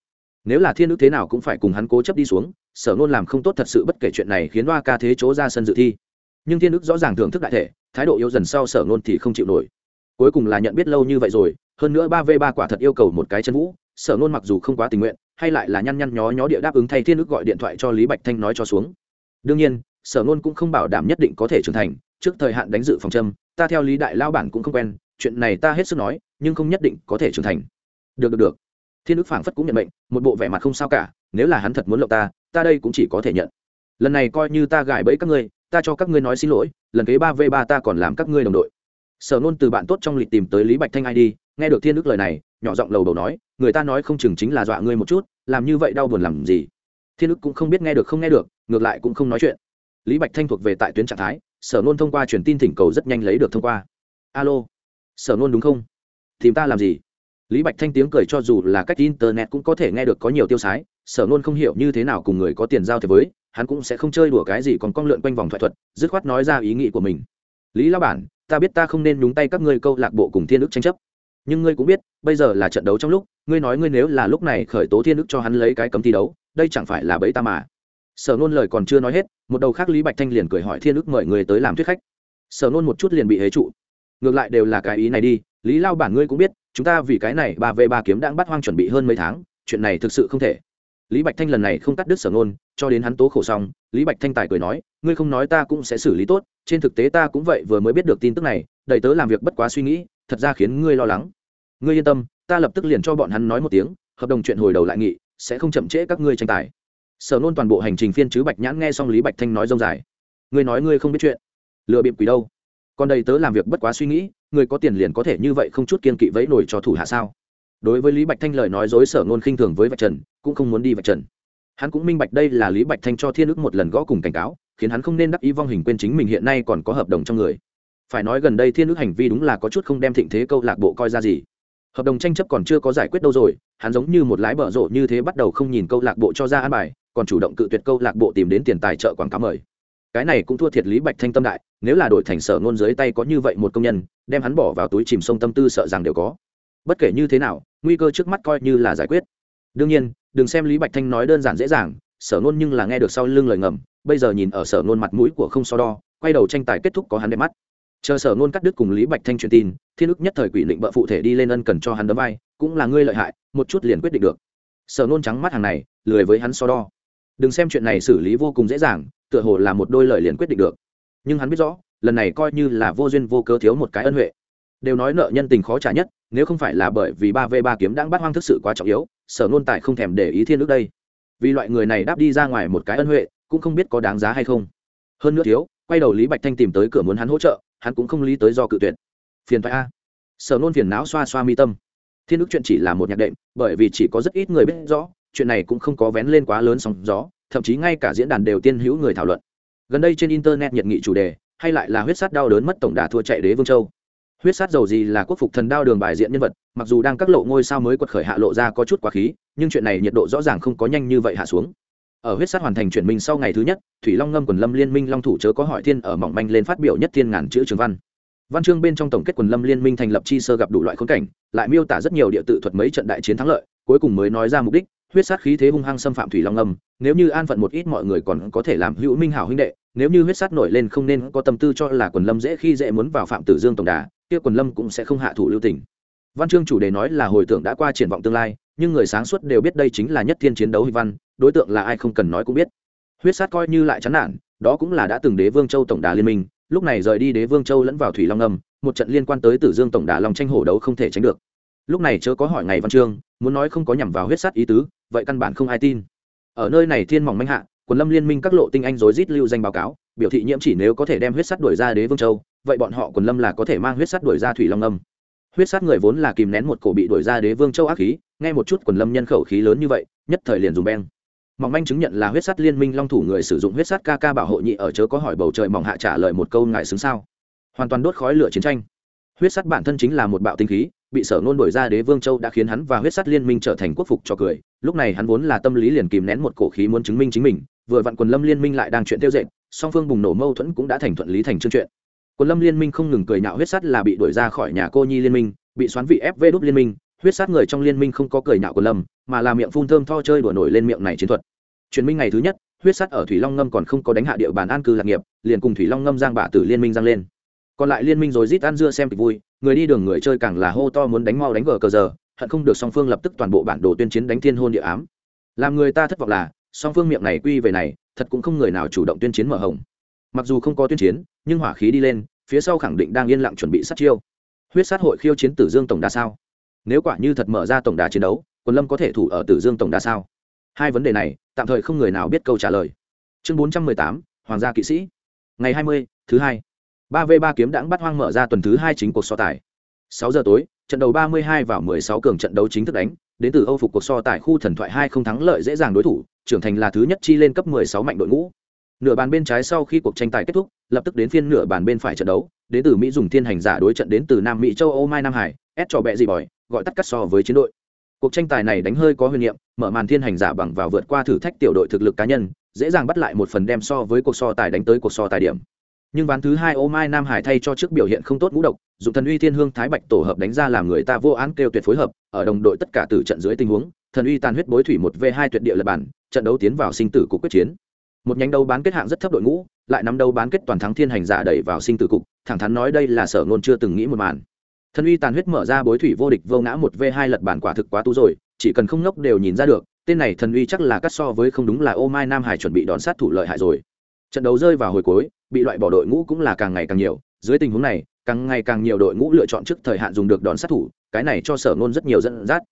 Nếu là thiên nữ thế nào cũng phải cùng hắn cố chấp đi xuống, sở ngôn làm không tốt thật sự bất kể chuyện này khiến hoa ca thế chỗ ra sân dự thi. Nhưng thiên nữ rõ ràng thưởng thức đại thể, thái độ yếu dần sau sở ngôn thì không chịu nổi cuối cùng là nhận biết lâu như vậy rồi hơn nữa ba v ba quả thật yêu cầu một cái chân vũ sở nôn mặc dù không quá tình nguyện hay lại là nhăn nhăn nhó nhó địa đáp ứng thay thiên ước gọi điện thoại cho lý bạch thanh nói cho xuống. Đương nhiên sở nôn cũng không bảo đảm nhất định có thể trưởng thành trước thời hạn đánh dự phòng châm ta theo lý đại lao bản cũng không quen chuyện này ta hết sức nói nhưng không nhất định có thể trưởng thành. Được được được. Thiên ước phảng phất cũng nhận bệnh, một bộ vẻ mặt không sao cả nếu là hắn thật muốn lộng ta ta đây cũng chỉ có thể nhận. Lần này coi như ta gài bẫy các ngươi ta cho các ngươi nói xin lỗi lần kế ba v ba ta còn làm các ngươi đồng đội sở nôn từ bạn tốt trong lịch tìm tới lý bạch thanh ai đi, nghe được thiên đức lời này, nhỏ giọng lầu đầu nói, người ta nói không chừng chính là dọa ngươi một chút, làm như vậy đau buồn làm gì? Thiên đức cũng không biết nghe được không nghe được, ngược lại cũng không nói chuyện. Lý bạch thanh thuộc về tại tuyến trạng thái, sở nôn thông qua truyền tin thỉnh cầu rất nhanh lấy được thông qua. Alo, sở nôn đúng không? Tìm ta làm gì? Lý bạch thanh tiếng cười cho dù là cách internet cũng có thể nghe được có nhiều tiêu sái, sở nôn không hiểu như thế nào cùng người có tiền giao thế với, hắn cũng sẽ không chơi đùa cái gì còn con lượn quanh vòng thoại thuật, dứt khoát nói ra ý nghĩ của mình. Lý lao bản ta biết ta không nên nhúng tay các ngươi câu lạc bộ cùng thiên ức tranh chấp. Nhưng ngươi cũng biết, bây giờ là trận đấu trong lúc, ngươi nói ngươi nếu là lúc này khởi tố thiên ức cho hắn lấy cái cấm thi đấu, đây chẳng phải là bẫy ta mà. Sở nôn lời còn chưa nói hết, một đầu khác lý bạch thanh liền cười hỏi thiên ức mời người tới làm thuyết khách. Sở nôn một chút liền bị hế trụ. Ngược lại đều là cái ý này đi, lý lao bản ngươi cũng biết, chúng ta vì cái này ba v ba kiếm đang bắt hoang chuẩn bị hơn mấy tháng, chuyện này thực sự không thể lý bạch thanh lần này không cắt đứt sở nôn cho đến hắn tố khổ xong, lý bạch thanh tài cười nói, ngươi không nói ta cũng sẽ xử lý tốt, trên thực tế ta cũng vậy vừa mới biết được tin tức này đầy tớ làm việc bất quá suy nghĩ, thật ra khiến ngươi lo lắng. Ngươi yên tâm, ta lập tức liền cho bọn hắn nói một tiếng, hợp đồng chuyện hồi đầu lại nghị, sẽ không chậm trễ các ngươi tranh tài. Sở nôn toàn bộ hành trình phiên chứ bạch nhãn nghe xong lý bạch thanh nói rông dài. Ngươi nói ngươi không biết chuyện, lừa bịp quỷ đâu? Còn đầy tớ làm việc bất quá suy nghĩ người có tiền liền có thể như vậy không chút kiên kỵ vẫy nổi cho thủ hạ sao? Đối với lý bạch thanh lời nói dối sở ngôn khinh thường với vạch trần, cũng không muốn đi vạch trần. Hắn cũng minh bạch đây là lý bạch thanh cho thiên ức một lần gõ cùng cảnh cáo, khiến hắn không nên đắc ý vong hình quên chính mình hiện nay còn có hợp đồng trong người. Phải nói gần đây thiên ức hành vi đúng là có chút không đem thịnh thế câu lạc bộ coi ra gì. Hợp đồng tranh chấp còn chưa có giải quyết đâu rồi, hắn giống như một lái bở rộ như thế bắt đầu không nhìn câu lạc bộ cho ra an bài, còn chủ động cự tuyệt câu lạc bộ tìm đến tiền tài trợ quảng cáo mời. Cái này cũng thua thiệt lý bạch thanh tâm đại, nếu là đổi thành sở ngôn dưới tay có như vậy một công nhân, đem hắn bỏ vào túi chìm sông tâm tư sợ rằng đều có bất kể như thế nào, nguy cơ trước mắt coi như là giải quyết. Đương nhiên, đừng xem lý bạch thanh nói đơn giản dễ dàng, sở nôn nhưng là nghe được sau lưng lời ngầm, bây giờ nhìn ở sở nôn mặt mũi của không so đo, quay đầu tranh tài kết thúc có hắn đẹp mắt. Chờ sở nôn cắt đứt cùng lý bạch thanh truyền tin, thiên ức nhất thời quỷ định bợ phụ thể đi lên ân cần cho hắn đấm vai, cũng là ngươi lợi hại, một chút liền quyết định được. Sở nôn trắng mắt hàng này, lười với hắn so đo. Đừng xem chuyện này xử lý vô cùng dễ dàng, tựa hồ là một đôi lời liền quyết định được. Nhưng hắn biết rõ, lần này coi như là vô duyên vô cớ thiếu một cái ân huệ. Đều nói nợ nhân tình khó trả nhất nếu không phải là bởi vì ba v ba kiếm đang bắt hoang thực sự quá trọng yếu, sở nôn tài không thèm để ý thiên ước đây. Vì loại người này đáp đi ra ngoài một cái ân huệ, cũng không biết có đáng giá hay không. Hơn nữa thiếu, quay đầu lý bạch thanh tìm tới cửa muốn hắn hỗ trợ, hắn cũng không lý tới do cự tuyệt. Phiền thoại a. Sở nôn phiền não xoa xoa mi tâm. Thiên ước chuyện chỉ là một nhạc đệm, bởi vì chỉ có rất ít người biết rõ, chuyện này cũng không có vén lên quá lớn sóng gió, thậm chí ngay cả diễn đàn đều tiên hữu người thảo luận. Gần đây trên internet nhiệt nghị chủ đề, hay lại là huyết sát đau đớn mất tổng đà thua chạy đế vương châu huyết sát dầu gì là quốc phục thần đao đường bài diện nhân vật, mặc dù đang các lộ ngôi sao mới quật khởi hạ lộ ra có chút quá khí, nhưng chuyện này nhiệt độ rõ ràng không có nhanh như vậy hạ xuống. Ở huyết sát hoàn thành chuyển mình sau ngày thứ nhất, thủy long ngâm quần lâm liên minh long thủ chớ có hỏi thiên ở mỏng manh lên phát biểu nhất thiên ngàn chữ trường văn. Văn chương bên trong tổng kết quần lâm liên minh thành lập chi sơ gặp đủ loại khốn cảnh, lại miêu tả rất nhiều địa tự thuật mấy trận đại chiến thắng lợi, cuối cùng mới nói ra mục đích, huyết sát khí thế hung hăng xâm phạm thủy long ngâm, nếu như an phận một ít mọi người còn có thể làm hữu minh hảo huynh đệ, nếu như huyết sát nổi lên không nên có tâm tư cho là quần lâm dễ khi dễ muốn vào phạm tử dương tổng đà kia quần lâm cũng sẽ không hạ thủ lưu tình. Văn chương chủ đề nói là hồi tưởng đã qua triển vọng tương lai, nhưng người sáng suốt đều biết đây chính là nhất thiên chiến đấu huy văn, đối tượng là ai không cần nói cũng biết. Huyết sát coi như lại chán nản, đó cũng là đã từng đế vương châu tổng đà liên minh, lúc này rời đi đế vương châu lẫn vào thủy long âm, một trận liên quan tới tử dương tổng đà long tranh hổ đấu không thể tránh được. Lúc này chớ có hỏi ngày văn chương, muốn nói không có nhằm vào huyết sát ý tứ, vậy căn bản không ai tin. Ở nơi này thiên mỏng manh hạ, quần lâm liên minh các lộ tinh anh rối rít lưu danh báo cáo, biểu thị nhiễm chỉ nếu có thể đem huyết sắt đuổi ra đế vương châu vậy bọn họ quần lâm là có thể mang huyết sắt đuổi ra thủy long âm. Huyết sát người vốn là kìm nén một cổ bị đuổi ra đế vương châu ác khí, nghe một chút quần lâm nhân khẩu khí lớn như vậy, nhất thời liền dùng beng. Mỏng manh chứng nhận là huyết sát liên minh long thủ người sử dụng huyết sát ca ca bảo hộ nhị ở chớ có hỏi bầu trời mỏng hạ trả lời một câu ngại xứng sao. Hoàn toàn đốt khói lửa chiến tranh. Huyết sát bản thân chính là một bạo tinh khí, bị sở nôn đổi ra đế vương châu đã khiến hắn và huyết sát liên minh trở thành quốc phục cho cười. Lúc này hắn vốn là tâm lý liền kìm nén một cổ khí muốn chứng minh chính mình, vừa vặn quần lâm liên minh lại đang chuyện tiêu dệt, song phương bùng nổ mâu thuẫn cũng đã thành thuận lý thành chương chuyện. Quân lâm liên minh không ngừng cười nhạo huyết sắt là bị đuổi ra khỏi nhà cô nhi liên minh, bị xoán vị fv đúc liên minh. Huyết sát người trong liên minh không có cười nhạo Quân lâm, mà là miệng phun thơm tho chơi đùa nổi lên miệng này chiến thuật. Truyền minh ngày thứ nhất, huyết sắt ở thủy long ngâm còn không có đánh hạ địa bàn an cư lạc nghiệp, liền cùng thủy long ngâm giang bạ tử liên minh giang lên. Còn lại liên minh rồi rít ăn dưa xem kịch vui, người đi đường người chơi càng là hô to muốn đánh mau đánh gở cờ giờ, hận không được song phương lập tức toàn bộ bản đồ tuyên chiến đánh thiên hôn địa ám. Làm người ta thất vọng là, song phương miệng này quy về này, thật cũng không người nào chủ động tuyên chiến mở hồng. Mặc dù không có tuyên chiến nhưng hỏa khí đi lên, phía sau khẳng định đang yên lặng chuẩn bị sát chiêu. Huyết sát hội khiêu chiến tử dương tổng đà sao? Nếu quả như thật mở ra tổng đà chiến đấu quân lâm có thể thủ ở tử dương tổng đà sao? Hai vấn đề này, tạm thời không người nào biết câu trả lời. Chương bốn trăm mười tám, hoàng gia kỵ sĩ. Ngày hai mươi, thứ hai. ba v ba kiếm đãng bắt hoang mở ra tuần thứ hai chính cuộc so tài. sáu giờ tối, trận đầu ba mươi hai vào mười sáu cường trận đấu chính thức đánh, đến từ âu phục cuộc so tại khu thần thoại hai không thắng lợi dễ dàng đối thủ, trưởng thành là thứ nhất chi lên cấp mười sáu mạnh đội ngũ nửa bàn bên trái sau khi cuộc tranh tài kết thúc, lập tức đến phiên nửa bàn bên phải trận đấu, đến từ mỹ dùng thiên hành giả đối trận đến từ nam mỹ châu âu mai nam hải ép trò bẹ gì bòi, gọi tắt cắt so với chiến đội. Cuộc tranh tài này đánh hơi có huyền niệm, mở màn thiên hành giả bằng vào vượt qua thử thách tiểu đội thực lực cá nhân, dễ dàng bắt lại một phần đem so với cuộc so tài đánh tới cuộc so tài điểm. Nhưng ván thứ hai ô mai nam hải thay cho trước biểu hiện không tốt ngũ độc dùng thần uy thiên hương thái bạch tổ hợp đánh ra làm người ta vô án kêu tuyệt phối hợp, ở đồng đội tất cả từ trận dưới tình huống, thần uy tàn huyết bối thủy một v hai tuyệt địa lập bản, trận đấu tiến vào sinh tử của quyết chiến một nhánh đấu bán kết hạng rất thấp đội ngũ, lại nắm đấu bán kết toàn thắng thiên hành giả đẩy vào sinh tử cục, thẳng thắn nói đây là sở ngôn chưa từng nghĩ một màn. Thần uy tàn huyết mở ra bối thủy vô địch vô ngã một v hai lật bản quả thực quá tú rồi, chỉ cần không ngốc đều nhìn ra được, tên này thần uy chắc là cắt so với không đúng là ô mai nam hải chuẩn bị đón sát thủ lợi hại rồi. Trận đấu rơi vào hồi cuối, bị loại bỏ đội ngũ cũng là càng ngày càng nhiều, dưới tình huống này, càng ngày càng nhiều đội ngũ lựa chọn trước thời hạn dùng được đòn sát thủ, cái này cho sở ngôn rất nhiều dẫn dắt.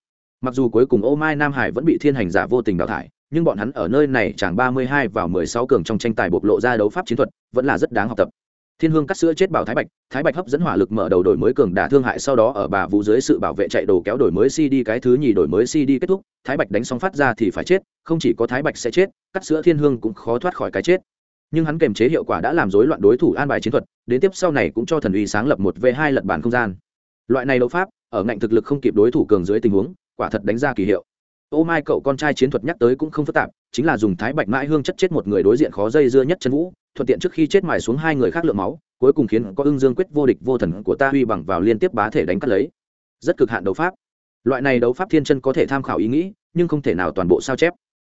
Mặc dù cuối cùng ô mai nam hải vẫn bị thiên hành giả vô tình đào thải nhưng bọn hắn ở nơi này chẳng ba mươi hai vào mười sáu cường trong tranh tài bộc lộ ra đấu pháp chiến thuật, vẫn là rất đáng học tập. Thiên hương cắt sữa chết bảo thái bạch thái bạch hấp dẫn hỏa lực mở đầu đổi mới cường đả thương hại sau đó ở bà vũ dưới sự bảo vệ chạy đồ kéo đổi mới cd cái thứ nhì đổi mới cd kết thúc, thái bạch đánh xong phát ra thì phải chết, không chỉ có thái bạch sẽ chết, cắt sữa thiên hương cũng khó thoát khỏi cái chết. Nhưng hắn kềm chế hiệu quả đã làm rối loạn đối thủ an bài chiến thuật, đến tiếp sau này cũng cho thần uy sáng lập một v hai lật bản không gian. Loại này đấu pháp, ở ngạnh thực lực không kịp đối thủ cường dưới tình huống, quả thật đánh ra kỳ hiệu ô mai cậu con trai chiến thuật nhắc tới cũng không phức tạp, chính là dùng thái bạch mãi hương chất chết một người đối diện khó dây dưa nhất chân vũ, thuận tiện trước khi chết mài xuống hai người khác lượng máu, cuối cùng khiến có ưng dương quyết vô địch vô thần của ta huy bằng vào liên tiếp bá thể đánh cắt lấy. Rất cực hạn đấu pháp. Loại này đấu pháp thiên chân có thể tham khảo ý nghĩ, nhưng không thể nào toàn bộ sao chép.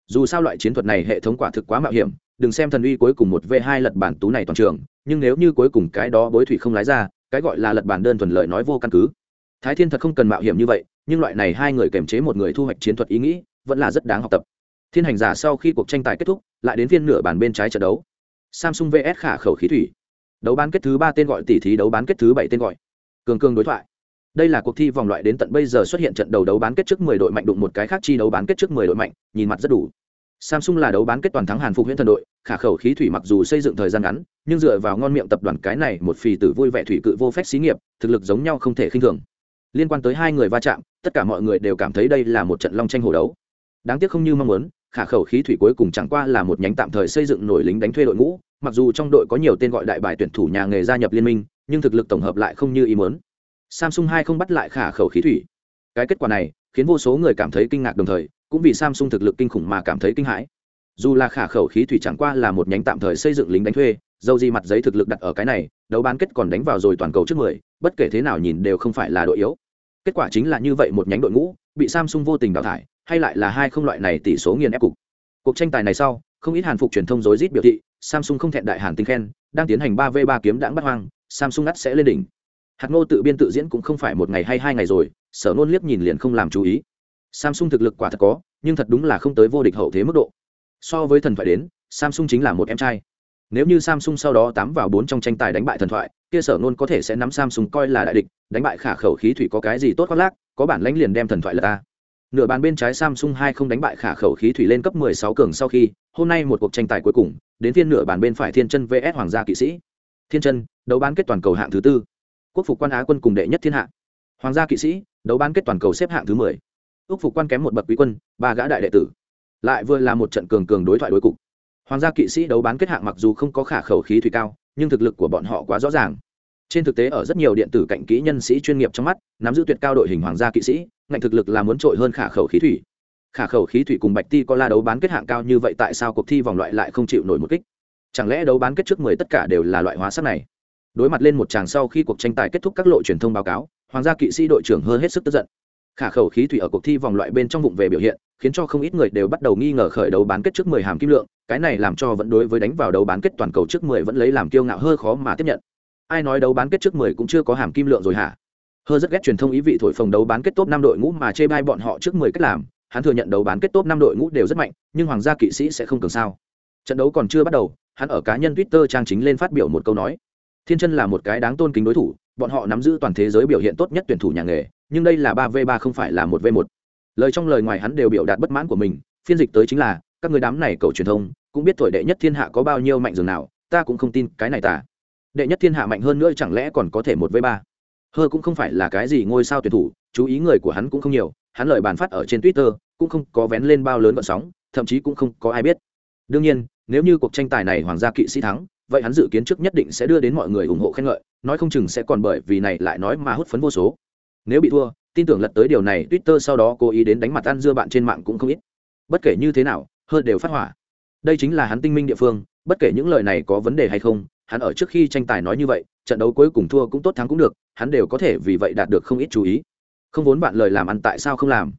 Dù sao loại chiến thuật này hệ thống quả thực quá mạo hiểm, đừng xem thần uy cuối cùng một v hai lật bản tú này toàn trường, nhưng nếu như cuối cùng cái đó bối thủy không lái ra, cái gọi là lật bản đơn thuần lợi nói vô căn cứ thái thiên thật không cần mạo hiểm như vậy, nhưng loại này hai người kềm chế một người thu hoạch chiến thuật ý nghĩ, vẫn là rất đáng học tập. Thiên hành giả sau khi cuộc tranh tài kết thúc, lại đến viên nửa bàn bên trái trận đấu. Samsung vs khả khẩu khí thủy. Đấu bán kết thứ ba tên gọi tỷ thí, đấu bán kết thứ bảy tên gọi. Cường cường đối thoại. Đây là cuộc thi vòng loại đến tận bây giờ xuất hiện trận đầu đấu bán kết trước 10 đội mạnh đụng một cái khác chi đấu bán kết trước 10 đội mạnh, nhìn mặt rất đủ. Samsung là đấu bán kết toàn thắng hàn phục huyện thần đội, khả khẩu khí thủy mặc dù xây dựng thời gian ngắn, nhưng dựa vào ngon miệng tập đoàn cái này, một phì tử vui vẻ thủy cự vô phép xí nghiệp, thực lực giống nhau không thể khinh thường liên quan tới hai người va chạm, tất cả mọi người đều cảm thấy đây là một trận long tranh hổ đấu. Đáng tiếc không như mong muốn, khả khẩu khí thủy cuối cùng chẳng qua là một nhánh tạm thời xây dựng nổi lính đánh thuê đội ngũ, mặc dù trong đội có nhiều tên gọi đại bài tuyển thủ nhà nghề gia nhập liên minh, nhưng thực lực tổng hợp lại không như ý muốn. Samsung hai không bắt lại khả khẩu khí thủy. Cái kết quả này khiến vô số người cảm thấy kinh ngạc đồng thời, cũng vì samsung thực lực kinh khủng mà cảm thấy kinh hãi. Dù là khả khẩu khí thủy chẳng qua là một nhánh tạm thời xây dựng lính đánh thuê, dầu gì mặt giấy thực lực đặt ở cái này đấu bán kết còn đánh vào rồi toàn cầu trước mười, bất kể thế nào nhìn đều không phải là đội yếu. Kết quả chính là như vậy một nhánh đội ngũ, bị samsung vô tình đào thải, hay lại là hai không loại này tỷ số nghiền ép cục. Cuộc tranh tài này sau, không ít hàn phục truyền thông rối rít biểu thị, samsung không thẹn đại hàn tinh khen, đang tiến hành ba v ba kiếm đãng bắt hoang, samsung ngắt sẽ lên đỉnh. Hạt ngô tự biên tự diễn cũng không phải một ngày hay hai ngày rồi, sở nôn liếc nhìn liền không làm chú ý. Samsung thực lực quả thật có, nhưng thật đúng là không tới vô địch hậu thế mức độ. So với thần phải đến, samsung chính là một em trai nếu như samsung sau đó tám vào bốn trong tranh tài đánh bại thần thoại, kia sở nôn có thể sẽ nắm samsung coi là đại địch, đánh bại khả khẩu khí thủy có cái gì tốt khoác lác, có bản lãnh liền đem thần thoại là ta. Nửa bàn bên trái samsung hai không đánh bại khả khẩu khí thủy lên cấp 16 cường sau khi, hôm nay một cuộc tranh tài cuối cùng, đến phiên nửa bàn bên phải thiên chân vs hoàng gia kỵ sĩ. Thiên chân, đấu bán kết toàn cầu hạng thứ tư. Quốc phục quan á quân cùng đệ nhất thiên hạ. Hoàng gia kỵ sĩ, đấu bán kết toàn cầu xếp hạng thứ mười. Ước phục quan kém một bậc quý quân, ba gã đại đệ tử. Lại vừa là một trận cường cường đối thoại đối cục hoàng gia kỵ sĩ đấu bán kết hạng mặc dù không có khả khẩu khí thủy cao, nhưng thực lực của bọn họ quá rõ ràng. Trên thực tế ở rất nhiều điện tử cạnh kỹ nhân sĩ chuyên nghiệp trong mắt, nắm giữ tuyệt cao đội hình hoàng gia kỵ sĩ, ngạnh thực lực là muốn trội hơn khả khẩu khí thủy. Khả khẩu khí thủy cùng bạch ti có la đấu bán kết hạng cao như vậy tại sao cuộc thi vòng loại lại không chịu nổi một kích? Chẳng lẽ đấu bán kết trước mười tất cả đều là loại hóa sắc này? Đối mặt lên một tràng sau khi cuộc tranh tài kết thúc các lộ truyền thông báo cáo, hoàng gia kỵ sĩ đội trưởng hơn hết sức tức giận. Khả khẩu khí thủy ở cuộc thi vòng loại bên trong vụng về biểu hiện khiến cho không ít người đều bắt đầu nghi ngờ khởi đấu bán kết trước mười hàm kim lượng, cái này làm cho vẫn đối với đánh vào đấu bán kết toàn cầu trước mười vẫn lấy làm kiêu ngạo hơi khó mà tiếp nhận. Ai nói đấu bán kết trước mười cũng chưa có hàm kim lượng rồi hả? Hơ rất ghét truyền thông ý vị thổi phồng đấu bán kết top năm đội ngũ mà chê bai bọn họ trước mười cách làm, hắn thừa nhận đấu bán kết top năm đội ngũ đều rất mạnh, nhưng hoàng gia kỵ sĩ sẽ không cường sao. Trận đấu còn chưa bắt đầu, hắn ở cá nhân twitter trang chính lên phát biểu một câu nói. Thiên chân là một cái đáng tôn kính đối thủ, bọn họ nắm giữ toàn thế giới biểu hiện tốt nhất tuyển thủ nhà nghề, nhưng đây là ba v ba không phải là một v một lời trong lời ngoài hắn đều biểu đạt bất mãn của mình, phiên dịch tới chính là, các người đám này cầu truyền thông, cũng biết thổi đệ nhất thiên hạ có bao nhiêu mạnh dường nào, ta cũng không tin cái này tả đệ nhất thiên hạ mạnh hơn nữa chẳng lẽ còn có thể một với ba? Hơ cũng không phải là cái gì ngôi sao tuyển thủ, chú ý người của hắn cũng không nhiều, hắn lời bàn phát ở trên twitter, cũng không có vén lên bao lớn vận sóng, thậm chí cũng không có ai biết. Đương nhiên, nếu như cuộc tranh tài này hoàng gia kỵ sĩ thắng, vậy hắn dự kiến trước nhất định sẽ đưa đến mọi người ủng hộ khen ngợi, nói không chừng sẽ còn bởi vì này lại nói mà hút phấn vô số. Nếu bị thua tin tưởng lật tới điều này, twitter sau đó cố ý đến đánh mặt ăn dưa bạn trên mạng cũng không ít. Bất kể như thế nào hơn đều phát hỏa. Đây chính là hắn tinh minh địa phương, bất kể những lời này có vấn đề hay không, hắn ở trước khi tranh tài nói như vậy, trận đấu cuối cùng thua cũng tốt thắng cũng được, hắn đều có thể vì vậy đạt được không ít chú ý. Không vốn bạn lời làm ăn tại sao không làm?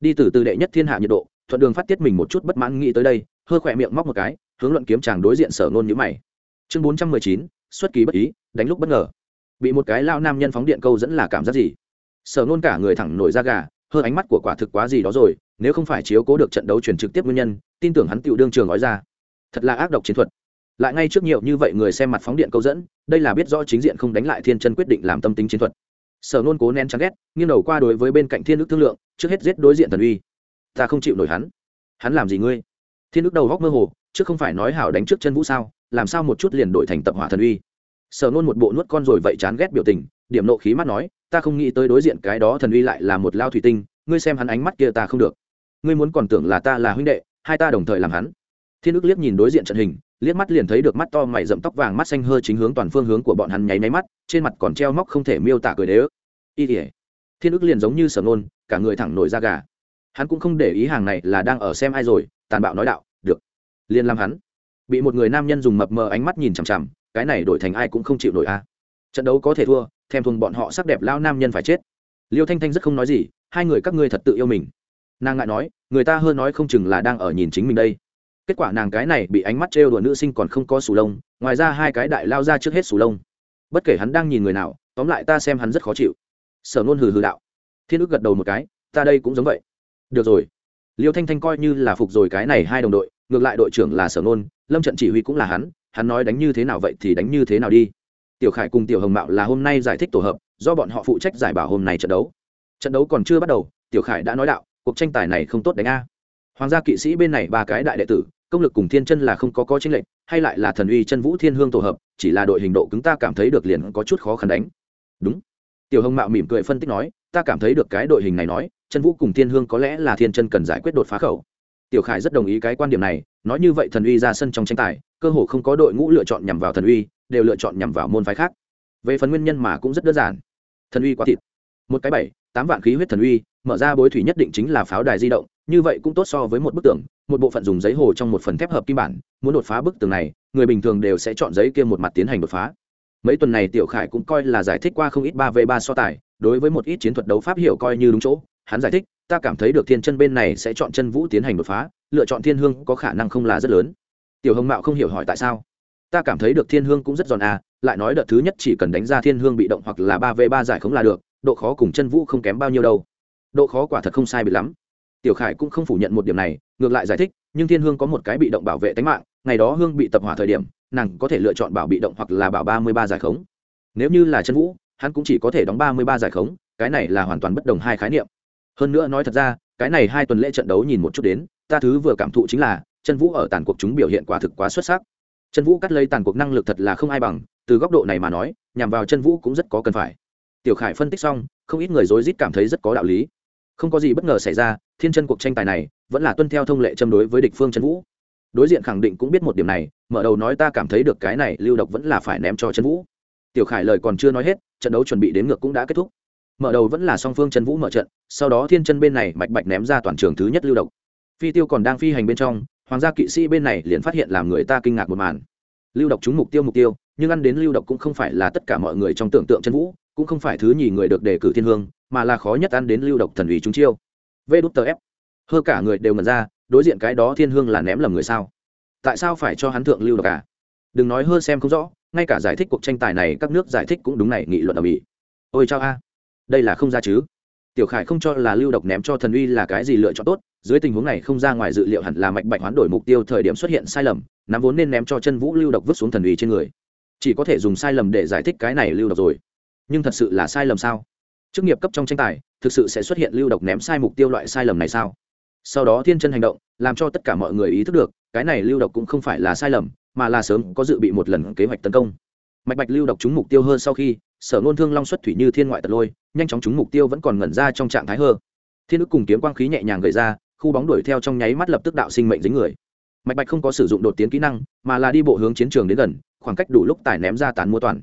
Đi từ từ đệ nhất thiên hạ nhiệt độ, thuận đường phát tiết mình một chút bất mãn nghĩ tới đây hơi khỏe miệng móc một cái, hướng luận kiếm chàng đối diện sở nôn nhữ mày. Chương bốn trăm mười chín, xuất kỳ bất ý, đánh lúc bất ngờ. Bị một cái lao nam nhân phóng điện câu dẫn là cảm giác gì? Sở nôn cả người thẳng nổi ra gà hơn ánh mắt của quả thực quá gì đó rồi, nếu không phải chiếu cố được trận đấu chuyển trực tiếp nguyên nhân, tin tưởng hắn tựu đương trường nói ra. Thật là ác độc chiến thuật. Lại ngay trước nhiều như vậy người xem mặt phóng điện câu dẫn, đây là biết rõ chính diện không đánh lại thiên chân quyết định làm tâm tính chiến thuật. Sở nôn cố nén chán ghét, nghiêng đầu qua đối với bên cạnh thiên đức thương lượng, trước hết giết đối diện thần uy. Ta không chịu nổi hắn. Hắn làm gì ngươi? Thiên đức đầu góc mơ hồ, trước không phải nói hảo đánh trước chân vũ sao, làm sao một chút liền đổi thành tập hỏa thần uy? Sở nôn một bộ nuốt con rồi vậy chán ghét biểu tình, điểm nộ khí mắt nói ta không nghĩ tới đối diện cái đó thần uy lại là một lao thủy tinh, ngươi xem hắn ánh mắt kia ta không được. Ngươi muốn còn tưởng là ta là huynh đệ, hai ta đồng thời làm hắn. Thiên ức liếc nhìn đối diện trận hình, liếc mắt liền thấy được mắt to mày rậm tóc vàng mắt xanh hơi chính hướng toàn phương hướng của bọn hắn nháy máy mắt, trên mặt còn treo móc không thể miêu tả cười đế ức y tỉa thiên ức liền giống như sở nôn cả người thẳng nổi ra gà. Hắn cũng không để ý hàng này là đang ở xem ai rồi, tàn bạo nói đạo, được, liền làm hắn. Bị một người nam nhân dùng mập mờ ánh mắt nhìn chằm chằm, cái này đổi thành ai cũng không chịu nổi a trận đấu có thể thua, thèm thuồng bọn họ sắc đẹp lao nam nhân phải chết. Liêu thanh thanh rất không nói gì, hai người các ngươi thật tự yêu mình. Nàng ngại nói, người ta hơn nói không chừng là đang ở nhìn chính mình đây. Kết quả nàng cái này bị ánh mắt trêu đùa nữ sinh còn không có sù lông, ngoài ra hai cái đại lao ra trước hết sù lông. Bất kể hắn đang nhìn người nào, tóm lại ta xem hắn rất khó chịu. Sở nôn hừ hừ đạo. Thiên ức gật đầu một cái, ta đây cũng giống vậy. Được rồi. Liêu thanh thanh coi như là phục rồi cái này hai đồng đội, ngược lại đội trưởng là sở nôn, lâm trận chỉ huy cũng là hắn hắn nói đánh như thế nào vậy thì đánh như thế nào đi tiểu khải cùng tiểu hồng mạo là hôm nay giải thích tổ hợp, do bọn họ phụ trách giải bảo hôm nay trận đấu. Trận đấu còn chưa bắt đầu, tiểu khải đã nói đạo, cuộc tranh tài này không tốt đánh a. Hoàng gia kỵ sĩ bên này ba cái đại đệ tử, công lực cùng thiên chân là không có có tranh lệch, hay lại là thần uy chân vũ thiên hương tổ hợp, chỉ là đội hình độ cứng ta cảm thấy được liền có chút khó khăn đánh. Đúng. Tiểu hồng mạo mỉm cười phân tích nói, ta cảm thấy được cái đội hình này nói, chân vũ cùng thiên hương có lẽ là thiên chân cần giải quyết đột phá khẩu. Tiểu khải rất đồng ý cái quan điểm này, nói như vậy thần uy ra sân trong tranh tài, cơ hồ không có đội ngũ lựa chọn nhằm vào thần uy đều lựa chọn nhằm vào môn phái khác. Về phần nguyên nhân mà cũng rất đơn giản. Thần uy quá thịt. Một cái bảy, tám vạn khí huyết thần uy, mở ra bối thủy nhất định chính là pháo đài di động, như vậy cũng tốt so với một bức tường, một bộ phận dùng giấy hồ trong một phần thép hợp kim bản, muốn đột phá bức tường này, người bình thường đều sẽ chọn giấy kia một mặt tiến hành đột phá. Mấy tuần này tiểu khải cũng coi là giải thích qua không ít ba v ba so tài, đối với một ít chiến thuật đấu pháp hiểu coi như đúng chỗ, hắn giải thích, ta cảm thấy được thiên chân bên này sẽ chọn chân vũ tiến hành đột phá, lựa chọn thiên hương có khả năng không là rất lớn. Tiểu hồng mạo không hiểu hỏi tại sao ta cảm thấy được thiên hương cũng rất giòn à lại nói đợt thứ nhất chỉ cần đánh ra thiên hương bị động hoặc là ba v ba giải không là được, độ khó cùng chân vũ không kém bao nhiêu đâu. Độ khó quả thật không sai bị lắm. Tiểu khải cũng không phủ nhận một điểm này, ngược lại giải thích, nhưng thiên hương có một cái bị động bảo vệ tính mạng, ngày đó hương bị tập hỏa thời điểm, nàng có thể lựa chọn bảo bị động hoặc là bảo ba mươi ba giải khống. Nếu như là chân vũ, hắn cũng chỉ có thể đóng ba mươi ba giải khống, cái này là hoàn toàn bất đồng hai khái niệm. Hơn nữa nói thật ra, cái này hai tuần lễ trận đấu nhìn một chút đến, ta thứ vừa cảm thụ chính là, chân vũ ở tàn cuộc chúng biểu hiện quả thực quá xuất sắc chân vũ cắt lấy tàn cuộc năng lực thật là không ai bằng, từ góc độ này mà nói, nhằm vào chân vũ cũng rất có cần phải. Tiểu khải phân tích xong, không ít người rối rít cảm thấy rất có đạo lý. Không có gì bất ngờ xảy ra, thiên chân cuộc tranh tài này vẫn là tuân theo thông lệ châm đối với địch phương chân vũ. Đối diện khẳng định cũng biết một điểm này, mở đầu nói ta cảm thấy được cái này lưu độc vẫn là phải ném cho chân vũ. Tiểu khải lời còn chưa nói hết, trận đấu chuẩn bị đến ngược cũng đã kết thúc. Mở đầu vẫn là song phương chân vũ mở trận, sau đó thiên chân bên này mạch bạch ném ra toàn trường thứ nhất lưu độc. Phi tiêu còn đang phi hành bên trong hoàng gia kỵ sĩ bên này liền phát hiện làm người ta kinh ngạc một màn. Lưu độc trúng mục tiêu mục tiêu, nhưng ăn đến lưu độc cũng không phải là tất cả mọi người trong tưởng tượng chân vũ, cũng không phải thứ nhì người được đề cử thiên hương, mà là khó nhất ăn đến lưu độc thần ủy chúng chiêu. Vê đút tờ ép. Hơ cả người đều ngần ra, đối diện cái đó thiên hương là ném lầm người sao? Tại sao phải cho hắn thượng lưu độc cả à? đừng nói hơ xem không rõ, ngay cả giải thích cuộc tranh tài này các nước giải thích cũng đúng này, nghị luận ở mỹ. Ôi chao a, đây là không ra chứ tiểu khải không cho là lưu độc ném cho thần uy là cái gì lựa chọn tốt, dưới tình huống này không ra ngoài dự liệu hẳn là mạch bạch hoán đổi mục tiêu thời điểm xuất hiện sai lầm, nắm vốn nên ném cho chân vũ lưu độc vứt xuống thần uy trên người. Chỉ có thể dùng sai lầm để giải thích cái này lưu độc rồi. Nhưng thật sự là sai lầm sao? Chức nghiệp cấp trong tranh tài, thực sự sẽ xuất hiện lưu độc ném sai mục tiêu loại sai lầm này sao? Sau đó thiên chân hành động, làm cho tất cả mọi người ý thức được, cái này lưu độc cũng không phải là sai lầm, mà là sớm có dự bị một lần kế hoạch tấn công. Mạch bạch lưu độc trúng mục tiêu hơn sau khi sở ngôn thương long xuất thủy như thiên ngoại tật lôi, nhanh chóng trúng mục tiêu vẫn còn ngẩn ra trong trạng thái hơ. Thiên ức cùng kiếm quang khí nhẹ nhàng gợi ra, khu bóng đuổi theo trong nháy mắt lập tức đạo sinh mệnh dính người. Mạch bạch không có sử dụng đột tiến kỹ năng, mà là đi bộ hướng chiến trường đến gần, khoảng cách đủ lúc tải ném ra tán mua toàn.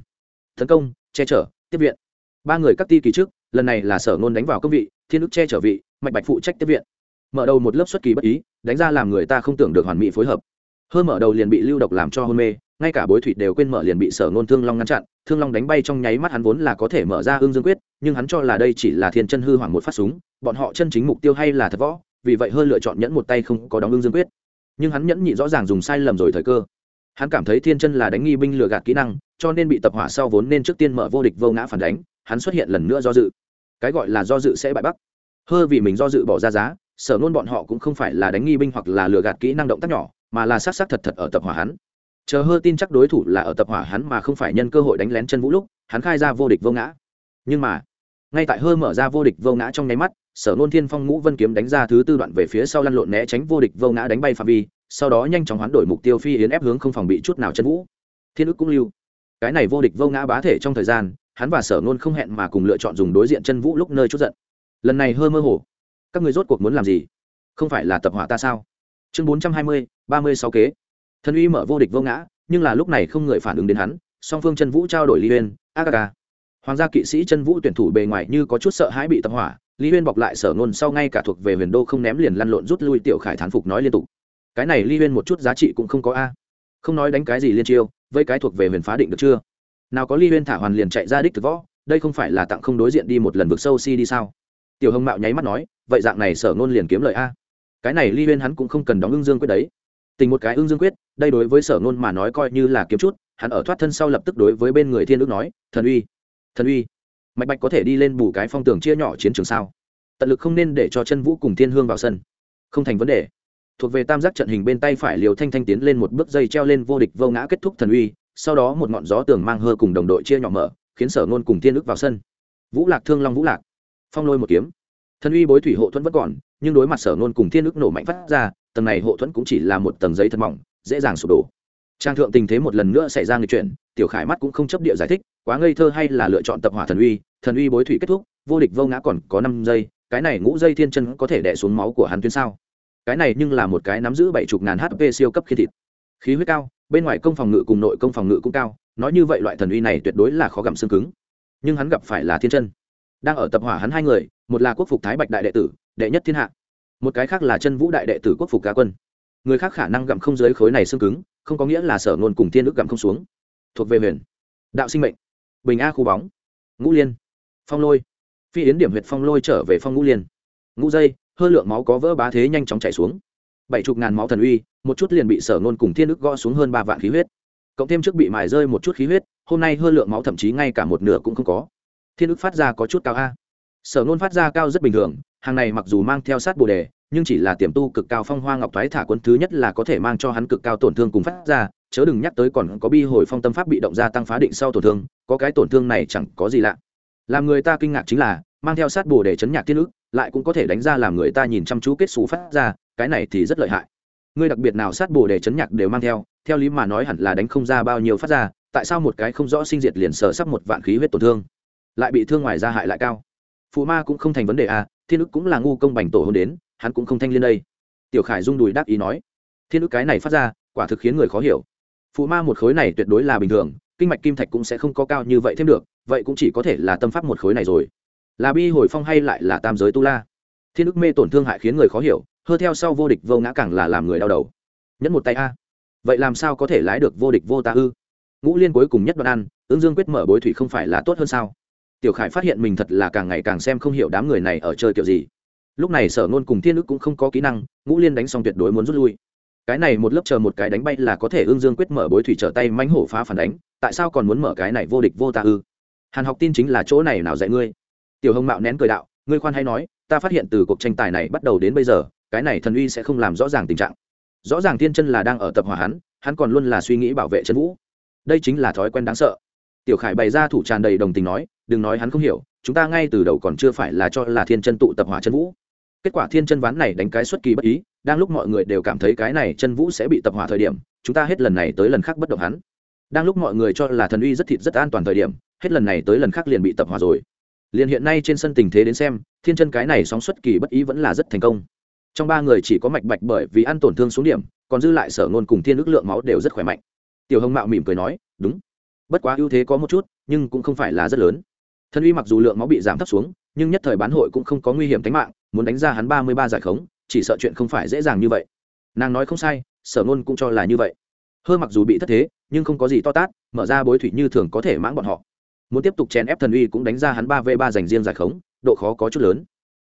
Tấn công, che chở, tiếp viện. Ba người cắt ti kỳ trước, lần này là sở ngôn đánh vào công vị, thiên ức che chở vị, mạch bạch phụ trách tiếp viện. Mở đầu một lớp xuất kỳ bất ý, đánh ra làm người ta không tưởng được hoàn mỹ phối hợp. Hơn mở đầu liền bị lưu độc làm cho hôn mê ngay cả bối thủy đều quên mở liền bị sở ngôn thương long ngăn chặn, thương long đánh bay trong nháy mắt hắn vốn là có thể mở ra hương dương quyết, nhưng hắn cho là đây chỉ là thiên chân hư hoảng một phát súng, bọn họ chân chính mục tiêu hay là thật võ, vì vậy hơi lựa chọn nhẫn một tay không có đóng hương dương quyết. Nhưng hắn nhẫn nhị rõ ràng dùng sai lầm rồi thời cơ. Hắn cảm thấy thiên chân là đánh nghi binh lừa gạt kỹ năng, cho nên bị tập hỏa sau vốn nên trước tiên mở vô địch vô ngã phản đánh, hắn xuất hiện lần nữa do dự. Cái gọi là do dự sẽ bại bắc. Hơ vì mình do dự bỏ ra giá, sở nôn bọn họ cũng không phải là đánh nghi binh hoặc là lừa gạt kỹ năng động tác nhỏ, mà là xác xác thật thật ở tập hỏa hắn chờ hơ tin chắc đối thủ là ở tập hỏa hắn mà không phải nhân cơ hội đánh lén chân vũ lúc, hắn khai ra vô địch vô ngã. Nhưng mà, ngay tại hơ mở ra vô địch vô ngã trong nháy mắt, sở nôn thiên phong ngũ vân kiếm đánh ra thứ tư đoạn về phía sau lăn lộn né tránh vô địch vô ngã đánh bay phạm vi, sau đó nhanh chóng hoán đổi mục tiêu phi yến ép hướng không phòng bị chút nào chân vũ. Thiên ức cũng lưu. Cái này vô địch vô ngã bá thể trong thời gian, hắn và sở nôn không hẹn mà cùng lựa chọn dùng đối diện chân vũ lúc nơi chút giận. Lần này hơ mơ hồ. Các người rốt cuộc muốn làm gì? Không phải là tập hỏa ta sao? Chương bốn trăm hai mươi, ba mươi sáu kế thần uy mở vô địch vô ngã, nhưng là lúc này không người phản ứng đến hắn, song phương chân vũ trao đổi ly uyên aga hoàng gia kỵ sĩ chân vũ tuyển thủ bề ngoài như có chút sợ hãi bị tập hỏa lý uyên bọc lại sở ngôn sau ngay cả thuộc về huyền đô không ném liền lăn lộn rút lui tiểu khải thán phục nói liên tục. Cái này ly uyên một chút giá trị cũng không có a. Không nói đánh cái gì liên chiêu, với cái thuộc về huyền phá định được chưa? Nào có ly huyên thả hoàn liền chạy ra đích thực võ, đây không phải là tặng không đối diện đi một lần vực sâu si đi sao? Tiểu hồng mạo nháy mắt nói, vậy dạng này sở ngôn liền kiếm lời a. Cái này ly huyên hắn cũng không cần đóng ưng dương quyết đấy. Tình một cái ưng dương quyết đây đối với sở ngôn mà nói coi như là kiếm chút, hắn ở thoát thân sau lập tức đối với bên người thiên ước nói, thần uy thần uy, mạch bạch có thể đi lên bù cái phong tường chia nhỏ chiến trường sao? Tận lực không nên để cho chân vũ cùng thiên hương vào sân. Không thành vấn đề. Thuộc về tam giác trận hình bên tay phải liều thanh thanh tiến lên một bước dây treo lên vô địch vô ngã kết thúc thần uy, sau đó một ngọn gió tường mang hơ cùng đồng đội chia nhỏ mở, khiến sở ngôn cùng thiên ước vào sân. Vũ lạc thương long vũ lạc. Phong lôi một kiếm. Thần uy bối thủy hộ thuẫn vẫn còn, nhưng đối mặt sở ngôn cùng thiên ước nổ mạnh phát ra, tầng này hộ thuẫn cũng chỉ là một tầng giấy thật mỏng dễ dàng sụp đổ. Trang thượng tình thế một lần nữa xảy ra người chuyện tiểu khải mắt cũng không chấp địa giải thích, quá ngây thơ hay là lựa chọn tập hỏa thần uy thần uy bối thủy kết thúc, vô địch vô ngã còn có năm giây, cái này ngũ dây thiên chân có thể đẻ xuống máu của hắn tuyến sao? Cái này nhưng là một cái nắm giữ bảy chục ngàn hp siêu cấp khi thịt. Khí huyết cao, bên ngoài công phòng ngự cùng nội công phòng ngự cũng cao, nói như vậy loại thần uy này tuyệt đối là khó gặm xương cứng. Nhưng hắn gặp phải là thiên chân. Đang ở tập hỏa hắn hai người, một là quốc phục thái bạch đại đệ tử, đệ nhất thiên hạ. Một cái khác là chân vũ đại đệ tử quốc phục cá quân người khác khả năng gặm không dưới khối này xương cứng, không có nghĩa là sở ngôn cùng thiên đức gặm không xuống. Thuộc về huyền. Đạo sinh mệnh. Bình a khu bóng. Ngũ liên. Phong lôi. Phi yến điểm huyệt phong lôi trở về phong ngũ liên. Ngũ dây hơi lượng máu có vỡ bá thế nhanh chóng chảy xuống. Bảy chục ngàn máu thần uy, một chút liền bị sở ngôn cùng thiên đức gõ xuống hơn ba vạn khí huyết. Cộng thêm trước bị mài rơi một chút khí huyết, hôm nay hơi lượng máu thậm chí ngay cả một nửa cũng không có. Thiên đức phát ra có chút cao a. Sở ngôn phát ra cao rất bình thường hàng này mặc dù mang theo sát bồ đề, nhưng chỉ là tiềm tu cực cao phong hoa ngọc thoái thả quân thứ nhất là có thể mang cho hắn cực cao tổn thương cùng phát ra, chớ đừng nhắc tới còn có bi hồi phong tâm pháp bị động gia tăng phá định sau tổn thương, có cái tổn thương này chẳng có gì lạ. Làm người ta kinh ngạc chính là, mang theo sát bồ để chấn nhạc thiên ức lại cũng có thể đánh ra làm người ta nhìn chăm chú kết xù phát ra, cái này thì rất lợi hại. Ngươi đặc biệt nào sát bồ để chấn nhạc đều mang theo theo lý mà nói hẳn là đánh không ra bao nhiêu phát ra, tại sao một cái không rõ sinh diệt liền sờ sắp một vạn khí huyết tổn thương, lại bị thương ngoài ra hại lại cao? Phụ ma cũng không thành vấn đề à thiên ức cũng là ngu công bành tổ hôn đến, hắn cũng không thanh liên đây. Tiểu khải rung đùi đáp ý nói, thiên ức cái này phát ra, quả thực khiến người khó hiểu. Phụ ma một khối này tuyệt đối là bình thường, kinh mạch kim thạch cũng sẽ không có cao như vậy thêm được, vậy cũng chỉ có thể là tâm pháp một khối này rồi. Là bi hồi phong hay lại là tam giới tu la? Thiên ức mê tổn thương hại khiến người khó hiểu, hơ theo sau vô địch vô ngã càng là làm người đau đầu. Nhẫn một tay a. Vậy làm sao có thể lái được vô địch vô ta ư? Ngũ liên cuối cùng nhất đoạn ăn, ứng dương quyết mở bối thủy không phải là tốt hơn sao? Tiểu khải phát hiện mình thật là càng ngày càng xem không hiểu đám người này ở chơi kiểu gì. Lúc này sở ngôn cùng thiên ức cũng không có kỹ năng, ngũ liên đánh xong tuyệt đối muốn rút lui. Cái này một lớp chờ một cái đánh bay là có thể ương dương quyết mở bối thủy trở tay mánh hổ phá phản đánh, tại sao còn muốn mở cái này vô địch vô ta ư? Hàn học tin chính là chỗ này nào dạy ngươi? Tiểu hồng mạo nén cười đạo, ngươi khoan hay nói, ta phát hiện từ cuộc tranh tài này bắt đầu đến bây giờ, cái này thần uy sẽ không làm rõ ràng tình trạng. Rõ ràng thiên chân là đang ở tập hòa hắn hắn còn luôn là suy nghĩ bảo vệ chân vũ. Đây chính là thói quen đáng sợ tiểu khải bày ra thủ tràn đầy đồng tình nói, đừng nói hắn không hiểu, chúng ta ngay từ đầu còn chưa phải là cho là thiên chân tụ tập hỏa chân vũ. Kết quả thiên chân ván này đánh cái xuất kỳ bất ý, đang lúc mọi người đều cảm thấy cái này chân vũ sẽ bị tập hỏa thời điểm, chúng ta hết lần này tới lần khác bất động hắn. Đang lúc mọi người cho là thần uy rất thịt rất an toàn thời điểm, hết lần này tới lần khác liền bị tập hỏa rồi. Liền hiện nay trên sân tình thế đến xem, thiên chân cái này sóng xuất kỳ bất ý vẫn là rất thành công. Trong ba người chỉ có mạch bạch bởi vì ăn tổn thương xuống điểm, còn dư lại sở ngôn cùng thiên ước lượng máu đều rất khỏe mạnh. Tiểu hồng mạo mỉm cười nói, đúng bất quá ưu thế có một chút, nhưng cũng không phải là rất lớn. Thân uy mặc dù lượng máu bị giảm thấp xuống, nhưng nhất thời bán hội cũng không có nguy hiểm tính mạng, muốn đánh ra hắn ba mươi ba giải khống, chỉ sợ chuyện không phải dễ dàng như vậy. Nàng nói không sai, sở nôn cũng cho là như vậy. Hơ mặc dù bị thất thế, nhưng không có gì to tát, mở ra bối thủy như thường có thể mãng bọn họ. Muốn tiếp tục chèn ép thần uy cũng đánh ra hắn ba v ba dành riêng giải khống, độ khó có chút lớn.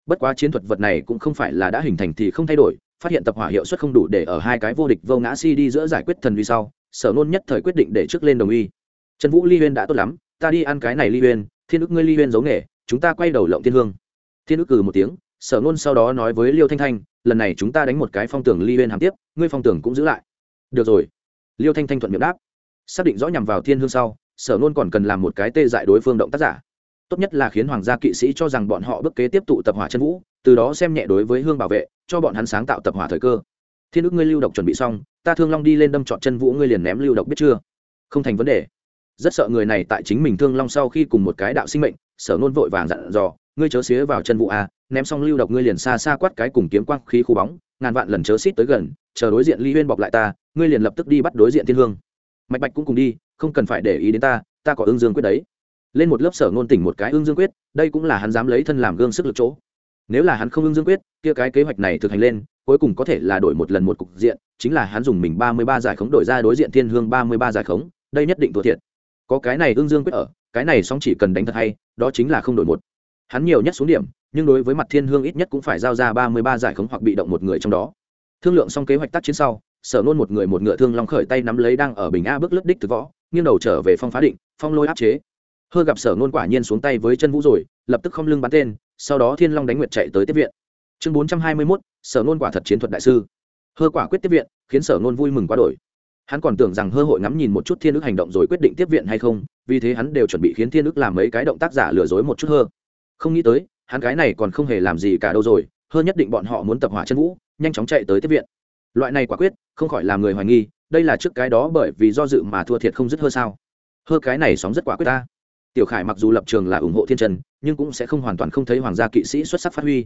Bất quá chiến thuật vật này cũng không phải là đã hình thành thì không thay đổi, phát hiện tập hỏa hiệu suất không đủ để ở hai cái vô địch vô ngã si đi giữa giải quyết thần uy sau, sở nôn nhất thời quyết định để trước lên đồng uy trần vũ ly huyên đã tốt lắm, ta đi ăn cái này ly huyên, thiên ức ngươi ly huyên giấu nghề, chúng ta quay đầu lộng thiên hương. Thiên ức cừ một tiếng, sở nôn sau đó nói với liêu thanh thanh, lần này chúng ta đánh một cái phong tưởng ly huyên hàm tiếp, ngươi phong tưởng cũng giữ lại. Được rồi. Liêu thanh thanh thuận miệng đáp. Xác định rõ nhằm vào thiên hương sau, sở nôn còn cần làm một cái tê dại đối phương động tác giả. Tốt nhất là khiến hoàng gia kỵ sĩ cho rằng bọn họ bước kế tiếp tụ tập hỏa chân vũ, từ đó xem nhẹ đối với hương bảo vệ, cho bọn hắn sáng tạo tập hỏa thời cơ. Thiên ức ngươi lưu độc chuẩn bị xong, ta thương long đi lên đâm trọn chân vũ ngươi liền ném lưu độc biết chưa? Không thành vấn đề rất sợ người này tại chính mình thương long sau khi cùng một cái đạo sinh mệnh, sở nôn vội vàng dặn dò, ngươi chớ xía vào chân vũ a, ném xong lưu độc ngươi liền xa xa quát cái cùng kiếm quang khí khu bóng, ngàn vạn lần chớ xít tới gần, chờ đối diện ly huyên bọc lại ta, ngươi liền lập tức đi bắt đối diện thiên hương. Mạch bạch cũng cùng đi, không cần phải để ý đến ta ta có ương dương quyết đấy. Lên một lớp sở ngôn tỉnh một cái ương dương quyết, đây cũng là hắn dám lấy thân làm gương sức lực chỗ. Nếu là hắn không ương dương quyết, kia cái kế hoạch này thực hành lên, cuối cùng có thể là đổi một lần một cục diện, chính là hắn dùng mình ba mươi ba giải khống đổi ra đối diện thiên hương ba mươi ba giải khống, đây nhất định thua thiệt có cái này ương dương quyết ở, cái này song chỉ cần đánh thật hay, đó chính là không đổi một. Hắn nhiều nhất xuống điểm, nhưng đối với mặt thiên hương ít nhất cũng phải giao ra ba mươi ba giải khống hoặc bị động một người trong đó. Thương lượng xong kế hoạch tác chiến sau, sở nôn một người một ngựa thương long khởi tay nắm lấy đang ở bình a bước lướt đích từ võ, nghiêng đầu trở về phong phá định, phong lôi áp chế. Hơ gặp sở nôn quả nhiên xuống tay với chân vũ rồi, lập tức không lưng bắn tên, sau đó thiên long đánh nguyệt chạy tới tiếp viện. Chương bốn trăm hai mươi mốt, sở nôn quả thật chiến thuật đại sư. Hơ quả quyết tiếp viện, khiến sở nôn vui mừng quá đổi hắn còn tưởng rằng hơ hội ngắm nhìn một chút thiên ức hành động rồi quyết định tiếp viện hay không, vì thế hắn đều chuẩn bị khiến thiên ức làm mấy cái động tác giả lừa dối một chút hơ. Không nghĩ tới, hắn cái này còn không hề làm gì cả đâu rồi, hơ nhất định bọn họ muốn tập hỏa chân vũ, nhanh chóng chạy tới tiếp viện. Loại này quả quyết, không khỏi làm người hoài nghi, đây là trước cái đó bởi vì do dự mà thua thiệt không dứt hơ sao? Hơ cái này sóng rất quả quyết ta. Tiểu khải mặc dù lập trường là ủng hộ thiên trần nhưng cũng sẽ không hoàn toàn không thấy hoàng gia kỵ sĩ xuất sắc phát huy.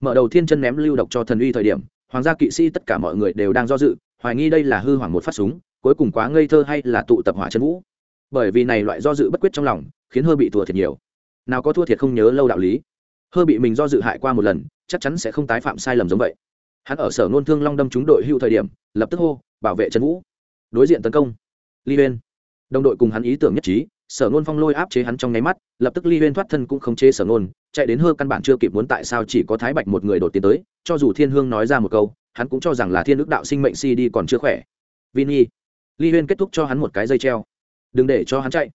Mở đầu thiên chân ném lưu độc cho thần uy thời điểm, hoàng gia kỵ sĩ tất cả mọi người đều đang do dự hoài nghi đây là hư hoàng một phát súng, cuối cùng quá ngây thơ hay là tụ tập hỏa chân vũ. Bởi vì này loại do dự bất quyết trong lòng, khiến hơ bị thua thiệt nhiều. Nào có thua thiệt không nhớ lâu đạo lý. Hơ bị mình do dự hại qua một lần, chắc chắn sẽ không tái phạm sai lầm giống vậy. Hắn ở sở nôn thương long đâm trúng đội hưu thời điểm, lập tức hô, bảo vệ trần vũ. Đối diện tấn công. Li bên đồng đội cùng hắn ý tưởng nhất trí, sở nôn phong lôi áp chế hắn trong nháy mắt, lập tức ly huyên thoát thân cũng không chế sở nôn chạy đến hơ căn bản chưa kịp muốn tại sao chỉ có thái bạch một người đột tiến tới, cho dù thiên hương nói ra một câu hắn cũng cho rằng là thiên ước đạo sinh mệnh si đi còn chưa khỏe. Vini ly huyên kết thúc cho hắn một cái dây treo. Đừng để cho hắn chạy.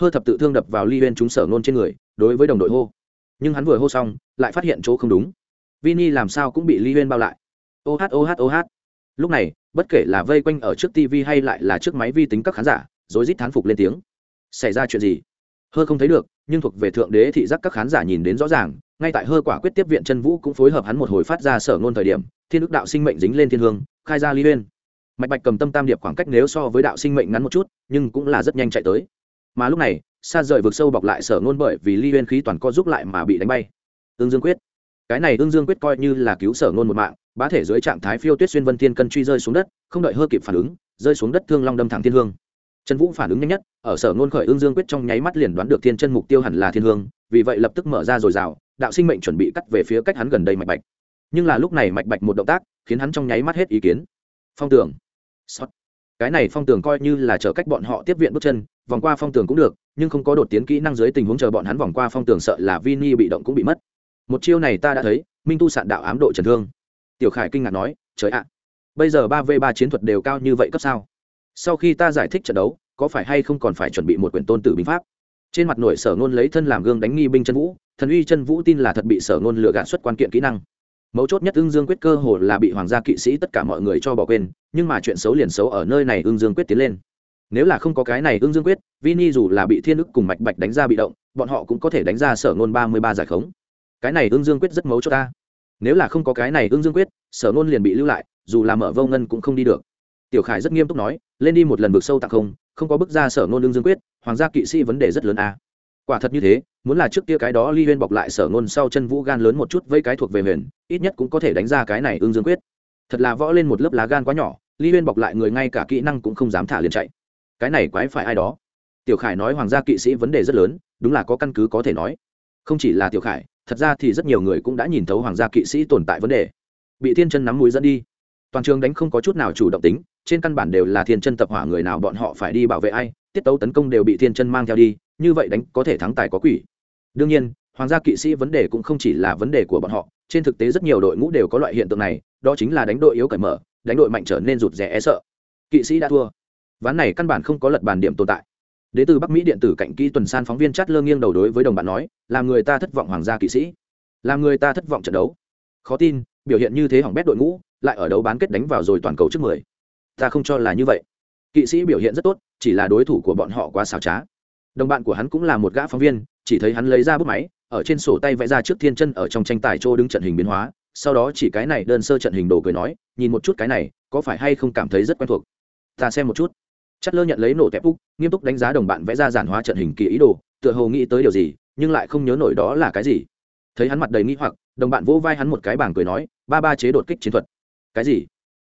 Hơ thập tự thương đập vào ly huyên trúng sở nôn trên người, đối với đồng đội hô. Nhưng hắn vừa hô xong, lại phát hiện chỗ không đúng. Vini làm sao cũng bị ly huyên bao lại. Ô hát ô hát ô hát. Lúc này, bất kể là vây quanh ở trước tv hay lại là trước máy vi tính các khán giả, rối rít thán phục lên tiếng. Xảy ra chuyện gì? Hơ không thấy được, nhưng thuộc về thượng đế thị giác các khán giả nhìn đến rõ ràng ngay tại hơ quả quyết tiếp viện chân vũ cũng phối hợp hắn một hồi phát ra sở ngôn thời điểm, thiên đức đạo sinh mệnh dính lên thiên hương, khai ra ly bên mạch bạch cầm tâm tam điệp khoảng cách nếu so với đạo sinh mệnh ngắn một chút, nhưng cũng là rất nhanh chạy tới. Mà lúc này xa rời vực sâu bọc lại sở ngôn bởi vì ly bên khí toàn co giúp lại mà bị đánh bay. Ương dương quyết. Cái này ương dương quyết coi như là cứu sở ngôn một mạng, bá thể dưới trạng thái phiêu tuyết xuyên vân thiên cân truy rơi xuống đất, không đợi hơ kịp phản ứng, rơi xuống đất thương long đâm thẳng thiên hương trần vũ phản ứng nhanh nhất, ở sở ngôn khởi ương dương quyết trong nháy mắt liền đoán được thiên chân mục tiêu hẳn là thiên hương, vì vậy lập tức mở ra rồi rào, đạo sinh mệnh chuẩn bị cắt về phía cách hắn gần đây mạch bạch. Nhưng là lúc này mạch bạch một động tác, khiến hắn trong nháy mắt hết ý kiến. Phong tường. Cái này phong tường coi như là trở cách bọn họ tiếp viện bước chân, vòng qua phong tường cũng được, nhưng không có đột tiến kỹ năng dưới tình huống chờ bọn hắn vòng qua phong tường sợ là vini bị động cũng bị mất. Một chiêu này ta đã thấy, minh tu sạn đạo ám độ trần thương. Tiểu khải kinh ngạc nói, trời ạ, bây giờ ba v ba chiến thuật đều cao như vậy cấp sao? Sau khi ta giải thích trận đấu, có phải hay không còn phải chuẩn bị một quyển tôn tử binh pháp? Trên mặt nổi sở ngôn lấy thân làm gương đánh nghi binh chân vũ, thần uy chân vũ tin là thật bị sở ngôn lựa gạt xuất quan kiện kỹ năng. Mấu chốt nhất ưng dương quyết cơ hồ là bị hoàng gia kỵ sĩ tất cả mọi người cho bỏ quên, nhưng mà chuyện xấu liền xấu ở nơi này ưng dương quyết tiến lên. Nếu là không có cái này ưng dương quyết, vini dù là bị thiên ức cùng mạch bạch đánh ra bị động, bọn họ cũng có thể đánh ra sở ngôn ba mươi ba giải khống. Cái này ưng dương quyết rất mấu cho ta. Nếu là không có cái này ưng dương quyết, sở ngôn liền bị lưu lại, dù là mở vô ngân cũng không đi được tiểu khải rất nghiêm túc nói, lên đi một lần vực sâu tặng không không có bức ra sở ngôn lương dương quyết, hoàng gia kỵ sĩ vấn đề rất lớn a quả thật như thế, muốn là trước kia cái đó ly huyên bọc lại sở ngôn sau chân vũ gan lớn một chút với cái thuộc về huyền, ít nhất cũng có thể đánh ra cái này ương dương quyết. Thật là võ lên một lớp lá gan quá nhỏ, ly huyên bọc lại người ngay cả kỹ năng cũng không dám thả liền chạy. Cái này quái phải ai đó? Tiểu khải nói, hoàng gia kỵ sĩ vấn đề rất lớn, đúng là có căn cứ có thể nói. Không chỉ là tiểu khải, thật ra thì rất nhiều người cũng đã nhìn thấu hoàng gia kỵ sĩ tồn tại vấn đề. Bị thiên chân nắm mũi dẫn đi toàn trường đánh không có chút nào chủ động tính, trên căn bản đều là thiên chân tập hỏa người nào bọn họ phải đi bảo vệ ai, tiết tấu tấn công đều bị thiên chân mang theo đi, như vậy đánh có thể thắng tài có quỷ. Đương nhiên, hoàng gia kỵ sĩ vấn đề cũng không chỉ là vấn đề của bọn họ, trên thực tế rất nhiều đội ngũ đều có loại hiện tượng này, đó chính là đánh đội yếu cởi mở, đánh đội mạnh trở nên rụt rè e sợ. Kỵ sĩ đã thua. Ván này căn bản không có lật bàn điểm tồn tại. Đến từ bắc mỹ điện tử cạnh kỹ tuần san phóng viên chát lơ nghiêng đầu đối với đồng bạn nói, làm người ta thất vọng hoàng gia kỵ sĩ. Làm người ta thất vọng trận đấu. Khó tin, biểu hiện như thế hỏng bét đội ngũ lại ở đấu bán kết đánh vào rồi toàn cầu trước mười. Ta không cho là như vậy. Kỵ sĩ biểu hiện rất tốt, chỉ là đối thủ của bọn họ quá xảo trá. Đồng bạn của hắn cũng là một gã phóng viên, chỉ thấy hắn lấy ra bút máy, ở trên sổ tay vẽ ra trước thiên chân ở trong tranh tài chỗ đứng trận hình biến hóa, sau đó chỉ cái này đơn sơ trận hình đồ cười nói, nhìn một chút cái này, có phải hay không cảm thấy rất quen thuộc. Ta xem một chút. Chất lơ nhận lấy nổ tép úc, nghiêm túc đánh giá đồng bạn vẽ ra giản hóa trận hình kỳ ý đồ, tựa hồ nghĩ tới điều gì, nhưng lại không nhớ nổi đó là cái gì. Thấy hắn mặt đầy nghĩ hoặc, đồng bạn vỗ vai hắn một cái bảng cười nói, ba ba chế đột kích chiến thuật cái gì?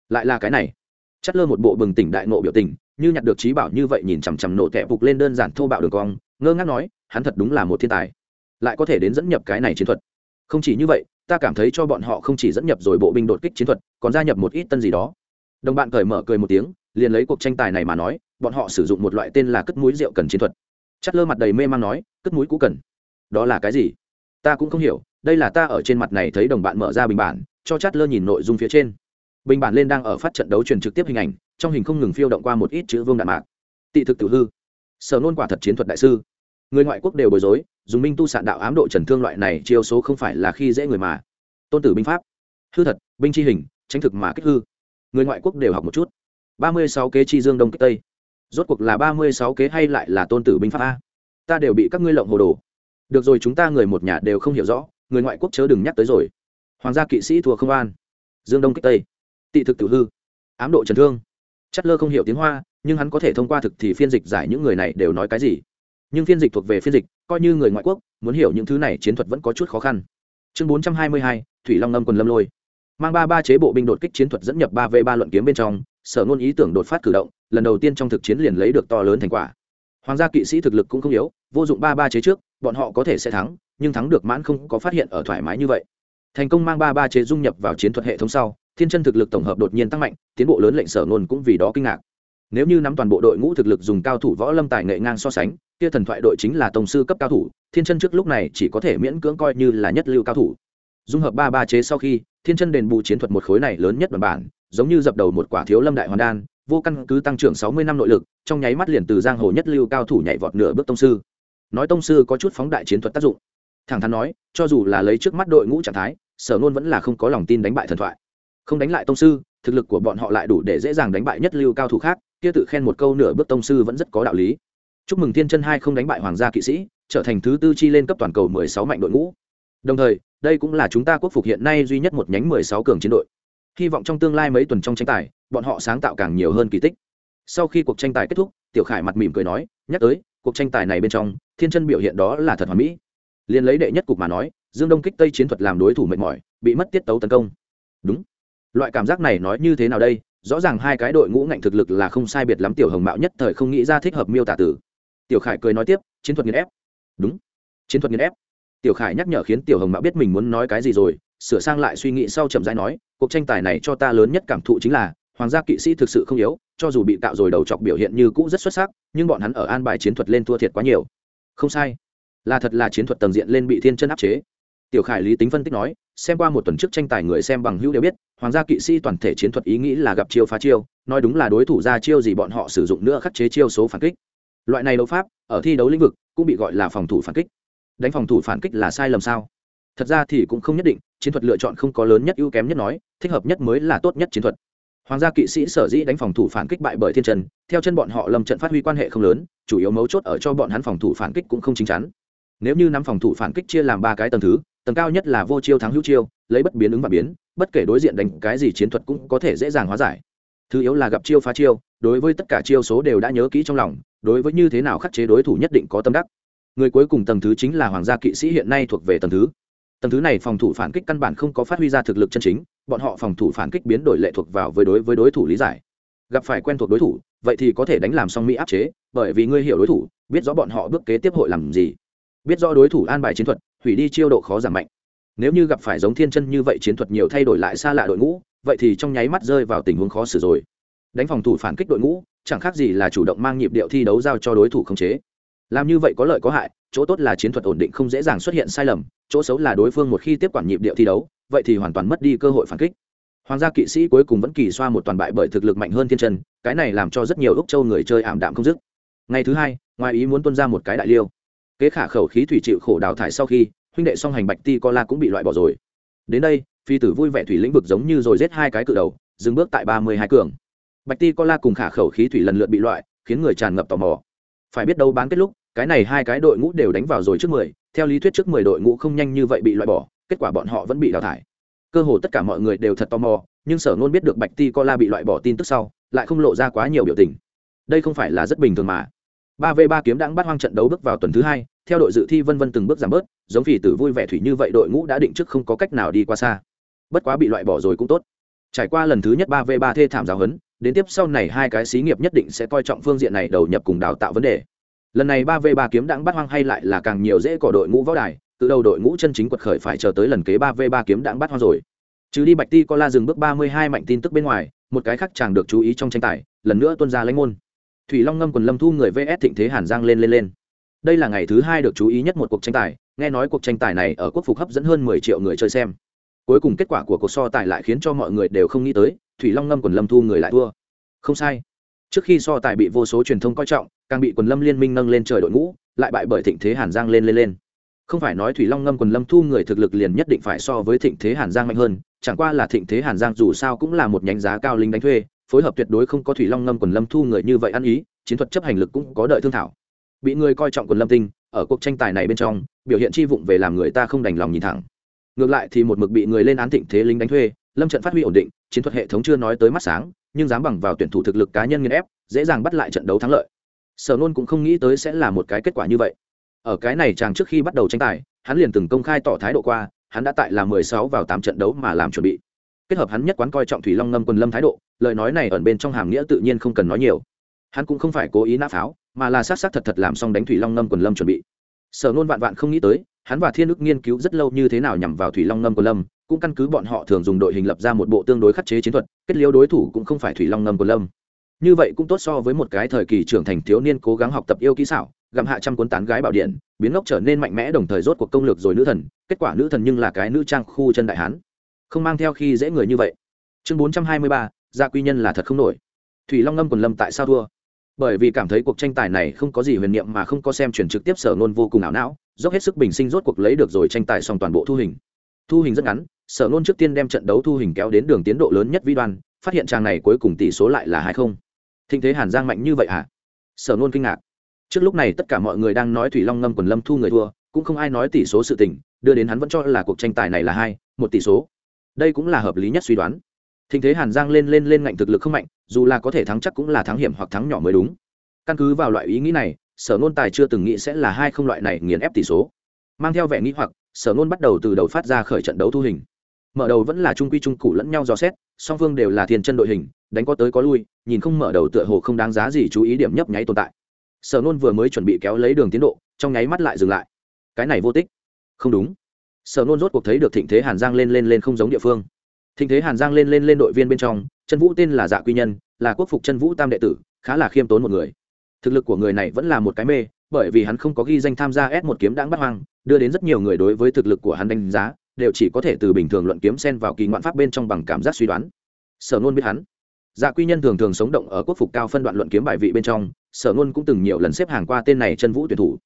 Lại là cái này? Chất lơ một bộ bừng tỉnh đại nộ biểu tình, như nhặt được trí bảo như vậy nhìn chằm chằm nổ tẹp phục lên đơn giản thô bạo đường cong, ngơ ngác nói, hắn thật đúng là một thiên tài. Lại có thể đến dẫn nhập cái này chiến thuật. Không chỉ như vậy, ta cảm thấy cho bọn họ không chỉ dẫn nhập rồi bộ binh đột kích chiến thuật, còn gia nhập một ít tân gì đó. Đồng bạn cởi mở cười một tiếng, liền lấy cuộc tranh tài này mà nói, bọn họ sử dụng một loại tên là cất mũi rượu cần chiến thuật. Chất lơ mặt đầy mê man nói, cất mũi cũ cần. Đó là cái gì? Ta cũng không hiểu, đây là ta ở trên mặt này thấy đồng bạn mở ra bình bản, cho chát lơ nhìn nội dung phía trên bình bản lên đang ở phát trận đấu truyền trực tiếp hình ảnh, trong hình không ngừng phiêu động qua một ít chữ vương đạn mạc. Tị thực tử hư. Sở nôn quả thật chiến thuật đại sư. Người ngoại quốc đều bối rối, dùng minh tu sạn đạo ám độ trần thương loại này, chiêu số không phải là khi dễ người mà. Tôn tử binh pháp. Hư thật, binh chi hình tranh thực mà kích hư. Người ngoại quốc đều học một chút. Ba mươi sáu kế chi dương đông kích tây. Rốt cuộc là ba mươi sáu kế hay lại là tôn tử binh pháp a? Ta đều bị các ngươi lộng hồ đồ. Được rồi, chúng ta người một nhà đều không hiểu rõ, người ngoại quốc chớ đừng nhắc tới rồi. Hoàng gia kỵ sĩ thua không an. Dương đông kích tây tị thực tử hư. Ám độ trần thương. Chất lơ không hiểu tiếng hoa, nhưng hắn có thể thông qua thực thì phiên dịch giải những người này đều nói cái gì. Nhưng phiên dịch thuộc về phiên dịch, coi như người ngoại quốc, muốn hiểu những thứ này chiến thuật vẫn có chút khó khăn. Chương bốn trăm hai mươi hai, thủy long ngâm quần lâm lôi. Mang ba ba chế bộ binh đột kích chiến thuật dẫn nhập ba v ba luận kiếm bên trong, sở ngôn ý tưởng đột phát cử động, lần đầu tiên trong thực chiến liền lấy được to lớn thành quả. Hoàng gia kỵ sĩ thực lực cũng không yếu, vô dụng ba ba chế trước, bọn họ có thể sẽ thắng, nhưng thắng được mãn không có phát hiện ở thoải mái như vậy. Thành công mang ba ba chế dung nhập vào chiến thuật hệ thống sau thiên chân thực lực tổng hợp đột nhiên tăng mạnh, tiến bộ lớn lệnh sở ngôn cũng vì đó kinh ngạc. Nếu như nắm toàn bộ đội ngũ thực lực dùng cao thủ võ lâm tài nghệ ngang so sánh, kia thần thoại đội chính là tổng sư cấp cao thủ, thiên chân trước lúc này chỉ có thể miễn cưỡng coi như là nhất lưu cao thủ. Dung hợp ba ba chế sau khi, thiên chân đền bù chiến thuật một khối này lớn nhất bản bản, giống như dập đầu một quả thiếu lâm đại hoàn đan, vô căn cứ tăng trưởng sáu mươi năm nội lực, trong nháy mắt liền từ giang hồ nhất lưu cao thủ nhảy vọt nửa bước tông sư. Nói tông sư có chút phóng đại chiến thuật tác dụng. Thẳng thắn nói, cho dù là lấy trước mắt đội ngũ trạng thái, sở nôn vẫn là không có lòng tin đánh bại thần thoại không đánh lại tông sư, thực lực của bọn họ lại đủ để dễ dàng đánh bại nhất lưu cao thủ khác, kia tự khen một câu nửa bước tông sư vẫn rất có đạo lý. Chúc mừng thiên chân hai không đánh bại hoàng gia kỵ sĩ, trở thành thứ tư chi lên cấp toàn cầu mười sáu mạnh đội ngũ. Đồng thời, đây cũng là chúng ta quốc phục hiện nay duy nhất một nhánh mười sáu cường chiến đội. Hy vọng trong tương lai mấy tuần trong tranh tài, bọn họ sáng tạo càng nhiều hơn kỳ tích. Sau khi cuộc tranh tài kết thúc, tiểu khải mặt mỉm cười nói, nhắc tới, cuộc tranh tài này bên trong, thiên chân biểu hiện đó là thật hoàn mỹ. Liền lấy đệ nhất cục mà nói, dương đông kích tây chiến thuật làm đối thủ mệt mỏi, bị mất tiết tấu tấn công. Đúng loại cảm giác này nói như thế nào đây? Rõ ràng hai cái đội ngũ ngạnh thực lực là không sai biệt lắm tiểu hồng mạo nhất thời không nghĩ ra thích hợp miêu tả tử tiểu khải cười nói tiếp, chiến thuật nghiền ép. Đúng, chiến thuật nghiền ép. Tiểu khải nhắc nhở khiến tiểu hồng mạo biết mình muốn nói cái gì rồi, sửa sang lại suy nghĩ sau chậm rãi nói, cuộc tranh tài này cho ta lớn nhất cảm thụ chính là, hoàng gia kỵ sĩ thực sự không yếu, cho dù bị tạo rồi đầu chọc biểu hiện như cũ rất xuất sắc, nhưng bọn hắn ở an bài chiến thuật lên thua thiệt quá nhiều. Không sai, là thật là chiến thuật tầng diện lên bị thiên chân áp chế. Tiểu khải lý tính phân tích nói xem qua một tuần trước tranh tài người xem bằng hữu đều biết, hoàng gia kỵ sĩ toàn thể chiến thuật ý nghĩ là gặp chiêu phá chiêu, nói đúng là đối thủ ra chiêu gì bọn họ sử dụng nữa khắc chế chiêu số phản kích. Loại này đấu pháp, ở thi đấu lĩnh vực, cũng bị gọi là phòng thủ phản kích. Đánh phòng thủ phản kích là sai lầm sao? Thật ra thì cũng không nhất định, chiến thuật lựa chọn không có lớn nhất ưu kém nhất nói, thích hợp nhất mới là tốt nhất chiến thuật. Hoàng gia kỵ sĩ sở dĩ đánh phòng thủ phản kích bại bởi thiên trần, theo chân bọn họ lâm trận phát huy quan hệ không lớn, chủ yếu mấu chốt ở cho bọn hắn phòng thủ phản kích cũng không chính chắn. Nếu như năm phòng thủ phản kích chia làm ba cái tầng thứ tầng cao nhất là vô chiêu thắng hữu chiêu, lấy bất biến ứng và biến, bất kể đối diện đánh cái gì chiến thuật cũng có thể dễ dàng hóa giải. Thứ yếu là gặp chiêu phá chiêu, đối với tất cả chiêu số đều đã nhớ kỹ trong lòng, đối với như thế nào khắc chế đối thủ nhất định có tâm đắc. Người cuối cùng tầng thứ chính là hoàng gia kỵ sĩ hiện nay thuộc về tầng thứ. Tầng thứ này phòng thủ phản kích căn bản không có phát huy ra thực lực chân chính, bọn họ phòng thủ phản kích biến đổi lệ thuộc vào với đối với đối thủ lý giải. Gặp phải quen thuộc đối thủ, vậy thì có thể đánh làm song mỹ áp chế, bởi vì ngươi hiểu đối thủ, biết rõ bọn họ bước kế tiếp hội làm gì, biết rõ đối thủ an bài chiến thuật hủy đi chiêu độ khó giảm mạnh. Nếu như gặp phải giống thiên chân như vậy chiến thuật nhiều thay đổi lại xa lạ đội ngũ, vậy thì trong nháy mắt rơi vào tình huống khó xử rồi. Đánh phòng thủ phản kích đội ngũ, chẳng khác gì là chủ động mang nhịp điệu thi đấu giao cho đối thủ khống chế. Làm như vậy có lợi có hại, chỗ tốt là chiến thuật ổn định không dễ dàng xuất hiện sai lầm, chỗ xấu là đối phương một khi tiếp quản nhịp điệu thi đấu, vậy thì hoàn toàn mất đi cơ hội phản kích. Hoàng gia kỵ sĩ cuối cùng vẫn kỳ xoa một toàn bại bởi thực lực mạnh hơn thiên chân, cái này làm cho rất nhiều úc châu người chơi ảm đạm không dứt. Ngày thứ hai, ngoài ý muốn tuân ra một cái đại liêu kế khả khẩu khí thủy chịu khổ đào thải sau khi, huynh đệ song hành bạch ti co la cũng bị loại bỏ rồi. Đến đây, phi tử vui vẻ thủy lĩnh vực giống như rồi giết hai cái cự đầu, dừng bước tại ba mươi hai cường. Bạch ti co la cùng khả khẩu khí thủy lần lượt bị loại, khiến người tràn ngập tò mò. Phải biết đâu bán kết lúc, cái này hai cái đội ngũ đều đánh vào rồi trước mười, theo lý thuyết trước mười đội ngũ không nhanh như vậy bị loại bỏ, kết quả bọn họ vẫn bị đào thải. Cơ hồ tất cả mọi người đều thật tò mò, nhưng sở ngôn biết được bạch ti co la bị loại bỏ tin tức sau, lại không lộ ra quá nhiều biểu tình. Đây không phải là rất bình thường mà ba v ba kiếm đãng bắt hoang trận đấu bước vào tuần thứ hai, theo đội dự thi vân vân từng bước giảm bớt, giống vì tử vui vẻ thủy như vậy đội ngũ đã định trước không có cách nào đi qua xa. Bất quá bị loại bỏ rồi cũng tốt. Trải qua lần thứ nhất ba v ba thê thảm giáo huấn, đến tiếp sau này hai cái xí nghiệp nhất định sẽ coi trọng phương diện này đầu nhập cùng đào tạo vấn đề. Lần này ba v ba kiếm đãng bắt hoang hay lại là càng nhiều dễ cỏ đội ngũ võ đài, từ đầu đội ngũ chân chính quật khởi phải chờ tới lần kế ba v ba kiếm đãng bắt hoang rồi. Chứ đi bạch ti có la dừng bước ba mươi hai mạnh tin tức bên ngoài, một cái khác chàng được chú ý trong tranh tài, lần nữa tuân ra lãnh môn thủy long ngâm quần lâm thu người vs thịnh thế hàn giang lên lên lên. Đây là ngày thứ hai được chú ý nhất một cuộc tranh tài, nghe nói cuộc tranh tài này ở quốc phục hấp dẫn hơn mười triệu người chơi xem. Cuối cùng kết quả của cuộc so tài lại khiến cho mọi người đều không nghĩ tới, thủy long ngâm quần lâm thu người lại thua. Không sai. Trước khi so tài bị vô số truyền thông coi trọng, càng bị quần lâm liên minh nâng lên trời đội ngũ, lại bại bởi thịnh thế hàn giang lên lên lên. Không phải nói thủy long ngâm quần lâm thu người thực lực liền nhất định phải so với thịnh thế hàn giang mạnh hơn, chẳng qua là thịnh thế hàn giang dù sao cũng là một nhánh giá cao linh đánh thuê phối hợp tuyệt đối không có thủy long ngâm quần lâm thu người như vậy ăn ý, chiến thuật chấp hành lực cũng có đợi thương thảo. Bị người coi trọng quần lâm tinh, ở cuộc tranh tài này bên trong, biểu hiện chi vụng về làm người ta không đành lòng nhìn thẳng. Ngược lại thì một mực bị người lên án thịnh thế lính đánh thuê, lâm trận phát huy ổn định, chiến thuật hệ thống chưa nói tới mắt sáng, nhưng dám bằng vào tuyển thủ thực lực cá nhân nghiên ép, dễ dàng bắt lại trận đấu thắng lợi. Sở nôn cũng không nghĩ tới sẽ là một cái kết quả như vậy. Ở cái này chàng trước khi bắt đầu tranh tài, hắn liền từng công khai tỏ thái độ qua, hắn đã tại là mười sáu vào tám trận đấu mà làm chuẩn bị kết hợp hắn nhất quán coi trọng thủy long ngâm quân lâm thái độ, lời nói này ẩn bên trong hàm nghĩa tự nhiên không cần nói nhiều. Hắn cũng không phải cố ý nã pháo, mà là xác xác thật thật làm xong đánh thủy long ngâm quần lâm chuẩn bị. Sở nôn vạn vạn không nghĩ tới, hắn và thiên ức nghiên cứu rất lâu như thế nào nhằm vào thủy long ngâm quần lâm, cũng căn cứ bọn họ thường dùng đội hình lập ra một bộ tương đối khắc chế chiến thuật, kết liễu đối thủ cũng không phải thủy long ngâm quần lâm. Như vậy cũng tốt so với một cái thời kỳ trưởng thành thiếu niên cố gắng học tập yêu kỹ xảo, gặm hạ trăm cuốn tán gái bảo điện, biến ngốc trở nên mạnh mẽ đồng thời rốt cuộc công lược rồi nữ thần, kết quả nữ thần nhưng là cái nữ trang khu chân đại hán không mang theo khi dễ người như vậy. Chương bốn trăm hai mươi ba, gia quy nhân là thật không nổi. Thủy long ngâm quần lâm tại sao thua? Bởi vì cảm thấy cuộc tranh tài này không có gì huyền niệm mà không có xem chuyển trực tiếp sở nôn vô cùng ảo não, dốc hết sức bình sinh rốt cuộc lấy được rồi tranh tài xong toàn bộ thu hình. Thu hình rất ngắn, sở nôn trước tiên đem trận đấu thu hình kéo đến đường tiến độ lớn nhất vi đoan, phát hiện trang này cuối cùng tỷ số lại là hai không. Thinh thế hàn giang mạnh như vậy hả? À? sở nôn kinh ngạc. Trước lúc này tất cả mọi người đang nói thủy long ngâm quần lâm thu người thua, cũng không ai nói tỷ số sự tình, đưa đến hắn vẫn cho là cuộc tranh tài này là hai, một tỷ số đây cũng là hợp lý nhất suy đoán. Thình thế hàn giang lên lên lên ngạnh thực lực không mạnh, dù là có thể thắng chắc cũng là thắng hiểm hoặc thắng nhỏ mới đúng. Căn cứ vào loại ý nghĩ này, sở nôn tài chưa từng nghĩ sẽ là hai không loại này nghiền ép tỷ số. Mang theo vẻ nghĩ hoặc, sở nôn bắt đầu từ đầu phát ra khởi trận đấu thu hình. Mở đầu vẫn là trung quy trung cụ lẫn nhau dò xét, song phương đều là thiền chân đội hình, đánh có tới có lui, nhìn không mở đầu tựa hồ không đáng giá gì chú ý điểm nhấp nháy tồn tại. Sở nôn vừa mới chuẩn bị kéo lấy đường tiến độ, trong nháy mắt lại dừng lại. Cái này vô tích. Không đúng sở nôn rốt cuộc thấy được thịnh thế hàn giang lên lên lên không giống địa phương. Thịnh thế hàn giang lên lên lên đội viên bên trong chân vũ tên là dạ quy nhân, là quốc phục chân vũ tam đệ tử, khá là khiêm tốn một người. Thực lực của người này vẫn là một cái mê, bởi vì hắn không có ghi danh tham gia s một kiếm đáng bắt hoang, đưa đến rất nhiều người đối với thực lực của hắn đánh giá, đều chỉ có thể từ bình thường luận kiếm sen vào kỳ ngoạn pháp bên trong bằng cảm giác suy đoán. Sở nôn biết hắn. Dạ quy nhân thường thường sống động ở quốc phục cao phân đoạn luận kiếm bài vị bên trong, sở nôn cũng từng nhiều lần xếp hàng qua tên này chân vũ tuyển thủ.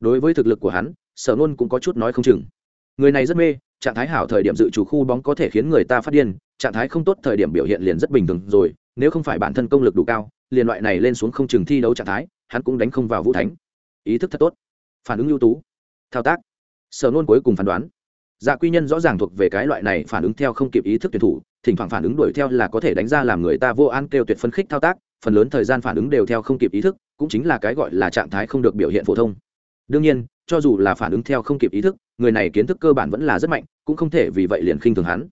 Đối với thực lực của hắn, sở nôn cũng có chút nói không chừng người này rất mê, trạng thái hảo thời điểm dự chủ khu bóng có thể khiến người ta phát điên, trạng thái không tốt thời điểm biểu hiện liền rất bình thường rồi, nếu không phải bản thân công lực đủ cao, liền loại này lên xuống không chừng thi đấu trạng thái, hắn cũng đánh không vào vũ thánh. Ý thức thật tốt. Phản ứng ưu tú. Thao tác. Sở nôn cuối cùng phán đoán. Dạ quy nhân rõ ràng thuộc về cái loại này phản ứng theo không kịp ý thức tuyển thủ, thỉnh thoảng phản ứng đuổi theo là có thể đánh ra làm người ta vô an kêu tuyệt phân khích thao tác, phần lớn thời gian phản ứng đều theo không kịp ý thức, cũng chính là cái gọi là trạng thái không được biểu hiện phổ thông. Đương nhiên, cho dù là phản ứng theo không kịp ý thức người này kiến thức cơ bản vẫn là rất mạnh, cũng không thể vì vậy liền khinh thường hắn.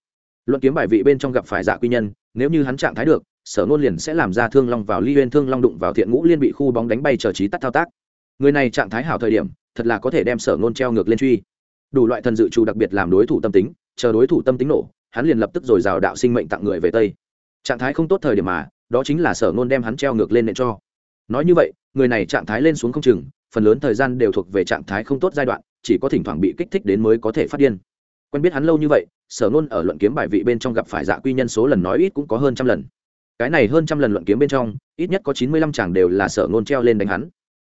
Luận kiếm bài vị bên trong gặp phải dạ quy nhân, nếu như hắn trạng thái được, sở nôn liền sẽ làm ra thương long vào ly huyên thương long đụng vào thiện ngũ liên bị khu bóng đánh bay chờ trí tắt thao tác. Người này trạng thái hảo thời điểm, thật là có thể đem sở nôn treo ngược lên truy. Đủ loại thần dự trù đặc biệt làm đối thủ tâm tính, chờ đối thủ tâm tính nổ, hắn liền lập tức rồi rào đạo sinh mệnh tặng người về tây. Trạng thái không tốt thời điểm mà, đó chính là sở nôn đem hắn treo ngược lên nện cho. Nói như vậy, người này trạng thái lên xuống không chừng, phần lớn thời gian đều thuộc về trạng thái không tốt giai đoạn chỉ có thỉnh thoảng bị kích thích đến mới có thể phát điên. Quen biết hắn lâu như vậy, sở nôn ở luận kiếm bài vị bên trong gặp phải dạ quy nhân số lần nói ít cũng có hơn trăm lần. Cái này hơn trăm lần luận kiếm bên trong, ít nhất có chín mươi lăm chàng đều là sở nôn treo lên đánh hắn.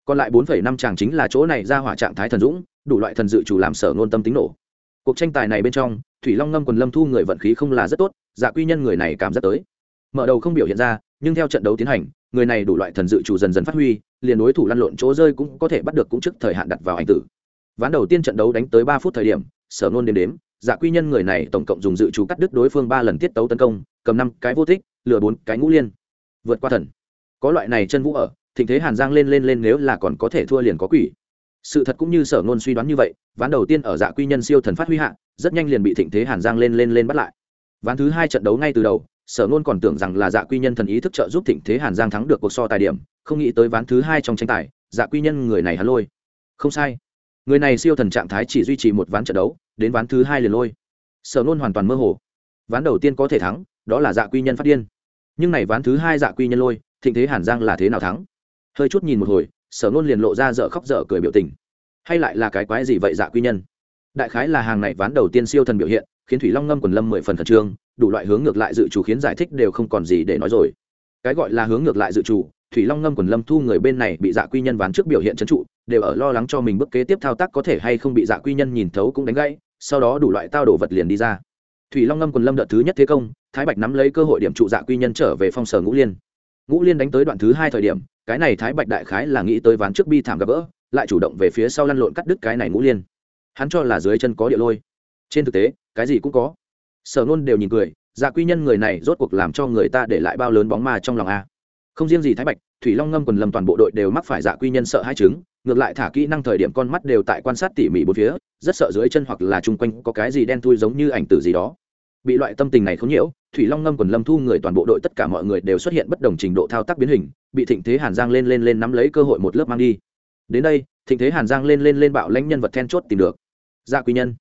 Còn lại bốn phẩy năm chàng chính là chỗ này ra hỏa trạng thái thần dũng, đủ loại thần dự chủ làm sở nôn tâm tính nổ. Cuộc tranh tài này bên trong, thủy long ngâm quần lâm thu người vận khí không là rất tốt dạ quy nhân người này cảm giác tới. Mở đầu không biểu hiện ra, nhưng theo trận đấu tiến hành, người này đủ loại thần dự chủ dần dần phát huy, liền đối thủ lăn lộn chỗ rơi cũng có thể bắt được cũng trước thời hạn đặt vào ảnh tử ván đầu tiên trận đấu đánh tới ba phút thời điểm, sở nôn đến đếm dạ quy nhân người này tổng cộng dùng dự chủ cắt đứt đối phương ba lần tiết tấu tấn công, cầm năm cái vô tích, lừa bốn cái ngũ liên. Vượt qua thần. Có loại này chân vũ ở, thịnh thế hàn giang lên lên lên nếu là còn có thể thua liền có quỷ. Sự thật cũng như sở ngôn suy đoán như vậy, ván đầu tiên ở dạ quy nhân siêu thần phát huy hạ, rất nhanh liền bị thịnh thế hàn giang lên lên lên bắt lại. Ván thứ hai trận đấu ngay từ đầu, sở ngôn còn tưởng rằng là dạ quy nhân thần ý thức trợ giúp thịnh thế hàn giang thắng được cuộc so tài điểm, không nghĩ tới ván thứ hai trong tranh tài dạ quy nhân người này hắn lôi. Không sai người này siêu thần trạng thái chỉ duy trì một ván trận đấu, đến ván thứ hai liền lôi. Sở nôn hoàn toàn mơ hồ. Ván đầu tiên có thể thắng, đó là dạ quy nhân phát điên. Nhưng này ván thứ hai dạ quy nhân lôi, thịnh thế hàn giang là thế nào thắng? Hơi chút nhìn một hồi, sở nôn liền lộ ra dở khóc dở cười biểu tình. Hay lại là cái quái gì vậy dạ quy nhân? Đại khái là hàng này ván đầu tiên siêu thần biểu hiện, khiến thủy long ngâm quần lâm mười phần khẩn trương, đủ loại hướng ngược lại dự chủ khiến giải thích đều không còn gì để nói rồi. Cái gọi là hướng ngược lại dự chủ thủy long ngâm quần lâm thu người bên này bị dạ quy nhân ván trước biểu hiện trấn trụ, đều ở lo lắng cho mình bước kế tiếp thao tác có thể hay không bị dạ quy nhân nhìn thấu cũng đánh gãy, sau đó đủ loại tao đổ vật liền đi ra. Thủy long ngâm quần lâm đợt thứ nhất thế công, thái bạch nắm lấy cơ hội điểm trụ dạ quy nhân trở về phong sở ngũ liên. Ngũ liên đánh tới đoạn thứ hai thời điểm, cái này thái bạch đại khái là nghĩ tới ván trước bi thảm gặp vỡ lại chủ động về phía sau lăn lộn cắt đứt cái này ngũ liên. Hắn cho là dưới chân có địa lôi. Trên thực tế, cái gì cũng có. Sở nôn đều nhìn cười dạ quy nhân người này rốt cuộc làm cho người ta để lại bao lớn bóng ma trong lòng a không riêng gì thái bạch, thủy long ngâm quần lâm toàn bộ đội đều mắc phải dạ quy nhân sợ hai chứng, ngược lại thả kỹ năng thời điểm con mắt đều tại quan sát tỉ mỉ bốn phía, rất sợ dưới chân hoặc là chung quanh có cái gì đen thui giống như ảnh tử gì đó. Bị loại tâm tình này không nhiễu, thủy long ngâm quần lâm thu người toàn bộ đội tất cả mọi người đều xuất hiện bất đồng trình độ thao tác biến hình, bị thịnh thế hàn giang lên lên lên nắm lấy cơ hội một lớp mang đi. Đến đây, thịnh thế hàn giang lên lên lên bạo lãnh nhân vật then chốt tìm được. Dạ quy nhân.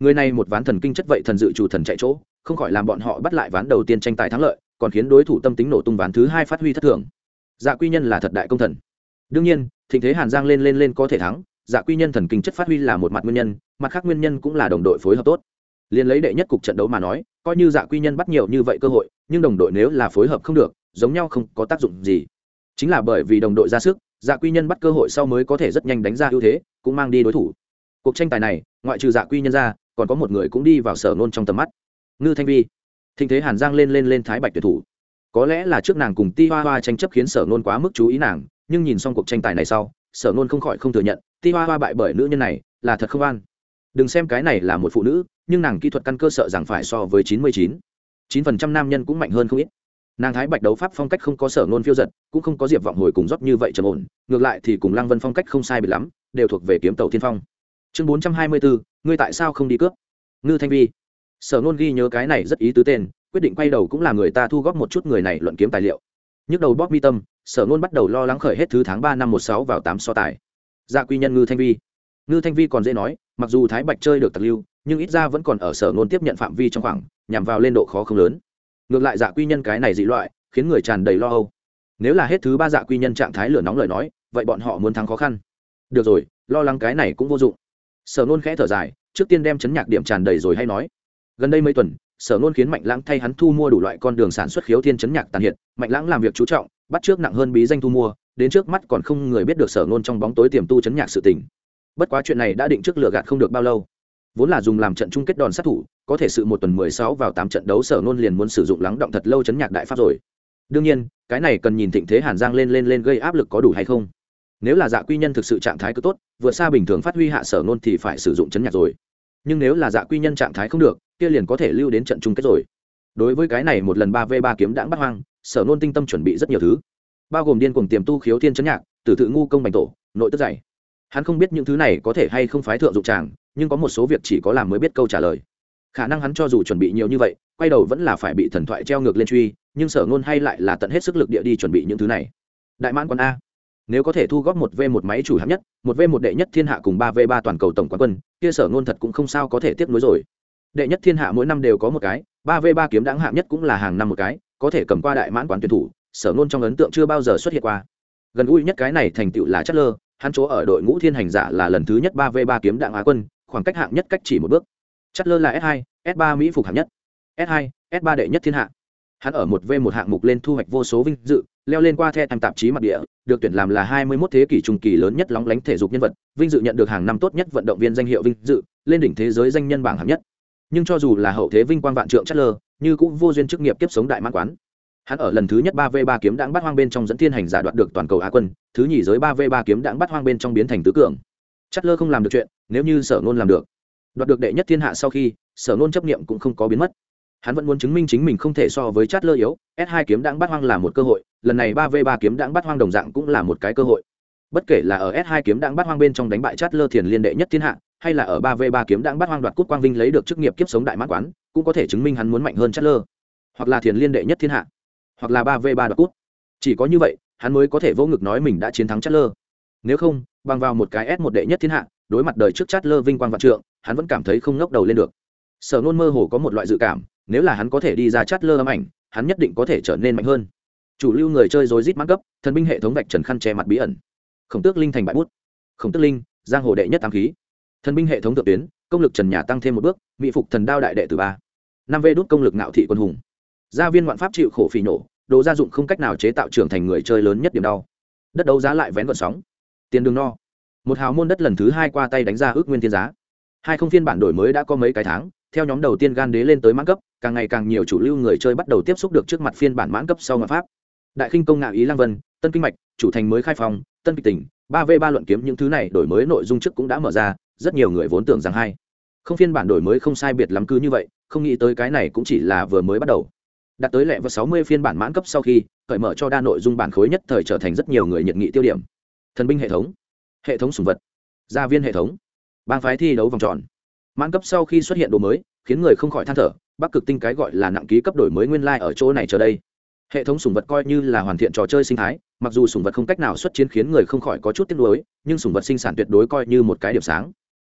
Người này một ván thần kinh chất vậy thần dự chủ thần chạy chỗ, không khỏi làm bọn họ bắt lại ván đầu tiên tranh tài thắng lợi còn khiến đối thủ tâm tính nổ tung ván thứ hai phát huy thất thường. Dạ quy nhân là thật đại công thần. Đương nhiên, thịnh thế hàn giang lên lên lên có thể thắng dạ quy nhân thần kinh chất phát huy là một mặt nguyên nhân, mặt khác nguyên nhân cũng là đồng đội phối hợp tốt. Liền lấy đệ nhất cục trận đấu mà nói, coi như dạ quy nhân bắt nhiều như vậy cơ hội, nhưng đồng đội nếu là phối hợp không được, giống nhau không có tác dụng gì. Chính là bởi vì đồng đội ra sức dạ quy nhân bắt cơ hội sau mới có thể rất nhanh đánh ra ưu thế, cũng mang đi đối thủ. Cuộc tranh tài này, ngoại trừ dạ quy nhân ra, còn có một người cũng đi vào sở nôn trong tầm mắt. Ngư thanh vi thình thế hàn giang lên lên lên thái bạch tuyệt thủ. Có lẽ là trước nàng cùng ti hoa hoa tranh chấp khiến sở nôn quá mức chú ý nàng, nhưng nhìn xong cuộc tranh tài này sau, sở nôn không khỏi không thừa nhận, ti hoa hoa bại bởi nữ nhân này là thật không an. Đừng xem cái này là một phụ nữ, nhưng nàng kỹ thuật căn cơ sợ rằng phải so với chín mươi chín. Chín phần trăm nam nhân cũng mạnh hơn không ít. Nàng thái bạch đấu pháp phong cách không có sở nôn phiêu giật, cũng không có diệp vọng hồi cùng rót như vậy trầm ổn, ngược lại thì cùng lăng vân phong cách không sai biệt lắm, đều thuộc về kiếm tàu thiên phong. Chương bốn trăm hai mươi bốn, ngươi tại sao không đi cướp? Ngư thanh vi sở nôn ghi nhớ cái này rất ý tứ tên, quyết định quay đầu cũng là người ta thu góp một chút người này luận kiếm tài liệu. Nhức đầu bóp mi tâm, sở nôn bắt đầu lo lắng khởi hết thứ tháng ba năm một sáu vào tám so tài. Gia dạ quy nhân ngư thanh vi. Ngư thanh vi còn dễ nói, mặc dù thái bạch chơi được tặc lưu, nhưng ít ra vẫn còn ở sở nôn tiếp nhận phạm vi trong khoảng, nhằm vào lên độ khó không lớn. Ngược lại dạ quy nhân cái này dị loại, khiến người tràn đầy lo âu. Nếu là hết thứ ba dạ quy nhân trạng thái lửa nóng lời nói, vậy bọn họ muốn thắng khó khăn. Được rồi, lo lắng cái này cũng vô dụng. Sở nôn khẽ thở dài, trước tiên đem chấn nhạc điểm tràn đầy rồi hay nói gần đây mấy tuần, sở nôn khiến mạnh lãng thay hắn thu mua đủ loại con đường sản xuất khiếu thiên chấn nhạc tàn hiện. Mạnh lãng làm việc chú trọng, bắt trước nặng hơn bí danh thu mua, đến trước mắt còn không người biết được sở nôn trong bóng tối tiềm tu chấn nhạc sự tình. Bất quá chuyện này đã định trước lựa gạt không được bao lâu. Vốn là dùng làm trận chung kết đòn sát thủ, có thể sự một tuần mười sáu vào tám trận đấu sở nôn liền muốn sử dụng lắng động thật lâu chấn nhạc đại pháp rồi. Đương nhiên, cái này cần nhìn thịnh thế hàn giang lên lên lên gây áp lực có đủ hay không. Nếu là dạ quy nhân thực sự trạng thái cứ tốt, vượt xa bình thường phát huy hạ sở nôn thì phải sử dụng chấn nhạc rồi nhưng nếu là dạ quy nhân trạng thái không được, kia liền có thể lưu đến trận chung kết rồi. Đối với cái này một lần ba v ba kiếm đãng bắt hoang, sở nôn tinh tâm chuẩn bị rất nhiều thứ. Bao gồm điên cuồng tiềm tu khiếu thiên chấn nhạc, tử tự ngu công bành tổ, nội tức dày. Hắn không biết những thứ này có thể hay không phái thượng dụng tràng nhưng có một số việc chỉ có làm mới biết câu trả lời. Khả năng hắn cho dù chuẩn bị nhiều như vậy, quay đầu vẫn là phải bị thần thoại treo ngược lên truy, nhưng sở ngôn hay lại là tận hết sức lực địa đi chuẩn bị những thứ này. Đại mãn quân a nếu có thể thu góp một v một máy chủ hạng nhất, một v một đệ nhất thiên hạ cùng ba v ba toàn cầu tổng quán quân, kia sở ngôn thật cũng không sao có thể tiếp nối rồi. Đệ nhất thiên hạ mỗi năm đều có một cái, ba v ba kiếm đáng hạng nhất cũng là hàng năm một cái, có thể cầm qua đại mãn quán tuyển thủ, sở ngôn trong ấn tượng chưa bao giờ xuất hiện qua. Gần gũi nhất cái này thành tựu là chất lơ hắn chỗ ở đội ngũ thiên hành giả là lần thứ nhất ba v ba kiếm đạn á quân, khoảng cách hạng nhất cách chỉ một bước. Chất lơ là s 2 s 3 mỹ phục hạng nhất, s 2 s 3 đệ nhất thiên hạ hắn ở một v một hạng mục lên thu hoạch vô số vinh dự, leo lên qua the tham tạp chí mặt địa, được tuyển làm là hai mươi 21 thế kỷ trung kỳ lớn nhất lóng lánh thể dục nhân vật, vinh dự nhận được hàng năm tốt nhất vận động viên danh hiệu vinh dự, lên đỉnh thế giới danh nhân bảng hạng nhất. Nhưng cho dù là hậu thế vinh quang vạn trượng chất lơ như cũng vô duyên chức nghiệp tiếp sống đại mãn quán. Hắn ở lần thứ nhất ba v ba kiếm đãng bắt hoang bên trong dẫn thiên hành giả đoạt được toàn cầu á quân, thứ nhì giới ba v ba kiếm đãng bắt hoang bên trong biến thành tứ cường. Chất lơ không làm được chuyện, nếu như sở nôn làm được. Đoạt được đệ nhất thiên hạ sau khi, sở nôn chấp nghiệm cũng không có biến mất hắn vẫn muốn chứng minh chính mình không thể so với chát lơ yếu, s 2 kiếm đãng bắt hoang là một cơ hội, lần này ba v ba kiếm đãng bắt hoang đồng dạng cũng là một cái cơ hội. Bất kể là ở s 2 kiếm đãng bắt hoang bên trong đánh bại chát lơ thiền liên đệ nhất thiên hạ, hay là ở ba v ba kiếm đãng bắt hoang đoạt cút quang vinh lấy được chức nghiệp kiếp sống đại mãn quán, cũng có thể chứng minh hắn muốn mạnh hơn chát lơ hoặc là thiền liên đệ nhất thiên hạ. Hoặc là ba v ba đoạt cút chỉ có như vậy, hắn mới có thể vô ngực nói mình đã chiến thắng chát lơ nếu không, bằng vào một cái s một đệ nhất thiên hạ, đối mặt đời trước chát lơ vinh quang vạn trượng, hắn vẫn cảm thấy không ngóc đầu lên được. Sở nôn mơ hồ có một loại dự cảm nếu là hắn có thể đi ra chát lơ âm ảnh, hắn nhất định có thể trở nên mạnh hơn. Chủ lưu người chơi rối rít mãn cấp thần binh hệ thống vạch trần khăn che mặt bí ẩn. Khổng tước linh thành bãi bút. Khổng tước linh, giang hồ đệ nhất tam khí. Thần binh hệ thống thượng tuyến, công lực trần nhà tăng thêm một bước, mỹ phục thần đao đại đệ từ ba. Năm vê đốt công lực ngạo thị quân hùng. Gia viên ngoạn pháp chịu khổ phỉ nổ, đồ gia dụng không cách nào chế tạo trưởng thành người chơi lớn nhất điểm đau. Đất đấu giá lại vén vận sóng. Tiền đường no. Một hào môn đất lần thứ hai qua tay đánh ra ước nguyên thiên giá. Hai không phiên bản đổi mới đã có mấy cái tháng, theo nhóm đầu tiên gan đế lên tới mãn cấp càng ngày càng nhiều chủ lưu người chơi bắt đầu tiếp xúc được trước mặt phiên bản mãn cấp sau ngoại pháp. Đại khinh công ngạo ý lang vân, tân kinh mạch, chủ thành mới khai phòng tân kịch tỉnh, ba v ba luận kiếm những thứ này đổi mới nội dung trước cũng đã mở ra, rất nhiều người vốn tưởng rằng hay. Không phiên bản đổi mới không sai biệt lắm cứ như vậy, không nghĩ tới cái này cũng chỉ là vừa mới bắt đầu. Đạt tới lẹ vào sáu mươi phiên bản mãn cấp sau khi, cởi mở cho đa nội dung bản khối nhất thời trở thành rất nhiều người nhiệt nghị tiêu điểm. Thần binh hệ thống hệ thống sùng vật, gia viên hệ thống, bang phái thi đấu vòng tròn. Mãn cấp sau khi xuất hiện đồ mới, khiến người không khỏi than thở bắc cực tinh cái gọi là nặng ký cấp đổi mới nguyên lai、like、ở chỗ này chờ đây. Hệ thống sùng vật coi như là hoàn thiện trò chơi sinh thái, mặc dù sùng vật không cách nào xuất chiến khiến người không khỏi có chút tiếc nuối, nhưng sùng vật sinh sản tuyệt đối coi như một cái điểm sáng.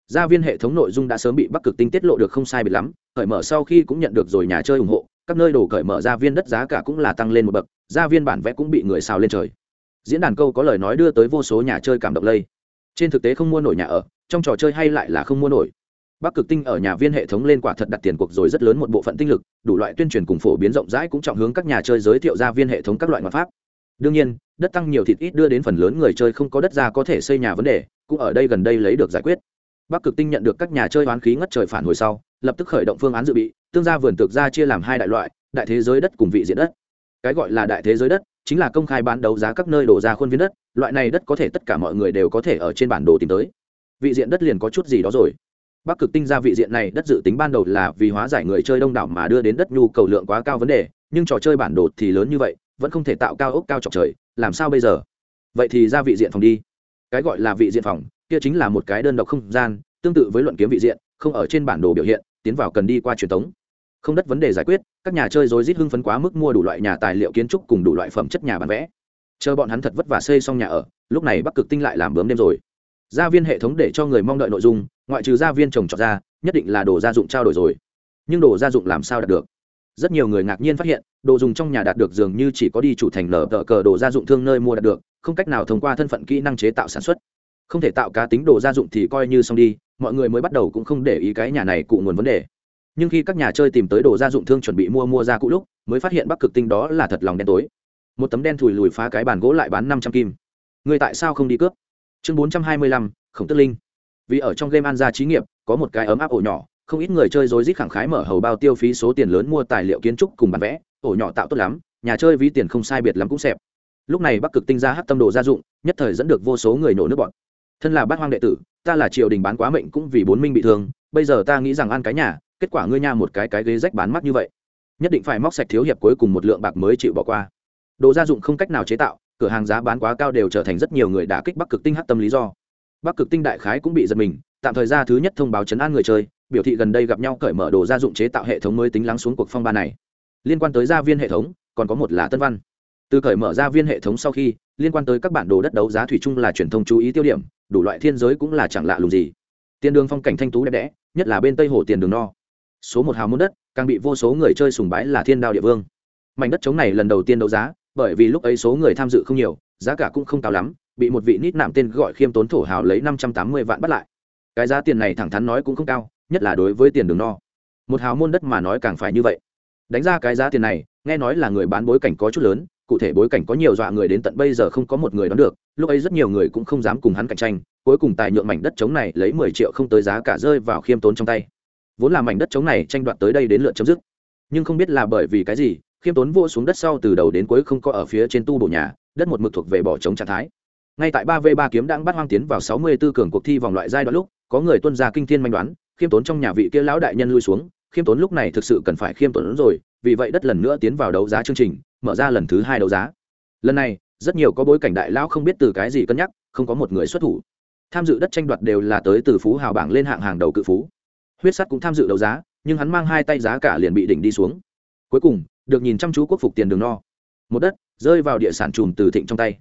Gia viên hệ thống nội dung đã sớm bị bắc cực tinh tiết lộ được không sai biệt lắm, cởi mở sau khi cũng nhận được rồi nhà chơi ủng hộ, các nơi đổ cởi mở gia viên đất giá cả cũng là tăng lên một bậc, gia viên bản vẽ cũng bị người xào lên trời. Diễn đàn câu có lời nói đưa tới vô số nhà chơi cảm động lây. Trên thực tế không mua nổi nhà ở, trong trò chơi hay lại là không mua nổi bắc cực tinh ở nhà viên hệ thống lên quả thật đặt tiền cuộc rồi rất lớn một bộ phận tinh lực, đủ loại tuyên truyền cùng phổ biến rộng rãi cũng trọng hướng các nhà chơi giới thiệu ra viên hệ thống các loại mặt pháp. Đương nhiên, đất tăng nhiều thịt ít đưa đến phần lớn người chơi không có đất ra có thể xây nhà vấn đề, cũng ở đây gần đây lấy được giải quyết. Bắc cực tinh nhận được các nhà chơi oán khí ngất trời phản hồi sau, lập tức khởi động phương án dự bị, tương gia vườn tược ra chia làm hai đại loại, đại thế giới đất cùng vị diện đất. Cái gọi là đại thế giới đất chính là công khai bán đấu giá các nơi đổ ra khuôn viên đất, loại này đất có thể tất cả mọi người đều có thể ở trên bản đồ tìm tới. Vị diện đất liền có chút gì đó rồi bắc cực tinh ra vị diện này đất dự tính ban đầu là vì hóa giải người chơi đông đảo mà đưa đến đất nhu cầu lượng quá cao vấn đề, nhưng trò chơi bản đồ thì lớn như vậy, vẫn không thể tạo cao ốc cao trọc trời, làm sao bây giờ? Vậy thì ra vị diện phòng đi. Cái gọi là vị diện phòng, kia chính là một cái đơn độc không gian, tương tự với luận kiếm vị diện, không ở trên bản đồ biểu hiện, tiến vào cần đi qua truyền thống. Không đất vấn đề giải quyết, các nhà chơi rối rít hưng phấn quá mức mua đủ loại nhà tài liệu kiến trúc cùng đủ loại phẩm chất nhà bán vẽ. Chờ bọn hắn thật vất vả xây xong nhà ở, lúc này bắc cực tinh lại làm bướm đêm rồi. Gia viên hệ thống để cho người mong đợi nội dung ngoại trừ gia viên trồng trọt ra, nhất định là đồ gia dụng trao đổi rồi. Nhưng đồ gia dụng làm sao đạt được? Rất nhiều người ngạc nhiên phát hiện, đồ dùng trong nhà đạt được dường như chỉ có đi chủ thành nở tờ cờ đồ gia dụng thương nơi mua đạt được, không cách nào thông qua thân phận kỹ năng chế tạo sản xuất. Không thể tạo cá tính đồ gia dụng thì coi như xong đi, mọi người mới bắt đầu cũng không để ý cái nhà này cụ nguồn vấn đề. Nhưng khi các nhà chơi tìm tới đồ gia dụng thương chuẩn bị mua mua ra cũ lúc, mới phát hiện bắc cực tinh đó là thật lòng đen tối. Một tấm đen thùi lùi phá cái bàn gỗ lại bán năm trăm kim. Người tại sao không đi cướp? Chương bốn trăm hai mươi lăm, khổng tức linh vì ở trong game an gia trí nghiệp, có một cái ấm áp ổ nhỏ, không ít người chơi rối rít khẳng khái mở hầu bao tiêu phí số tiền lớn mua tài liệu kiến trúc cùng bán vẽ, ổ nhỏ tạo tốt lắm, nhà chơi ví tiền không sai biệt lắm cũng xẹp. Lúc này bắc cực tinh ra hát tâm đồ gia dụng, nhất thời dẫn được vô số người nổ nước bọn. Thân là bát hoang đệ tử, ta là triều đình bán quá mệnh cũng vì bốn minh bị thương, bây giờ ta nghĩ rằng ăn cái nhà, kết quả ngươi nha một cái cái ghế rách bán mắt như vậy. Nhất định phải móc sạch thiếu hiệp cuối cùng một lượng bạc mới chịu bỏ qua. Đồ gia dụng không cách nào chế tạo, cửa hàng giá bán quá cao đều trở thành rất nhiều người đã kích bắc cực tinh hát tâm lý do bắc cực tinh đại khái cũng bị giật mình, tạm thời ra thứ nhất thông báo chấn an người chơi, biểu thị gần đây gặp nhau cởi mở đồ gia dụng chế tạo hệ thống mới tính lắng xuống cuộc phong ba này. Liên quan tới gia viên hệ thống, còn có một là tân văn. Từ cởi mở gia viên hệ thống sau khi, liên quan tới các bản đồ đất đấu giá thủy chung là truyền thông chú ý tiêu điểm, đủ loại thiên giới cũng là chẳng lạ lùng gì. Tiền đường phong cảnh thanh tú đẹp đẽ, nhất là bên tây hồ tiền đường no. Số một hào môn đất, càng bị vô số người chơi sùng bái là thiên đao địa vương. Mảnh đất chống này lần đầu tiên đấu giá, bởi vì lúc ấy số người tham dự không nhiều, giá cả cũng không cao lắm bị một vị nít nạm tên gọi khiêm tốn thổ hào lấy năm trăm tám mươi vạn bắt lại. Cái giá tiền này thẳng thắn nói cũng không cao, nhất là đối với tiền đường no. Một hào môn đất mà nói càng phải như vậy. Đánh ra cái giá tiền này, nghe nói là người bán bối cảnh có chút lớn, cụ thể bối cảnh có nhiều dọa người đến tận bây giờ không có một người đón được, lúc ấy rất nhiều người cũng không dám cùng hắn cạnh tranh, cuối cùng tài nhượng mảnh đất trống này lấy mười triệu không tới giá cả rơi vào khiêm tốn trong tay. Vốn là mảnh đất trống này tranh đoạt tới đây đến lượt chấm dứt. Nhưng không biết là bởi vì cái gì, khiêm tốn vô xuống đất sau từ đầu đến cuối không có ở phía trên tu bổ nhà, đất một mực thuộc về bỏ trống trạng thái ngay tại ba v ba kiếm đang bắt hoang tiến vào sáu mươi 64 cường cuộc thi vòng loại giai đoạn lúc, có người tuân ra kinh thiên manh đoán, khiêm tốn trong nhà vị kia lão đại nhân lui xuống. Khiêm tốn lúc này thực sự cần phải khiêm tốn rồi, vì vậy đất lần nữa tiến vào đấu giá chương trình, mở ra lần thứ hai đấu giá. Lần này, rất nhiều có bối cảnh đại lão không biết từ cái gì cân nhắc, không có một người xuất thủ. Tham dự đất tranh đoạt đều là tới từ phú hào bảng lên hạng hàng đầu cự phú. Huyết sắt cũng tham dự đấu giá, nhưng hắn mang hai tay giá cả liền bị đỉnh đi xuống. Cuối cùng, được nhìn chăm chú quốc phục tiền đường no. Một đất, rơi vào địa sản trùm từ thịnh trong tay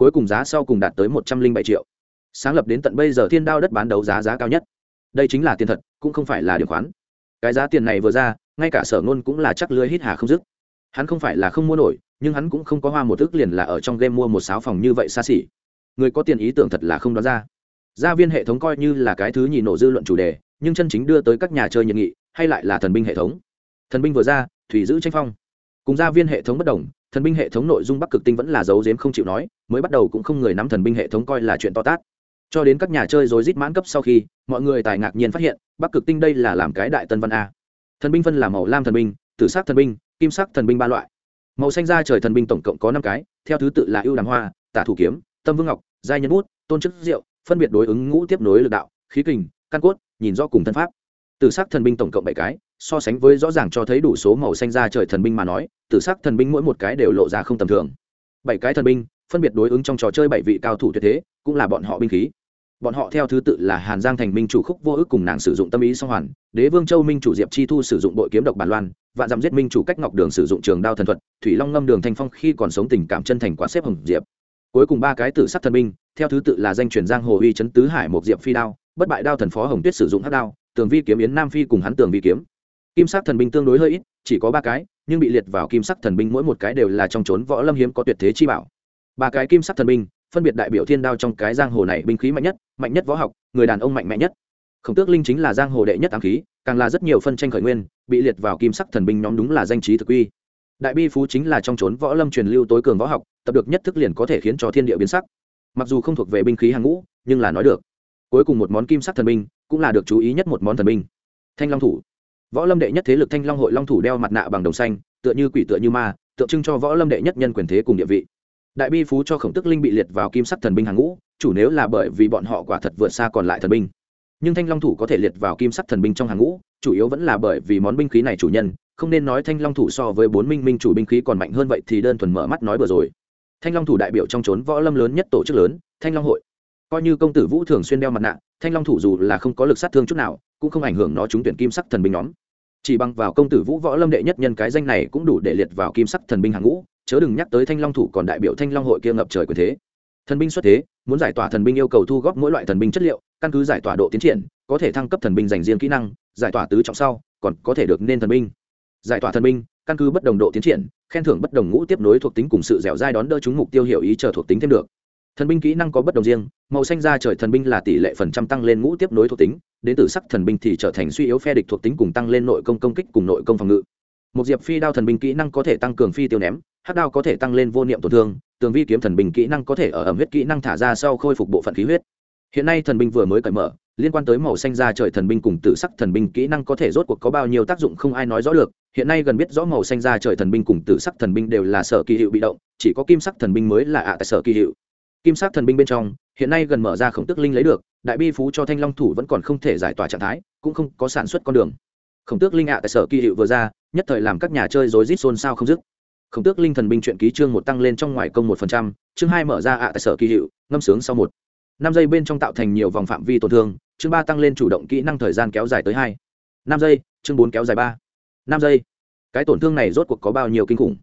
cuối cùng giá sau cùng đạt tới một trăm linh bảy triệu. Sáng lập đến tận bây giờ thiên đao đất bán đấu giá giá cao nhất. Đây chính là tiền thật, cũng không phải là điểm khoán. Cái giá tiền này vừa ra, ngay cả sở ngôn cũng là chắc lưới hít hà không dứt. Hắn không phải là không mua nổi, nhưng hắn cũng không có hoa một ước liền là ở trong game mua một sáu phòng như vậy xa xỉ. Người có tiền ý tưởng thật là không đoán ra. Gia viên hệ thống coi như là cái thứ nhì nổ dư luận chủ đề, nhưng chân chính đưa tới các nhà chơi nhiệt nghị, hay lại là thần binh hệ thống. Thần binh vừa ra, thủy giữ tranh phong. Cùng gia viên hệ thống bất đồng thần binh hệ thống nội dung bắc cực tinh vẫn là dấu dếm không chịu nói, mới bắt đầu cũng không người nắm thần binh hệ thống coi là chuyện to tát. Cho đến các nhà chơi rồi rít mãn cấp sau khi, mọi người tài ngạc nhiên phát hiện, bắc cực tinh đây là làm cái đại tân văn a. Thần binh phân là màu lam thần binh, tử sắc thần binh, kim sắc thần binh ba loại. Màu xanh da trời thần binh tổng cộng có năm cái, theo thứ tự là ưu đàm hoa, tả thủ kiếm, tâm vương ngọc, giai nhân bút, tôn chức diệu, phân biệt đối ứng ngũ tiếp nối lực đạo, khí kình, căn cốt, nhìn rõ cùng thân pháp. Tử sắc thần binh tổng cộng bảy cái so sánh với rõ ràng cho thấy đủ số màu xanh da trời thần binh mà nói, tử sắc thần binh mỗi một cái đều lộ ra không tầm thường. Bảy cái thần binh, phân biệt đối ứng trong trò chơi bảy vị cao thủ tuyệt thế, cũng là bọn họ binh khí. Bọn họ theo thứ tự là hàn giang thành minh chủ khúc vô ức cùng nàng sử dụng tâm ý song hoàn, đế vương châu minh chủ diệp chi thu sử dụng bội kiếm độc bản loan, vạn dặm giết minh chủ cách ngọc đường sử dụng trường đao thần thuật, thủy long ngâm đường thanh phong khi còn sống tình cảm chân thành quá xếp hồng diệp. Cuối cùng ba cái tử sắc thần binh, theo thứ tự là danh truyền giang hồ uy Trấn tứ hải một diệp phi đao, bất bại đao thần phó hồng tuyết sử dụng hát đao, tường vi kiếm yến nam phi cùng hắn tường vi kiếm kim sắc thần binh tương đối hơi ít, chỉ có ba cái, nhưng bị liệt vào kim sắc thần binh mỗi một cái đều là trong trốn võ lâm hiếm có tuyệt thế chi bảo. Ba cái kim sắc thần binh, phân biệt đại biểu thiên đao trong cái giang hồ này binh khí mạnh nhất mạnh nhất võ học, người đàn ông mạnh mẽ nhất. Khổng tước linh chính là giang hồ đệ nhất ám khí, càng là rất nhiều phân tranh khởi nguyên, bị liệt vào kim sắc thần binh nhóm đúng là danh trí thực uy. Đại bi phú chính là trong trốn võ lâm truyền lưu tối cường võ học, tập được nhất thức liền có thể khiến cho thiên địa biến sắc. Mặc dù không thuộc về binh khí hàng ngũ, nhưng là nói được. Cuối cùng một món kim sắc thần binh cũng là được chú ý nhất một món thần binh. Thanh long thủ võ lâm đệ nhất thế lực thanh long hội long thủ đeo mặt nạ bằng đồng xanh, tựa như quỷ tựa như ma, tượng trưng cho võ lâm đệ nhất nhân quyền thế cùng địa vị. Đại bi phú cho khổng tức linh bị liệt vào kim sắc thần binh hàng ngũ, chủ nếu là bởi vì bọn họ quả thật vượt xa còn lại thần binh. Nhưng thanh long thủ có thể liệt vào kim sắc thần binh trong hàng ngũ, chủ yếu vẫn là bởi vì món binh khí này chủ nhân, không nên nói thanh long thủ so với bốn minh minh chủ binh khí còn mạnh hơn vậy thì đơn thuần mở mắt nói vừa rồi. Thanh long thủ đại biểu trong trốn võ lâm lớn nhất tổ chức lớn, thanh long hội. Coi như công tử vũ thường xuyên đeo mặt nạ, thanh long thủ dù là không có lực sát thương chút nào, cũng không ảnh hưởng nó trúng tuyển kim sắc thần binh nhóm chỉ bằng vào công tử vũ võ lâm đệ nhất nhân cái danh này cũng đủ để liệt vào kim sắc thần binh hàng ngũ, chớ đừng nhắc tới thanh long thủ còn đại biểu thanh long hội kia ngập trời quyền thế. Thần binh xuất thế, muốn giải tỏa thần binh yêu cầu thu góp mỗi loại thần binh chất liệu, căn cứ giải tỏa độ tiến triển, có thể thăng cấp thần binh dành riêng kỹ năng, giải tỏa tứ trọng sau, còn có thể được nên thần binh. Giải tỏa thần binh, căn cứ bất đồng độ tiến triển, khen thưởng bất đồng ngũ tiếp nối thuộc tính cùng sự dẻo dai đón đỡ chúng mục tiêu hiểu ý chờ thuộc tính thêm được. Thần binh kỹ năng có bất đồng riêng, màu xanh ra trời thần binh là tỷ lệ phần trăm tăng lên ngũ tiếp nối thuộc tính đến từ sắc thần binh thì trở thành suy yếu phe địch thuộc tính cùng tăng lên nội công công kích cùng nội công phòng ngự một diệp phi đao thần binh kỹ năng có thể tăng cường phi tiêu ném hát đao có thể tăng lên vô niệm tổn thương tường vi kiếm thần binh kỹ năng có thể ở ẩm huyết kỹ năng thả ra sau khôi phục bộ phận khí huyết hiện nay thần binh vừa mới cởi mở liên quan tới màu xanh ra trời thần binh cùng tử sắc thần binh kỹ năng có thể rốt cuộc có bao nhiêu tác dụng không ai nói rõ được hiện nay gần biết rõ màu xanh ra trời thần binh cùng tử sắc thần binh đều là sở kỳ hiệu bị động chỉ có kim sắc thần binh mới là ạ tại sở kỳ hiệu kim sắc thần binh bên trong hiện nay gần mở ra khổng tức linh lấy được đại bi phú cho thanh long thủ vẫn còn không thể giải tỏa trạng thái, cũng không có sản xuất con đường. Khổng tước linh ạ tại sở kỳ hiệu vừa ra, nhất thời làm các nhà chơi rối rít xôn xao không dứt. Khổng tước linh thần binh truyện ký chương một tăng lên trong ngoài công một phần trăm, chương hai mở ra ạ tại sở kỳ hiệu, ngâm sướng sau một. Năm giây bên trong tạo thành nhiều vòng phạm vi tổn thương, chương ba tăng lên chủ động kỹ năng thời gian kéo dài tới hai. Năm giây, chương bốn kéo dài ba. Năm giây. Cái tổn thương này rốt cuộc có bao nhiêu kinh khủng?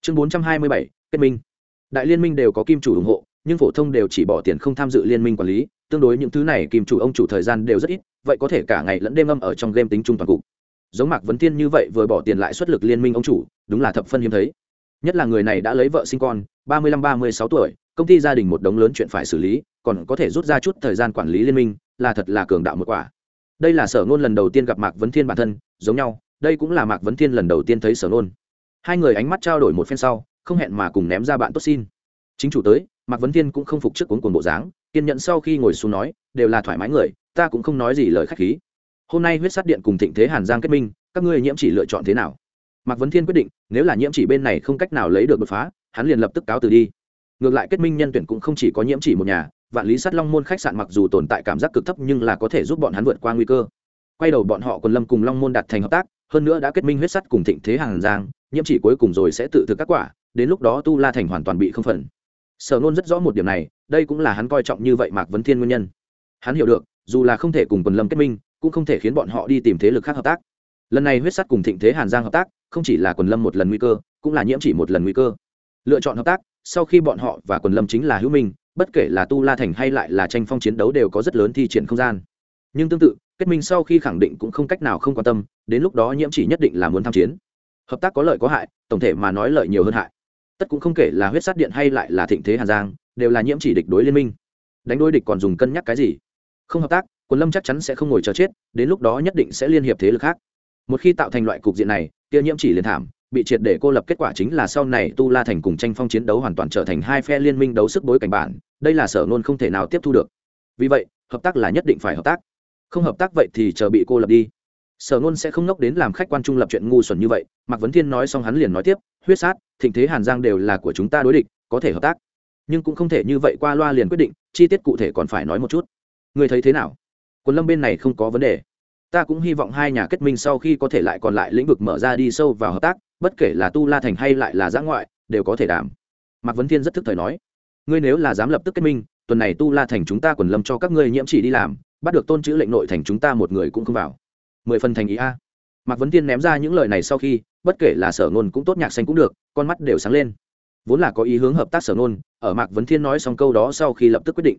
Chương bốn trăm hai mươi bảy, kết minh. Đại liên minh đều có kim chủ ủng hộ, nhưng phổ thông đều chỉ bỏ tiền không tham dự liên minh quản lý tương đối những thứ này kim chủ ông chủ thời gian đều rất ít, vậy có thể cả ngày lẫn đêm âm ở trong game tính chung toàn cục. Giống mạc vấn thiên như vậy vừa bỏ tiền lại xuất lực liên minh ông chủ, đúng là thập phân hiếm thấy. Nhất là người này đã lấy vợ sinh con, ba mươi lăm ba mươi sáu tuổi, công ty gia đình một đống lớn chuyện phải xử lý, còn có thể rút ra chút thời gian quản lý liên minh, là thật là cường đạo một quả. Đây là sở ngôn lần đầu tiên gặp mạc vấn thiên bản thân, giống nhau, đây cũng là mạc vấn thiên lần đầu tiên thấy sở ngôn. Hai người ánh mắt trao đổi một phen sau, không hẹn mà cùng ném ra bạn tốt xin. Chính chủ tới, mạc vấn thiên cũng không phục trước cuốn cuồng bộ dáng kiên nhẫn sau khi ngồi xuống nói, đều là thoải mái người, ta cũng không nói gì lời khách khí. Hôm nay huyết sát điện cùng thịnh thế hàn giang kết minh, các ngươi nhiễm chỉ lựa chọn thế nào? Mạc vấn thiên quyết định, nếu là nhiễm chỉ bên này không cách nào lấy được đột phá, hắn liền lập tức cáo từ đi. Ngược lại kết minh nhân tuyển cũng không chỉ có nhiễm chỉ một nhà, vạn lý sát long môn khách sạn mặc dù tồn tại cảm giác cực thấp nhưng là có thể giúp bọn hắn vượt qua nguy cơ. Quay đầu bọn họ còn lâm cùng long môn đạt thành hợp tác, hơn nữa đã kết minh huyết sắt cùng thịnh thế hàng giang, nhiễm chỉ cuối cùng rồi sẽ tự thực các quả, đến lúc đó tu la thành hoàn toàn bị không phần. Sở nôn rất rõ một điểm này đây cũng là hắn coi trọng như vậy mạc vấn thiên nguyên nhân. Hắn hiểu được, dù là không thể cùng quần lâm kết minh, cũng không thể khiến bọn họ đi tìm thế lực khác hợp tác. Lần này huyết sắt cùng thịnh thế hàn giang hợp tác, không chỉ là quần lâm một lần nguy cơ, cũng là nhiễm chỉ một lần nguy cơ. Lựa chọn hợp tác, sau khi bọn họ và quần lâm chính là hữu minh, bất kể là tu la thành hay lại là tranh phong chiến đấu đều có rất lớn thi triển không gian. Nhưng tương tự, kết minh sau khi khẳng định cũng không cách nào không quan tâm, đến lúc đó nhiễm chỉ nhất định là muốn tham chiến. Hợp tác có lợi có hại, tổng thể mà nói lợi nhiều hơn hại. Tất cũng không kể là huyết sát điện hay lại là thịnh thế hàn giang đều là nhiễm chỉ địch đối liên minh. Đánh đối địch còn dùng cân nhắc cái gì? Không hợp tác quân lâm chắc chắn sẽ không ngồi chờ chết, đến lúc đó nhất định sẽ liên hiệp thế lực khác. Một khi tạo thành loại cục diện này, kia nhiễm chỉ liền thảm, bị triệt để cô lập kết quả chính là sau này tu la thành cùng tranh phong chiến đấu hoàn toàn trở thành hai phe liên minh đấu sức bối cảnh bản, đây là sở nôn không thể nào tiếp thu được. Vì vậy, hợp tác là nhất định phải hợp tác. Không hợp tác vậy thì chờ bị cô lập đi. Sở nôn sẽ không nốc đến làm khách quan trung lập chuyện ngu xuẩn như vậy, mạc vấn thiên nói xong hắn liền nói tiếp, huyết sát, thịnh thế hàn giang đều là của chúng ta đối địch, có thể hợp tác nhưng cũng không thể như vậy qua loa liền quyết định, chi tiết cụ thể còn phải nói một chút. Người thấy thế nào? Quân lâm bên này không có vấn đề. Ta cũng hy vọng hai nhà kết minh sau khi có thể lại còn lại lĩnh vực mở ra đi sâu vào hợp tác, bất kể là tu la thành hay lại là giã ngoại, đều có thể đảm mạc vấn thiên rất thức thời nói, ngươi nếu là dám lập tức kết minh, tuần này tu la thành chúng ta quần lâm cho các ngươi nhiễm chỉ đi làm, bắt được tôn chữ lệnh nội thành chúng ta một người cũng không vào. Mười phần thành ý a. Mạc vấn thiên ném ra những lời này sau khi, bất kể là sở ngôn cũng tốt, nhạc xanh cũng được, con mắt đều sáng lên vốn là có ý hướng hợp tác sở nôn ở mạc vấn thiên nói xong câu đó sau khi lập tức quyết định.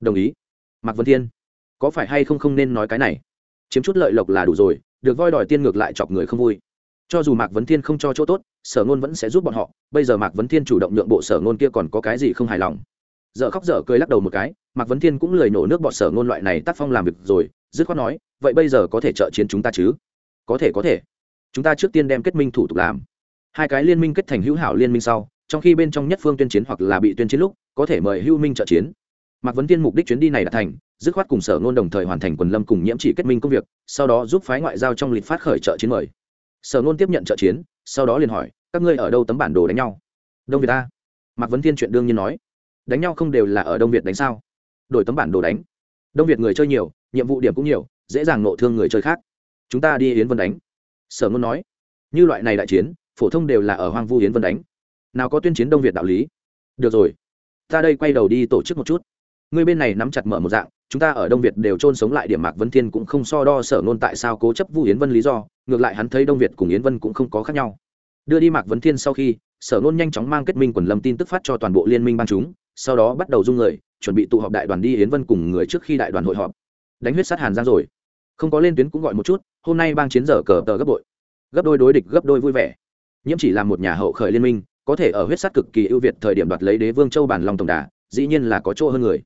Đồng ý. Mạc vấn thiên, có phải hay không không nên nói cái này? Chiếm chút lợi lộc là đủ rồi, được voi đòi tiên ngược lại chọc người không vui. Cho dù mạc vấn thiên không cho chỗ tốt, sở ngôn vẫn sẽ giúp bọn họ, bây giờ mạc vấn thiên chủ động nhượng bộ sở ngôn kia còn có cái gì không hài lòng? Dợ khóc dở cười lắc đầu một cái, mạc vấn thiên cũng lười nổ nước bọn sở ngôn loại này tác phong làm việc rồi, dứt khoát nói, vậy bây giờ có thể trợ chiến chúng ta chứ? Có thể có thể. Chúng ta trước tiên đem kết minh thủ tục làm. Hai cái liên minh kết thành hữu hảo liên minh sau trong khi bên trong nhất phương tuyên chiến hoặc là bị tuyên chiến lúc, có thể mời hưu minh trợ chiến. Mạc vấn tiên mục đích chuyến đi này đã thành, dứt khoát cùng sở ngôn đồng thời hoàn thành quần lâm cùng nhiễm chỉ kết minh công việc, sau đó giúp phái ngoại giao trong lịch phát khởi trợ chiến mời. Sở ngôn tiếp nhận trợ chiến, sau đó liền hỏi, các ngươi ở đâu tấm bản đồ đánh nhau? Đông việt ta. Mạc vấn thiên chuyện đương nhiên nói, đánh nhau không đều là ở đông việt đánh sao? Đổi tấm bản đồ đánh. Đông việt người chơi nhiều, nhiệm vụ điểm cũng nhiều, dễ dàng nộ thương người chơi khác. Chúng ta đi yến vân đánh. Sở ngôn nói, như loại này đại chiến, phổ thông đều là ở hoang vu yến vân đánh nào có tuyên chiến đông việt đạo lý. Được rồi, ta đây quay đầu đi tổ chức một chút. Ngươi bên này nắm chặt mở một dạng, chúng ta ở đông việt đều trôn sống lại điểm mạc vân thiên cũng không so đo sở nôn tại sao cố chấp vu yến vân lý do, ngược lại hắn thấy đông việt cùng yến vân cũng không có khác nhau. Đưa đi mạc vân thiên sau khi, sở nôn nhanh chóng mang kết minh quần lâm tin tức phát cho toàn bộ liên minh ban chúng, sau đó bắt đầu dung người, chuẩn bị tụ họp đại đoàn đi yến vân cùng người trước khi đại đoàn hội họp. Đánh huyết sát hàn giang rồi. Không có lên tuyến cũng gọi một chút, hôm nay bang chiến giờ cờ tờ gấp bội. Gấp đôi đối địch, gấp đôi vui vẻ. Nhiễm chỉ là một nhà hậu khởi liên minh có thể ở huyết sát cực kỳ ưu việt thời điểm đoạt lấy đế vương châu bản long tổng đà, dĩ nhiên là có chỗ hơn người.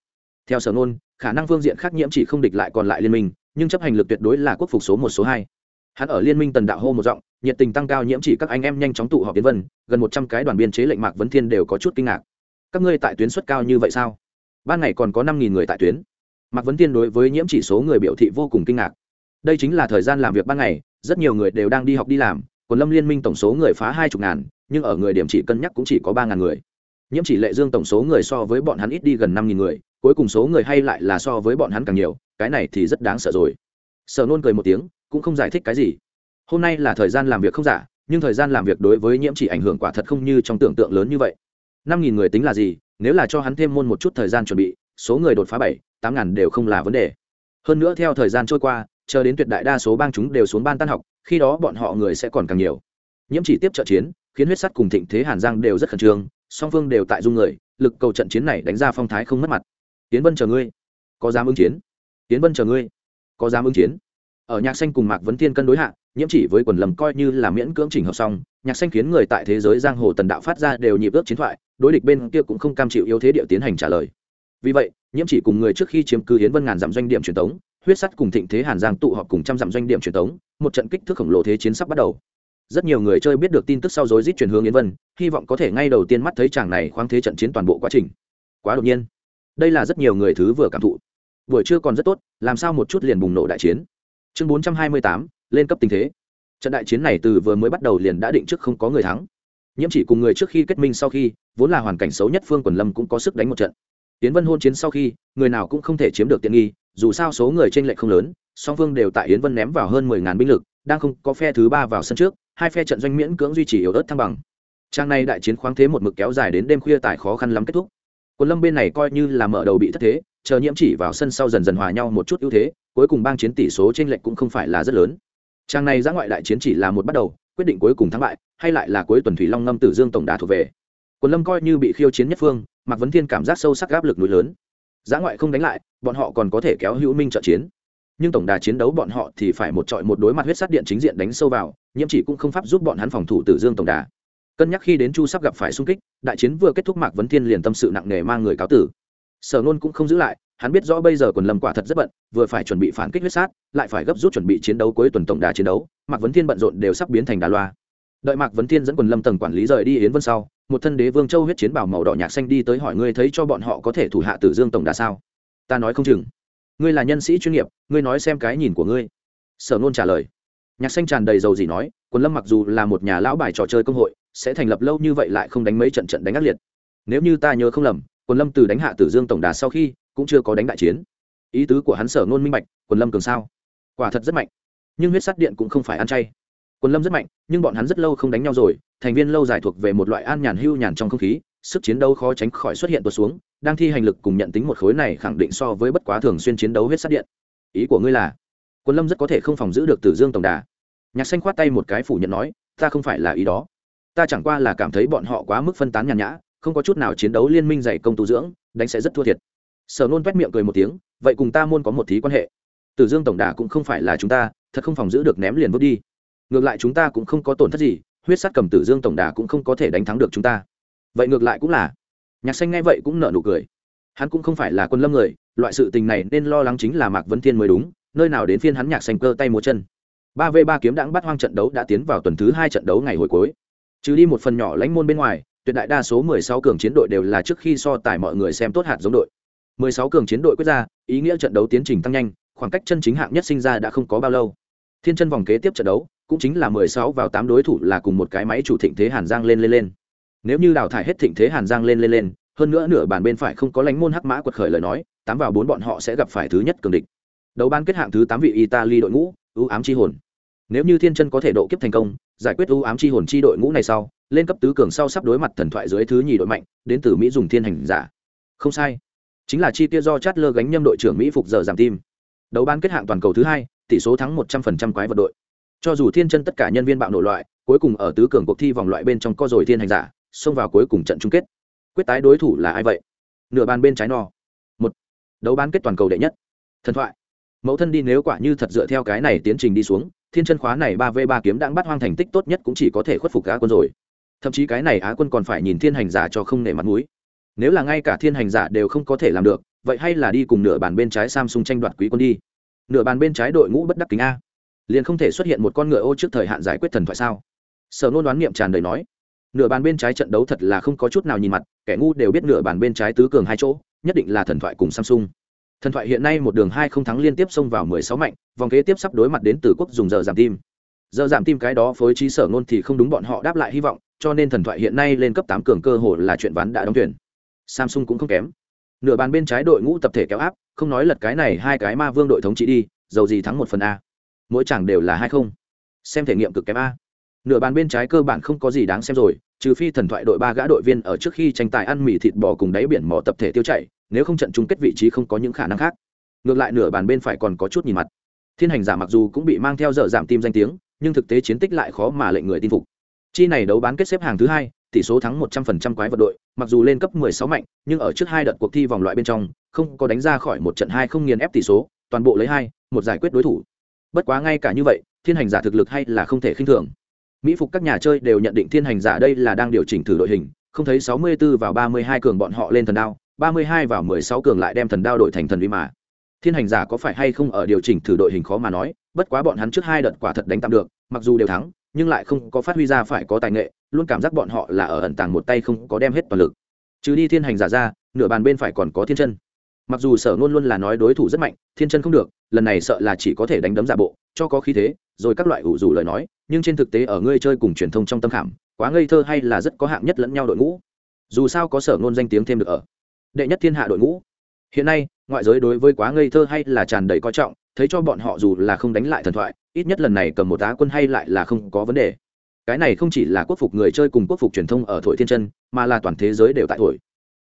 Theo sở nôn khả năng phương diện khác nhiễm chỉ không địch lại còn lại liên minh, nhưng chấp hành lực tuyệt đối là quốc phục số một, số hai. Hắn ở liên minh tần đạo hô một giọng, nhiệt tình tăng cao nhiễm chỉ các anh em nhanh chóng tụ họp tiến vân, gần một trăm cái đoàn biên chế lệnh mạc vấn thiên đều có chút kinh ngạc. Các ngươi tại tuyến suất cao như vậy sao? Ban ngày còn có năm nghìn người tại tuyến. Mạc vấn thiên đối với nhiễm chỉ số người biểu thị vô cùng kinh ngạc. Đây chính là thời gian làm việc ban ngày, rất nhiều người đều đang đi học đi làm, còn lâm liên minh tổng số người phá hai chục ngàn nhưng ở người điểm chỉ cân nhắc cũng chỉ có ba ngàn người. Nhiễm chỉ lệ dương tổng số người so với bọn hắn ít đi gần năm nghìn người, cuối cùng số người hay lại là so với bọn hắn càng nhiều, cái này thì rất đáng sợ rồi. Sở nôn cười một tiếng, cũng không giải thích cái gì. Hôm nay là thời gian làm việc không giả, nhưng thời gian làm việc đối với nhiễm chỉ ảnh hưởng quả thật không như trong tưởng tượng lớn như vậy. Năm nghìn người tính là gì, nếu là cho hắn thêm môn một chút thời gian chuẩn bị, số người đột phá bảy, tám ngàn đều không là vấn đề. Hơn nữa theo thời gian trôi qua, chờ đến tuyệt đại đa số bang chúng đều xuống ban tan học, khi đó bọn họ người sẽ còn càng nhiều. Nhiễm chỉ tiếp trợ chiến khiến huyết sắt cùng thịnh thế hàn giang đều rất khẩn trương, song phương đều tại dung người, lực cầu trận chiến này đánh ra phong thái không mất mặt. Tiến vân chờ ngươi. Có dám ứng chiến? Tiến vân chờ ngươi. Có dám ứng chiến? Ở nhạc xanh cùng mạc vấn thiên cân đối hạ, nhiễm chỉ với quần lầm coi như là miễn cưỡng chỉnh hợp xong, nhạc xanh khiến người tại thế giới giang hồ tần đạo phát ra đều nhịp ước chiến thoại, đối địch bên kia cũng không cam chịu yếu thế địa tiến hành trả lời. Vì vậy, nhiễm chỉ cùng người trước khi chiếm cứ hiến vân ngàn dặm doanh điểm truyền tống, huyết sắt cùng thịnh thế hàn giang tụ họp cùng trăm dặm doanh điểm truyền tống, một trận kích thước khổng lồ thế chiến sắp bắt đầu rất nhiều người chơi biết được tin tức sau rối rít chuyển hướng yến vân, hy vọng có thể ngay đầu tiên mắt thấy chàng này khoáng thế trận chiến toàn bộ quá trình. Quá đột nhiên. Đây là rất nhiều người thứ vừa cảm thụ. Buổi trưa còn rất tốt, làm sao một chút liền bùng nổ đại chiến. Chương bốn trăm hai mươi tám, lên cấp tình thế. Trận đại chiến này từ vừa mới bắt đầu liền đã định trước không có người thắng. Nhiễm chỉ cùng người trước khi kết minh sau khi, vốn là hoàn cảnh xấu nhất phương quần lâm cũng có sức đánh một trận. Tiến vân hôn chiến sau khi, người nào cũng không thể chiếm được tiện nghi, dù sao số người t r ê n lệch không lớn, song phương đều tại yến vân ném vào hơn mười ngàn binh lực, đang không có phe thứ ba vào sân trước hai phe trận doanh miễn cưỡng duy trì yếu ớt thăng bằng. Trang này đại chiến khoáng thế một mực kéo dài đến đêm khuya tại khó khăn lắm kết thúc. Quân lâm bên này coi như là mở đầu bị thất thế, chờ nhiễm chỉ vào sân sau dần dần hòa nhau một chút ưu thế, cuối cùng bang chiến tỷ số trên lệch cũng không phải là rất lớn. Trang này ra ngoại đại chiến chỉ là một bắt đầu, quyết định cuối cùng thắng bại, hay lại là cuối tuần thủy long ngâm tử dương tổng đà thuộc về. Quân lâm coi như bị khiêu chiến nhất phương, mạc vấn thiên cảm giác sâu sắc áp lực núi lớn. Giã ngoại không đánh lại, bọn họ còn có thể kéo hữu minh trợ chiến nhưng tổng đà chiến đấu bọn họ thì phải một trọi một đối mặt huyết sát điện chính diện đánh sâu vào nhiễm chỉ cũng không pháp giúp bọn hắn phòng thủ tử dương tổng đà. Cân nhắc khi đến chu sắp gặp phải xung kích, đại chiến vừa kết thúc mạc vấn thiên liền tâm sự nặng nề mang người cáo tử. Sở nôn cũng không giữ lại, hắn biết rõ bây giờ quần lâm quả thật rất bận, vừa phải chuẩn bị phản kích huyết sát, lại phải gấp rút chuẩn bị chiến đấu cuối tuần tổng đà chiến đấu, mạc vấn thiên bận rộn đều sắp biến thành đà loa. Đợi mạc vấn thiên dẫn quần lâm tầng quản lý rời đi yến vân sau, một thân đế vương châu huyết chiến bảo màu đỏ nhạc xanh đi tới hỏi ngươi thấy cho bọn họ có thể thủ hạ tử dương tổng đà sao? Ta nói không chừng ngươi là nhân sĩ chuyên nghiệp, ngươi nói xem cái nhìn của ngươi. Sở nôn trả lời. Nhạc xanh tràn đầy dầu gì nói, quần lâm mặc dù là một nhà lão bài trò chơi công hội, sẽ thành lập lâu như vậy lại không đánh mấy trận trận đánh ác liệt. Nếu như ta nhớ không lầm, quần lâm từ đánh hạ tử dương tổng đà sau khi, cũng chưa có đánh đại chiến. Ý tứ của hắn sở nôn minh bạch, quần lâm cường sao? Quả thật rất mạnh. Nhưng huyết sắt điện cũng không phải ăn chay. Quần lâm rất mạnh, nhưng bọn hắn rất lâu không đánh nhau rồi, thành viên lâu dài thuộc về một loại an nhàn hưu nhàn trong không khí sức chiến đấu khó tránh khỏi xuất hiện tuột xuống, đang thi hành lực cùng nhận tính một khối này khẳng định so với bất quá thường xuyên chiến đấu huyết sát điện. Ý của ngươi là, quân lâm rất có thể không phòng giữ được tử dương tổng đà. Nhạc xanh khoát tay một cái phủ nhận nói, ta không phải là ý đó. Ta chẳng qua là cảm thấy bọn họ quá mức phân tán nhàn nhã, không có chút nào chiến đấu liên minh dày công tu dưỡng, đánh sẽ rất thua thiệt. Sở nôn vét miệng cười một tiếng, vậy cùng ta môn có một thí quan hệ. Tử dương tổng đà cũng không phải là chúng ta, thật không phòng giữ được ném liền vứt đi. Ngược lại chúng ta cũng không có tổn thất gì, huyết sát cầm tử dương tổng đà cũng không có thể đánh thắng được chúng ta vậy ngược lại cũng là. Nhạc xanh nghe vậy cũng nợ nụ cười. Hắn cũng không phải là quân lâm người, loại sự tình này nên lo lắng chính là mạc vấn thiên mới đúng, nơi nào đến phiên hắn nhạc xanh cơ tay múa chân. Ba v ba kiếm đãng bắt hoang trận đấu đã tiến vào tuần thứ hai trận đấu ngày hồi cuối. Trừ đi một phần nhỏ lãnh môn bên ngoài, tuyệt đại đa số mười sáu cường chiến đội đều là trước khi so tài mọi người xem tốt hạt giống đội. mười sáu cường chiến đội quyết ra, ý nghĩa trận đấu tiến trình tăng nhanh, khoảng cách chân chính hạng nhất sinh ra đã không có bao lâu. Thiên chân vòng kế tiếp trận đấu, cũng chính là mười sáu vào tám đối thủ là cùng một cái máy chủ thịnh thế hàn giang lên lên lên nếu như đào thải hết thịnh thế hàn giang lên lên lên, hơn nữa nửa bàn bên phải không có lánh môn hắc mã quật khởi lời nói, tám vào bốn bọn họ sẽ gặp phải thứ nhất cường địch. Đấu ban kết hạng thứ tám vị italy đội ngũ, ưu ám chi hồn. Nếu như thiên chân có thể độ kiếp thành công, giải quyết ưu ám chi hồn chi đội ngũ này sau, lên cấp tứ cường sau sắp đối mặt thần thoại dưới thứ nhì đội mạnh, đến từ mỹ dùng thiên hành giả. Không sai. Chính là chi tiêu do chát lơ gánh nhâm đội trưởng mỹ phục giờ giảm tim đấu ban kết hạng toàn cầu thứ hai, tỷ số thắng một trăm phần trăm quái vật đội. Cho dù thiên chân tất cả nhân viên bạo nổ loại, cuối cùng ở tứ cường cuộc thi vòng loại bên trong co rồi thiên hành giả xông vào cuối cùng trận chung kết. Quyết tái đối thủ là ai vậy? Nửa bàn bên trái no. Một. Đấu bán kết toàn cầu đệ nhất. Thần thoại. Mẫu thân đi nếu quả như thật dựa theo cái này tiến trình đi xuống, thiên chân khóa này ba v ba kiếm đang bắt hoang thành tích tốt nhất cũng chỉ có thể khuất phục á quân rồi. Thậm chí cái này á quân còn phải nhìn thiên hành giả cho không nể mặt mũi. Nếu là ngay cả thiên hành giả đều không có thể làm được, vậy hay là đi cùng nửa bàn bên trái samsung tranh đoạt quý quân đi. Nửa bàn bên trái đội ngũ bất đắc kính a. Liền không thể xuất hiện một con ngựa ô trước thời hạn giải quyết thần thoại sao? Sở nôn đoán niệm tràn đầy nói nửa bàn bên trái trận đấu thật là không có chút nào nhìn mặt, kẻ ngu đều biết nửa bàn bên trái tứ cường hai chỗ, nhất định là thần thoại cùng samsung. Thần thoại hiện nay một đường hai không thắng liên tiếp xông vào mười sáu mạnh, vòng kế tiếp sắp đối mặt đến từ quốc dùng giờ giảm tim. Giờ giảm tim cái đó phối trí sở ngôn thì không đúng bọn họ đáp lại hy vọng, cho nên thần thoại hiện nay lên cấp tám cường cơ hội là chuyện ván đã đóng tuyển samsung cũng không kém. Nửa bàn bên trái đội ngũ tập thể kéo áp, không nói lật cái này hai cái ma vương đội thống trị đi, dầu gì thắng một phần a. Mỗi chẳng đều là hai không. Xem thể nghiệm cực kém a nửa bàn bên trái cơ bản không có gì đáng xem rồi, trừ phi thần thoại đội ba gã đội viên ở trước khi tranh tài ăn mì thịt bò cùng đáy biển mỏ tập thể tiêu chảy nếu không trận chung kết vị trí không có những khả năng khác. Ngược lại nửa bàn bên phải còn có chút nhìn mặt. Thiên hành giả mặc dù cũng bị mang theo dở giảm tim danh tiếng, nhưng thực tế chiến tích lại khó mà lệnh người tin phục. Chi này đấu bán kết xếp hàng thứ hai, tỷ số thắng một trăm phần trăm quái vật đội, mặc dù lên cấp mười sáu mạnh, nhưng ở trước hai đợt cuộc thi vòng loại bên trong, không có đánh ra khỏi một trận hai không nghiền ép tỷ số, toàn bộ lấy hai, một giải quyết đối thủ. Bất quá ngay cả như vậy, thiên hành giả thực lực hay là không thể khinh thường mỹ phục các nhà chơi đều nhận định thiên hành giả đây là đang điều chỉnh thử đội hình, không thấy 64 vào 32 cường bọn họ lên thần đao 32 vào 16 cường lại đem thần đao đổi thành thần uy mà. Thiên hành giả có phải hay không ở điều chỉnh thử đội hình khó mà nói, bất quá bọn hắn trước hai đợt quả thật đánh tạm được, mặc dù đều thắng, nhưng lại không có phát huy ra phải có tài nghệ, luôn cảm giác bọn họ là ở ẩn tàng một tay không có đem hết toàn lực. Trừ đi thiên hành giả ra, nửa bàn bên phải còn có thiên chân. Mặc dù sở luôn luôn là nói đối thủ rất mạnh, thiên chân không được, lần này sợ là chỉ có thể đánh đấm giả bộ, cho có khí thế rồi các loại ủ rủ lời nói, nhưng trên thực tế ở ngươi chơi cùng truyền thông trong tâm khảm, quá ngây thơ hay là rất có hạng nhất lẫn nhau đội ngũ? Dù sao có sở ngôn danh tiếng thêm được ở đệ nhất thiên hạ đội ngũ. Hiện nay, ngoại giới đối với quá ngây thơ hay là tràn đầy coi trọng, thấy cho bọn họ dù là không đánh lại thần thoại, ít nhất lần này cầm một á quân hay lại là không có vấn đề. Cái này không chỉ là quốc phục người chơi cùng quốc phục truyền thông ở thổi thiên chân, mà là toàn thế giới đều tại thổi.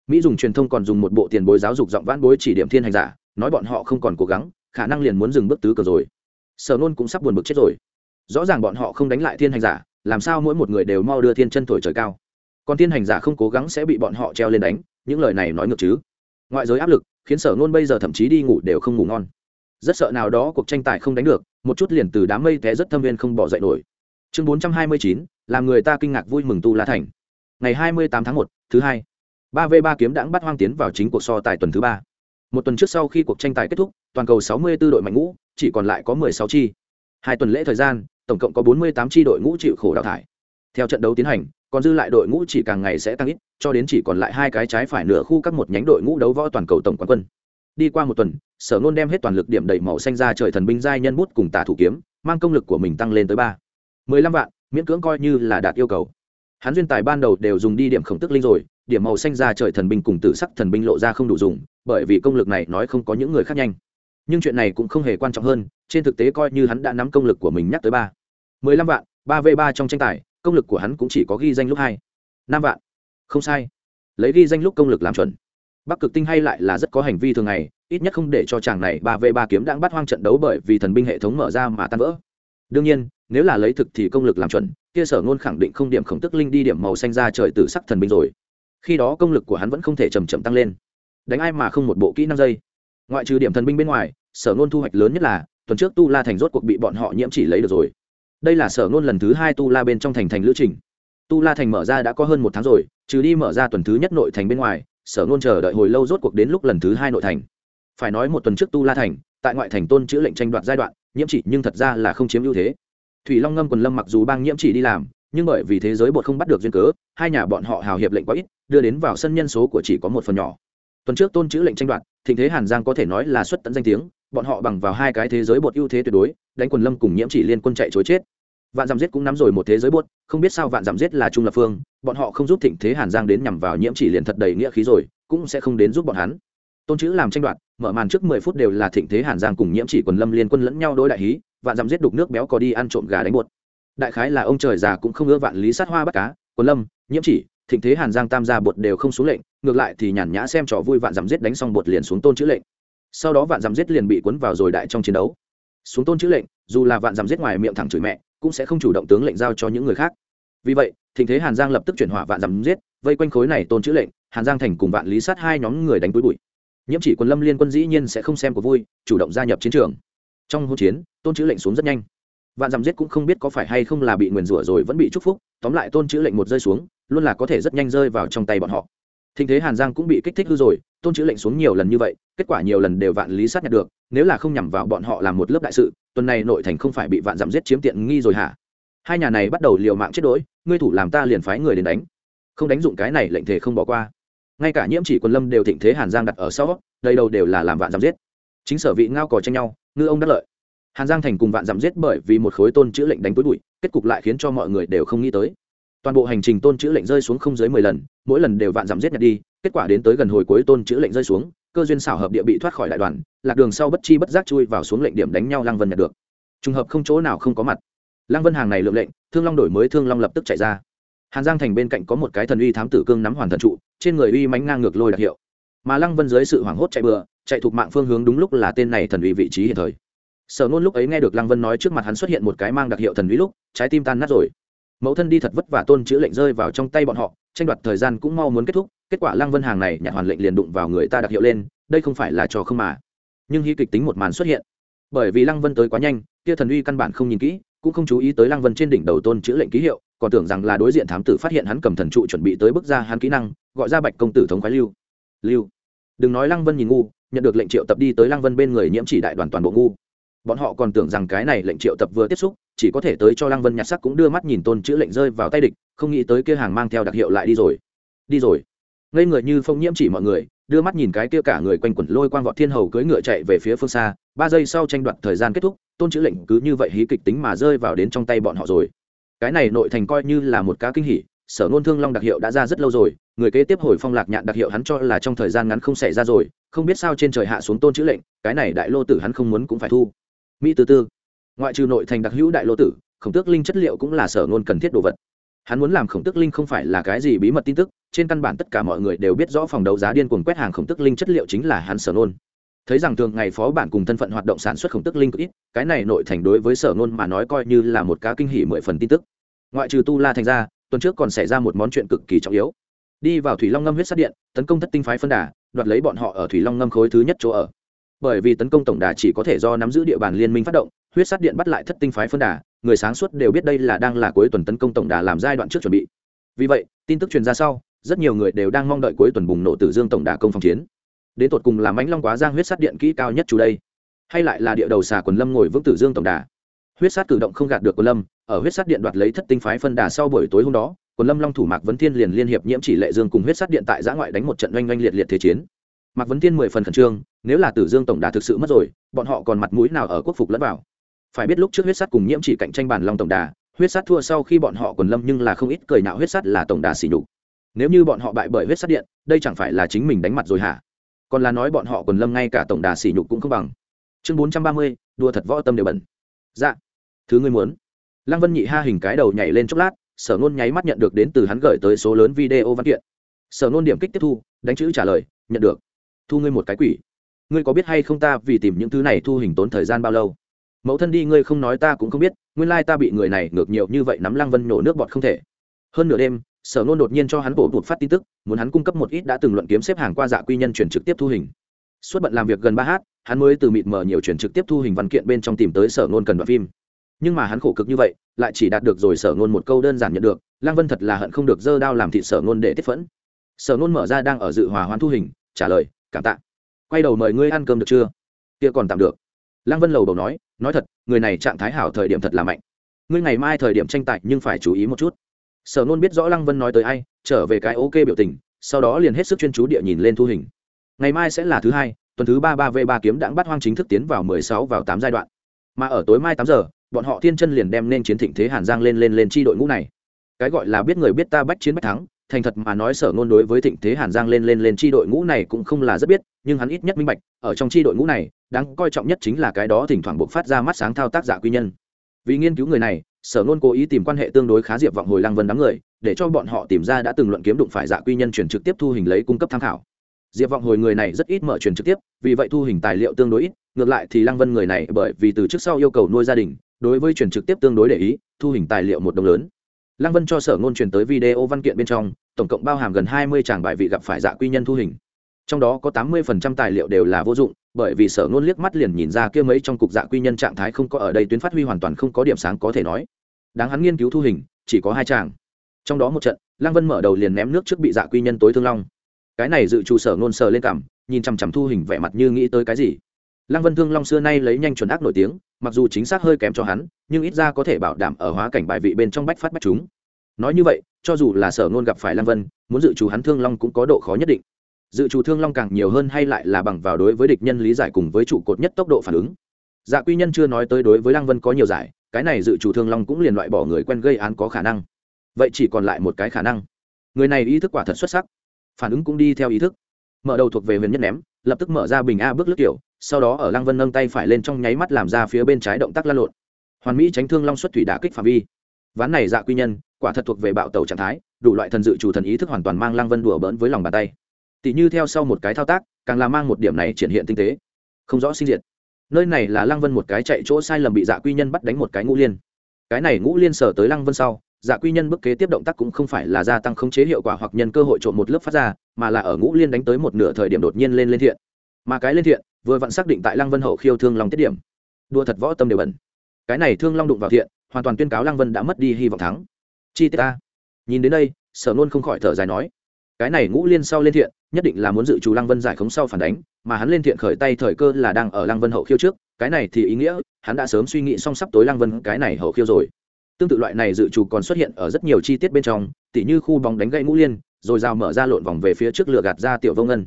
Mỹ dùng truyền thông còn dùng một bộ tiền bối giáo dục giọng vãn bối chỉ điểm thiên hành giả, nói bọn họ không còn cố gắng, khả năng liền muốn dừng bước tứ cờ rồi sở nôn cũng sắp buồn bực chết rồi. Rõ ràng bọn họ không đánh lại thiên hành giả, làm sao mỗi một người đều mau đưa thiên chân thổi trời cao? Còn thiên hành giả không cố gắng sẽ bị bọn họ treo lên đánh, những lời này nói ngược chứ. Ngoại giới áp lực, khiến sở nôn bây giờ thậm chí đi ngủ đều không ngủ ngon. Rất sợ nào đó cuộc tranh tài không đánh được, một chút liền từ đám mây té rất thâm viên không bỏ dậy nổi. Chương bốn trăm hai mươi chín, làm người ta kinh ngạc vui mừng tu la thành. Ngày hai mươi tám tháng một, thứ hai. ba v ba kiếm đãng bắt hoang tiến vào chính cuộc so tài tuần thứ ba. Một tuần trước sau khi cuộc tranh tài kết thúc, toàn cầu sáu mươi 64 đội mạnh ngũ chỉ còn lại có mười sáu chi. Hai tuần lễ thời gian, tổng cộng có bốn mươi tám chi đội ngũ chịu khổ đào thải. Theo trận đấu tiến hành, còn dư lại đội ngũ chỉ càng ngày sẽ tăng ít, cho đến chỉ còn lại hai cái trái phải nửa khu các một nhánh đội ngũ đấu võ toàn cầu tổng quán quân. Đi qua một tuần, sở nôn đem hết toàn lực điểm đầy màu xanh ra trời thần binh giai nhân bút cùng tả thủ kiếm, mang công lực của mình tăng lên tới ba. Mười lăm vạn, miễn cưỡng coi như là đạt yêu cầu. Hắn duyên tài ban đầu đều dùng đi điểm khổng tức linh rồi, điểm màu xanh ra trời thần binh cùng tử sắc thần binh lộ ra không đủ dùng, bởi vì công lực này nói không có những người khác nhanh nhưng chuyện này cũng không hề quan trọng hơn, trên thực tế coi như hắn đã nắm công lực của mình nhắc tới ba. mười lăm vạn, ba v ba trong tranh tài, công lực của hắn cũng chỉ có ghi danh lúc hai. năm vạn. Không sai. Lấy ghi danh lúc công lực làm chuẩn. Bắc cực tinh hay lại là rất có hành vi thường ngày, ít nhất không để cho chàng này ba v ba kiếm đang bắt hoang trận đấu bởi vì thần binh hệ thống mở ra mà tan vỡ. Đương nhiên, nếu là lấy thực thì công lực làm chuẩn, kia sở ngôn khẳng định không điểm khổng tức linh đi điểm màu xanh ra trời từ sắc thần binh rồi. Khi đó công lực của hắn vẫn không thể chầm chậm tăng lên. Đánh ai mà không một bộ kỹ năng dây ngoại trừ điểm thần binh bên ngoài, sở nôn thu hoạch lớn nhất là, tuần trước tu la thành rốt cuộc bị bọn họ nhiễm chỉ lấy được rồi. Đây là sở nôn lần thứ hai tu la bên trong thành thành lữ trình. Tu la thành mở ra đã có hơn một tháng rồi, trừ đi mở ra tuần thứ nhất nội thành bên ngoài, sở nôn chờ đợi hồi lâu rốt cuộc đến lúc lần thứ hai nội thành. Phải nói một tuần trước tu la thành, tại ngoại thành tôn chữ lệnh tranh đoạt giai đoạn, nhiễm chỉ nhưng thật ra là không chiếm ưu thế. Thủy long ngâm quần lâm mặc dù bang nhiễm chỉ đi làm, nhưng bởi vì thế giới bột không bắt được duyên cớ, hai nhà bọn họ hào hiệp lệnh quá ít, đưa đến vào sân nhân số của chỉ có một phần nhỏ tuần trước tôn chữ lệnh tranh đoạt, thịnh thế hàn giang có thể nói là xuất tận danh tiếng, bọn họ bằng vào hai cái thế giới bột ưu thế tuyệt đối, đánh quần lâm cùng nhiễm chỉ liên quân chạy chối chết. Vạn giảm giết cũng nắm rồi một thế giới bột, không biết sao vạn giảm giết là trung lập phương, bọn họ không giúp thịnh thế hàn giang đến nhằm vào nhiễm chỉ liền thật đầy nghĩa khí rồi, cũng sẽ không đến giúp bọn hắn. Tôn chữ làm tranh đoạt, mở màn trước mười phút đều là thịnh thế hàn giang cùng nhiễm chỉ quần lâm liên quân lẫn nhau đối đại hí, vạn dặm giết đục nước béo có đi ăn trộm gà đánh bột. Đại khái là ông trời già cũng không ưa vạn lý sát hoa bắt cá, quần lâm, nhiễm chỉ thịnh thế hàn giang tam gia bột đều không xuống lệnh, ngược lại thì nhàn nhã xem trò vui vạn dặm giết đánh xong bột liền xuống tôn chữ lệnh. Sau đó vạn dặm giết liền bị cuốn vào rồi đại trong chiến đấu. Xuống tôn chữ lệnh, dù là vạn dặm giết ngoài miệng thẳng chửi mẹ, cũng sẽ không chủ động tướng lệnh giao cho những người khác. Vì vậy, thịnh thế hàn giang lập tức chuyển hỏa vạn dặm giết, vây quanh khối này tôn chữ lệnh, hàn giang thành cùng vạn lý sát hai nhóm người đánh túi bụi. Nhiễm chỉ quân lâm liên quân dĩ nhiên sẽ không xem của vui, chủ động gia nhập chiến trường. Trong hỗn chiến, tôn chữ lệnh xuống rất nhanh vạn dặm giết cũng không biết có phải hay không là bị nguyền rủa rồi vẫn bị chúc phúc, tóm lại tôn chữ lệnh một rơi xuống, luôn là có thể rất nhanh rơi vào trong tay bọn họ. Thình thế hàn giang cũng bị kích thích hư rồi, tôn chữ lệnh xuống nhiều lần như vậy, kết quả nhiều lần đều vạn lý sát nhặt được, nếu là không nhằm vào bọn họ làm một lớp đại sự, tuần này nội thành không phải bị vạn dặm giết chiếm tiện nghi rồi hả? Hai nhà này bắt đầu liều mạng chết đỗi ngươi thủ làm ta liền phái người đến đánh. Không đánh dụng cái này lệnh thể không bỏ qua. Ngay cả nhiễm chỉ quân lâm đều thịnh thế hàn giang đặt ở sau đây đâu đều là làm vạn dặm giết. Chính sở vị ngao cò tranh nhau, ngư ông đắc lợi hàn giang thành cùng vạn dặm giết bởi vì một khối tôn chữ lệnh đánh túi bụi, kết cục lại khiến cho mọi người đều không nghĩ tới. Toàn bộ hành trình tôn chữ lệnh rơi xuống không dưới mười lần, mỗi lần đều vạn dặm giết nhặt đi, kết quả đến tới gần hồi cuối tôn chữ lệnh rơi xuống, cơ duyên xảo hợp địa bị thoát khỏi đại đoàn, lạc đường sau bất chi bất giác chui vào xuống lệnh điểm đánh nhau lăng vân nhặt được. Trùng hợp không chỗ nào không có mặt. Lăng vân hàng này lượng lệnh, thương long đổi mới thương long lập tức chạy ra. Hàn giang thành bên cạnh có một cái thần uy thám tử cương nắm hoàn thần trụ, trên người uy mánh ngang ngược lôi đặc hiệu. Mà lăng vân dưới sự hoảng hốt chạy bừa, chạy thuộc mạng phương hướng đúng lúc là tên này thần uy vị trí hiện thời sở nôn lúc ấy nghe được lăng vân nói trước mặt hắn xuất hiện một cái mang đặc hiệu thần uy lúc, trái tim tan nát rồi. Mẫu thân đi thật vất vả tôn chữ lệnh rơi vào trong tay bọn họ, tranh đoạt thời gian cũng mau muốn kết thúc, kết quả lăng vân hàng này nhặt hoàn lệnh liền đụng vào người ta đặc hiệu lên, đây không phải là trò không mà. Nhưng hy kịch tính một màn xuất hiện. Bởi vì lăng vân tới quá nhanh, kia thần uy căn bản không nhìn kỹ, cũng không chú ý tới lăng vân trên đỉnh đầu tôn chữ lệnh ký hiệu, còn tưởng rằng là đối diện thám tử phát hiện hắn cầm thần trụ chuẩn bị tới bước ra hắn kỹ năng, gọi ra bạch công tử thống khoái lưu. Lưu. Đừng nói lăng vân nhìn ngu, nhận được lệnh triệu tập đi tới lăng vân bên người nhiễm chỉ đại đoàn toàn bộ ngu bọn họ còn tưởng rằng cái này lệnh triệu tập vừa tiếp xúc, chỉ có thể tới cho lăng vân nhặt sắc cũng đưa mắt nhìn tôn chữ lệnh rơi vào tay địch, không nghĩ tới kia hàng mang theo đặc hiệu lại đi rồi. Đi rồi. Ngây người như phong nhiễm chỉ mọi người, đưa mắt nhìn cái kia cả người quanh quẩn lôi quang vọt thiên hầu cưỡi ngựa chạy về phía phương xa. Ba giây sau tranh đoạt thời gian kết thúc, tôn chữ lệnh cứ như vậy hí kịch tính mà rơi vào đến trong tay bọn họ rồi. Cái này nội thành coi như là một cá kinh hỉ, sở nôn thương long đặc hiệu đã ra rất lâu rồi, người kế tiếp hồi phong lạc nhạn đặc hiệu hắn cho là trong thời gian ngắn không xảy ra rồi, không biết sao trên trời hạ xuống tôn chữ lệnh, cái này đại lô tử hắn không muốn cũng phải thu mỹ Tư tư. Ngoại trừ nội thành đặc hữu đại lô tử, khổng tước linh chất liệu cũng là sở ngôn cần thiết đồ vật. Hắn muốn làm khổng tước linh không phải là cái gì bí mật tin tức, trên căn bản tất cả mọi người đều biết rõ phòng đấu giá điên cuồng quét hàng khổng tước linh chất liệu chính là hắn sở ngôn. Thấy rằng thường ngày phó bản cùng thân phận hoạt động sản xuất khổng tước linh cực ít, cái này nội thành đối với sở ngôn mà nói coi như là một cá kinh hỉ mười phần tin tức. Ngoại trừ tu la thành ra, tuần trước còn xảy ra một món chuyện cực kỳ trọng yếu. Đi vào thủy long ngâm huyết sát điện, tấn công thất tinh phái phân đà, đoạt lấy bọn họ ở thủy long ngâm khối thứ nhất chỗ ở bởi vì tấn công tổng đà chỉ có thể do nắm giữ địa bàn liên minh phát động, huyết sát điện bắt lại thất tinh phái phân đà, người sáng suốt đều biết đây là đang là cuối tuần tấn công tổng đà làm giai đoạn trước chuẩn bị. Vì vậy, tin tức truyền ra sau, rất nhiều người đều đang mong đợi cuối tuần bùng nổ tử dương tổng đà công phòng chiến. Đến tột cùng làm ánh long quá giang huyết sát điện kỹ cao nhất chủ đây, hay lại là địa đầu xà quần lâm ngồi vững tử dương tổng đà. Huyết sát cử động không gạt được quần lâm, ở huyết sát điện đoạt lấy thất tinh phái phân đà sau buổi tối hôm đó, quần lâm long thủ mạc vấn thiên liền liên hiệp nhiễm chỉ lệ dương cùng huyết sát điện tại giã ngoại đánh một trận oanh oanh liệt liệt thế chiến mạc vấn thiên mười phần khẩn trương, nếu là tử dương tổng đà thực sự mất rồi, bọn họ còn mặt mũi nào ở quốc phục lẫn vào? Phải biết lúc trước huyết sắt cùng nhiễm chỉ cạnh tranh bàn long tổng đà, huyết sắt thua sau khi bọn họ quần lâm nhưng là không ít cười nạo huyết sắt là tổng đà xỉ nhục. Nếu như bọn họ bại bởi huyết sắt điện, đây chẳng phải là chính mình đánh mặt rồi hả? Còn là nói bọn họ quần lâm ngay cả tổng đà xỉ nhục cũng không bằng. Chương bốn trăm ba mươi, đua thật võ tâm đều bẩn. Dạ. Thứ ngươi muốn. Lăng vân nhị ha hình cái đầu nhảy lên chốc lát, sở nôn nháy mắt nhận được đến từ hắn gửi tới số lớn video văn kiện. Sở nôn điểm kích tiếp thu, đánh chữ trả lời, nhận được thu ngươi một cái quỷ. Ngươi có biết hay không ta vì tìm những thứ này thu hình tốn thời gian bao lâu? Mẫu thân đi, ngươi không nói ta cũng không biết, nguyên lai ta bị người này ngược nhiều như vậy nắm lăng vân nổ nước bọt không thể. Hơn nửa đêm, sở nôn đột nhiên cho hắn bổ bụt phát tin tức, muốn hắn cung cấp một ít đã từng luận kiếm xếp hàng qua dạ quy nhân chuyển trực tiếp thu hình. Suốt bận làm việc gần ba h hắn mới từ mịt mở nhiều chuyển trực tiếp thu hình văn kiện bên trong tìm tới sở nôn cần đoạn phim. Nhưng mà hắn khổ cực như vậy, lại chỉ đạt được rồi sở nôn một câu đơn giản nhận được, lăng vân thật là hận không được dơ đao làm thịt sở nôn để tiếp phẫn. Sở nôn mở ra đang ở dự hòa hoan thu hình, trả lời cảm tạ. Quay đầu mời ngươi ăn cơm được chưa? Kia còn tạm được. Lăng vân lầu đầu nói nói thật, người này trạng thái hảo thời điểm thật là mạnh. Ngươi ngày mai thời điểm tranh tài nhưng phải chú ý một chút. Sở nôn biết rõ lăng vân nói tới ai, trở về cái ok biểu tình, sau đó liền hết sức chuyên chú địa nhìn lên thu hình. Ngày mai sẽ là thứ hai, tuần thứ ba ba v ba kiếm đãng bắt hoang chính thức tiến vào mười sáu vào tám giai đoạn. Mà ở tối mai tám giờ, bọn họ thiên chân liền đem nên chiến thịnh thế hàn giang lên lên lên chi đội ngũ này. Cái gọi là biết người biết ta bách chiến bách thắng thành thật mà nói sở ngôn đối với thịnh thế hàn giang lên lên lên chi đội ngũ này cũng không là rất biết, nhưng hắn ít nhất minh bạch, ở trong chi đội ngũ này, đáng coi trọng nhất chính là cái đó thỉnh thoảng buộc phát ra mắt sáng thao tác giả quy nhân. Vì nghiên cứu người này, sở ngôn cố ý tìm quan hệ tương đối khá diệp vọng hồi lăng vân đám người, để cho bọn họ tìm ra đã từng luận kiếm đụng phải dạ quy nhân chuyển trực tiếp thu hình lấy cung cấp tham khảo. Diệp vọng hồi người này rất ít mở truyền trực tiếp, vì vậy thu hình tài liệu tương đối ít, ngược lại thì lăng vân người này bởi vì từ trước sau yêu cầu nuôi gia đình, đối với truyền trực tiếp tương đối để ý, thu hình tài liệu một đồng lớn lăng vân cho sở ngôn truyền tới video văn kiện bên trong, tổng cộng bao hàm gần hai mươi tràng bài vị gặp phải dạ quy nhân thu hình. Trong đó có tám mươi phần trăm tài liệu đều là vô dụng, bởi vì sở ngôn liếc mắt liền nhìn ra kia mấy trong cục dạ quy nhân trạng thái không có ở đây tuyến phát huy hoàn toàn không có điểm sáng có thể nói. Đáng hắn nghiên cứu thu hình, chỉ có hai tràng. Trong đó một trận, lăng vân mở đầu liền ném nước trước bị dạ quy nhân tối thương long. Cái này dự chủ sở ngôn sờ lên cảm, nhìn chằm chằm thu hình vẻ mặt như nghĩ tới cái gì. Lăng vân thương long xưa nay lấy nhanh chuẩn ác nổi tiếng mặc dù chính xác hơi kém cho hắn, nhưng ít ra có thể bảo đảm ở hóa cảnh bài vị bên trong bách phát bách chúng. Nói như vậy, cho dù là sở ngôn gặp phải lam vân, muốn dự trù hắn thương long cũng có độ khó nhất định. Dự trù thương long càng nhiều hơn hay lại là bằng vào đối với địch nhân lý giải cùng với trụ cột nhất tốc độ phản ứng. Dạ quy nhân chưa nói tới đối với lăng vân có nhiều giải, cái này dự trù thương long cũng liền loại bỏ người quen gây án có khả năng. Vậy chỉ còn lại một cái khả năng. Người này ý thức quả thật xuất sắc. Phản ứng cũng đi theo ý thức. Mở đầu thuộc về huyền nhất ném, lập tức mở ra bình a bước lướt kiểu sau đó ở lăng vân nâng tay phải lên trong nháy mắt làm ra phía bên trái động tác lan lộn. Hoàn mỹ tránh thương long xuất thủy đã kích phạm vi. Ván này dạ quy nhân, quả thật thuộc về bạo tàu trạng thái, đủ loại thần dự chủ thần ý thức hoàn toàn mang lăng vân đùa bỡn với lòng bàn tay. Tỷ như theo sau một cái thao tác, càng là mang một điểm này triển hiện tinh tế. Không rõ sinh diệt. Nơi này là lăng vân một cái chạy chỗ sai lầm bị dạ quy nhân bắt đánh một cái ngũ liên. Cái này ngũ liên sở tới lăng vân sau dạ quy nhân bức kế tiếp động tác cũng không phải là gia tăng khống chế hiệu quả hoặc nhân cơ hội trộm một lớp phát ra, mà là ở ngũ liên đánh tới một nửa thời điểm đột nhiên lên lên thiện. Mà cái lên thiện vừa vặn xác định tại lăng vân hậu khiêu thương long tiết điểm. Đua thật võ tâm đều bẩn. Cái này thương long đụng vào thiện, hoàn toàn tuyên cáo lăng vân đã mất đi hy vọng thắng. Chi tiết ta. Nhìn đến đây, sở nôn không khỏi thở dài nói, cái này ngũ liên sau lên thiện, nhất định là muốn dự trù lăng vân giải khống sau phản đánh, mà hắn lên thiện khởi tay thời cơ là đang ở lăng vân hậu khiêu trước, cái này thì ý nghĩa, hắn đã sớm suy nghĩ xong sắp tối lăng vân cái này hậu khiêu rồi. Tương tự loại này dự trù còn xuất hiện ở rất nhiều chi tiết bên trong, tỉ như khu bóng đánh gãy ngũ liên, rồi rào mở ra lộn vòng về phía trước lửa gạt ra tiểu vô ngân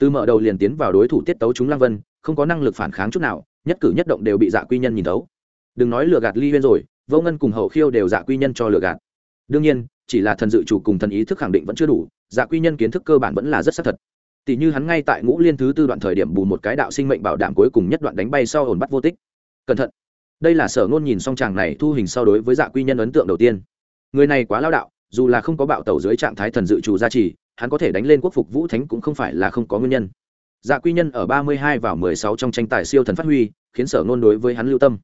từ mở đầu liền tiến vào đối thủ tiết tấu chúng lăng vân, không có năng lực phản kháng chút nào, nhất cử nhất động đều bị dạ quy nhân nhìn thấu. Đừng nói lừa gạt ly huyên rồi, vô ngân cùng hậu khiêu đều dạ quy nhân cho lừa gạt. Đương nhiên, chỉ là thần dự chủ cùng thần ý thức khẳng định vẫn chưa đủ dạ quy nhân kiến thức cơ bản vẫn là rất xác thật. Tỷ như hắn ngay tại ngũ liên thứ tư đoạn thời điểm bù một cái đạo sinh mệnh bảo đảm cuối cùng nhất đoạn đánh bay sau ổn bắt vô tích. Cẩn thận. Đây là sở ngôn nhìn song chàng này thu hình so đối với dạ quy nhân ấn tượng đầu tiên. Người này quá lao đạo, dù là không có bạo tẩu dưới trạng thái thần dự chủ gia trì hắn có thể đánh lên quốc phục vũ thánh cũng không phải là không có nguyên nhân. Dạ quy nhân ở ba mươi hai vào mười sáu trong tranh tài siêu thần phát huy, khiến sở ngôn đối với hắn lưu tâm.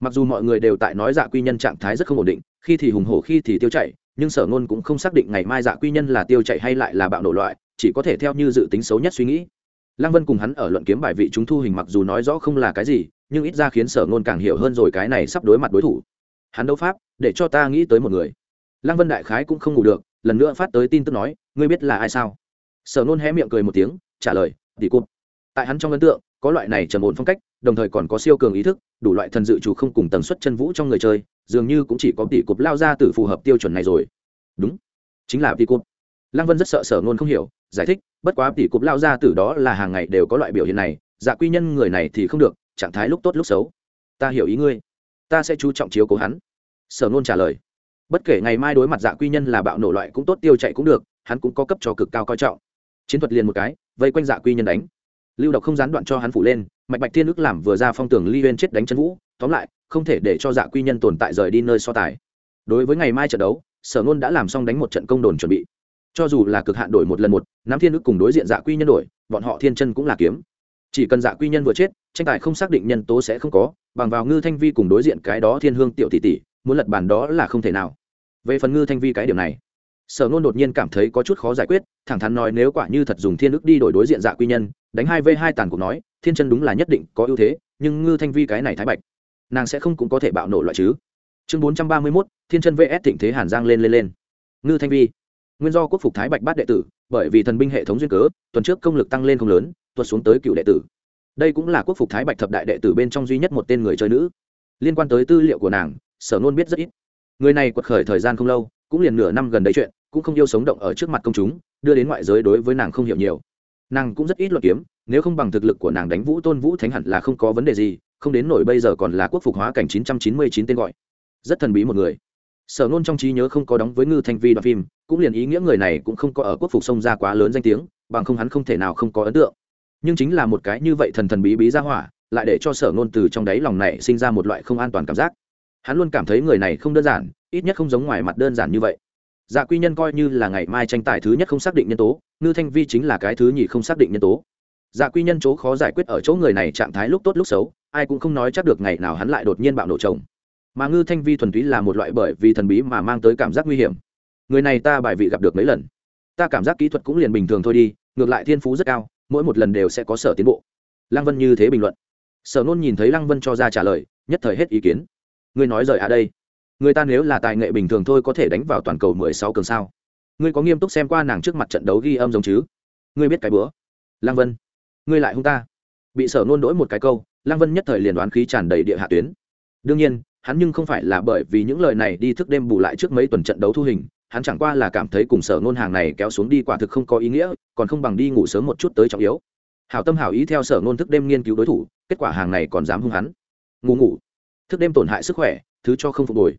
Mặc dù mọi người đều tại nói dạ quy nhân trạng thái rất không ổn định, khi thì hùng hổ, khi thì tiêu chảy, nhưng sở ngôn cũng không xác định ngày mai dạ quy nhân là tiêu chạy hay lại là bạo nổ loại, chỉ có thể theo như dự tính xấu nhất suy nghĩ. Lăng vân cùng hắn ở luận kiếm bài vị chúng thu hình mặc dù nói rõ không là cái gì, nhưng ít ra khiến sở ngôn càng hiểu hơn rồi cái này sắp đối mặt đối thủ. Hắn đấu pháp, để cho ta nghĩ tới một người. Lăng vân đại khái cũng không ngủ được lần nữa phát tới tin tức nói, ngươi biết là ai sao? Sở nôn hé miệng cười một tiếng, trả lời, tỷ cụp. Tại hắn trong ấn tượng, có loại này trầm ổn phong cách, đồng thời còn có siêu cường ý thức, đủ loại thần dự chủ không cùng tần suất chân vũ trong người chơi, dường như cũng chỉ có tỷ cụp lao ra từ phù hợp tiêu chuẩn này rồi. Đúng, chính là tỷ cụp. Lăng vân rất sợ sở nôn không hiểu, giải thích, bất quá tỷ cụp lao ra từ đó là hàng ngày đều có loại biểu hiện này dạ quy nhân người này thì không được, trạng thái lúc tốt lúc xấu. Ta hiểu ý ngươi, ta sẽ chú trọng chiếu cố hắn. Sở nôn trả lời bất kể ngày mai đối mặt dạ quy nhân là bạo nổ loại cũng tốt, tiêu chạy cũng được, hắn cũng có cấp cho cực cao coi trọng. Chiến thuật liền một cái, vây quanh dạ quy nhân đánh. Lưu độc không gián đoạn cho hắn phủ lên, mạch bạch thiên ước làm vừa ra phong tường ly uyên chết đánh chân vũ, tóm lại, không thể để cho dạ quy nhân tồn tại rời đi nơi so tài. Đối với ngày mai trận đấu, sở nôn đã làm xong đánh một trận công đồn chuẩn bị. Cho dù là cực hạn đổi một lần một, nam thiên ước cùng đối diện dạ quy nhân đổi, bọn họ thiên chân cũng là kiếm. Chỉ cần dạ quy nhân vừa chết, tranh tài không xác định nhân tố sẽ không có, bằng vào ngư thanh vi cùng đối diện cái đó thiên hương tiểu tỷ tỷ, muốn lật bàn đó là không thể nào về phần ngư thanh vi cái điểm này, sở ngôn đột nhiên cảm thấy có chút khó giải quyết, thẳng thắn nói nếu quả như thật dùng thiên ức đi đổi đối diện dạ quy nhân, đánh hai v hai tàn cuộc nói, thiên chân đúng là nhất định có ưu thế, nhưng ngư thanh vi cái này thái bạch, nàng sẽ không cũng có thể bạo nổ loại chứ. Chương bốn trăm ba mươi mốt, thiên chân vs thịnh thế hàn giang lên lên lên. Ngư thanh vi, nguyên do quốc phục thái bạch bát đệ tử, bởi vì thần binh hệ thống duyên cớ, tuần trước công lực tăng lên không lớn, tuột xuống tới cựu đệ tử. Đây cũng là quốc phục thái bạch thập đại đệ tử bên trong duy nhất một tên người chơi nữ. Liên quan tới tư liệu của nàng, sở nôn biết rất ít người này quật khởi thời gian không lâu, cũng liền nửa năm gần đây chuyện, cũng không yêu sống động ở trước mặt công chúng, đưa đến ngoại giới đối với nàng không hiểu nhiều. Nàng cũng rất ít luật kiếm, nếu không bằng thực lực của nàng đánh vũ tôn vũ thánh hẳn là không có vấn đề gì, không đến nổi bây giờ còn là quốc phục hóa cảnh 999 tên gọi. Rất thần bí một người. Sở nôn trong trí nhớ không có đóng với ngư thanh vi đoạn phim, cũng liền ý nghĩa người này cũng không có ở quốc phục sông ra quá lớn danh tiếng, bằng không hắn không thể nào không có ấn tượng. Nhưng chính là một cái như vậy thần thần bí bí ra hỏa, lại để cho sở nôn từ trong đáy lòng này sinh ra một loại không an toàn cảm giác hắn luôn cảm thấy người này không đơn giản, ít nhất không giống ngoài mặt đơn giản như vậy. Dạ quy nhân coi như là ngày mai tranh tài thứ nhất không xác định nhân tố, ngư thanh vi chính là cái thứ nhì không xác định nhân tố. Dạ quy nhân chỗ khó giải quyết ở chỗ người này trạng thái lúc tốt lúc xấu, ai cũng không nói chắc được ngày nào hắn lại đột nhiên bạo nổ chồng. Mà ngư thanh vi thuần túy là một loại bởi vì thần bí mà mang tới cảm giác nguy hiểm. Người này ta bài vị gặp được mấy lần. Ta cảm giác kỹ thuật cũng liền bình thường thôi đi, ngược lại thiên phú rất cao, mỗi một lần đều sẽ có sở tiến bộ. Lăng vân như thế bình luận. Sở nôn nhìn thấy lăng vân cho ra trả lời, nhất thời hết ý kiến ngươi nói rời à đây. Người ta nếu là tài nghệ bình thường thôi có thể đánh vào toàn cầu mười sáu cường sao? Ngươi có nghiêm túc xem qua nàng trước mặt trận đấu ghi âm giống chứ? Ngươi biết cái bữa. Lăng vân. Ngươi lại hung ta. Bị sở nôn đỗi một cái câu, lăng vân nhất thời liền đoán khí tràn đầy địa hạ tuyến. Đương nhiên, hắn nhưng không phải là bởi vì những lời này đi thức đêm bù lại trước mấy tuần trận đấu thu hình, hắn chẳng qua là cảm thấy cùng sở nôn hàng này kéo xuống đi quả thực không có ý nghĩa, còn không bằng đi ngủ sớm một chút tới trọng yếu. Hảo tâm hảo ý theo sở nôn thức đêm nghiên cứu đối thủ, kết quả hàng này còn dám hung hắn. Ngủ ngủ thức đêm tổn hại sức khỏe, thứ cho không phục hồi.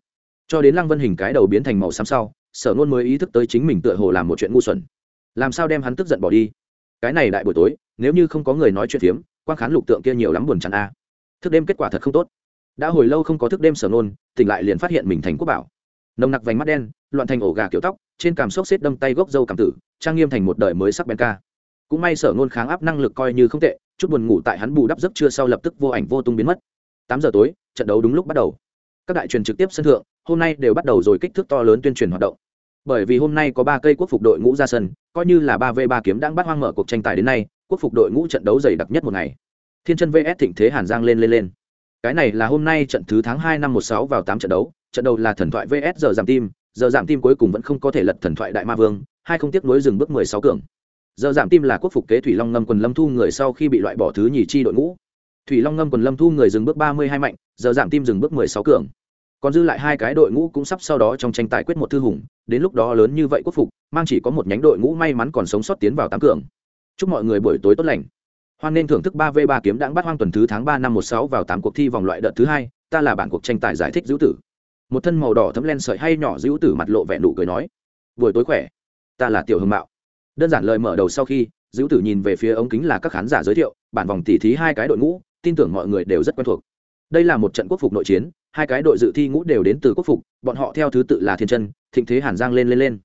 Cho đến lăng vân hình cái đầu biến thành màu xám sau, sở nôn mới ý thức tới chính mình tựa hồ làm một chuyện ngu xuẩn. Làm sao đem hắn tức giận bỏ đi? Cái này đại buổi tối, nếu như không có người nói chuyện phiếm, quan khán lục tượng kia nhiều lắm buồn chán a. Thức đêm kết quả thật không tốt. Đã hồi lâu không có thức đêm sở nôn tỉnh lại liền phát hiện mình thành quốc bảo. Nồng nặc vành mắt đen, loạn thành ổ gà kiểu tóc, trên cảm xốc xếp đâm tay gốc dâu cảm tử, trang nghiêm thành một đời mới sắc bèn ca. Cũng may sở nôn kháng áp năng lực coi như không tệ, chút buồn ngủ tại hắn bù đắp giấc trưa sau lập tức vô ảnh vô tung biến mất. Tám giờ tối trận đấu đúng lúc bắt đầu. Các đại truyền trực tiếp sân thượng, hôm nay đều bắt đầu rồi kích thước to lớn tuyên truyền hoạt động. Bởi vì hôm nay có ba cây quốc phục đội ngũ ra sân, coi như là ba v ba kiếm đang bắt hoang mở cuộc tranh tài đến nay, quốc phục đội ngũ trận đấu dày đặc nhất một ngày. Thiên chân vs thịnh thế hàn giang lên lên lên. Cái này là hôm nay trận thứ tháng hai năm một sáu vào tám trận đấu, trận đầu là thần thoại vs giờ giảm tim, giờ giảm tim cuối cùng vẫn không có thể lật thần thoại đại ma vương, hai không tiếp nối dừng bước mười sáu cường. Giờ giảm tim là quốc phục kế thủy long ngâm quần lâm thu người sau khi bị loại bỏ thứ nhì chi đội ngũ thủy long ngâm quần lâm thu người dừng bước ba mươi hai mạnh, giờ giảm tim dừng bước mười sáu cường. Còn dư lại hai cái đội ngũ cũng sắp sau đó trong tranh tài quyết một thư hùng, đến lúc đó lớn như vậy quốc phục, mang chỉ có một nhánh đội ngũ may mắn còn sống sót tiến vào tám cường. Chúc mọi người buổi tối tốt lành. Hoan nên thưởng thức ba v ba kiếm đãng bắt hoang tuần thứ tháng ba năm một sáu vào tám cuộc thi vòng loại đợt thứ hai, ta là bản cuộc tranh tài giải thích dữ tử. Một thân màu đỏ thấm len sợi hay nhỏ dữ tử mặt lộ vẻ nụ cười nói, buổi tối khỏe. Ta là tiểu hưng mạo. Đơn giản lời mở đầu sau khi, dữ tử nhìn về phía ống kính là các khán giả giới thiệu, bản vòng tỉ thí hai cái đội ngũ tin tưởng mọi người đều rất quen thuộc. Đây là một trận quốc phục nội chiến, hai cái đội dự thi ngũ đều đến từ quốc phục, bọn họ theo thứ tự là thiên chân, thịnh thế hàn giang lên lên lên.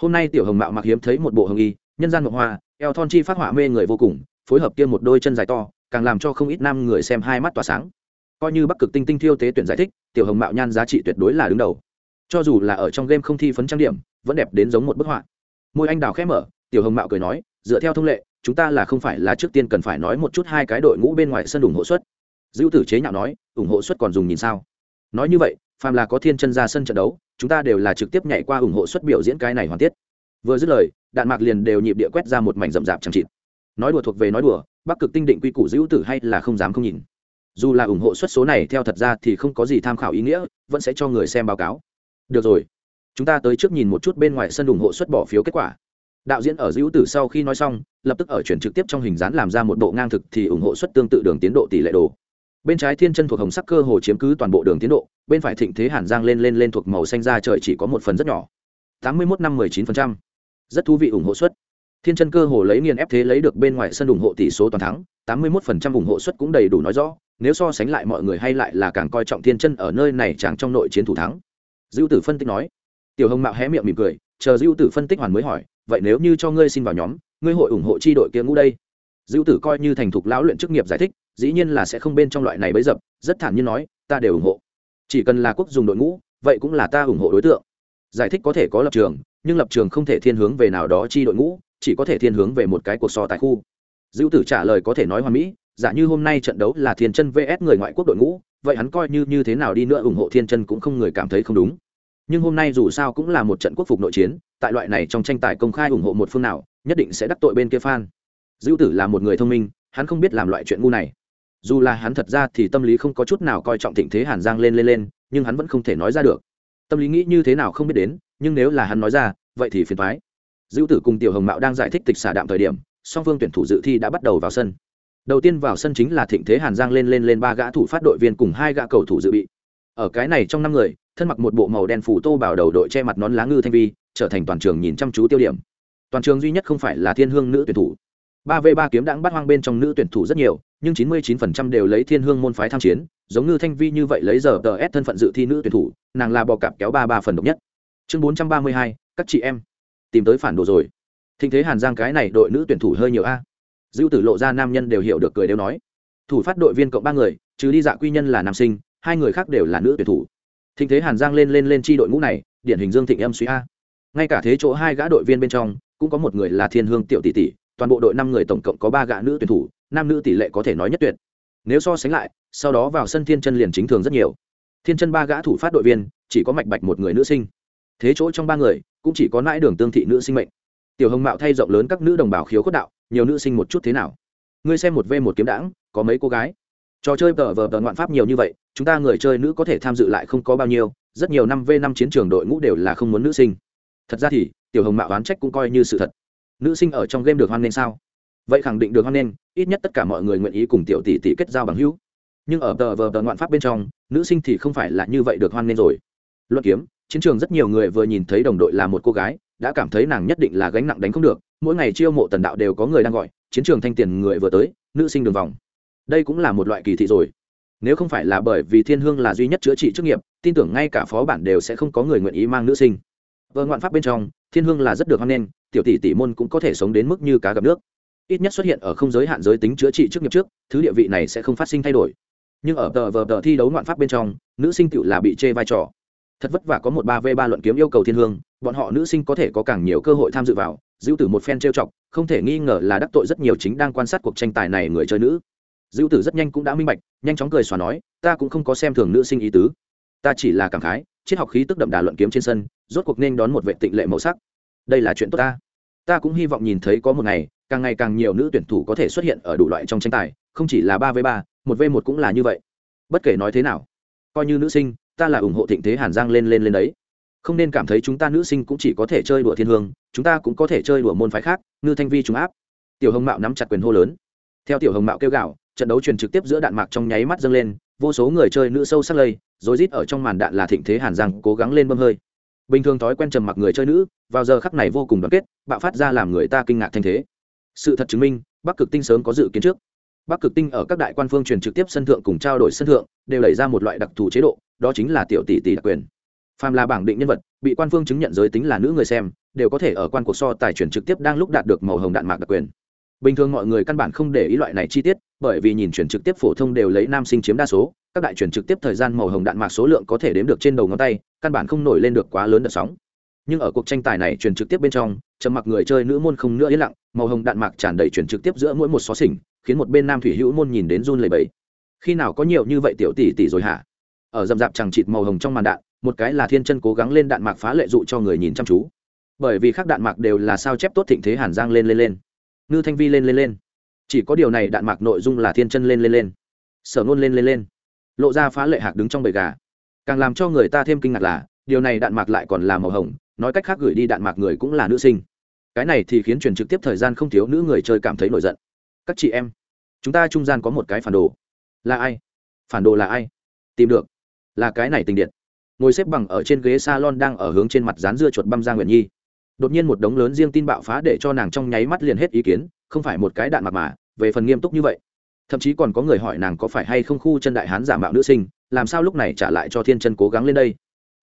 Hôm nay tiểu hồng mạo mặc hiếm thấy một bộ hồng y, nhân gian ngọc hoa, eo thon chi phát họa mê người vô cùng, phối hợp kia một đôi chân dài to, càng làm cho không ít nam người xem hai mắt tỏa sáng. Coi như bắc cực tinh tinh thiêu tế tuyển giải thích, tiểu hồng mạo nhan giá trị tuyệt đối là đứng đầu. Cho dù là ở trong game không thi phấn trang điểm, vẫn đẹp đến giống một bức họa. Môi anh đào khẽ mở, tiểu hồng mạo cười nói, dựa theo thông lệ chúng ta là không phải là trước tiên cần phải nói một chút hai cái đội ngũ bên ngoài sân ủng hộ suất. Dữ tử chế nhạo nói, ủng hộ suất còn dùng nhìn sao? Nói như vậy, phàm là có thiên chân ra sân trận đấu, chúng ta đều là trực tiếp nhảy qua ủng hộ suất biểu diễn cái này hoàn tiết. Vừa dứt lời, đạn mạc liền đều nhịp địa quét ra một mảnh rậm rạp chẳng chịt. Nói đùa thuộc về nói đùa, bắc cực tinh định quy củ dữ tử hay là không dám không nhìn. Dù là ủng hộ suất số này theo thật ra thì không có gì tham khảo ý nghĩa, vẫn sẽ cho người xem báo cáo. Được rồi, chúng ta tới trước nhìn một chút bên ngoài sân ủng hộ suất bỏ phiếu kết quả đạo diễn ở dữ tử sau khi nói xong, lập tức ở chuyển trực tiếp trong hình dán làm ra một bộ ngang thực thì ủng hộ suất tương tự đường tiến độ tỷ lệ đồ. Bên trái thiên chân thuộc hồng sắc cơ hồ chiếm cứ toàn bộ đường tiến độ, bên phải thịnh thế hàn giang lên lên lên thuộc màu xanh ra trời chỉ có một phần rất nhỏ. Tám mươi một năm mười chín phần trăm. Rất thú vị ủng hộ suất. Thiên chân cơ hồ lấy nghiền ép thế lấy được bên ngoài sân ủng hộ tỷ số toàn thắng, tám mươi một phần trăm ủng hộ suất cũng đầy đủ nói rõ, nếu so sánh lại mọi người hay lại là càng coi trọng thiên chân ở nơi này chẳng trong nội chiến thủ thắng. Dữ tử phân tích nói. Tiểu hồng mạo hé miệng mỉm cười, chờ dữ tử phân tích hoàn mới hỏi vậy nếu như cho ngươi xin vào nhóm, ngươi hội ủng hộ chi đội kia ngũ đây? Dữ tử coi như thành thục lão luyện chức nghiệp giải thích, dĩ nhiên là sẽ không bên trong loại này bấy dập, rất thản nhiên nói, ta đều ủng hộ. Chỉ cần là quốc dùng đội ngũ, vậy cũng là ta ủng hộ đối tượng. Giải thích có thể có lập trường, nhưng lập trường không thể thiên hướng về nào đó chi đội ngũ, chỉ có thể thiên hướng về một cái cuộc so tại khu. Dữ tử trả lời có thể nói hoa mỹ, giả như hôm nay trận đấu là thiên chân vs người ngoại quốc đội ngũ, vậy hắn coi như như thế nào đi nữa ủng hộ thiên chân cũng không người cảm thấy không đúng. Nhưng hôm nay dù sao cũng là một trận quốc phục nội chiến tại loại này trong tranh tài công khai ủng hộ một phương nào, nhất định sẽ đắc tội bên kia fan. Dữ tử là một người thông minh, hắn không biết làm loại chuyện ngu này. Dù là hắn thật ra thì tâm lý không có chút nào coi trọng thịnh thế hàn giang lên lên lên, nhưng hắn vẫn không thể nói ra được. Tâm lý nghĩ như thế nào không biết đến, nhưng nếu là hắn nói ra, vậy thì phiền thoái dữ tử cùng tiểu hồng mạo đang giải thích tịch xả đạm thời điểm, song phương tuyển thủ dự thi đã bắt đầu vào sân. Đầu tiên vào sân chính là thịnh thế hàn giang lên lên lên ba gã thủ phát đội viên cùng hai gã cầu thủ dự bị. Ở cái này trong năm người, thân mặc một bộ màu đen phủ tô bảo đầu đội che mặt nón lá ngư thanh vi trở thành toàn trường nhìn chăm chú tiêu điểm. Toàn trường duy nhất không phải là thiên hương nữ tuyển thủ. Ba v ba kiếm đãng bắt hoang bên trong nữ tuyển thủ rất nhiều, nhưng chín mươi chín phần trăm đều lấy thiên hương môn phái tham chiến, giống ngư thanh vi như vậy lấy giờ tờ S thân phận dự thi nữ tuyển thủ, nàng là bò cạp kéo ba ba phần độc nhất. Chương bốn trăm ba mươi hai, các chị em. Tìm tới phản đồ rồi. Thịnh thế hàn giang cái này đội nữ tuyển thủ hơi nhiều a. Dữ tử lộ ra nam nhân đều hiểu được cười đều nói. Thủ phát đội viên cộng ba người, trừ đi dạ quy nhân là nam sinh, hai người khác đều là nữ tuyển thủ. Thịnh thế hàn giang lên lên lên chi đội ngũ này, điển hình dương thịnh em suy a ngay cả thế chỗ hai gã đội viên bên trong, cũng có một người là thiên hương tiểu tỷ tỷ, toàn bộ đội năm người tổng cộng có ba gã nữ tuyển thủ, nam nữ tỷ lệ có thể nói nhất tuyệt. Nếu so sánh lại, sau đó vào sân thiên chân liền chính thường rất nhiều. Thiên chân ba gã thủ phát đội viên, chỉ có mạch bạch một người nữ sinh. Thế chỗ trong ba người, cũng chỉ có nãi đường tương thị nữ sinh mệnh. Tiểu hồng mạo thay rộng lớn các nữ đồng bào khiếu cốt đạo, nhiều nữ sinh một chút thế nào? Ngươi xem một v một kiếm đảng có mấy cô gái? Trò chơi tờ vờ tờ ngoạn pháp nhiều như vậy, chúng ta người chơi nữ có thể tham dự lại không có bao nhiêu, rất nhiều năm v năm chiến trường đội ngũ đều là không muốn nữ sinh thật ra thì tiểu hồng mạo oán trách cũng coi như sự thật. Nữ sinh ở trong game được hoan nghênh sao? Vậy khẳng định được hoan nghênh, ít nhất tất cả mọi người nguyện ý cùng tiểu tỷ tỷ kết giao bằng hữu. Nhưng ở tờ vờ tờ ngoạn pháp bên trong, nữ sinh thì không phải là như vậy được hoan nghênh rồi. Luận kiếm, chiến trường rất nhiều người vừa nhìn thấy đồng đội là một cô gái, đã cảm thấy nàng nhất định là gánh nặng đánh không được. Mỗi ngày chiêu mộ tần đạo đều có người đang gọi, chiến trường thanh tiền người vừa tới, nữ sinh đường vòng. Đây cũng là một loại kỳ thị rồi. Nếu không phải là bởi vì thiên hương là duy nhất chữa trị chức nghiệp, tin tưởng ngay cả phó bản đều sẽ không có người nguyện ý mang nữ sinh vợ ngoạn pháp bên trong, thiên hương là rất được hoan nghênh, tiểu tỷ tỷ môn cũng có thể sống đến mức như cá gặp nước. Ít nhất xuất hiện ở không giới hạn giới tính chữa trị trước nghiệp trước, thứ địa vị này sẽ không phát sinh thay đổi. Nhưng ở tờ vờ tờ thi đấu ngoạn pháp bên trong, nữ sinh tự là bị chê vai trò. Thật vất vả có một ba v ba luận kiếm yêu cầu thiên hương, bọn họ nữ sinh có thể có càng nhiều cơ hội tham dự vào dữ tử một phen trêu chọc, không thể nghi ngờ là đắc tội rất nhiều chính đang quan sát cuộc tranh tài này người chơi nữ. Dữ tử rất nhanh cũng đã minh bạch, nhanh chóng cười xòa nói, ta cũng không có xem thường nữ sinh ý tứ. Ta chỉ là cảm khái, triết học khí tức đậm đà luận kiếm trên sân rốt cuộc nên đón một vệ tịnh lệ màu sắc. Đây là chuyện tốt ta. Ta cũng hy vọng nhìn thấy có một ngày, càng ngày càng nhiều nữ tuyển thủ có thể xuất hiện ở đủ loại trong tranh tài, không chỉ là ba v ba, một v một cũng là như vậy. Bất kể nói thế nào, coi như nữ sinh, ta là ủng hộ thịnh thế hàn giang lên lên lên đấy. Không nên cảm thấy chúng ta nữ sinh cũng chỉ có thể chơi đùa thiên hương, chúng ta cũng có thể chơi đùa môn phái khác, ngư thanh vi chúng áp. Tiểu hồng mạo nắm chặt quyền hô lớn. Theo tiểu hồng mạo kêu gạo trận đấu truyền trực tiếp giữa đạn mạc trong nháy mắt dâng lên, vô số người chơi nữ sâu sắc lây rồi rít ở trong màn đạn là thịnh thế hàn giang cố gắng lên bơm hơi bình thường thói quen trầm mặc người chơi nữ, vào giờ khắc này vô cùng đoàn kết, bạo phát ra làm người ta kinh ngạc thanh thế. Sự thật chứng minh, bắc cực tinh sớm có dự kiến trước. Bắc cực tinh ở các đại quan phương truyền trực tiếp sân thượng cùng trao đổi sân thượng, đều đẩy ra một loại đặc thù chế độ, đó chính là tiểu tỷ tỷ đặc quyền. Phàm là bảng định nhân vật, bị quan phương chứng nhận giới tính là nữ người xem, đều có thể ở quan cuộc so tài truyền trực tiếp đang lúc đạt được màu hồng đạn mạc đặc quyền. Bình thường mọi người căn bản không để ý loại này chi tiết, bởi vì nhìn truyền trực tiếp phổ thông đều lấy nam sinh chiếm đa số, các đại truyền trực tiếp thời gian màu hồng đạn mạc số lượng có thể đếm được trên đầu ngón tay căn bản không nổi lên được quá lớn đợt sóng. Nhưng ở cuộc tranh tài này truyền trực tiếp bên trong, trầm mặc người chơi nữ môn không nữa yên lặng, màu hồng đạn mạc tràn đầy truyền trực tiếp giữa mỗi một xó xỉnh, khiến một bên nam thủy hữu môn nhìn đến run lầy bẫy khi nào có nhiều như vậy tiểu tỷ tỷ rồi hả? Ở dầm dạp chẳng chịt màu hồng trong màn đạn, một cái là thiên chân cố gắng lên đạn mạc phá lệ dụ cho người nhìn chăm chú. Bởi vì các đạn mạc đều là sao chép tốt thịnh thế hàn giang lên lên lên. Ngư thanh vi lên lên lên. Chỉ có điều này đạn mạc nội dung là thiên chân lên lên lên. Sở nôn lên lên lên. Lộ ra phá lệ hạc đứng trong bầy gà càng làm cho người ta thêm kinh ngạc là, điều này đạn mạc lại còn là màu hồng, nói cách khác gửi đi đạn mạc người cũng là nữ sinh. Cái này thì khiến truyền trực tiếp thời gian không thiếu nữ người chơi cảm thấy nổi giận. Các chị em, chúng ta trung gian có một cái phản đồ. Là ai? Phản đồ là ai? Tìm được. Là cái này tình điện. Ngồi xếp bằng ở trên ghế salon đang ở hướng trên mặt dán dưa chuột băm ra nguyện nhi. Đột nhiên một đống lớn riêng tin bạo phá để cho nàng trong nháy mắt liền hết ý kiến, không phải một cái đạn mặt mà, về phần nghiêm túc như vậy. Thậm chí còn có người hỏi nàng có phải hay không khu chân đại hán giả mạo nữ sinh làm sao lúc này trả lại cho thiên chân cố gắng lên đây?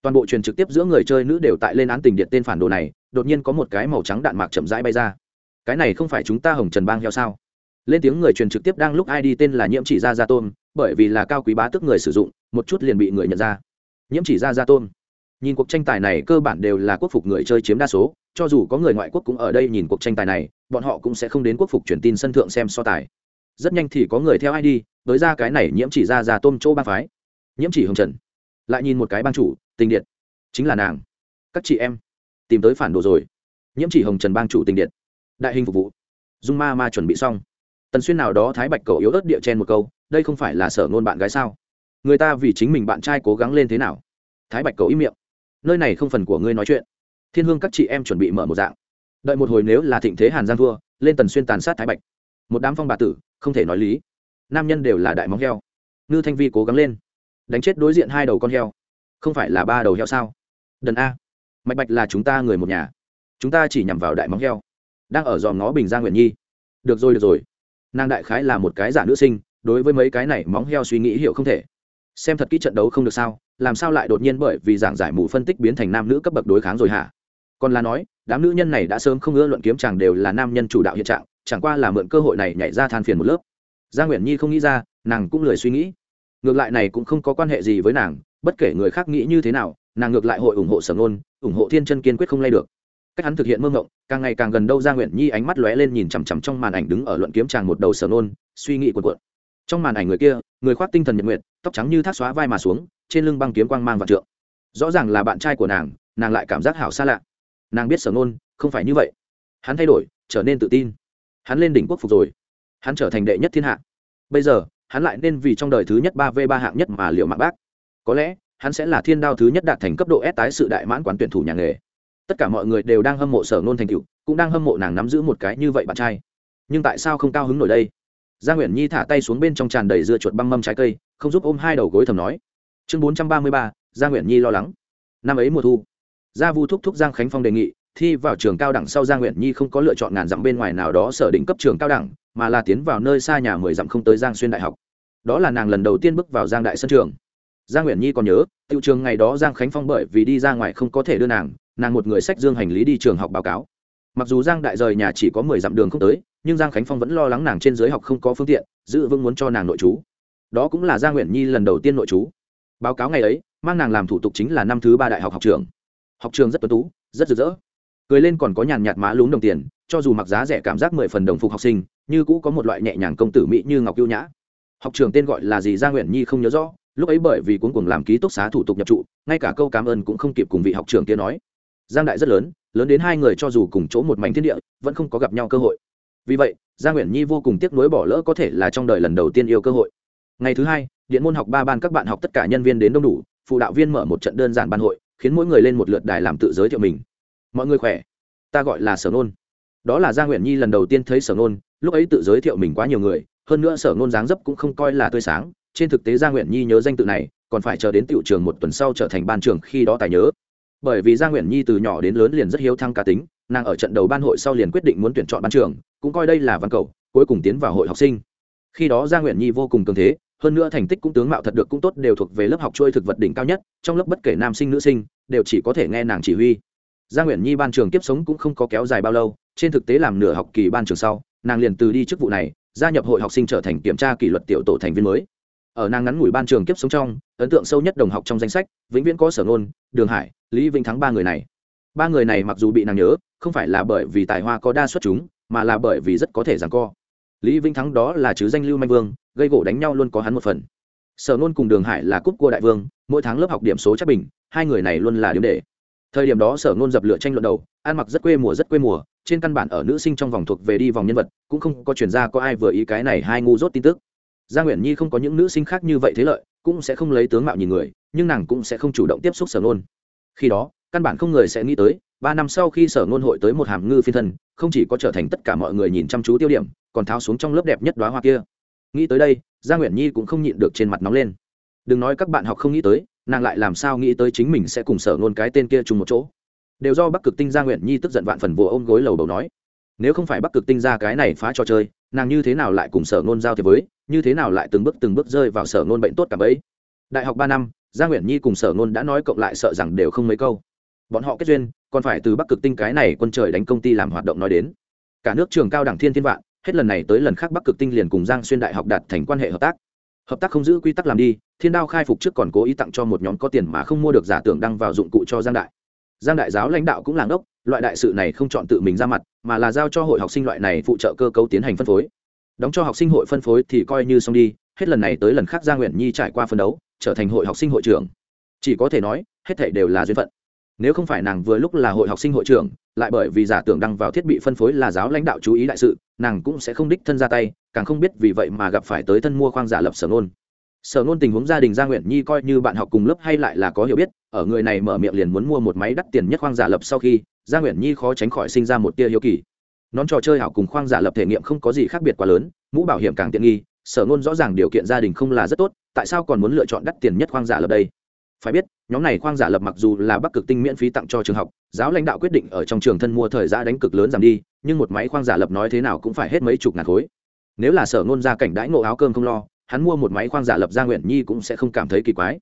Toàn bộ truyền trực tiếp giữa người chơi nữ đều tại lên án tình điện tên phản đồ này, đột nhiên có một cái màu trắng đạn mạc chậm rãi bay ra. Cái này không phải chúng ta hồng trần bang heo sao? Lên tiếng người truyền trực tiếp đang lúc id tên là nhiễm chỉ gia gia tôn, bởi vì là cao quý bá tức người sử dụng, một chút liền bị người nhận ra. Nhiễm chỉ gia gia tôn. Nhìn cuộc tranh tài này cơ bản đều là quốc phục người chơi chiếm đa số, cho dù có người ngoại quốc cũng ở đây nhìn cuộc tranh tài này, bọn họ cũng sẽ không đến quốc phục truyền tin sân thượng xem so tài. Rất nhanh thì có người theo id với ra cái này nhiễm chỉ ra ra tôm chỗ ba phái nhiễm chỉ hồng trần. Lại nhìn một cái ban chủ, tình điện. Chính là nàng. Các chị em, tìm tới phản đồ rồi. Nhiễm chỉ hồng trần bang chủ tình điện. Đại hình phục vụ. Dung ma ma chuẩn bị xong. Tần xuyên nào đó thái bạch cầu yếu ớt địa chen một câu, đây không phải là sở ngôn bạn gái sao? Người ta vì chính mình bạn trai cố gắng lên thế nào? Thái bạch cầu im miệng. Nơi này không phần của ngươi nói chuyện. Thiên hương các chị em chuẩn bị mở một dạng. Đợi một hồi nếu là thịnh thế hàn giang thua, lên tần xuyên tàn sát thái bạch. Một đám phong bà tử, không thể nói lý. Nam nhân đều là đại móng heo. Ngư thanh vi cố gắng lên đánh chết đối diện hai đầu con heo. Không phải là ba đầu heo sao? Đần a. Mạch bạch là chúng ta người một nhà. Chúng ta chỉ nhằm vào đại móng heo. Đang ở dòm ngó bình giang nguyện nhi. Được rồi được rồi. Nàng đại khái là một cái giả nữ sinh, đối với mấy cái này móng heo suy nghĩ hiểu không thể. Xem thật kỹ trận đấu không được sao, làm sao lại đột nhiên bởi vì giảng giải mù phân tích biến thành nam nữ cấp bậc đối kháng rồi hả? Còn là nói, đám nữ nhân này đã sớm không ưa luận kiếm chàng đều là nam nhân chủ đạo hiện trạng, chẳng qua là mượn cơ hội này nhảy ra than phiền một lớp. Gia nguyễn nhi không nghĩ ra, nàng cũng lười suy nghĩ ngược lại này cũng không có quan hệ gì với nàng bất kể người khác nghĩ như thế nào nàng ngược lại hội ủng hộ sở ngôn ủng hộ thiên chân kiên quyết không lay được. Cách hắn thực hiện mơ ngộng càng ngày càng gần đâu gia nguyện nhi ánh mắt lóe lên nhìn chằm chằm trong màn ảnh đứng ở luận kiếm tràng một đầu sở ngôn suy nghĩ cuộn cuộn. Trong màn ảnh người kia người khoác tinh thần nhật nguyện, tóc trắng như thác xóa vai mà xuống trên lưng băng kiếm quang mang vạn trượng. Rõ ràng là bạn trai của nàng nàng lại cảm giác hảo xa lạ. Nàng biết sở ngôn không phải như vậy. Hắn thay đổi trở nên tự tin. Hắn lên đỉnh quốc phục rồi. Hắn trở thành đệ nhất thiên hạ. Bây giờ hắn lại nên vì trong đời thứ nhất ba v ba hạng nhất mà liệu mạng bác. Có lẽ, hắn sẽ là thiên đao thứ nhất đạt thành cấp độ S tái sự đại mãn quán tuyển thủ nhà nghề. Tất cả mọi người đều đang hâm mộ sở nôn thành cựu cũng đang hâm mộ nàng nắm giữ một cái như vậy bạn trai. Nhưng tại sao không cao hứng nổi đây? Gia nguyễn nhi thả tay xuống bên trong tràn đầy dưa chuột băng mâm trái cây, không giúp ôm hai đầu gối thầm nói. Chương bốn trăm ba mươi ba, gia nguyễn nhi lo lắng. Năm ấy mùa thu, gia vu thúc thúc giang khánh phong đề nghị thi vào trường cao đẳng sau Giang nguyện nhi không có lựa chọn ngàn dặm bên ngoài nào đó sở định cấp trường cao đẳng, mà là tiến vào nơi xa nhà mười dặm không tới giang xuyên đại học. Đó là nàng lần đầu tiên bước vào giang đại sân trường. Giang nguyện nhi còn nhớ tiêu trường ngày đó giang khánh phong bởi vì đi ra ngoài không có thể đưa nàng nàng một người sách dương hành lý đi trường học báo cáo. Mặc dù giang đại rời nhà chỉ có mười dặm đường không tới, nhưng giang khánh phong vẫn lo lắng nàng trên dưới học không có phương tiện, giữ vững muốn cho nàng nội trú. Đó cũng là giang nguyện nhi lần đầu tiên nội trú. Báo cáo ngày ấy, mang nàng làm thủ tục chính là năm thứ ba đại học học trường. Học trường rất tuấn tú, rất rực rỡ cười lên còn có nhàn nhạt má lúng đồng tiền, cho dù mặc giá rẻ cảm giác mười phần đồng phục học sinh, như cũ có một loại nhẹ nhàng công tử mỹ như ngọc yêu nhã. Học trường tên gọi là gì gia nguyễn nhi không nhớ rõ, lúc ấy bởi vì cuốn cuồng làm ký túc xá thủ tục nhập trụ, ngay cả câu cảm ơn cũng không kịp cùng vị học trường kia nói. Giang đại rất lớn lớn đến hai người cho dù cùng chỗ một mảnh thiên địa, vẫn không có gặp nhau cơ hội. Vì vậy gia nguyễn nhi vô cùng tiếc nuối bỏ lỡ có thể là trong đời lần đầu tiên yêu cơ hội. Ngày thứ hai, điện môn học ba ban các bạn học tất cả nhân viên đến đông đủ, phụ đạo viên mở một trận đơn giản ban hội, khiến mỗi người lên một lượt đài làm tự giới thiệu mình mọi người khỏe. Ta gọi là sở nôn. Đó là gia nguyễn nhi lần đầu tiên thấy sở nôn, lúc ấy tự giới thiệu mình quá nhiều người, hơn nữa sở nôn dáng dấp cũng không coi là tươi sáng. Trên thực tế gia nguyễn nhi nhớ danh tự này, còn phải chờ đến tiểu trường một tuần sau trở thành ban trường khi đó tài nhớ. Bởi vì gia nguyễn nhi từ nhỏ đến lớn liền rất hiếu thăng cá tính, nàng ở trận đầu ban hội sau liền quyết định muốn tuyển chọn ban trường cũng coi đây là văn cầu, cuối cùng tiến vào hội học sinh. Khi đó gia nguyễn nhi vô cùng cường thế, hơn nữa thành tích cũng tướng mạo thật được cũng tốt, đều thuộc về lớp học trôi thực vật đỉnh cao nhất, trong lớp bất kể nam sinh nữ sinh, đều chỉ có thể nghe nàng chỉ huy gia nguyễn nhi ban trường tiếp sống cũng không có kéo dài bao lâu, trên thực tế làm nửa học kỳ ban trường sau, nàng liền từ đi chức vụ này, gia nhập hội học sinh trở thành kiểm tra kỷ luật tiểu tổ thành viên mới. Ở nàng ngắn ngủi ban trường kiếp sống trong, ấn tượng sâu nhất đồng học trong danh sách, vĩnh viễn có sở ngôn đường hải, lý vĩnh thắng ba người này. Ba người này mặc dù bị nàng nhớ, không phải là bởi vì tài hoa có đa xuất chúng, mà là bởi vì rất có thể rằng co. Lý vĩnh thắng đó là chứ danh lưu manh vương, gây gỗ đánh nhau luôn có hắn một phần. Sở nôn cùng đường hải là cúp cua đại vương, mỗi tháng lớp học điểm số chắc bình, hai người này luôn là điểm đề thời điểm đó sở nôn dập lửa tranh luận đầu, ăn mặc rất quê mùa rất quê mùa, trên căn bản ở nữ sinh trong vòng thuộc về đi vòng nhân vật, cũng không có chuyển ra có ai vừa ý cái này hai ngu dốt tin tức. Gia nguyễn nhi không có những nữ sinh khác như vậy thế lợi, cũng sẽ không lấy tướng mạo nhìn người, nhưng nàng cũng sẽ không chủ động tiếp xúc sở nôn khi đó, căn bản không người sẽ nghĩ tới, ba năm sau khi sở nôn hội tới một hàm ngư phiên thân, không chỉ có trở thành tất cả mọi người nhìn chăm chú tiêu điểm, còn tháo xuống trong lớp đẹp nhất đoá hoa kia. Nghĩ tới đây, gia nguyễn nhi cũng không nhịn được trên mặt nóng lên. Đừng nói các bạn học không nghĩ tới nàng lại làm sao nghĩ tới chính mình sẽ cùng sở nôn cái tên kia chung một chỗ. Đều do bắc cực tinh gia nguyện nhi tức giận vạn phần vùa ôm gối lầu đầu nói. Nếu không phải bắc cực tinh ra cái này phá trò chơi, nàng như thế nào lại cùng sở nôn giao thế với, như thế nào lại từng bước từng bước rơi vào sở nôn bệnh tốt cả bấy đại học ba năm, gia nguyễn nhi cùng sở nôn đã nói cộng lại sợ rằng đều không mấy câu. Bọn họ kết duyên, còn phải từ bắc cực tinh cái này quân trời đánh công ty làm hoạt động nói đến. Cả nước trường cao đẳng thiên thiên vạn, hết lần này tới lần khác bắc cực tinh liền cùng giang xuyên đại học đạt thành quan hệ hợp tác hợp tác không giữ quy tắc làm đi, thiên đao khai phục trước còn cố ý tặng cho một nhóm có tiền mà không mua được giả tưởng đăng vào dụng cụ cho giang đại. Giang đại giáo lãnh đạo cũng làng ốc, loại đại sự này không chọn tự mình ra mặt, mà là giao cho hội học sinh loại này phụ trợ cơ cấu tiến hành phân phối. Đóng cho học sinh hội phân phối thì coi như xong đi, hết lần này tới lần khác Giang nguyện nhi trải qua phân đấu, trở thành hội học sinh hội trưởng. Chỉ có thể nói, hết thể đều là duyên phận. Nếu không phải nàng vừa lúc là hội học sinh hội trưởng, lại bởi vì giả tưởng đăng vào thiết bị phân phối là giáo lãnh đạo chú ý đại sự nàng cũng sẽ không đích thân ra tay, càng không biết vì vậy mà gặp phải tới thân mua khoang giả lập sở nôn. sở nôn tình huống gia đình gia nguyện nhi coi như bạn học cùng lớp hay lại là có hiểu biết, ở người này mở miệng liền muốn mua một máy đắt tiền nhất khoang giả lập sau khi, gia nguyện nhi khó tránh khỏi sinh ra một tia hiếu kỳ nón trò chơi hảo cùng khoang giả lập thể nghiệm không có gì khác biệt quá lớn, mũ bảo hiểm càng tiện nghi, sở nôn rõ ràng điều kiện gia đình không là rất tốt, tại sao còn muốn lựa chọn đắt tiền nhất khoang giả lập đây phải biết, nhóm này khoang giả lập mặc dù là bắc cực tinh miễn phí tặng cho trường học, giáo lãnh đạo quyết định ở trong trường thân mua thời gian đánh cực lớn giảm đi nhưng một máy khoang giả lập nói thế nào cũng phải hết mấy chục ngàn khối. Nếu là sở ngôn gia cảnh đãi ngộ áo cơm không lo, hắn mua một máy khoang giả lập ra nguyện nhi cũng sẽ không cảm thấy kỳ quái.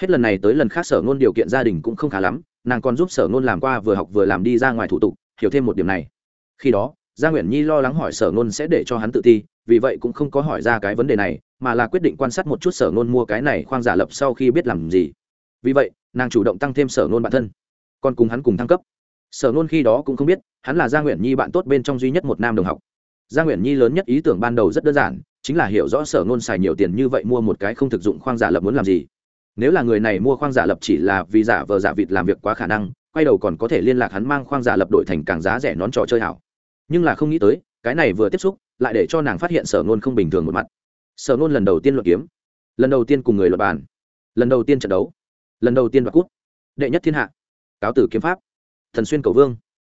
Hết lần này tới lần khác sở ngôn điều kiện gia đình cũng không khá lắm, nàng còn giúp sở ngôn làm qua vừa học vừa làm đi ra ngoài thủ tục, hiểu thêm một điểm này. Khi đó, gia nguyện nhi lo lắng hỏi sở ngôn sẽ để cho hắn tự ti vì vậy cũng không có hỏi ra cái vấn đề này, mà là quyết định quan sát một chút sở ngôn mua cái này khoang giả lập sau khi biết làm gì. Vì vậy, nàng chủ động tăng thêm sở ngôn bản thân, còn cùng hắn cùng thăng cấp sở nôn khi đó cũng không biết, hắn là gia nguyện nhi bạn tốt bên trong duy nhất một nam đồng học. Gia nguyện nhi lớn nhất ý tưởng ban đầu rất đơn giản, chính là hiểu rõ sở nôn xài nhiều tiền như vậy mua một cái không thực dụng khoang giả lập muốn làm gì. Nếu là người này mua khoang giả lập chỉ là vì giả vờ giả vịt làm việc quá khả năng, quay đầu còn có thể liên lạc hắn mang khoang giả lập đổi thành càng giá rẻ nón trò chơi hảo. Nhưng là không nghĩ tới, cái này vừa tiếp xúc, lại để cho nàng phát hiện sở nôn không bình thường một mặt. Sở nôn lần đầu tiên luận kiếm, lần đầu tiên cùng người luật bàn, lần đầu tiên trận đấu, lần đầu tiên đoạt cút đệ nhất thiên hạ, cáo tử kiếm pháp thần xuyên cầu vương.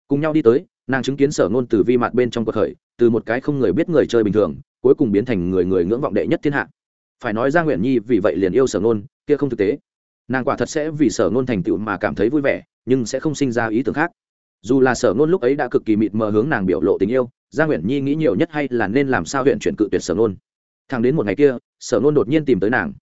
Cùng nhau đi tới, nàng chứng kiến sở ngôn từ vi mặt bên trong cuộc khởi, từ một cái không người biết người chơi bình thường, cuối cùng biến thành người người ngưỡng vọng đệ nhất thiên hạ. Phải nói ra nguyện nhi vì vậy liền yêu sở ngôn, kia không thực tế. Nàng quả thật sẽ vì sở ngôn thành tựu mà cảm thấy vui vẻ, nhưng sẽ không sinh ra ý tưởng khác. Dù là sở ngôn lúc ấy đã cực kỳ mịt mờ hướng nàng biểu lộ tình yêu gia nguyễn nhi nghĩ nhiều nhất hay là nên làm sao huyện chuyển cự tuyệt sở ngôn. Thằng đến một ngày kia, sở ngôn đột nhiên tìm tới nàng.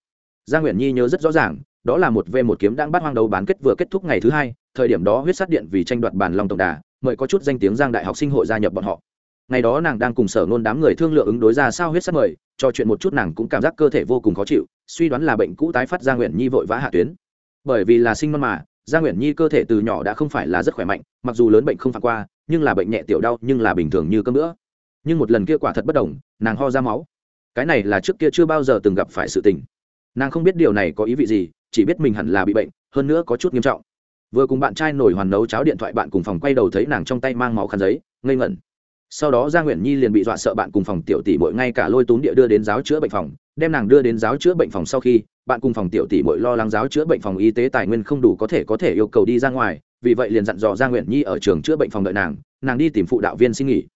Gia nguyễn nhi nhớ rất rõ ràng đó là một v một kiếm đang bắt hoang đấu bán kết vừa kết thúc ngày thứ hai, thời điểm đó huyết sát điện vì tranh đoạt bàn long tổng đà, mời có chút danh tiếng giang đại học sinh hội gia nhập bọn họ. Ngày đó nàng đang cùng sở nôn đám người thương lượng ứng đối ra sao huyết sát mời trò chuyện một chút nàng cũng cảm giác cơ thể vô cùng khó chịu, suy đoán là bệnh cũ tái phát gia nguyện nhi vội vã hạ tuyến. Bởi vì là sinh non mà gia nguyện nhi cơ thể từ nhỏ đã không phải là rất khỏe mạnh, mặc dù lớn bệnh không phạt qua, nhưng là bệnh nhẹ tiểu đau, nhưng là bình thường như cơm nữa nhưng một lần kia quả thật bất đồng, nàng ho ra máu. Cái này là trước kia chưa bao giờ từng gặp phải sự tình nàng không biết điều này có ý vị gì, chỉ biết mình hẳn là bị bệnh, hơn nữa có chút nghiêm trọng. Vừa cùng bạn trai nổi hoàn nấu cháo điện thoại bạn cùng phòng quay đầu thấy nàng trong tay mang máu khăn giấy, ngây ngẩn. Sau đó gia nguyễn nhi liền bị dọa sợ bạn cùng phòng tiểu tỷ bội ngay cả lôi tốn địa đưa đến giáo chữa bệnh phòng, đem nàng đưa đến giáo chữa bệnh phòng sau khi, bạn cùng phòng tiểu tỷ bội lo lắng giáo chữa bệnh phòng y tế tài nguyên không đủ có thể có thể yêu cầu đi ra ngoài, vì vậy liền dặn dò gia nguyễn nhi ở trường chữa bệnh phòng đợi nàng nàng đi tìm phụ đạo viên xin nghỉ.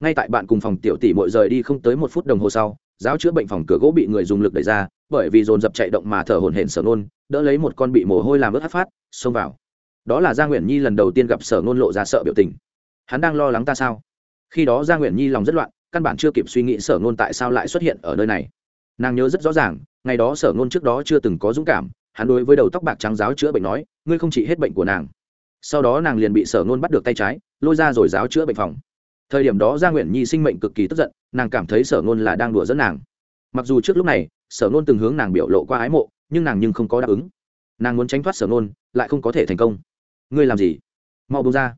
Ngay tại bạn cùng phòng tiểu tỷ bội rời đi không tới một phút đồng hồ sau giáo chữa bệnh phòng cửa gỗ bị người dùng lực đẩy ra, bởi vì dồn dập chạy động mà thở hổn hển sở nôn đỡ lấy một con bị mồ hôi làm ướt hát phát, xông vào. Đó là gia nguyễn nhi lần đầu tiên gặp sở nôn lộ ra sợ biểu tình. Hắn đang lo lắng ta sao? Khi đó gia nguyễn nhi lòng rất loạn, căn bản chưa kịp suy nghĩ sở nôn tại sao lại xuất hiện ở nơi này. Nàng nhớ rất rõ ràng, ngày đó sở nôn trước đó chưa từng có dũng cảm, hắn đối với đầu tóc bạc trắng giáo chữa bệnh nói, ngươi không trị hết bệnh của nàng. Sau đó nàng liền bị sở nôn bắt được tay trái, lôi ra rồi giáo chữa bệnh phòng thời điểm đó gia nguyễn nhi sinh mệnh cực kỳ tức giận, nàng cảm thấy sở nôn là đang đùa dẫn nàng. Mặc dù trước lúc này, sở nôn từng hướng nàng biểu lộ qua ái mộ, nhưng nàng nhưng không có đáp ứng. Nàng muốn tránh thoát sở nôn lại không có thể thành công. Ngươi làm gì? Mau bông ra.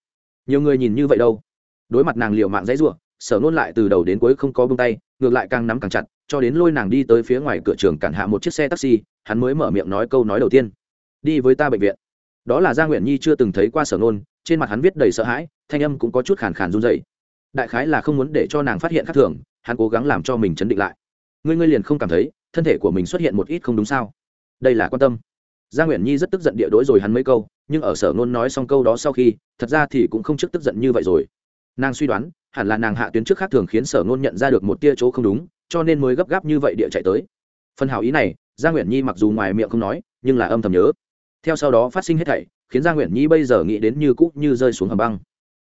Nhiều người nhìn như vậy đâu? Đối mặt nàng liệu mạng dãy ruộng sở nôn lại từ đầu đến cuối không có bông tay, ngược lại càng nắm càng chặt, cho đến lôi nàng đi tới phía ngoài cửa trường cản hạ một chiếc xe taxi, hắn mới mở miệng nói câu nói đầu tiên. Đi với ta bệnh viện. Đó là gia nguyễn nhi chưa từng thấy qua sở nôn trên mặt hắn viết đầy sợ hãi, thanh âm cũng có chút khàn khàn run dậy đại khái là không muốn để cho nàng phát hiện khác thường, hắn cố gắng làm cho mình chấn định lại. Ngươi ngươi liền không cảm thấy, thân thể của mình xuất hiện một ít không đúng sao? Đây là quan tâm. Gia nguyễn nhi rất tức giận địa đối rồi hắn mấy câu, nhưng ở sở nôn nói xong câu đó sau khi, thật ra thì cũng không trước tức giận như vậy rồi. Nàng suy đoán, hẳn là nàng hạ tuyến trước khác thường khiến sở nôn nhận ra được một tia chỗ không đúng, cho nên mới gấp gáp như vậy địa chạy tới. Phần hào ý này, gia nguyễn nhi mặc dù ngoài miệng không nói, nhưng là âm thầm nhớ. Theo sau đó phát sinh hết thảy, khiến gia nguyễn nhi bây giờ nghĩ đến như cũ như rơi xuống hầm băng.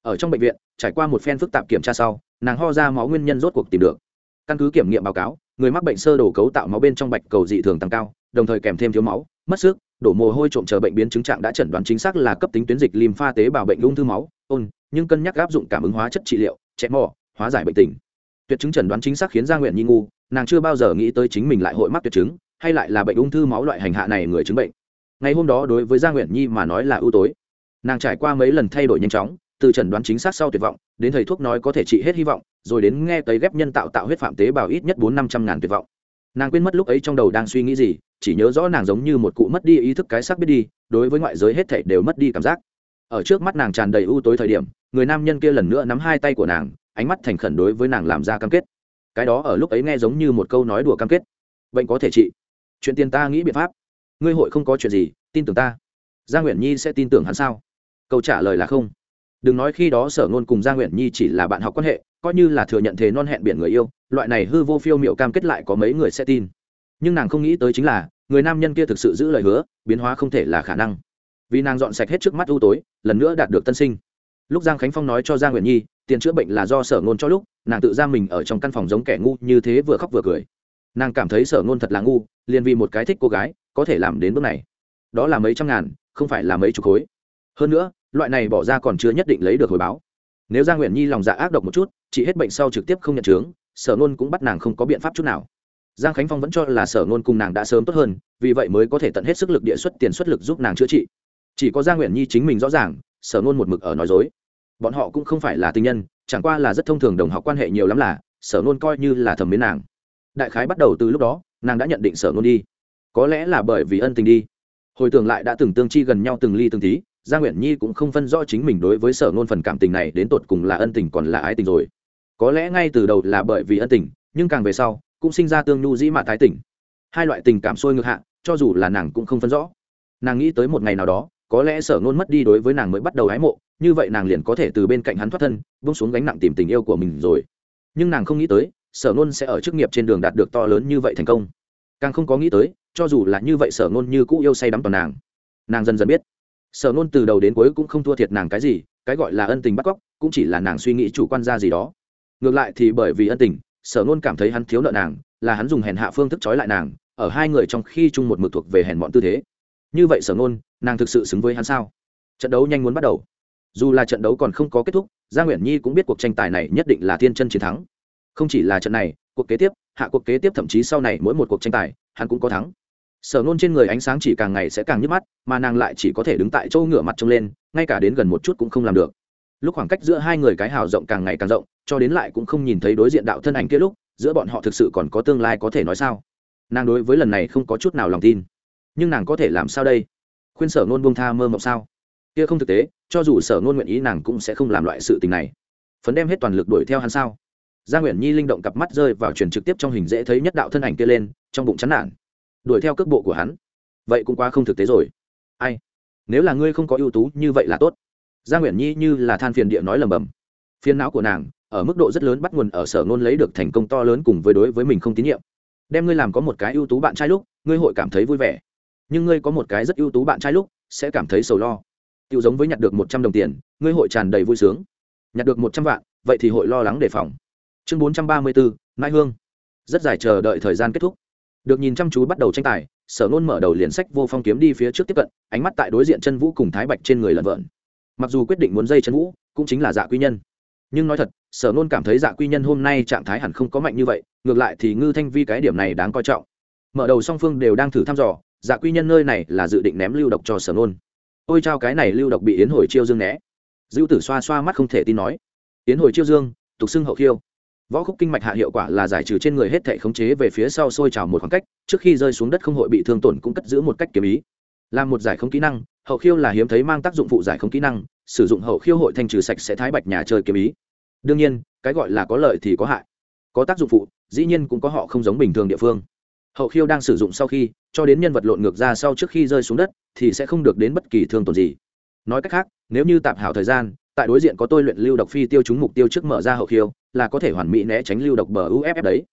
Ở trong bệnh viện trải qua một phen phức tạp kiểm tra sau, nàng ho ra máu nguyên nhân rốt cuộc tìm được. Căn cứ kiểm nghiệm báo cáo, người mắc bệnh sơ đổ cấu tạo máu bên trong bạch cầu dị thường tăng cao, đồng thời kèm thêm thiếu máu, mất sức, đổ mồ hôi trộm chờ bệnh biến chứng trạng đã chẩn đoán chính xác là cấp tính tuyến dịch lympha tế bào bệnh ung thư máu, ôn, nhưng cân nhắc áp dụng cảm ứng hóa chất trị liệu chẹt mỏ hóa giải bệnh tình. Tuyệt chứng chẩn đoán chính xác khiến gia nguyện nhi ngu, nàng chưa bao giờ nghĩ tới chính mình lại hội mắc tuyệt chứng, hay lại là bệnh ung thư máu loại hành hạ này người chứng bệnh. Ngày hôm đó đối với gia nguyện nhi mà nói là ưu tối. Nàng trải qua mấy lần thay đổi nhanh chóng từ trần đoán chính xác sau tuyệt vọng, đến thầy thuốc nói có thể trị hết hy vọng, rồi đến nghe tới ghép nhân tạo tạo huyết phạm tế bào ít nhất bốn năm trăm ngàn tuyệt vọng. Nàng quên mất lúc ấy trong đầu đang suy nghĩ gì, chỉ nhớ rõ nàng giống như một cụ mất đi ý thức cái xác biết đi, đối với ngoại giới hết thảy đều mất đi cảm giác. Ở trước mắt nàng tràn đầy ưu tối thời điểm, người nam nhân kia lần nữa nắm hai tay của nàng, ánh mắt thành khẩn đối với nàng làm ra cam kết. Cái đó ở lúc ấy nghe giống như một câu nói đùa cam kết. Bệnh có thể trị. Chuyện tiền ta nghĩ biện pháp. Ngươi hội không có chuyện gì, tin tưởng ta. Gia nguyễn nhi sẽ tin tưởng hắn sao? Câu trả lời là không đừng nói khi đó sở ngôn cùng gia nguyện nhi chỉ là bạn học quan hệ, coi như là thừa nhận thế non hẹn biển người yêu, loại này hư vô phiêu m i ệ u cam kết lại có mấy người sẽ tin. Nhưng nàng không nghĩ tới chính là, người nam nhân kia thực sự giữ lời hứa, biến hóa không thể là khả năng. Vì nàng dọn sạch hết trước mắt ưu tối, lần nữa đạt được tân sinh. Lúc giang khánh phong nói cho gia nguyện nhi, tiền chữa bệnh là do sở ngôn cho lúc, nàng tự ra mình ở trong căn phòng giống kẻ ngu như thế vừa khóc vừa cười. Nàng cảm thấy sở ngôn thật là ngu, liền vì một cái thích cô gái, có thể làm đến bước này. Đó là mấy trăm ngàn, không phải là mấy chục khối. Hơn nữa loại này bỏ ra còn chưa nhất định lấy được hồi báo. Nếu gia nguyện nhi lòng dạ ác độc một chút, chị hết bệnh sau trực tiếp không nhận chứng sở nôn cũng bắt nàng không có biện pháp chút nào. Giang khánh phong vẫn cho là sở nôn cùng nàng đã sớm tốt hơn, vì vậy mới có thể tận hết sức lực địa xuất tiền xuất lực giúp nàng chữa trị. Chỉ có gia nguyện nhi chính mình rõ ràng, sở nôn một mực ở nói dối. Bọn họ cũng không phải là tình nhân, chẳng qua là rất thông thường đồng học quan hệ nhiều lắm là, sở nôn coi như là thầm mến nàng. Đại khái bắt đầu từ lúc đó, nàng đã nhận định sở nôn đi. Có lẽ là bởi vì ân tình đi. Hồi tưởng lại đã từng tương chi gần nhau từng ly từng tí gia nguyện nhi cũng không phân rõ chính mình đối với sở ngôn phần cảm tình này đến tột cùng là ân tình còn là ái tình rồi. Có lẽ ngay từ đầu là bởi vì ân tình, nhưng càng về sau, cũng sinh ra tương nhu dĩ mạ tái tình. Hai loại tình cảm sôi ngược hạ, cho dù là nàng cũng không phân rõ. Nàng nghĩ tới một ngày nào đó, có lẽ sở ngôn mất đi đối với nàng mới bắt đầu ái mộ, như vậy nàng liền có thể từ bên cạnh hắn thoát thân bung xuống gánh nặng tìm tình yêu của mình rồi. Nhưng nàng không nghĩ tới, sở ngôn sẽ ở chức nghiệp trên đường đạt được to lớn như vậy thành công. Càng không có nghĩ tới, cho dù là như vậy sở ngôn như cũ yêu say đắm toàn nàng. Nàng dần dần biết sở nôn từ đầu đến cuối cũng không thua thiệt nàng cái gì, cái gọi là ân tình bắt cóc, cũng chỉ là nàng suy nghĩ chủ quan ra gì đó. Ngược lại thì bởi vì ân tình, sở nôn cảm thấy hắn thiếu nợ nàng, là hắn dùng hèn hạ phương thức trói lại nàng, ở hai người trong khi chung một mực thuộc về hèn bọn tư thế. Như vậy sở nôn nàng thực sự xứng với hắn sao? Trận đấu nhanh muốn bắt đầu. Dù là trận đấu còn không có kết thúc gia nguyễn nhi cũng biết cuộc tranh tài này nhất định là thiên chân chiến thắng. Không chỉ là trận này, cuộc kế tiếp, hạ cuộc kế tiếp thậm chí sau này mỗi một cuộc tranh tài, hắn cũng có thắng sở nôn trên người ánh sáng chỉ càng ngày sẽ càng nhức mắt, mà nàng lại chỉ có thể đứng tại chỗ ngựa mặt trông lên, ngay cả đến gần một chút cũng không làm được. Lúc khoảng cách giữa hai người cái hào rộng càng ngày càng rộng, cho đến lại cũng không nhìn thấy đối diện đạo thân ảnh kia lúc, giữa bọn họ thực sự còn có tương lai có thể nói sao? Nàng đối với lần này không có chút nào lòng tin. Nhưng nàng có thể làm sao đây? Khuyên sở nôn bông tha mơ mộng sao? Kia không thực tế, cho dù sở nôn nguyện ý nàng cũng sẽ không làm loại sự tình này. Phấn đem hết toàn lực đuổi theo hắn sao? Gia nguyễn nhi linh động cặp mắt rơi vào truyền trực tiếp trong hình dễ thấy nhất đạo thân ảnh kia lên, trong bụng chán nản đuổi theo cước bộ của hắn. Vậy cũng quá không thực tế rồi. Ai? Nếu là ngươi không có ưu tú như vậy là tốt. Gia nguyễn nhi như là than phiền địa nói lầm bầm. Phiền não của nàng, ở mức độ rất lớn bắt nguồn ở sở ngôn lấy được thành công to lớn cùng với đối với mình không tín nhiệm. Đem ngươi làm có một cái ưu tú bạn trai lúc, ngươi hội cảm thấy vui vẻ. Nhưng ngươi có một cái rất ưu tú bạn trai lúc, sẽ cảm thấy sầu lo. Tiêu giống với nhặt được một trăm đồng tiền, ngươi hội tràn đầy vui sướng. Nhặt được một trăm vạn, vậy thì hội lo lắng đề phòng. Chương bốn trăm ba mươi bốn, mai hương. Rất dài chờ đợi thời gian kết thúc được nhìn chăm chú bắt đầu tranh tài, sở nôn mở đầu liền sách vô phong kiếm đi phía trước tiếp cận, ánh mắt tại đối diện chân vũ cùng thái bạch trên người lợn vợn mặc dù quyết định muốn dây chân vũ, cũng chính là dạ quy nhân. Nhưng nói thật, sở nôn cảm thấy dạ quy nhân hôm nay trạng thái hẳn không có mạnh như vậy, ngược lại thì ngư thanh vi cái điểm này đáng coi trọng. Mở đầu song phương đều đang thử thăm dò dạ quy nhân nơi này là dự định ném lưu độc cho sở nôn. Ôi trao cái này lưu độc bị yến hồi chiêu dương né. Dữ tử xoa xoa mắt không thể tin nói. Yến hồi chiêu dương, tục xưng hậu khiêu võ khúc kinh mạch hạ hiệu quả là giải trừ trên người hết thể khống chế về phía sau sôi trào một khoảng cách, trước khi rơi xuống đất không hội bị thương tổn cũng cất giữ một cách kiếm ý. Làm một giải không kỹ năng, hậu khiêu là hiếm thấy mang tác dụng phụ giải không kỹ năng, sử dụng hậu khiêu hội thanh trừ sạch sẽ thái bạch nhà chơi kiếm ý. Đương nhiên, cái gọi là có lợi thì có hại. Có tác dụng phụ, dĩ nhiên cũng có họ không giống bình thường địa phương. Hậu khiêu đang sử dụng sau khi, cho đến nhân vật lộn ngược ra sau trước khi rơi xuống đất, thì sẽ không được đến bất kỳ thương tổn gì. Nói cách khác, nếu như tạp hảo thời gian, tại đối diện có tôi luyện lưu độc phi tiêu chúng mục tiêu trước mở ra hậu khiêu là có thể hoàn mỹ né tránh lưu độc bờ uff đấy.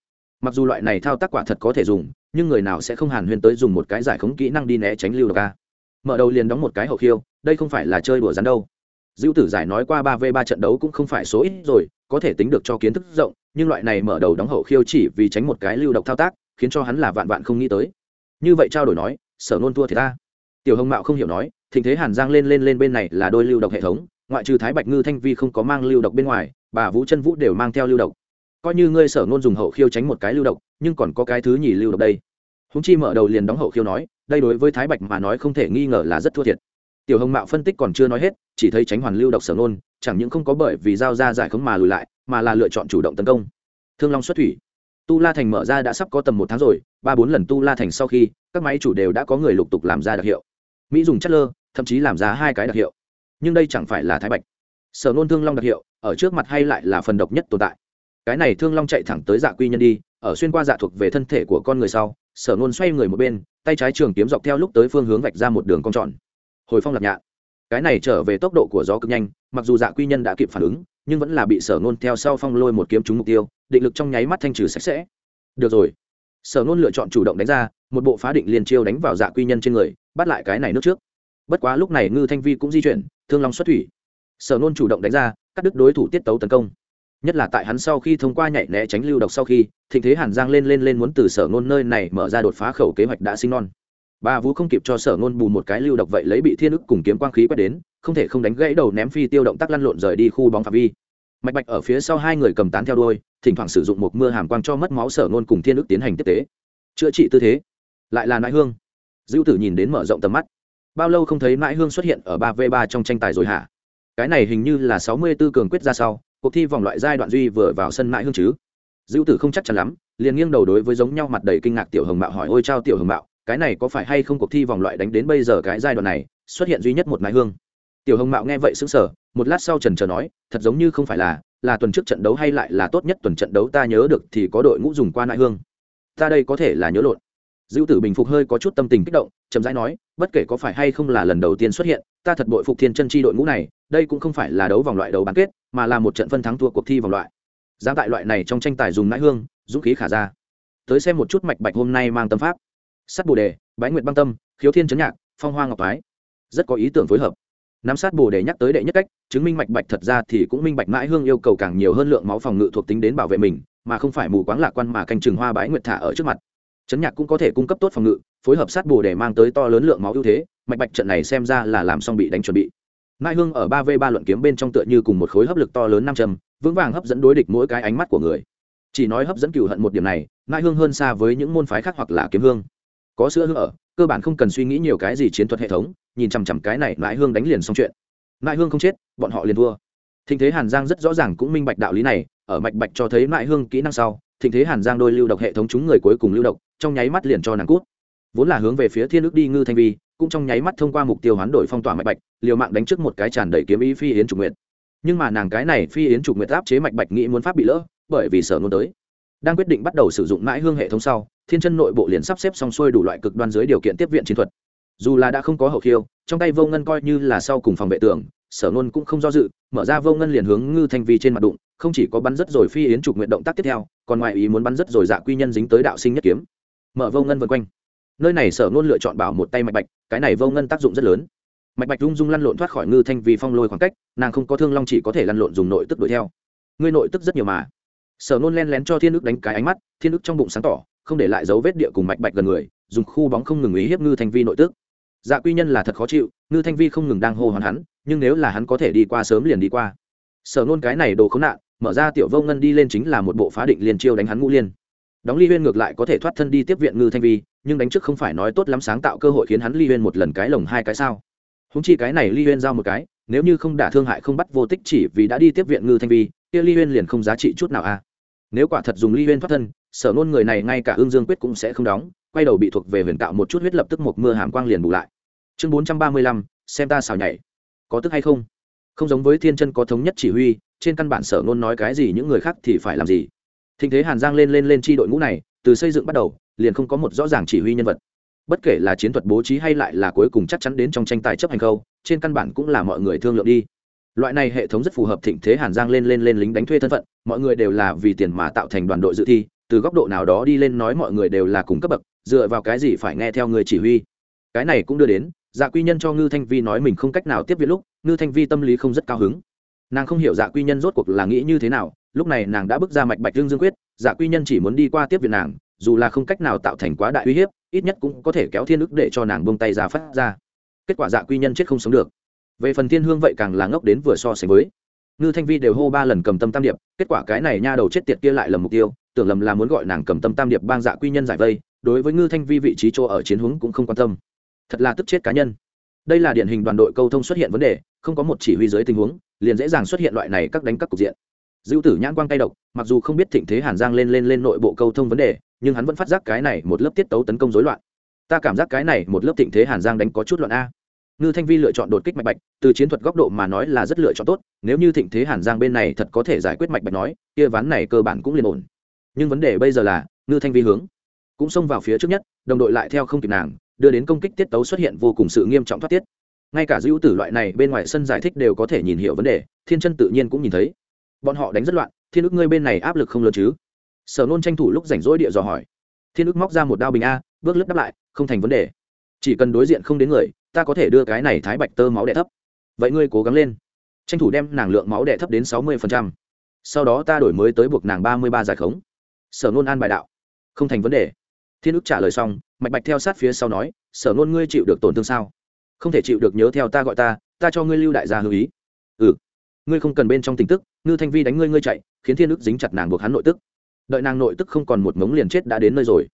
Mặc dù loại này thao tác quả thật có thể dùng, nhưng người nào sẽ không hàn huyên tới dùng một cái giải khống kỹ năng đi né tránh lưu độc a? Mở đầu liền đóng một cái hậu khiêu, đây không phải là chơi đùa rắn đâu. Dữ tử giải nói qua ba v ba trận đấu cũng không phải số ít rồi, có thể tính được cho kiến thức rộng, nhưng loại này mở đầu đóng hậu khiêu chỉ vì tránh một cái lưu độc thao tác, khiến cho hắn là vạn vạn không nghĩ tới. Như vậy trao đổi nói, sở nôn thua thì ta. Tiểu hồng mạo không hiểu nói, thịnh thế hàn giang lên lên lên bên này là đôi lưu độc hệ thống, ngoại trừ thái bạch ngư thanh vi không có mang lưu độc bên ngoài bà vũ chân vũ đều mang theo lưu độc. Coi như ngươi sở ngôn dùng hậu khiêu tránh một cái lưu độc, nhưng còn có cái thứ nhì lưu độc đây. Húng chi mở đầu liền đóng hậu khiêu nói, đây đối với thái bạch mà nói không thể nghi ngờ là rất thua thiệt. Tiểu hồng mạo phân tích còn chưa nói hết, chỉ thấy tránh hoàn lưu độc sở ngôn, chẳng những không có bởi vì giao ra giải khống mà lùi lại, mà là lựa chọn chủ động tấn công. Thương long xuất thủy. Tu la thành mở ra đã sắp có tầm một tháng rồi, ba bốn lần tu la thành sau khi, các máy chủ đều đã có người lục tục làm ra đặc hiệu. Mỹ dùng chất lơ, thậm chí làm ra hai cái đặc hiệu. Nhưng đây chẳng phải là thái bạch sở nôn thương long đặc hiệu, ở trước mặt hay lại là phần độc nhất tồn tại. Cái này thương long chạy thẳng tới dạ quy nhân đi, ở xuyên qua dạ thuộc về thân thể của con người sau, sở nôn xoay người một bên, tay trái trường kiếm dọc theo lúc tới phương hướng vạch ra một đường cong tròn. Hồi phong lạc nhạn. Cái này trở về tốc độ của gió cực nhanh, mặc dù dạ quy nhân đã kịp phản ứng, nhưng vẫn là bị sở nôn theo sau phong lôi một kiếm trúng mục tiêu, định lực trong nháy mắt thanh trừ sạch sẽ. Được rồi. Sở nôn lựa chọn chủ động đánh ra, một bộ phá định liền chiêu đánh vào dạ quy nhân trên người, bắt lại cái này nước trước. Bất quá lúc này ngư thanh vi cũng di chuyển, thương long xuất thủy sở nôn chủ động đánh ra, cắt đứt đối thủ tiết tấu tấn công. Nhất là tại hắn sau khi thông qua nhảy né tránh lưu độc sau khi, thịnh thế hàn giang lên lên lên muốn từ sở nôn nơi này mở ra đột phá khẩu kế hoạch đã sinh non. Ba vũ không kịp cho sở nôn bù một cái lưu độc vậy lấy bị thiên ức cùng kiếm quang khí quét đến, không thể không đánh gãy đầu ném phi tiêu động tác lăn lộn rời đi khu bóng phạm vi. Mạch bạch ở phía sau hai người cầm tán theo đôi thỉnh thoảng sử dụng một mưa hàm quang cho mất máu sở nôn cùng thiên ức tiến hành tiếp tế. Chữa trị tư thế. Lại là nãi hương. Dữ tử nhìn đến mở rộng tầm mắt. Bao lâu không thấy nãi hương xuất hiện ở ba v ba trong tranh tài rồi hả? Cái này hình như là sáu mươi b ố cường quyết ra sau, cuộc thi vòng loại giai đoạn duy vừa vào sân mãi hương chứ. Dữ tử không chắc chắn lắm, liền nghiêng đầu đối với giống nhau mặt đầy kinh ngạc tiểu hồng mạo hỏi, ôi trao tiểu hồng mạo, cái này có phải hay không cuộc thi vòng loại đánh đến bây giờ cái giai đoạn này, xuất hiện duy nhất một nãi hương? Tiểu hồng mạo nghe vậy xứng sở một lát sau trần trờ nói, thật giống như không phải là là tuần trước trận đấu hay lại là tốt nhất tuần trận đấu ta nhớ được thì có đội ngũ dùng qua nại hương. Ta đây có thể là nhớ lộn. Dữ tử bình phục hơi có chút tâm tình kích động, chậm rãi nói, bất kể có phải hay không là lần đầu tiên xuất hiện ta thật bội phục thiên chân chi đội ngũ này, đây cũng không phải là đấu vòng loại đấu bán kết, mà là một trận phân thắng thua cuộc thi vòng loại. Dám tại loại này trong tranh tài dùng nãi hương, dũng khí khả ra. Tới xem một chút mạch bạch hôm nay mang tâm pháp. Sắt bồ đề, bái nguyệt băng tâm, khiếu thiên chấn nhạc, phong hoa ngọc thái rất có ý tưởng phối hợp. Nắm sát bồ đề nhắc tới đệ nhất cách, chứng minh mạch bạch thật ra thì cũng minh bạch mãi hương yêu cầu càng nhiều hơn lượng máu phòng ngự thuộc tính đến bảo vệ mình, mà không phải mù quáng lạc quan mà canh chừng hoa bái nguyệt thả ở trước mặt. Chấn nhạc cũng có thể cung cấp tốt phòng ngự, phối hợp sát bồ đề mang tới to lớn lượng máu ưu thế mạch bạch trận này xem ra là làm xong bị đánh chuẩn bị. Mai hương ở ba v ba luận kiếm bên trong tựa như cùng một khối hấp lực to lớn năm châm, vững vàng hấp dẫn đối địch mỗi cái ánh mắt của người. Chỉ nói hấp dẫn cựu hận một điểm này, mai hương hơn xa với những môn phái khác hoặc là kiếm hương. Có sữa hương ở, cơ bản không cần suy nghĩ nhiều cái gì chiến thuật hệ thống, nhìn chằm chằm cái này mãi hương đánh liền xong chuyện. Mãi hương không chết, bọn họ liền thua. Thịnh thế hàn giang rất rõ ràng cũng minh bạch đạo lý này, ở mạch bạch cho thấy mãi hương kỹ năng sau, thịnh thế hàn giang đôi lưu độc hệ thống chúng người cuối cùng lưu độc, trong nháy mắt liền cho nàng cút vốn là hướng về phía thiên ước đi ngư thanh vi, cũng trong nháy mắt thông qua mục tiêu hoán đổi phong tỏa mạch bạch, liều mạng đánh trước một cái tràn đầy kiếm ý phi yến trục nguyệt. Nhưng mà nàng cái này phi yến trục nguyệt áp chế mạch bạch nghĩ muốn pháp bị lỡ, bởi vì sở ngôn tới. Đang quyết định bắt đầu sử dụng mãi hương hệ thống sau, thiên chân nội bộ liền sắp xếp xong xuôi đủ loại cực đoan dưới điều kiện tiếp viện chiến thuật. Dù là đã không có hậu khiêu, trong tay vô ngân coi như là sau cùng phòng vệ tường, sở ngôn cũng không do dự, mở ra vô ngân liền hướng ngư thanh vi trên mặt đụng, không chỉ có bắn rất rồi phi yến trục nguyện động tác tiếp theo, còn ngoài ý muốn bắn rất rồi dạ quy nhân dính tới đạo sinh nhất kiếm. Mở vô ngân vân quanh nơi này sở nôn lựa chọn bảo một tay mạch bạch, cái này vô ngân tác dụng rất lớn. Mạch bạch rung rung lăn lộn thoát khỏi ngư thanh vi phong lôi khoảng cách, nàng không có thương long chỉ có thể lăn lộn dùng nội tức đuổi theo. Ngươi nội tức rất nhiều mà. Sở nôn len lén cho thiên ức đánh cái ánh mắt, thiên ức trong bụng sáng tỏ, không để lại dấu vết địa cùng mạch bạch gần người, dùng khu bóng không ngừng ý hiếp ngư thanh vi nội tức. Dạ quy nhân là thật khó chịu, ngư thanh vi không ngừng đang hô hoán hắn, nhưng nếu là hắn có thể đi qua sớm liền đi qua. Sở nôn cái này đồ khốn nạn, mở ra tiểu vô ngân đi lên chính là một bộ phá định liền chiêu đánh hắn ngũ liên đóng ly huyên ngược lại có thể thoát thân đi tiếp viện ngư thanh vi, nhưng đánh trước không phải nói tốt lắm sáng tạo cơ hội khiến hắn ly huyên một lần cái lồng hai cái sao. Húng chi cái này ly huyên giao một cái, nếu như không đả thương hại không bắt vô tích chỉ vì đã đi tiếp viện ngư thanh vi, kia ly huyên liền không giá trị chút nào à. nếu quả thật dùng ly huyên thoát thân, sở nôn người này ngay cả ương dương quyết cũng sẽ không đóng, quay đầu bị thuộc về huyền tạo một chút huyết lập tức một mưa hàm quang liền bù lại. Chương bốn trăm ba mươi lăm, xem ta xào nhảy. Có tức hay không? Không giống với thiên chân có thống nhất chỉ huy, trên căn bản sở nôn nói cái gì những người khác thì phải làm gì? Thịnh thế hàn giang lên lên lên chi đội ngũ này, từ xây dựng bắt đầu, liền không có một rõ ràng chỉ huy nhân vật. Bất kể là chiến thuật bố trí hay lại là cuối cùng chắc chắn đến trong tranh tài chấp hành khâu, trên căn bản cũng là mọi người thương lượng đi. Loại này hệ thống rất phù hợp thịnh thế hàn giang lên lên lên lính đánh thuê thân phận, mọi người đều là vì tiền mà tạo thành đoàn đội dự thi, từ góc độ nào đó đi lên nói mọi người đều là cùng cấp bậc, dựa vào cái gì phải nghe theo người chỉ huy. Cái này cũng đưa đến dạ quy nhân cho ngư thanh vi nói mình không cách nào tiếp viện lúc, ngư thanh vi tâm lý không rất cao hứng. Nàng không hiểu dạ quy nhân rốt cuộc là nghĩ như thế nào lúc này nàng đã bước ra mạch bạch dương dương quyết dạ quy nhân chỉ muốn đi qua tiếp viện nàng, dù là không cách nào tạo thành quá đại uy hiếp, ít nhất cũng có thể kéo thiên ức để cho nàng bông tay ra phát ra. Kết quả dạ quy nhân chết không sống được. Về phần thiên hương vậy càng là ngốc đến vừa so sánh với. Ngư thanh vi đều hô ba lần cầm tâm tam điệp, kết quả cái này nha đầu chết tiệt kia lại lầm mục tiêu, tưởng lầm là muốn gọi nàng cầm tâm tam điệp bang dạ quy nhân giải vây, đối với ngư thanh vi vị trí chỗ ở chiến hướng cũng không quan tâm. Thật là tức chết cá nhân. Đây là điển hình đoàn đội câu thông xuất hiện vấn đề, không có một chỉ huy dưới tình huống, liền dễ dàng xuất hiện loại này các đánh các cục diện. Dữu tử nhãn quang tay độc, mặc dù không biết thịnh thế hàn giang lên lên lên nội bộ câu thông vấn đề, nhưng hắn vẫn phát giác cái này một lớp tiết tấu tấn công rối loạn. Ta cảm giác cái này một lớp thịnh thế hàn giang đánh có chút loạn a. Ngư thanh vi lựa chọn đột kích mạch bạch, từ chiến thuật góc độ mà nói là rất lựa chọn tốt, nếu như thịnh thế hàn giang bên này thật có thể giải quyết mạch bạch nói, kia ván này cơ bản cũng liền ổn. Nhưng vấn đề bây giờ là, ngư thanh vi hướng, cũng xông vào phía trước nhất, đồng đội lại theo không kịp nàng, đưa đến công kích tiết tấu xuất hiện vô cùng sự nghiêm trọng thoát tiết. Ngay cả Dữu tử loại này bên ngoài sân giải thích đều có thể nhìn hiểu vấn đề, thiên chân tự nhiên cũng nhìn thấy bọn họ đánh rất loạn, thiên ức ngươi bên này áp lực không lớn chứ? Sở nôn tranh thủ lúc rảnh rỗi địa dò hỏi. Thiên ức móc ra một đao bình a, bước lướt đáp lại, không thành vấn đề. Chỉ cần đối diện không đến người, ta có thể đưa cái này thái bạch tơ máu đẻ thấp. Vậy ngươi cố gắng lên. Tranh thủ đem nàng lượng máu đẻ thấp đến sáu mươi sau đó ta đổi mới tới buộc nàng ba mươi ba giải khống. Sở nôn an bài đạo. Không thành vấn đề. Thiên ức trả lời xong, mạch bạch theo sát phía sau nói, sở nôn ngươi chịu được tổn thương sao? Không thể chịu được nhớ theo ta gọi ta ta cho ngươi lưu đại gia lưu ý. Ừ. Ngươi không cần bên trong tin tức ngư thanh vi đánh ngươi ngươi chạy, khiến thiên ức dính chặt nàng buộc hắn nội tức. Đợi nàng nội tức không còn một mống liền chết đã đến nơi rồi.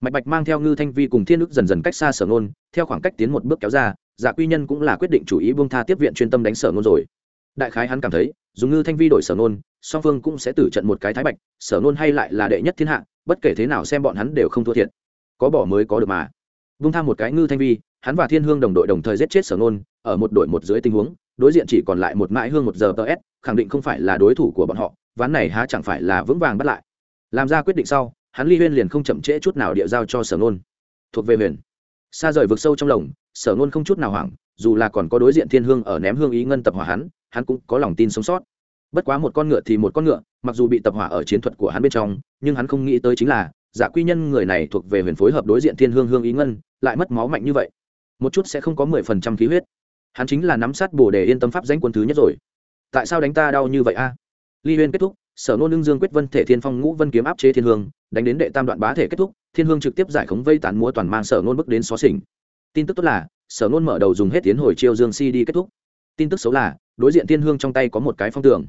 Mạch bạch mang theo ngư thanh vi cùng thiên ức dần dần cách xa sở nôn theo khoảng cách tiến một bước kéo ra dạ quy nhân cũng là quyết định chủ ý buông tha tiếp viện chuyên tâm đánh sở nôn rồi. Đại khái hắn cảm thấy dùng ngư thanh vi đổi sở nôn song phương cũng sẽ tử trận một cái thái bạch, sở nôn hay lại là đệ nhất thiên hạ, bất kể thế nào xem bọn hắn đều không thua thiệt. Có bỏ mới có được mà. Vung Tha một cái ngư thanh vi, hắn và thiên hương đồng đội đồng thời giết chết sở nôn ở một đội một dưới tình huống đối diện chỉ còn lại một mãi hương một giờ ts khẳng định không phải là đối thủ của bọn họ, ván này há chẳng phải là vững vàng bắt lại. Làm ra quyết định sau, hắn ly huyên liền không chậm trễ chút nào địa giao cho sở nôn. Thuộc về huyền. Xa rời vực sâu trong lồng, sở nôn không chút nào hoảng, dù là còn có đối diện thiên hương ở ném hương ý ngân tập hỏa hắn hắn cũng có lòng tin sống sót. Bất quá một con ngựa thì một con ngựa, mặc dù bị tập hỏa ở chiến thuật của hắn bên trong, nhưng hắn không nghĩ tới chính là giả quy nhân người này thuộc về huyền phối hợp đối diện thiên hương hương ý ngân, lại mất máu mạnh như vậy. Một chút sẽ không có mười phần trăm khí huyết hắn chính là nắm sát bồ để yên tâm pháp danh quân thứ nhất rồi. Tại sao đánh ta đau như vậy a? Ly huyên kết thúc, sở nôn lương dương quyết vân thể thiên phong ngũ vân kiếm áp chế thiên hương, đánh đến đệ tam đoạn bá thể kết thúc, thiên hương trực tiếp giải khống vây tán múa toàn mang sở nôn bước đến xó xỉnh tin tức tốt là, sở nôn mở đầu dùng hết tiến hồi chiêu dương si đi kết thúc. Tin tức xấu là, đối diện thiên hương trong tay có một cái phong tường.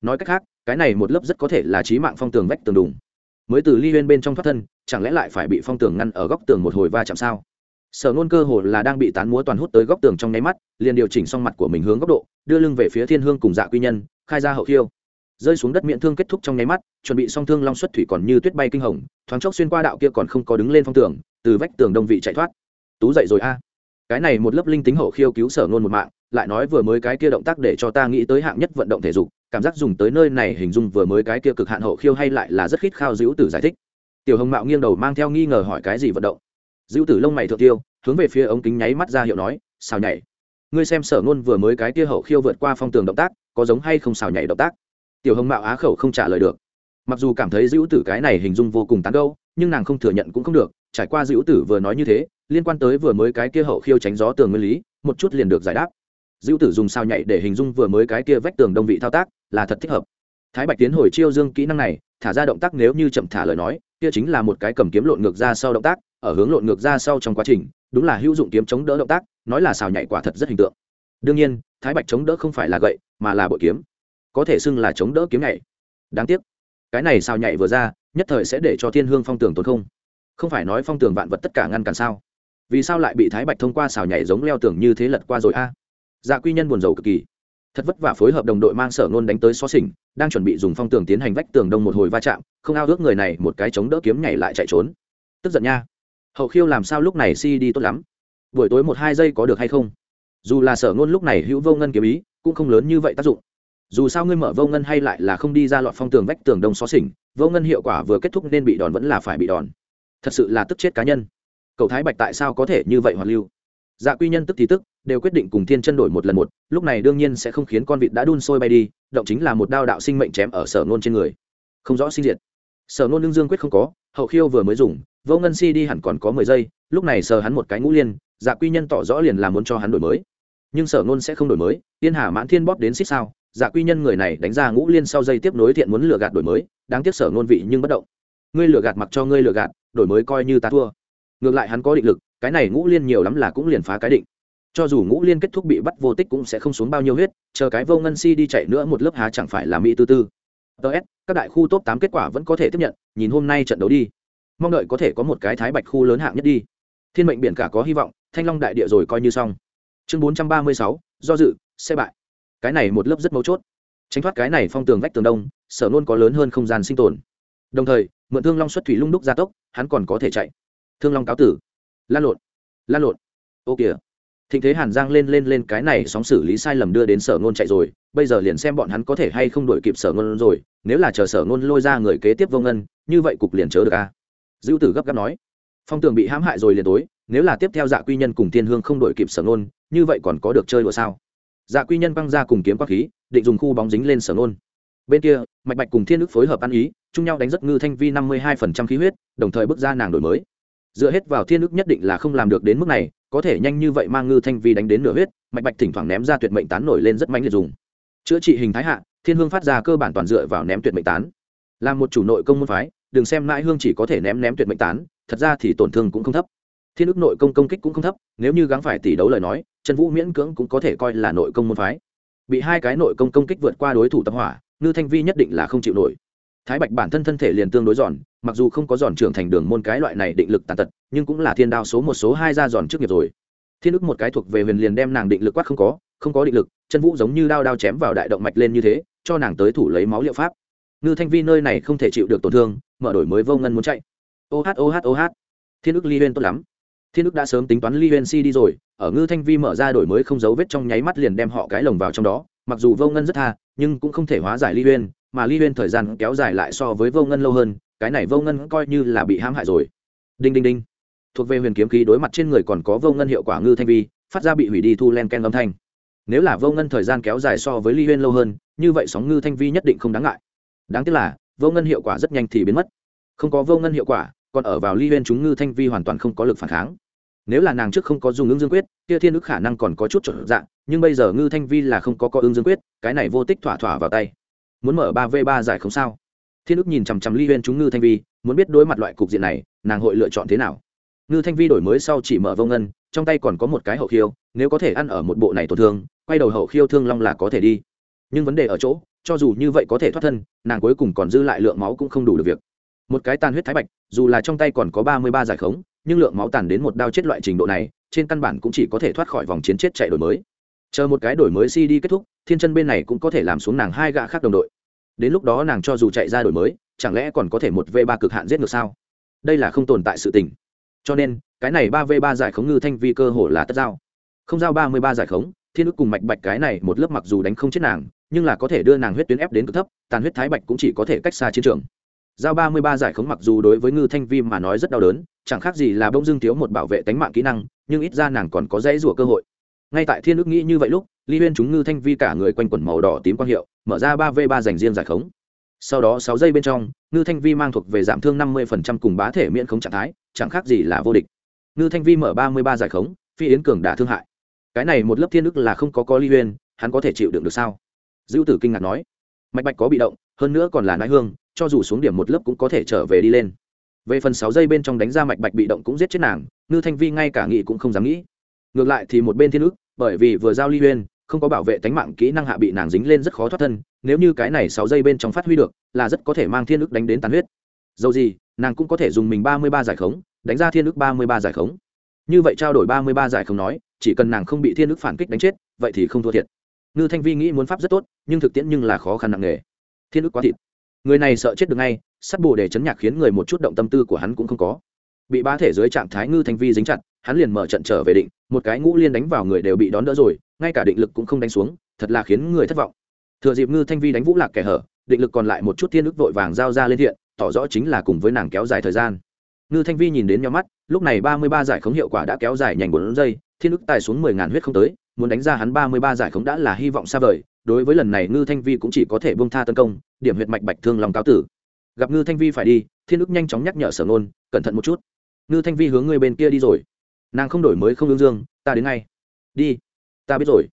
Nói cách khác, cái này một lớp rất có thể là trí mạng phong tường vách tường đùng. Mới từ ly huyên bên trong thoát thân, chẳng lẽ lại phải bị phong tường ngăn ở góc tường một hồi va chạm sao? Sở ngôn cơ hồ là đang bị tán múa toàn hút tới góc tường trong nháy mắt, liền điều chỉnh xong mặt của mình hướng góc độ, đưa lưng về phía thiên hương cùng dạ quy nhân, khai ra hậu khiêu. Rơi xuống đất miệng thương kết thúc trong nháy mắt, chuẩn bị song thương long xuất thủy còn như tuyết bay kinh hồng, thoáng chốc xuyên qua đạo kia còn không có đứng lên phong tường, từ vách tường đông vị chạy thoát. Tú dậy rồi a. Cái này một lớp linh tính hậu khiêu cứu sở ngôn một mạng, lại nói vừa mới cái kia động tác để cho ta nghĩ tới hạng nhất vận động thể dục, cảm giác dùng tới nơi này hình dung vừa mới cái kia cực hạn hậu khiêu hay lại là rất khít khao dữ từ giải thích. Tiểu hồng mạo nghiêng đầu mang theo nghi ngờ hỏi cái gì vận động dữ tử lông mày thượng tiêu, hướng về phía ống kính nháy mắt ra hiệu nói, xào nhảy. Ngươi xem sở ngôn vừa mới cái kia hậu khiêu vượt qua phong tường động tác, có giống hay không xào nhảy động tác? Tiểu hồng mạo á khẩu không trả lời được. Mặc dù cảm thấy dữ tử cái này hình dung vô cùng tán gâu nhưng nàng không thừa nhận cũng không được, trải qua dữ tử vừa nói như thế, liên quan tới vừa mới cái kia hậu khiêu tránh gió tường nguyên lý, một chút liền được giải đáp. Dữ tử dùng sao nhảy để hình dung vừa mới cái kia vách tường đông vị thao tác, là thật thích hợp. Thái bạch tiến hồi chiêu dương kỹ năng này, thả ra động tác nếu như chậm thả lời nói, kia chính là một cái cầm kiếm lộn ngược ra sau động tác ở hướng lộn ngược ra sau trong quá trình, đúng là hữu dụng kiếm chống đỡ động tác, nói là xào nhảy quả thật rất hình tượng. Đương nhiên, thái bạch chống đỡ không phải là gậy, mà là bội kiếm. Có thể xưng là chống đỡ kiếm nhảy. Đáng tiếc, cái này xào nhảy vừa ra, nhất thời sẽ để cho thiên hương phong tường tốn không. Không phải nói phong tường vạn vật tất cả ngăn cản sao? Vì sao lại bị thái bạch thông qua xào nhảy giống leo tường như thế lật qua rồi a? À? Dạ quy nhân buồn rầu cực kỳ. Thật vất vả phối hợp đồng đội mang sở nôn đánh tới xó xỉnh, đang chuẩn bị dùng phong tường tiến hành vách tường đông một hồi va chạm, không ao ước người này một cái chống đỡ kiếm nhảy lại chạy trốn. Tức giận nha hậu khiêu làm sao lúc này si đi tốt lắm? Buổi tối một hai giây có được hay không? Dù là sở ngôn lúc này hữu vô ngân kiếm ý, cũng không lớn như vậy tác dụng. Dù sao ngươi mở vô ngân hay lại là không đi ra lọt phong tường vách tường đông xó xỉnh, vô ngân hiệu quả vừa kết thúc nên bị đòn vẫn là phải bị đòn. Thật sự là tức chết cá nhân. Cậu thái bạch tại sao có thể như vậy hoạt lưu? Dạ quy nhân tức thì tức, đều quyết định cùng thiên chân đổi một lần một, lúc này đương nhiên sẽ không khiến con vịt đã đun sôi bay đi, động chính là một đao đạo sinh mệnh chém ở sở nôn trên người. Không rõ sinh diệt. Sở nôn lương dương quyết không có, hậu khiêu vừa mới dùng vô ngân si đi hẳn còn có mười giây, lúc này sờ hắn một cái ngũ liên dạ quy nhân tỏ rõ liền là muốn cho hắn đổi mới. Nhưng sở nôn sẽ không đổi mới tiên hà mãn thiên bóp đến xích sao dạ quy nhân người này đánh ra ngũ liên sau dây tiếp nối thiện muốn lừa gạt đổi mới, đáng tiếc sở nôn vị nhưng bất động. Ngươi lừa gạt mặc cho ngươi lừa gạt, đổi mới coi như ta thua. Ngược lại hắn có định lực, cái này ngũ liên nhiều lắm là cũng liền phá cái định. Cho dù ngũ liên kết thúc bị bắt vô tích cũng sẽ không xuống bao nhiêu huyết, chờ cái vô ngân si đi chạy nữa một lớp há chẳng phải là mỹ tư tư. Ts các đại khu top tám kết quả vẫn có thể tiếp nhận, nhìn hôm nay trận đấu đi mong đợi có thể có một cái thái bạch khu lớn hạng nhất đi. Thiên mệnh biển cả có hy vọng, thanh long đại địa rồi coi như xong. Chương bốn trăm ba mươi sáu, do dự xe bại. Cái này một lớp rất mấu chốt. Tránh thoát cái này phong tường vách tường đông, sở nôn có lớn hơn không gian sinh tồn. Đồng thời, mượn thương long xuất thủy lung đúc gia tốc, hắn còn có thể chạy. Thương long cáo tử. Lan lộn lan lộn. Ô kìa. Thịnh thế hàn giang lên lên lên cái này sóng xử lý sai lầm đưa đến sở ngôn chạy rồi, bây giờ liền xem bọn hắn có thể hay không đổi kịp sở ngôn rồi, nếu là chờ sở ngôn lôi ra người kế tiếp vô ngân, như vậy cục liền chớ được a. à? Dữ tử gấp gáp nói phong tường bị hãm hại rồi liền tối nếu là tiếp theo dạ quy nhân cùng thiên hương không đổi kịp sở Nôn, như vậy còn có được chơi đùa sao? Dạ quy nhân băng ra cùng kiếm quang khí định dùng khu bóng dính lên sở Nôn. bên kia mạch bạch cùng thiên đức phối hợp ăn ý chung nhau đánh rất ngư thanh vi năm mươi hai phần trăm khí huyết đồng thời bước ra nàng đổi mới. Dựa hết vào thiên đức nhất định là không làm được đến mức này có thể nhanh như vậy mang ngư thanh vi đánh đến nửa huyết mạch bạch thỉnh thoảng ném ra tuyệt mệnh tán nổi lên rất mạnh liệt dùng. Chữa trị hình thái hạ thiên hương phát ra cơ bản toàn dựa vào ném tuyệt mệnh tán. Là một chủ nội công môn phái đừng xem mãi hương chỉ có thể ném ném tuyệt mệnh tán, thật ra thì tổn thương cũng không thấp. Thiên ức nội công công kích cũng không thấp, nếu như gắng phải tỷ đấu lời nói, trần vũ miễn cưỡng cũng có thể coi là nội công môn phái. Bị hai cái nội công công kích vượt qua đối thủ tập hỏa, ngư thanh vi nhất định là không chịu nổi. Thái bạch bản thân thân thể liền tương đối giòn, mặc dù không có giòn trưởng thành đường môn cái loại này định lực tàn tật, nhưng cũng là thiên đao số một số hai ra giòn trước nghiệp rồi. Thiên ức một cái thuộc về huyền liền đem nàng định lực quát không có không có định lực chân vũ giống như đao đao chém vào đại động mạch lên như thế, cho nàng tới thủ lấy máu liệu pháp. Ngư thanh vi nơi này không thể chịu được tổn thương mở đổi mới vô ngân muốn chạy. Ô hát ô hát ô hát. Thiên ức ly huyên tốt lắm. Thiên ức đã sớm tính toán ly huyên si đi rồi, ở ngư thanh vi mở ra đổi mới không dấu vết trong nháy mắt liền đem họ cái lồng vào trong đó. Mặc dù vô ngân rất tha, nhưng cũng không thể hóa giải ly huyên, mà ly huyên thời gian kéo dài lại so với vô ngân lâu hơn, cái này vô ngân coi như là bị hãm hại rồi. Đinh đinh đinh. Thuộc về huyền kiếm khí đối mặt trên người còn có vô ngân hiệu quả ngư thanh vi, phát ra bị hủy đi thu len ken âm thanh. Nếu là vô ngân thời gian kéo dài so với ly huyên lâu hơn, như vậy sóng ngư thanh vi nhất định không đáng ngại. Đáng tiếc là vô ngân hiệu quả rất nhanh thì biến mất. Không có vô ngân hiệu quả, còn ở vào ly huyên chúng ngư thanh vi hoàn toàn không có lực phản kháng. Nếu là nàng trước không có dùng ứng dương quyết, kia thiên ức khả năng còn có chút trở dạng, nhưng bây giờ ngư thanh vi là không có có ứng dương quyết, cái này vô tích thỏa thỏa vào tay. Muốn mở ba v ba giải không sao. Thiên ức nhìn chằm chằm ly huyên chúng ngư thanh vi, muốn biết đối mặt loại cục diện này, nàng hội lựa chọn thế nào. Ngư thanh vi đổi mới sau chỉ mở vô ngân, trong tay còn có một cái hậu khiêu, nếu có thể ăn ở một bộ này tổn thương, quay đầu hậu khiêu thương long là có thể đi. Nhưng vấn đề ở chỗ cho dù như vậy có thể thoát thân, nàng cuối cùng còn dư lại lượng máu cũng không đủ được việc. Một cái tàn huyết thái bạch, dù là trong tay còn có ba mươi ba giải khống, nhưng lượng máu tàn đến một đao chết loại trình độ này, trên căn bản cũng chỉ có thể thoát khỏi vòng chiến chết chạy đổi mới. Chờ một cái đổi mới cd kết thúc, thiên chân bên này cũng có thể làm xuống nàng hai gã khác đồng đội. Đến lúc đó nàng cho dù chạy ra đổi mới, chẳng lẽ còn có thể một v ba cực hạn giết ngược sao? Đây là không tồn tại sự tình. Cho nên, cái này ba v ba giải khống ngư thanh vi cơ hồ là tất giao. Không giao ba mươi ba giải khống thiên ức cùng mạch bạch cái này một lớp mặc dù đánh không chết nàng, nhưng là có thể đưa nàng huyết tuyến ép đến cực thấp, tàn huyết thái bạch cũng chỉ có thể cách xa chiến trường. Giao ba mươi ba giải khống mặc dù đối với ngư thanh vi mà nói rất đau đớn, chẳng khác gì là bông dưng thiếu một bảo vệ tánh mạng kỹ năng, nhưng ít ra nàng còn có dãy rủa cơ hội. Ngay tại thiên ức nghĩ như vậy lúc ly huyên chúng ngư thanh vi cả người quanh quẩn màu đỏ tím quang hiệu, mở ra ba v ba dành riêng giải khống. Sau đó sáu giây bên trong, ngư thanh vi mang thuộc về giảm thương năm mươi cùng bá thể miễn khống trạng thái, chẳng khác gì là vô địch. Ngư thanh vi mở ba mươi ba giải khống, phi yến cường đã thương hại cái này một lớp thiên đức là không có có ly huyên, hắn có thể chịu đựng được sao? Dữ tử kinh ngạc nói. Mạch bạch có bị động, hơn nữa còn là nãi hương, cho dù xuống điểm một lớp cũng có thể trở về đi lên. Về phần sáu giây bên trong đánh ra mạch bạch bị động cũng giết chết nàng, ngư thanh vi ngay cả nghĩ cũng không dám nghĩ. Ngược lại thì một bên thiên ức, bởi vì vừa giao ly huyên, không có bảo vệ tánh mạng kỹ năng hạ bị nàng dính lên rất khó thoát thân, nếu như cái này sáu giây bên trong phát huy được, là rất có thể mang thiên ức đánh đến tàn huyết. Dầu gì, nàng cũng có thể dùng mình ba mươi ba giải khống, đánh ra thiên ức ba mươi ba giải khống. Như vậy trao đổi ba mươi ba giải khống nói chỉ cần nàng không bị thiên ức phản kích đánh chết, vậy thì không thua thiệt. Ngư thanh vi nghĩ muốn pháp rất tốt, nhưng thực tiễn nhưng là khó khăn nặng nề. Thiên ức quá thịt. Người này sợ chết được ngay, sắt bồ để chấn nhạc khiến người một chút động tâm tư của hắn cũng không có. Bị bá thể dưới trạng thái ngư thanh vi dính chặt, hắn liền mở trận trở về định, một cái ngũ liên đánh vào người đều bị đón đỡ rồi, ngay cả định lực cũng không đánh xuống, thật là khiến người thất vọng. Thừa dịp ngư thanh vi đánh vũ lạc kẻ hở, định lực còn lại một chút thiên ức vội vàng giao ra lên thiện, tỏ rõ chính là cùng với nàng kéo dài thời gian. Ngư thanh vi nhìn đến nhau mắt, lúc này ba mươi ba giải khống hiệu quả đã kéo dài nhanh bốn giây thiên ức tài xuống mười ngàn huyết không tới, muốn đánh ra hắn ba mươi ba giải khống đã là hy vọng xa vời, đối với lần này ngư thanh vi cũng chỉ có thể bông tha tấn công, điểm huyệt mạch bạch thương lòng cáo tử. Gặp ngư thanh vi phải đi, thiên ức nhanh chóng nhắc nhở sở nôn, cẩn thận một chút. Ngư thanh vi hướng người bên kia đi rồi. Nàng không đổi mới không lương dương, ta đến ngay. Đi. Ta biết rồi.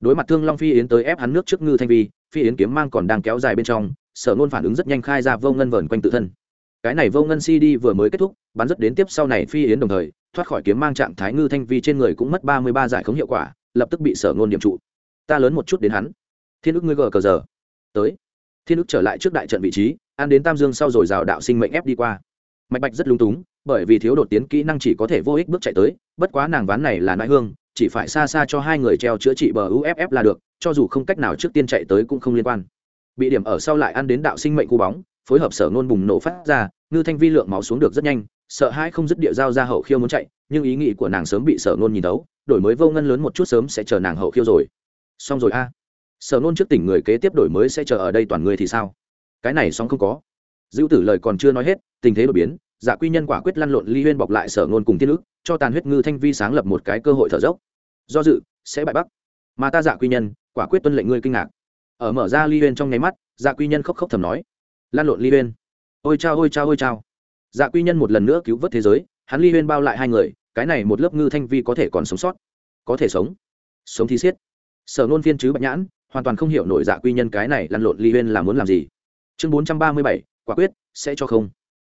Đối mặt thương long phi yến tới ép hắn nước trước ngư thanh vi, phi yến kiếm mang còn đang kéo dài bên trong, sở nôn phản ứng rất nhanh khai ra vô ngân vờn quanh tự thân. Cái này vô ngân cd vừa mới kết thúc, bắn rất đến tiếp sau này phi yến đồng thời thoát khỏi kiếm mang trạng thái ngư thanh vi trên người cũng mất ba mươi ba giải khống hiệu quả, lập tức bị sở ngôn điểm trụ. Ta lớn một chút đến hắn. Thiên ức ngươi gờ cờ giờ. Tới. Thiên ức trở lại trước đại trận vị trí, ăn đến tam dương sau rồi rào đạo sinh mệnh ép đi qua. Mạch bạch rất lung túng, bởi vì thiếu đột tiến kỹ năng chỉ có thể vô ích bước chạy tới, bất quá nàng ván này là nãi hương, chỉ phải xa xa cho hai người treo chữa trị bờ uff là được, cho dù không cách nào trước tiên chạy tới cũng không liên quan. Bị điểm ở sau lại ăn đến đạo sinh mệnh khu bóng, phối hợp sở ngôn bùng nổ phát ra, ngư thanh vi lượng máu xuống được rất nhanh sợ hãi không dứt địa giao ra hậu khiêu muốn chạy, nhưng ý nghĩ của nàng sớm bị sở ngôn nhìn đấu đổi mới vô ngân lớn một chút sớm sẽ chờ nàng hậu khiêu rồi. Xong rồi a. Sở ngôn trước tỉnh người kế tiếp đổi mới sẽ chờ ở đây toàn người thì sao? Cái này xong không có. Dữ tử lời còn chưa nói hết, tình thế đột biến dạ quy nhân quả quyết lăn lộn ly huyên bọc lại sở ngôn cùng thiên ức, cho tàn huyết ngư thanh vi sáng lập một cái cơ hội thở dốc. Do dự, sẽ bại bắc. Mà ta dạ quy nhân, quả quyết tuân lệnh ngươi kinh ngạc. Ở mở ra ly huyên trong nháy mắt dạ quy nhân khóc khóc thầm nói. Lan lộn ly huyên. Ôi chao ôi chao ôi chao dạ quy nhân một lần nữa cứu vớt thế giới, hắn ly huyên bao lại hai người, cái này một lớp ngư thanh vi có thể còn sống sót. Có thể sống. Sống thi xiết. Sở nôn phiên chứ bạch nhãn, hoàn toàn không hiểu nổi dạ quy nhân cái này lăn lộn ly huyên là muốn làm gì. Chương bốn trăm ba mươi bảy, quả quyết, sẽ cho không.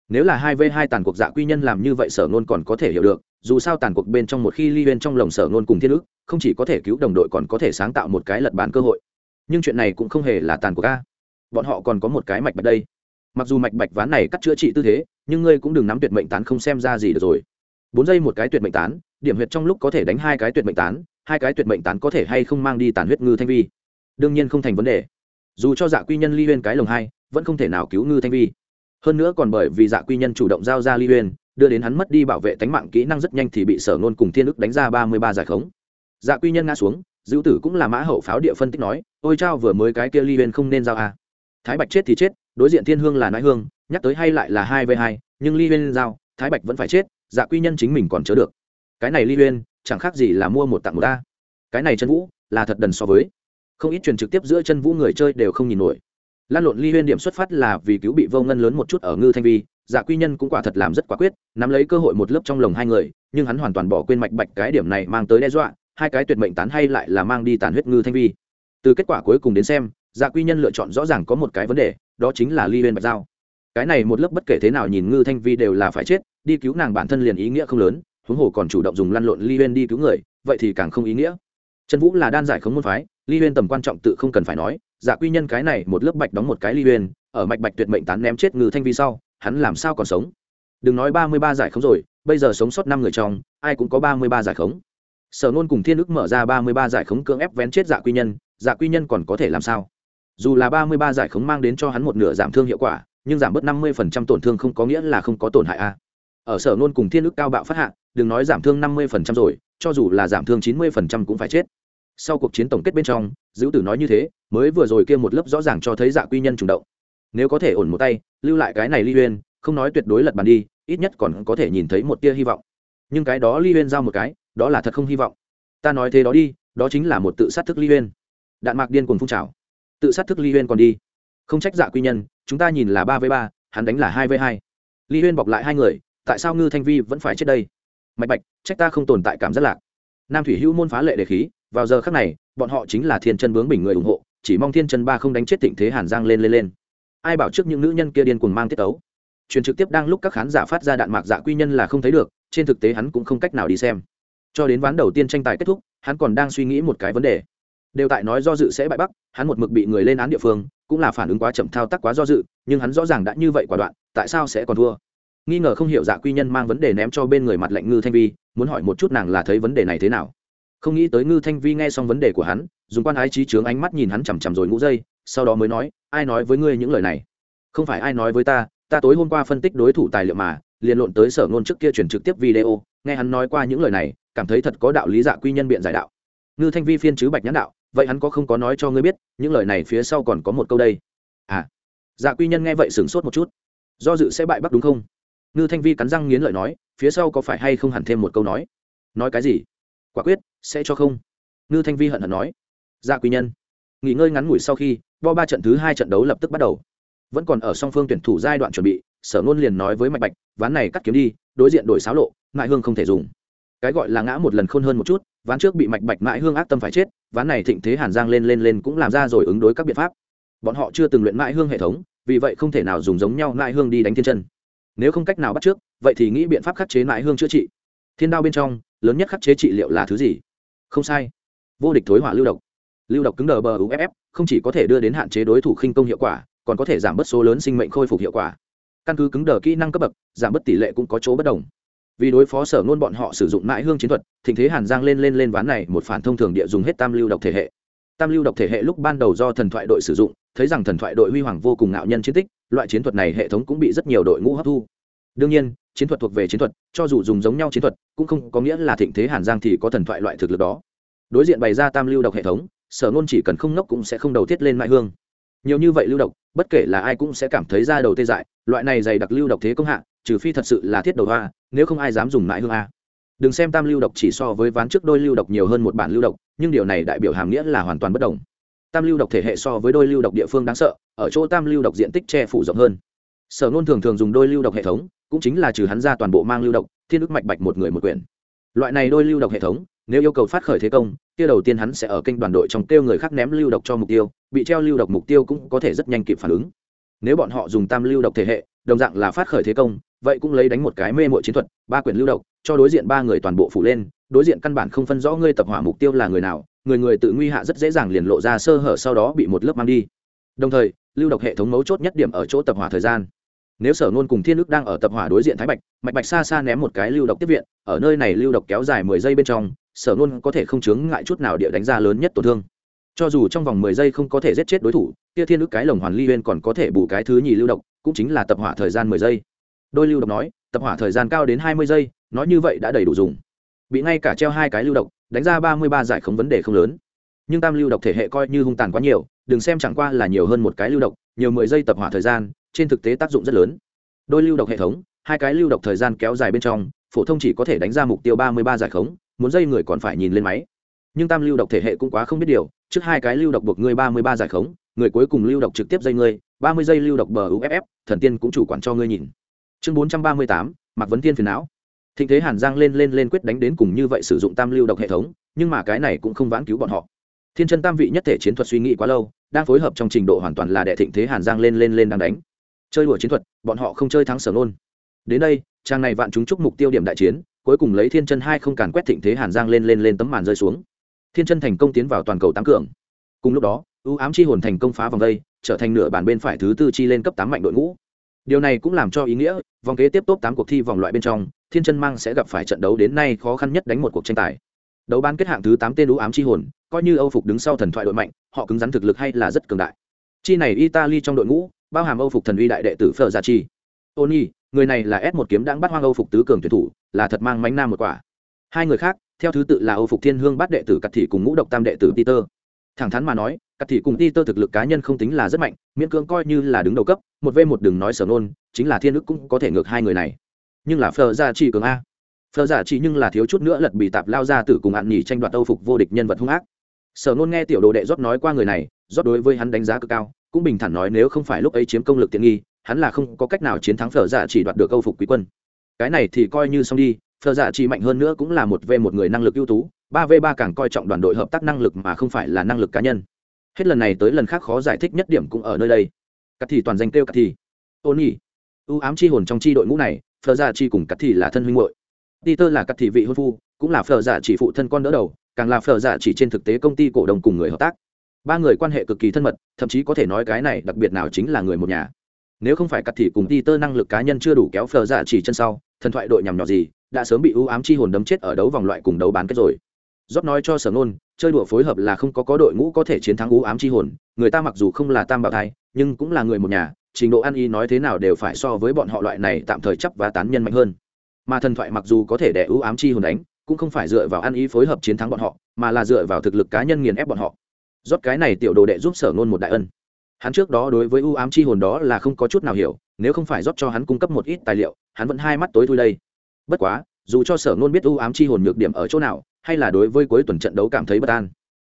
Nếu là hai v hai tàn cuộc dạ quy nhân làm như vậy sở nôn còn có thể hiểu được, dù sao tàn cuộc bên trong một khi ly huyên trong lồng sở nôn cùng thiên ước, không chỉ có thể cứu đồng đội còn có thể sáng tạo một cái lật bán cơ hội. Nhưng chuyện này cũng không hề là tàn cuộc ca bọn họ còn có một cái mạch bạch đây. Mặc dù mạch bạch ván này cắt chữa trị tư thế nhưng ngươi cũng đừng nắm tuyệt mệnh tán không xem ra gì được rồi. Bốn giây một cái tuyệt mệnh tán, điểm huyệt trong lúc có thể đánh hai cái tuyệt mệnh tán, hai cái tuyệt mệnh tán có thể hay không mang đi tàn huyết ngư thanh vi? Đương nhiên không thành vấn đề. Dù cho dạ quy nhân ly huyên cái lồng hai, vẫn không thể nào cứu ngư thanh vi. Hơn nữa còn bởi vì dạ quy nhân chủ động giao ra ly huyên, đưa đến hắn mất đi bảo vệ tánh mạng kỹ năng rất nhanh thì bị sở nôn cùng thiên ức đánh ra ba mươi ba giải khống. Dạ quy nhân ngã xuống, dữ tử cũng là mã hậu pháo địa phân tích nói, ôi trao vừa mới cái kia ly huyên không nên giao a thái bạch chết thì chết đối diện thiên hương là nãi hương, nhắc tới hay lại là hai v hai, nhưng ly huyên giao, thái bạch vẫn phải chết dạ quy nhân chính mình còn chớ được. Cái này ly huyên, chẳng khác gì là mua một tặng một ta. Cái này chân vũ, là thật đần so với. Không ít truyền trực tiếp giữa chân vũ người chơi đều không nhìn nổi. Lan lộn ly huyên điểm xuất phát là vì cứu bị vô ngân lớn một chút ở ngư thanh vi dạ quy nhân cũng quả thật làm rất quả quyết, nắm lấy cơ hội một lớp trong lồng hai người, nhưng hắn hoàn toàn bỏ quên mạch bạch cái điểm này mang tới đe dọa, hai cái tuyệt mệnh tán hay lại là mang đi tàn huyết ngư thanh vi. Từ kết quả cuối cùng đến xem dạ quy nhân lựa chọn rõ ràng có một cái vấn đề đó chính là ly huyên bạch giao. Cái này một lớp bất kể thế nào nhìn ngư thanh vi đều là phải chết, đi cứu nàng bản thân liền ý nghĩa không lớn, huống hồ còn chủ động dùng lăn lộn ly huyên đi cứu người, vậy thì càng không ý nghĩa. Trần vũ là đan giải không môn phái, ly huyên tầm quan trọng tự không cần phải nói dạ quy nhân cái này một lớp bạch đóng một cái ly huyên ở mạch bạch tuyệt mệnh tán ném chết ngư thanh vi sau, hắn làm sao còn sống? Đừng nói ba mươi ba giải khống rồi, bây giờ sống sót năm người trong, ai cũng có ba mươi ba giải khống. Sở nôn cùng thiên ức mở ra ba mươi ba giải khống cưỡng ép vén chết dạ quy nhân dạ quy nhân còn có thể làm sao? Dù là ba mươi ba giải khống mang đến cho hắn một nửa giảm thương hiệu quả, nhưng giảm bớt năm mươi phần trăm tổn thương không có nghĩa là không có tổn hại a. Ở sở nôn cùng thiên ức cao bạo phát hạ, đừng nói giảm thương năm mươi phần trăm rồi, cho dù là giảm thương chín mươi phần trăm cũng phải chết. Sau cuộc chiến tổng kết bên trong dữ tử nói như thế, mới vừa rồi kia một lớp rõ ràng cho thấy dạ quy nhân chủ động. Nếu có thể ổn một tay, lưu lại cái này ly uyên không nói tuyệt đối lật bàn đi, ít nhất còn có thể nhìn thấy một tia hy vọng. Nhưng cái đó ly uyên giao một cái, đó là thật không hy vọng. Ta nói thế đó đi, đó chính là một tự sát thức ly uyên đạn mạc điên cuồng phun trào tự sát thức ly Huyên còn đi. Không trách dạ quy nhân, chúng ta nhìn là ba v ba, hắn đánh là hai v hai. Ly Huyên bọc lại hai người, tại sao ngư thanh vi vẫn phải chết đây? Mạch bạch, trách ta không tồn tại cảm giác lạc. Nam thủy hữu môn phá lệ đề khí, vào giờ khắc này, bọn họ chính là thiên chân bướng bình người ủng hộ, chỉ mong thiên chân ba không đánh chết thịnh thế hàn giang lên lên lên. Ai bảo trước những nữ nhân kia điên cuồng mang tiết tấu? Truyền trực tiếp đang lúc các khán giả phát ra đạn mạc dạ quy nhân là không thấy được, trên thực tế hắn cũng không cách nào đi xem. Cho đến ván đầu tiên tranh tài kết thúc, hắn còn đang suy nghĩ một cái vấn đề đều tại nói do dự sẽ bại bắc, hắn một mực bị người lên án địa phương, cũng là phản ứng quá chậm, thao tác quá do dự, nhưng hắn rõ ràng đã như vậy quả đoạn, tại sao sẽ còn thua? Nghi ngờ không hiểu dạ quy nhân mang vấn đề ném cho bên người mặt lệnh ngư thanh vi, muốn hỏi một chút nàng là thấy vấn đề này thế nào. Không nghĩ tới ngư thanh vi nghe xong vấn đề của hắn, dùng quan ái trí trướng ánh mắt nhìn hắn chằm chằm rồi ngũ dây, sau đó mới nói, ai nói với ngươi những lời này? Không phải ai nói với ta ta tối hôm qua phân tích đối thủ tài liệu mà, liền lộn tới sở ngôn trước kia chuyển trực tiếp video, nghe hắn nói qua những lời này, cảm thấy thật có đạo lý dạ quy nhân biện giải đạo. Ngư thanh vi phiên chứ bạch nhãn đạo vậy hắn có không có nói cho ngươi biết, những lời này phía sau còn có một câu đây. À dạ quy nhân nghe vậy sửng sốt một chút. Do dự sẽ bại bắc đúng không? Ngư thanh vi cắn răng nghiến lợi nói, phía sau có phải hay không hẳn thêm một câu nói? Nói cái gì? Quả quyết, sẽ cho không? Ngư thanh vi hận hận nói. Dạ quy nhân, nghỉ ngơi ngắn ngủi sau khi, bo ba trận thứ hai trận đấu lập tức bắt đầu. Vẫn còn ở song phương tuyển thủ giai đoạn chuẩn bị, sở ngôn liền nói với mạch bạch, ván này cắt kiếm đi, đối diện đổi xáo lộ mại hương không thể dùng cái gọi là ngã một lần khôn hơn một chút, ván trước bị mạch bạch mãi hương ác tâm phải chết, ván này thịnh thế hàn giang lên lên lên cũng làm ra rồi ứng đối các biện pháp. Bọn họ chưa từng luyện mãi hương hệ thống, vì vậy không thể nào dùng giống nhau mãi hương đi đánh thiên chân. Nếu không cách nào bắt trước, vậy thì nghĩ biện pháp khắc chế mãi hương chữa trị. Thiên đao bên trong, lớn nhất khắc chế trị liệu là thứ gì? Không sai. Vô địch thối hỏa lưu độc. Lưu độc cứng đờ bờ uff không chỉ có thể đưa đến hạn chế đối thủ khinh công hiệu quả, còn có thể giảm bớt số lớn sinh mệnh khôi phục hiệu quả. Căn cứ cứng đờ kỹ năng cấp bậc, giảm bớt tỷ lệ cũng có chỗ bất đồng vì đối phó sở ngôn bọn họ sử dụng mãi hương chiến thuật, thịnh thế hàn giang lên lên lên ván này một phản thông thường địa dùng hết tam lưu độc thể hệ. Tam lưu độc thể hệ lúc ban đầu do thần thoại đội sử dụng, thấy rằng thần thoại đội huy hoàng vô cùng ngạo nhân chiến tích, loại chiến thuật này hệ thống cũng bị rất nhiều đội ngũ hấp thu. Đương nhiên, chiến thuật thuộc về chiến thuật, cho dù dùng giống nhau chiến thuật, cũng không có nghĩa là thịnh thế hàn giang thì có thần thoại loại thực lực đó. Đối diện bày ra tam lưu độc hệ thống, sở ngôn chỉ cần không nốc cũng sẽ không đầu tiết lên mãi hương. Nhiều như vậy lưu độc, bất kể là ai cũng sẽ cảm thấy ra đầu tê dại, loại này dày đặc lưu độc thế công hạ, trừ phi thật sự là thiết đầu hoa nếu không ai dám dùng mãi hương a đừng xem tam lưu độc chỉ so với ván trước đôi lưu độc nhiều hơn một bản lưu độc nhưng điều này đại biểu hàm nghĩa là hoàn toàn bất đồng tam lưu độc thể hệ so với đôi lưu độc địa phương đáng sợ ở chỗ tam lưu độc diện tích che phủ rộng hơn sở nôn thường thường dùng đôi lưu độc hệ thống cũng chính là trừ hắn ra toàn bộ mang lưu độc thiên ức mạch bạch một người một quyển loại này đôi lưu độc hệ thống nếu yêu cầu phát khởi thế công tiêu đầu tiên hắn sẽ ở kênh đoàn đội trong kêu người khác ném lưu độc cho mục tiêu bị treo lưu độc mục tiêu cũng có thể rất nhanh kịp phản ứng nếu bọn họ dùng tam lưu độc thể hệ đồng dạng là phát khởi thế công, vậy cũng lấy đánh một cái mê mội chiến thuật, ba quyển lưu độc, cho đối diện ba người toàn bộ phủ lên, đối diện căn bản không phân rõ ngươi tập hỏa mục tiêu là người nào, người người tự nguy hạ rất dễ dàng liền lộ ra sơ hở sau đó bị một lớp mang đi. Đồng thời, lưu độc hệ thống mấu chốt nhất điểm ở chỗ tập hỏa thời gian. Nếu sở nôn cùng thiên ước đang ở tập hỏa đối diện thái bạch, mạch bạch xa xa ném một cái lưu độc tiếp viện, ở nơi này lưu độc kéo dài mười giây bên trong, sở nôn có thể không chướng ngại chút nào địa đánh ra lớn nhất tổn thương. Cho dù trong vòng mười giây không có thể giết chết đối thủ, kia thiên ước cái lồng hoàn ly huyên còn có thể bù cái thứ nhì lưu độc cũng chính là tập hỏa thời gian mười giây. Đôi lưu độc nói, tập hỏa thời gian cao đến hai mươi giây, nói như vậy đã đầy đủ dùng. Bị ngay cả treo hai cái lưu độc, đánh ra ba mươi ba giải không vấn đề không lớn. Nhưng tam lưu độc thể hệ coi như hung tàn quá nhiều, đừng xem chẳng qua là nhiều hơn một cái lưu độc, nhiều mười giây tập hỏa thời gian, trên thực tế tác dụng rất lớn. Đôi lưu độc hệ thống, hai cái lưu độc thời gian kéo dài bên trong, phổ thông chỉ có thể đánh ra mục tiêu ba mươi ba giải khống, muốn dây người còn phải nhìn lên máy. Nhưng tam lưu độc thể hệ cũng quá không biết điều, trước hai cái lưu độc buộc ngươi ba mươi ba giải khống, người cuối cùng lưu độc trực tiếp dây ngươi, ba mươi giây lưu độc bờ uff thần tiên cũng chủ quản cho ngươi nhìn. Chương bốn trăm ba mươi tám, mạc vấn tiên phiền não. Thịnh thế hàn giang lên lên lên quyết đánh đến cùng như vậy sử dụng tam lưu độc hệ thống, nhưng mà cái này cũng không vãn cứu bọn họ. Thiên chân tam vị nhất thể chiến thuật suy nghĩ quá lâu, đang phối hợp trong trình độ hoàn toàn là đệ thịnh thế hàn giang lên lên lên đang đánh. Chơi đùa chiến thuật, bọn họ không chơi thắng sở nôn đến đây trang này vạn chúng chúc mục tiêu điểm đại chiến, cuối cùng lấy thiên chân hai không càn quét thịnh thế hàn giang lên lên lên tấm màn rơi xuống. Thiên chân thành công tiến vào toàn cầu tám cường. Cùng lúc đó ưu ám chi hồn thành công phá vòng đây, trở thành nửa bản bên phải thứ tư chi lên cấp tám mạnh đội ngũ. Điều này cũng làm cho ý nghĩa, vòng kế tiếp top tám cuộc thi vòng loại bên trong, thiên chân mang sẽ gặp phải trận đấu đến nay khó khăn nhất đánh một cuộc tranh tài. Đấu ban kết hạng thứ tám tên ưu ám chi hồn, coi như âu phục đứng sau thần thoại đội mạnh, họ cứng rắn thực lực hay là rất cường đại. Chi này italy trong đội ngũ, bao hàm âu phục thần uy đại đệ tử phở gia chi tony, người này là s một kiếm đang bắt hoang âu phục tứ cường tuyển thủ, là thật mang mánh nam một quả. Hai người khác, theo thứ tự là âu phục thiên hương bắt đệ tử cắt thị cùng ngũ độc tam đệ tử peter thẳng thắn mà nói, cắt thị cùng tơ thực lực cá nhân không tính là rất mạnh, miễn cưỡng coi như là đứng đầu cấp, một v một đừng nói sở nôn, chính là thiên ức cũng có thể ngược hai người này. Nhưng là phở gia chỉ cường a. Phở gia chỉ nhưng là thiếu chút nữa lật bị tạp lao ra tử cùng hạn nhì tranh đoạt âu phục vô địch nhân vật hung ác. Sở nôn nghe tiểu đồ đệ rót nói qua người này, rót đối với hắn đánh giá cực cao, cũng bình thản nói nếu không phải lúc ấy chiếm công lực tiện nghi, hắn là không có cách nào chiến thắng phở giả chỉ đoạt được âu phục quý quân. Cái này thì coi như xong đi phở giả chỉ mạnh hơn nữa cũng là một v một người năng lực ưu tú ba v ba càng coi trọng đoàn đội hợp tác năng lực mà không phải là năng lực cá nhân. Hết lần này tới lần khác khó giải thích nhất điểm cũng ở nơi đây. Cắt thì toàn danh kêu cắt thì. Ôn nhỉ ưu ám chi hồn trong chi đội ngũ này, phở dạ chi cùng cắt thì là thân huynh hội peter là cắt thì vị hôn phu, cũng là phở dạ chỉ phụ thân con đỡ đầu, càng là phở dạ chỉ trên thực tế công ty cổ đông cùng người hợp tác. Ba người quan hệ cực kỳ thân mật, thậm chí có thể nói cái này đặc biệt nào chính là người một nhà. Nếu không phải cắt thì cùng peter tơ năng lực cá nhân chưa đủ kéo phờ dạ chỉ chân sau, thần thoại đội nhằm nhỏ gì, đã sớm bị ưu ám chi hồn đấm chết ở đấu vòng loại cùng đấu bán kết rồi rót nói cho sở nôn chơi đùa phối hợp là không có có đội ngũ có thể chiến thắng U ám chi hồn, người ta mặc dù không là tam bảo thai, nhưng cũng là người một nhà, trình độ ăn y nói thế nào đều phải so với bọn họ loại này tạm thời chấp và tán nhân mạnh hơn. Mà thần thoại mặc dù có thể để ưu ám chi hồn đánh, cũng không phải dựa vào ăn ý phối hợp chiến thắng bọn họ, mà là dựa vào thực lực cá nhân nghiền ép bọn họ. Rót cái này tiểu đồ đệ giúp sở nôn một đại ân. Hắn trước đó đối với ưu ám chi hồn đó là không có chút nào hiểu, nếu không phải rót cho hắn cung cấp một ít tài liệu, hắn vẫn hai mắt tối thui đây. Bất quá, dù cho sở nôn biết ưu ám chi hồn nhược điểm ở chỗ nào hay là đối với cuối tuần trận đấu cảm thấy bất an?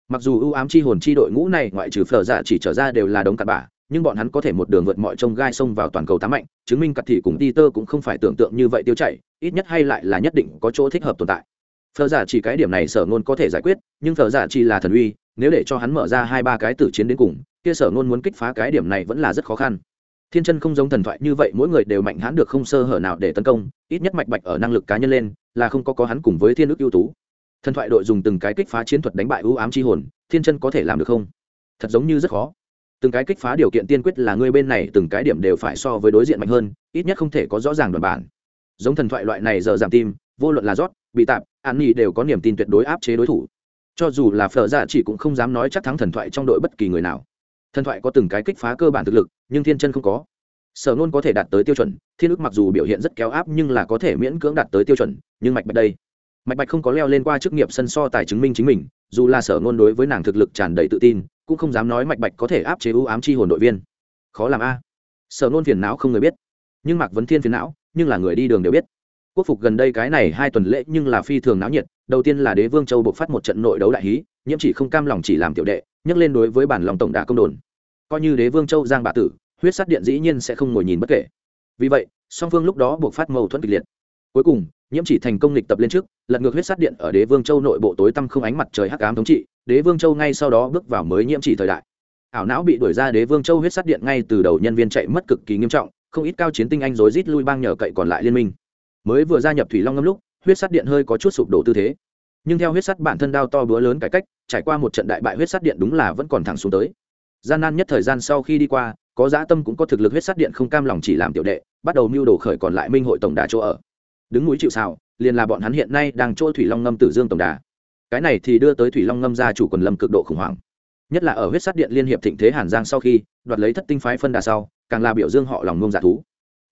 Mặc dù ưu ám chi hồn chi đội ngũ này ngoại trừ phở dạ chỉ trở ra đều là đống cặn bã, nhưng bọn hắn có thể một đường vượt mọi trông gai sông vào toàn cầu tám mạnh, chứng minh cặt thị cùng ti tơ cũng không phải tưởng tượng như vậy tiêu chảy, ít nhất hay lại là nhất định có chỗ thích hợp tồn tại. Phở giả dạ chỉ cái điểm này sở ngôn có thể giải quyết, nhưng phở giả dạ chỉ là thần uy, nếu để cho hắn mở ra hai ba cái tử chiến đến cùng, kia sở ngôn muốn kích phá cái điểm này vẫn là rất khó khăn. Thiên chân không giống thần thoại như vậy, mỗi người đều mạnh hãn được không sơ hở nào để tấn công, ít nhất mạch bạch ở năng lực cá nhân lên, là không có có hắn cùng với thiên ước ưu tú thần thoại đội dùng từng cái kích phá chiến thuật đánh bại ưu ám chi hồn, thiên chân có thể làm được không? Thật giống như rất khó. Từng cái kích phá điều kiện tiên quyết là người bên này từng cái điểm đều phải so với đối diện mạnh hơn, ít nhất không thể có rõ ràng đoàn bản. Giống thần thoại loại này giờ giảm tim, vô luận là rót, bị tạp an nhi đều có niềm tin tuyệt đối áp chế đối thủ. Cho dù là phở dạ chỉ cũng không dám nói chắc thắng thần thoại trong đội bất kỳ người nào. Thần thoại có từng cái kích phá cơ bản thực lực, nhưng thiên chân không có. Sở nôn có thể đạt tới tiêu chuẩn, thiên ức mặc dù biểu hiện rất kéo áp nhưng là có thể miễn cưỡng đạt tới tiêu chuẩn, nhưng mạch bạch đây mạch bạch không có leo lên qua chức nghiệp sân so tài chứng minh chính mình, dù là sở ngôn đối với nàng thực lực tràn đầy tự tin, cũng không dám nói mạch bạch có thể áp chế ưu ám chi hồn đội viên. Khó làm a. Sở ngôn phiền não không người biết. Nhưng mạc vấn thiên phiền não, nhưng là người đi đường đều biết. Quốc phục gần đây cái này hai tuần lễ nhưng là phi thường náo nhiệt, đầu tiên là đế vương châu buộc phát một trận nội đấu đại hí, nhiễm chỉ không cam lòng chỉ làm tiểu đệ, nhắc lên đối với bản lòng tổng đà công đồn. Coi như đế vương châu giang bạ tử, huyết sát điện dĩ nhiên sẽ không ngồi nhìn bất kể. Vì vậy, song phương lúc đó buộc phát mâu thuẫn kịch liệt. Cuối cùng nhiễm chỉ thành công lịch tập lên trước, lật ngược huyết sát điện ở đế vương châu nội bộ tối tăm không ánh mặt trời hắc ám thống trị, đế vương châu ngay sau đó bước vào mới nhiễm chỉ thời đại. Ảo não bị đuổi ra đế vương châu huyết sát điện ngay từ đầu nhân viên chạy mất cực kỳ nghiêm trọng, không ít cao chiến tinh anh rối rít lui bang nhờ cậy còn lại liên minh. Mới vừa gia nhập thủy long ngâm lúc, huyết sát điện hơi có chút sụp đổ tư thế. Nhưng theo huyết sát bản thân đao to búa lớn cải cách, trải qua một trận đại bại huyết sát điện đúng là vẫn còn thẳng xuống tới. Gian nan nhất thời gian sau khi đi qua, có dã tâm cũng có thực lực huyết sát điện không cam lòng chỉ làm tiểu đệ, bắt đầu mưu đồ khởi còn lại minh hội tổng đà chỗ ở đứng núi chịu xào liền là bọn hắn hiện nay đang chỗ thủy long ngâm tử dương tổng đà. Cái này thì đưa tới thủy long ngâm gia chủ quần lâm cực độ khủng hoảng. Nhất là ở huyết sát điện liên hiệp thịnh thế hàn giang sau khi, đoạt lấy thất tinh phái phân đà sau, càng là biểu dương họ lòng ngông giả thú.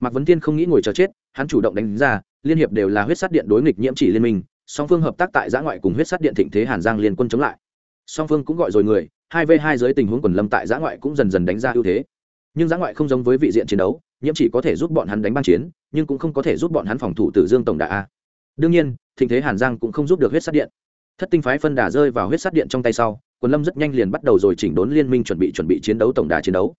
Mạc vấn tiên không nghĩ ngồi chờ chết, hắn chủ động đánh ra, liên hiệp đều là huyết sát điện đối nghịch nhiễm chỉ liên minh, song phương hợp tác tại giã ngoại cùng huyết sát điện thịnh thế hàn giang liên quân chống lại. Song phương cũng gọi rồi người, hai v hai dưới tình huống quần lâm tại giã ngoại cũng dần dần đánh ra ưu thế. Nhưng giã ngoại không giống với vị diện chiến đấu nhiễm chỉ có thể giúp bọn hắn đánh băng chiến, nhưng cũng không có thể giúp bọn hắn phòng thủ tử dương tổng đà a. Đương nhiên, thịnh thế hàn giang cũng không giúp được huyết sát điện. Thất tinh phái phân đà rơi vào huyết sát điện trong tay sau, quần lâm rất nhanh liền bắt đầu rồi chỉnh đốn liên minh chuẩn bị chuẩn bị chiến đấu tổng đà chiến đấu.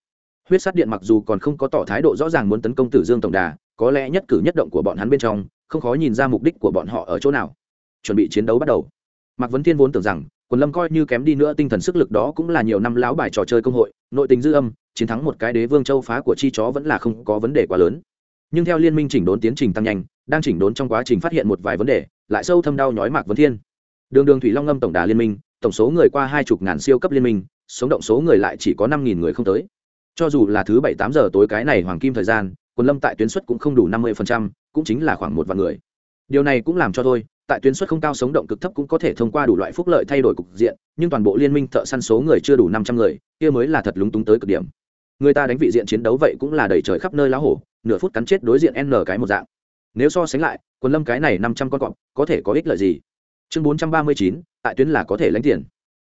Huyết sát điện mặc dù còn không có tỏ thái độ rõ ràng muốn tấn công tử dương tổng đà, có lẽ nhất cử nhất động của bọn hắn bên trong, không khó nhìn ra mục đích của bọn họ ở chỗ nào. Chuẩn bị chiến đấu bắt đầu. Mạc vấn thiên vốn tưởng rằng, quần lâm coi như kém đi nữa tinh thần sức lực đó cũng là nhiều năm lão bài trò chơi công hội, nội tình dư âm chiến thắng một cái đế vương châu phá của chi chó vẫn là không có vấn đề quá lớn. Nhưng theo liên minh chỉnh đốn tiến trình tăng nhanh, đang chỉnh đốn trong quá trình phát hiện một vài vấn đề, lại sâu thâm đau nhói mạc vấn thiên. Đường đường thủy long ngâm tổng đà liên minh, tổng số người qua hai chục ngàn siêu cấp liên minh, sống động số người lại chỉ có năm nghìn người không tới. Cho dù là thứ bảy tám giờ tối cái này hoàng kim thời gian, quân lâm tại tuyến suất cũng không đủ năm mươi cũng chính là khoảng một vạn người. Điều này cũng làm cho thôi, tại tuyến suất không cao sống động cực thấp cũng có thể thông qua đủ loại phúc lợi thay đổi cục diện, nhưng toàn bộ liên minh thợ săn số người chưa đủ năm trăm người, kia mới là thật lúng túng tới cực điểm người ta đánh vị diện chiến đấu vậy cũng là đẩy trời khắp nơi lá hổ, nửa phút cắn chết đối diện n cái một dạng. Nếu so sánh lại quân lâm cái này năm trăm con cọp, có thể có ích lợi gì? Chương bốn trăm ba mươi chín, tại tuyến là có thể lãnh tiền.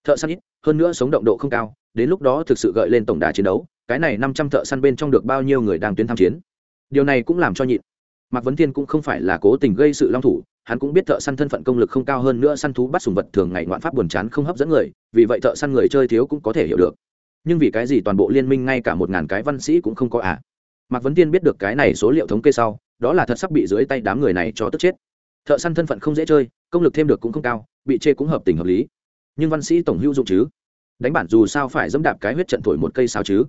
Thợ săn ít, hơn nữa sống động độ không cao, đến lúc đó thực sự gợi lên tổng đà chiến đấu, cái này năm trăm thợ săn bên trong được bao nhiêu người đang tuyến tham chiến? Điều này cũng làm cho nhịn. Mạc vấn thiên cũng không phải là cố tình gây sự long thủ, hắn cũng biết thợ săn thân phận công lực không cao hơn nữa săn thú bắt sùng vật thường ngày ngoạn pháp buồn chán không hấp dẫn người, vì vậy thợ săn người chơi thiếu cũng có thể hiểu được nhưng vì cái gì toàn bộ liên minh ngay cả một ngàn cái văn sĩ cũng không có à? Mạc vấn tiên biết được cái này số liệu thống kê sau, đó là thật sắp bị dưới tay đám người này cho tức chết. Thợ săn thân phận không dễ chơi, công lực thêm được cũng không cao, bị chê cũng hợp tình hợp lý. Nhưng văn sĩ tổng hữu dụng chứ? Đánh bản dù sao phải dẫm đạp cái huyết trận thổi một cây sao chứ?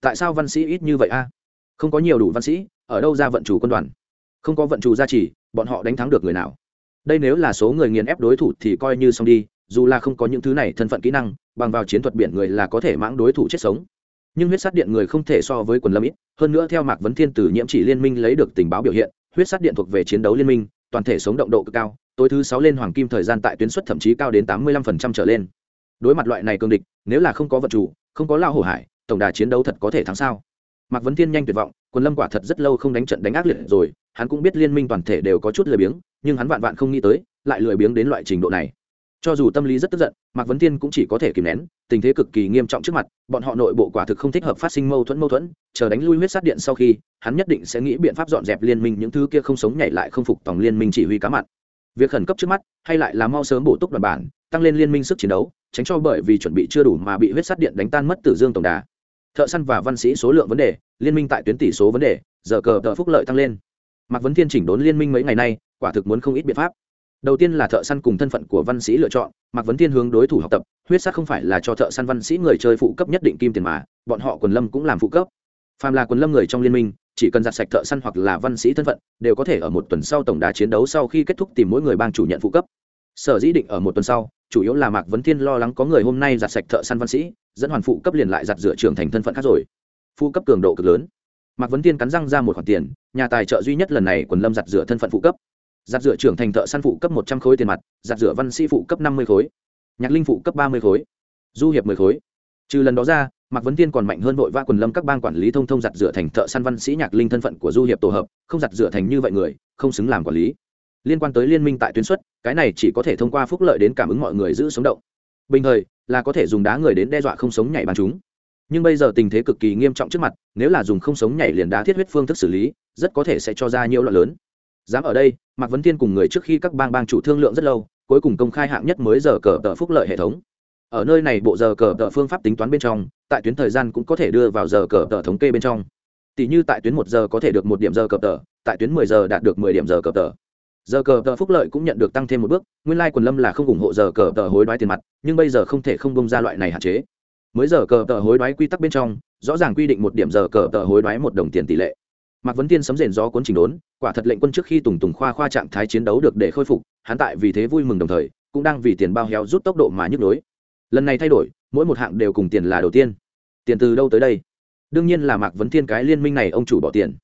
Tại sao văn sĩ ít như vậy a? Không có nhiều đủ văn sĩ, ở đâu ra vận chủ quân đoàn? Không có vận chủ gia trì, bọn họ đánh thắng được người nào? Đây nếu là số người nghiền ép đối thủ thì coi như xong đi dù là không có những thứ này thân phận kỹ năng, bằng vào chiến thuật biển người là có thể mãng đối thủ chết sống. Nhưng huyết sát điện người không thể so với quần lâm ít, hơn nữa theo mạc vấn thiên từ nhiễm chỉ liên minh lấy được tình báo biểu hiện, huyết sát điện thuộc về chiến đấu liên minh, toàn thể sống động độ cực cao, tối thứ sáu lên hoàng kim thời gian tại tuyến suất thậm chí cao đến tám mươi lăm phần trăm trở lên. Đối mặt loại này cương địch, nếu là không có vật chủ, không có lao hổ hải, tổng đà chiến đấu thật có thể thắng sao? Mạc vấn thiên nhanh tuyệt vọng, quần lâm quả thật rất lâu không đánh trận đánh ác liệt rồi, hắn cũng biết liên minh toàn thể đều có chút lười biếng, nhưng hắn vạn vạn không nghĩ tới, lại lười biếng đến loại trình độ này cho dù tâm lý rất tức giận, mạc vấn thiên cũng chỉ có thể kìm nén, tình thế cực kỳ nghiêm trọng trước mặt, bọn họ nội bộ quả thực không thích hợp phát sinh mâu thuẫn mâu thuẫn, chờ đánh lui huyết sát điện sau khi, hắn nhất định sẽ nghĩ biện pháp dọn dẹp liên minh những thứ kia không sống nhảy lại không phục tổng liên minh chỉ huy cá mặn. Việc khẩn cấp trước mắt, hay lại là mau sớm bổ túc đoàn bản, tăng lên liên minh sức chiến đấu, tránh cho bởi vì chuẩn bị chưa đủ mà bị huyết sát điện đánh tan mất tử dương tổng đà. Thợ săn và văn sĩ số lượng vấn đề, liên minh tại tuyến tỷ số vấn đề, giờ cờ tờ phúc lợi tăng lên. Mạc vấn thiên chỉnh đốn liên minh mấy ngày nay, quả thực muốn không ít biện pháp đầu tiên là thợ săn cùng thân phận của văn sĩ lựa chọn, mạc vấn thiên hướng đối thủ học tập, huyết sát không phải là cho thợ săn văn sĩ người chơi phụ cấp nhất định kim tiền mà, bọn họ quần lâm cũng làm phụ cấp. Phàm là quần lâm người trong liên minh, chỉ cần giặt sạch thợ săn hoặc là văn sĩ thân phận, đều có thể ở một tuần sau tổng đá chiến đấu sau khi kết thúc tìm mỗi người bang chủ nhận phụ cấp. Sở dĩ định ở một tuần sau, chủ yếu là mạc vấn thiên lo lắng có người hôm nay giặt sạch thợ săn văn sĩ, dẫn hoàn phụ cấp liền lại giặt rửa trưởng thành thân phận khác rồi. Phụ cấp cường độ cực lớn. Mạc vấn thiên cắn răng ra một khoản tiền, nhà tài trợ duy nhất lần này quần lâm giặt rửa thân phận phụ cấp giặt rửa trưởng thành thợ săn phụ cấp một trăm khối tiền mặt, giặt rửa văn sĩ phụ cấp năm mươi khối, nhạc linh phụ cấp ba mươi khối, du hiệp mười khối. Trừ lần đó ra, mạc vấn tiên còn mạnh hơn vội vã quần lâm các bang quản lý thông thông giặt rửa thành thợ săn văn sĩ nhạc linh thân phận của du hiệp tổ hợp, không giặt rửa thành như vậy người, không xứng làm quản lý. Liên quan tới liên minh tại tuyến xuất, cái này chỉ có thể thông qua phúc lợi đến cảm ứng mọi người giữ sống động. Bình thời, là có thể dùng đá người đến đe dọa không sống nhảy bàn chúng. Nhưng bây giờ tình thế cực kỳ nghiêm trọng trước mặt, nếu là dùng không sống nhảy liền đá thiết huyết phương thức xử lý, rất có thể sẽ cho ra nhiều loại lớn dám ở đây, mạc vấn thiên cùng người trước khi các bang bang chủ thương lượng rất lâu, cuối cùng công khai hạng nhất mới giờ cờ tờ phúc lợi hệ thống. Ở nơi này bộ giờ cờ tờ phương pháp tính toán bên trong, tại tuyến thời gian cũng có thể đưa vào giờ cờ tờ thống kê bên trong. Tỷ như tại tuyến một giờ có thể được một điểm giờ cờ tờ, tại tuyến mười giờ đạt được mười điểm giờ cờ tờ. Giờ cờ tờ phúc lợi cũng nhận được tăng thêm một bước, nguyên lai、like、quần lâm là không ủng hộ giờ cờ tờ hối đoái tiền mặt, nhưng bây giờ không thể không bông ra loại này hạn chế. Mới giờ cờ tờ hối đoái quy tắc bên trong, rõ ràng quy định một điểm giờ cờ tờ hối đoái một đồng tiền tỷ lệ mạc vấn tiên sấm rền gió cuốn trình đốn, quả thật lệnh quân trước khi tùng tùng khoa khoa trạng thái chiến đấu được để khôi phục, hắn tại vì thế vui mừng đồng thời, cũng đang vì tiền bao héo rút tốc độ mà nhức nhối. Lần này thay đổi, mỗi một hạng đều cùng tiền là đầu tiên. Tiền từ đâu tới đây? Đương nhiên là mạc vấn thiên cái liên minh này ông chủ bỏ tiền.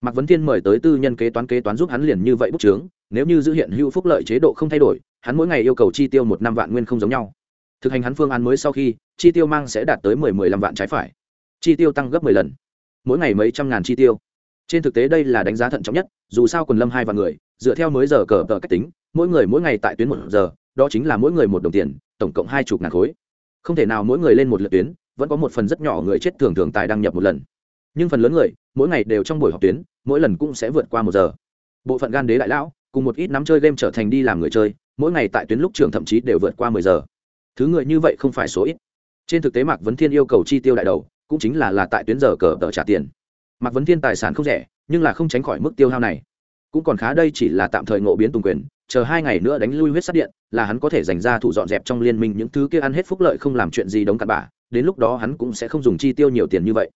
Mạc vấn thiên mời tới tư nhân kế toán kế toán giúp hắn liền như vậy bút trướng nếu như giữ hiện hữu phúc lợi chế độ không thay đổi, hắn mỗi ngày yêu cầu chi tiêu một năm vạn nguyên không giống nhau. Thực hành hắn phương án mới sau khi, chi tiêu mang sẽ đạt tới mười mười lăm vạn trái phải. Chi tiêu tăng gấp mười lần. Mỗi ngày mấy trăm ngàn chi tiêu trên thực tế đây là đánh giá thận trọng nhất, dù sao quần lâm hai vạn người, dựa theo mới giờ cờ tờ cách tính, mỗi người mỗi ngày tại tuyến một giờ, đó chính là mỗi người một đồng tiền, tổng cộng hai chục ngàn khối. Không thể nào mỗi người lên một lượt tuyến, vẫn có một phần rất nhỏ người chết thường thường tài đăng nhập một lần. Nhưng phần lớn người, mỗi ngày đều trong buổi họp tuyến, mỗi lần cũng sẽ vượt qua một giờ. Bộ phận gan đế đại lão, cùng một ít nắm chơi game trở thành đi làm người chơi, mỗi ngày tại tuyến lúc trường thậm chí đều vượt qua mười giờ. Thứ người như vậy không phải số ít. Trên thực tế mạc vấn thiên yêu cầu chi tiêu đại đầu, cũng chính là là tại tuyến giờ cờ tờ trả tiền mạc vấn thiên tài sản không rẻ, nhưng là không tránh khỏi mức tiêu hao này. Cũng còn khá đây chỉ là tạm thời ngộ biến tùng quyền, chờ hai ngày nữa đánh lui huyết sát điện, là hắn có thể dành ra thủ dọn dẹp trong liên minh những thứ kia ăn hết phúc lợi không làm chuyện gì đống cặn bà đến lúc đó hắn cũng sẽ không dùng chi tiêu nhiều tiền như vậy.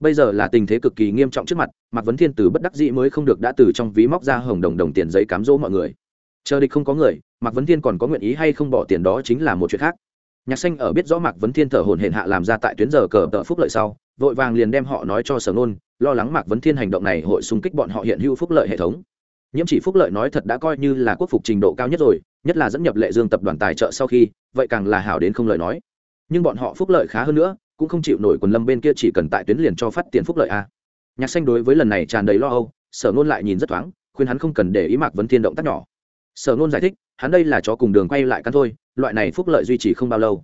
Bây giờ là tình thế cực kỳ nghiêm trọng trước mặt, mạc vấn thiên từ bất đắc dĩ mới không được đã từ trong ví móc ra hồng đồng đồng tiền giấy cám dỗ mọi người. Chờ địch không có người, mạc vấn thiên còn có nguyện ý hay không bỏ tiền đó chính là một chuyện khác nhạc xanh ở biết rõ mạc vấn thiên thở hồn hển hạ làm ra tại tuyến giờ cờ tợ phúc lợi sau, vội vàng liền đem họ nói cho sở nôn, lo lắng mạc vấn thiên hành động này hội xung kích bọn họ hiện hữu phúc lợi hệ thống. Nhiễm chỉ phúc lợi nói thật đã coi như là quốc phục trình độ cao nhất rồi, nhất là dẫn nhập lệ dương tập đoàn tài trợ sau khi, vậy càng là hảo đến không lời nói. Nhưng bọn họ phúc lợi khá hơn nữa, cũng không chịu nổi quần lâm bên kia chỉ cần tại tuyến liền cho phát tiền phúc lợi a. Nhạc xanh đối với lần này tràn đầy lo âu, sở nôn lại nhìn rất thoáng, khuyên hắn không cần để ý mạc vấn thiên động tác nhỏ. Sở nôn giải thích, hắn đây là cho cùng đường quay lại căn thôi loại này phúc lợi duy trì không bao lâu.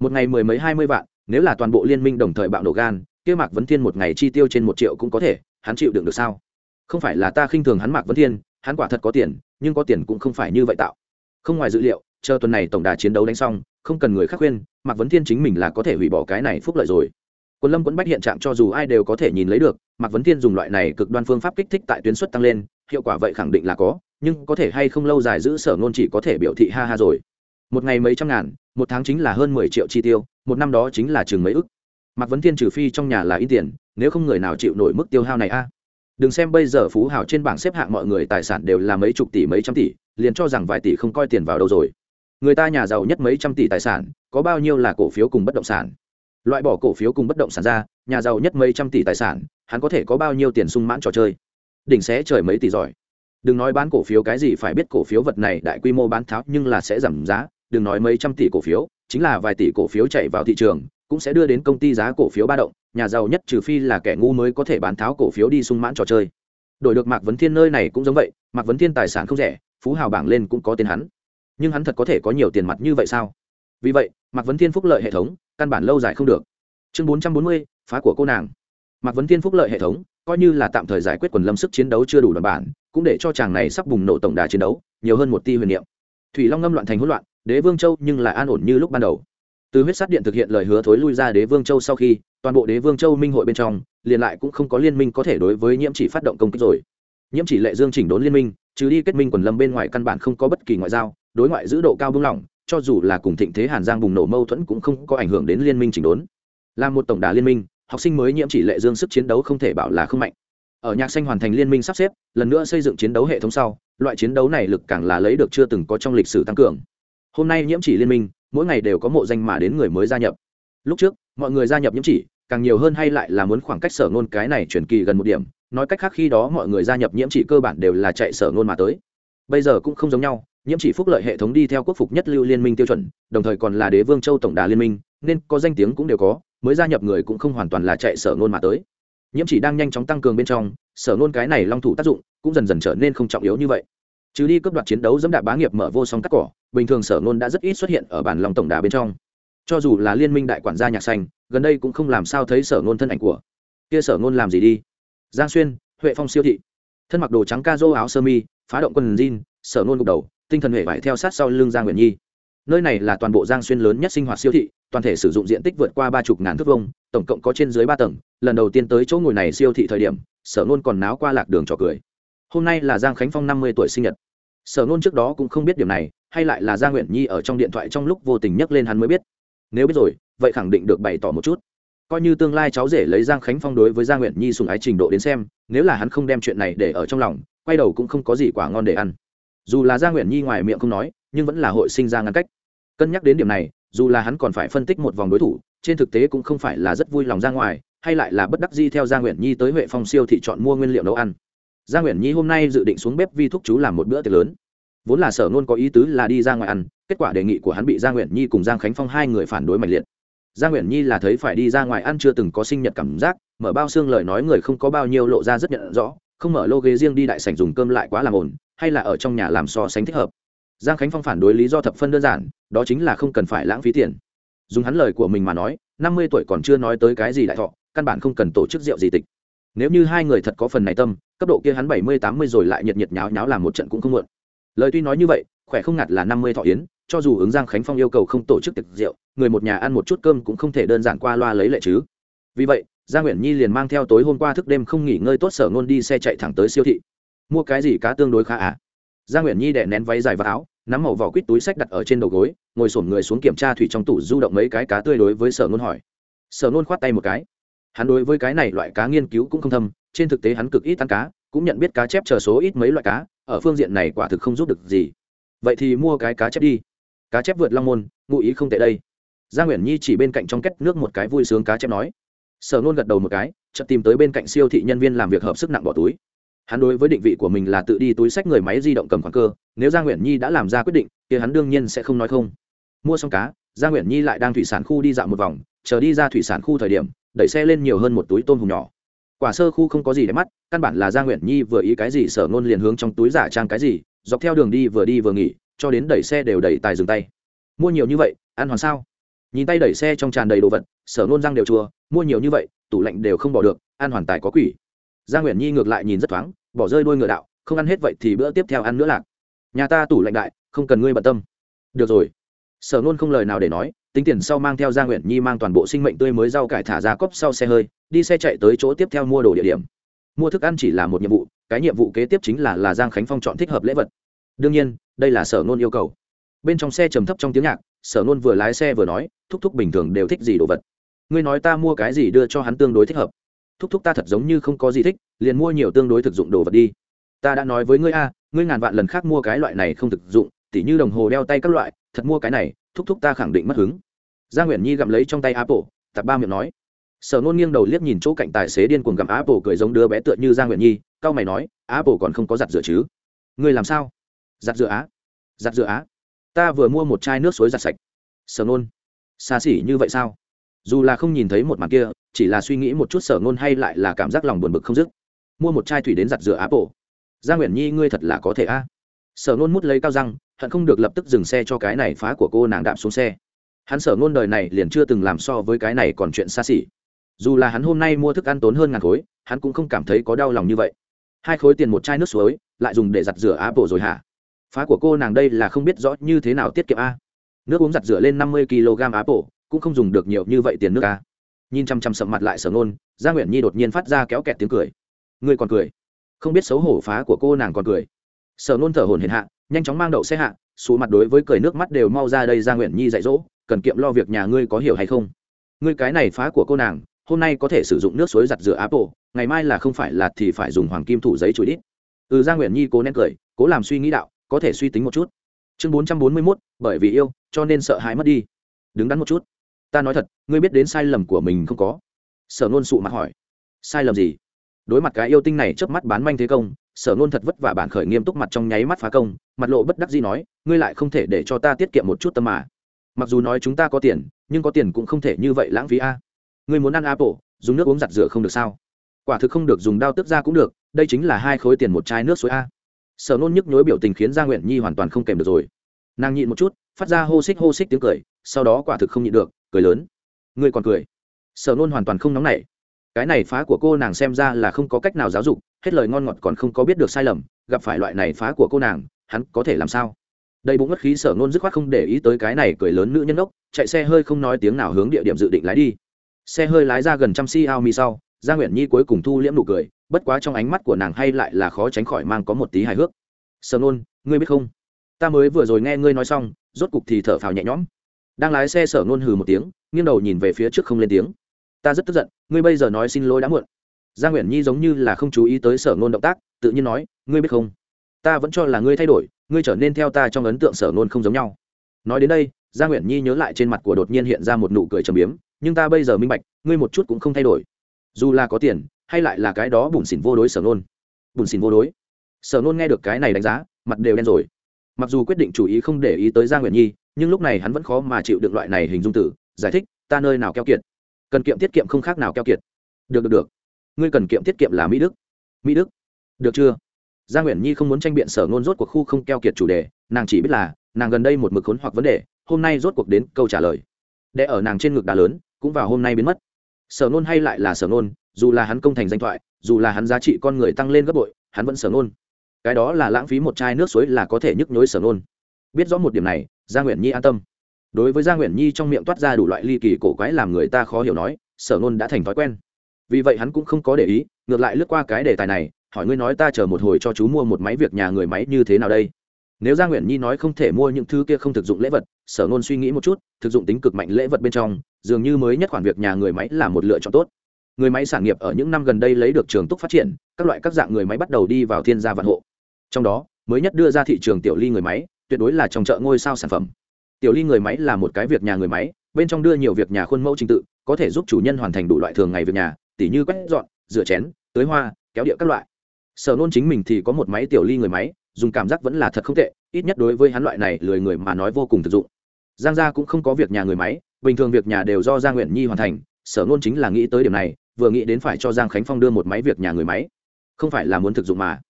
Một ngày mười mấy hai mươi vạn, nếu là toàn bộ liên minh đồng thời bạo nổ gan, kia mạc vấn thiên một ngày chi tiêu trên một triệu cũng có thể, hắn chịu đựng được sao? Không phải là ta khinh thường hắn mạc vấn thiên, hắn quả thật có tiền, nhưng có tiền cũng không phải như vậy tạo. Không ngoài dữ liệu, chờ tuần này tổng đà chiến đấu đánh xong, không cần người khác khuyên, mạc vấn thiên chính mình là có thể hủy bỏ cái này phúc lợi rồi. Quân lâm quẫn bách hiện trạng cho dù ai đều có thể nhìn lấy được, mạc vấn thiên dùng loại này cực đoan phương pháp kích thích tại tuyến suất tăng lên, hiệu quả vậy khẳng định là có, nhưng có thể hay không lâu dài giữ sở ngôn chỉ có thể biểu thị ha ha rồi một ngày mấy trăm ngàn, một tháng chính là hơn mười triệu chi tiêu, một năm đó chính là chừng mấy ức. Mạc vấn thiên trừ phi trong nhà là ít tiền, nếu không người nào chịu nổi mức tiêu hao này a. Đừng xem bây giờ phú hào trên bảng xếp hạng mọi người tài sản đều là mấy chục tỷ, mấy trăm tỷ, liền cho rằng vài tỷ không coi tiền vào đâu rồi. Người ta nhà giàu nhất mấy trăm tỷ tài sản, có bao nhiêu là cổ phiếu cùng bất động sản? Loại bỏ cổ phiếu cùng bất động sản ra, nhà giàu nhất mấy trăm tỷ tài sản, hắn có thể có bao nhiêu tiền sung mãn trò chơi? Đỉnh sẽ trời mấy tỷ giỏi. Đừng nói bán cổ phiếu cái gì phải biết cổ phiếu vật này đại quy mô bán tháo nhưng là sẽ giảm giá đừng nói mấy trăm tỷ cổ phiếu, chính là vài tỷ cổ phiếu chạy vào thị trường, cũng sẽ đưa đến công ty giá cổ phiếu ba động, nhà giàu nhất trừ phi là kẻ ngu mới có thể bán tháo cổ phiếu đi sung mãn trò chơi. Đổi được mạc vấn thiên nơi này cũng giống vậy, mạc vấn thiên tài sản không rẻ, phú hào bảng lên cũng có tiền hắn. Nhưng hắn thật có thể có nhiều tiền mặt như vậy sao? Vì vậy, mạc vấn thiên phúc lợi hệ thống, căn bản lâu dài không được. Chương bốn trăm bốn mươi, phá của cô nàng. Mạc vấn thiên phúc lợi hệ thống, coi như là tạm thời giải quyết quần lâm sức chiến đấu chưa đủ đoàn bản, cũng để cho chàng này sắp bùng nổ tổng đà chiến đấu, nhiều hơn một ti huyền niệm. Thủy long ngâm loạn thành hỗn loạn đế vương châu nhưng lại an ổn như lúc ban đầu. Từ huyết sát điện thực hiện lời hứa thối lui ra đế vương châu sau khi, toàn bộ đế vương châu minh hội bên trong, liền lại cũng không có liên minh có thể đối với nhiễm chỉ phát động công kích rồi. Nhiễm chỉ lệ dương chỉnh đốn liên minh, trừ đi kết minh quần lâm bên ngoài căn bản không có bất kỳ ngoại giao, đối ngoại giữ độ cao bưng lỏng cho dù là cùng thịnh thế hàn giang bùng nổ mâu thuẫn cũng không có ảnh hưởng đến liên minh chỉnh đốn. Là một tổng đà liên minh, học sinh mới nhiễm chỉ lệ dương sức chiến đấu không thể bảo là không mạnh. Ở nhạc xanh hoàn thành liên minh sắp xếp, lần nữa xây dựng chiến đấu hệ thống sau, loại chiến đấu này lực càng là lấy được chưa từng có trong lịch sử tăng cường hôm nay nhiễm chỉ liên minh, mỗi ngày đều có mộ danh mà đến người mới gia nhập. Lúc trước, mọi người gia nhập nhiễm chỉ, càng nhiều hơn hay lại là muốn khoảng cách sở ngôn cái này chuyển kỳ gần một điểm, nói cách khác khi đó mọi người gia nhập nhiễm chỉ cơ bản đều là chạy sở ngôn mà tới. Bây giờ cũng không giống nhau, nhiễm chỉ phúc lợi hệ thống đi theo quốc phục nhất lưu liên minh tiêu chuẩn, đồng thời còn là đế vương châu tổng đà liên minh, nên có danh tiếng cũng đều có, mới gia nhập người cũng không hoàn toàn là chạy sở ngôn mà tới. Nhiễm chỉ đang nhanh chóng tăng cường bên trong, sở ngôn cái này long thủ tác dụng cũng dần dần trở nên không trọng yếu như vậy chứ đi cấp đoạt chiến đấu dẫm đạp bá nghiệp mở vô song cắt cỏ, bình thường sở ngôn đã rất ít xuất hiện ở bản lòng tổng đà bên trong. Cho dù là liên minh đại quản gia nhạc xanh, gần đây cũng không làm sao thấy sở ngôn thân ảnh của kia sở ngôn làm gì đi. Giang xuyên, huệ phong siêu thị. Thân mặc đồ trắng ca dô áo sơ mi, phá động quần jean, sở ngôn gục đầu, tinh thần huệ vải theo sát sau lưng giang nguyện nhi. Nơi này là toàn bộ giang xuyên lớn nhất sinh hoạt siêu thị, toàn thể sử dụng diện tích vượt qua ba chục ngàn thước vông tổng cộng có trên dưới ba tầng. Lần đầu tiên tới chỗ ngồi này siêu thị thời điểm, sở nôn còn náo qua lạc đường trò cười. Hôm nay là giang khánh phong năm mươi tuổi sinh nhật sở nôn trước đó cũng không biết điểm này, hay lại là giang nguyện nhi ở trong điện thoại trong lúc vô tình nhắc lên hắn mới biết. Nếu biết rồi, vậy khẳng định được bày tỏ một chút. Coi như tương lai cháu rể lấy giang khánh phong đối với giang nguyện nhi sùng ái trình độ đến xem, nếu là hắn không đem chuyện này để ở trong lòng, quay đầu cũng không có gì quả ngon để ăn. Dù là giang nguyện nhi ngoài miệng không nói, nhưng vẫn là hội sinh ra ngăn cách. Cân nhắc đến điểm này, dù là hắn còn phải phân tích một vòng đối thủ, trên thực tế cũng không phải là rất vui lòng ra ngoài, hay lại là bất đắc di theo gia nguyện nhi tới huệ phong siêu thị chọn mua nguyên liệu nấu ăn gia nguyện nhi hôm nay dự định xuống bếp vi thúc chú làm một bữa tiệc lớn. Vốn là sở nôn có ý tứ là đi ra ngoài ăn, kết quả đề nghị của hắn bị gia nguyện nhi cùng giang khánh phong hai người phản đối mạnh liệt. Gia nguyện nhi là thấy phải đi ra ngoài ăn chưa từng có sinh nhật cảm giác, mở bao xương lời nói người không có bao nhiêu lộ ra rất nhận rõ, không mở lô ghế riêng đi đại sảnh dùng cơm lại quá làm ổn hay là ở trong nhà làm so sánh thích hợp. Giang khánh phong phản đối lý do thập phân đơn giản, đó chính là không cần phải lãng phí tiền. Dùng hắn lời của mình mà nói, năm mươi tuổi còn chưa nói tới cái gì đại thọ, căn bản không cần tổ chức rượu gì tịch nếu như hai người thật có phần này tâm, cấp độ kia hắn bảy mươi tám mươi rồi lại nhiệt nhiệt nháo nháo làm một trận cũng không muộn. Lời tuy nói như vậy, khỏe không ngặt là năm mươi thọ yến, cho dù ứng giang khánh phong yêu cầu không tổ chức tiệc rượu, người một nhà ăn một chút cơm cũng không thể đơn giản qua loa lấy lệ chứ. Vì vậy gia nguyễn nhi liền mang theo tối hôm qua thức đêm không nghỉ ngơi tốt sở ngôn đi xe chạy thẳng tới siêu thị. Mua cái gì cá tương đối khá à? Gia nguyễn nhi đẻ nén váy dài và áo, nắm màu vỏ quýt túi sách đặt ở trên đầu gối, ngồi sổm người xuống kiểm tra thủy trong tủ du động mấy cái cá tươi đối với sở ngôn hỏi. Sở ngôn khoát tay một cái hắn đối với cái này loại cá nghiên cứu cũng không thâm, trên thực tế hắn cực ít ăn cá, cũng nhận biết cá chép chờ số ít mấy loại cá, ở phương diện này quả thực không giúp được gì. Vậy thì mua cái cá chép đi. Cá chép vượt long môn, ngụ ý không tệ đây. Gia nguyễn nhi chỉ bên cạnh trong két nước một cái vui sướng cá chép nói. Sở nôn gật đầu một cái, chợt tìm tới bên cạnh siêu thị nhân viên làm việc hợp sức nặng bỏ túi. Hắn đối với định vị của mình là tự đi túi sách người máy di động cầm khoản cơ, nếu gia nguyễn nhi đã làm ra quyết định thì hắn đương nhiên sẽ không nói không. Mua xong cá, gia nguyễn nhi lại đang thủy sản khu đi dạo một vòng, chờ đi ra thủy sản khu thời điểm đẩy xe lên nhiều hơn một túi tôm hùm nhỏ. Quả sơ khu không có gì để mắt, căn bản là gia nguyễn nhi vừa ý cái gì sở ngôn liền hướng trong túi giả trang cái gì, dọc theo đường đi vừa đi vừa nghỉ, cho đến đẩy xe đều đẩy tài dừng tay. Mua nhiều như vậy, ăn hoàn sao? Nhìn tay đẩy xe trong tràn đầy đồ vật, sở ngôn răng đều chua, mua nhiều như vậy, tủ lạnh đều không bỏ được, ăn hoàn tài có quỷ. Gia nguyễn nhi ngược lại nhìn rất thoáng, bỏ rơi đôi ngựa đạo, không ăn hết vậy thì bữa tiếp theo ăn nữa lạc. Nhà ta tủ lạnh đại, không cần ngươi bận tâm. Được rồi. Sở nôn không lời nào để nói tính tiền sau mang theo gia nguyện nhi mang toàn bộ sinh mệnh tươi mới rau cải thả ra cốc sau xe hơi, đi xe chạy tới chỗ tiếp theo mua đồ địa điểm. Mua thức ăn chỉ là một nhiệm vụ, cái nhiệm vụ kế tiếp chính là là giang khánh phong chọn thích hợp lễ vật. Đương nhiên, đây là sở nôn yêu cầu. Bên trong xe trầm thấp trong tiếng nhạc, sở nôn vừa lái xe vừa nói, thúc thúc bình thường đều thích gì đồ vật? Ngươi nói ta mua cái gì đưa cho hắn tương đối thích hợp. Thúc thúc ta thật giống như không có gì thích, liền mua nhiều tương đối thực dụng đồ vật đi. Ta đã nói với ngươi a, ngươi ngàn vạn lần khác mua cái loại này không thực dụng, tỉ như đồng hồ đeo tay các loại thật mua cái này, thúc thúc ta khẳng định mất hứng. Gia nguyễn nhi gặm lấy trong tay apple, tạp ba miệng nói. Sở nôn nghiêng đầu liếc nhìn chỗ cạnh tài xế điên cuồng gặm apple cười giống đứa bé tựa như gia nguyễn nhi c a o mày nói, apple còn không có giặt rửa chứ? Ngươi làm sao? Giặt rửa á? Giặt rửa á? Ta vừa mua một chai nước suối giặt sạch. Sở nôn, xa xỉ như vậy sao? Dù là không nhìn thấy một mặt kia, chỉ là suy nghĩ một chút sở nôn hay lại là cảm giác lòng buồn bực không dứt. Mua một chai thủy đến giặt rửa apple. Gia nguyễn nhi, ngươi thật là có thể a sở nôn mút lấy cao răng hận không được lập tức dừng xe cho cái này phá của cô nàng đạp xuống xe. Hắn sở ngôn đời này liền chưa từng làm so với cái này còn chuyện xa xỉ. Dù là hắn hôm nay mua thức ăn tốn hơn ngàn khối, hắn cũng không cảm thấy có đau lòng như vậy. Hai khối tiền một chai nước suối, lại dùng để giặt rửa apple rồi hả? Phá của cô nàng đây là không biết rõ như thế nào tiết kiệm a. Nước uống giặt rửa lên năm mươi kg apple, cũng không dùng được nhiều như vậy tiền nước a. Nhìn chăm chăm sậm mặt lại sở ngôn gia nguyện nhi đột nhiên phát ra kéo kẹt tiếng cười. Ngươi còn cười. Không biết xấu hổ phá của cô nàng còn cười sở nôn thở hồn hển hạ, nhanh chóng mang đậu xe hạ, xù mặt đối với cười nước mắt đều mau ra đây ra nguyện nhi dạy dỗ, cần kiệm lo việc nhà ngươi có hiểu hay không? Ngươi cái này phá của cô nàng, hôm nay có thể sử dụng nước suối giặt rửa apple, ngày mai là không phải là thì phải dùng hoàng kim thủ giấy chuối đít. Ừ gia nguyện nhi cố nén cười, cố làm suy nghĩ đạo, có thể suy tính một chút. Chương bốn trăm bốn mươi mốt, bởi vì yêu, cho nên sợ hãi mất đi. Đứng đắn một chút. Ta nói thật, ngươi biết đến sai lầm của mình không có? Sở nôn sụ mặt hỏi. Sai lầm gì? Đối mặt cái yêu tinh này chớp mắt bán manh thế công sở nôn thật vất vả bản khởi nghiêm túc mặt trong nháy mắt phá công, mặt lộ bất đắc gì nói, ngươi lại không thể để cho ta tiết kiệm một chút tâm mà. Mặc dù nói chúng ta có tiền, nhưng có tiền cũng không thể như vậy lãng phí a. Ngươi muốn ăn apple, dùng nước uống giặt rửa không được sao? Quả thực không được, dùng đao tức ra cũng được, đây chính là hai khối tiền một chai nước suối a. Sở nôn nhức nhối biểu tình khiến gia nguyện nhi hoàn toàn không kèm được rồi. Nàng nhịn một chút, phát ra hô xích hô xích tiếng cười, sau đó quả thực không nhịn được, cười lớn. Ngươi còn cười? Sở nôn hoàn toàn không nóng nảy cái này phá của cô nàng xem ra là không có cách nào giáo dục, hết lời ngon ngọt còn không có biết được sai lầm, gặp phải loại này phá của cô nàng, hắn có thể làm sao? Đây bụng ngất khí sở nôn dứt khoát không để ý tới cái này cười lớn nữ nhân ốc, chạy xe hơi không nói tiếng nào hướng địa điểm dự định lái đi. Xe hơi lái ra gần trăm si ao mi sau, gia nguyện nhi cuối cùng thu liễm nụ cười, bất quá trong ánh mắt của nàng hay lại là khó tránh khỏi mang có một tí hài hước. Sở nôn ngươi biết không? Ta mới vừa rồi nghe ngươi nói xong, rốt cục thì thở phào nhẹ nhõm. Đang lái xe sở nôn hừ một tiếng, nghiêng đầu nhìn về phía trước không lên tiếng ta rất tức giận, ngươi bây giờ nói xin lỗi đã muộn. Gia nguyện nhi giống như là không chú ý tới sở nôn động tác, tự nhiên nói, ngươi biết không? Ta vẫn cho là ngươi thay đổi, ngươi trở nên theo ta trong ấn tượng sở nôn không giống nhau. Nói đến đây gia nguyện nhi nhớ lại trên mặt của đột nhiên hiện ra một nụ cười trầm biếm, nhưng ta bây giờ minh bạch, ngươi một chút cũng không thay đổi. Dù là có tiền, hay lại là cái đó bùn xỉn vô đối sở nôn bùn xỉn vô đối. Sở nôn nghe được cái này đánh giá, mặt đều đen rồi. Mặc dù quyết định chủ ý không để ý tới gia nguyện nhi, nhưng lúc này hắn vẫn khó mà chịu được loại này hình dung tử, giải thích, ta nơi nào keo kiệt? Cần kiệm tiết kiệm không khác nào keo kiệt. Được được được. Ngươi cần kiệm tiết kiệm là mỹ đức. Mỹ đức? Được chưa? Gia nguyễn nhi không muốn tranh biện sở ngôn rốt cuộc khu không keo kiệt chủ đề, nàng chỉ biết là, nàng gần đây một mực khốn hoặc vấn đề, hôm nay rốt cuộc đến câu trả lời. Để ở nàng trên ngực đá lớn, cũng vào hôm nay biến mất. Sở ngôn hay lại là sở ngôn, dù là hắn công thành danh thoại, dù là hắn giá trị con người tăng lên gấp bội, hắn vẫn sở ngôn. Cái đó là lãng phí một chai nước suối là có thể nhức nhối sở ngôn. Biết rõ một điểm này, gia nguyễn nhi an tâm đối với gia nguyễn nhi trong miệng toát ra đủ loại ly kỳ cổ quái làm người ta khó hiểu nói, sở ngôn đã thành thói quen. Vì vậy hắn cũng không có để ý, ngược lại lướt qua cái đề tài này, hỏi ngươi nói ta chờ một hồi cho chú mua một máy việc nhà người máy như thế nào đây? Nếu gia nguyễn nhi nói không thể mua những thứ kia không thực dụng lễ vật, sở nôn suy nghĩ một chút, thực dụng tính cực mạnh lễ vật bên trong, dường như mới nhất khoản việc nhà người máy là một lựa chọn tốt. Người máy sản nghiệp ở những năm gần đây lấy được trường túc phát triển, các loại các dạng người máy bắt đầu đi vào thiên gia vạn hộ. Trong đó, mới nhất đưa ra thị trường tiểu ly người máy, tuyệt đối là trong chợ ngôi sao sản phẩm tiểu ly người máy là một cái việc nhà người máy, bên trong đưa nhiều việc nhà khuôn mẫu trình tự, có thể giúp chủ nhân hoàn thành đủ loại thường ngày việc nhà, tỉ như quét dọn, rửa chén, tưới hoa, kéo địa các loại. Sở nôn chính mình thì có một máy tiểu ly người máy, dùng cảm giác vẫn là thật không tệ, ít nhất đối với hắn loại này lười người mà nói vô cùng thực dụng. Giang gia cũng không có việc nhà người máy, bình thường việc nhà đều do gia nguyện nhi hoàn thành, sở nôn chính là nghĩ tới điểm này, vừa nghĩ đến phải cho giang khánh phong đưa một máy việc nhà người máy. Không phải là muốn thực dụng mà.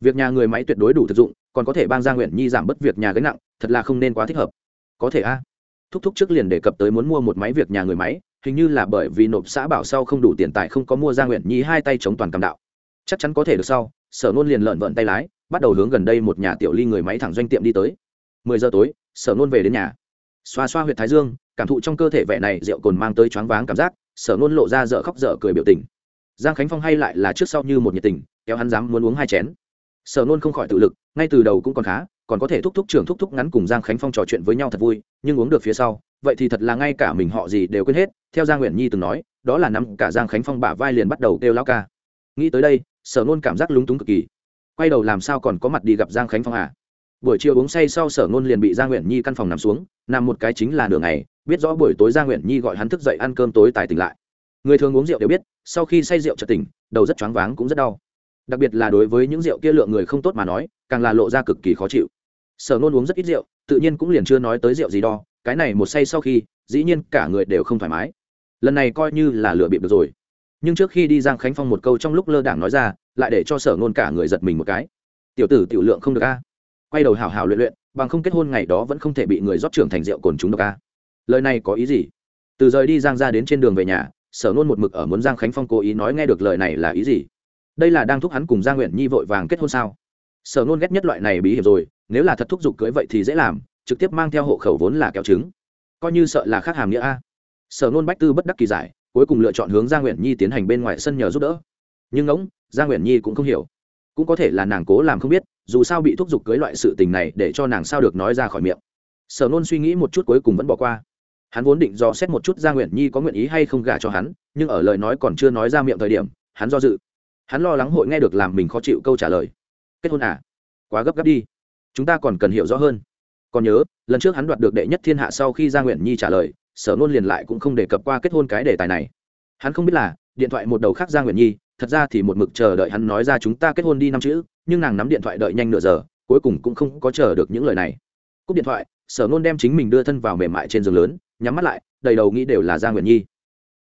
Việc nhà người máy tuyệt đối đủ thực dụng, còn có thể ban gia nguyện nhi giảm bớt việc nhà gánh nặng, thật là không nên quá thích hợp có thể a. Thúc thúc trước liền đề cập tới muốn mua một máy việc nhà người máy, hình như là bởi vì nộp xã bảo sau không đủ tiền tài không có mua gia nguyện nhi hai tay chống toàn cầm đạo. Chắc chắn có thể được sau, sở nôn liền lợn vợn tay lái, bắt đầu hướng gần đây một nhà tiểu ly người máy thẳng doanh tiệm đi tới. Mười giờ tối, sở nôn về đến nhà. Xoa xoa h u y ệ t thái dương, cảm thụ trong cơ thể vẻ này rượu cồn mang tới choáng váng cảm giác, sở nôn lộ ra dở khóc dở cười biểu tình. Giang khánh phong hay lại là trước sau như một nhiệt tình, kéo hắn dám muốn uống hai chén. Sở nôn không khỏi tự lực, ngay từ đầu cũng còn khá còn có thể thúc thúc trưởng thúc thúc ngắn cùng giang khánh phong trò chuyện với nhau thật vui, nhưng uống được phía sau, vậy thì thật là ngay cả mình họ gì đều quên hết, theo giang nguyện nhi từng nói, đó là nắm cả giang khánh phong bả vai liền bắt đầu kêu lao ca. Nghĩ tới đây, sở nôn cảm giác lúng túng cực kỳ. Quay đầu làm sao còn có mặt đi gặp giang khánh phong à? Buổi chiều uống say sau sở Nôn liền bị Giang nguyện nhi căn phòng nằm xuống, nằm một cái chính là nửa ngày, biết rõ buổi tối Giang nguyện nhi gọi hắn thức dậy ăn cơm tối tài tỉnh lại. Người thường uống rượu đều biết, sau khi say rượu chợt tỉnh, đầu rất choáng váng cũng rất đau. Đặc biệt là đối với những rượu kia lượng người không tốt mà nói, càng là lộ ra cực kỳ khó chịu sở nôn uống rất ít rượu, tự nhiên cũng liền chưa nói tới rượu gì đo cái này một say sau khi, dĩ nhiên cả người đều không thoải mái. Lần này coi như là lựa bịp được rồi. Nhưng trước khi đi giang khánh phong một câu trong lúc lơ đảng nói ra, lại để cho sở nôn cả người giật mình một cái. Tiểu tử, tiểu lượng không được a. Quay đầu hào hào luyện luyện, bằng không kết hôn ngày đó vẫn không thể bị người rót trưởng thành rượu cồn chúng độc a. Lời này có ý gì? Từ rời đi giang ra đến trên đường về nhà, sở nôn một mực ở muốn giang khánh phong cố ý nói nghe được lời này là ý gì? Đây là đang thúc hắn cùng giang nguyện nhi vội vàng kết hôn sao? Sở nôn ghét nhất loại này bí hiểm rồi nếu là thật thúc giục cưới vậy thì dễ làm, trực tiếp mang theo hộ khẩu vốn là kéo trứng. Coi như sợ là khác hàm nghĩa a. Sở nôn bách tư bất đắc kỳ giải, cuối cùng lựa chọn hướng giang nguyễn nhi tiến hành bên ngoài sân nhờ giúp đỡ. Nhưng ngỗng, giang nguyễn nhi cũng không hiểu. Cũng có thể là nàng cố làm không biết, dù sao bị thúc giục cưới loại sự tình này để cho nàng sao được nói ra khỏi miệng. Sở nôn suy nghĩ một chút cuối cùng vẫn bỏ qua. Hắn vốn định dò xét một chút Giang nguyễn nhi có nguyện ý hay không gả cho hắn, nhưng ở lời nói còn chưa nói ra miệng thời điểm, hắn do dự. Hắn lo lắng hội nghe được làm mình khó chịu câu trả lời. Kết hôn à? Quá gấp gáp đi chúng ta còn cần hiểu rõ hơn. Còn nhớ, lần trước hắn đoạt được đệ nhất thiên hạ sau khi Giang nguyện nhi trả lời, sở nôn liền lại cũng không đề cập qua kết hôn cái đề tài này. Hắn không biết là, điện thoại một đầu khác Giang nguyện nhi, thật ra thì một mực chờ đợi hắn nói ra chúng ta kết hôn đi năm chữ, nhưng nàng nắm điện thoại đợi nhanh nửa giờ, cuối cùng cũng không có chờ được những lời này. Cúp điện thoại, sở nôn đem chính mình đưa thân vào mềm mại trên giường lớn, nhắm mắt lại, đầy đầu nghĩ đều là Giang nguyện nhi.